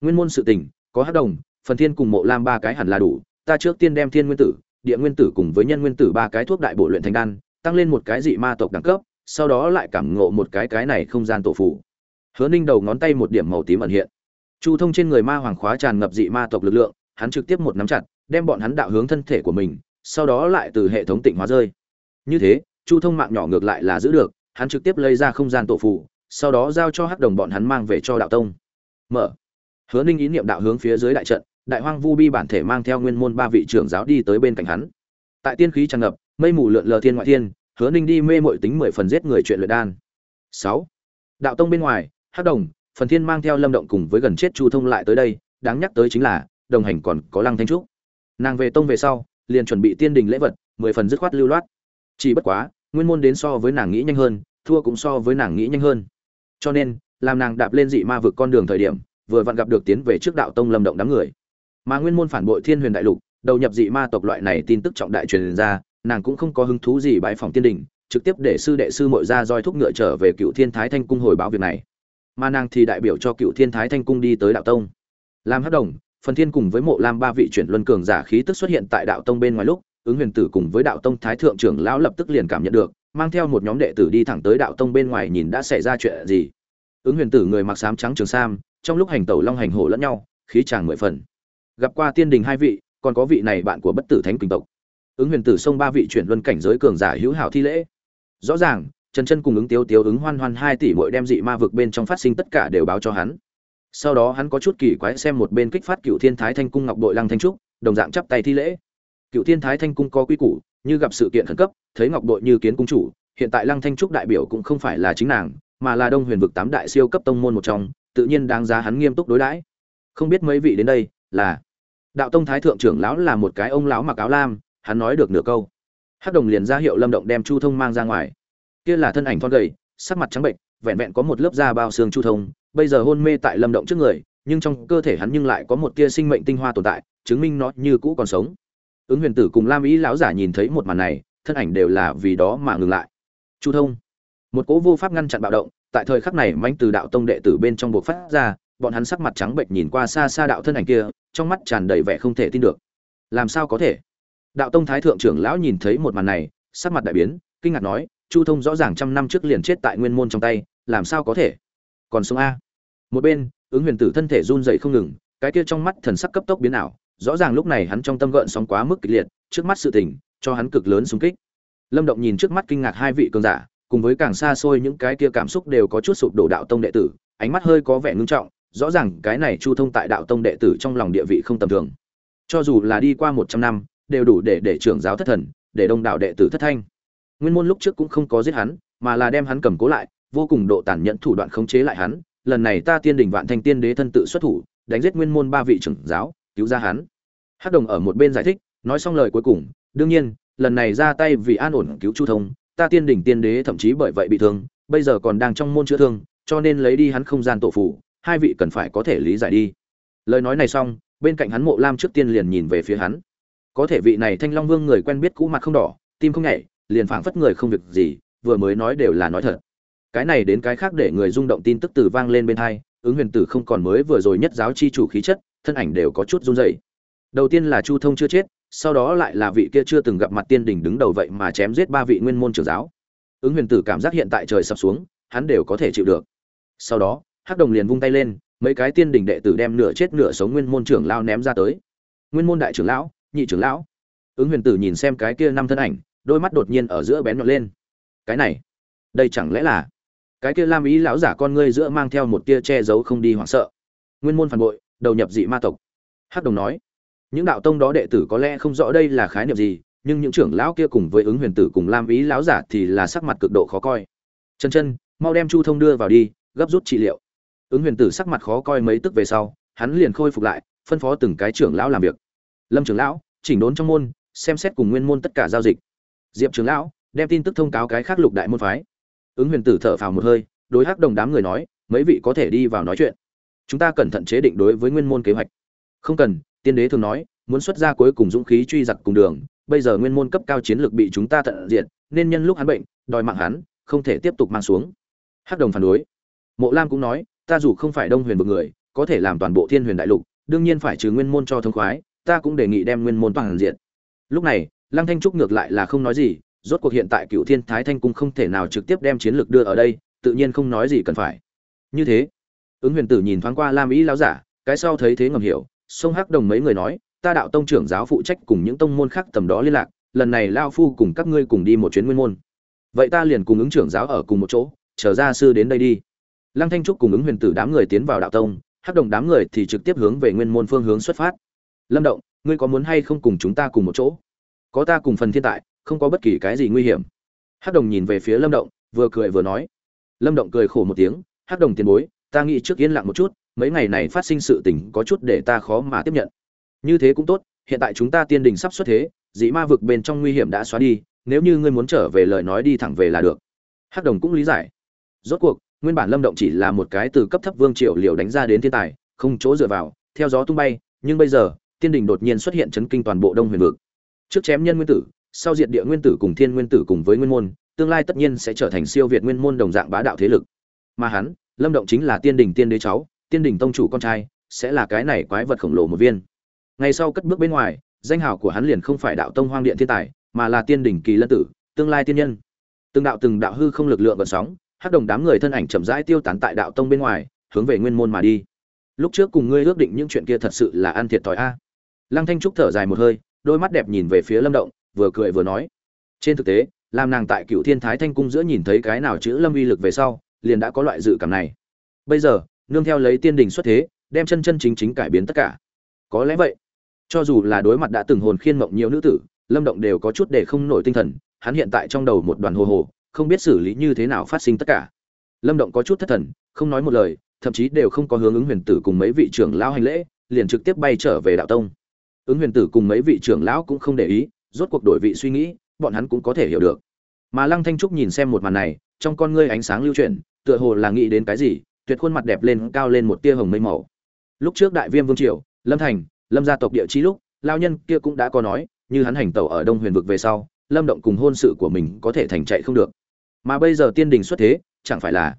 Nguyên môn sự tình, có hắc đồng, phần thiên cùng mộ lam ba cái hẳn là đủ, ta trước tiên đem thiên nguyên tử, địa nguyên tử cùng với nhân nguyên tử ba cái thuốc đại bộ luyện thành đan, tăng lên một cái dị ma tộc đẳng cấp, sau đó lại cảm ngộ một cái cái này không gian tổ phủ hứa ninh đầu ngón tay một điểm màu tím ẩn hiện. Chu thông trên người ma hoàng khóa tràn ngập dị ma tộc lực lượng, hắn trực tiếp một nắm chặt, đem bọn hắn đạo hướng thân thể của mình, sau đó lại từ hệ thống tịnh hóa rơi như thế, chu thông mạng nhỏ ngược lại là giữ được, hắn trực tiếp lấy ra không gian tổ phù, sau đó giao cho hắc đồng bọn hắn mang về cho đạo tông. Mở. Hứa ninh ý niệm đạo hướng phía dưới đại trận, đại hoang vu bi bản thể mang theo nguyên môn ba vị trưởng giáo đi tới bên cạnh hắn. Tại tiên khí tràn ngập, mây mù lượn lờ thiên ngoại thiên, hứa ninh đi mê mội tính mười phần giết người chuyện luyện đan. Sáu. Đạo tông bên ngoài, hắc đồng, phần thiên mang theo lâm động cùng với gần chết chu thông lại tới đây, đáng nhắc tới chính là, đồng hành còn có lăng thanh trúc. Nàng về tông về sau, liền chuẩn bị tiên đình lễ vật, mười phần dứt khoát lưu loát chỉ bất quá, nguyên môn đến so với nàng nghĩ nhanh hơn, thua cũng so với nàng nghĩ nhanh hơn. Cho nên, làm nàng đạp lên dị ma vực con đường thời điểm, vừa vặn gặp được tiến về trước đạo tông lâm động đám người. Mà nguyên môn phản bội thiên huyền đại lục, đầu nhập dị ma tộc loại này tin tức trọng đại truyền ra, nàng cũng không có hứng thú gì bãi phòng tiên đình, trực tiếp để sư đệ sư mội ra roi thúc ngựa trở về cựu thiên thái thanh cung hồi báo việc này. Mà nàng thì đại biểu cho cựu thiên thái thanh cung đi tới đạo tông. Làm hấp đồng, phần thiên cùng với mộ lam ba vị chuyển luân cường giả khí tức xuất hiện tại đạo tông bên ngoài lúc ứng huyền tử cùng với đạo tông thái thượng trưởng lão lập tức liền cảm nhận được, mang theo một nhóm đệ tử đi thẳng tới đạo tông bên ngoài nhìn đã xảy ra chuyện gì. Ứng huyền tử người mặc sám trắng trường sam, trong lúc hành tẩu long hành hổ lẫn nhau, khí tràng mười phần. Gặp qua tiên đình hai vị, còn có vị này bạn của bất tử thánh kinh tộc. Ứng huyền tử xông ba vị chuyển luân cảnh giới cường giả hữu hảo thi lễ. Rõ ràng, trần chân cùng ứng tiêu tiêu ứng hoan hoan hai tỷ mỗi đem dị ma vực bên trong phát sinh tất cả đều báo cho hắn. Sau đó hắn có chút kỳ quái xem một bên kích phát cựu thiên thái thanh cung ngọc đội lăng thanh trúc, đồng dạng chắp tay thi lễ cựu thiên thái thanh cung có quy củ, như gặp sự kiện khẩn cấp, thấy ngọc đội như kiến cung chủ, hiện tại lăng thanh trúc đại biểu cũng không phải là chính nàng, mà là đông huyền vực tám đại siêu cấp tông môn một trong, tự nhiên đáng giá hắn nghiêm túc đối đãi. Không biết mấy vị đến đây là đạo tông thái thượng trưởng lão là một cái ông lão mặc áo lam, hắn nói được nửa câu. Hắc đồng liền ra hiệu lâm động đem chu thông mang ra ngoài. Kia là thân ảnh thon gầy, sắc mặt trắng bệnh, vẹn vẹn có một lớp da bao xương chu thông, bây giờ hôn mê tại lâm động trước người, nhưng trong cơ thể hắn nhưng lại có một tia sinh mệnh tinh hoa tồn tại, chứng minh nó như cũ còn sống ứng huyền tử cùng lam ý lão giả nhìn thấy một màn này, thân ảnh đều là vì đó mà ngừng lại. Chu thông, một cỗ vô pháp ngăn chặn bạo động, tại thời khắc này manh từ đạo tông đệ tử bên trong buộc phát ra, bọn hắn sắc mặt trắng bệnh nhìn qua xa xa đạo thân ảnh kia, trong mắt tràn đầy vẻ không thể tin được. Làm sao có thể? Đạo tông thái thượng trưởng lão nhìn thấy một màn này, sắc mặt đại biến, kinh ngạc nói, chu thông rõ ràng trăm năm trước liền chết tại nguyên môn trong tay, làm sao có thể? Còn sống a? Một bên, ứng huyền tử thân thể run dậy không ngừng, cái kia trong mắt thần sắc cấp tốc biến ảo rõ ràng lúc này hắn trong tâm gợn sóng quá mức kịch liệt, trước mắt sự tình, cho hắn cực lớn xung kích. Lâm động nhìn trước mắt kinh ngạc hai vị cường giả, cùng với càng xa xôi những cái kia cảm xúc đều có chút sụp đổ đạo tông đệ tử, ánh mắt hơi có vẻ ngưng trọng, rõ ràng cái này chu thông tại đạo tông đệ tử trong lòng địa vị không tầm thường. Cho dù là đi qua một trăm năm, đều đủ để để trưởng giáo thất thần, để đông đạo đệ tử thất thanh. Nguyên môn lúc trước cũng không có giết hắn, mà là đem hắn cầm cố lại, vô cùng độ tàn nhẫn thủ đoạn khống chế lại hắn. Lần này ta tiên đình vạn thanh tiên đế thân tự xuất thủ, đánh giết nguyên môn ba vị trưởng giáo, cứu ra hắn hắc đồng ở một bên giải thích, nói xong lời cuối cùng, đương nhiên, lần này ra tay vì an ổn cứu chu thông, ta tiên đỉnh tiên đế thậm chí bởi vậy bị thương, bây giờ còn đang trong môn chữa thương, cho nên lấy đi hắn không gian tổ phủ, hai vị cần phải có thể lý giải đi. Lời nói này xong, bên cạnh hắn mộ lam trước tiên liền nhìn về phía hắn. Có thể vị này thanh long vương người quen biết cũ mặt không đỏ, tim không nhảy, liền phảng phất người không việc gì, vừa mới nói đều là nói thật. Cái này đến cái khác để người rung động tin tức từ vang lên bên hai, ứng huyền tử không còn mới vừa rồi nhất giáo chi chủ khí chất, thân ảnh đều có chút run rẩy đầu tiên là chu thông chưa chết, sau đó lại là vị kia chưa từng gặp mặt tiên đỉnh đứng đầu vậy mà chém giết ba vị nguyên môn trưởng giáo. Ứng huyền tử cảm giác hiện tại trời sập xuống, hắn đều có thể chịu được. Sau đó, hắc đồng liền vung tay lên, mấy cái tiên đỉnh đệ tử đem nửa chết nửa sống nguyên môn trưởng lao ném ra tới. Nguyên môn đại trưởng lão, nhị trưởng lão. Ứng huyền tử nhìn xem cái kia năm thân ảnh, đôi mắt đột nhiên ở giữa bén nhọn lên. Cái này, đây chẳng lẽ là? Cái kia lam ý lão giả con ngươi giữa mang theo một tia che giấu không đi hoảng sợ. Nguyên môn phản bội, đầu nhập dị ma tộc. Hắc đồng nói những đạo tông đó đệ tử có lẽ không rõ đây là khái niệm gì, nhưng những trưởng lão kia cùng với ứng huyền tử cùng lam ý lão giả thì là sắc mặt cực độ khó coi. Chân chân, mau đem chu thông đưa vào đi, gấp rút trị liệu. Ứng huyền tử sắc mặt khó coi mấy tức về sau, hắn liền khôi phục lại, phân phó từng cái trưởng lão làm việc. Lâm trưởng lão, chỉnh đốn trong môn, xem xét cùng nguyên môn tất cả giao dịch. Diệp trưởng lão, đem tin tức thông cáo cái khác lục đại môn phái. Ứng huyền tử thở phào một hơi, đối hắc đồng đám người nói, mấy vị có thể đi vào nói chuyện. Chúng ta cẩn thận chế định đối với nguyên môn kế hoạch. Không cần tiên đế thường nói, muốn xuất ra cuối cùng dũng khí truy giặc cùng đường, bây giờ nguyên môn cấp cao chiến lược bị chúng ta tận diện nên nhân lúc hắn bệnh, đòi mạng hắn, không thể tiếp tục mang xuống. Hắc đồng phản đối. Mộ lam cũng nói, ta dù không phải đông huyền vực người, có thể làm toàn bộ thiên huyền đại lục, đương nhiên phải trừ nguyên môn cho thông khoái, ta cũng đề nghị đem nguyên môn toàn diện lúc này, lăng thanh trúc ngược lại là không nói gì, rốt cuộc hiện tại cựu thiên thái thanh cung không thể nào trực tiếp đem chiến lược đưa ở đây, tự nhiên không nói gì cần phải. Như thế, ứng huyền tử nhìn thoáng qua lam ý lão giả, cái sau thấy thế ngầm hiểu sông hắc đồng mấy người nói, ta đạo tông trưởng giáo phụ trách cùng những tông môn khác tầm đó liên lạc, lần này lao phu cùng các ngươi cùng đi một chuyến nguyên môn. Vậy ta liền cùng ứng trưởng giáo ở cùng một chỗ, chờ ra sư đến đây đi. Lăng thanh trúc cùng ứng huyền tử đám người tiến vào đạo tông, hắc đồng đám người thì trực tiếp hướng về nguyên môn phương hướng xuất phát. Lâm động, ngươi có muốn hay không cùng chúng ta cùng một chỗ? Có ta cùng phần thiên tại, không có bất kỳ cái gì nguy hiểm. Hắc đồng nhìn về phía lâm động, vừa cười vừa nói. Lâm động cười khổ một tiếng, hắc đồng tiền bối, ta nghĩ trước yên lặng một chút mấy ngày này phát sinh sự tình có chút để ta khó mà tiếp nhận. Như thế cũng tốt, hiện tại chúng ta tiên đình sắp xuất thế, dị ma vực bên trong nguy hiểm đã xóa đi, nếu như ngươi muốn trở về lời nói đi thẳng về là được. Hắc đồng cũng lý giải. Rốt cuộc, nguyên bản lâm động chỉ là một cái từ cấp thấp vương triệu liều đánh ra đến thiên tài, không chỗ dựa vào, theo gió tung bay, nhưng bây giờ, tiên đình đột nhiên xuất hiện chấn kinh toàn bộ đông huyền vực. Trước chém nhân nguyên tử, sau diệt địa nguyên tử cùng thiên nguyên tử cùng với nguyên môn, tương lai tất nhiên sẽ trở thành siêu việt nguyên môn đồng dạng bá đạo thế lực. Mà hắn, lâm động chính là tiên đình tiên đế cháu tiên đình tông chủ con trai, sẽ là cái này quái vật khổng lồ một viên. Ngày sau cất bước bên ngoài, danh hào của hắn liền không phải đạo tông hoang điện thiên tài, mà là tiên đỉnh kỳ lân tử, tương lai tiên nhân. Từng đạo từng đạo hư không lực lượng gợn sóng hát đồng đám người thân ảnh chậm rãi tiêu tán tại đạo tông bên ngoài, hướng về nguyên môn mà đi. Lúc trước cùng ngươi ước định những chuyện kia thật sự là ăn thiệt thòi a. Lăng thanh trúc thở dài một hơi, đôi mắt đẹp nhìn về phía lâm động, vừa cười vừa nói. Trên thực tế, làm nàng tại cựu thiên thái thanh cung giữa nhìn thấy cái nào chữ lâm uy lực về sau, liền đã có loại dự cảm này. Bây giờ nương theo lấy tiên đình xuất thế, đem chân chân chính chính cải biến tất cả. Có lẽ vậy, cho dù là đối mặt đã từng hồn khiên mộng nhiều nữ tử, lâm động đều có chút để không nổi tinh thần, hắn hiện tại trong đầu một đoàn hồ hồ, không biết xử lý như thế nào phát sinh tất cả. Lâm động có chút thất thần, không nói một lời, thậm chí đều không có hướng ứng huyền tử cùng mấy vị trưởng lão hành lễ, liền trực tiếp bay trở về đạo tông. Ứng huyền tử cùng mấy vị trưởng lão cũng không để ý, rốt cuộc đổi vị suy nghĩ, bọn hắn cũng có thể hiểu được. Mà lăng thanh trúc nhìn xem một màn này, trong con ngươi ánh sáng lưu chuyển, tựa hồ là nghĩ đến cái gì tuyệt khuôn mặt đẹp lên, cao lên một tia hồng mây màu. Lúc trước đại viêm vương triều, lâm thành, lâm gia tộc địa chí lúc lao nhân kia cũng đã có nói, như hắn hành tẩu ở đông huyền vực về sau, lâm động cùng hôn sự của mình có thể thành chạy không được. Mà bây giờ tiên đình xuất thế, chẳng phải là